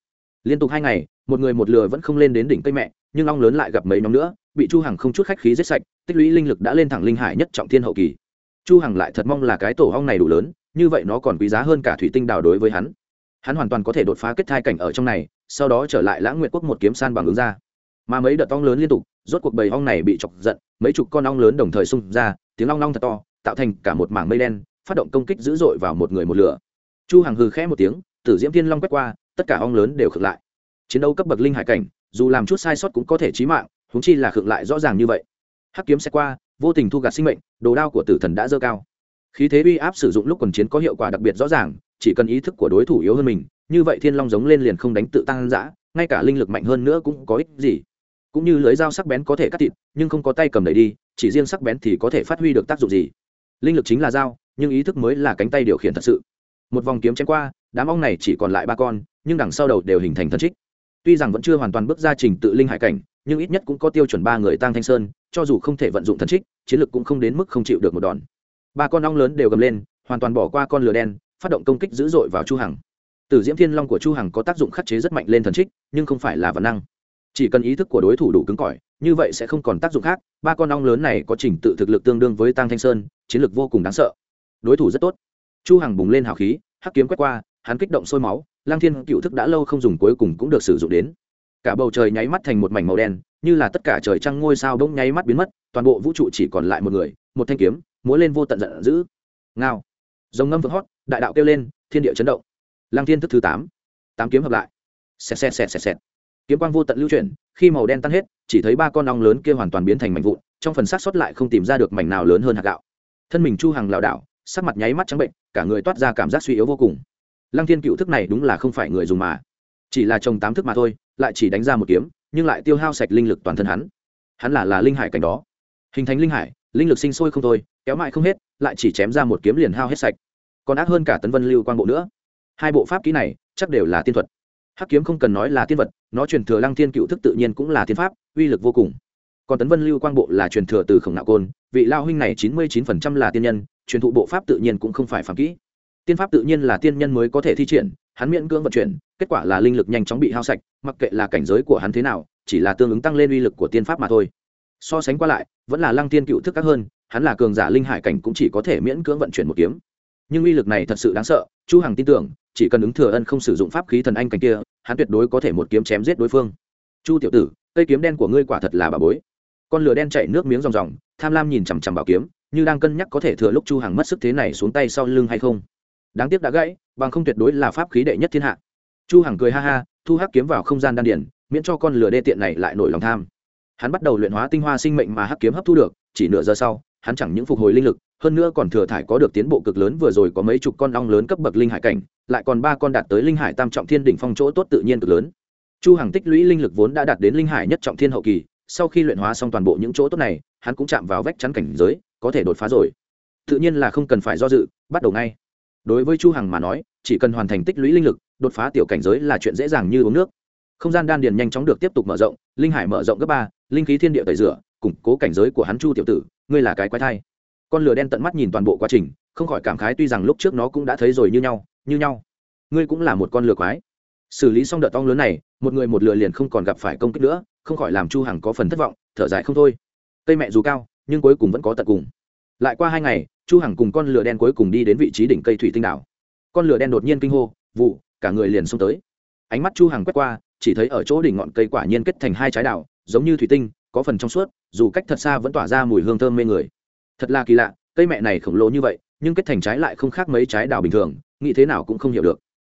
Liên tục hai ngày, một người một lừa vẫn không lên đến đỉnh cây mẹ, nhưng ong lớn lại gặp mấy nhóm nữa, bị chu hằng không chút khách khí giết sạch, tích lũy linh lực đã lên thẳng linh hải nhất trọng thiên hậu kỳ. Chu hằng lại thật mong là cái tổ ong này đủ lớn, như vậy nó còn quý giá hơn cả thủy tinh đào đối với hắn hắn hoàn toàn có thể đột phá kết thai cảnh ở trong này, sau đó trở lại lãng nguyện quốc một kiếm san bằng ứng ra. Mà mấy đợt ong lớn liên tục, rốt cuộc bầy ong này bị chọc giận, mấy chục con ong lớn đồng thời xung ra, tiếng ong long thật to, tạo thành cả một mảng mây đen, phát động công kích dữ dội vào một người một lửa. Chu hằng hừ khẽ một tiếng, tử diễm thiên long quét qua, tất cả ong lớn đều khựng lại. Chiến đấu cấp bậc linh hải cảnh, dù làm chút sai sót cũng có thể chí mạng húng chi là khựng lại rõ ràng như vậy. Hắc kiếm sẽ qua, vô tình thu gạt sinh mệnh, đồ đao của tử thần đã dơ cao khí thế uy áp sử dụng lúc quần chiến có hiệu quả đặc biệt rõ ràng, chỉ cần ý thức của đối thủ yếu hơn mình, như vậy thiên long giống lên liền không đánh tự tăng giã ngay cả linh lực mạnh hơn nữa cũng có ích gì. Cũng như lưới dao sắc bén có thể cắt thịt, nhưng không có tay cầm đẩy đi, chỉ riêng sắc bén thì có thể phát huy được tác dụng gì. Linh lực chính là dao, nhưng ý thức mới là cánh tay điều khiển thật sự. Một vòng kiếm chém qua, đám ong này chỉ còn lại ba con, nhưng đằng sau đầu đều hình thành thân trích. Tuy rằng vẫn chưa hoàn toàn bước ra trình tự linh hải cảnh, nhưng ít nhất cũng có tiêu chuẩn ba người tăng thanh sơn, cho dù không thể vận dụng thần trích, chiến lực cũng không đến mức không chịu được một đòn ba con ong lớn đều gầm lên, hoàn toàn bỏ qua con lửa đen, phát động công kích dữ dội vào chu hằng. Tử diễm thiên long của chu hằng có tác dụng khắc chế rất mạnh lên thần trích, nhưng không phải là vật năng. Chỉ cần ý thức của đối thủ đủ cứng cỏi, như vậy sẽ không còn tác dụng khác, ba con ong lớn này có trình tự thực lực tương đương với tăng thanh sơn, chiến lực vô cùng đáng sợ. Đối thủ rất tốt. Chu hằng bùng lên hào khí, hắc kiếm quét qua, hắn kích động sôi máu lang thiên cựu thức đã lâu không dùng, cuối cùng cũng được sử dụng đến cả bầu trời nháy mắt thành một mảnh màu đen, như là tất cả trời trăng ngôi sao bỗng nháy mắt biến mất, toàn bộ vũ trụ chỉ còn lại một người, một thanh kiếm, múa lên vô tận giận dữ. Ngao. Dòng ngâm vỡ hót, đại đạo kêu lên, thiên địa chấn động. Lang thiên thức thứ tám. Tám kiếm hợp lại. Xẹt xẹt xẹt xẹt xẹt. Kiếm quang vô tận lưu chuyển, khi màu đen tan hết, chỉ thấy ba con ong lớn kia hoàn toàn biến thành mảnh vụn, trong phần xác sót lại không tìm ra được mảnh nào lớn hơn hạt gạo. Thân mình chu hàng lảo đảo, sắc mặt nháy mắt trắng bệnh, cả người toát ra cảm giác suy yếu vô cùng. Lăng thiên cựu thức này đúng là không phải người dùng mà chỉ là trồng tám thức mà thôi, lại chỉ đánh ra một kiếm, nhưng lại tiêu hao sạch linh lực toàn thân hắn. Hắn là là linh hải cảnh đó. Hình thành linh hải, linh lực sinh sôi không thôi, kéo mãi không hết, lại chỉ chém ra một kiếm liền hao hết sạch. Còn ác hơn cả tấn vân lưu quan bộ nữa. Hai bộ pháp kỹ này, chắc đều là tiên thuật. Hắc kiếm không cần nói là tiên vật, nó truyền thừa lăng thiên cựu thức tự nhiên cũng là tiên pháp, uy lực vô cùng. Còn tấn vân lưu quang bộ là truyền thừa từ khổng nạo côn, vị lao huynh này chín mươi chín phần trăm là tiên nhân, truyền thụ bộ pháp tự nhiên cũng không phải phạm kỹ. Tiên pháp tự nhiên là tiên nhân mới có thể thi triển hắn miễn cưỡng vận chuyển, kết quả là linh lực nhanh chóng bị hao sạch, mặc kệ là cảnh giới của hắn thế nào, chỉ là tương ứng tăng lên uy lực của tiên pháp mà thôi. So sánh qua lại, vẫn là lăng tiên cựu thức các hơn, hắn là cường giả linh hải cảnh cũng chỉ có thể miễn cưỡng vận chuyển một kiếm. Nhưng uy lực này thật sự đáng sợ, chu hằng tin tưởng, chỉ cần ứng thừa ân không sử dụng pháp khí thần anh cảnh kia, hắn tuyệt đối có thể một kiếm chém giết đối phương. Chu tiểu tử, cây kiếm đen của ngươi quả thật là bà bối. Con lửa đen chạy nước miếng ròng ròng, tham lam nhìn chằm chằm bảo kiếm, như đang cân nhắc có thể thừa lúc chu hằng mất sức thế này xuống tay sau lưng hay không đáng tiếc đã gãy, bằng không tuyệt đối là pháp khí đệ nhất thiên hạ. Chu hằng cười ha ha, thu hắc kiếm vào không gian đan điển miễn cho con lửa đê tiện này lại nổi lòng tham. Hắn bắt đầu luyện hóa tinh hoa sinh mệnh mà hắc kiếm hấp thu được, chỉ nửa giờ sau, hắn chẳng những phục hồi linh lực, hơn nữa còn thừa thải có được tiến bộ cực lớn vừa rồi có mấy chục con ong lớn cấp bậc linh hải cảnh, lại còn ba con đạt tới linh hải tam trọng thiên đỉnh phong chỗ tốt tự nhiên cực lớn. Chu hằng tích lũy linh lực vốn đã đạt đến linh hải nhất trọng thiên hậu kỳ, sau khi luyện hóa xong toàn bộ những chỗ tốt này, hắn cũng chạm vào vách chắn cảnh giới, có thể đột phá rồi. Tự nhiên là không cần phải do dự, bắt đầu ngay đối với chu hằng mà nói, chỉ cần hoàn thành tích lũy linh lực, đột phá tiểu cảnh giới là chuyện dễ dàng như uống nước. Không gian đan điền nhanh chóng được tiếp tục mở rộng, linh hải mở rộng gấp ba, linh khí thiên địa tẩy rửa, củng cố cảnh giới của hắn chu tiểu tử, ngươi là cái quái thai. Con lửa đen tận mắt nhìn toàn bộ quá trình, không khỏi cảm khái tuy rằng lúc trước nó cũng đã thấy rồi như nhau như nhau. Ngươi cũng là một con lừa quái. Xử lý xong đợt to lớn này, một người một lừa liền không còn gặp phải công kích nữa, không khỏi làm chu hằng có phần thất vọng, thở dài không thôi. Cây mẹ dù cao, nhưng cuối cùng vẫn có tận cùng. Lại qua hai ngày chu hằng cùng con lửa đen cuối cùng đi đến vị trí đỉnh cây thủy tinh đảo. Con lửa đen đột nhiên kinh hô, vụ, cả người liền xông tới. Ánh mắt chu hằng quét qua, chỉ thấy ở chỗ đỉnh ngọn cây quả nhiên kết thành hai trái đảo, giống như thủy tinh, có phần trong suốt, dù cách thật xa vẫn tỏa ra mùi hương thơm mê người. Thật là kỳ lạ, cây mẹ này khổng lồ như vậy, nhưng kết thành trái lại không khác mấy trái đào bình thường, nghĩ thế nào cũng không hiểu được.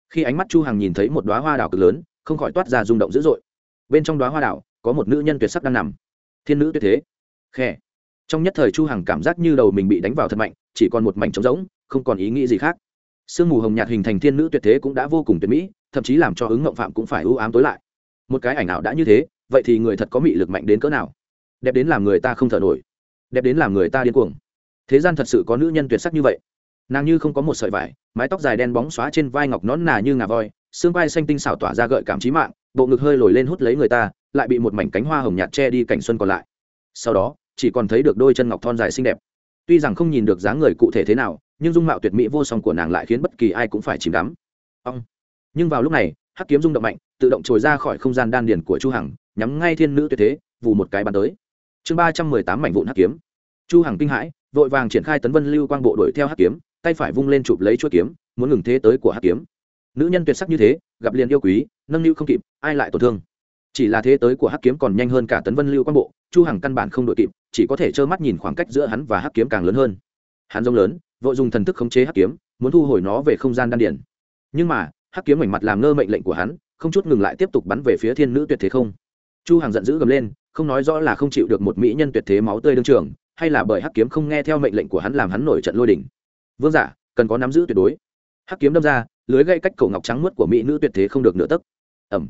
Khi ánh mắt chu hằng nhìn thấy một đóa hoa đào cực lớn, không khỏi toát ra rung động dữ dội. Bên trong đóa hoa đào có một nữ nhân tuyệt sắc đang nằm. Thiên nữ tuyệt thế. Khe trong nhất thời chu hằng cảm giác như đầu mình bị đánh vào thật mạnh, chỉ còn một mảnh trống rỗng, không còn ý nghĩ gì khác. Sương mù hồng nhạt hình thành thiên nữ tuyệt thế cũng đã vô cùng tuyệt mỹ, thậm chí làm cho ứng ngộng phạm cũng phải ưu ám tối lại. Một cái ảnh ảo đã như thế, vậy thì người thật có mị lực mạnh đến cỡ nào? Đẹp đến làm người ta không thở nổi. Đẹp đến làm người ta điên cuồng. Thế gian thật sự có nữ nhân tuyệt sắc như vậy. Nàng như không có một sợi vải, mái tóc dài đen bóng xóa trên vai ngọc nón nà như ngà voi, xương vai xanh tinh xảo tỏa ra gợi cảm trí mạng, bộ ngực hơi lồi lên hút lấy người ta, lại bị một mảnh cánh hoa hồng nhạt che đi cảnh xuân còn lại. Sau đó chỉ còn thấy được đôi chân ngọc thon dài xinh đẹp. Tuy rằng không nhìn được dáng người cụ thể thế nào, nhưng dung mạo tuyệt mỹ vô song của nàng lại khiến bất kỳ ai cũng phải chìm đắm. Ông nhưng vào lúc này, hắc kiếm rung động mạnh, tự động trồi ra khỏi không gian đan điền của chu hằng, nhắm ngay thiên nữ tuyệt thế, vù một cái bắn tới. Chương ba trăm mười tám mảnh vụn hắc kiếm. Chu hằng kinh hãi, vội vàng triển khai tấn vân lưu quang bộ đuổi theo hắc kiếm, tay phải vung lên chụp lấy chuôi kiếm, muốn ngừng thế tới của hắc kiếm. Nữ nhân tuyệt sắc như thế, gặp liền yêu quý, nâng niu không kịp, ai lại tổn thương? Chỉ là thế tới của hắc kiếm còn nhanh hơn cả tấn vân lưu quang bộ, chu hằng căn bản không đội kịp chỉ có thể trơ mắt nhìn khoảng cách giữa hắn và hắc kiếm càng lớn hơn. Hắn rông lớn, vội dùng thần thức khống chế hắc kiếm, muốn thu hồi nó về không gian đan điển nhưng mà, hắc kiếm mảnh mặt làm ngơ mệnh lệnh của hắn, không chút ngừng lại tiếp tục bắn về phía thiên nữ tuyệt thế không. Chu hằng giận dữ gầm lên, không nói rõ là không chịu được một mỹ nhân tuyệt thế máu tươi đương trường, hay là bởi hắc kiếm không nghe theo mệnh lệnh của hắn làm hắn nổi trận lôi đỉnh vương giả, cần có nắm giữ tuyệt đối. Hắc kiếm đâm ra, lưới gây cách cổ ngọc trắng muốt của mỹ nữ tuyệt thế không được nửa tấc. Ẩm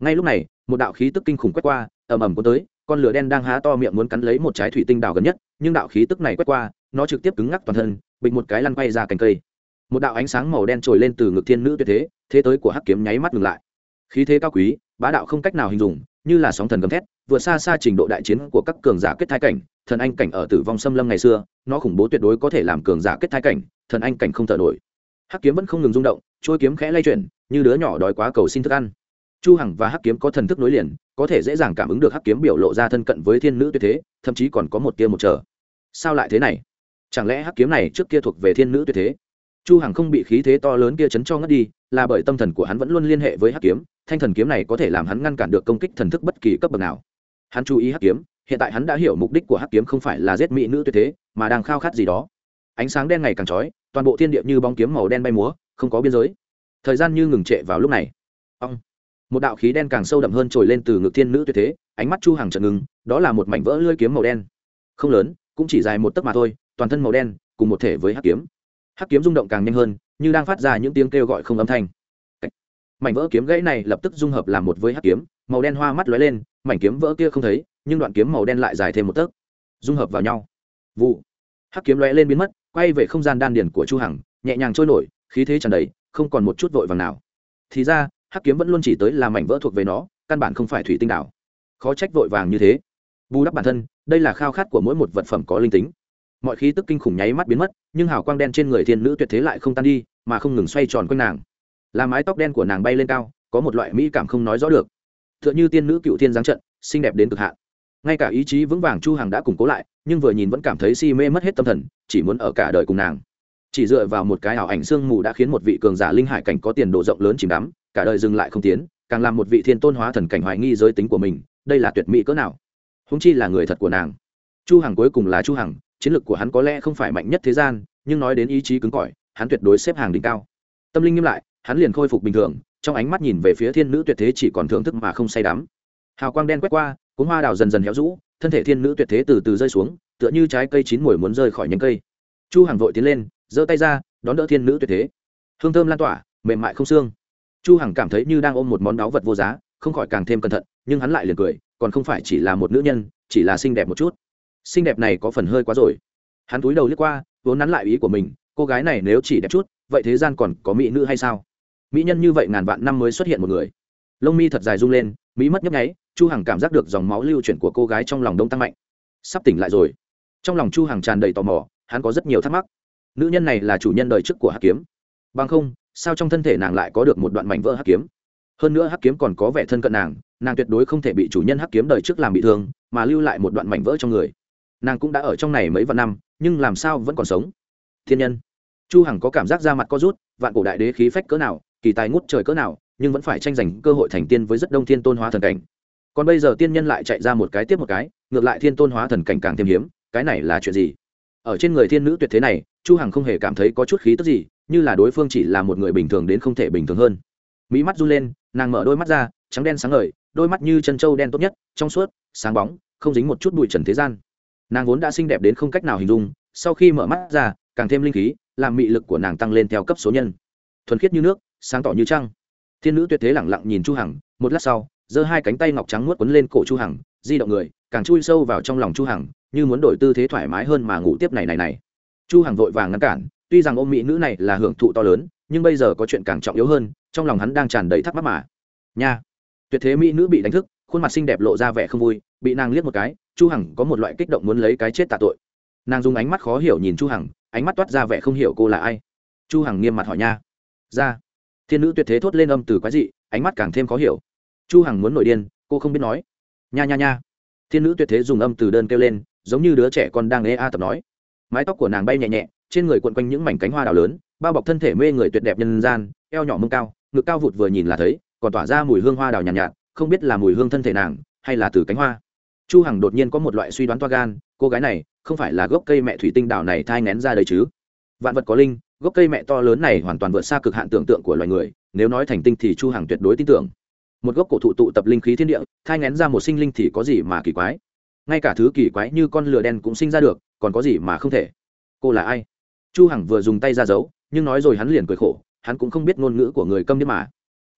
ngay lúc này, một đạo khí tức kinh khủng quét qua, ầm ầm cuốn tới con lửa đen đang há to miệng muốn cắn lấy một trái thủy tinh đào gần nhất, nhưng đạo khí tức này quét qua, nó trực tiếp cứng ngắc toàn thân, bịch một cái lăn quay ra cành cây. Một đạo ánh sáng màu đen trồi lên từ ngực thiên nữ tuyệt thế thế tới của hắc kiếm nháy mắt ngừng lại. Khí thế cao quý, bá đạo không cách nào hình dung, như là sóng thần gầm thét vượt xa xa trình độ đại chiến của các cường giả kết thái cảnh, thần anh cảnh ở tử vong xâm lâm ngày xưa, nó khủng bố tuyệt đối có thể làm cường giả kết thái cảnh, thần anh cảnh không thở nổi. Hắc kiếm vẫn không ngừng rung động trôi kiếm khẽ lay chuyển, như đứa nhỏ đói quá cầu xin thức ăn. Chu hằng và hắc kiếm có thần thức nối liền có thể dễ dàng cảm ứng được hắc kiếm biểu lộ ra thân cận với thiên nữ tuyệt thế, thậm chí còn có một tia một chờ sao lại thế này? Chẳng lẽ hắc kiếm này trước kia thuộc về thiên nữ tuyệt thế? Chu hằng không bị khí thế to lớn kia chấn cho ngất đi, là bởi tâm thần của hắn vẫn luôn liên hệ với hắc kiếm, thanh thần kiếm này có thể làm hắn ngăn cản được công kích thần thức bất kỳ cấp bậc nào. Hắn chú ý hắc kiếm, hiện tại hắn đã hiểu mục đích của hắc kiếm không phải là giết mỹ nữ tuyệt thế, mà đang khao khát gì đó. Ánh sáng đen ngày càng chói, toàn bộ thiên địa như bóng kiếm màu đen bay múa, không có biên giới. Thời gian như ngừng trệ vào lúc này. Ông một đạo khí đen càng sâu đậm hơn trồi lên từ ngực thiên nữ tuyệt thế, ánh mắt chu hàng trận ngừng, đó là một mảnh vỡ lưỡi kiếm màu đen. Không lớn, cũng chỉ dài một tấc mà thôi, toàn thân màu đen, cùng một thể với hắc kiếm. Hắc kiếm rung động càng nhanh hơn, như đang phát ra những tiếng kêu gọi không âm thanh. Mảnh vỡ kiếm gãy này lập tức dung hợp làm một với hắc kiếm, màu đen hoa mắt lóe lên, mảnh kiếm vỡ kia không thấy, nhưng đoạn kiếm màu đen lại dài thêm một tấc. Dung hợp vào nhau. Vụ. Hắc kiếm lóe lên biến mất, quay về không gian đan điển của chu hằng, nhẹ nhàng trôi nổi, khí thế tràn đầy, không còn một chút vội vàng nào. Thì ra hắc kiếm vẫn luôn chỉ tới là mảnh vỡ thuộc về nó, căn bản không phải thủy tinh đảo. Khó trách vội vàng như thế. Bù đắp bản thân, đây là khao khát của mỗi một vật phẩm có linh tính. Mọi khí tức kinh khủng nháy mắt biến mất, nhưng hào quang đen trên người thiên nữ tuyệt thế lại không tan đi, mà không ngừng xoay tròn quanh nàng. Làm mái tóc đen của nàng bay lên cao, có một loại mỹ cảm không nói rõ được. T h ư ợ n h ư tiên nữ cựu thiên giáng trận, xinh đẹp đến cực hạn. Ngay cả ý chí vững vàng chu hằng đã củng cố lại, nhưng vừa nhìn vẫn cảm thấy si mê mất hết tâm thần, chỉ muốn ở cả đời cùng nàng chỉ dựa vào một cái ảo ảnh sương mù đã khiến một vị cường giả linh hải cảnh có tiền độ rộng lớn chìm đắm, cả đời dừng lại không tiến, càng làm một vị thiên tôn hóa thần cảnh hoài nghi giới tính của mình, đây là tuyệt mỹ cỡ nào. Húng chi là người thật của nàng. Chu hằng cuối cùng là chu hằng, chiến lược của hắn có lẽ không phải mạnh nhất thế gian, nhưng nói đến ý chí cứng cỏi, hắn tuyệt đối xếp hàng đỉnh cao. Tâm linh nghiêm lại, hắn liền khôi phục bình thường, trong ánh mắt nhìn về phía thiên nữ tuyệt thế chỉ còn thưởng thức mà không say đắm. Hào quang đen quét qua, cuốn hoa đào dần dần héo rũ, thân thể thiên nữ tuyệt thế từ từ rơi xuống, tựa như trái cây chín mùi muốn rơi khỏi nhánh cây. Chu hằng vội tiến lên giơ tay ra, đón đỡ thiên nữ tuyệt thế. Hương thơm lan tỏa, mềm mại không xương. Chu hằng cảm thấy như đang ôm một món đáo vật vô giá, không khỏi càng thêm cẩn thận, nhưng hắn lại liền cười, còn không phải chỉ là một nữ nhân, chỉ là xinh đẹp một chút. Xinh đẹp này có phần hơi quá rồi. Hắn túi đầu liếc qua, vốn nắn lại ý của mình, cô gái này nếu chỉ đẹp chút, vậy thế gian còn có mỹ nữ hay sao? Mỹ nhân như vậy ngàn vạn năm mới xuất hiện một người. Lông mi thật dài rung lên mỹ mất nhấp nháy, chu hằng cảm giác được dòng máu lưu chuyển của cô gái trong lòng đông tăng mạnh. Sắp tỉnh lại rồi. Trong lòng chu hằng tràn đầy tò mò, hắn có rất nhiều thắc mắc nữ nhân này là chủ nhân đời trước của hắc kiếm. Bằng không, sao trong thân thể nàng lại có được một đoạn mảnh vỡ hắc kiếm? Hơn nữa hắc kiếm còn có vẻ thân cận nàng nàng tuyệt đối không thể bị chủ nhân hắc kiếm đời trước làm bị thương, mà lưu lại một đoạn mảnh vỡ trong người. Nàng cũng đã ở trong này mấy vạn năm, nhưng làm sao vẫn còn sống? Thiên nhân. Chu hằng có cảm giác da mặt có rút, vạn cổ đại đế khí phách cỡ nào, kỳ tài ngút trời cỡ nào, nhưng vẫn phải tranh giành cơ hội thành tiên với rất đông thiên tôn hóa thần cảnh. Còn bây giờ tiên nhân lại chạy ra một cái tiếp một cái, ngược lại thiên tôn hóa thần cảnh càng thêm hiếm, cái này là chuyện gì? Ở trên người thiên nữ tuyệt thế này chu hằng không hề cảm thấy có chút khí tức gì, như là đối phương chỉ là một người bình thường đến không thể bình thường hơn. Mỹ mắt run lên, nàng mở đôi mắt ra, trắng đen sáng ngời, đôi mắt như chân trâu đen tốt nhất, trong suốt, sáng bóng, không dính một chút bụi trần thế gian. Nàng vốn đã xinh đẹp đến không cách nào hình dung, sau khi mở mắt ra, càng thêm linh khí, làm mị lực của nàng tăng lên theo cấp số nhân. Thuần khiết như nước, sáng tỏ như trăng. Thiên nữ tuyệt thế lẳng lặng nhìn chu hằng, một lát sau, giơ hai cánh tay ngọc trắng nuốt quấn lên cổ chu hằng, di động người, càng chui sâu vào trong lòng chu hằng, như muốn đổi tư thế thoải mái hơn mà ngủ tiếp này này này chu hằng vội vàng ngăn cản, tuy rằng ôm mỹ nữ này là hưởng thụ to lớn, nhưng bây giờ có chuyện càng trọng yếu hơn, trong lòng hắn đang tràn đầy thắc mắc mà. Nha! Tuyệt thế mỹ nữ bị đánh thức, khuôn mặt xinh đẹp lộ ra vẻ không vui, bị nàng liếc một cái, chu hằng có một loại kích động muốn lấy cái chết tạ tội. Nàng dùng ánh mắt khó hiểu nhìn chu hằng, ánh mắt toát ra vẻ không hiểu cô là ai. Chu hằng nghiêm mặt hỏi nha. Ra! Thiên nữ tuyệt thế thốt lên âm từ quái dị, ánh mắt càng thêm khó hiểu. Chu hằng muốn nổi điên, cô không biết nói. Nha nha nha! Thiên nữ tuyệt thế dùng âm từ đơn kêu lên, giống như đứa trẻ con đang nghe a tập nói mái tóc của nàng bay nhẹ nhẹ trên người cuộn quanh những mảnh cánh hoa đào lớn bao bọc thân thể mê người tuyệt đẹp nhân gian eo nhỏ mông cao ngực cao vụt vừa nhìn là thấy còn tỏa ra mùi hương hoa đào nhàn nhạt, nhạt không biết là mùi hương thân thể nàng hay là từ cánh hoa. Chu hằng đột nhiên có một loại suy đoán toa gan cô gái này không phải là gốc cây mẹ thủy tinh đào này thai ngén ra đấy chứ? Vạn vật có linh gốc cây mẹ to lớn này hoàn toàn vượt xa cực hạn tưởng tượng của loài người nếu nói thành tinh thì chu hằng tuyệt đối tin tưởng. Một gốc cổ thụ tụ tập linh khí thiên địa thai ngén ra một sinh linh thì có gì mà kỳ quái? Ngay cả thứ kỳ quái như con lửa đen cũng sinh ra được còn có gì mà không thể? Cô là ai? Chu hằng vừa dùng tay ra giấu nhưng nói rồi hắn liền cười khổ, hắn cũng không biết ngôn ngữ của người câm điếc mà.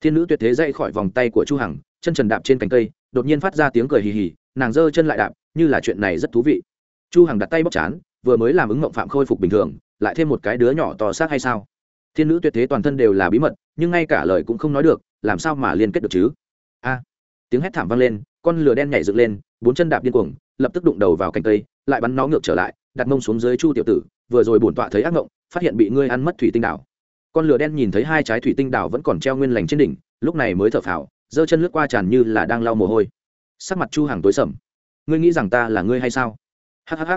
Thiên nữ tuyệt thế dậy khỏi vòng tay của chu hằng, chân trần đạp trên cành cây, đột nhiên phát ra tiếng cười hì hì, nàng giơ chân lại đạp, như là chuyện này rất thú vị. Chu hằng đặt tay bóc chán, vừa mới làm ứng mộng phạm khôi phục bình thường, lại thêm một cái đứa nhỏ to xác hay sao? Thiên nữ tuyệt thế toàn thân đều là bí mật, nhưng ngay cả lời cũng không nói được, làm sao mà liên kết được chứ? A! Tiếng hét thảm vang lên, con lửa đen nhảy dựng lên, bốn chân đạp điên cuồng, lập tức đụng đầu vào cành cây lại bắn nó ngược trở lại, đặt mông xuống dưới chu tiểu tử, vừa rồi bổn tọa thấy ác ngộng, phát hiện bị ngươi ăn mất thủy tinh đảo. Con lửa đen nhìn thấy hai trái thủy tinh đảo vẫn còn treo nguyên lành trên đỉnh, lúc này mới thở phào, giơ chân lướt qua tràn như là đang lau mồ hôi. Sắc mặt chu hàng tối sầm. Ngươi nghĩ rằng ta là ngươi hay sao? Hhh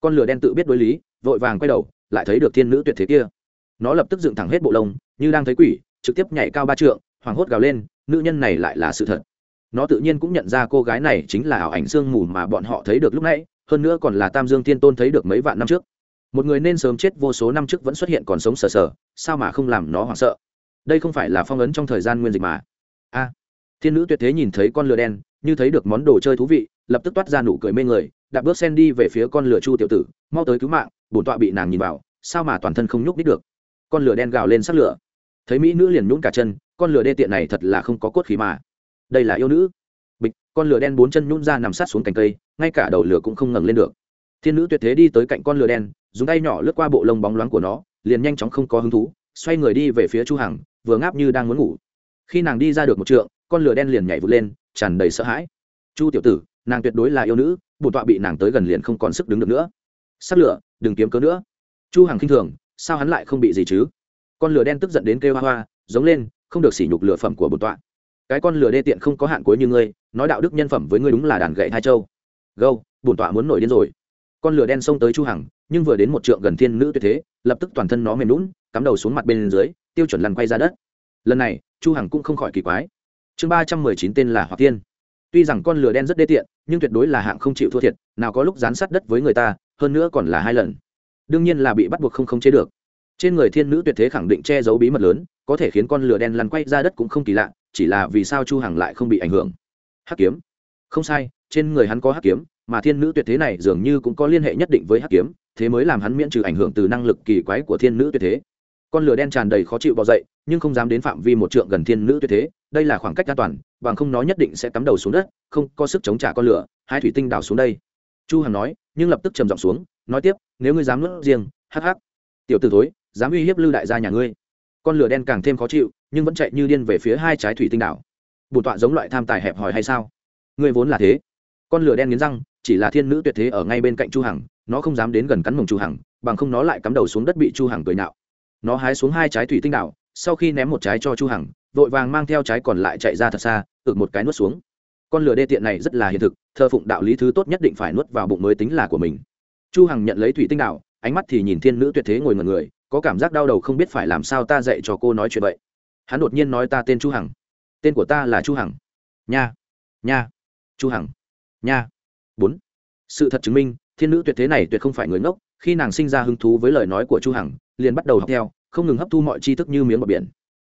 con lửa đen tự biết đối lý, vội vàng quay đầu, lại thấy được thiên nữ tuyệt thế kia. Nó lập tức dựng thẳng hết bộ lông, như đang thấy quỷ, trực tiếp nhảy cao ba trượng, hoảng hốt gào lên, nữ nhân này lại là sự thật. Nó tự nhiên cũng nhận ra cô gái này chính là ảo ảnh sương mù mà bọn họ thấy được lúc nãy hơn nữa còn là tam dương thiên tôn thấy được mấy vạn năm trước. Một người nên sớm chết vô số năm trước vẫn xuất hiện còn sống sờ sờ, sao mà không làm nó hoảng sợ? Đây không phải là phong ấn trong thời gian nguyên dịch mà. A, thiên nữ tuyệt thế nhìn thấy con lửa đen, như thấy được món đồ chơi thú vị, lập tức toát ra nụ cười mê người, đạp bước sen đi về phía con lửa chu tiểu tử, mau tới cứu mạng, bổn tọa bị nàng nhìn vào, sao mà toàn thân không nhúc đích được? Con lửa đen gào lên sát lửa. Thấy mỹ nữ liền nhún cả chân, con lửa đê tiện này thật là không có cốt khí mà. Đây là yêu nữ con lửa đen bốn chân nhún ra nằm sát xuống cành cây, ngay cả đầu lửa cũng không ngẩng lên được. Thiên nữ tuyệt thế đi tới cạnh con lửa đen, dùng tay nhỏ lướt qua bộ lông bóng loáng của nó, liền nhanh chóng không có hứng thú, xoay người đi về phía chu hằng, vừa ngáp như đang muốn ngủ. Khi nàng đi ra được một trượng, con lửa đen liền nhảy vụt lên, tràn đầy sợ hãi. Chu tiểu tử, nàng tuyệt đối là yêu nữ, bổn tọa bị nàng tới gần liền không còn sức đứng được nữa. Sắp lửa, đừng kiếm cớ nữa. Chu hằng khinh thường, sao hắn lại không bị gì chứ? Con lửa đen tức giận đến kêu hoa hoa, giống lên, không được sỉ nhục lửa phẩm của bổn tọa cái con lửa đê tiện không có hạn cuối như ngươi, nói đạo đức nhân phẩm với ngươi đúng là đàn gậy hai châu. Gâu, bổn tọa muốn nổi điên rồi. Con lửa đen xông tới chu hằng, nhưng vừa đến một trượng gần thiên nữ tuyệt thế, lập tức toàn thân nó mềm lún cắm đầu xuống mặt bên dưới, tiêu chuẩn lăn quay ra đất. Lần này, chu hằng cũng không khỏi kỳ quái. Chương ba trăm mười chín tên là hoặc tiên. Tuy rằng con lửa đen rất đê tiện, nhưng tuyệt đối là hạng không chịu thua thiệt, nào có lúc dán sát đất với người ta, hơn nữa còn là hai lần. Đương nhiên là bị bắt buộc không khống chế được. Trên người thiên nữ tuyệt thế khẳng định che giấu bí mật lớn, có thể khiến con lửa đen lăn quay ra đất cũng không kỳ lạ chỉ là vì sao chu hằng lại không bị ảnh hưởng. Hắc kiếm. Không sai, trên người hắn có hắc kiếm, mà thiên nữ tuyệt thế này dường như cũng có liên hệ nhất định với hắc kiếm, thế mới làm hắn miễn trừ ảnh hưởng từ năng lực kỳ quái của thiên nữ tuyệt thế. Con lửa đen tràn đầy khó chịu bò dậy, nhưng không dám đến phạm vi một trượng gần thiên nữ tuyệt thế, đây là khoảng cách an toàn, bằng không nó nhất định sẽ cắm đầu xuống đất, không có sức chống trả con lửa, hai thủy tinh đào xuống đây. Chu hằng nói, nhưng lập tức trầm giọng xuống, nói tiếp, nếu ngươi dám nuốt riêng hắc hắc. Tiểu tử thối, dám uy hiếp lưu đại gia nhà ngươi. Con lửa đen càng thêm khó chịu nhưng vẫn chạy như điên về phía hai trái thủy tinh đảo. Bổn tọa giống loại tham tài hẹp hòi hay sao? Ngươi vốn là thế. Con lửa đen nghiến răng, chỉ là thiên nữ tuyệt thế ở ngay bên cạnh chu hằng, nó không dám đến gần cắn mồng chu hằng, bằng không nó lại cắm đầu xuống đất bị chu hằng cười nhạo nó hái xuống hai trái thủy tinh đảo, sau khi ném một trái cho chu hằng, vội vàng mang theo trái còn lại chạy ra thật xa, ực một cái nuốt xuống. Con lửa đê tiện này rất là hiện thực thơ phụng đạo lý thứ tốt nhất định phải nuốt vào bụng mới tính là của mình. Chu hằng nhận lấy thủy tinh đảo, ánh mắt thì nhìn thiên nữ tuyệt thế ngồi ngẩn người, có cảm giác đau đầu không biết phải làm sao ta dạy cho cô nói chuyện vậy hắn đột nhiên nói ta tên chu hằng. Tên của ta là chu hằng. Nha. Nha. Chu hằng. Nha. Bốn. Sự thật chứng minh, thiên nữ tuyệt thế này tuyệt không phải người ngốc. Khi nàng sinh ra hứng thú với lời nói của chu hằng, liền bắt đầu học theo, không ngừng hấp thu mọi tri thức như miếng bọt biển.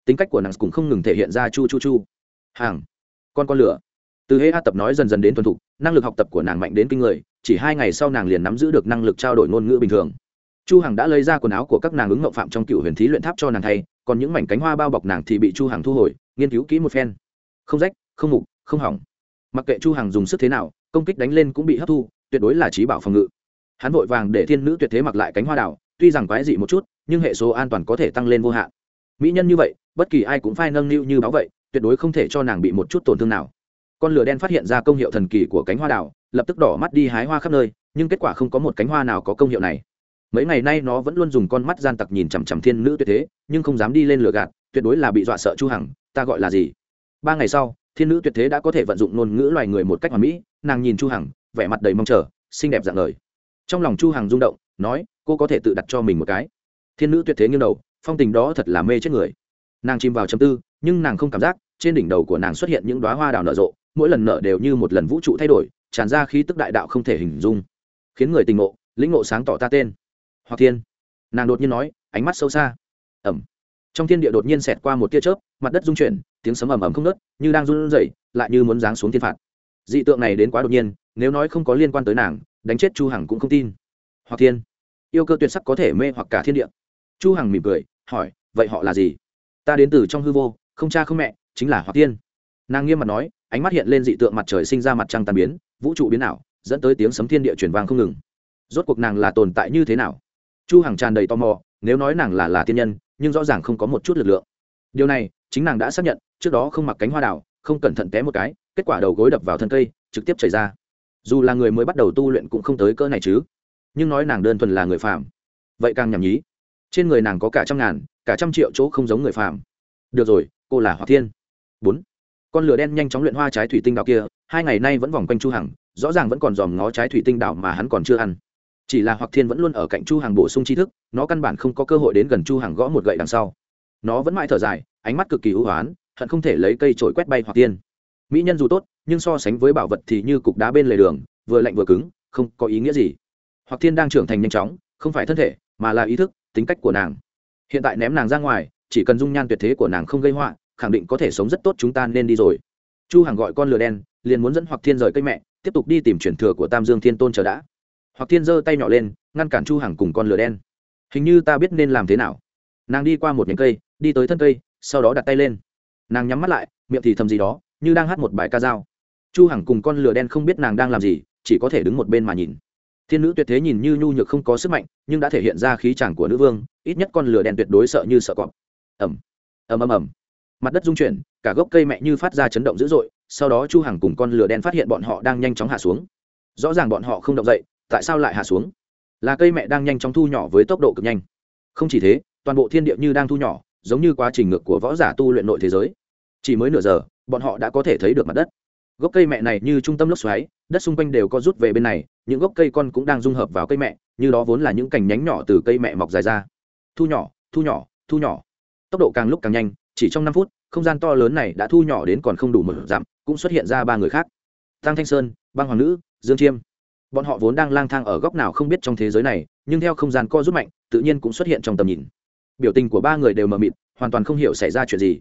Tính cách của nàng cũng không ngừng thể hiện ra chu chu chu. Hàng con con lửa. Từ hễ a tập nói dần dần đến thuần thục, năng lực học tập của nàng mạnh đến kinh người, chỉ hai ngày sau nàng liền nắm giữ được năng lực trao đổi ngôn ngữ bình thường. Chu hằng đã lấy ra quần áo của các nàng ứng ngộng phạm trong cựu huyền thí luyện tháp cho nàng thay còn những mảnh cánh hoa bao bọc nàng thì bị chu hằng thu hồi, nghiên cứu kỹ một phen. Không rách, không mục, không hỏng. Mặc kệ chu hằng dùng sức thế nào, công kích đánh lên cũng bị hấp thu, tuyệt đối là trí bảo phòng ngự. Hắn vội vàng để thiên nữ tuyệt thế mặc lại cánh hoa đảo tuy rằng quái dị một chút, nhưng hệ số an toàn có thể tăng lên vô hạn. Mỹ nhân như vậy, bất kỳ ai cũng phải nâng niu như báo vậy, tuyệt đối không thể cho nàng bị một chút tổn thương nào. Con lửa đen phát hiện ra công hiệu thần kỳ của cánh hoa đảo lập tức đỏ mắt đi hái hoa khắp nơi, nhưng kết quả không có một cánh hoa nào có công hiệu này mấy ngày nay nó vẫn luôn dùng con mắt gian tặc nhìn chằm chằm thiên nữ tuyệt thế, nhưng không dám đi lên lửa gạt, tuyệt đối là bị dọa sợ chu hằng, ta gọi là gì? Ba ngày sau, thiên nữ tuyệt thế đã có thể vận dụng ngôn ngữ loài người một cách hoàn mỹ, nàng nhìn chu hằng, vẻ mặt đầy mong chờ, xinh đẹp dạng lời. Trong lòng chu hằng rung động, nói, cô có thể tự đặt cho mình một cái. Thiên nữ tuyệt thế nghiêng đầu, phong tình đó thật là mê chết người. Nàng chìm vào chấm tư, nhưng nàng không cảm giác, trên đỉnh đầu của nàng xuất hiện những đóa hoa đào nở rộ, mỗi lần nở đều như một lần vũ trụ thay đổi, tràn ra khí tức đại đạo không thể hình dung. Khiến người tình ngộ, lĩnh ngộ sáng tỏ ta tên hoặc thiên. Nàng đột nhiên nói, ánh mắt sâu xa. Ẩm. Trong thiên địa đột nhiên xẹt qua một tia chớp, mặt đất rung chuyển, tiếng sấm ầm ầm không nớt như đang run rẩy, lại như muốn giáng xuống thiên phạt. Dị tượng này đến quá đột nhiên, nếu nói không có liên quan tới nàng, đánh chết chu hằng cũng không tin. Hoặc thiên. Yêu cơ tuyệt sắc có thể mê hoặc cả thiên địa. Chu hằng mỉm cười, hỏi, vậy họ là gì? Ta đến từ trong hư vô, không cha không mẹ, chính là hoặc thiên. Nàng nghiêm mặt nói, ánh mắt hiện lên dị tượng mặt trời sinh ra mặt trăng tàn biến, vũ trụ biến ảo, dẫn tới tiếng sấm thiên địa truyền vang không ngừng. Rốt cuộc nàng là tồn tại như thế nào? Chu hằng tràn đầy tò mò, nếu nói nàng là là tiên nhân, nhưng rõ ràng không có một chút lực lượng. Điều này, chính nàng đã xác nhận, trước đó không mặc cánh hoa đào, không cẩn thận té một cái, kết quả đầu gối đập vào thân cây, trực tiếp chảy ra. Dù là người mới bắt đầu tu luyện cũng không tới cỡ này chứ. Nhưng nói nàng đơn thuần là người phàm, vậy càng nhảm nhí. Trên người nàng có cả trăm ngàn, cả trăm triệu chỗ không giống người phàm. Được rồi, cô là hoa thiên. Bốn. Con lửa đen nhanh chóng luyện hoa trái thủy tinh đào kia, hai ngày nay vẫn vòng quanh chu hằng, rõ ràng vẫn còn dòm ngó trái thủy tinh đào mà hắn còn chưa ăn chỉ là hoặc thiên vẫn luôn ở cạnh chu hằng bổ sung tri thức, nó căn bản không có cơ hội đến gần chu hằng gõ một gậy đằng sau. Nó vẫn mãi thở dài, ánh mắt cực kỳ ưu hoán, hận không thể lấy cây trổi quét bay hoặc tiên mỹ nhân dù tốt, nhưng so sánh với bảo vật thì như cục đá bên lề đường, vừa lạnh vừa cứng, không có ý nghĩa gì. Hoặc thiên đang trưởng thành nhanh chóng, không phải thân thể, mà là ý thức, tính cách của nàng. Hiện tại ném nàng ra ngoài, chỉ cần dung nhan tuyệt thế của nàng không gây họa, khẳng định có thể sống rất tốt chúng ta nên đi rồi. Chu hằng gọi con lừa đen, liền muốn dẫn hoặc thiên rời cây mẹ, tiếp tục đi tìm truyền thừa của tam dương thiên tôn chờ đã hoặc thiên giơ tay nhỏ lên, ngăn cản chu hằng cùng con lừa đen. Hình như ta biết nên làm thế nào. Nàng đi qua một nhánh cây, đi tới thân cây, sau đó đặt tay lên. Nàng nhắm mắt lại, miệng thì thầm gì đó, như đang hát một bài ca dao. Chu hằng cùng con lừa đen không biết nàng đang làm gì, chỉ có thể đứng một bên mà nhìn. Thiên nữ tuyệt thế nhìn như nhu nhược không có sức mạnh, nhưng đã thể hiện ra khí chàng của nữ vương, ít nhất con lừa đen tuyệt đối sợ như sợ cọp. Ầm ầm ầm ầm. Mặt đất rung chuyển, cả gốc cây mẹ như phát ra chấn động dữ dội, sau đó chu hằng cùng con lừa đen phát hiện bọn họ đang nhanh chóng hạ xuống. Rõ ràng bọn họ không động dậy tại sao lại hạ xuống? Là cây mẹ đang nhanh chóng thu nhỏ với tốc độ cực nhanh. Không chỉ thế, toàn bộ thiên địa như đang thu nhỏ, giống như quá trình ngược của võ giả tu luyện nội thế giới. Chỉ mới nửa giờ, bọn họ đã có thể thấy được mặt đất. Gốc cây mẹ này như trung tâm lốc xoáy, đất xung quanh đều có rút về bên này, những gốc cây con cũng đang dung hợp vào cây mẹ, như đó vốn là những cành nhánh nhỏ từ cây mẹ mọc dài ra. Thu nhỏ thu nhỏ thu nhỏ. Tốc độ càng lúc càng nhanh, chỉ trong năm phút, không gian to lớn này đã thu nhỏ đến còn không đủ một dặm cũng xuất hiện ra ba người khác. Tăng thanh sơn, băng hoàng nữ, dương chiêm bọn họ vốn đang lang thang ở góc nào không biết trong thế giới này, nhưng theo không gian co rút mạnh, tự nhiên cũng xuất hiện trong tầm nhìn. Biểu tình của ba người đều mờ mịt, hoàn toàn không hiểu xảy ra chuyện gì.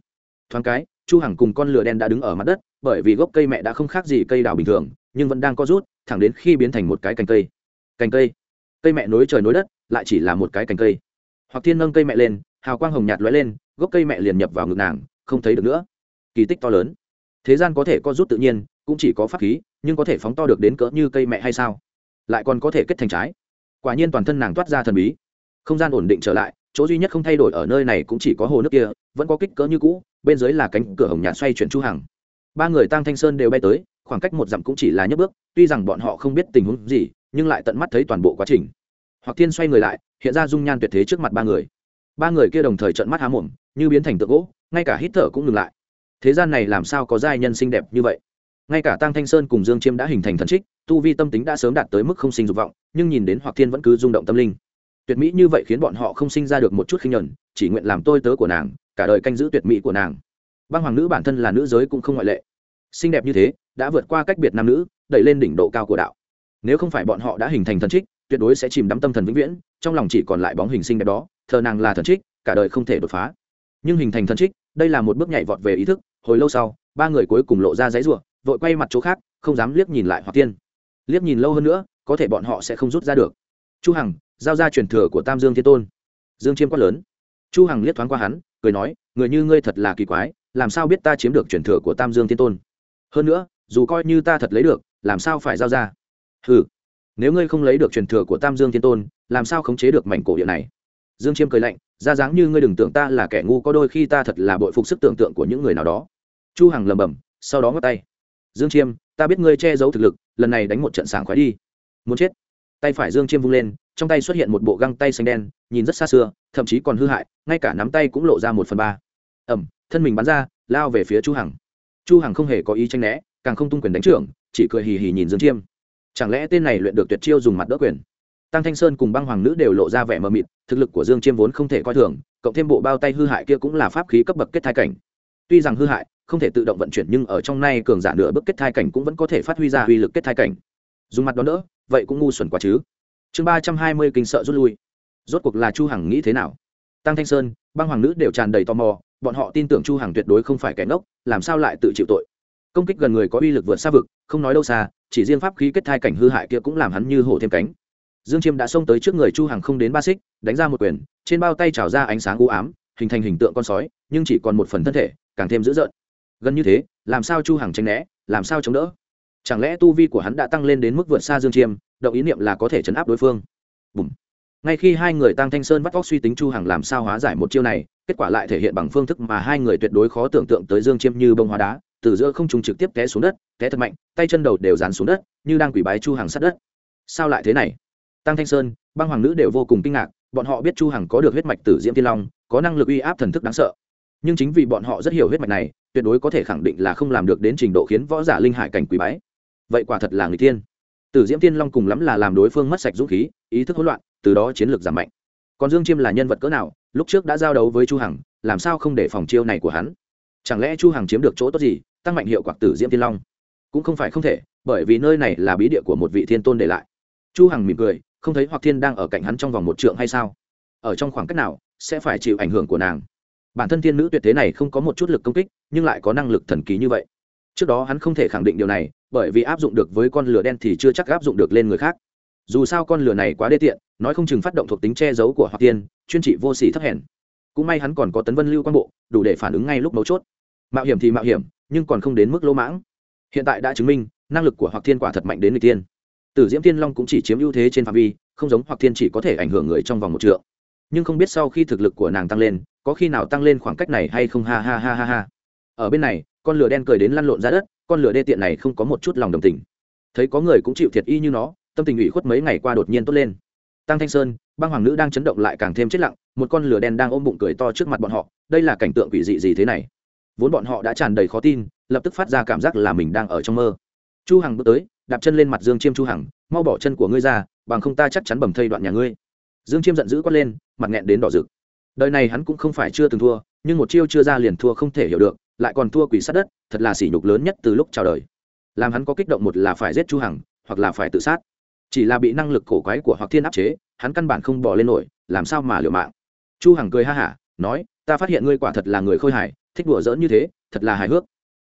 Thoáng cái, chu hằng cùng con lửa đen đã đứng ở mặt đất, bởi vì gốc cây mẹ đã không khác gì cây đào bình thường, nhưng vẫn đang co rút, thẳng đến khi biến thành một cái cành cây. Cành cây? Cây mẹ nối trời nối đất, lại chỉ là một cái cành cây. Hoặc thiên nâng cây mẹ lên, hào quang hồng nhạt lóe lên, gốc cây mẹ liền nhập vào ngực nàng, không thấy được nữa. Kỳ tích to lớn. Thế gian có thể co rút tự nhiên cũng chỉ có pháp khí, nhưng có thể phóng to được đến cỡ như cây mẹ hay sao? Lại còn có thể kết thành trái. Quả nhiên toàn thân nàng toát ra thần bí. Không gian ổn định trở lại, chỗ duy nhất không thay đổi ở nơi này cũng chỉ có hồ nước kia, vẫn có kích cỡ như cũ, bên dưới là cánh cửa hồng nhạt xoay chuyển chu hằng. Ba người tăng thanh sơn đều bay tới, khoảng cách một dặm cũng chỉ là nhấp bước, tuy rằng bọn họ không biết tình huống gì, nhưng lại tận mắt thấy toàn bộ quá trình. Hoặc thiên xoay người lại, hiện ra dung nhan tuyệt thế trước mặt ba người. Ba người kia đồng thời trợn mắt há mồm, như biến thành tượng gỗ, ngay cả hít thở cũng ngừng lại. Thế gian này làm sao có giai nhân xinh đẹp như vậy? Ngay cả tăng thanh sơn cùng dương chiêm đã hình thành thần trích, tu vi tâm tính đã sớm đạt tới mức không sinh dục vọng, nhưng nhìn đến hoặc thiên vẫn cứ rung động tâm linh. Tuyệt mỹ như vậy khiến bọn họ không sinh ra được một chút khinh nhuận chỉ nguyện làm tôi tớ của nàng, cả đời canh giữ tuyệt mỹ của nàng. Băng hoàng nữ bản thân là nữ giới cũng không ngoại lệ. Xinh đẹp như thế, đã vượt qua cách biệt nam nữ, đẩy lên đỉnh độ cao của đạo. Nếu không phải bọn họ đã hình thành thần trích, tuyệt đối sẽ chìm đắm tâm thần vĩnh viễn, trong lòng chỉ còn lại bóng hình xinh đẹp đó, thờ nàng là thần trích, cả đời không thể đột phá. Nhưng hình thành thần trích, đây là một bước nhảy vọt về ý thức, hồi lâu sau, ba người cuối cùng lộ ra giấy rủa vội quay mặt chỗ khác, không dám liếc nhìn lại hoặc tiên. Liếc nhìn lâu hơn nữa, có thể bọn họ sẽ không rút ra được. Chu hằng, giao ra truyền thừa của tam dương thiên tôn. Dương chiêm quát lớn. Chu hằng liếc thoáng qua hắn, cười nói, người như ngươi thật là kỳ quái, làm sao biết ta chiếm được truyền thừa của tam dương thiên tôn? Hơn nữa, dù coi như ta thật lấy được, làm sao phải giao ra? Hừ, nếu ngươi không lấy được truyền thừa của tam dương thiên tôn, làm sao khống chế được mảnh cổ địa này? Dương chiêm cười lạnh, ra dáng như ngươi đừng tưởng ta là kẻ ngu, có đôi khi ta thật là bội phục sức tưởng tượng của những người nào đó. Chu hằng lầm bầm sau đó ngắt tay dương chiêm, ta biết ngươi che giấu thực lực, lần này đánh một trận sảng khoái đi. Muốn chết. Tay phải dương chiêm vung lên, trong tay xuất hiện một bộ găng tay xanh đen, nhìn rất xa xưa, thậm chí còn hư hại, ngay cả nắm tay cũng lộ ra một phần ba. Ẩm, thân mình bắn ra, lao về phía chu hằng. Chu hằng không hề có ý tranh né, càng không tung quyền đánh trưởng, chỉ cười hì hì nhìn dương chiêm. Chẳng lẽ tên này luyện được tuyệt chiêu dùng mặt đỡ quyền? Tăng thanh sơn cùng băng hoàng nữ đều lộ ra vẻ mờ mịt, thực lực của dương chiêm vốn không thể coi thường, cộng thêm bộ bao tay hư hại kia cũng là pháp khí cấp bậc kết thai cảnh. Tuy rằng hư hại không thể tự động vận chuyển nhưng ở trong nay cường giả nửa bước kết thai cảnh cũng vẫn có thể phát huy ra uy lực kết thai cảnh. Dùng mặt đó nữa vậy cũng ngu xuẩn quá chứ. Chương ba trăm hai mươi kinh sợ rút lui. Rốt cuộc là chu hằng nghĩ thế nào? Tăng thanh sơn, băng hoàng nữ đều tràn đầy tò mò, bọn họ tin tưởng chu hằng tuyệt đối không phải kẻ ngốc, làm sao lại tự chịu tội? Công kích gần người có uy lực vượt xa vực, không nói đâu xa, chỉ riêng pháp khí kết thai cảnh hư hại kia cũng làm hắn như hổ thêm cánh. Dương chiêm đã xông tới trước người chu hằng không đến ba xích, đánh ra một quyền, trên bao tay trào ra ánh sáng u ám, hình thành hình tượng con sói, nhưng chỉ còn một phần thân thể, càng thêm dữ dợn gần như thế, làm sao chu hằng tránh né, làm sao chống đỡ? Chẳng lẽ tu vi của hắn đã tăng lên đến mức vượt xa dương chiêm, động ý niệm là có thể chấn áp đối phương? Bùm. ngay khi hai người tăng thanh sơn vắt óc suy tính chu hằng làm sao hóa giải một chiêu này, kết quả lại thể hiện bằng phương thức mà hai người tuyệt đối khó tưởng tượng tới dương chiêm như bông hóa đá, từ giữa không trung trực tiếp té xuống đất, té thật mạnh, tay chân đầu đều dán xuống đất, như đang quỷ bái chu hằng sát đất. Sao lại thế này? Tăng thanh sơn, băng hoàng nữ đều vô cùng kinh ngạc, bọn họ biết chu hằng có được huyết mạch tử diễm tiên long, có năng lực uy áp thần thức đáng sợ. Nhưng chính vì bọn họ rất hiểu huyết mạch này tuyệt đối có thể khẳng định là không làm được đến trình độ khiến võ giả linh hải cảnh quỷ bái. Vậy quả thật là người tiên tử diễm tiên long cùng lắm là làm đối phương mất sạch dũng khí, ý thức hỗn loạn, từ đó chiến lược giảm mạnh. Còn dương chiêm là nhân vật cỡ nào, lúc trước đã giao đấu với chu hằng, làm sao không để phòng chiêu này của hắn? Chẳng lẽ chu hằng chiếm được chỗ tốt gì, tăng mạnh hiệu quả tử diễm tiên long? Cũng không phải không thể, bởi vì nơi này là bí địa của một vị thiên tôn để lại. Chu hằng mỉm cười, không thấy hoặc thiên đang ở cạnh hắn trong vòng một trượng hay sao? Ở trong khoảng cách nào sẽ phải chịu ảnh hưởng của nàng? Bản thân thiên nữ tuyệt thế này không có một chút lực công kích, nhưng lại có năng lực thần kỳ như vậy. Trước đó hắn không thể khẳng định điều này, bởi vì áp dụng được với con lửa đen thì chưa chắc áp dụng được lên người khác. Dù sao con lửa này quá đê tiện, nói không chừng phát động thuộc tính che giấu của hoặc tiên, chuyên trị vô sỉ thấp hèn. Cũng may hắn còn có tấn vân lưu quan bộ, đủ để phản ứng ngay lúc mấu chốt. Mạo hiểm thì mạo hiểm, nhưng còn không đến mức lỗ mãng. Hiện tại đã chứng minh, năng lực của hoặc thiên quả thật mạnh đến người tiên tử diễm tiên long cũng chỉ chiếm ưu thế trên phạm vi, không giống hoặc thiên chỉ có thể ảnh hưởng người trong vòng một trượng nhưng không biết sau khi thực lực của nàng tăng lên, có khi nào tăng lên khoảng cách này hay không? Ha ha ha ha ha. Ở bên này, con lửa đen cười đến lăn lộn ra đất, con lửa đê tiện này không có một chút lòng đồng tình. Thấy có người cũng chịu thiệt y như nó, tâm tình ủy khuất mấy ngày qua đột nhiên tốt lên. Tăng thanh sơn, băng hoàng nữ đang chấn động lại càng thêm chết lặng, một con lửa đen đang ôm bụng cười to trước mặt bọn họ, đây là cảnh tượng quỷ dị gì thế này? Vốn bọn họ đã tràn đầy khó tin, lập tức phát ra cảm giác là mình đang ở trong mơ. Chu hằng bước tới, đạp chân lên mặt dương chiêm chu hằng, mau bỏ chân của ngươi ra, bằng không ta chắc chắn bầm thây đoạn nhà ngươi dương chiêm giận dữ quát lên, mặt nghẹn đến đỏ rực. Đời này hắn cũng không phải chưa từng thua, nhưng một chiêu chưa ra liền thua không thể hiểu được, lại còn thua quỷ sát đất, thật là sỉ nhục lớn nhất từ lúc chào đời. Làm hắn có kích động một là phải giết chu hằng, hoặc là phải tự sát. Chỉ là bị năng lực cổ quái của hoặc thiên áp chế, hắn căn bản không bỏ lên nổi, làm sao mà liều mạng? Chu hằng cười ha hả, nói, ta phát hiện ngươi quả thật là người khôi hài, thích đùa giỡn như thế, thật là hài hước.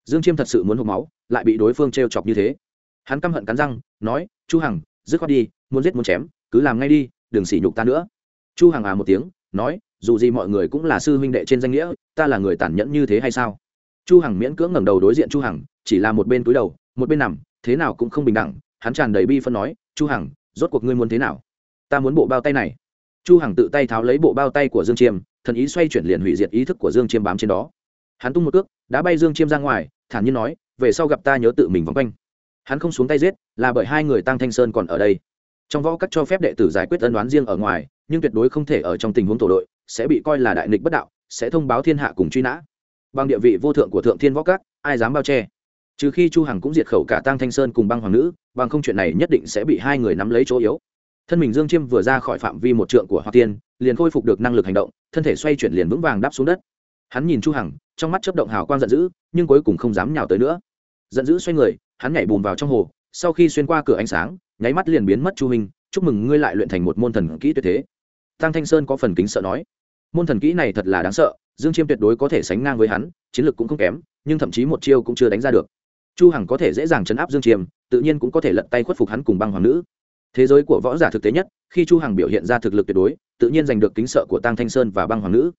Dương chiêm thật sự muốn hộp máu, lại bị đối phương trêu chọc như thế. Hắn căm hận cắn răng, nói, chu hằng, dứt khoát đi, muốn giết muốn chém, cứ làm ngay đi đừng sỉ nhục ta nữa. Chu hằng à một tiếng, nói, dù gì mọi người cũng là sư huynh đệ trên danh nghĩa, ta là người tàn nhẫn như thế hay sao? Chu hằng miễn cưỡng ngẩng đầu đối diện chu hằng, chỉ là một bên túi đầu, một bên nằm, thế nào cũng không bình đẳng, hắn tràn đầy bi phân nói, chu hằng, rốt cuộc ngươi muốn thế nào? Ta muốn bộ bao tay này. Chu hằng tự tay tháo lấy bộ bao tay của dương chiêm, thần ý xoay chuyển liền hủy diệt ý thức của dương chiêm bám trên đó. Hắn tung một cước, đã bay dương chiêm ra ngoài, thản nhiên nói, về sau gặp ta nhớ tự mình vòng quanh. Hắn không xuống tay giết, là bởi hai người tăng thanh sơn còn ở đây trong võ các cho phép đệ tử giải quyết ân đoán riêng ở ngoài, nhưng tuyệt đối không thể ở trong tình huống tổ đội, sẽ bị coi là đại nghịch bất đạo, sẽ thông báo thiên hạ cùng truy nã. Bằng địa vị vô thượng của thượng thiên võ các, ai dám bao che? Trừ khi chu hằng cũng diệt khẩu cả tăng thanh sơn cùng băng hoàng nữ, bằng không chuyện này nhất định sẽ bị hai người nắm lấy chỗ yếu. Thân mình dương chiêm vừa ra khỏi phạm vi một trượng của hoa tiên, liền khôi phục được năng lực hành động, thân thể xoay chuyển liền vững vàng đáp xuống đất. Hắn nhìn chu hằng, trong mắt chớp động hào quang giận dữ, nhưng cuối cùng không dám nhào tới nữa. Giận dữ xoay người, hắn nhảy bùn vào trong hồ, sau khi xuyên qua cửa ánh sáng nháy mắt liền biến mất chu hình chúc mừng ngươi lại luyện thành một môn thần kỹ tuyệt thế. Tăng thanh sơn có phần kính sợ nói, môn thần kỹ này thật là đáng sợ, dương chiêm tuyệt đối có thể sánh ngang với hắn, chiến lược cũng không kém, nhưng thậm chí một chiêu cũng chưa đánh ra được. Chu hằng có thể dễ dàng chấn áp dương chiêm, tự nhiên cũng có thể lật tay khuất phục hắn cùng băng hoàng nữ. Thế giới của võ giả thực tế nhất, khi chu hằng biểu hiện ra thực lực tuyệt đối, tự nhiên giành được kính sợ của tăng thanh sơn và băng hoàng nữ.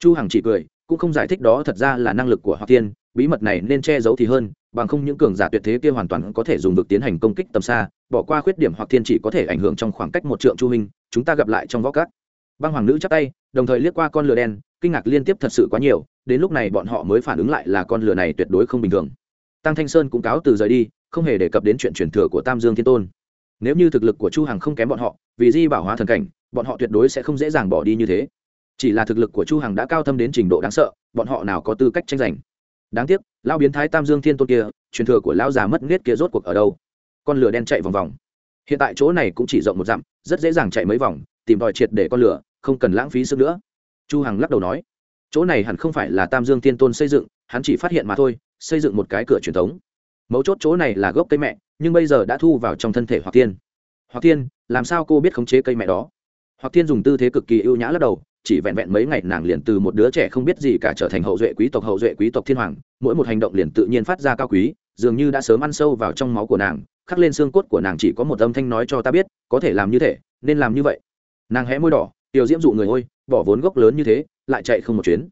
Chu hằng chỉ cười, cũng không giải thích đó thật ra là năng lực của hoa tiên, bí mật này nên che giấu thì hơn, bằng không những cường giả tuyệt thế kia hoàn toàn có thể dùng vực tiến hành công kích tầm xa bỏ qua khuyết điểm hoặc thiên chỉ có thể ảnh hưởng trong khoảng cách một trượng chu hình chúng ta gặp lại trong võ cát băng hoàng nữ chắp tay, đồng thời liếc qua con lửa đen, kinh ngạc liên tiếp thật sự quá nhiều, đến lúc này bọn họ mới phản ứng lại là con lửa này tuyệt đối không bình thường. Tăng thanh sơn cũng cáo từ rời đi, không hề đề cập đến chuyện truyền thừa của tam dương thiên tôn. Nếu như thực lực của chu hằng không kém bọn họ, vì di bảo hóa thần cảnh, bọn họ tuyệt đối sẽ không dễ dàng bỏ đi như thế. Chỉ là thực lực của chu hằng đã cao thâm đến trình độ đáng sợ, bọn họ nào có tư cách tranh giành. Đáng tiếc, lão biến thái tam dương thiên tôn kia, truyền thừa của lão già mất nết kia rốt cuộc ở đâu? Con lửa đen chạy vòng vòng. Hiện tại chỗ này cũng chỉ rộng một dặm, rất dễ dàng chạy mấy vòng, tìm đòi triệt để con lửa, không cần lãng phí sức nữa. Chu hằng lắc đầu nói. Chỗ này hẳn không phải là tam dương tiên tôn xây dựng, hắn chỉ phát hiện mà thôi, xây dựng một cái cửa truyền thống. Mấu chốt chỗ này là gốc cây mẹ, nhưng bây giờ đã thu vào trong thân thể hoặc tiên hoặc tiên làm sao cô biết khống chế cây mẹ đó? Hoặc tiên dùng tư thế cực kỳ ưu nhã lắc đầu, chỉ vẹn vẹn mấy ngày nàng liền từ một đứa trẻ không biết gì cả trở thành hậu duệ quý tộc, hậu duệ quý tộc thiên hoàng, mỗi một hành động liền tự nhiên phát ra cao quý, dường như đã sớm ăn sâu vào trong máu của nàng khắc lên xương cốt của nàng chỉ có một âm thanh nói cho ta biết, có thể làm như thế, nên làm như vậy. Nàng hé môi đỏ, tiểu diễm dụ người ôi, bỏ vốn gốc lớn như thế, lại chạy không một chuyến.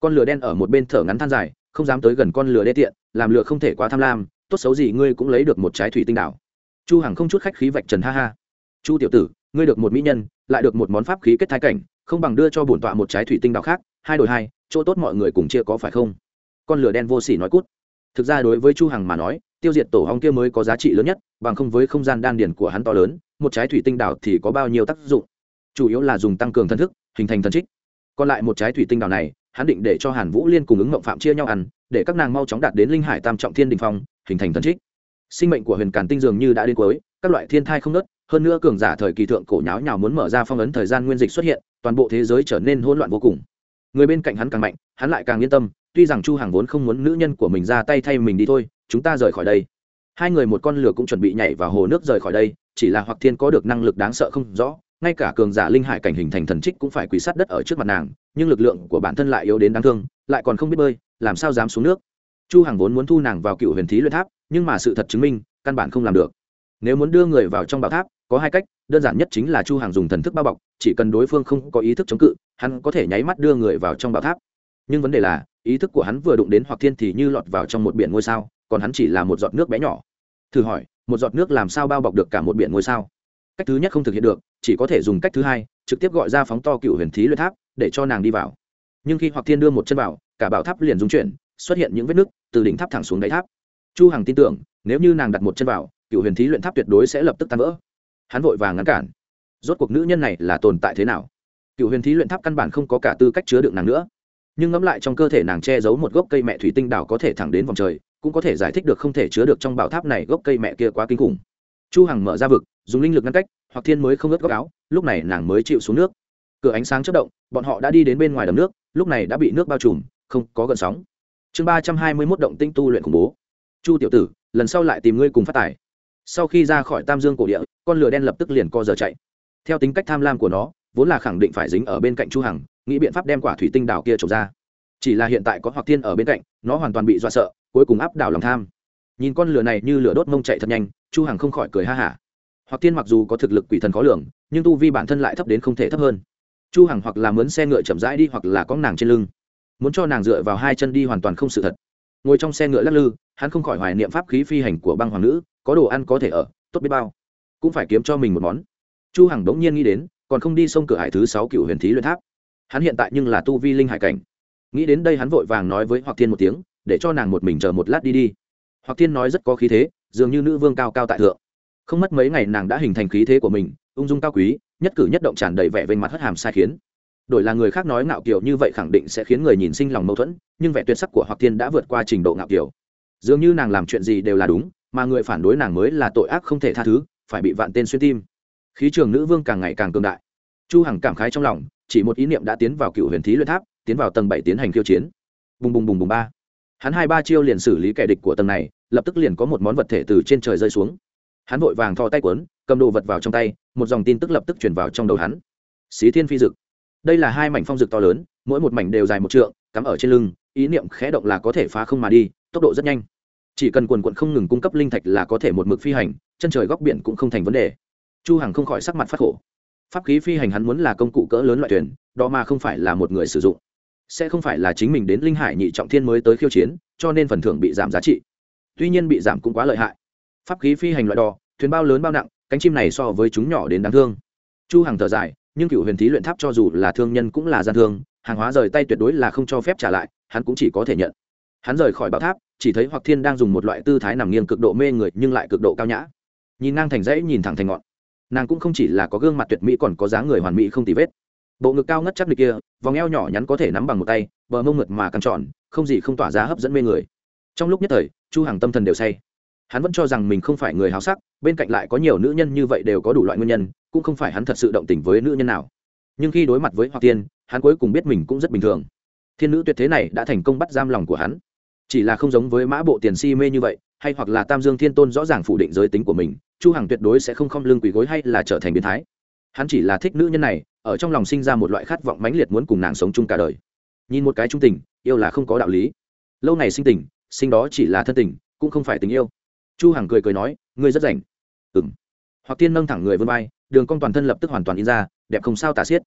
Con lửa đen ở một bên thở ngắn than dài, không dám tới gần con lửa đê tiện, làm lửa không thể quá tham lam, tốt xấu gì ngươi cũng lấy được một trái thủy tinh đảo. Chu hằng không chút khách khí vạch trần ha ha. Chu tiểu tử, ngươi được một mỹ nhân, lại được một món pháp khí kết thái cảnh, không bằng đưa cho bổn tọa một trái thủy tinh đảo khác, hai đổi hai, chỗ tốt mọi người cùng chia có phải không? Con lửa đen vô sỉ nói cút. Thực ra đối với chu hằng mà nói tiêu diệt tổ hong kia mới có giá trị lớn nhất, bằng không với không gian đan điển của hắn to lớn, một trái thủy tinh đảo thì có bao nhiêu tác dụng? Chủ yếu là dùng tăng cường thân thức, hình thành thần trích. Còn lại một trái thủy tinh đảo này, hắn định để cho hàn vũ liên cùng ứng mộng phạm chia nhau ăn, để các nàng mau chóng đạt đến linh hải tam trọng thiên đình phong, hình thành thần trích. Sinh mệnh của huyền càn tinh dường như đã đến cuối, các loại thiên thai không nớt hơn nữa cường giả thời kỳ thượng cổ nháo nhào muốn mở ra phong ấn thời gian nguyên dịch xuất hiện, toàn bộ thế giới trở nên hỗn loạn vô cùng. Người bên cạnh hắn càng mạnh, hắn lại càng yên tâm tuy rằng chu hàng vốn không muốn nữ nhân của mình ra tay thay mình đi thôi, chúng ta rời khỏi đây. Hai người một con lửa cũng chuẩn bị nhảy vào hồ nước rời khỏi đây, chỉ là hoặc thiên có được năng lực đáng sợ không rõ, ngay cả cường giả linh hải cảnh hình thành thần trích cũng phải quỳ sát đất ở trước mặt nàng, nhưng lực lượng của bản thân lại yếu đến đáng thương, lại còn không biết bơi, làm sao dám xuống nước. Chu Hàng vốn muốn thu nàng vào cựu huyền thí luyện tháp, nhưng mà sự thật chứng minh, căn bản không làm được. Nếu muốn đưa người vào trong bảo tháp, có hai cách, đơn giản nhất chính là chu Hàng dùng thần thức bao bọc, chỉ cần đối phương không có ý thức chống cự, hắn có thể nháy mắt đưa người vào trong bảo tháp. Nhưng vấn đề là ý thức của hắn vừa đụng đến hoặc thiên thì như lọt vào trong một biển ngôi sao, còn hắn chỉ là một giọt nước bé nhỏ. Thử hỏi, một giọt nước làm sao bao bọc được cả một biển ngôi sao? Cách thứ nhất không thực hiện được, chỉ có thể dùng cách thứ hai, trực tiếp gọi ra phóng to cựu huyền thí luyện tháp, để cho nàng đi vào. Nhưng khi hoặc thiên đưa một chân vào, cả bảo tháp liền dung chuyển, xuất hiện những vết nứt, từ đỉnh tháp thẳng xuống đáy tháp. Chu hằng tin tưởng, nếu như nàng đặt một chân vào, cựu huyền thí luyện tháp tuyệt đối sẽ lập tức tan vỡ. Hắn vội vàng ngăn cản. Rốt cuộc nữ nhân này là tồn tại thế nào? Cựu huyền thí luyện tháp căn bản không có cả tư cách chứa đựng nàng nữa nhưng ngẫm lại trong cơ thể nàng che giấu một gốc cây mẹ thủy tinh đảo có thể thẳng đến vòng trời, cũng có thể giải thích được không thể chứa được trong bảo tháp này gốc cây mẹ kia quá kinh khủng. Chu hằng mở ra vực, dùng linh lực ngăn cách, hoặc thiên mới không ướt góc áo, lúc này nàng mới chịu xuống nước. Cửa ánh sáng chớp động, bọn họ đã đi đến bên ngoài đầm nước, lúc này đã bị nước bao trùm, không có gần sóng. Chương ba trăm hai mươi 321 động tinh tu luyện khủng bố. Chu tiểu tử, lần sau lại tìm ngươi cùng phát tài. Sau khi ra khỏi tam dương cổ địa, con lửa đen lập tức liền co giờ chạy. Theo tính cách tham lam của nó, vốn là khẳng định phải dính ở bên cạnh chu hằng nghĩ biện pháp đem quả thủy tinh đảo kia trộm ra. Chỉ là hiện tại có hoặc thiên ở bên cạnh, nó hoàn toàn bị dọa sợ, cuối cùng áp đảo lòng tham. Nhìn con lửa này như lửa đốt mông chạy thật nhanh, chu hằng không khỏi cười ha hả. Hoặc thiên mặc dù có thực lực quỷ thần khó lường, nhưng tu vi bản thân lại thấp đến không thể thấp hơn. Chu hằng hoặc là mướn xe ngựa chậm rãi đi hoặc là có nàng trên lưng. Muốn cho nàng dựa vào hai chân đi hoàn toàn không sự thật. Ngồi trong xe ngựa lắc lư, hắn không khỏi hoài niệm pháp khí phi hành của băng hoàng nữ, có đồ ăn có thể ở, tốt biết bao. Cũng phải kiếm cho mình một món. Chu hằng đống nhiên nghĩ đến, còn không đi sông cửa hải thứ sáu cựu huyền thí luyện tháp hắn hiện tại nhưng là tu vi linh hải cảnh. Nghĩ đến đây hắn vội vàng nói với hoặc thiên một tiếng, để cho nàng một mình chờ một lát đi đi. Hoặc thiên nói rất có khí thế, dường như nữ vương cao cao tại thượng. Không mất mấy ngày nàng đã hình thành khí thế của mình, ung dung cao quý, nhất cử nhất động tràn đầy vẻ vênh mặt hất hàm sai khiến. Đổi là người khác nói ngạo kiều như vậy khẳng định sẽ khiến người nhìn sinh lòng mâu thuẫn, nhưng vẻ tuyệt sắc của hoặc thiên đã vượt qua trình độ ngạo kiều dường như nàng làm chuyện gì đều là đúng, mà người phản đối nàng mới là tội ác không thể tha thứ, phải bị vạn tên xuyên tim. Khí trường nữ vương càng ngày càng cường đại. Chu hằng cảm khái trong lòng chỉ một ý niệm đã tiến vào cựu huyền thí luyện tháp, tiến vào tầng bảy tiến hành khiêu chiến. Bùng bùng bùng bùng ba. Hắn hai ba chiêu liền xử lý kẻ địch của tầng này, lập tức liền có một món vật thể từ trên trời rơi xuống. Hắn vội vàng thò tay quấn, cầm đồ vật vào trong tay, một dòng tin tức lập tức truyền vào trong đầu hắn. Xí thiên phi dực. Đây là hai mảnh phong dực to lớn, mỗi một mảnh đều dài một trượng, cắm ở trên lưng, ý niệm khẽ động là có thể phá không mà đi, tốc độ rất nhanh. Chỉ cần quần quận không ngừng cung cấp linh thạch là có thể một mực phi hành, chân trời góc biển cũng không thành vấn đề. Chu hằng không khỏi sắc mặt phát khổ pháp khí phi hành hắn muốn là công cụ cỡ lớn loại thuyền, đó mà không phải là một người sử dụng. Sẽ không phải là chính mình đến linh hải nhị trọng thiên mới tới khiêu chiến, cho nên phần thưởng bị giảm giá trị. Tuy nhiên bị giảm cũng quá lợi hại. Pháp khí phi hành loại đò thuyền bao lớn bao nặng, cánh chim này so với chúng nhỏ đến đáng thương. Chu hàng thở dài, nhưng cựu huyền thí luyện tháp cho dù là thương nhân cũng là gian thương, hàng hóa rời tay tuyệt đối là không cho phép trả lại, hắn cũng chỉ có thể nhận. Hắn rời khỏi bảo tháp, chỉ thấy hoặc thiên đang dùng một loại tư thái nằm nghiêng cực độ mê người nhưng lại cực độ cao nhã. Nhìn ngang thành dãy, nhìn thẳng thành ngọn nàng cũng không chỉ là có gương mặt tuyệt mỹ còn có dáng người hoàn mỹ không tì vết. Bộ ngực cao ngất chắc lịch kia, vòng eo nhỏ nhắn có thể nắm bằng một tay, bờ mông mượt mà căng tròn, không gì không tỏa ra hấp dẫn mê người. Trong lúc nhất thời, chu hằng tâm thần đều say. Hắn vẫn cho rằng mình không phải người háo sắc, bên cạnh lại có nhiều nữ nhân như vậy đều có đủ loại nguyên nhân, cũng không phải hắn thật sự động tình với nữ nhân nào. Nhưng khi đối mặt với hoặc tiên, hắn cuối cùng biết mình cũng rất bình thường. Thiên nữ tuyệt thế này đã thành công bắt giam lòng của hắn chỉ là không giống với mã bộ tiền si mê như vậy, hay hoặc là tam dương thiên tôn rõ ràng phủ định giới tính của mình, chu hằng tuyệt đối sẽ không không lưng quỳ gối hay là trở thành biến thái. Hắn chỉ là thích nữ nhân này, ở trong lòng sinh ra một loại khát vọng mãnh liệt muốn cùng nàng sống chung cả đời. Nhìn một cái trung tình, yêu là không có đạo lý. Lâu này sinh tình, sinh đó chỉ là thân tình, cũng không phải tình yêu. Chu hằng cười cười nói, ngươi rất rảnh. Ừm. Hoặc tiên nâng thẳng người vươn vai, đường cong toàn thân lập tức hoàn toàn in ra, đẹp không sao tả xiết.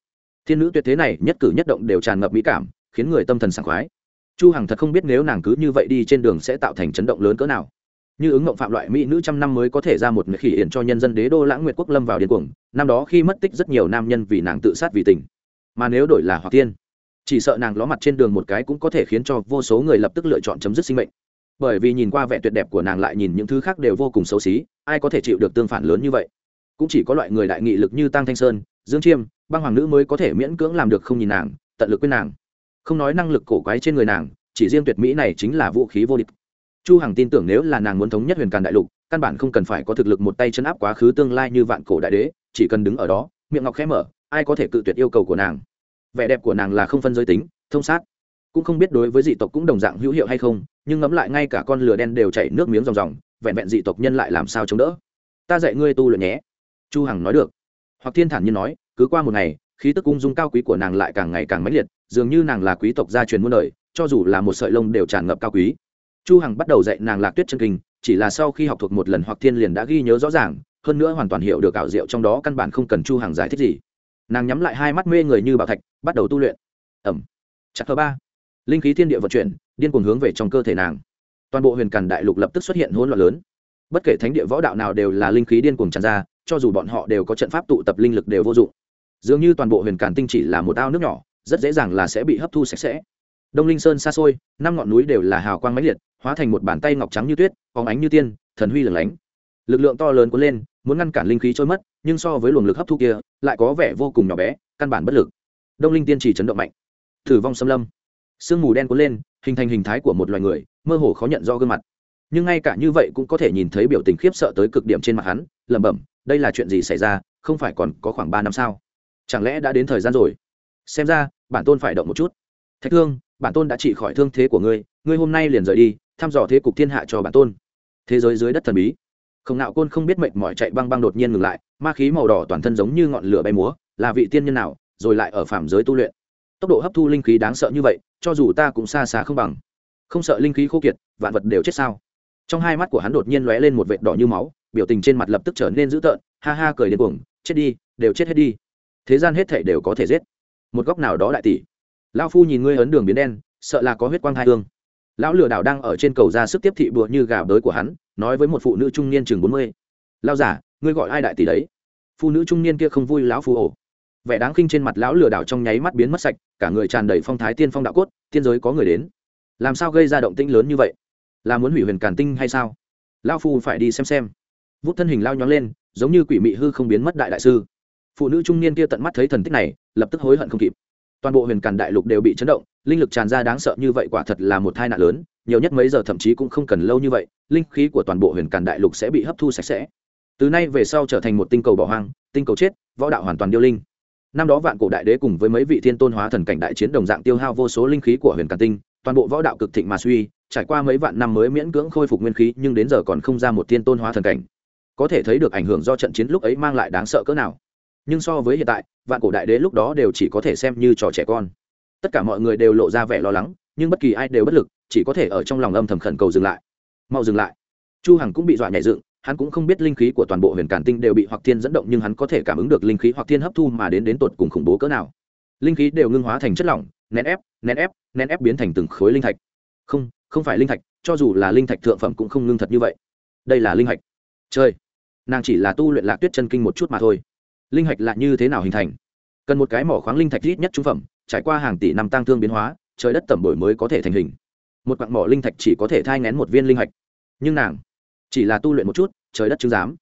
Thiên nữ tuyệt thế này nhất cử nhất động đều tràn ngập mỹ cảm, khiến người tâm thần sảng khoái chu hằng thật không biết nếu nàng cứ như vậy đi trên đường sẽ tạo thành chấn động lớn cỡ nào. Như ứng ngộng phạm loại mỹ nữ trăm năm mới có thể ra một khỉ hiển cho nhân dân đế đô lãng nguyệt quốc lâm vào điên cuồng, năm đó khi mất tích rất nhiều nam nhân vì nàng tự sát vì tình. Mà nếu đổi là hoặc tiên, chỉ sợ nàng ló mặt trên đường một cái cũng có thể khiến cho vô số người lập tức lựa chọn chấm dứt sinh mệnh. Bởi vì nhìn qua vẻ tuyệt đẹp của nàng lại nhìn những thứ khác đều vô cùng xấu xí, ai có thể chịu được tương phản lớn như vậy? Cũng chỉ có loại người đại nghị lực như tăng thanh sơn, dương chiêm, băng hoàng nữ mới có thể miễn cưỡng làm được không nhìn nàng, tận lực quên nàng không nói năng lực cổ quái trên người nàng, chỉ riêng tuyệt mỹ này chính là vũ khí vô địch. Chu hằng tin tưởng nếu là nàng muốn thống nhất huyền càn đại lục, căn bản không cần phải có thực lực một tay chân áp quá khứ tương lai như vạn cổ đại đế, chỉ cần đứng ở đó, miệng ngọc khẽ mở, ai có thể cự tuyệt yêu cầu của nàng. Vẻ đẹp của nàng là không phân giới tính, thông sát. Cũng không biết đối với dị tộc cũng đồng dạng hữu hiệu hay không, nhưng ngẫm lại ngay cả con lửa đen đều chảy nước miếng ròng ròng, vẹn vẹn dị tộc nhân lại làm sao chống đỡ? Ta dạy ngươi tu luyện nhé. Chu hằng nói được. Hoặc thiên thản nhiên nói, cứ qua một ngày khí tức cung dung cao quý của nàng lại càng ngày càng mãnh liệt, dường như nàng là quý tộc gia truyền muôn đời, cho dù là một sợi lông đều tràn ngập cao quý. Chu hằng bắt đầu dạy nàng lạc tuyết chân kinh, chỉ là sau khi học thuộc một lần hoặc thiên liền đã ghi nhớ rõ ràng, hơn nữa hoàn toàn hiểu được ảo diệu trong đó căn bản không cần chu hằng giải thích gì. Nàng nhắm lại hai mắt mê người như bảo thạch, bắt đầu tu luyện. Ẩm. Chặt thứ ba. Linh khí thiên địa vận chuyển, điên cuồng hướng về trong cơ thể nàng. Toàn bộ huyền càn đại lục lập tức xuất hiện hỗn loạn lớn. Bất kể thánh địa võ đạo nào đều là linh khí điên cuồng tràn ra, cho dù bọn họ đều có trận pháp tụ tập linh lực đều vô dụng dường như toàn bộ huyền càn tinh chỉ là một ao nước nhỏ, rất dễ dàng là sẽ bị hấp thu sạch sẽ. Đông linh sơn xa xôi, năm ngọn núi đều là hào quang mãnh liệt, hóa thành một bàn tay ngọc trắng như tuyết, phóng ánh như tiên, thần huy lửng lánh. Lực lượng to lớn cuốn lên, muốn ngăn cản linh khí trôi mất, nhưng so với luồng lực hấp thu kia, lại có vẻ vô cùng nhỏ bé, căn bản bất lực. Đông linh tiên chỉ chấn động mạnh. Thử vong xâm lâm. Sương mù đen cuốn lên, hình thành hình thái của một loài người, mơ hồ khó nhận do gương mặt. Nhưng ngay cả như vậy cũng có thể nhìn thấy biểu tình khiếp sợ tới cực điểm trên mặt hắn, lẩm bẩm, đây là chuyện gì xảy ra, không phải còn có khoảng ba năm sao? Chẳng lẽ đã đến thời gian rồi? Xem ra, bản tôn phải động một chút. Thạch thương, bản tôn đã trị khỏi thương thế của ngươi ngươi hôm nay liền rời đi, thăm dò thế cục thiên hạ cho bản tôn. Thế giới dưới đất thần bí. Không nạo côn không biết mệnh mỏi chạy băng băng đột nhiên ngừng lại, ma khí màu đỏ toàn thân giống như ngọn lửa bay múa, là vị tiên nhân nào, rồi lại ở phạm giới tu luyện. Tốc độ hấp thu linh khí đáng sợ như vậy, cho dù ta cũng xa xa không bằng. Không sợ linh khí khô kiệt, vạn vật đều chết sao? Trong hai mắt của hắn đột nhiên lóe lên một vệt đỏ như máu, biểu tình trên mặt lập tức trở nên dữ tợn, ha ha cười điên cuồng, chết đi, đều chết hết đi thế gian hết thể đều có thể giết. Một góc nào đó đại tỷ. Lão phu nhìn ngươi ấn đường biến đen, sợ là có huyết quang hai hương. Lão lừa đảo đang ở trên cầu ra sức tiếp thị bụa như gà bới của hắn, nói với một phụ nữ trung niên chừng bốn mươi. Lao giả ngươi gọi ai đại tỷ đấy? Phụ nữ trung niên kia không vui lão phu ổ. Vẻ đáng khinh trên mặt lão lừa đảo trong nháy mắt biến mất sạch, cả người tràn đầy phong thái tiên phong đạo cốt, tiên giới có người đến. Làm sao gây ra động tĩnh lớn như vậy? Là muốn hủy huyền càn tinh hay sao? Lao phu phải đi xem xem. Vút thân hình lao nhóng lên, giống như quỷ mị hư không biến mất đại đại sư phụ nữ trung niên kia tận mắt thấy thần tích này, lập tức hối hận không kịp. Toàn bộ huyền càn đại lục đều bị chấn động, linh lực tràn ra đáng sợ như vậy quả thật là một tai nạn lớn, nhiều nhất mấy giờ thậm chí cũng không cần lâu như vậy, linh khí của toàn bộ huyền càn đại lục sẽ bị hấp thu sạch sẽ. Từ nay về sau trở thành một tinh cầu bỏ hoang, tinh cầu chết, võ đạo hoàn toàn điêu linh. Năm đó vạn cổ đại đế cùng với mấy vị thiên tôn hóa thần cảnh đại chiến đồng dạng tiêu hao vô số linh khí của huyền càn tinh, toàn bộ võ đạo cực thịnh mà suy, trải qua mấy vạn năm mới miễn cưỡng khôi phục nguyên khí, nhưng đến giờ còn không ra một thiên tôn hóa thần cảnh. Có thể thấy được ảnh hưởng do trận chiến lúc ấy mang lại đáng sợ cỡ nào nhưng so với hiện tại, vạn cổ đại đế lúc đó đều chỉ có thể xem như trò trẻ con. Tất cả mọi người đều lộ ra vẻ lo lắng, nhưng bất kỳ ai đều bất lực, chỉ có thể ở trong lòng âm thầm khẩn cầu dừng lại. Mau dừng lại. Chu hằng cũng bị dọa nhảy dựng, hắn cũng không biết linh khí của toàn bộ huyền cản tinh đều bị hoặc thiên dẫn động nhưng hắn có thể cảm ứng được linh khí hoặc thiên hấp thu mà đến đến tột cùng khủng bố cỡ nào. Linh khí đều ngưng hóa thành chất lỏng, nén ép nén ép nén ép biến thành từng khối linh thạch. Không không phải linh thạch, cho dù là linh thạch thượng phẩm cũng không ngưng thật như vậy. Đây là linh hạch. Chơi nàng chỉ là tu luyện lạc tuyết chân kinh một chút mà thôi linh hạch lại như thế nào hình thành? Cần một cái mỏ khoáng linh thạch ít nhất trung phẩm, trải qua hàng tỷ năm tăng thương biến hóa, trời đất tẩm bổi mới có thể thành hình. Một quặng mỏ linh thạch chỉ có thể thai ngén một viên linh hạch. Nhưng nàng chỉ là tu luyện một chút, trời đất chứng giám.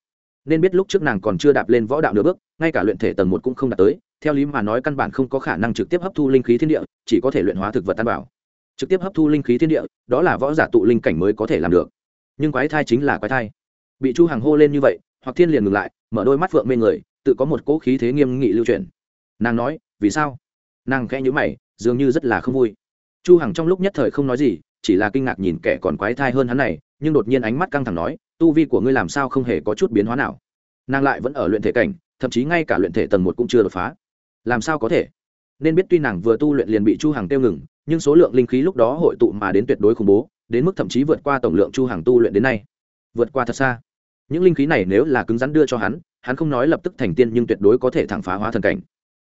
Nên biết lúc trước nàng còn chưa đạp lên võ đạo nửa bước, ngay cả luyện thể tầng một cũng không đạt tới. Theo lý mà nói căn bản không có khả năng trực tiếp hấp thu linh khí thiên địa, chỉ có thể luyện hóa thực vật tan bảo. Trực tiếp hấp thu linh khí thiên địa, đó là võ giả tụ linh cảnh mới có thể làm được. Nhưng quái thai chính là quái thai. Bị chu hàng hô lên như vậy, hoặc thiên liền ngừng lại, mở đôi mắt phượng mê người tự có một cỗ khí thế nghiêm nghị lưu truyền. Nàng nói, vì sao? Nàng khẽ nhữ mày, dường như rất là không vui. Chu hằng trong lúc nhất thời không nói gì, chỉ là kinh ngạc nhìn kẻ còn quái thai hơn hắn này, nhưng đột nhiên ánh mắt căng thẳng nói, tu vi của ngươi làm sao không hề có chút biến hóa nào? Nàng lại vẫn ở luyện thể cảnh, thậm chí ngay cả luyện thể tầng một cũng chưa đột phá. Làm sao có thể? Nên biết tuy nàng vừa tu luyện liền bị chu hằng tiêu ngừng, nhưng số lượng linh khí lúc đó hội tụ mà đến tuyệt đối khủng bố, đến mức thậm chí vượt qua tổng lượng chu hằng tu luyện đến nay. Vượt qua thật xa những linh khí này nếu là cứng rắn đưa cho hắn hắn không nói lập tức thành tiên nhưng tuyệt đối có thể thẳng phá hóa thần cảnh.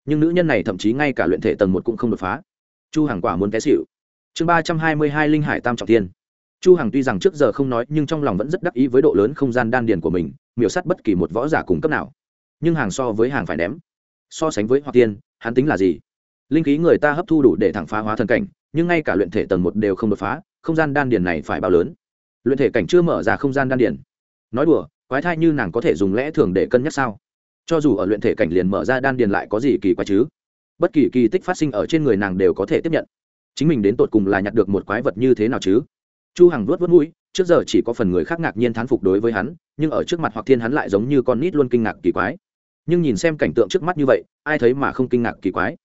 Nhưng nữ nhân này thậm chí ngay cả luyện thể tầng một cũng không đột phá. Chu hằng quả muốn té xịu chương ba trăm hai mươi hai linh hải tam trọng tiên chu hằng tuy rằng trước giờ không nói, nhưng trong lòng vẫn rất đắc ý với độ lớn không gian đan điền của mình, miểu sát bất kỳ một võ giả cung cấp nào. Nhưng hàng so với hàng phải ném. So sánh với hoặc tiên, hắn tính là gì? Linh khí người ta hấp thu đủ để thẳng phá hóa thần cảnh, nhưng ngay cả luyện thể tầng một đều không đột phá, không gian đan điền này phải bao lớn. Luyện thể cảnh chưa mở ra không gian đan điền. Nói đùa quái thai như nàng có thể dùng lẽ thường để cân nhắc sao? Cho dù ở luyện thể cảnh liền mở ra đan điền lại có gì kỳ quái chứ? Bất kỳ kỳ tích phát sinh ở trên người nàng đều có thể tiếp nhận. Chính mình đến tột cùng là nhặt được một quái vật như thế nào chứ? Chu hằng vuốt vuốt mũi, trước giờ chỉ có phần người khác ngạc nhiên thán phục đối với hắn, nhưng ở trước mặt hoặc thiên hắn lại giống như con nít luôn kinh ngạc kỳ quái. Nhưng nhìn xem cảnh tượng trước mắt như vậy, ai thấy mà không kinh ngạc kỳ quái?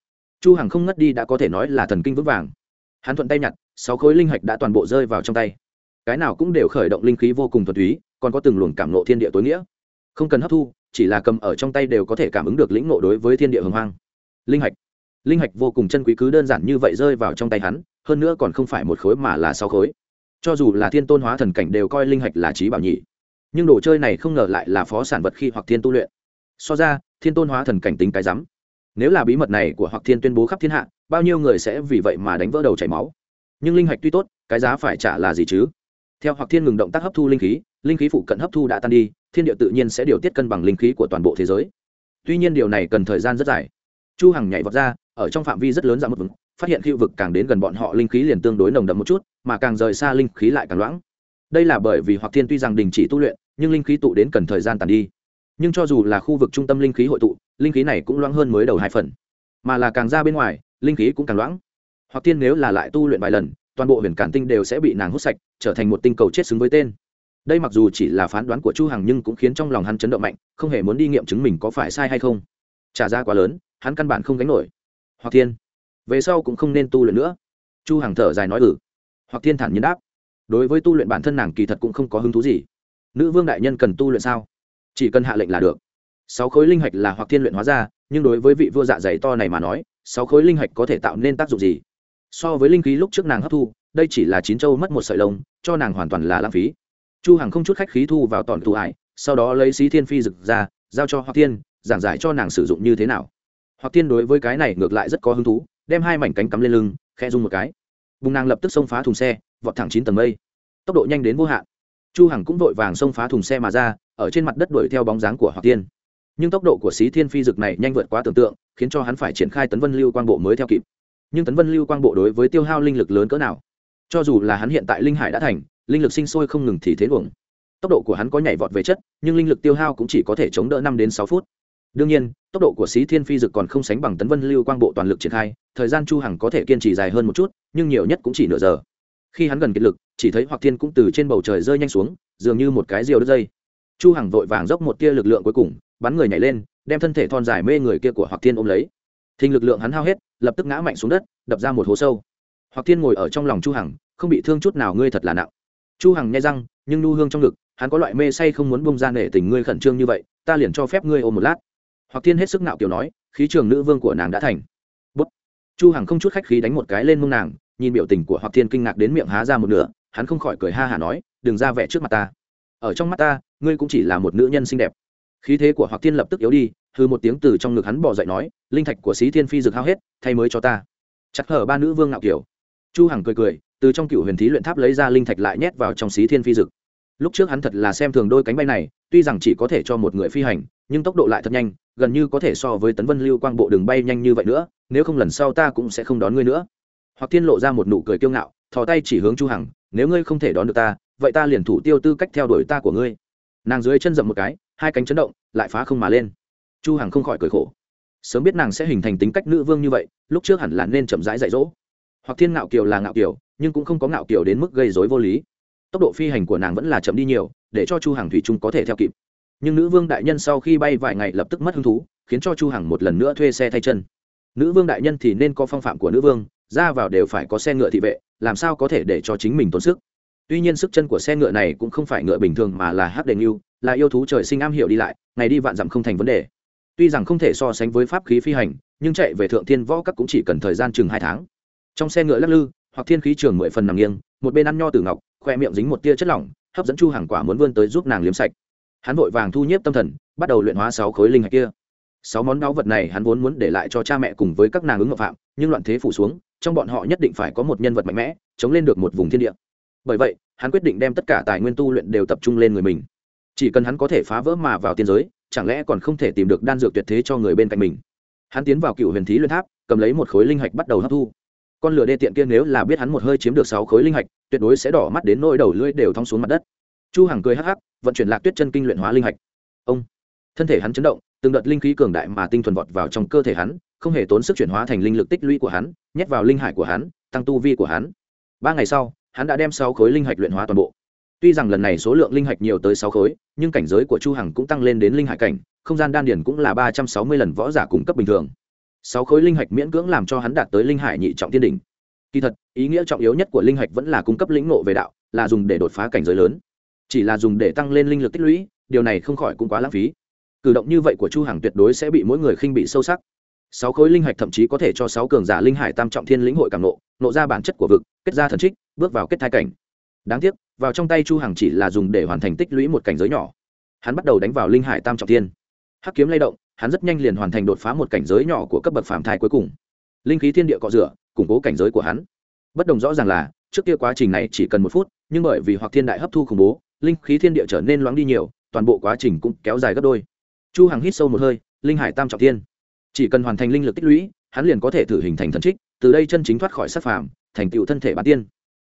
Chu hằng không ngất đi đã có thể nói là thần kinh vững vàng. Hắn thuận tay nhặt, sáu khối linh hạch đã toàn bộ rơi vào trong tay cái nào cũng đều khởi động linh khí vô cùng thuần túy, còn có từng luồng cảm nộ thiên địa tối nghĩa. Không cần hấp thu, chỉ là cầm ở trong tay đều có thể cảm ứng được lĩnh nộ đối với thiên địa hồng hoang. Linh hạch. Linh hạch vô cùng chân quý cứ đơn giản như vậy rơi vào trong tay hắn, hơn nữa còn không phải một khối mà là sáu khối. Cho dù là thiên tôn hóa thần cảnh đều coi linh hạch là trí bảo nhị. Nhưng đồ chơi này không ngờ lại là phó sản vật khi hoặc thiên tu luyện. So ra, thiên tôn hóa thần cảnh tính cái rắm. Nếu là bí mật này của hoặc thiên tuyên bố khắp thiên hạ, bao nhiêu người sẽ vì vậy mà đánh vỡ đầu chảy máu. Nhưng linh hạch tuy tốt, cái giá phải trả là gì chứ? Theo hoặc thiên ngừng động tác hấp thu linh khí linh khí phụ cận hấp thu đã tan đi, thiên địa tự nhiên sẽ điều tiết cân bằng linh khí của toàn bộ thế giới. Tuy nhiên điều này cần thời gian rất dài. Chu hằng nhảy vọt ra, ở trong phạm vi rất lớn ra một vững phát hiện khu vực càng đến gần bọn họ linh khí liền tương đối nồng đậm một chút, mà càng rời xa linh khí lại càng loãng. Đây là bởi vì hoặc thiên tuy rằng đình chỉ tu luyện, nhưng linh khí tụ đến cần thời gian tàn đi. Nhưng cho dù là khu vực trung tâm linh khí hội tụ, linh khí này cũng loãng hơn mới đầu hai phần. Mà là càng ra bên ngoài, linh khí cũng càng loãng. Hoặc Thiên nếu là lại tu luyện vài lần toàn bộ huyền cản tinh đều sẽ bị nàng hút sạch, trở thành một tinh cầu chết xứng với tên. Đây mặc dù chỉ là phán đoán của chu hằng nhưng cũng khiến trong lòng hắn chấn động mạnh, không hề muốn đi nghiệm chứng mình có phải sai hay không. Trả ra quá lớn, hắn căn bản không gánh nổi. Hoặc thiên, về sau cũng không nên tu luyện nữa. Chu hằng thở dài nói ừ. Hoặc thiên thản nhiên đáp, đối với tu luyện bản thân nàng kỳ thật cũng không có hứng thú gì. Nữ vương đại nhân cần tu luyện sao? Chỉ cần hạ lệnh là được. Sáu khối linh hạch là hoặc thiên luyện hóa ra, nhưng đối với vị vua dạ dày to này mà nói, sáu khối linh hạch có thể tạo nên tác dụng gì? So với linh khí lúc trước nàng hấp thu, đây chỉ là chín châu mất một sợi lông, cho nàng hoàn toàn là lãng phí. Chu hằng không chút khách khí thu vào tòn tù ải, sau đó lấy xí thiên phi rực ra, giao cho hoặc thiên, giảng giải cho nàng sử dụng như thế nào. Hoặc thiên đối với cái này ngược lại rất có hứng thú, đem hai mảnh cánh cắm lên lưng khe dung một cái. Bùng nàng lập tức xông phá thùng xe, vọt thẳng chín tầng mây. Tốc độ nhanh đến vô hạn. Chu hằng cũng vội vàng xông phá thùng xe mà ra, ở trên mặt đất đuổi theo bóng dáng của hoặc Thiên. nhưng tốc độ của xí thiên phi dực này nhanh vượt quá tưởng tượng, khiến cho hắn phải triển khai tấn vân lưu quang bộ mới theo kịp nhưng tấn vân lưu quang bộ đối với tiêu hao linh lực lớn cỡ nào? Cho dù là hắn hiện tại linh hải đã thành, linh lực sinh sôi không ngừng thì thế luồng tốc độ của hắn có nhảy vọt về chất, nhưng linh lực tiêu hao cũng chỉ có thể chống đỡ năm đến sáu phút. Đương nhiên, tốc độ của xí thiên phi dực còn không sánh bằng tấn vân lưu quang bộ toàn lực triển khai, thời gian chu hằng có thể kiên trì dài hơn một chút, nhưng nhiều nhất cũng chỉ nửa giờ. Khi hắn gần kiệt lực, chỉ thấy hoặc thiên cũng từ trên bầu trời rơi nhanh xuống, dường như một cái diều đứt dây. Chu hằng vội vàng dốc một tia lực lượng cuối cùng, bắn người nhảy lên, đem thân thể thon dài mê người kia của hoặc thiên ôm lấy thình lực lượng hắn hao hết, lập tức ngã mạnh xuống đất, đập ra một hố sâu. Hoặc thiên ngồi ở trong lòng chu hằng, không bị thương chút nào ngươi thật là nặng. Chu hằng nghe răng, nhưng nu hương trong ngực, hắn có loại mê say không muốn bông ra nể tình ngươi khẩn trương như vậy, ta liền cho phép ngươi ôm một lát. Hoặc thiên hết sức nạo kiểu nói, khí trường nữ vương của nàng đã thành. Bút. Chu hằng không chút khách khí đánh một cái lên mông nàng, nhìn biểu tình của hoặc thiên kinh ngạc đến miệng há ra một nửa, hắn không khỏi cười ha hả nói, đừng ra vẻ trước mặt ta. Ở trong mắt ta, ngươi cũng chỉ là một nữ nhân xinh đẹp. Khí thế của hoặc thiên lập tức yếu đi hư một tiếng từ trong ngực hắn bỏ dậy nói, linh thạch của sĩ thiên phi dược hao hết, thay mới cho ta. Chặt hở ba nữ vương ngạo kiểu. Chu hằng cười cười, từ trong cựu huyền thí luyện tháp lấy ra linh thạch lại nhét vào trong xí thiên phi dực lúc trước hắn thật là xem thường đôi cánh bay này, tuy rằng chỉ có thể cho một người phi hành, nhưng tốc độ lại thật nhanh, gần như có thể so với tấn vân lưu quang bộ đường bay nhanh như vậy nữa, nếu không lần sau ta cũng sẽ không đón ngươi nữa. Hoặc thiên lộ ra một nụ cười kiêu ngạo, thò tay chỉ hướng chu hằng, nếu ngươi không thể đón được ta, vậy ta liền thủ tiêu tư cách theo đuổi ta của ngươi. Nàng dưới chân dậm một cái, hai cánh chấn động, lại phá không mà lên chu hằng không khỏi cười khổ. Sớm biết nàng sẽ hình thành tính cách nữ vương như vậy, lúc trước hẳn là nên chậm rãi dạy dỗ. Hoặc thiên ngạo kiều là ngạo kiều, nhưng cũng không có ngạo kiều đến mức gây rối vô lý. Tốc độ phi hành của nàng vẫn là chậm đi nhiều, để cho chu hằng thủy trung có thể theo kịp. Nhưng nữ vương đại nhân sau khi bay vài ngày lập tức mất hứng thú, khiến cho chu hằng một lần nữa thuê xe thay chân. Nữ vương đại nhân thì nên có phong phạm của nữ vương, ra vào đều phải có xe ngựa thị vệ, làm sao có thể để cho chính mình tốn sức. Tuy nhiên sức chân của xe ngựa này cũng không phải ngựa bình thường mà là hắc đền yêu, là yêu thú trời sinh am hiểu đi lại, ngày đi vạn dặm không thành vấn đề tuy rằng không thể so sánh với pháp khí phi hành, nhưng chạy về thượng thiên võ các cũng chỉ cần thời gian chừng hai tháng. Trong xe ngựa lắc lư, hoặc thiên khí trường mười phần nằm nghiêng, một bên ăn nho từ ngọc, khoe miệng dính một tia chất lỏng, hấp dẫn chu hàng quả muốn vươn tới giúp nàng liếm sạch. Hắn vội vàng thu nhếp tâm thần, bắt đầu luyện hóa sáu khối linh hạch kia. Sáu món đáo vật này hắn vốn muốn để lại cho cha mẹ cùng với các nàng ứng ngộ phạm, nhưng loạn thế phủ xuống, trong bọn họ nhất định phải có một nhân vật mạnh mẽ, chống lên được một vùng thiên địa. Bởi vậy, hắn quyết định đem tất cả tài nguyên tu luyện đều tập trung lên người mình. Chỉ cần hắn có thể phá vỡ mà vào tiên giới chẳng lẽ còn không thể tìm được đan dược tuyệt thế cho người bên cạnh mình? Hắn tiến vào cựu huyền thí luyện tháp, cầm lấy một khối linh hạch bắt đầu hấp thu. Con lửa đê tiện kia nếu là biết hắn một hơi chiếm được sáu khối linh hạch, tuyệt đối sẽ đỏ mắt đến nỗi đầu lưỡi đều thong xuống mặt đất. Chu hằng cười hắc hắc, vận chuyển lạc tuyết chân kinh luyện hóa linh hạch. Ông, thân thể hắn chấn động, từng đợt linh khí cường đại mà tinh thuần vọt vào trong cơ thể hắn, không hề tốn sức chuyển hóa thành linh lực tích lũy của hắn, nhét vào linh hải của hắn, tăng tu vi của hắn. Ba ngày sau, hắn đã đem sáu khối linh hạch luyện hóa toàn bộ tuy rằng lần này số lượng linh hạch nhiều tới sáu khối, nhưng cảnh giới của chu hằng cũng tăng lên đến linh hải cảnh, không gian đan điển cũng là ba trăm sáu mươi lần võ giả cung cấp bình thường. Sáu khối linh hạch miễn cưỡng làm cho hắn đạt tới linh hải nhị trọng tiên đỉnh. Kỳ thật, ý nghĩa trọng yếu nhất của linh hạch vẫn là cung cấp lĩnh ngộ về đạo, là dùng để đột phá cảnh giới lớn. Chỉ là dùng để tăng lên linh lực tích lũy, điều này không khỏi cũng quá lãng phí. Cử động như vậy của chu hằng tuyệt đối sẽ bị mỗi người khinh bị sâu sắc. Sáu khối linh hạch thậm chí có thể cho sáu cường giả linh hải tam trọng thiên lĩnh hội cảm nộ nộ ra bản chất của vực, kết ra thần trích, bước vào kết thai cảnh đáng tiếc, vào trong tay chu hằng chỉ là dùng để hoàn thành tích lũy một cảnh giới nhỏ. Hắn bắt đầu đánh vào linh hải tam trọng thiên. Hắc kiếm lay động, hắn rất nhanh liền hoàn thành đột phá một cảnh giới nhỏ của cấp bậc phàm thai cuối cùng. Linh khí thiên địa cọ rửa, củng cố cảnh giới của hắn. Bất đồng rõ ràng là, trước kia quá trình này chỉ cần một phút, nhưng bởi vì hoặc thiên đại hấp thu khủng bố, linh khí thiên địa trở nên loáng đi nhiều, toàn bộ quá trình cũng kéo dài gấp đôi. Chu hằng hít sâu một hơi, linh hải tam trọng thiên. Chỉ cần hoàn thành linh lực tích lũy, hắn liền có thể thử hình thành thần trích, từ đây chân chính thoát khỏi sát phàm, thành tựu thân thể bản tiên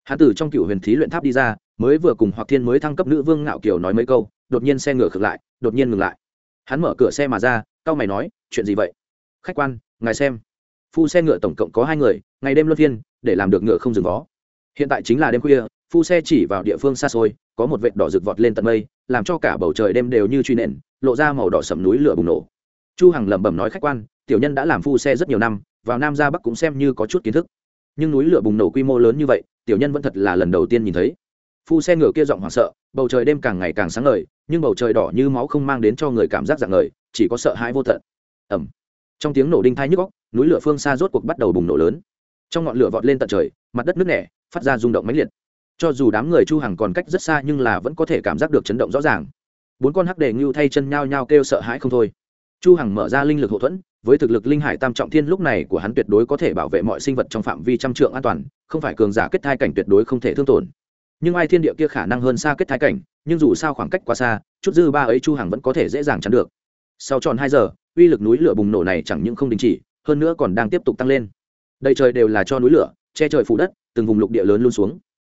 hắn từ trong cựu huyền thí luyện tháp đi ra, mới vừa cùng hoặc thiên mới thăng cấp nữ vương ngạo kiều nói mấy câu, đột nhiên xe ngựa khựng lại, đột nhiên ngừng lại. Hắn mở cửa xe mà ra cao mày nói, chuyện gì vậy? Khách quan, ngài xem. Phu xe ngựa tổng cộng có hai người, ngày đêm luân phiên, để làm được ngựa không dừng vó. Hiện tại chính là đêm khuya, phu xe chỉ vào địa phương xa xôi, có một vệt đỏ rực vọt lên tận mây, làm cho cả bầu trời đêm đều như truy nện, lộ ra màu đỏ sầm núi lửa bùng nổ. Chu hằng lẩm bẩm nói, khách quan, tiểu nhân đã làm phu xe rất nhiều năm, vào nam ra bắc cũng xem như có chút kiến thức. Nhưng núi lửa bùng nổ quy mô lớn như vậy tiểu nhân vẫn thật là lần đầu tiên nhìn thấy. Phu xe ngựa kia giọng hoảng sợ, bầu trời đêm càng ngày càng sáng ngời, nhưng bầu trời đỏ như máu không mang đến cho người cảm giác dạng ngời, chỉ có sợ hãi vô tận. Ẩm trong tiếng nổ đinh thai nhức góc núi lửa phương xa rốt cuộc bắt đầu bùng nổ lớn. Trong ngọn lửa vọt lên tận trời, mặt đất nước nẻ, phát ra rung động mãnh liệt. Cho dù đám người chu hằng còn cách rất xa nhưng là vẫn có thể cảm giác được chấn động rõ ràng. Bốn con hắc đề ngưu thay chân nhao nhao kêu sợ hãi không thôi chu hằng mở ra linh lực hậu thuẫn, với thực lực linh hải tam trọng thiên lúc này của hắn tuyệt đối có thể bảo vệ mọi sinh vật trong phạm vi trăm trượng an toàn, không phải cường giả kết thai cảnh tuyệt đối không thể thương tổn. Nhưng ai thiên địa kia khả năng hơn xa kết thai cảnh, nhưng dù sao khoảng cách quá xa, chút dư ba ấy chu hằng vẫn có thể dễ dàng chắn được. Sau tròn hai giờ, uy lực núi lửa bùng nổ này chẳng những không đình chỉ, hơn nữa còn đang tiếp tục tăng lên. Đầy trời đều là cho núi lửa, che trời phủ đất, từng vùng lục địa lớn luôn xuống.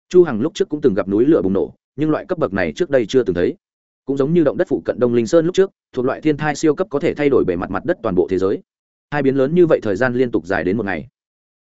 Chu hằng lúc trước cũng từng gặp núi lửa bùng nổ, nhưng loại cấp bậc này trước đây chưa từng thấy cũng giống như động đất phụ cận đông linh sơn lúc trước, thuộc loại thiên thai siêu cấp có thể thay đổi bề mặt mặt đất toàn bộ thế giới. Hai biến lớn như vậy thời gian liên tục dài đến một ngày.